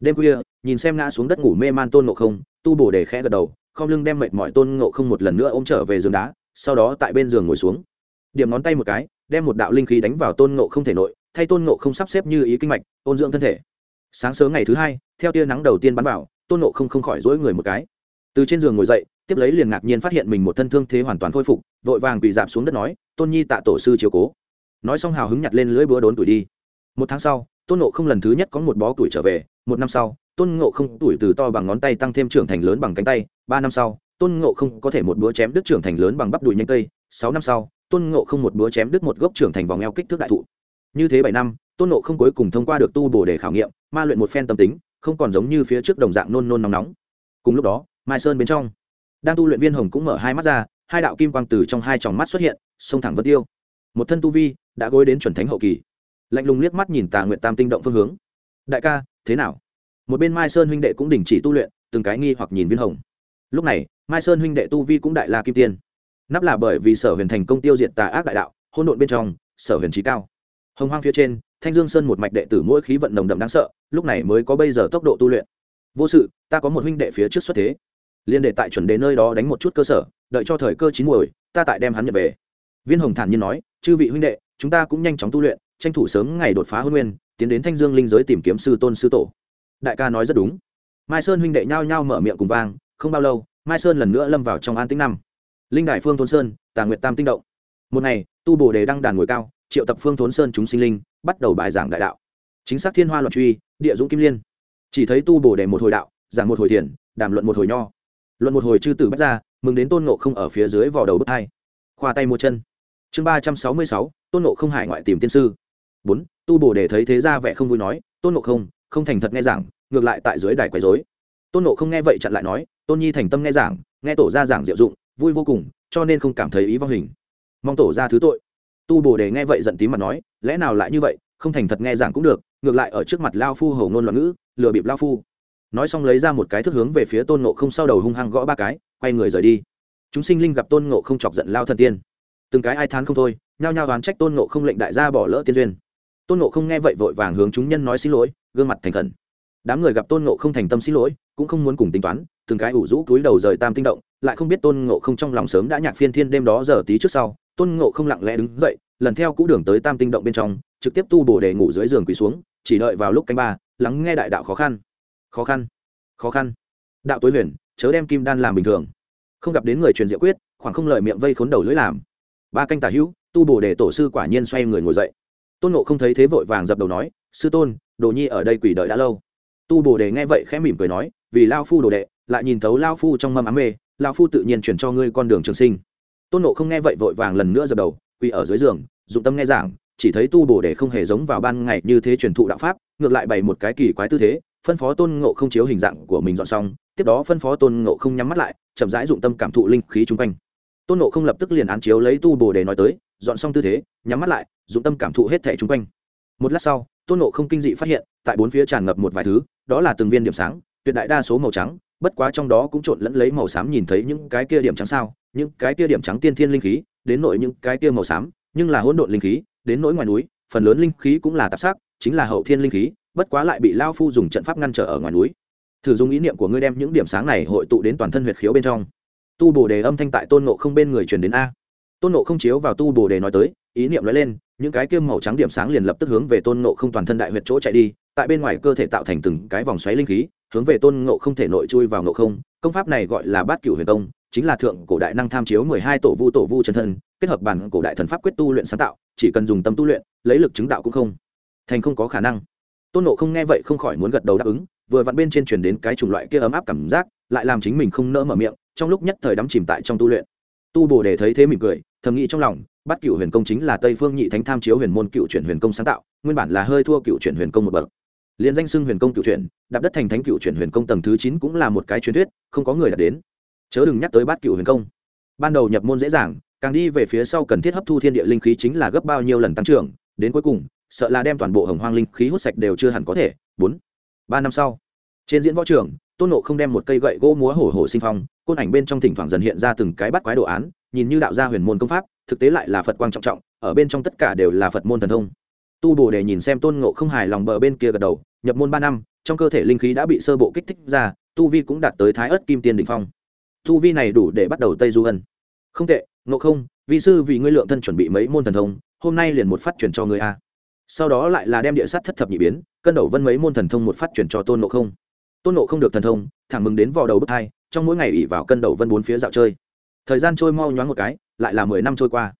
Speaker 1: Đêm khuya, nhìn xem ngã xuống đất ngủ mê man tôn ngộ không, tu bổ để khẽ gật đầu, không lưng đem mệt mỏi tôn ngộ không một lần nữa ôm trở về giường đá, sau đó tại bên giường ngồi xuống. Điểm ngón tay một cái, đem một đạo linh khí đánh vào tôn ngộ không thể nội, thay tôn ngộ không sắp xếp như ý kinh mạch, ôn dưỡng thân thể. Sáng sớm ngày thứ hai, theo tia nắng đầu tiên bắn vào, tôn ngộ không không khỏi dỗi người một cái. Từ trên giường ngồi dậy tiếp lấy liền ngạc nhiên phát hiện mình một thân thương thế hoàn toàn khôi phục, vội vàng bị dạp xuống đất nói, tôn nhi tạ tổ sư chiều cố. Nói xong hào hứng nhặt lên lưỡi búa đốn tuổi đi. Một tháng sau, tôn nộ không lần thứ nhất có một bó tuổi trở về. Một năm sau, tôn ngộ không tuổi từ to bằng ngón tay tăng thêm trưởng thành lớn bằng cánh tay. Ba năm sau, tôn ngộ không có thể một búa chém đứt trưởng thành lớn bằng bắp đùi nhanh cây. Sáu năm sau, tôn ngộ không một búa chém đứt một gốc trưởng thành vòng eo kích thước đại thụ. Như thế bảy năm, tôn ngộ không cuối cùng thông qua được tu bổ để khảo nghiệm, ma luyện một phen tâm tính, không còn giống như phía trước đồng dạng nôn nôn nóng nóng. Cùng lúc đó, mai sơn bên trong đang tu luyện viên hồng cũng mở hai mắt ra, hai đạo kim quang từ trong hai tròng mắt xuất hiện, xông thẳng vân tiêu. Một thân tu vi đã gối đến chuẩn thánh hậu kỳ. Lạnh lùng liếc mắt nhìn tà nguyện tam tinh động phương hướng. Đại ca, thế nào? Một bên mai sơn huynh đệ cũng đình chỉ tu luyện, từng cái nghi hoặc nhìn viên hồng. Lúc này, mai sơn huynh đệ tu vi cũng đại la kim tiên. Nắp là bởi vì sở huyền thành công tiêu diệt tà ác đại đạo hôn độn bên trong, sở huyền trí cao. Hồng hoang phía trên, thanh dương sơn một mạch đệ tử mỗi khí vận nồng đậm đáng sợ, lúc này mới có bây giờ tốc độ tu luyện. Vô sự, ta có một huynh đệ phía trước xuất thế liên đệ tại chuẩn đề nơi đó đánh một chút cơ sở, đợi cho thời cơ chín muồi, ta tại đem hắn nhập về. Viên hồng thản nhiên nói, chư vị huynh đệ, chúng ta cũng nhanh chóng tu luyện, tranh thủ sớm ngày đột phá hôn nguyên, tiến đến thanh dương linh giới tìm kiếm sư tôn sư tổ. Đại ca nói rất đúng. Mai sơn huynh đệ nhao nhao mở miệng cùng vang, không bao lâu, mai sơn lần nữa lâm vào trong an tĩnh năm. Linh đại phương thôn sơn, tà nguyệt tam tinh động. Một ngày, tu bồ đề đăng đàn ngồi cao, triệu tập phương thốn sơn chúng sinh linh, bắt đầu bài giảng đại đạo. Chính xác thiên hoa loạn truy, địa dũng kim liên. Chỉ thấy tu bồ đề một hồi đạo, giảng một hồi thiền, đàm luận một hồi nho luận một hồi chư tử bách ra mừng đến tôn nộ không ở phía dưới vò đầu bước hai. Khoa tay mua chân. Chương ba trăm sáu mươi sáu, tôn nộ không hải ngoại tìm tiên sư. Bốn, tu bổ để thấy thế ra vẻ không vui nói, tôn nộ không không thành thật nghe giảng, ngược lại tại dưới đài quấy dối tôn nộ không nghe vậy chặn lại nói, tôn nhi thành tâm nghe giảng, nghe tổ ra giảng diệu dụng, vui vô cùng, cho nên không cảm thấy ý vong hình. Mong tổ ra thứ tội. Tu bồ đề nghe vậy giận tím mặt nói, lẽ nào lại như vậy, không thành thật nghe giảng cũng được, ngược lại ở trước mặt lao phu hầu ngôn loạn ngữ, lừa bịp lao phu nói xong lấy ra một cái thức hướng về phía tôn nộ không sau đầu hung hăng gõ ba cái, quay người rời đi. Chúng sinh linh gặp tôn nộ không chọc giận lao thần tiên. Từng cái ai thán không thôi, nhao nhao đoán trách tôn nộ không lệnh đại gia bỏ lỡ tiên duyên. Tôn nộ không nghe vậy vội vàng hướng chúng nhân nói xin lỗi, gương mặt thành khẩn. Đám người gặp tôn nộ không thành tâm xin lỗi, cũng không muốn cùng tính toán, từng cái ủ rũ túi đầu rời tam tinh động, lại không biết tôn ngộ không trong lòng sớm đã nhạc phiên thiên đêm đó giờ tí trước sau, tôn ngộ không lặng lẽ đứng dậy, lần theo cũ đường tới tam tinh động bên trong, trực tiếp tu bổ để ngủ dưới giường quỳ xuống, chỉ đợi vào lúc canh ba, lắng nghe đại đạo khó khăn khó khăn khó khăn. Đạo tối huyền, chớ đem kim đan làm bình thường. Không gặp đến người truyền diệu quyết, khoảng không lời miệng vây khốn đầu lưỡi làm. Ba canh tả hữu, tu bổ để tổ sư quả nhiên xoay người ngồi dậy. Tôn nộ không thấy thế vội vàng dập đầu nói, sư tôn, đồ nhi ở đây quỷ đợi đã lâu. Tu bổ đề nghe vậy khẽ mỉm cười nói, vì lao phu đồ đệ, lại nhìn thấu lao phu trong mâm ám mê, lao phu tự nhiên chuyển cho ngươi con đường trường sinh. Tôn nộ không nghe vậy vội vàng lần nữa dập đầu, quỳ ở dưới giường, dụng tâm nghe giảng, chỉ thấy tu bổ đề không hề giống vào ban ngày như thế truyền thụ đạo pháp, ngược lại bày một cái kỳ quái tư thế phân phó tôn ngộ không chiếu hình dạng của mình dọn xong, tiếp đó phân phó tôn ngộ không nhắm mắt lại, chậm rãi dụng tâm cảm thụ linh khí chung quanh. Tôn ngộ không lập tức liền án chiếu lấy tu bồ để nói tới, dọn xong tư thế, nhắm mắt lại, dụng tâm cảm thụ hết thẻ chung quanh. Một lát sau, tôn ngộ không kinh dị phát hiện, tại bốn phía tràn ngập một vài thứ, đó là từng viên điểm sáng, tuyệt đại đa số màu trắng, bất quá trong đó cũng trộn lẫn lấy màu xám nhìn thấy những cái kia điểm trắng sao, những cái kia điểm trắng tiên thiên linh khí, đến nội những cái kia màu xám, nhưng là hỗn độn linh khí, đến nỗi ngoài núi, phần lớn linh khí cũng là tạp sắc, chính là hậu thiên linh khí bất quá lại bị lao phu dùng trận pháp ngăn trở ở ngoài núi. Thử dùng ý niệm của ngươi đem những điểm sáng này hội tụ đến toàn thân huyệt khiếu bên trong. Tu bồ đề âm thanh tại tôn nộ không bên người truyền đến a. Tôn nộ không chiếu vào tu bồ đề nói tới, ý niệm nói lên, những cái kim màu trắng điểm sáng liền lập tức hướng về tôn nộ không toàn thân đại huyệt chỗ chạy đi, tại bên ngoài cơ thể tạo thành từng cái vòng xoáy linh khí, hướng về tôn ngộ không thể nội chui vào nộ không. Công pháp này gọi là bát cửu huyền công chính là thượng cổ đại năng tham chiếu mười hai tổ vu tổ vu chân thân, kết hợp bản cổ đại thần pháp quyết tu luyện sáng tạo, chỉ cần dùng tâm tu luyện, lấy lực chứng đạo cũng không, thành không có khả năng tôn nộ không nghe vậy không khỏi muốn gật đầu đáp ứng, vừa vặn bên trên truyền đến cái chủng loại kia ấm áp cảm giác, lại làm chính mình không nỡ mở miệng, trong lúc nhất thời đắm chìm tại trong tu luyện. Tu bồ để thấy thế mỉm cười, thầm nghĩ trong lòng bắt cựu huyền công chính là tây phương nhị thánh tham chiếu huyền môn cựu chuyển huyền công sáng tạo, nguyên bản là hơi thua cựu chuyển huyền công một bậc. Liền danh xưng huyền công cựu chuyển, đạp đất thành thánh cựu chuyển huyền công tầng thứ chín cũng là một cái truyền thuyết, không có người đạt đến. Chớ đừng nhắc tới bát cựu huyền công. Ban đầu nhập môn dễ dàng, càng đi về phía sau cần thiết hấp thu thiên địa linh khí chính là gấp bao nhiêu lần tăng trưởng, đến cuối cùng sợ là đem toàn bộ hồng hoang linh khí hút sạch đều chưa hẳn có thể. Bốn, ba năm sau, trên diễn võ trường, tôn nộ không đem một cây gậy gỗ múa hổ hổ sinh phong, côn ảnh bên trong thỉnh thoảng dần hiện ra từng cái bắt quái đồ án, nhìn như đạo gia huyền môn công pháp, thực tế lại là phật quang trọng trọng, ở bên trong tất cả đều là phật môn thần thông. Tu bồ để nhìn xem tôn ngộ không hài lòng bờ bên kia gật đầu, nhập môn ba năm, trong cơ thể linh khí đã bị sơ bộ kích thích ra, tu vi cũng đạt tới thái ớt kim tiên đ ỉ n h phong. Tu vi này đủ để bắt đầu tây du ân. Không tệ, ngộ không vì sư vì ngươi lượng thân chuẩn bị mấy môn thần thông, hôm nay liền một phát chuyển cho ngươi a sau đó lại là đem địa sát thất thập nhị biến, cân đầu vân mấy môn thần thông một phát chuyển cho tôn ngộ không. Tôn ngộ không được thần thông, thẳng mừng đến vò đầu bước hai, trong mỗi ngày ỉ vào cân đầu vân bốn phía dạo chơi. Thời gian trôi mau nhoáng một cái, lại là mười năm trôi qua.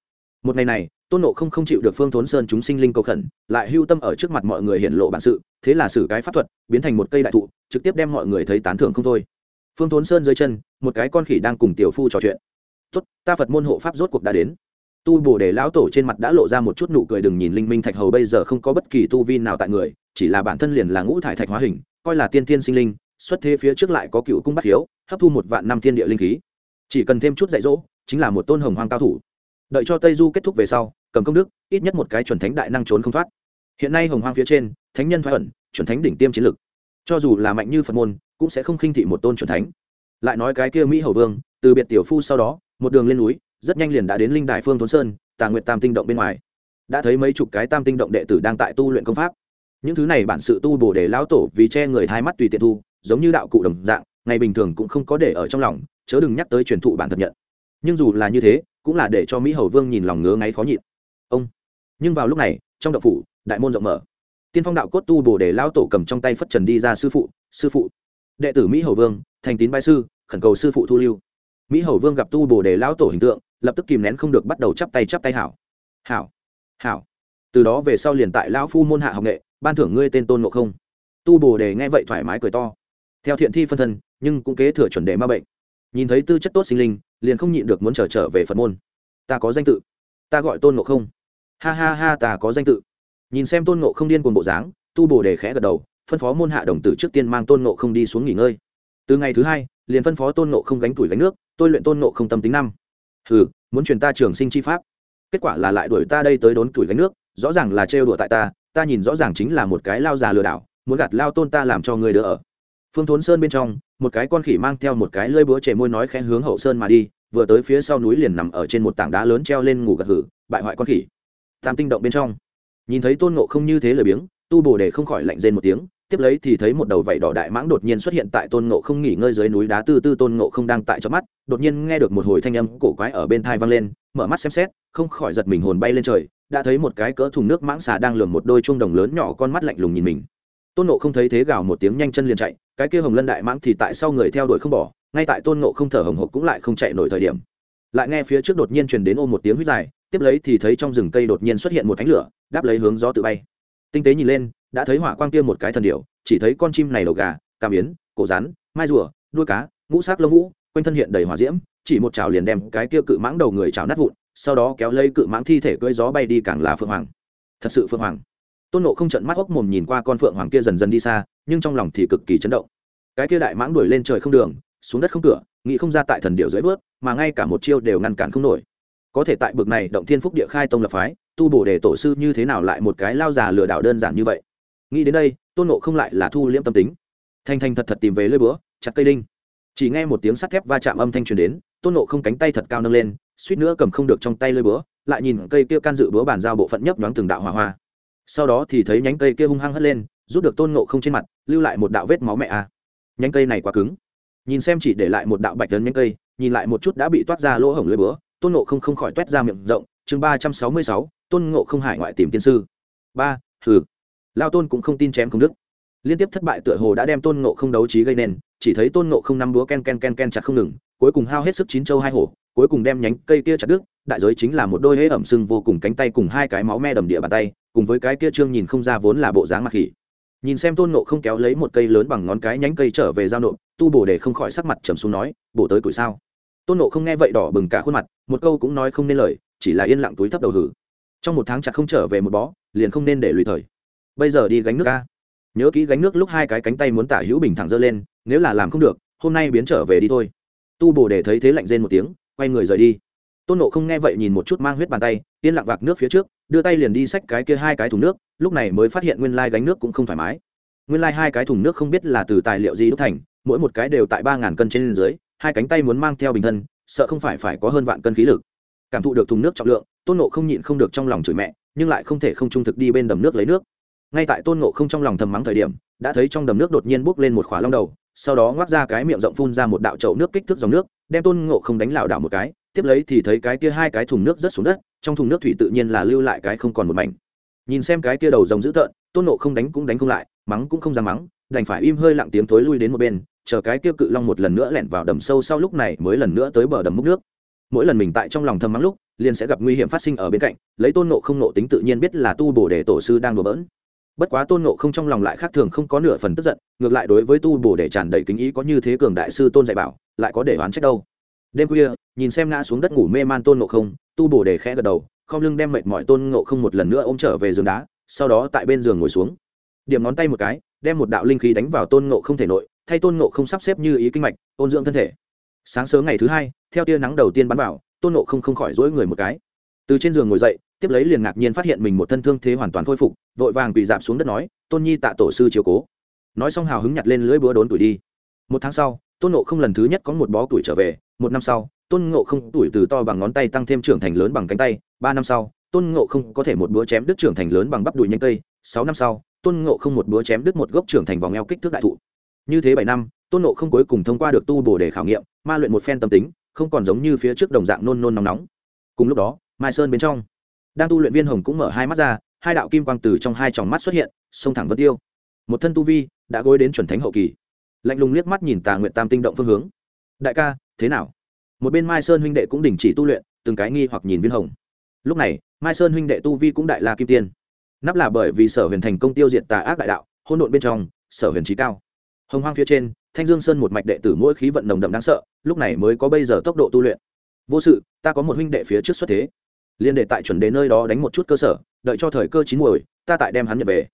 Speaker 1: Một ngày này, tôn nộ không không chịu được phương thốn sơn chúng sinh linh cầu khẩn, lại hưu tâm ở trước mặt mọi người hiện lộ bản sự, thế là xử cái pháp thuật, biến thành một cây đại thụ, trực tiếp đem mọi người thấy tán thưởng không thôi. Phương thốn sơn dưới chân, một cái con khỉ đang cùng tiểu phu trò chuyện. Tốt, ta phật môn hộ pháp rốt cuộc đã đến tu bổ để lão tổ trên mặt đã lộ ra một chút nụ cười đừng nhìn linh minh thạch hầu bây giờ không có bất kỳ tu vi nào tại người, chỉ là bản thân liền là ngũ thải thạch hóa hình, coi là tiên tiên sinh linh, xuất thế phía trước lại có cựu cung bắt hiếu, hấp thu một vạn năm thiên địa linh khí. Chỉ cần thêm chút dạy dỗ, chính là một tôn hồng hoang cao thủ. Đợi cho tây du kết thúc về sau, cầm công đức, ít nhất một cái chuẩn thánh đại năng trốn không thoát. Hiện nay hồng hoang phía trên, thánh nhân thoái ẩn, chuẩn thánh đỉnh tiêm chiến lực. Cho dù là mạnh như phật môn, cũng sẽ không khinh thị một tôn chuẩn thánh. Lại nói cái kia mỹ hầu vương, từ biệt tiểu phu sau đó, một đường lên núi rất nhanh liền đã đến linh đài phương thốn sơn, tà nguyệt tam tinh động bên ngoài. Đã thấy mấy chục cái tam tinh động đệ tử đang tại tu luyện công pháp. Những thứ này bản sự tu bổ để lão tổ vì che người thai mắt tùy tiện thu, giống như đạo cụ đồng dạng, ngày bình thường cũng không có để ở trong lòng, chớ đừng nhắc tới truyền thụ bản thật nhận. Nhưng dù là như thế, cũng là để cho mỹ hầu vương nhìn lòng ngứa ngáy khó nhịn. Ông. Nhưng vào lúc này, trong đậu phủ, đại môn rộng mở. Tiên phong đạo cốt tu bổ để lão tổ cầm trong tay phất trần đi ra sư phụ sư phụ. Đệ tử mỹ hầu vương, thành tín bái sư, khẩn cầu sư phụ thu lưu. Mỹ hầu vương gặp tu bổ để lão tổ hình tượng lập tức kìm nén không được bắt đầu chắp tay chắp tay hảo. Hảo hảo. Từ đó về sau liền tại lão phu môn hạ học nghệ, ban thưởng ngươi tên tôn ngộ không. Tu bồ đề nghe vậy thoải mái cười to. Theo thiện thi phân thân, nhưng cũng kế thừa chuẩn đề ma bệnh. Nhìn thấy tư chất tốt sinh linh, liền không nhịn được muốn trở trở về phật môn. Ta có danh tự. Ta gọi tôn ngộ không. Ha ha ha, ta có danh tự. Nhìn xem tôn ngộ không điên cuồng bộ dáng, tu bồ đề khẽ gật đầu, phân phó môn hạ đồng tử trước tiên mang tôn ngộ không đi xuống nghỉ ngơi. Từ ngày thứ hai, liền phân phó tôn ngộ không gánh tuổi gánh nước, tôi luyện tôn ngộ không tâm tính năm ừ muốn truyền ta trường sinh chi pháp. Kết quả là lại đuổi ta đây tới đốn tuổi gánh nước, rõ ràng là trêu đùa tại ta ta nhìn rõ ràng chính là một cái lao già lừa đảo, muốn gạt lao tôn ta làm cho người đỡ ở. Phương thốn sơn bên trong, một cái con khỉ mang theo một cái lơi búa chề môi nói khẽ hướng hậu sơn mà đi, vừa tới phía sau núi liền nằm ở trên một tảng đá lớn treo lên ngủ gật hử, bại hoại con khỉ. Tam tinh động bên trong, nhìn thấy tôn ngộ không như thế lười biếng, tu bồ đề không khỏi lạnh rên một tiếng tiếp lấy thì thấy một đầu vảy đỏ đại mãng đột nhiên xuất hiện tại tôn ngộ không nghỉ ngơi dưới núi đá tư tư tôn ngộ không đang tại trong mắt, đột nhiên nghe được một hồi thanh âm cổ quái ở bên thai vang lên, mở mắt xem xét, không khỏi giật mình hồn bay lên trời, đã thấy một cái cỡ thùng nước mãng xà đang lường một đôi chuông đồng lớn nhỏ con mắt lạnh lùng nhìn mình. Tôn ngộ không thấy thế gào một tiếng nhanh chân liền chạy, cái kia hồng lân đại mãng thì tại sau người theo đuổi không bỏ, ngay tại tôn ngộ không thở hồng hộc cũng lại không chạy nổi thời điểm. Lại nghe phía trước đột nhiên truyền đến ôm một tiếng huyết dài, tiếp lấy thì thấy trong rừng cây đột nhiên xuất hiện một ánh lửa, đáp lấy hướng gió tự bay. Tinh tế nhìn lên đã thấy hỏa quang kia một cái thần điểu, chỉ thấy con chim này đầu gà cam yến cổ rắn, mai rùa, đuôi cá, ngũ sắc lông vũ, quanh thân hiện đầy hỏa diễm, chỉ một chảo liền đem cái kia cự mãng đầu người chảo nát vụn, sau đó kéo lấy cự mãng thi thể cưỡi gió bay đi càng là phượng hoàng. Thật sự phượng hoàng. Tôn nộ không trận mắt hốc mồm nhìn qua con phượng hoàng kia dần dần đi xa, nhưng trong lòng thì cực kỳ chấn động. Cái kia đại mãng đuổi lên trời không đường, xuống đất không cửa, nghĩ không ra tại thần điệu dưới vớt, mà ngay cả một chiêu đều ngăn cản không nổi. Có thể tại bực này động thiên phúc địa khai tông lập phái, tu bổ để tổ sư như thế nào lại một cái lao già lừa đảo đơn giản như vậy? Nghĩ đến đây, tôn nộ không lại là thu liễm tâm tính. Thanh thanh thật thật tìm về lơi búa, chặt cây đinh. Chỉ nghe một tiếng sắt thép va chạm âm thanh truyền đến, tôn nộ không cánh tay thật cao nâng lên, suýt nữa cầm không được trong tay lơi búa, lại nhìn cây kia can dự búa bàn giao bộ phận nhấp nhoáng từng đạo hỏa hoa. Sau đó thì thấy nhánh cây kia hung hăng hất lên, rút được tôn nộ không trên mặt, lưu lại một đạo vết máu mẹ a. Nhánh cây này quá cứng. Nhìn xem chỉ để lại một đạo bạch lớn nhánh cây, nhìn lại một chút đã bị toát ra lỗ hổng lưới búa, tôn nộ không không khỏi toét ra miệng rộng. Chương ba trăm sáu mươi sáu, tôn ngộ không hải ngoại tìm tiên sư. Ba, hừ lao tôn cũng không tin chém không đức liên tiếp thất bại tựa hồ đã đem tôn ngộ không đấu trí gây nên, chỉ thấy tôn ngộ không năm búa ken ken ken ken chặt không ngừng, cuối cùng hao hết sức chín châu hai hổ, cuối cùng đem nhánh cây kia chặt đứt, đại giới chính là một đôi hễ ẩm sưng vô cùng cánh tay cùng hai cái máu me đầm địa bàn tay, cùng với cái kia trương nhìn không ra vốn là bộ dáng mặc khỉ. Nhìn xem tôn ngộ không kéo lấy một cây lớn bằng ngón cái nhánh cây trở về giao nộp, tu bổ để không khỏi sắc mặt trầm xuống nói bổ tới tuổi sao? Tôn ngộ không nghe vậy đỏ bừng cả khuôn mặt, một câu cũng nói không nên lời, chỉ là yên lặng túi thấp đầu hử. Trong một tháng chặt không trở về một bó, liền không nên để lùi thời bây giờ đi gánh nước ca. Nhớ kỹ gánh nước lúc hai cái cánh tay muốn tả hữu bình thẳng dơ lên, nếu là làm không được, hôm nay biến trở về đi thôi. Tu bồ để thấy thế lạnh rên một tiếng, quay người rời đi. Tôn nộ không nghe vậy nhìn một chút mang huyết bàn tay, yên lặng vạc nước phía trước, đưa tay liền đi xách cái kia hai cái thùng nước, lúc này mới phát hiện nguyên lai gánh nước cũng không thoải mái. Nguyên lai hai cái thùng nước không biết là từ tài liệu gì đúc thành, mỗi một cái đều tại ba ngàn cân trên dưới, hai cánh tay muốn mang theo bình thân, sợ không phải phải có hơn vạn cân khí lực. Cảm thụ được thùng nước trọng lượng, tôn nộ không nhịn không được trong lòng chửi mẹ, nhưng lại không thể không trung thực đi bên đầm nước lấy nước ngay tại tôn ngộ không trong lòng thầm mắng thời điểm, đã thấy trong đầm nước đột nhiên bốc lên một khóa long đầu, sau đó ngoác ra cái miệng rộng phun ra một đạo chậu nước kích thước dòng nước, đem tôn ngộ không đánh lảo đảo một cái, tiếp lấy thì thấy cái kia hai cái thùng nước rớt xuống đất, trong thùng nước thủy tự nhiên là lưu lại cái không còn một mảnh. Nhìn xem cái kia đầu rồng dữ tợn, tôn nộ không đánh cũng đánh không lại, mắng cũng không dám mắng, đành phải im hơi lặng tiếng thối lui đến một bên, chờ cái kia cự long một lần nữa lẻn vào đầm sâu sau lúc này mới lần nữa tới bờ đầm múc nước. Mỗi lần mình tại trong lòng thầm mắng lúc, liền sẽ gặp nguy hiểm phát sinh ở bên cạnh, lấy tôn nộ không nộ tính tự nhiên biết là tu bổ để tổ sư đang đùa bỡn bất quá tôn nộ không trong lòng lại khác thường không có nửa phần tức giận, ngược lại đối với tu bổ để tràn đầy kính ý có như thế cường đại sư tôn dạy bảo, lại có để oán trách đâu. Đêm khuya, nhìn xem ngã xuống đất ngủ mê man tôn nộ không, tu bổ để khẽ gật đầu, không lưng đem mệt mọi tôn nộ không một lần nữa ôm trở về giường đá, sau đó tại bên giường ngồi xuống. Điểm ngón tay một cái, đem một đạo linh khí đánh vào tôn nộ không thể nội, thay tôn nộ không sắp xếp như ý kinh mạch, ôn dưỡng thân thể. Sáng sớm ngày thứ hai, theo tia nắng đầu tiên bắn vào, tôn nộ không không khỏi dỗi người một cái. Từ trên giường ngồi dậy tiếp lấy liền ngạc nhiên phát hiện mình một thân thương thế hoàn toàn khôi phục, vội vàng quỳ dạp xuống đất nói, tôn nhi tạ tổ sư chiều cố. Nói xong hào hứng nhặt lên lưỡi búa đốn tuổi đi. Một tháng sau, tôn nộ không lần thứ nhất có một bó tuổi trở về. Một năm sau, tôn ngộ không tuổi từ to bằng ngón tay tăng thêm trưởng thành lớn bằng cánh tay. Ba năm sau, tôn ngộ không có thể một búa chém đứt trưởng thành lớn bằng bắp đùi nhanh cây. Sáu năm sau, tôn ngộ không một búa chém đứt một gốc trưởng thành vòng eo kích thước đại thụ. Như thế bảy năm, tôn ngộ không cuối cùng thông qua được tu bổ để khảo nghiệm, ma luyện một phen tâm tính, không còn giống như phía trước đồng dạng nôn nôn nóng nóng. Cùng lúc đó, mai sơn bên trong đang tu luyện viên hồng cũng mở hai mắt ra, hai đạo kim quang từ trong hai tròng mắt xuất hiện, xông thẳng vân tiêu. Một thân tu vi đã gối đến chuẩn thánh hậu kỳ. Lạnh lùng liếc mắt nhìn tà nguyện tam tinh động phương hướng. Đại ca, thế nào? Một bên mai sơn huynh đệ cũng đình chỉ tu luyện, từng cái nghi hoặc nhìn viên hồng. Lúc này, mai sơn huynh đệ tu vi cũng đại la kim tiên. Nắp là bởi vì sở huyền thành công tiêu diệt tà ác đại đạo hôn độn bên trong, sở huyền trí cao. Hồng hoang phía trên, thanh dương sơn một mạch đệ tử mỗi khí vận nồng đậm đáng sợ, lúc này mới có bây giờ tốc độ tu luyện. Vô sự, ta có một huynh đệ phía trước xuất thế liên đệ tại chuẩn đề nơi đó đánh một chút cơ sở, đợi cho thời cơ chín muồi, ta tại đem hắn nhập về.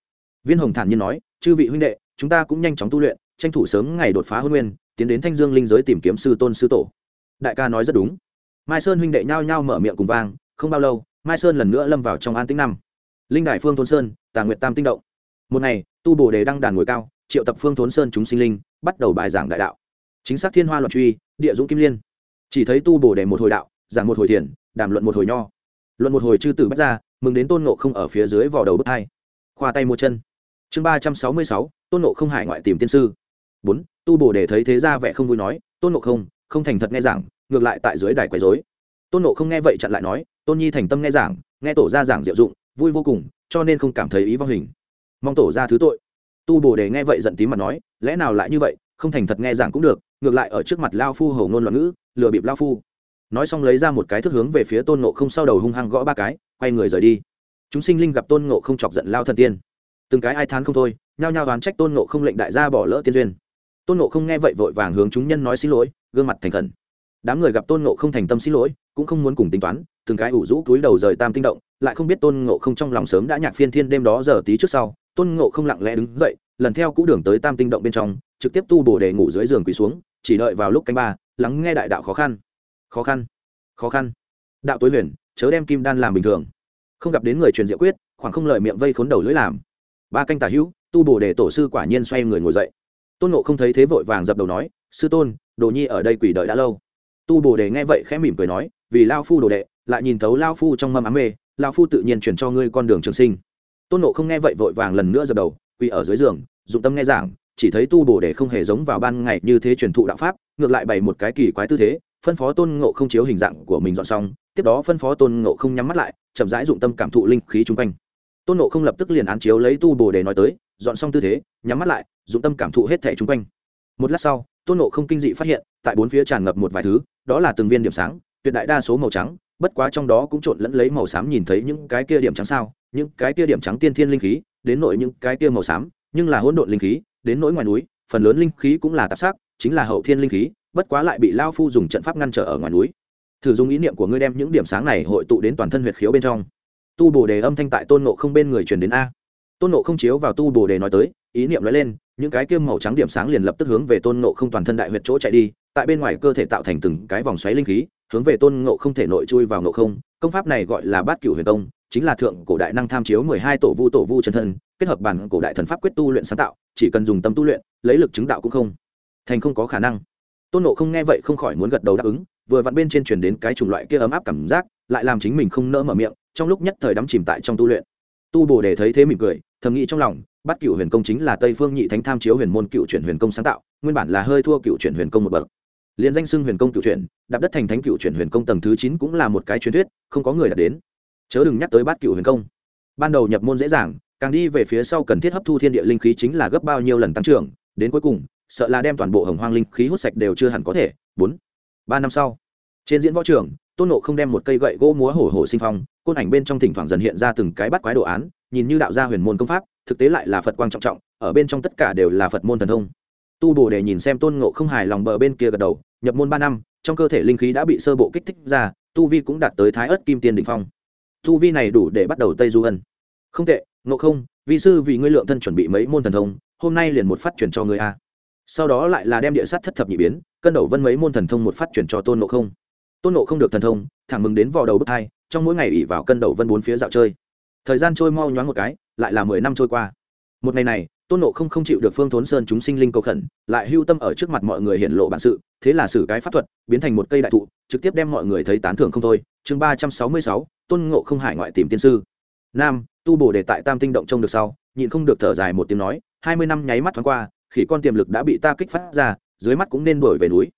Speaker 1: Viên hồng thản nhiên nói, chư vị huynh đệ, chúng ta cũng nhanh chóng tu luyện, tranh thủ sớm ngày đột phá hôn nguyên, tiến đến thanh dương linh giới tìm kiếm sư tôn sư tổ. Đại ca nói rất đúng. Mai sơn huynh đệ nhao nhao mở miệng cùng vang, không bao lâu, mai sơn lần nữa lâm vào trong an tĩnh năm. Linh đại phương thôn sơn, tà nguyệt tam tinh động. Một ngày, tu bồ đề đăng đàn ngồi cao, triệu tập phương thốn sơn chúng sinh linh, bắt đầu bài giảng đại đạo. Chính xác thiên hoa loạn truy, địa dũng kim liên. Chỉ thấy tu bồ đề một hồi đạo, giảng một hồi thiền, đàm luận một hồi nho luận một hồi chư tử bách ra mừng đến tôn nộ không ở phía dưới vò đầu bước hai. Khoa tay mua chân. Chương ba trăm sáu mươi sáu, tôn nộ không hải ngoại tìm tiên sư. Bốn, tu bổ để thấy thế ra vẻ không vui nói, tôn nộ không không thành thật nghe giảng, ngược lại tại dưới đài quấy dối tôn nộ không nghe vậy chặn lại nói, tôn nhi thành tâm nghe giảng, nghe tổ ra giảng diệu dụng, vui vô cùng, cho nên không cảm thấy ý vong hình. Mong tổ ra thứ tội. Tu bổ đề nghe vậy giận tím mặt nói, lẽ nào lại như vậy, không thành thật nghe giảng cũng được, ngược lại ở trước mặt lao phu hầu ngôn loạn ngữ, lừa bịp lao phu nói xong lấy ra một cái thức hướng về phía tôn nộ không sau đầu hung hăng gõ ba cái, quay người rời đi. Chúng sinh linh gặp tôn nộ không chọc giận lao thần tiên. Từng cái ai thán không thôi, nhao nhao đoán trách tôn nộ không lệnh đại gia bỏ lỡ tiên duyên. Tôn nộ không nghe vậy vội vàng hướng chúng nhân nói xin lỗi, gương mặt thành khẩn. Đám người gặp tôn nộ không thành tâm xin lỗi, cũng không muốn cùng tính toán, từng cái ủ rũ túi đầu rời tam tinh động, lại không biết tôn ngộ không trong lòng sớm đã nhạc phiên thiên đêm đó giờ tí trước sau, tôn ngộ không lặng lẽ đứng dậy, lần theo cũ đường tới tam tinh động bên trong, trực tiếp tu bổ đề ngủ dưới giường quỳ xuống, chỉ đợi vào lúc canh ba, lắng nghe đại đạo khó khăn khó khăn khó khăn. Đạo tối huyền, chớ đem kim đan làm bình thường. Không gặp đến người truyền diệu quyết, khoảng không lời miệng vây khốn đầu lưỡi làm. Ba canh tả hữu, tu bổ đề tổ sư quả nhiên xoay người ngồi dậy. Tôn nộ không thấy thế vội vàng dập đầu nói, sư tôn, đồ nhi ở đây quỷ đợi đã lâu. Tu bồ đề nghe vậy khẽ mỉm cười nói, vì lao phu đồ đệ, lại nhìn thấu lao phu trong mâm ám mê, lao phu tự nhiên chuyển cho ngươi con đường trường sinh. Tôn nộ không nghe vậy vội vàng lần nữa dập đầu, quỳ ở dưới giường, dụng tâm nghe giảng, chỉ thấy tu bồ đề không hề giống vào ban ngày như thế truyền thụ đạo pháp, ngược lại bày một cái kỳ quái tư thế phân phó tôn ngộ không chiếu hình dạng của mình dọn xong, tiếp đó phân phó tôn ngộ không nhắm mắt lại, chậm rãi dụng tâm cảm thụ linh khí chung quanh. Tôn ngộ không lập tức liền án chiếu lấy tu bồ để nói tới, dọn xong tư thế, nhắm mắt lại, dụng tâm cảm thụ hết thẻ chung quanh. Một lát sau, tôn ngộ không kinh dị phát hiện, tại bốn phía tràn ngập một vài thứ, đó là từng viên điểm sáng, tuyệt đại đa số màu trắng, bất quá trong đó cũng trộn lẫn lấy màu xám nhìn thấy những cái kia điểm trắng sao, những cái kia điểm trắng tiên thiên linh khí, đến nội những cái kia màu xám, nhưng là hỗn độn linh khí, đến nỗi ngoài núi, phần lớn linh khí cũng là tạp sắc, chính là hậu thiên linh khí bất quá lại bị lao phu dùng trận pháp ngăn trở ở ngoài núi. Thử dùng ý niệm của ngươi đem những điểm sáng này hội tụ đến toàn thân huyệt khiếu bên trong. Tu bồ đề âm thanh tại tôn nộ không bên người truyền đến a. Tôn nộ không chiếu vào tu bồ đề nói tới, ý niệm nói lên, những cái kim màu trắng điểm sáng liền lập tức hướng về tôn nộ không toàn thân đại huyệt chỗ chạy đi, tại bên ngoài cơ thể tạo thành từng cái vòng xoáy linh khí, hướng về tôn ngộ không thể nội chui vào ngộ không. Công pháp này gọi là bát cửu huyền công chính là thượng cổ đại năng tham chiếu mười hai tổ vu tổ vu chân thân, kết hợp bản cổ đại thần pháp quyết tu luyện sáng tạo, chỉ cần dùng tâm tu luyện, lấy lực chứng đạo cũng không, thành không có khả năng tôn nộ không nghe vậy không khỏi muốn gật đầu đáp ứng, vừa vặn bên trên truyền đến cái chủng loại kia ấm áp cảm giác, lại làm chính mình không nỡ mở miệng, trong lúc nhất thời đắm chìm tại trong tu luyện. Tu bồ đề thấy thế mỉm cười, thầm nghĩ trong lòng, bắt cựu huyền công chính là tây phương nhị thánh tham chiếu huyền môn cựu chuyển huyền công sáng tạo, nguyên bản là hơi thua cựu chuyển huyền công một bậc. Liền danh xưng huyền công cựu chuyển, đạp đất thành thánh cựu chuyển huyền công tầng thứ chín cũng là một cái truyền thuyết, không có người đạt đến. Chớ đừng nhắc tới bát cựu huyền công. Ban đầu nhập môn dễ dàng, càng đi về phía sau cần thiết hấp thu thiên địa linh khí chính là gấp bao nhiêu lần tăng trưởng, đến cuối cùng sợ là đem toàn bộ hồng hoang linh khí hút sạch đều chưa hẳn có thể. Bốn, ba năm sau, trên diễn võ trường, tôn nộ không đem một cây gậy gỗ múa hổ hổ sinh phong, côn ảnh bên trong thỉnh thoảng dần hiện ra từng cái bắt quái đồ án, nhìn như đạo gia huyền môn công pháp, thực tế lại là phật quang trọng trọng, ở bên trong tất cả đều là phật môn thần thông. Tu bồ để nhìn xem tôn ngộ không hài lòng bờ bên kia gật đầu, nhập môn ba năm, trong cơ thể linh khí đã bị sơ bộ kích thích ra, tu vi cũng đạt tới thái ớt kim tiên định phong. Tu vi này đủ để bắt đầu tây du ân. Không tệ, ngộ không vị sư vì ngươi lượng thân chuẩn bị mấy môn thần thông, hôm nay liền một phát chuyển cho ngươi a sau đó lại là đem địa sát thất thập nhị biến, cân đầu vân mấy môn thần thông một phát chuyển cho tôn ngộ không. Tôn ngộ không được thần thông, thẳng mừng đến vò đầu bước hai, trong mỗi ngày ỉ vào cân đầu vân bốn phía dạo chơi. Thời gian trôi mau nhoáng một cái, lại là mười năm trôi qua. Một ngày này, tôn nộ không không chịu được phương thốn sơn chúng sinh linh cầu khẩn, lại hưu tâm ở trước mặt mọi người hiện lộ bản sự, thế là xử cái pháp thuật, biến thành một cây đại thụ, trực tiếp đem mọi người thấy tán thưởng không thôi. Chương ba trăm sáu mươi sáu, tôn ngộ không hải ngoại tìm tiên sư. Nam, tu bổ đề tại tam tinh động trông được sau, nhịn không được thở dài một tiếng nói, hai mươi năm nháy mắt thoáng qua khỉ con tiềm lực đã bị ta kích phát ra, dưới mắt cũng nên đổi về núi.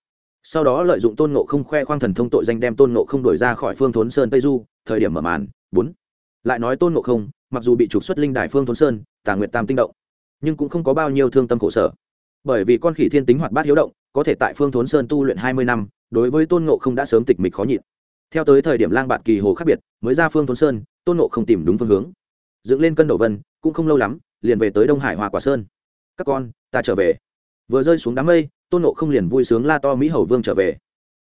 Speaker 1: Sau đó lợi dụng tôn ngộ không khoe khoang thần thông tội danh đem tôn ngộ không đổi ra khỏi phương thốn sơn tây du, thời điểm mở màn, bốn. Lại nói tôn ngộ không, mặc dù bị trục xuất linh đài phương thốn sơn, tà nguyệt tam tinh động, nhưng cũng không có bao nhiêu thương tâm khổ sở. Bởi vì con khỉ thiên tính hoạt bát hiếu động, có thể tại phương thốn sơn tu luyện hai mươi năm, đối với tôn ngộ không đã sớm tịch mịch khó nhịn. Theo tới thời điểm lang bạn kỳ hồ khác biệt, mới ra phương thốn sơn, tôn ngộ không tìm đúng phương hướng. Dựng lên cân đổ vân, cũng không lâu lắm, liền về tới đông hải hòa quả sơn. Các con ta trở về. Vừa rơi xuống đám mây, tôn ngộ không liền vui sướng la to mỹ hầu vương trở về.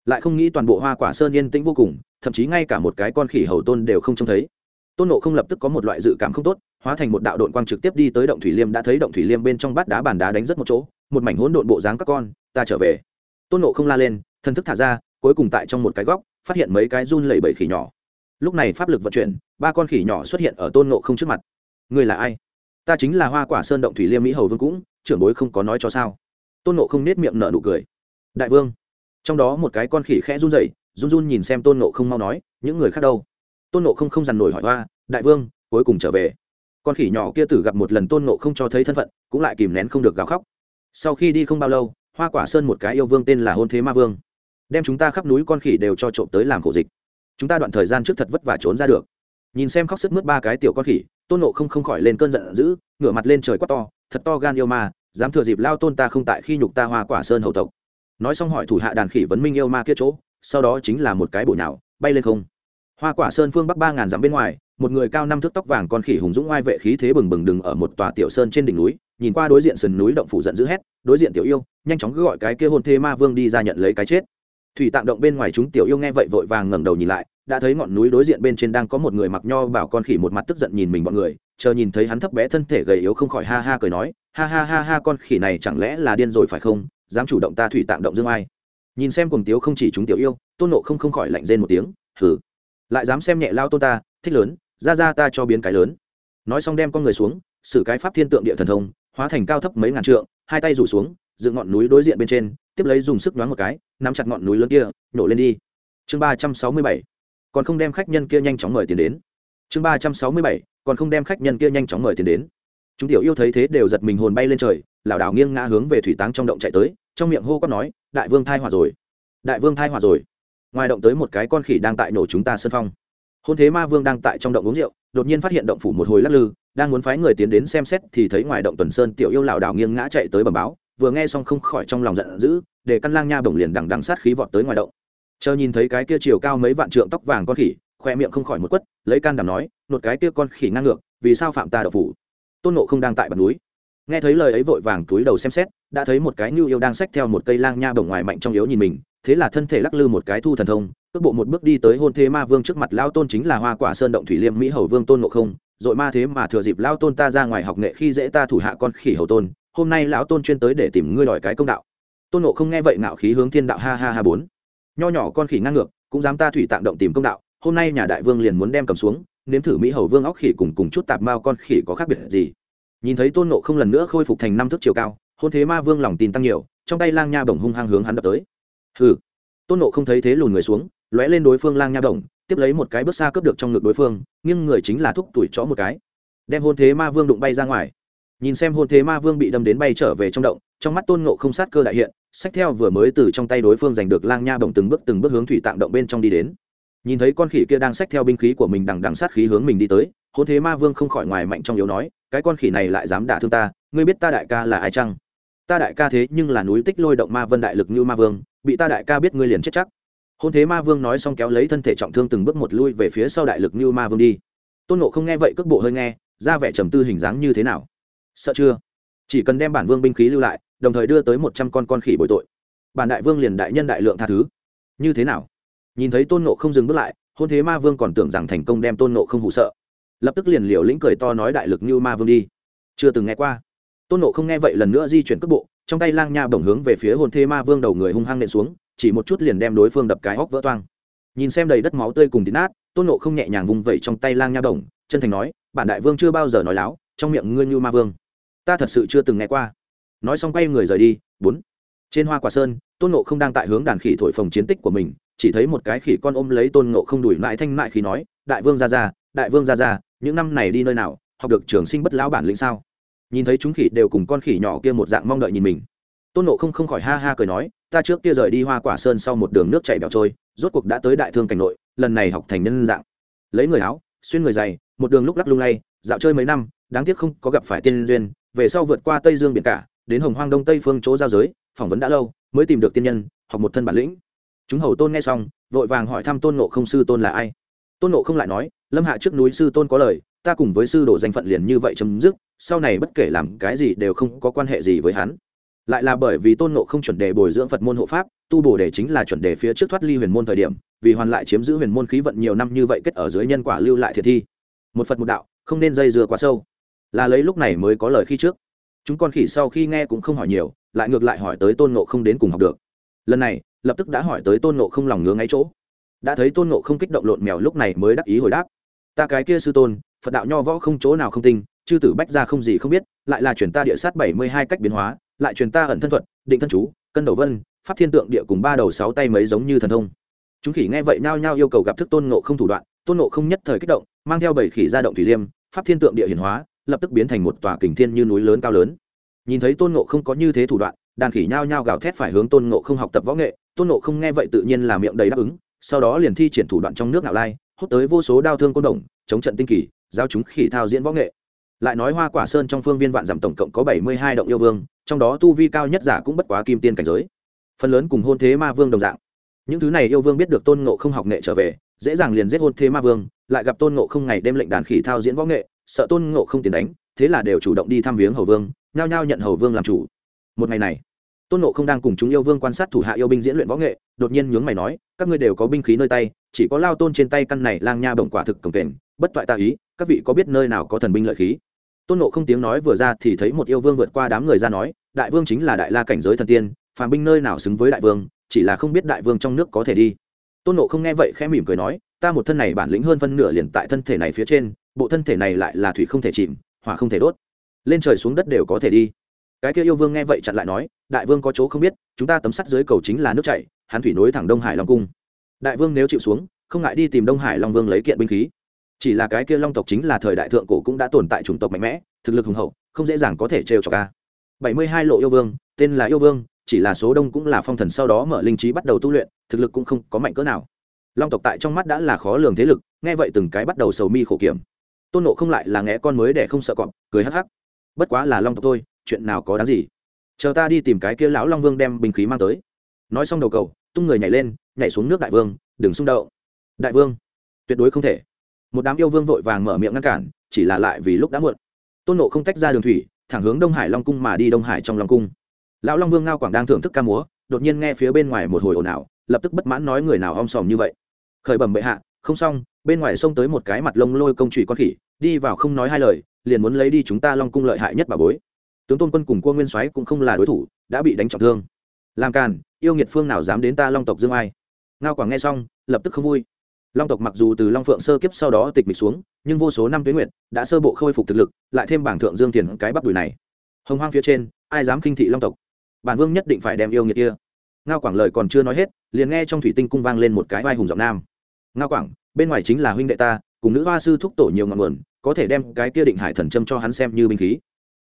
Speaker 1: Lại không nghĩ toàn bộ hoa quả sơn yên tĩnh vô cùng, thậm chí ngay cả một cái con khỉ hầu tôn đều không trông thấy. Tôn nộ không lập tức có một loại dự cảm không tốt, hóa thành một đạo đội quang trực tiếp đi tới động thủy liêm, đã thấy động thủy liêm bên trong bát đá bàn đá đánh rất một chỗ, một mảnh hỗn độn bộ dáng các con, ta trở về. Tôn nộ không la lên thân thức thả ra, cuối cùng tại trong một cái góc, phát hiện mấy cái run lẩy bẩy khỉ nhỏ. Lúc này pháp lực vận chuyển, ba con khỉ nhỏ xuất hiện ở tôn nộ không trước mặt. Người là ai? Ta chính là hoa quả sơn động thủy liêm mỹ hầu vương cũng trưởng bối không có nói cho sao? Tôn nộ không nết miệng nở nụ cười. Đại vương. Trong đó một cái con khỉ khẽ run rẩy, run run nhìn xem tôn nộ không mau nói, những người khác đâu? Tôn nộ không không dằn nổi hỏi hoa, đại vương, cuối cùng trở về. Con khỉ nhỏ kia tử gặp một lần tôn nộ không cho thấy thân phận, cũng lại kìm nén không được gào khóc. Sau khi đi không bao lâu, hoa quả sơn một cái yêu vương tên là hôn thế ma vương, đem chúng ta khắp núi con khỉ đều cho trộm tới làm khổ dịch. Chúng ta đoạn thời gian trước thật vất vả trốn ra được. Nhìn xem khóc sức mướt ba cái tiểu con khỉ, tôn nộ không không khỏi lên cơn giận dữ, ngửa mặt lên trời quát to thật to gan yêu ma, dám thừa dịp lao tôn ta không tại khi nhục ta hoa quả sơn hầu tộc. Nói xong hỏi thủ hạ đàn khỉ vấn minh yêu ma kia chỗ, sau đó chính là một cái bụi nào bay lên không. Hoa quả sơn phương bắc ba ngàn dặm bên ngoài, một người cao năm thước tóc vàng con khỉ hùng dũng oai vệ khí thế bừng bừng đừng ở một tòa tiểu sơn trên đỉnh núi, nhìn qua đối diện sườn núi động phủ giận dữ hét, đối diện tiểu yêu, nhanh chóng cứ gọi cái kia hôn thê ma vương đi ra nhận lấy cái chết. Thủy tạm động bên ngoài chúng tiểu yêu nghe vậy vội vàng ngẩng đầu nhìn lại, đã thấy ngọn núi đối diện bên trên đang có một người mặc nho bảo con khỉ một mặt tức giận nhìn mình bọn người chờ nhìn thấy hắn thấp bé thân thể gầy yếu không khỏi ha ha cười nói, ha ha ha ha, con khỉ này chẳng lẽ là điên rồi phải không? Dám chủ động ta thủy tạng động dương ai? Nhìn xem cùng tiếu không chỉ chúng tiểu yêu, tôn nộ không không khỏi lạnh rên một tiếng hử lại dám xem nhẹ lao tôn ta, thích lớn, ra ra ta cho biến cái lớn. Nói xong đem con người xuống, sử cái pháp thiên tượng địa thần thông, hóa thành cao thấp mấy ngàn trượng, hai tay rủ xuống, dựng ngọn núi đối diện bên trên, tiếp lấy dùng sức nhoáng một cái, nắm chặt ngọn núi lớn kia, nhổ lên đi. Chương ba trăm sáu mươi bảy. Còn không đem khách nhân kia nhanh chóng mời tiền đến chương ba trăm sáu mươi bảy, còn không đem khách nhân kia nhanh chóng mời tiền đến. Chúng tiểu yêu thấy thế đều giật mình hồn bay lên trời, lảo đảo nghiêng ngã hướng về thủy táng trong động chạy tới, trong miệng hô quát nói, đại vương thai hòa rồi! Đại vương thai hòa rồi! Ngoài động tới một cái con khỉ đang tại nổ chúng ta sân phong. Hôn thế ma vương đang tại trong động uống rượu, đột nhiên phát hiện động phủ một hồi lắc lư, đang muốn phái người tiến đến xem xét thì thấy ngoài động tuần sơn tiểu yêu lảo đảo nghiêng ngã chạy tới bẩm báo, vừa nghe xong không khỏi trong lòng giận dữ, để căn lang nha bổng liền đằng đằng sát khí vọt tới ngoài động. Chờ nhìn thấy cái kia chiều cao mấy vạn trượng tóc vàng con khỉ khoe miệng không khỏi một quất, lấy can đảm nói, nột cái kia con khỉ ngang ngược, vì sao phạm ta đậu phủ? Tôn nộ không đang tại bàn núi. Nghe thấy lời ấy vội vàng túi đầu xem xét, đã thấy một cái nhu yêu đang xách theo một cây lang nha bổng ngoài mạnh trong yếu nhìn mình, thế là thân thể lắc lư một cái thu thần thông, cước bộ một bước đi tới hôn thế ma vương trước mặt lao tôn chính là hoa quả sơn động thủy liêm mỹ hầu vương tôn nộ không, dội ma thế mà thừa dịp lao tôn ta ra ngoài học nghệ khi dễ ta thủ hạ con khỉ hầu tôn, hôm nay lão tôn chuyên tới để tìm ngươi đòi cái công đạo. Tôn nộ không nghe vậy ngạo khí hướng thiên đạo, ha ha ha bốn. Nho nhỏ con khỉ ngang ngược, cũng dám ta thủy tạng động tìm công đạo hôm nay nhà đại vương liền muốn đem cầm xuống, nếm thử mỹ hầu vương óc khỉ cùng cùng chút tạp mao con khỉ có khác biệt gì. Nhìn thấy tôn nộ không lần nữa khôi phục thành năm thước chiều cao, hôn thế ma vương lòng tin tăng nhiều, trong tay lang nha bổng hung hăng hướng hắn đập tới. Hừ. Tôn nộ không thấy thế lùn người xuống, lóe lên đối phương lang nha bổng, tiếp lấy một cái bước xa cướp được trong ngực đối phương nhưng người chính là thúc tuổi chó một cái. Đem hôn thế ma vương đụng bay ra ngoài. Nhìn xem hôn thế ma vương bị đâm đến bay trở về trong động, trong mắt tôn nộ không sát cơ đại hiện, sách theo vừa mới từ trong tay đối phương giành được lang nha bổng từng bước từng bước hướng thủy tạng động bên trong đi đến nhìn thấy con khỉ kia đang xách theo binh khí của mình đằng đằng sát khí hướng mình đi tới, hôn thế ma vương không khỏi ngoài mạnh trong yếu nói, cái con khỉ này lại dám đả thương ta, ngươi biết ta đại ca là ai chăng? Ta đại ca thế nhưng là núi tích lôi động ma vân đại lực như ma vương, bị ta đại ca biết ngươi liền chết chắc. Hôn thế ma vương nói xong kéo lấy thân thể trọng thương từng bước một lui về phía sau đại lực như ma vương đi. Tôn nộ không nghe vậy cước bộ hơi nghe, ra vẻ trầm tư hình dáng như thế nào? Sợ chưa? Chỉ cần đem bản vương binh khí lưu lại, đồng thời đưa tới một trăm con con khỉ bồi tội. Bản đại vương liền đại nhân đại lượng tha thứ. Như thế nào? Nhìn thấy tôn nộ không dừng bước lại, hôn thế ma vương còn tưởng rằng thành công đem tôn nộ không hụ sợ. Lập tức liền liều lĩnh cười to nói đại lực như ma vương đi. Chưa từng nghe qua. Tôn nộ không nghe vậy lần nữa di chuyển cước bộ, trong tay lang nha bổng hướng về phía hôn thế ma vương đầu người hung hăng nện xuống, chỉ một chút liền đem đối phương đập cái hóc vỡ toang. Nhìn xem đầy đất máu tươi cùng tín nát, tôn nộ không nhẹ nhàng vùng vẩy trong tay lang nha bổng, chân thành nói, bản đại vương chưa bao giờ nói láo, trong miệng ngươi như ma vương. Ta thật sự chưa từng nghe qua. Nói xong quay người rời đi, bốn. Trên hoa quả sơn, tôn nộ không đang tại hướng đàn khỉ thổi phồng chiến tích của mình chỉ thấy một cái khỉ con ôm lấy tôn ngộ không đuổi lại thanh mại khi nói, đại vương ra ra đại vương ra ra những năm này đi nơi nào, học được trường sinh bất lão bản lĩnh sao? Nhìn thấy chúng khỉ đều cùng con khỉ nhỏ kia một dạng mong đợi nhìn mình. Tôn nộ không không khỏi ha ha cười nói, ta trước kia rời đi hoa quả sơn sau một đường nước chảy bẹo trôi, rốt cuộc đã tới đại thương cảnh nội, lần này học thành nhân dạng. Lấy người áo, xuyên người dày một đường lúc lắc lung lay, dạo chơi mấy năm, đáng tiếc không có gặp phải tiên duyên, về sau vượt qua tây dương biển cả, đến hồng hoang đông tây phương chỗ giao giới, phỏng vấn đã lâu, mới tìm được tiên nhân, học một thân bản lĩnh chúng hầu tôn nghe xong, vội vàng hỏi thăm tôn nộ không sư tôn là ai. Tôn nộ không lại nói, lâm hạ trước núi sư tôn có lời, ta cùng với sư đồ danh phận liền như vậy chấm dứt, sau này bất kể làm cái gì đều không có quan hệ gì với hắn. Lại là bởi vì tôn nộ không chuẩn đề bồi dưỡng phật môn hộ pháp, tu bổ đề chính là chuẩn đề phía trước thoát ly huyền môn thời điểm, vì hoàn lại chiếm giữ huyền môn khí vận nhiều năm như vậy kết ở dưới nhân quả lưu lại thiệt thi. Một phật một đạo, không nên dây dưa quá sâu. Là lấy lúc này mới có lời khi trước. Chúng con khỉ sau khi nghe cũng không hỏi nhiều, lại ngược lại hỏi tới tôn nộ không đến cùng học được lần này, lập tức đã hỏi tới tôn nộ không lòng ngứa ngáy chỗ. Đã thấy tôn nộ không kích động lộn mèo lúc này mới đắc ý hồi đáp. Ta cái kia sư tôn, phật đạo nho võ không chỗ nào không tinh, chư tử bách ra không gì không biết, lại là chuyển ta địa sát bảy mươi hai cách biến hóa, lại truyền ta ẩn thân thuật, định thân chú, cân đầu vân, pháp thiên tượng địa cùng ba đầu sáu tay mấy giống như thần thông. Chúng khỉ nghe vậy nao nhao yêu cầu gặp thức tôn nộ không thủ đoạn, tôn nộ không nhất thời kích động, mang theo bảy khỉ ra động thủy liêm, pháp thiên tượng địa hiển hóa, lập tức biến thành một tòa kình thiên như núi lớn cao lớn. Nhìn thấy tôn nộ không có như thế thủ đoạn đàn khỉ nhao nhao gào thét phải hướng tôn ngộ không học tập võ nghệ, tôn ngộ không nghe vậy tự nhiên là miệng đầy đáp ứng, sau đó liền thi triển thủ đoạn trong nước nạo lai, hút tới vô số đao thương côn đồng, chống trận tinh kỳ, giao chúng khỉ thao diễn võ nghệ. Lại nói hoa quả sơn trong phương viên vạn giảm tổng cộng có bảy mươi hai động yêu vương, trong đó tu vi cao nhất giả cũng bất quá kim tiên cảnh giới. Phần lớn cùng hôn thế ma vương đồng dạng. Những thứ này yêu vương biết được tôn ngộ không học nghệ trở về, dễ dàng liền giết hôn thế ma vương, lại gặp tôn ngộ không ngày đêm lệnh đàn khỉ thao diễn võ nghệ, sợ tôn ngộ không tiền đánh, thế là đều chủ động đi thăm viếng hầu vương, nhao nhao nhận hầu vương làm chủ. Một ngày này tôn Nộ không đang cùng chúng yêu vương quan sát thủ hạ yêu binh diễn luyện võ nghệ, đột nhiên nhướng mày nói, các ngươi đều có binh khí nơi tay, chỉ có lao tôn trên tay căn này lang nha bổng quả thực cổng kềnh, bất toại ta ý, các vị có biết nơi nào có thần binh lợi khí? Tôn nộ không tiếng nói vừa ra thì thấy một yêu vương vượt qua đám người ra nói, đại vương chính là đại la cảnh giới thần tiên, phàm binh nơi nào xứng với đại vương, chỉ là không biết đại vương trong nước có thể đi. Tôn nộ không nghe vậy khẽ mỉm cười nói, ta một thân này bản lĩnh hơn phân nửa liền tại thân thể này phía trên, bộ thân thể này lại là thủy không thể chìm, hỏa không thể đốt. Lên trời xuống đất đều có thể đi cái kia yêu vương nghe vậy chặn lại nói, đại vương có chỗ không biết, chúng ta tấm sắt dưới cầu chính là nước chảy, hắn thủy nối thẳng đông hải long cung. Đại vương nếu chịu xuống, không ngại đi tìm đông hải long vương lấy kiện binh khí. Chỉ là cái kia long tộc chính là thời đại thượng cổ cũng đã tồn tại chủng tộc mạnh mẽ, thực lực hùng hậu, không dễ dàng có thể trêu cho ca bảy mươi hai lộ yêu vương, tên là yêu vương, chỉ là số đông cũng là phong thần sau đó mở linh trí bắt đầu tu luyện, thực lực cũng không có mạnh cỡ nào. Long tộc tại trong mắt đã là khó lường thế lực, nghe vậy từng cái bắt đầu sầu mi khổ kiểm. Tôn nộ không lại là nghe con mới để không sợ cọp, cười hắc hắc. Bất quá là long tộc thôi chuyện nào có đáng gì? Chờ ta đi tìm cái kia lão long vương đem bình khí mang tới. Nói xong đầu cầu, tung người nhảy lên, nhảy xuống nước đại vương, đừng xung đậu đại vương, tuyệt đối không thể. Một đám yêu vương vội vàng mở miệng ngăn cản, chỉ là lại vì lúc đã muộn. Tôn nộ không tách ra đường thủy, thẳng hướng đông hải long cung mà đi đông hải trong long cung. Lão long vương ngao quảng đang thưởng thức ca múa, đột nhiên nghe phía bên ngoài một hồi ồn ào, lập tức bất mãn nói người nào om sòm như vậy. Khởi bẩm bệ hạ, không xong, bên ngoài xông tới một cái mặt lông lôi công trụy con khỉ, đi vào không nói hai lời, liền muốn lấy đi chúng ta long cung lợi hại nhất bà bối tướng tôn quân cùng quân nguyên soái cũng không là đối thủ, đã bị đánh trọng thương. Làm càn, yêu nghiệt phương nào dám đến ta long tộc dương ai? Ngao quảng nghe xong, lập tức không vui. Long tộc mặc dù từ long phượng sơ kiếp sau đó tịch mịch xuống, nhưng vô số năm tuyến nguyện đã sơ bộ khôi phục thực lực, lại thêm bảng thượng dương tiền cái bắp đùi này. Hồng hoang phía trên, ai dám khinh thị long tộc? Bản vương nhất định phải đem yêu nghiệt kia. Ngao quảng lời còn chưa nói hết, liền nghe trong thủy tinh cung vang lên một cái vai hùng giọng nam. Ngao quảng, bên ngoài chính là huynh đệ ta, cùng nữ hoa sư thúc tổ nhiều ngọn nguồn, có thể đem cái kia định hải thần châm cho hắn xem như binh khí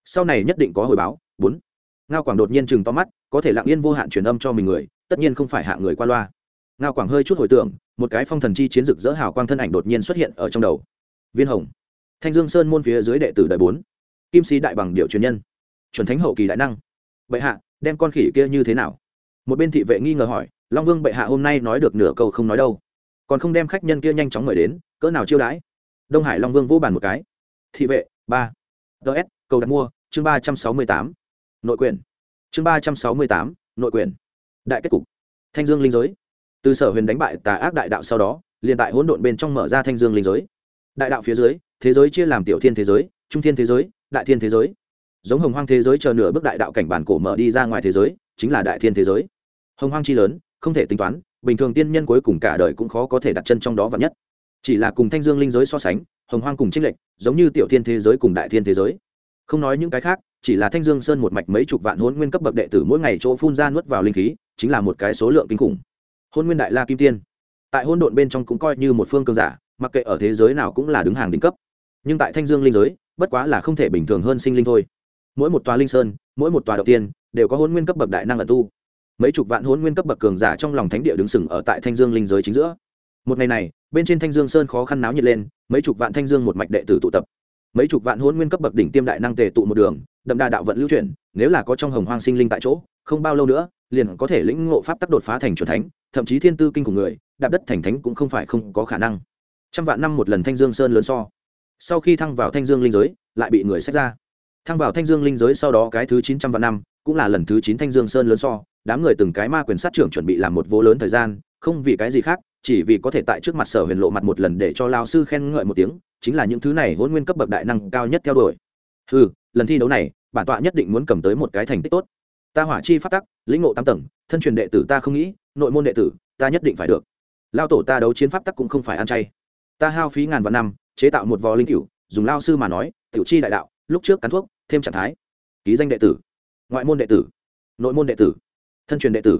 Speaker 1: sau này nhất định có hồi báo, bốn. Ngao quảng đột nhiên chừng to mắt, có thể lặng yên vô hạn truyền âm cho mình người, tất nhiên không phải hạ người qua loa. Ngao quảng hơi chút hồi tưởng, một cái phong thần chi chiến rực dỡ hào quang thân ảnh đột nhiên xuất hiện ở trong đầu. Viên hồng. Thanh dương sơn môn phía dưới đệ tử đại bốn. Kim sĩ đại bằng điệu truyền nhân. Chuẩn thánh hậu kỳ đại năng. Bệ hạ, đem con khỉ kia như thế nào? Một bên thị vệ nghi ngờ hỏi, long vương bệ hạ hôm nay nói được nửa câu không nói đâu. Còn không đem khách nhân kia nhanh chóng mời đến, cỡ nào chiêu đãi? Đông hải long vương vô bàn một cái. Thị vệ, ba. Ts cầu đặt mua, chương ba trăm sáu mươi tám. Nội quyền. Chương ba trăm sáu mươi tám, nội quyền. Đại kết cục. Thanh dương linh giới. Từ sở huyền đánh bại tà ác đại đạo sau đó, liền tại hỗn độn bên trong mở ra thanh dương linh giới. Đại đạo phía dưới, thế giới chia làm tiểu thiên thế giới, trung thiên thế giới, đại thiên thế giới. Giống hồng hoang thế giới chờ nửa bước đại đạo cảnh bản cổ mở đi ra ngoài thế giới, chính là đại thiên thế giới. Hồng hoang chi lớn, không thể tính toán, bình thường tiên nhân cuối cùng cả đời cũng khó có thể đặt chân trong đó và nhất. Chỉ là cùng thanh dương linh giới so sánh, hồng hoang cùng trinh lệnh giống như tiểu thiên thế giới cùng đại thiên thế giới không nói những cái khác, chỉ là thanh dương sơn một mạch mấy chục vạn hôn nguyên cấp bậc đệ tử mỗi ngày chỗ phun ra nuốt vào linh khí, chính là một cái số lượng kinh khủng. Hôn nguyên đại la kim tiên. Tại hôn độn bên trong cũng coi như một phương cường giả, mặc kệ ở thế giới nào cũng là đứng hàng đỉnh cấp. Nhưng tại thanh dương linh giới, bất quá là không thể bình thường hơn sinh linh thôi. Mỗi một tòa linh sơn, mỗi một tòa đầu tiên, đều có hôn nguyên cấp bậc đại năng ẩn tu. Mấy chục vạn hôn nguyên cấp bậc cường giả trong lòng thánh địa đứng sừng ở tại thanh dương linh giới chính giữa. Một ngày này, bên trên thanh dương sơn khó khăn náo nhiệt lên, mấy chục vạn thanh dương một mạch đệ tử tụ tập mấy chục vạn hôn nguyên cấp bậc đỉnh tiêm đại năng tề tụ một đường, đậm đà đạo vận lưu chuyển, nếu là có trong hồng hoang sinh linh tại chỗ, không bao lâu nữa, liền có thể lĩnh ngộ pháp tắc đột phá thành c thánh, thậm chí thiên tư kinh của người, đạp đất thành thánh cũng không phải không có khả năng. Trăm vạn năm một lần thanh dương sơn lớn so. Sau khi thăng vào thanh dương linh giới, lại bị người xét ra. Thăng vào thanh dương linh giới sau đó cái thứ chín trăm vạn năm, cũng là lần thứ chín thanh dương sơn lớn so, đám người từng cái ma quyền sát trưởng chuẩn bị làm một vô lớn thời gian, không vì cái gì khác chỉ vì có thể tại trước mặt sở huyền lộ mặt một lần để cho lao sư khen ngợi một tiếng, chính là những thứ này hôn nguyên cấp bậc đại năng cao nhất theo đuổi. Ừ lần thi đấu này, bản tọa nhất định muốn cầm tới một cái thành tích tốt. Ta hỏa chi phát tắc, lĩnh ngộ tam tầng, thân truyền đệ tử ta không nghĩ, nội môn đệ tử, ta nhất định phải được. Lao tổ ta đấu chiến pháp tắc cũng không phải ăn chay. Ta hao phí ngàn vạn năm, chế tạo một vò linh cửu, dùng lao sư mà nói, tiểu chi đại đạo, lúc trước cắn thuốc, thêm trạng thái. Ký danh đệ tử. Ngoại môn đệ tử. Nội môn đệ tử. Thân truyền đệ tử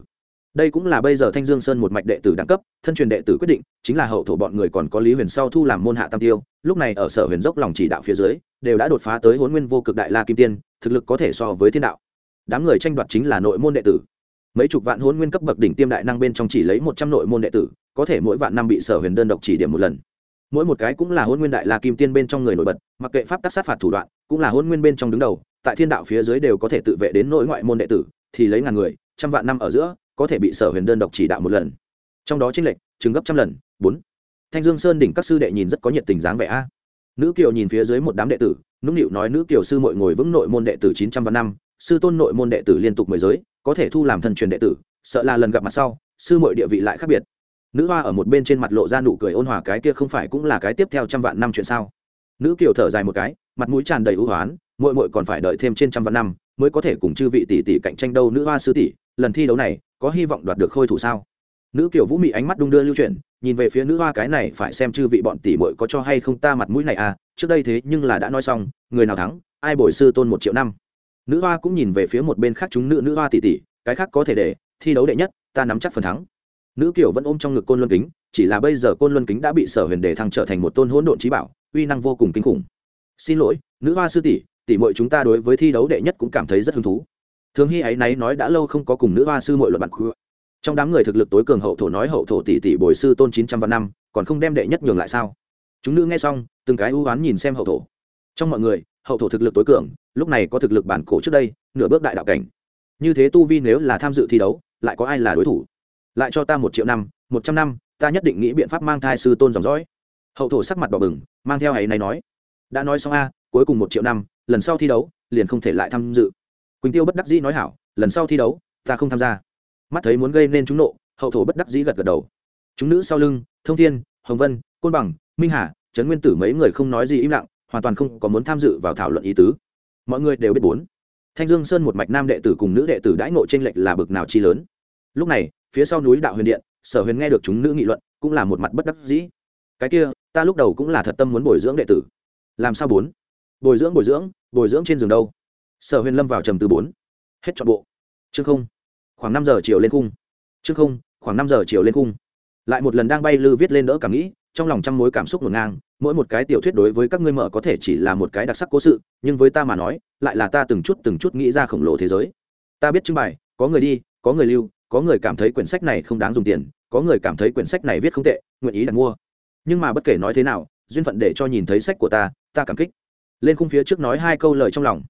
Speaker 1: đây cũng là bây giờ thanh dương sơn một mạch đệ tử đẳng cấp, thân truyền đệ tử quyết định, chính là hậu thổ bọn người còn có lý huyền sau thu làm môn hạ tam tiêu, lúc này ở sở huyền dốc lòng chỉ đạo phía dưới, đều đã đột phá tới huấn nguyên vô cực đại la kim tiên, thực lực có thể so với thiên đạo. Đám người tranh đoạt chính là nội môn đệ tử. Mấy chục vạn huấn nguyên cấp bậc đỉnh tiêm đại năng bên trong chỉ lấy một trăm nội môn đệ tử, có thể mỗi vạn năm bị sở huyền đơn độc chỉ điểm một lần. Mỗi một cái cũng là huấn nguyên đại la kim tiên bên trong người nổi bật, mặc kệ pháp tác sát phạt thủ đoạn, cũng là huấn nguyên bên trong đứng đầu, tại thiên đạo phía dưới đều có thể tự vệ đến nội ngoại môn đệ tử, thì lấy ngàn người, trăm vạn năm ở giữa có thể bị sở huyền đơn độc chỉ đạo một lần. Trong đó tranh lệnh chừng gấp trăm lần, bốn. Thanh dương sơn đỉnh các sư đệ nhìn rất có nhiệt tình dáng vẻ a. Nữ kiều nhìn phía dưới một đám đệ tử, nũng nịu nói, nữ kiều sư mội ngồi vững nội môn đệ tử chín trăm vạn năm, sư tôn nội môn đệ tử liên tục mười giới, có thể thu làm thân truyền đệ tử, sợ là lần gặp mặt sau, sư mội địa vị lại khác biệt. Nữ hoa ở một bên trên mặt lộ ra nụ cười ôn hòa, cái kia không phải cũng là cái tiếp theo trăm vạn năm chuyện sao? Nữ kiều thở dài một cái, mặt mũi tràn đầy ưu hoán mội mội còn phải đợi thêm trên trăm vạn năm mới có thể cùng chư vị tỷ tỷ cạnh tranh đâu, nữ hoa sư tỷ lần thi đấu này có hy vọng đoạt được khôi thủ sao? Nữ kiều vũ mị ánh mắt đung đưa lưu chuyển, nhìn về phía nữ hoa cái này, phải xem chư vị bọn tỷ muội có cho hay không ta mặt mũi này à trước đây thế nhưng là đã nói xong, người nào thắng, ai bồi sư tôn một triệu năm. Nữ hoa cũng nhìn về phía một bên khác chúng nữ nữ hoa tỷ tỷ, cái khác có thể để, thi đấu đệ nhất, ta nắm chắc phần thắng. Nữ kiều vẫn ôm trong ngực côn luân kính, chỉ là bây giờ côn luân kính đã bị sở huyền đề thăng trở thành một tôn hỗn độn trí bảo, uy năng vô cùng kinh khủng. Xin lỗi, nữ hoa sư tỷ tỷ muội chúng ta đối với thi đấu đệ nhất cũng cảm thấy rất hứng thú thường hy ấy náy nói đã lâu không có cùng nữ hoa sư muội luận bạn khu trong đám người thực lực tối cường hậu thổ nói hậu thổ tỷ tỷ bồi sư tôn chín trăm vạn năm, còn không đem đệ nhất nhường lại sao? Chúng nữ nghe xong, từng cái ưu oán nhìn xem hậu thổ. Trong mọi người, hậu thổ thực lực tối cường, lúc này có thực lực bản cổ trước đây, nửa bước đại đạo cảnh. Như thế tu vi nếu là tham dự thi đấu, lại có ai là đối thủ? Lại cho ta một triệu năm, một trăm năm, ta nhất định nghĩ biện pháp mang thai sư tôn dòng dõi. Hậu thổ sắc mặt đỏ bừng, mang theo ấy này nói. Đã nói xong a, cuối cùng một triệu năm, lần sau thi đấu, liền không thể lại tham dự quỳnh tiêu bất đắc dĩ nói hảo, lần sau thi đấu, ta không tham gia. Mắt thấy muốn gây nên chúng nộ, hậu thổ bất đắc dĩ gật gật đầu. Chúng nữ sau lưng, thông thiên, hồng vân, côn bằng, minh hà, trấn nguyên tử mấy người không nói gì im lặng, hoàn toàn không có muốn tham dự vào thảo luận ý tứ. Mọi người đều biết bốn. Thanh dương sơn một mạch nam đệ tử cùng nữ đệ tử đãi ngộ t r ê n lệch là bực nào chi lớn. Lúc này, phía sau núi đạo huyền điện, sở huyền nghe được chúng nữ nghị luận, cũng là một mặt bất đắc dĩ. Cái kia, ta lúc đầu cũng là thật tâm muốn bồi dưỡng đệ tử. Làm sao bốn? Bồi dưỡng bồi dưỡng bồi dưỡng trên giường đâu? Sở huyền lâm vào trầm từ bốn. Hết chọn bộ. Chương không. Khoảng năm giờ chiều lên cung chương không, khoảng năm giờ chiều lên cung lại một lần đang bay lư viết lên đỡ cảm nghĩ, trong lòng trăm mối cảm xúc ngổn ngang, mỗi một cái tiểu thuyết đối với các ngươi mở có thể chỉ là một cái đặc sắc cố sự, nhưng với ta mà nói, lại là ta từng chút từng chút nghĩ ra khổng lồ thế giới. Ta biết trưng bày, có người đi, có người lưu, có người cảm thấy quyển sách này không đáng dùng tiền, có người cảm thấy quyển sách này viết không tệ, nguyện ý đặt mua. Nhưng mà bất kể nói thế nào, duyên phận để cho nhìn thấy sách của ta ta cảm kích. Lên khung phía trước nói hai câu lời trong lòng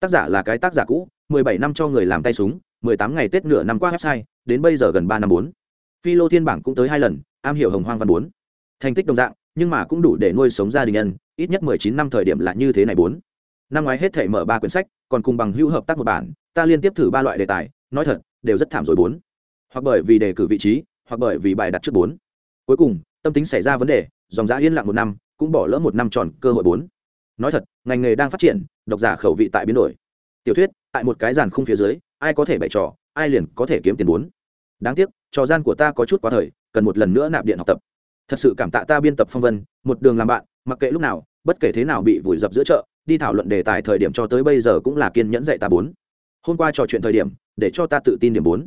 Speaker 1: tác giả là cái tác giả cũ, mười bảy năm cho người làm tay súng, mười tám ngày tết nửa năm qua website, đến bây giờ gần ba năm bốn. Phi lô thiên bảng cũng tới hai lần, am hiểu hồng hoang văn bốn. Thành tích đồng dạng, nhưng mà cũng đủ để nuôi sống gia đình nhân, ít nhất mười chín năm thời điểm là như thế này bốn. Năm ngoái hết thể mở ba quyển sách, còn cùng bằng hữu hợp tác một bản, ta liên tiếp thử ba loại đề tài, nói thật, đều rất thảm rồi bốn. Hoặc bởi vì đề cử vị trí, hoặc bởi vì bài đặt trước bốn. Cuối cùng, tâm tính xảy ra vấn đề, dòng giã yên lặng một năm, cũng bỏ lỡ một năm tròn cơ hội bốn nói thật, ngành nghề đang phát triển, độc giả khẩu vị tại biến đổi. Tiểu thuyết, tại một cái giàn khung phía dưới, ai có thể bày trò, ai liền có thể kiếm tiền bốn. Đáng tiếc, trò gian của ta có chút quá thời, cần một lần nữa nạp điện học tập. Thật sự cảm tạ ta biên tập phong vân, một đường làm bạn, mặc kệ lúc nào, bất kể thế nào bị vùi dập giữa chợ, đi thảo luận đề tài thời điểm cho tới bây giờ cũng là kiên nhẫn dạy ta bốn. Hôm qua trò chuyện thời điểm, để cho ta tự tin điểm bốn.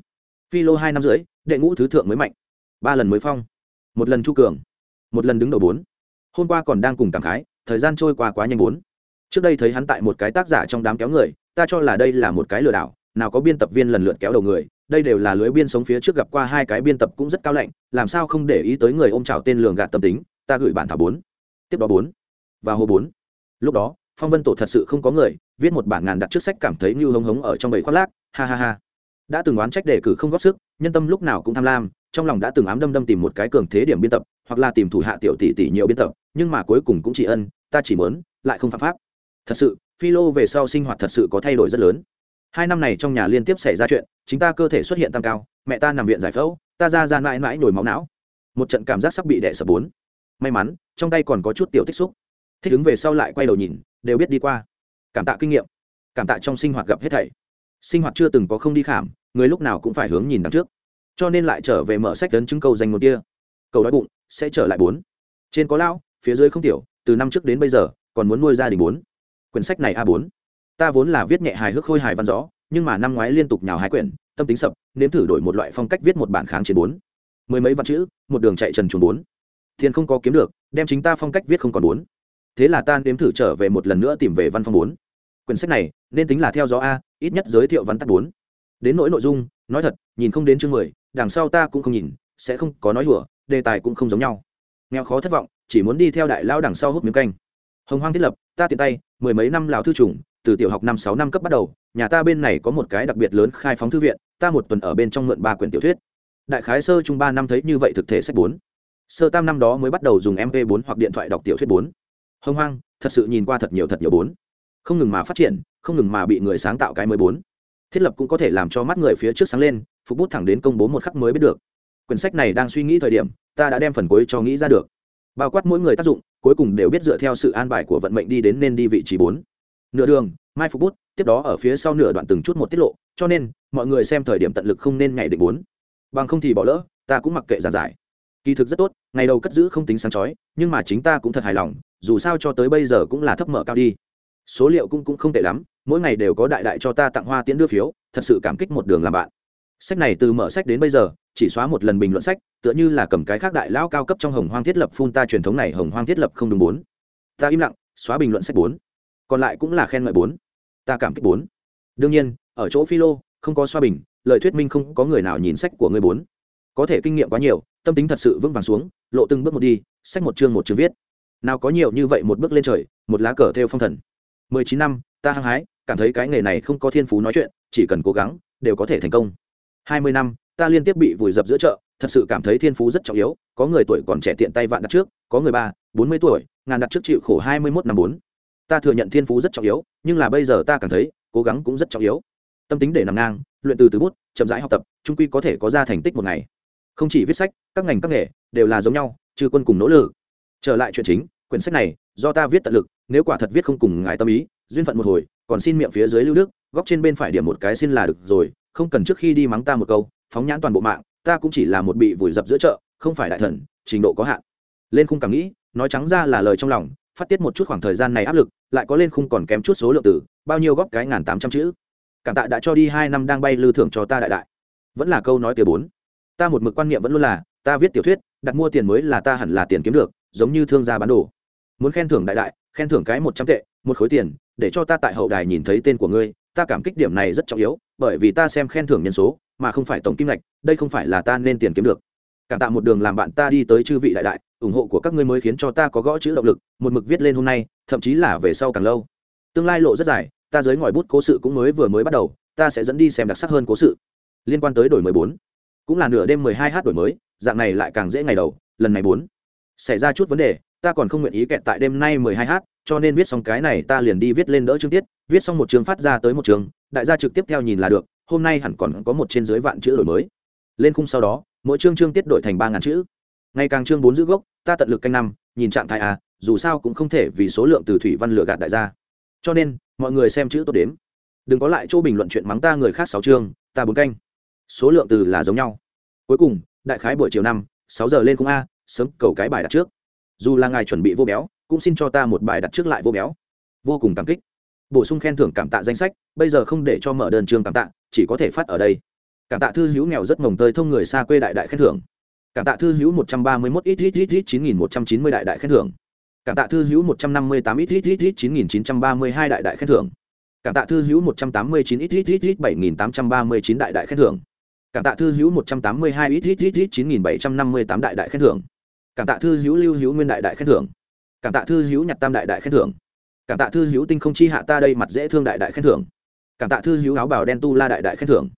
Speaker 1: Phi lô hai năm dưới đệ ngũ thứ thượng mới mạnh. Ba lần mới phong. Một lần chu cường. Một lần đứng đầu bốn. Hôm qua còn đang cùng cảm khái thời gian trôi qua quá nhanh bốn. Trước đây thấy hắn tại một cái tác giả trong đám kéo người, ta cho là đây là một cái lừa đảo, nào có biên tập viên lần lượt kéo đầu người, đây đều là lưới biên sống phía trước gặp qua hai cái biên tập cũng rất cao lạnh, làm sao không để ý tới người ôm trào tên lường gạt tâm tính, ta gửi bản thảo bốn. Tiếp đó bốn. Và hồ bốn. Lúc đó, phong vân tổ thật sự không có người, viết một bản ngàn đặt trước sách cảm thấy như hống hống ở trong bầy khoác lác, ha ha ha. Đã từng oán trách đề cử không góp sức, nhân tâm lúc nào cũng tham lam, trong lòng đã từng ám đâm đâm tìm một cái cường thế điểm biên tập, hoặc là tìm thủ hạ tiểu tỷ tỷ nhiều biên tập, nhưng mà cuối cùng cũng chỉ ân ta chỉ mớn lại không phạm pháp. Thật sự phi lô về sau sinh hoạt thật sự có thay đổi rất lớn. Hai năm này trong nhà liên tiếp xảy ra chuyện chính ta cơ thể xuất hiện tăng cao mẹ ta nằm viện giải phẫu ta ra ra mãi mãi nổi máu não. Một trận cảm giác sắp bị đẻ sập bốn. May mắn trong tay còn có chút tiểu tích xúc. Thích ứng về sau lại quay đầu nhìn đều biết đi qua. Cảm tạ kinh nghiệm. Cảm tạ trong sinh hoạt gặp hết thảy. Sinh hoạt chưa từng có không đi khảm người lúc nào cũng phải hướng nhìn đằng trước. Cho nên lại trở về mở sách tấn chứng cầu dành một kia. Cầu đói bụng sẽ trở lại bốn. Trên có lao, phía dưới không tiểu từ năm trước đến bây giờ, còn muốn nuôi gia đình bốn. Quyển sách này a bốn. Ta vốn là viết nhẹ hài hước khôi hài văn gió nhưng mà năm ngoái liên tục nhào hai quyển, tâm tính sập, nếm thử đổi một loại phong cách viết một bản kháng chiến bốn. Mười mấy văn chữ, một đường chạy trần chuồn bốn. Thiên không có kiếm được, đem chính ta phong cách viết không còn bốn. Thế là ta nếm thử trở về một lần nữa tìm về văn phong bốn. Quyển sách này, nên tính là theo gió a, ít nhất giới thiệu văn tắt bốn. Đến nỗi nội dung, nói thật, nhìn không đến chương mười, đằng sau ta cũng không nhìn, sẽ không có nói hùa, đề tài cũng không giống nhau nghèo khó thất vọng, chỉ muốn đi theo đại lao đằng sau hút miếng canh. Hồng hoang thiết lập, ta tiện tay, mười mấy năm lào thư trùng, từ tiểu học năm sáu năm cấp bắt đầu, nhà ta bên này có một cái đặc biệt lớn khai phóng thư viện, ta một tuần ở bên trong mượn ba quyển tiểu thuyết. Đại khái sơ trung ba năm thấy như vậy thực thể sách bốn. Sơ tam năm đó mới bắt đầu dùng mp bốn hoặc điện thoại đọc tiểu thuyết bốn. Hông hoang, thật sự nhìn qua thật nhiều thật nhiều bốn. Không ngừng mà phát triển, không ngừng mà bị người sáng tạo cái mới bốn. Thiết lập cũng có thể làm cho mắt người phía trước sáng lên, phục bút thẳng đến công bố một khắc mới biết được quyển sách này đang suy nghĩ thời điểm, ta đã đem phần cuối cho nghĩ ra được. Bao quát mỗi người tác dụng, cuối cùng đều biết dựa theo sự an bài của vận mệnh đi đến nên đi vị trí bốn. Nửa đường, mai phục bút, tiếp đó ở phía sau nửa đoạn từng chút một tiết lộ, cho nên, mọi người xem thời điểm tận lực không nên ngày định bốn. Bằng không thì bỏ lỡ, ta cũng mặc kệ giàn giải. Kỳ thực rất tốt, ngày đầu cất giữ không tính sáng chói, nhưng mà chính ta cũng thật hài lòng, dù sao cho tới bây giờ cũng là thấp mở cao đi. Số liệu cũng cũng không tệ lắm, mỗi ngày đều có đại đại cho ta tặng hoa tiễn đưa phiếu, thật sự cảm kích một đường làm bạn. Sách này từ mở sách đến bây giờ chỉ xóa một lần bình luận sách tựa như là cầm cái khác đại lão cao cấp trong hồng hoang thiết lập phun ta truyền thống này hồng hoang thiết lập không đúng bốn. Ta im lặng xóa bình luận sách bốn. Còn lại cũng là khen ngợi bốn. Ta cảm kích bốn. Đương nhiên ở chỗ phi lô, không có xoa bình lời thuyết minh không có người nào nhìn sách của người bốn. Có thể kinh nghiệm quá nhiều tâm tính thật sự vững vàng xuống lộ từng bước một đi sách một chương một chương viết. Nào có nhiều như vậy một bước lên trời một lá cờ theo phong thần. Mười chín năm ta hăng hái cảm thấy cái nghề này không có thiên phú nói chuyện chỉ cần cố gắng đều có thể thành công. Hai mươi năm ta liên tiếp bị vùi dập giữa chợ, thật sự cảm thấy thiên phú rất trọng yếu, có người tuổi còn trẻ tiện tay vạn đặt trước, có người ba, bốn mươi tuổi, ngàn đặt trước chịu khổ hai mươi mốt năm bốn. Ta thừa nhận thiên phú rất trọng yếu, nhưng là bây giờ ta cảm thấy, cố gắng cũng rất trọng yếu. Tâm tính để nằm ngang, luyện từ từ bút, chậm rãi học tập, trung quy có thể có ra thành tích một ngày. Không chỉ viết sách, các ngành các nghề đều là giống nhau, trừ quân cùng nỗ lực. Trở lại chuyện chính, quyển sách này, do ta viết tận lực, nếu quả thật viết không cùng ngài tâm ý, duyên phận một hồi, còn xin miệng phía dưới lưu đức, góc trên bên phải điểm một cái xin là được rồi, không cần trước khi đi mắng ta một câu phóng nhãn toàn bộ mạng, ta cũng chỉ là một bị vùi dập giữa chợ, không phải đại thần, trình độ có hạn. Lên khung cảm nghĩ, nói trắng ra là lời trong lòng, phát tiết một chút khoảng thời gian này áp lực, lại có lên khung còn kém chút số lượng tử bao nhiêu góp cái ngàn tám trăm chữ. Cảm tạ đã cho đi hai năm đang bay lư thưởng cho ta đại đại. Vẫn là câu nói kia bốn. Ta một mực quan niệm vẫn luôn là, ta viết tiểu thuyết, đặt mua tiền mới là ta hẳn là tiền kiếm được, giống như thương gia bán đồ. Muốn khen thưởng đại đại, khen thưởng cái một trăm tệ, một khối tiền, để cho ta tại hậu đài nhìn thấy tên của ngươi ta cảm kích điểm này rất trọng yếu, bởi vì ta xem khen thưởng nhân số, mà không phải tổng kim ngạch, đây không phải là ta nên tiền kiếm được. Cảm tạ một đường làm bạn ta đi tới chư vị đại đại, ủng hộ của các ngươi mới khiến cho ta có gõ chữ động lực, một mực viết lên hôm nay, thậm chí là về sau càng lâu. Tương lai lộ rất dài, ta giới ngòi bút cố sự cũng mới vừa mới bắt đầu, ta sẽ dẫn đi xem đặc sắc hơn cố sự. Liên quan tới đổi mới bốn, cũng là nửa đêm mười hai h đổi mới, dạng này lại càng dễ ngày đầu, lần này bốn. Xảy ra chút vấn đề, ta còn không nguyện ý kẹt tại đêm nay mười hai h cho nên viết xong cái này ta liền đi viết lên đỡ chương tiết, viết xong một chương phát ra tới một chương, đại gia trực tiếp theo nhìn là được, hôm nay hẳn còn có một trên dưới vạn chữ đổi mới. Lên khung sau đó, mỗi chương chương tiết đổi thành ba ngàn chữ. Ngày càng chương bốn giữ gốc, ta tận lực canh năm, nhìn trạng thái à dù sao cũng không thể vì số lượng từ thủy văn lựa gạt đại gia. Cho nên, mọi người xem chữ tốt đếm. Đừng có lại chỗ bình luận chuyện mắng ta người khác sáu chương, ta bốn canh. Số lượng từ là giống nhau. Cuối cùng, đại khái buổi chiều năm, sáu giờ lên khung a, sớm cầu cái bài đặt trước dù là ngài chuẩn bị vô béo cũng xin cho ta một bài đặt trước lại vô béo vô cùng cảm kích bổ sung khen thưởng cảm tạ danh sách bây giờ không để cho mở đơn chương cảm tạ chỉ có thể phát ở đây cảm tạ thư hữu nghèo rất mồng tơi thông người xa quê đại đại khen thưởng cảm tạ thư hữu một trăm ba mươi mốt ít ít ít ít chín nghìn một trăm chín mươi đại đại khen thưởng cảm tạ thư hữu một trăm năm mươi tám ít ít ít ít chín nghìn chín trăm ba mươi hai đại đại khen thưởng cảm tạ thư hữu một trăm tám mươi chín ít ít ít ít bảy nghìn tám trăm ba mươi chín đại đại khen thưởng cảm tạ thư hữu một trăm tám mươi hai ít ít ít ít chín nghìn bảy trăm năm mươi tám đại đại khen thưởng cảm tạ thư hữu lưu hữu nguyên đại đại khen thưởng. Cảm tạ thư hữu nhặt tam đại đại khen thưởng. Cảm tạ thư hữu tinh không chi hạ ta đây mặt dễ thương đại đại khen thưởng. Cảm tạ thư hữu áo bảo đen tu la đại đại khen thưởng.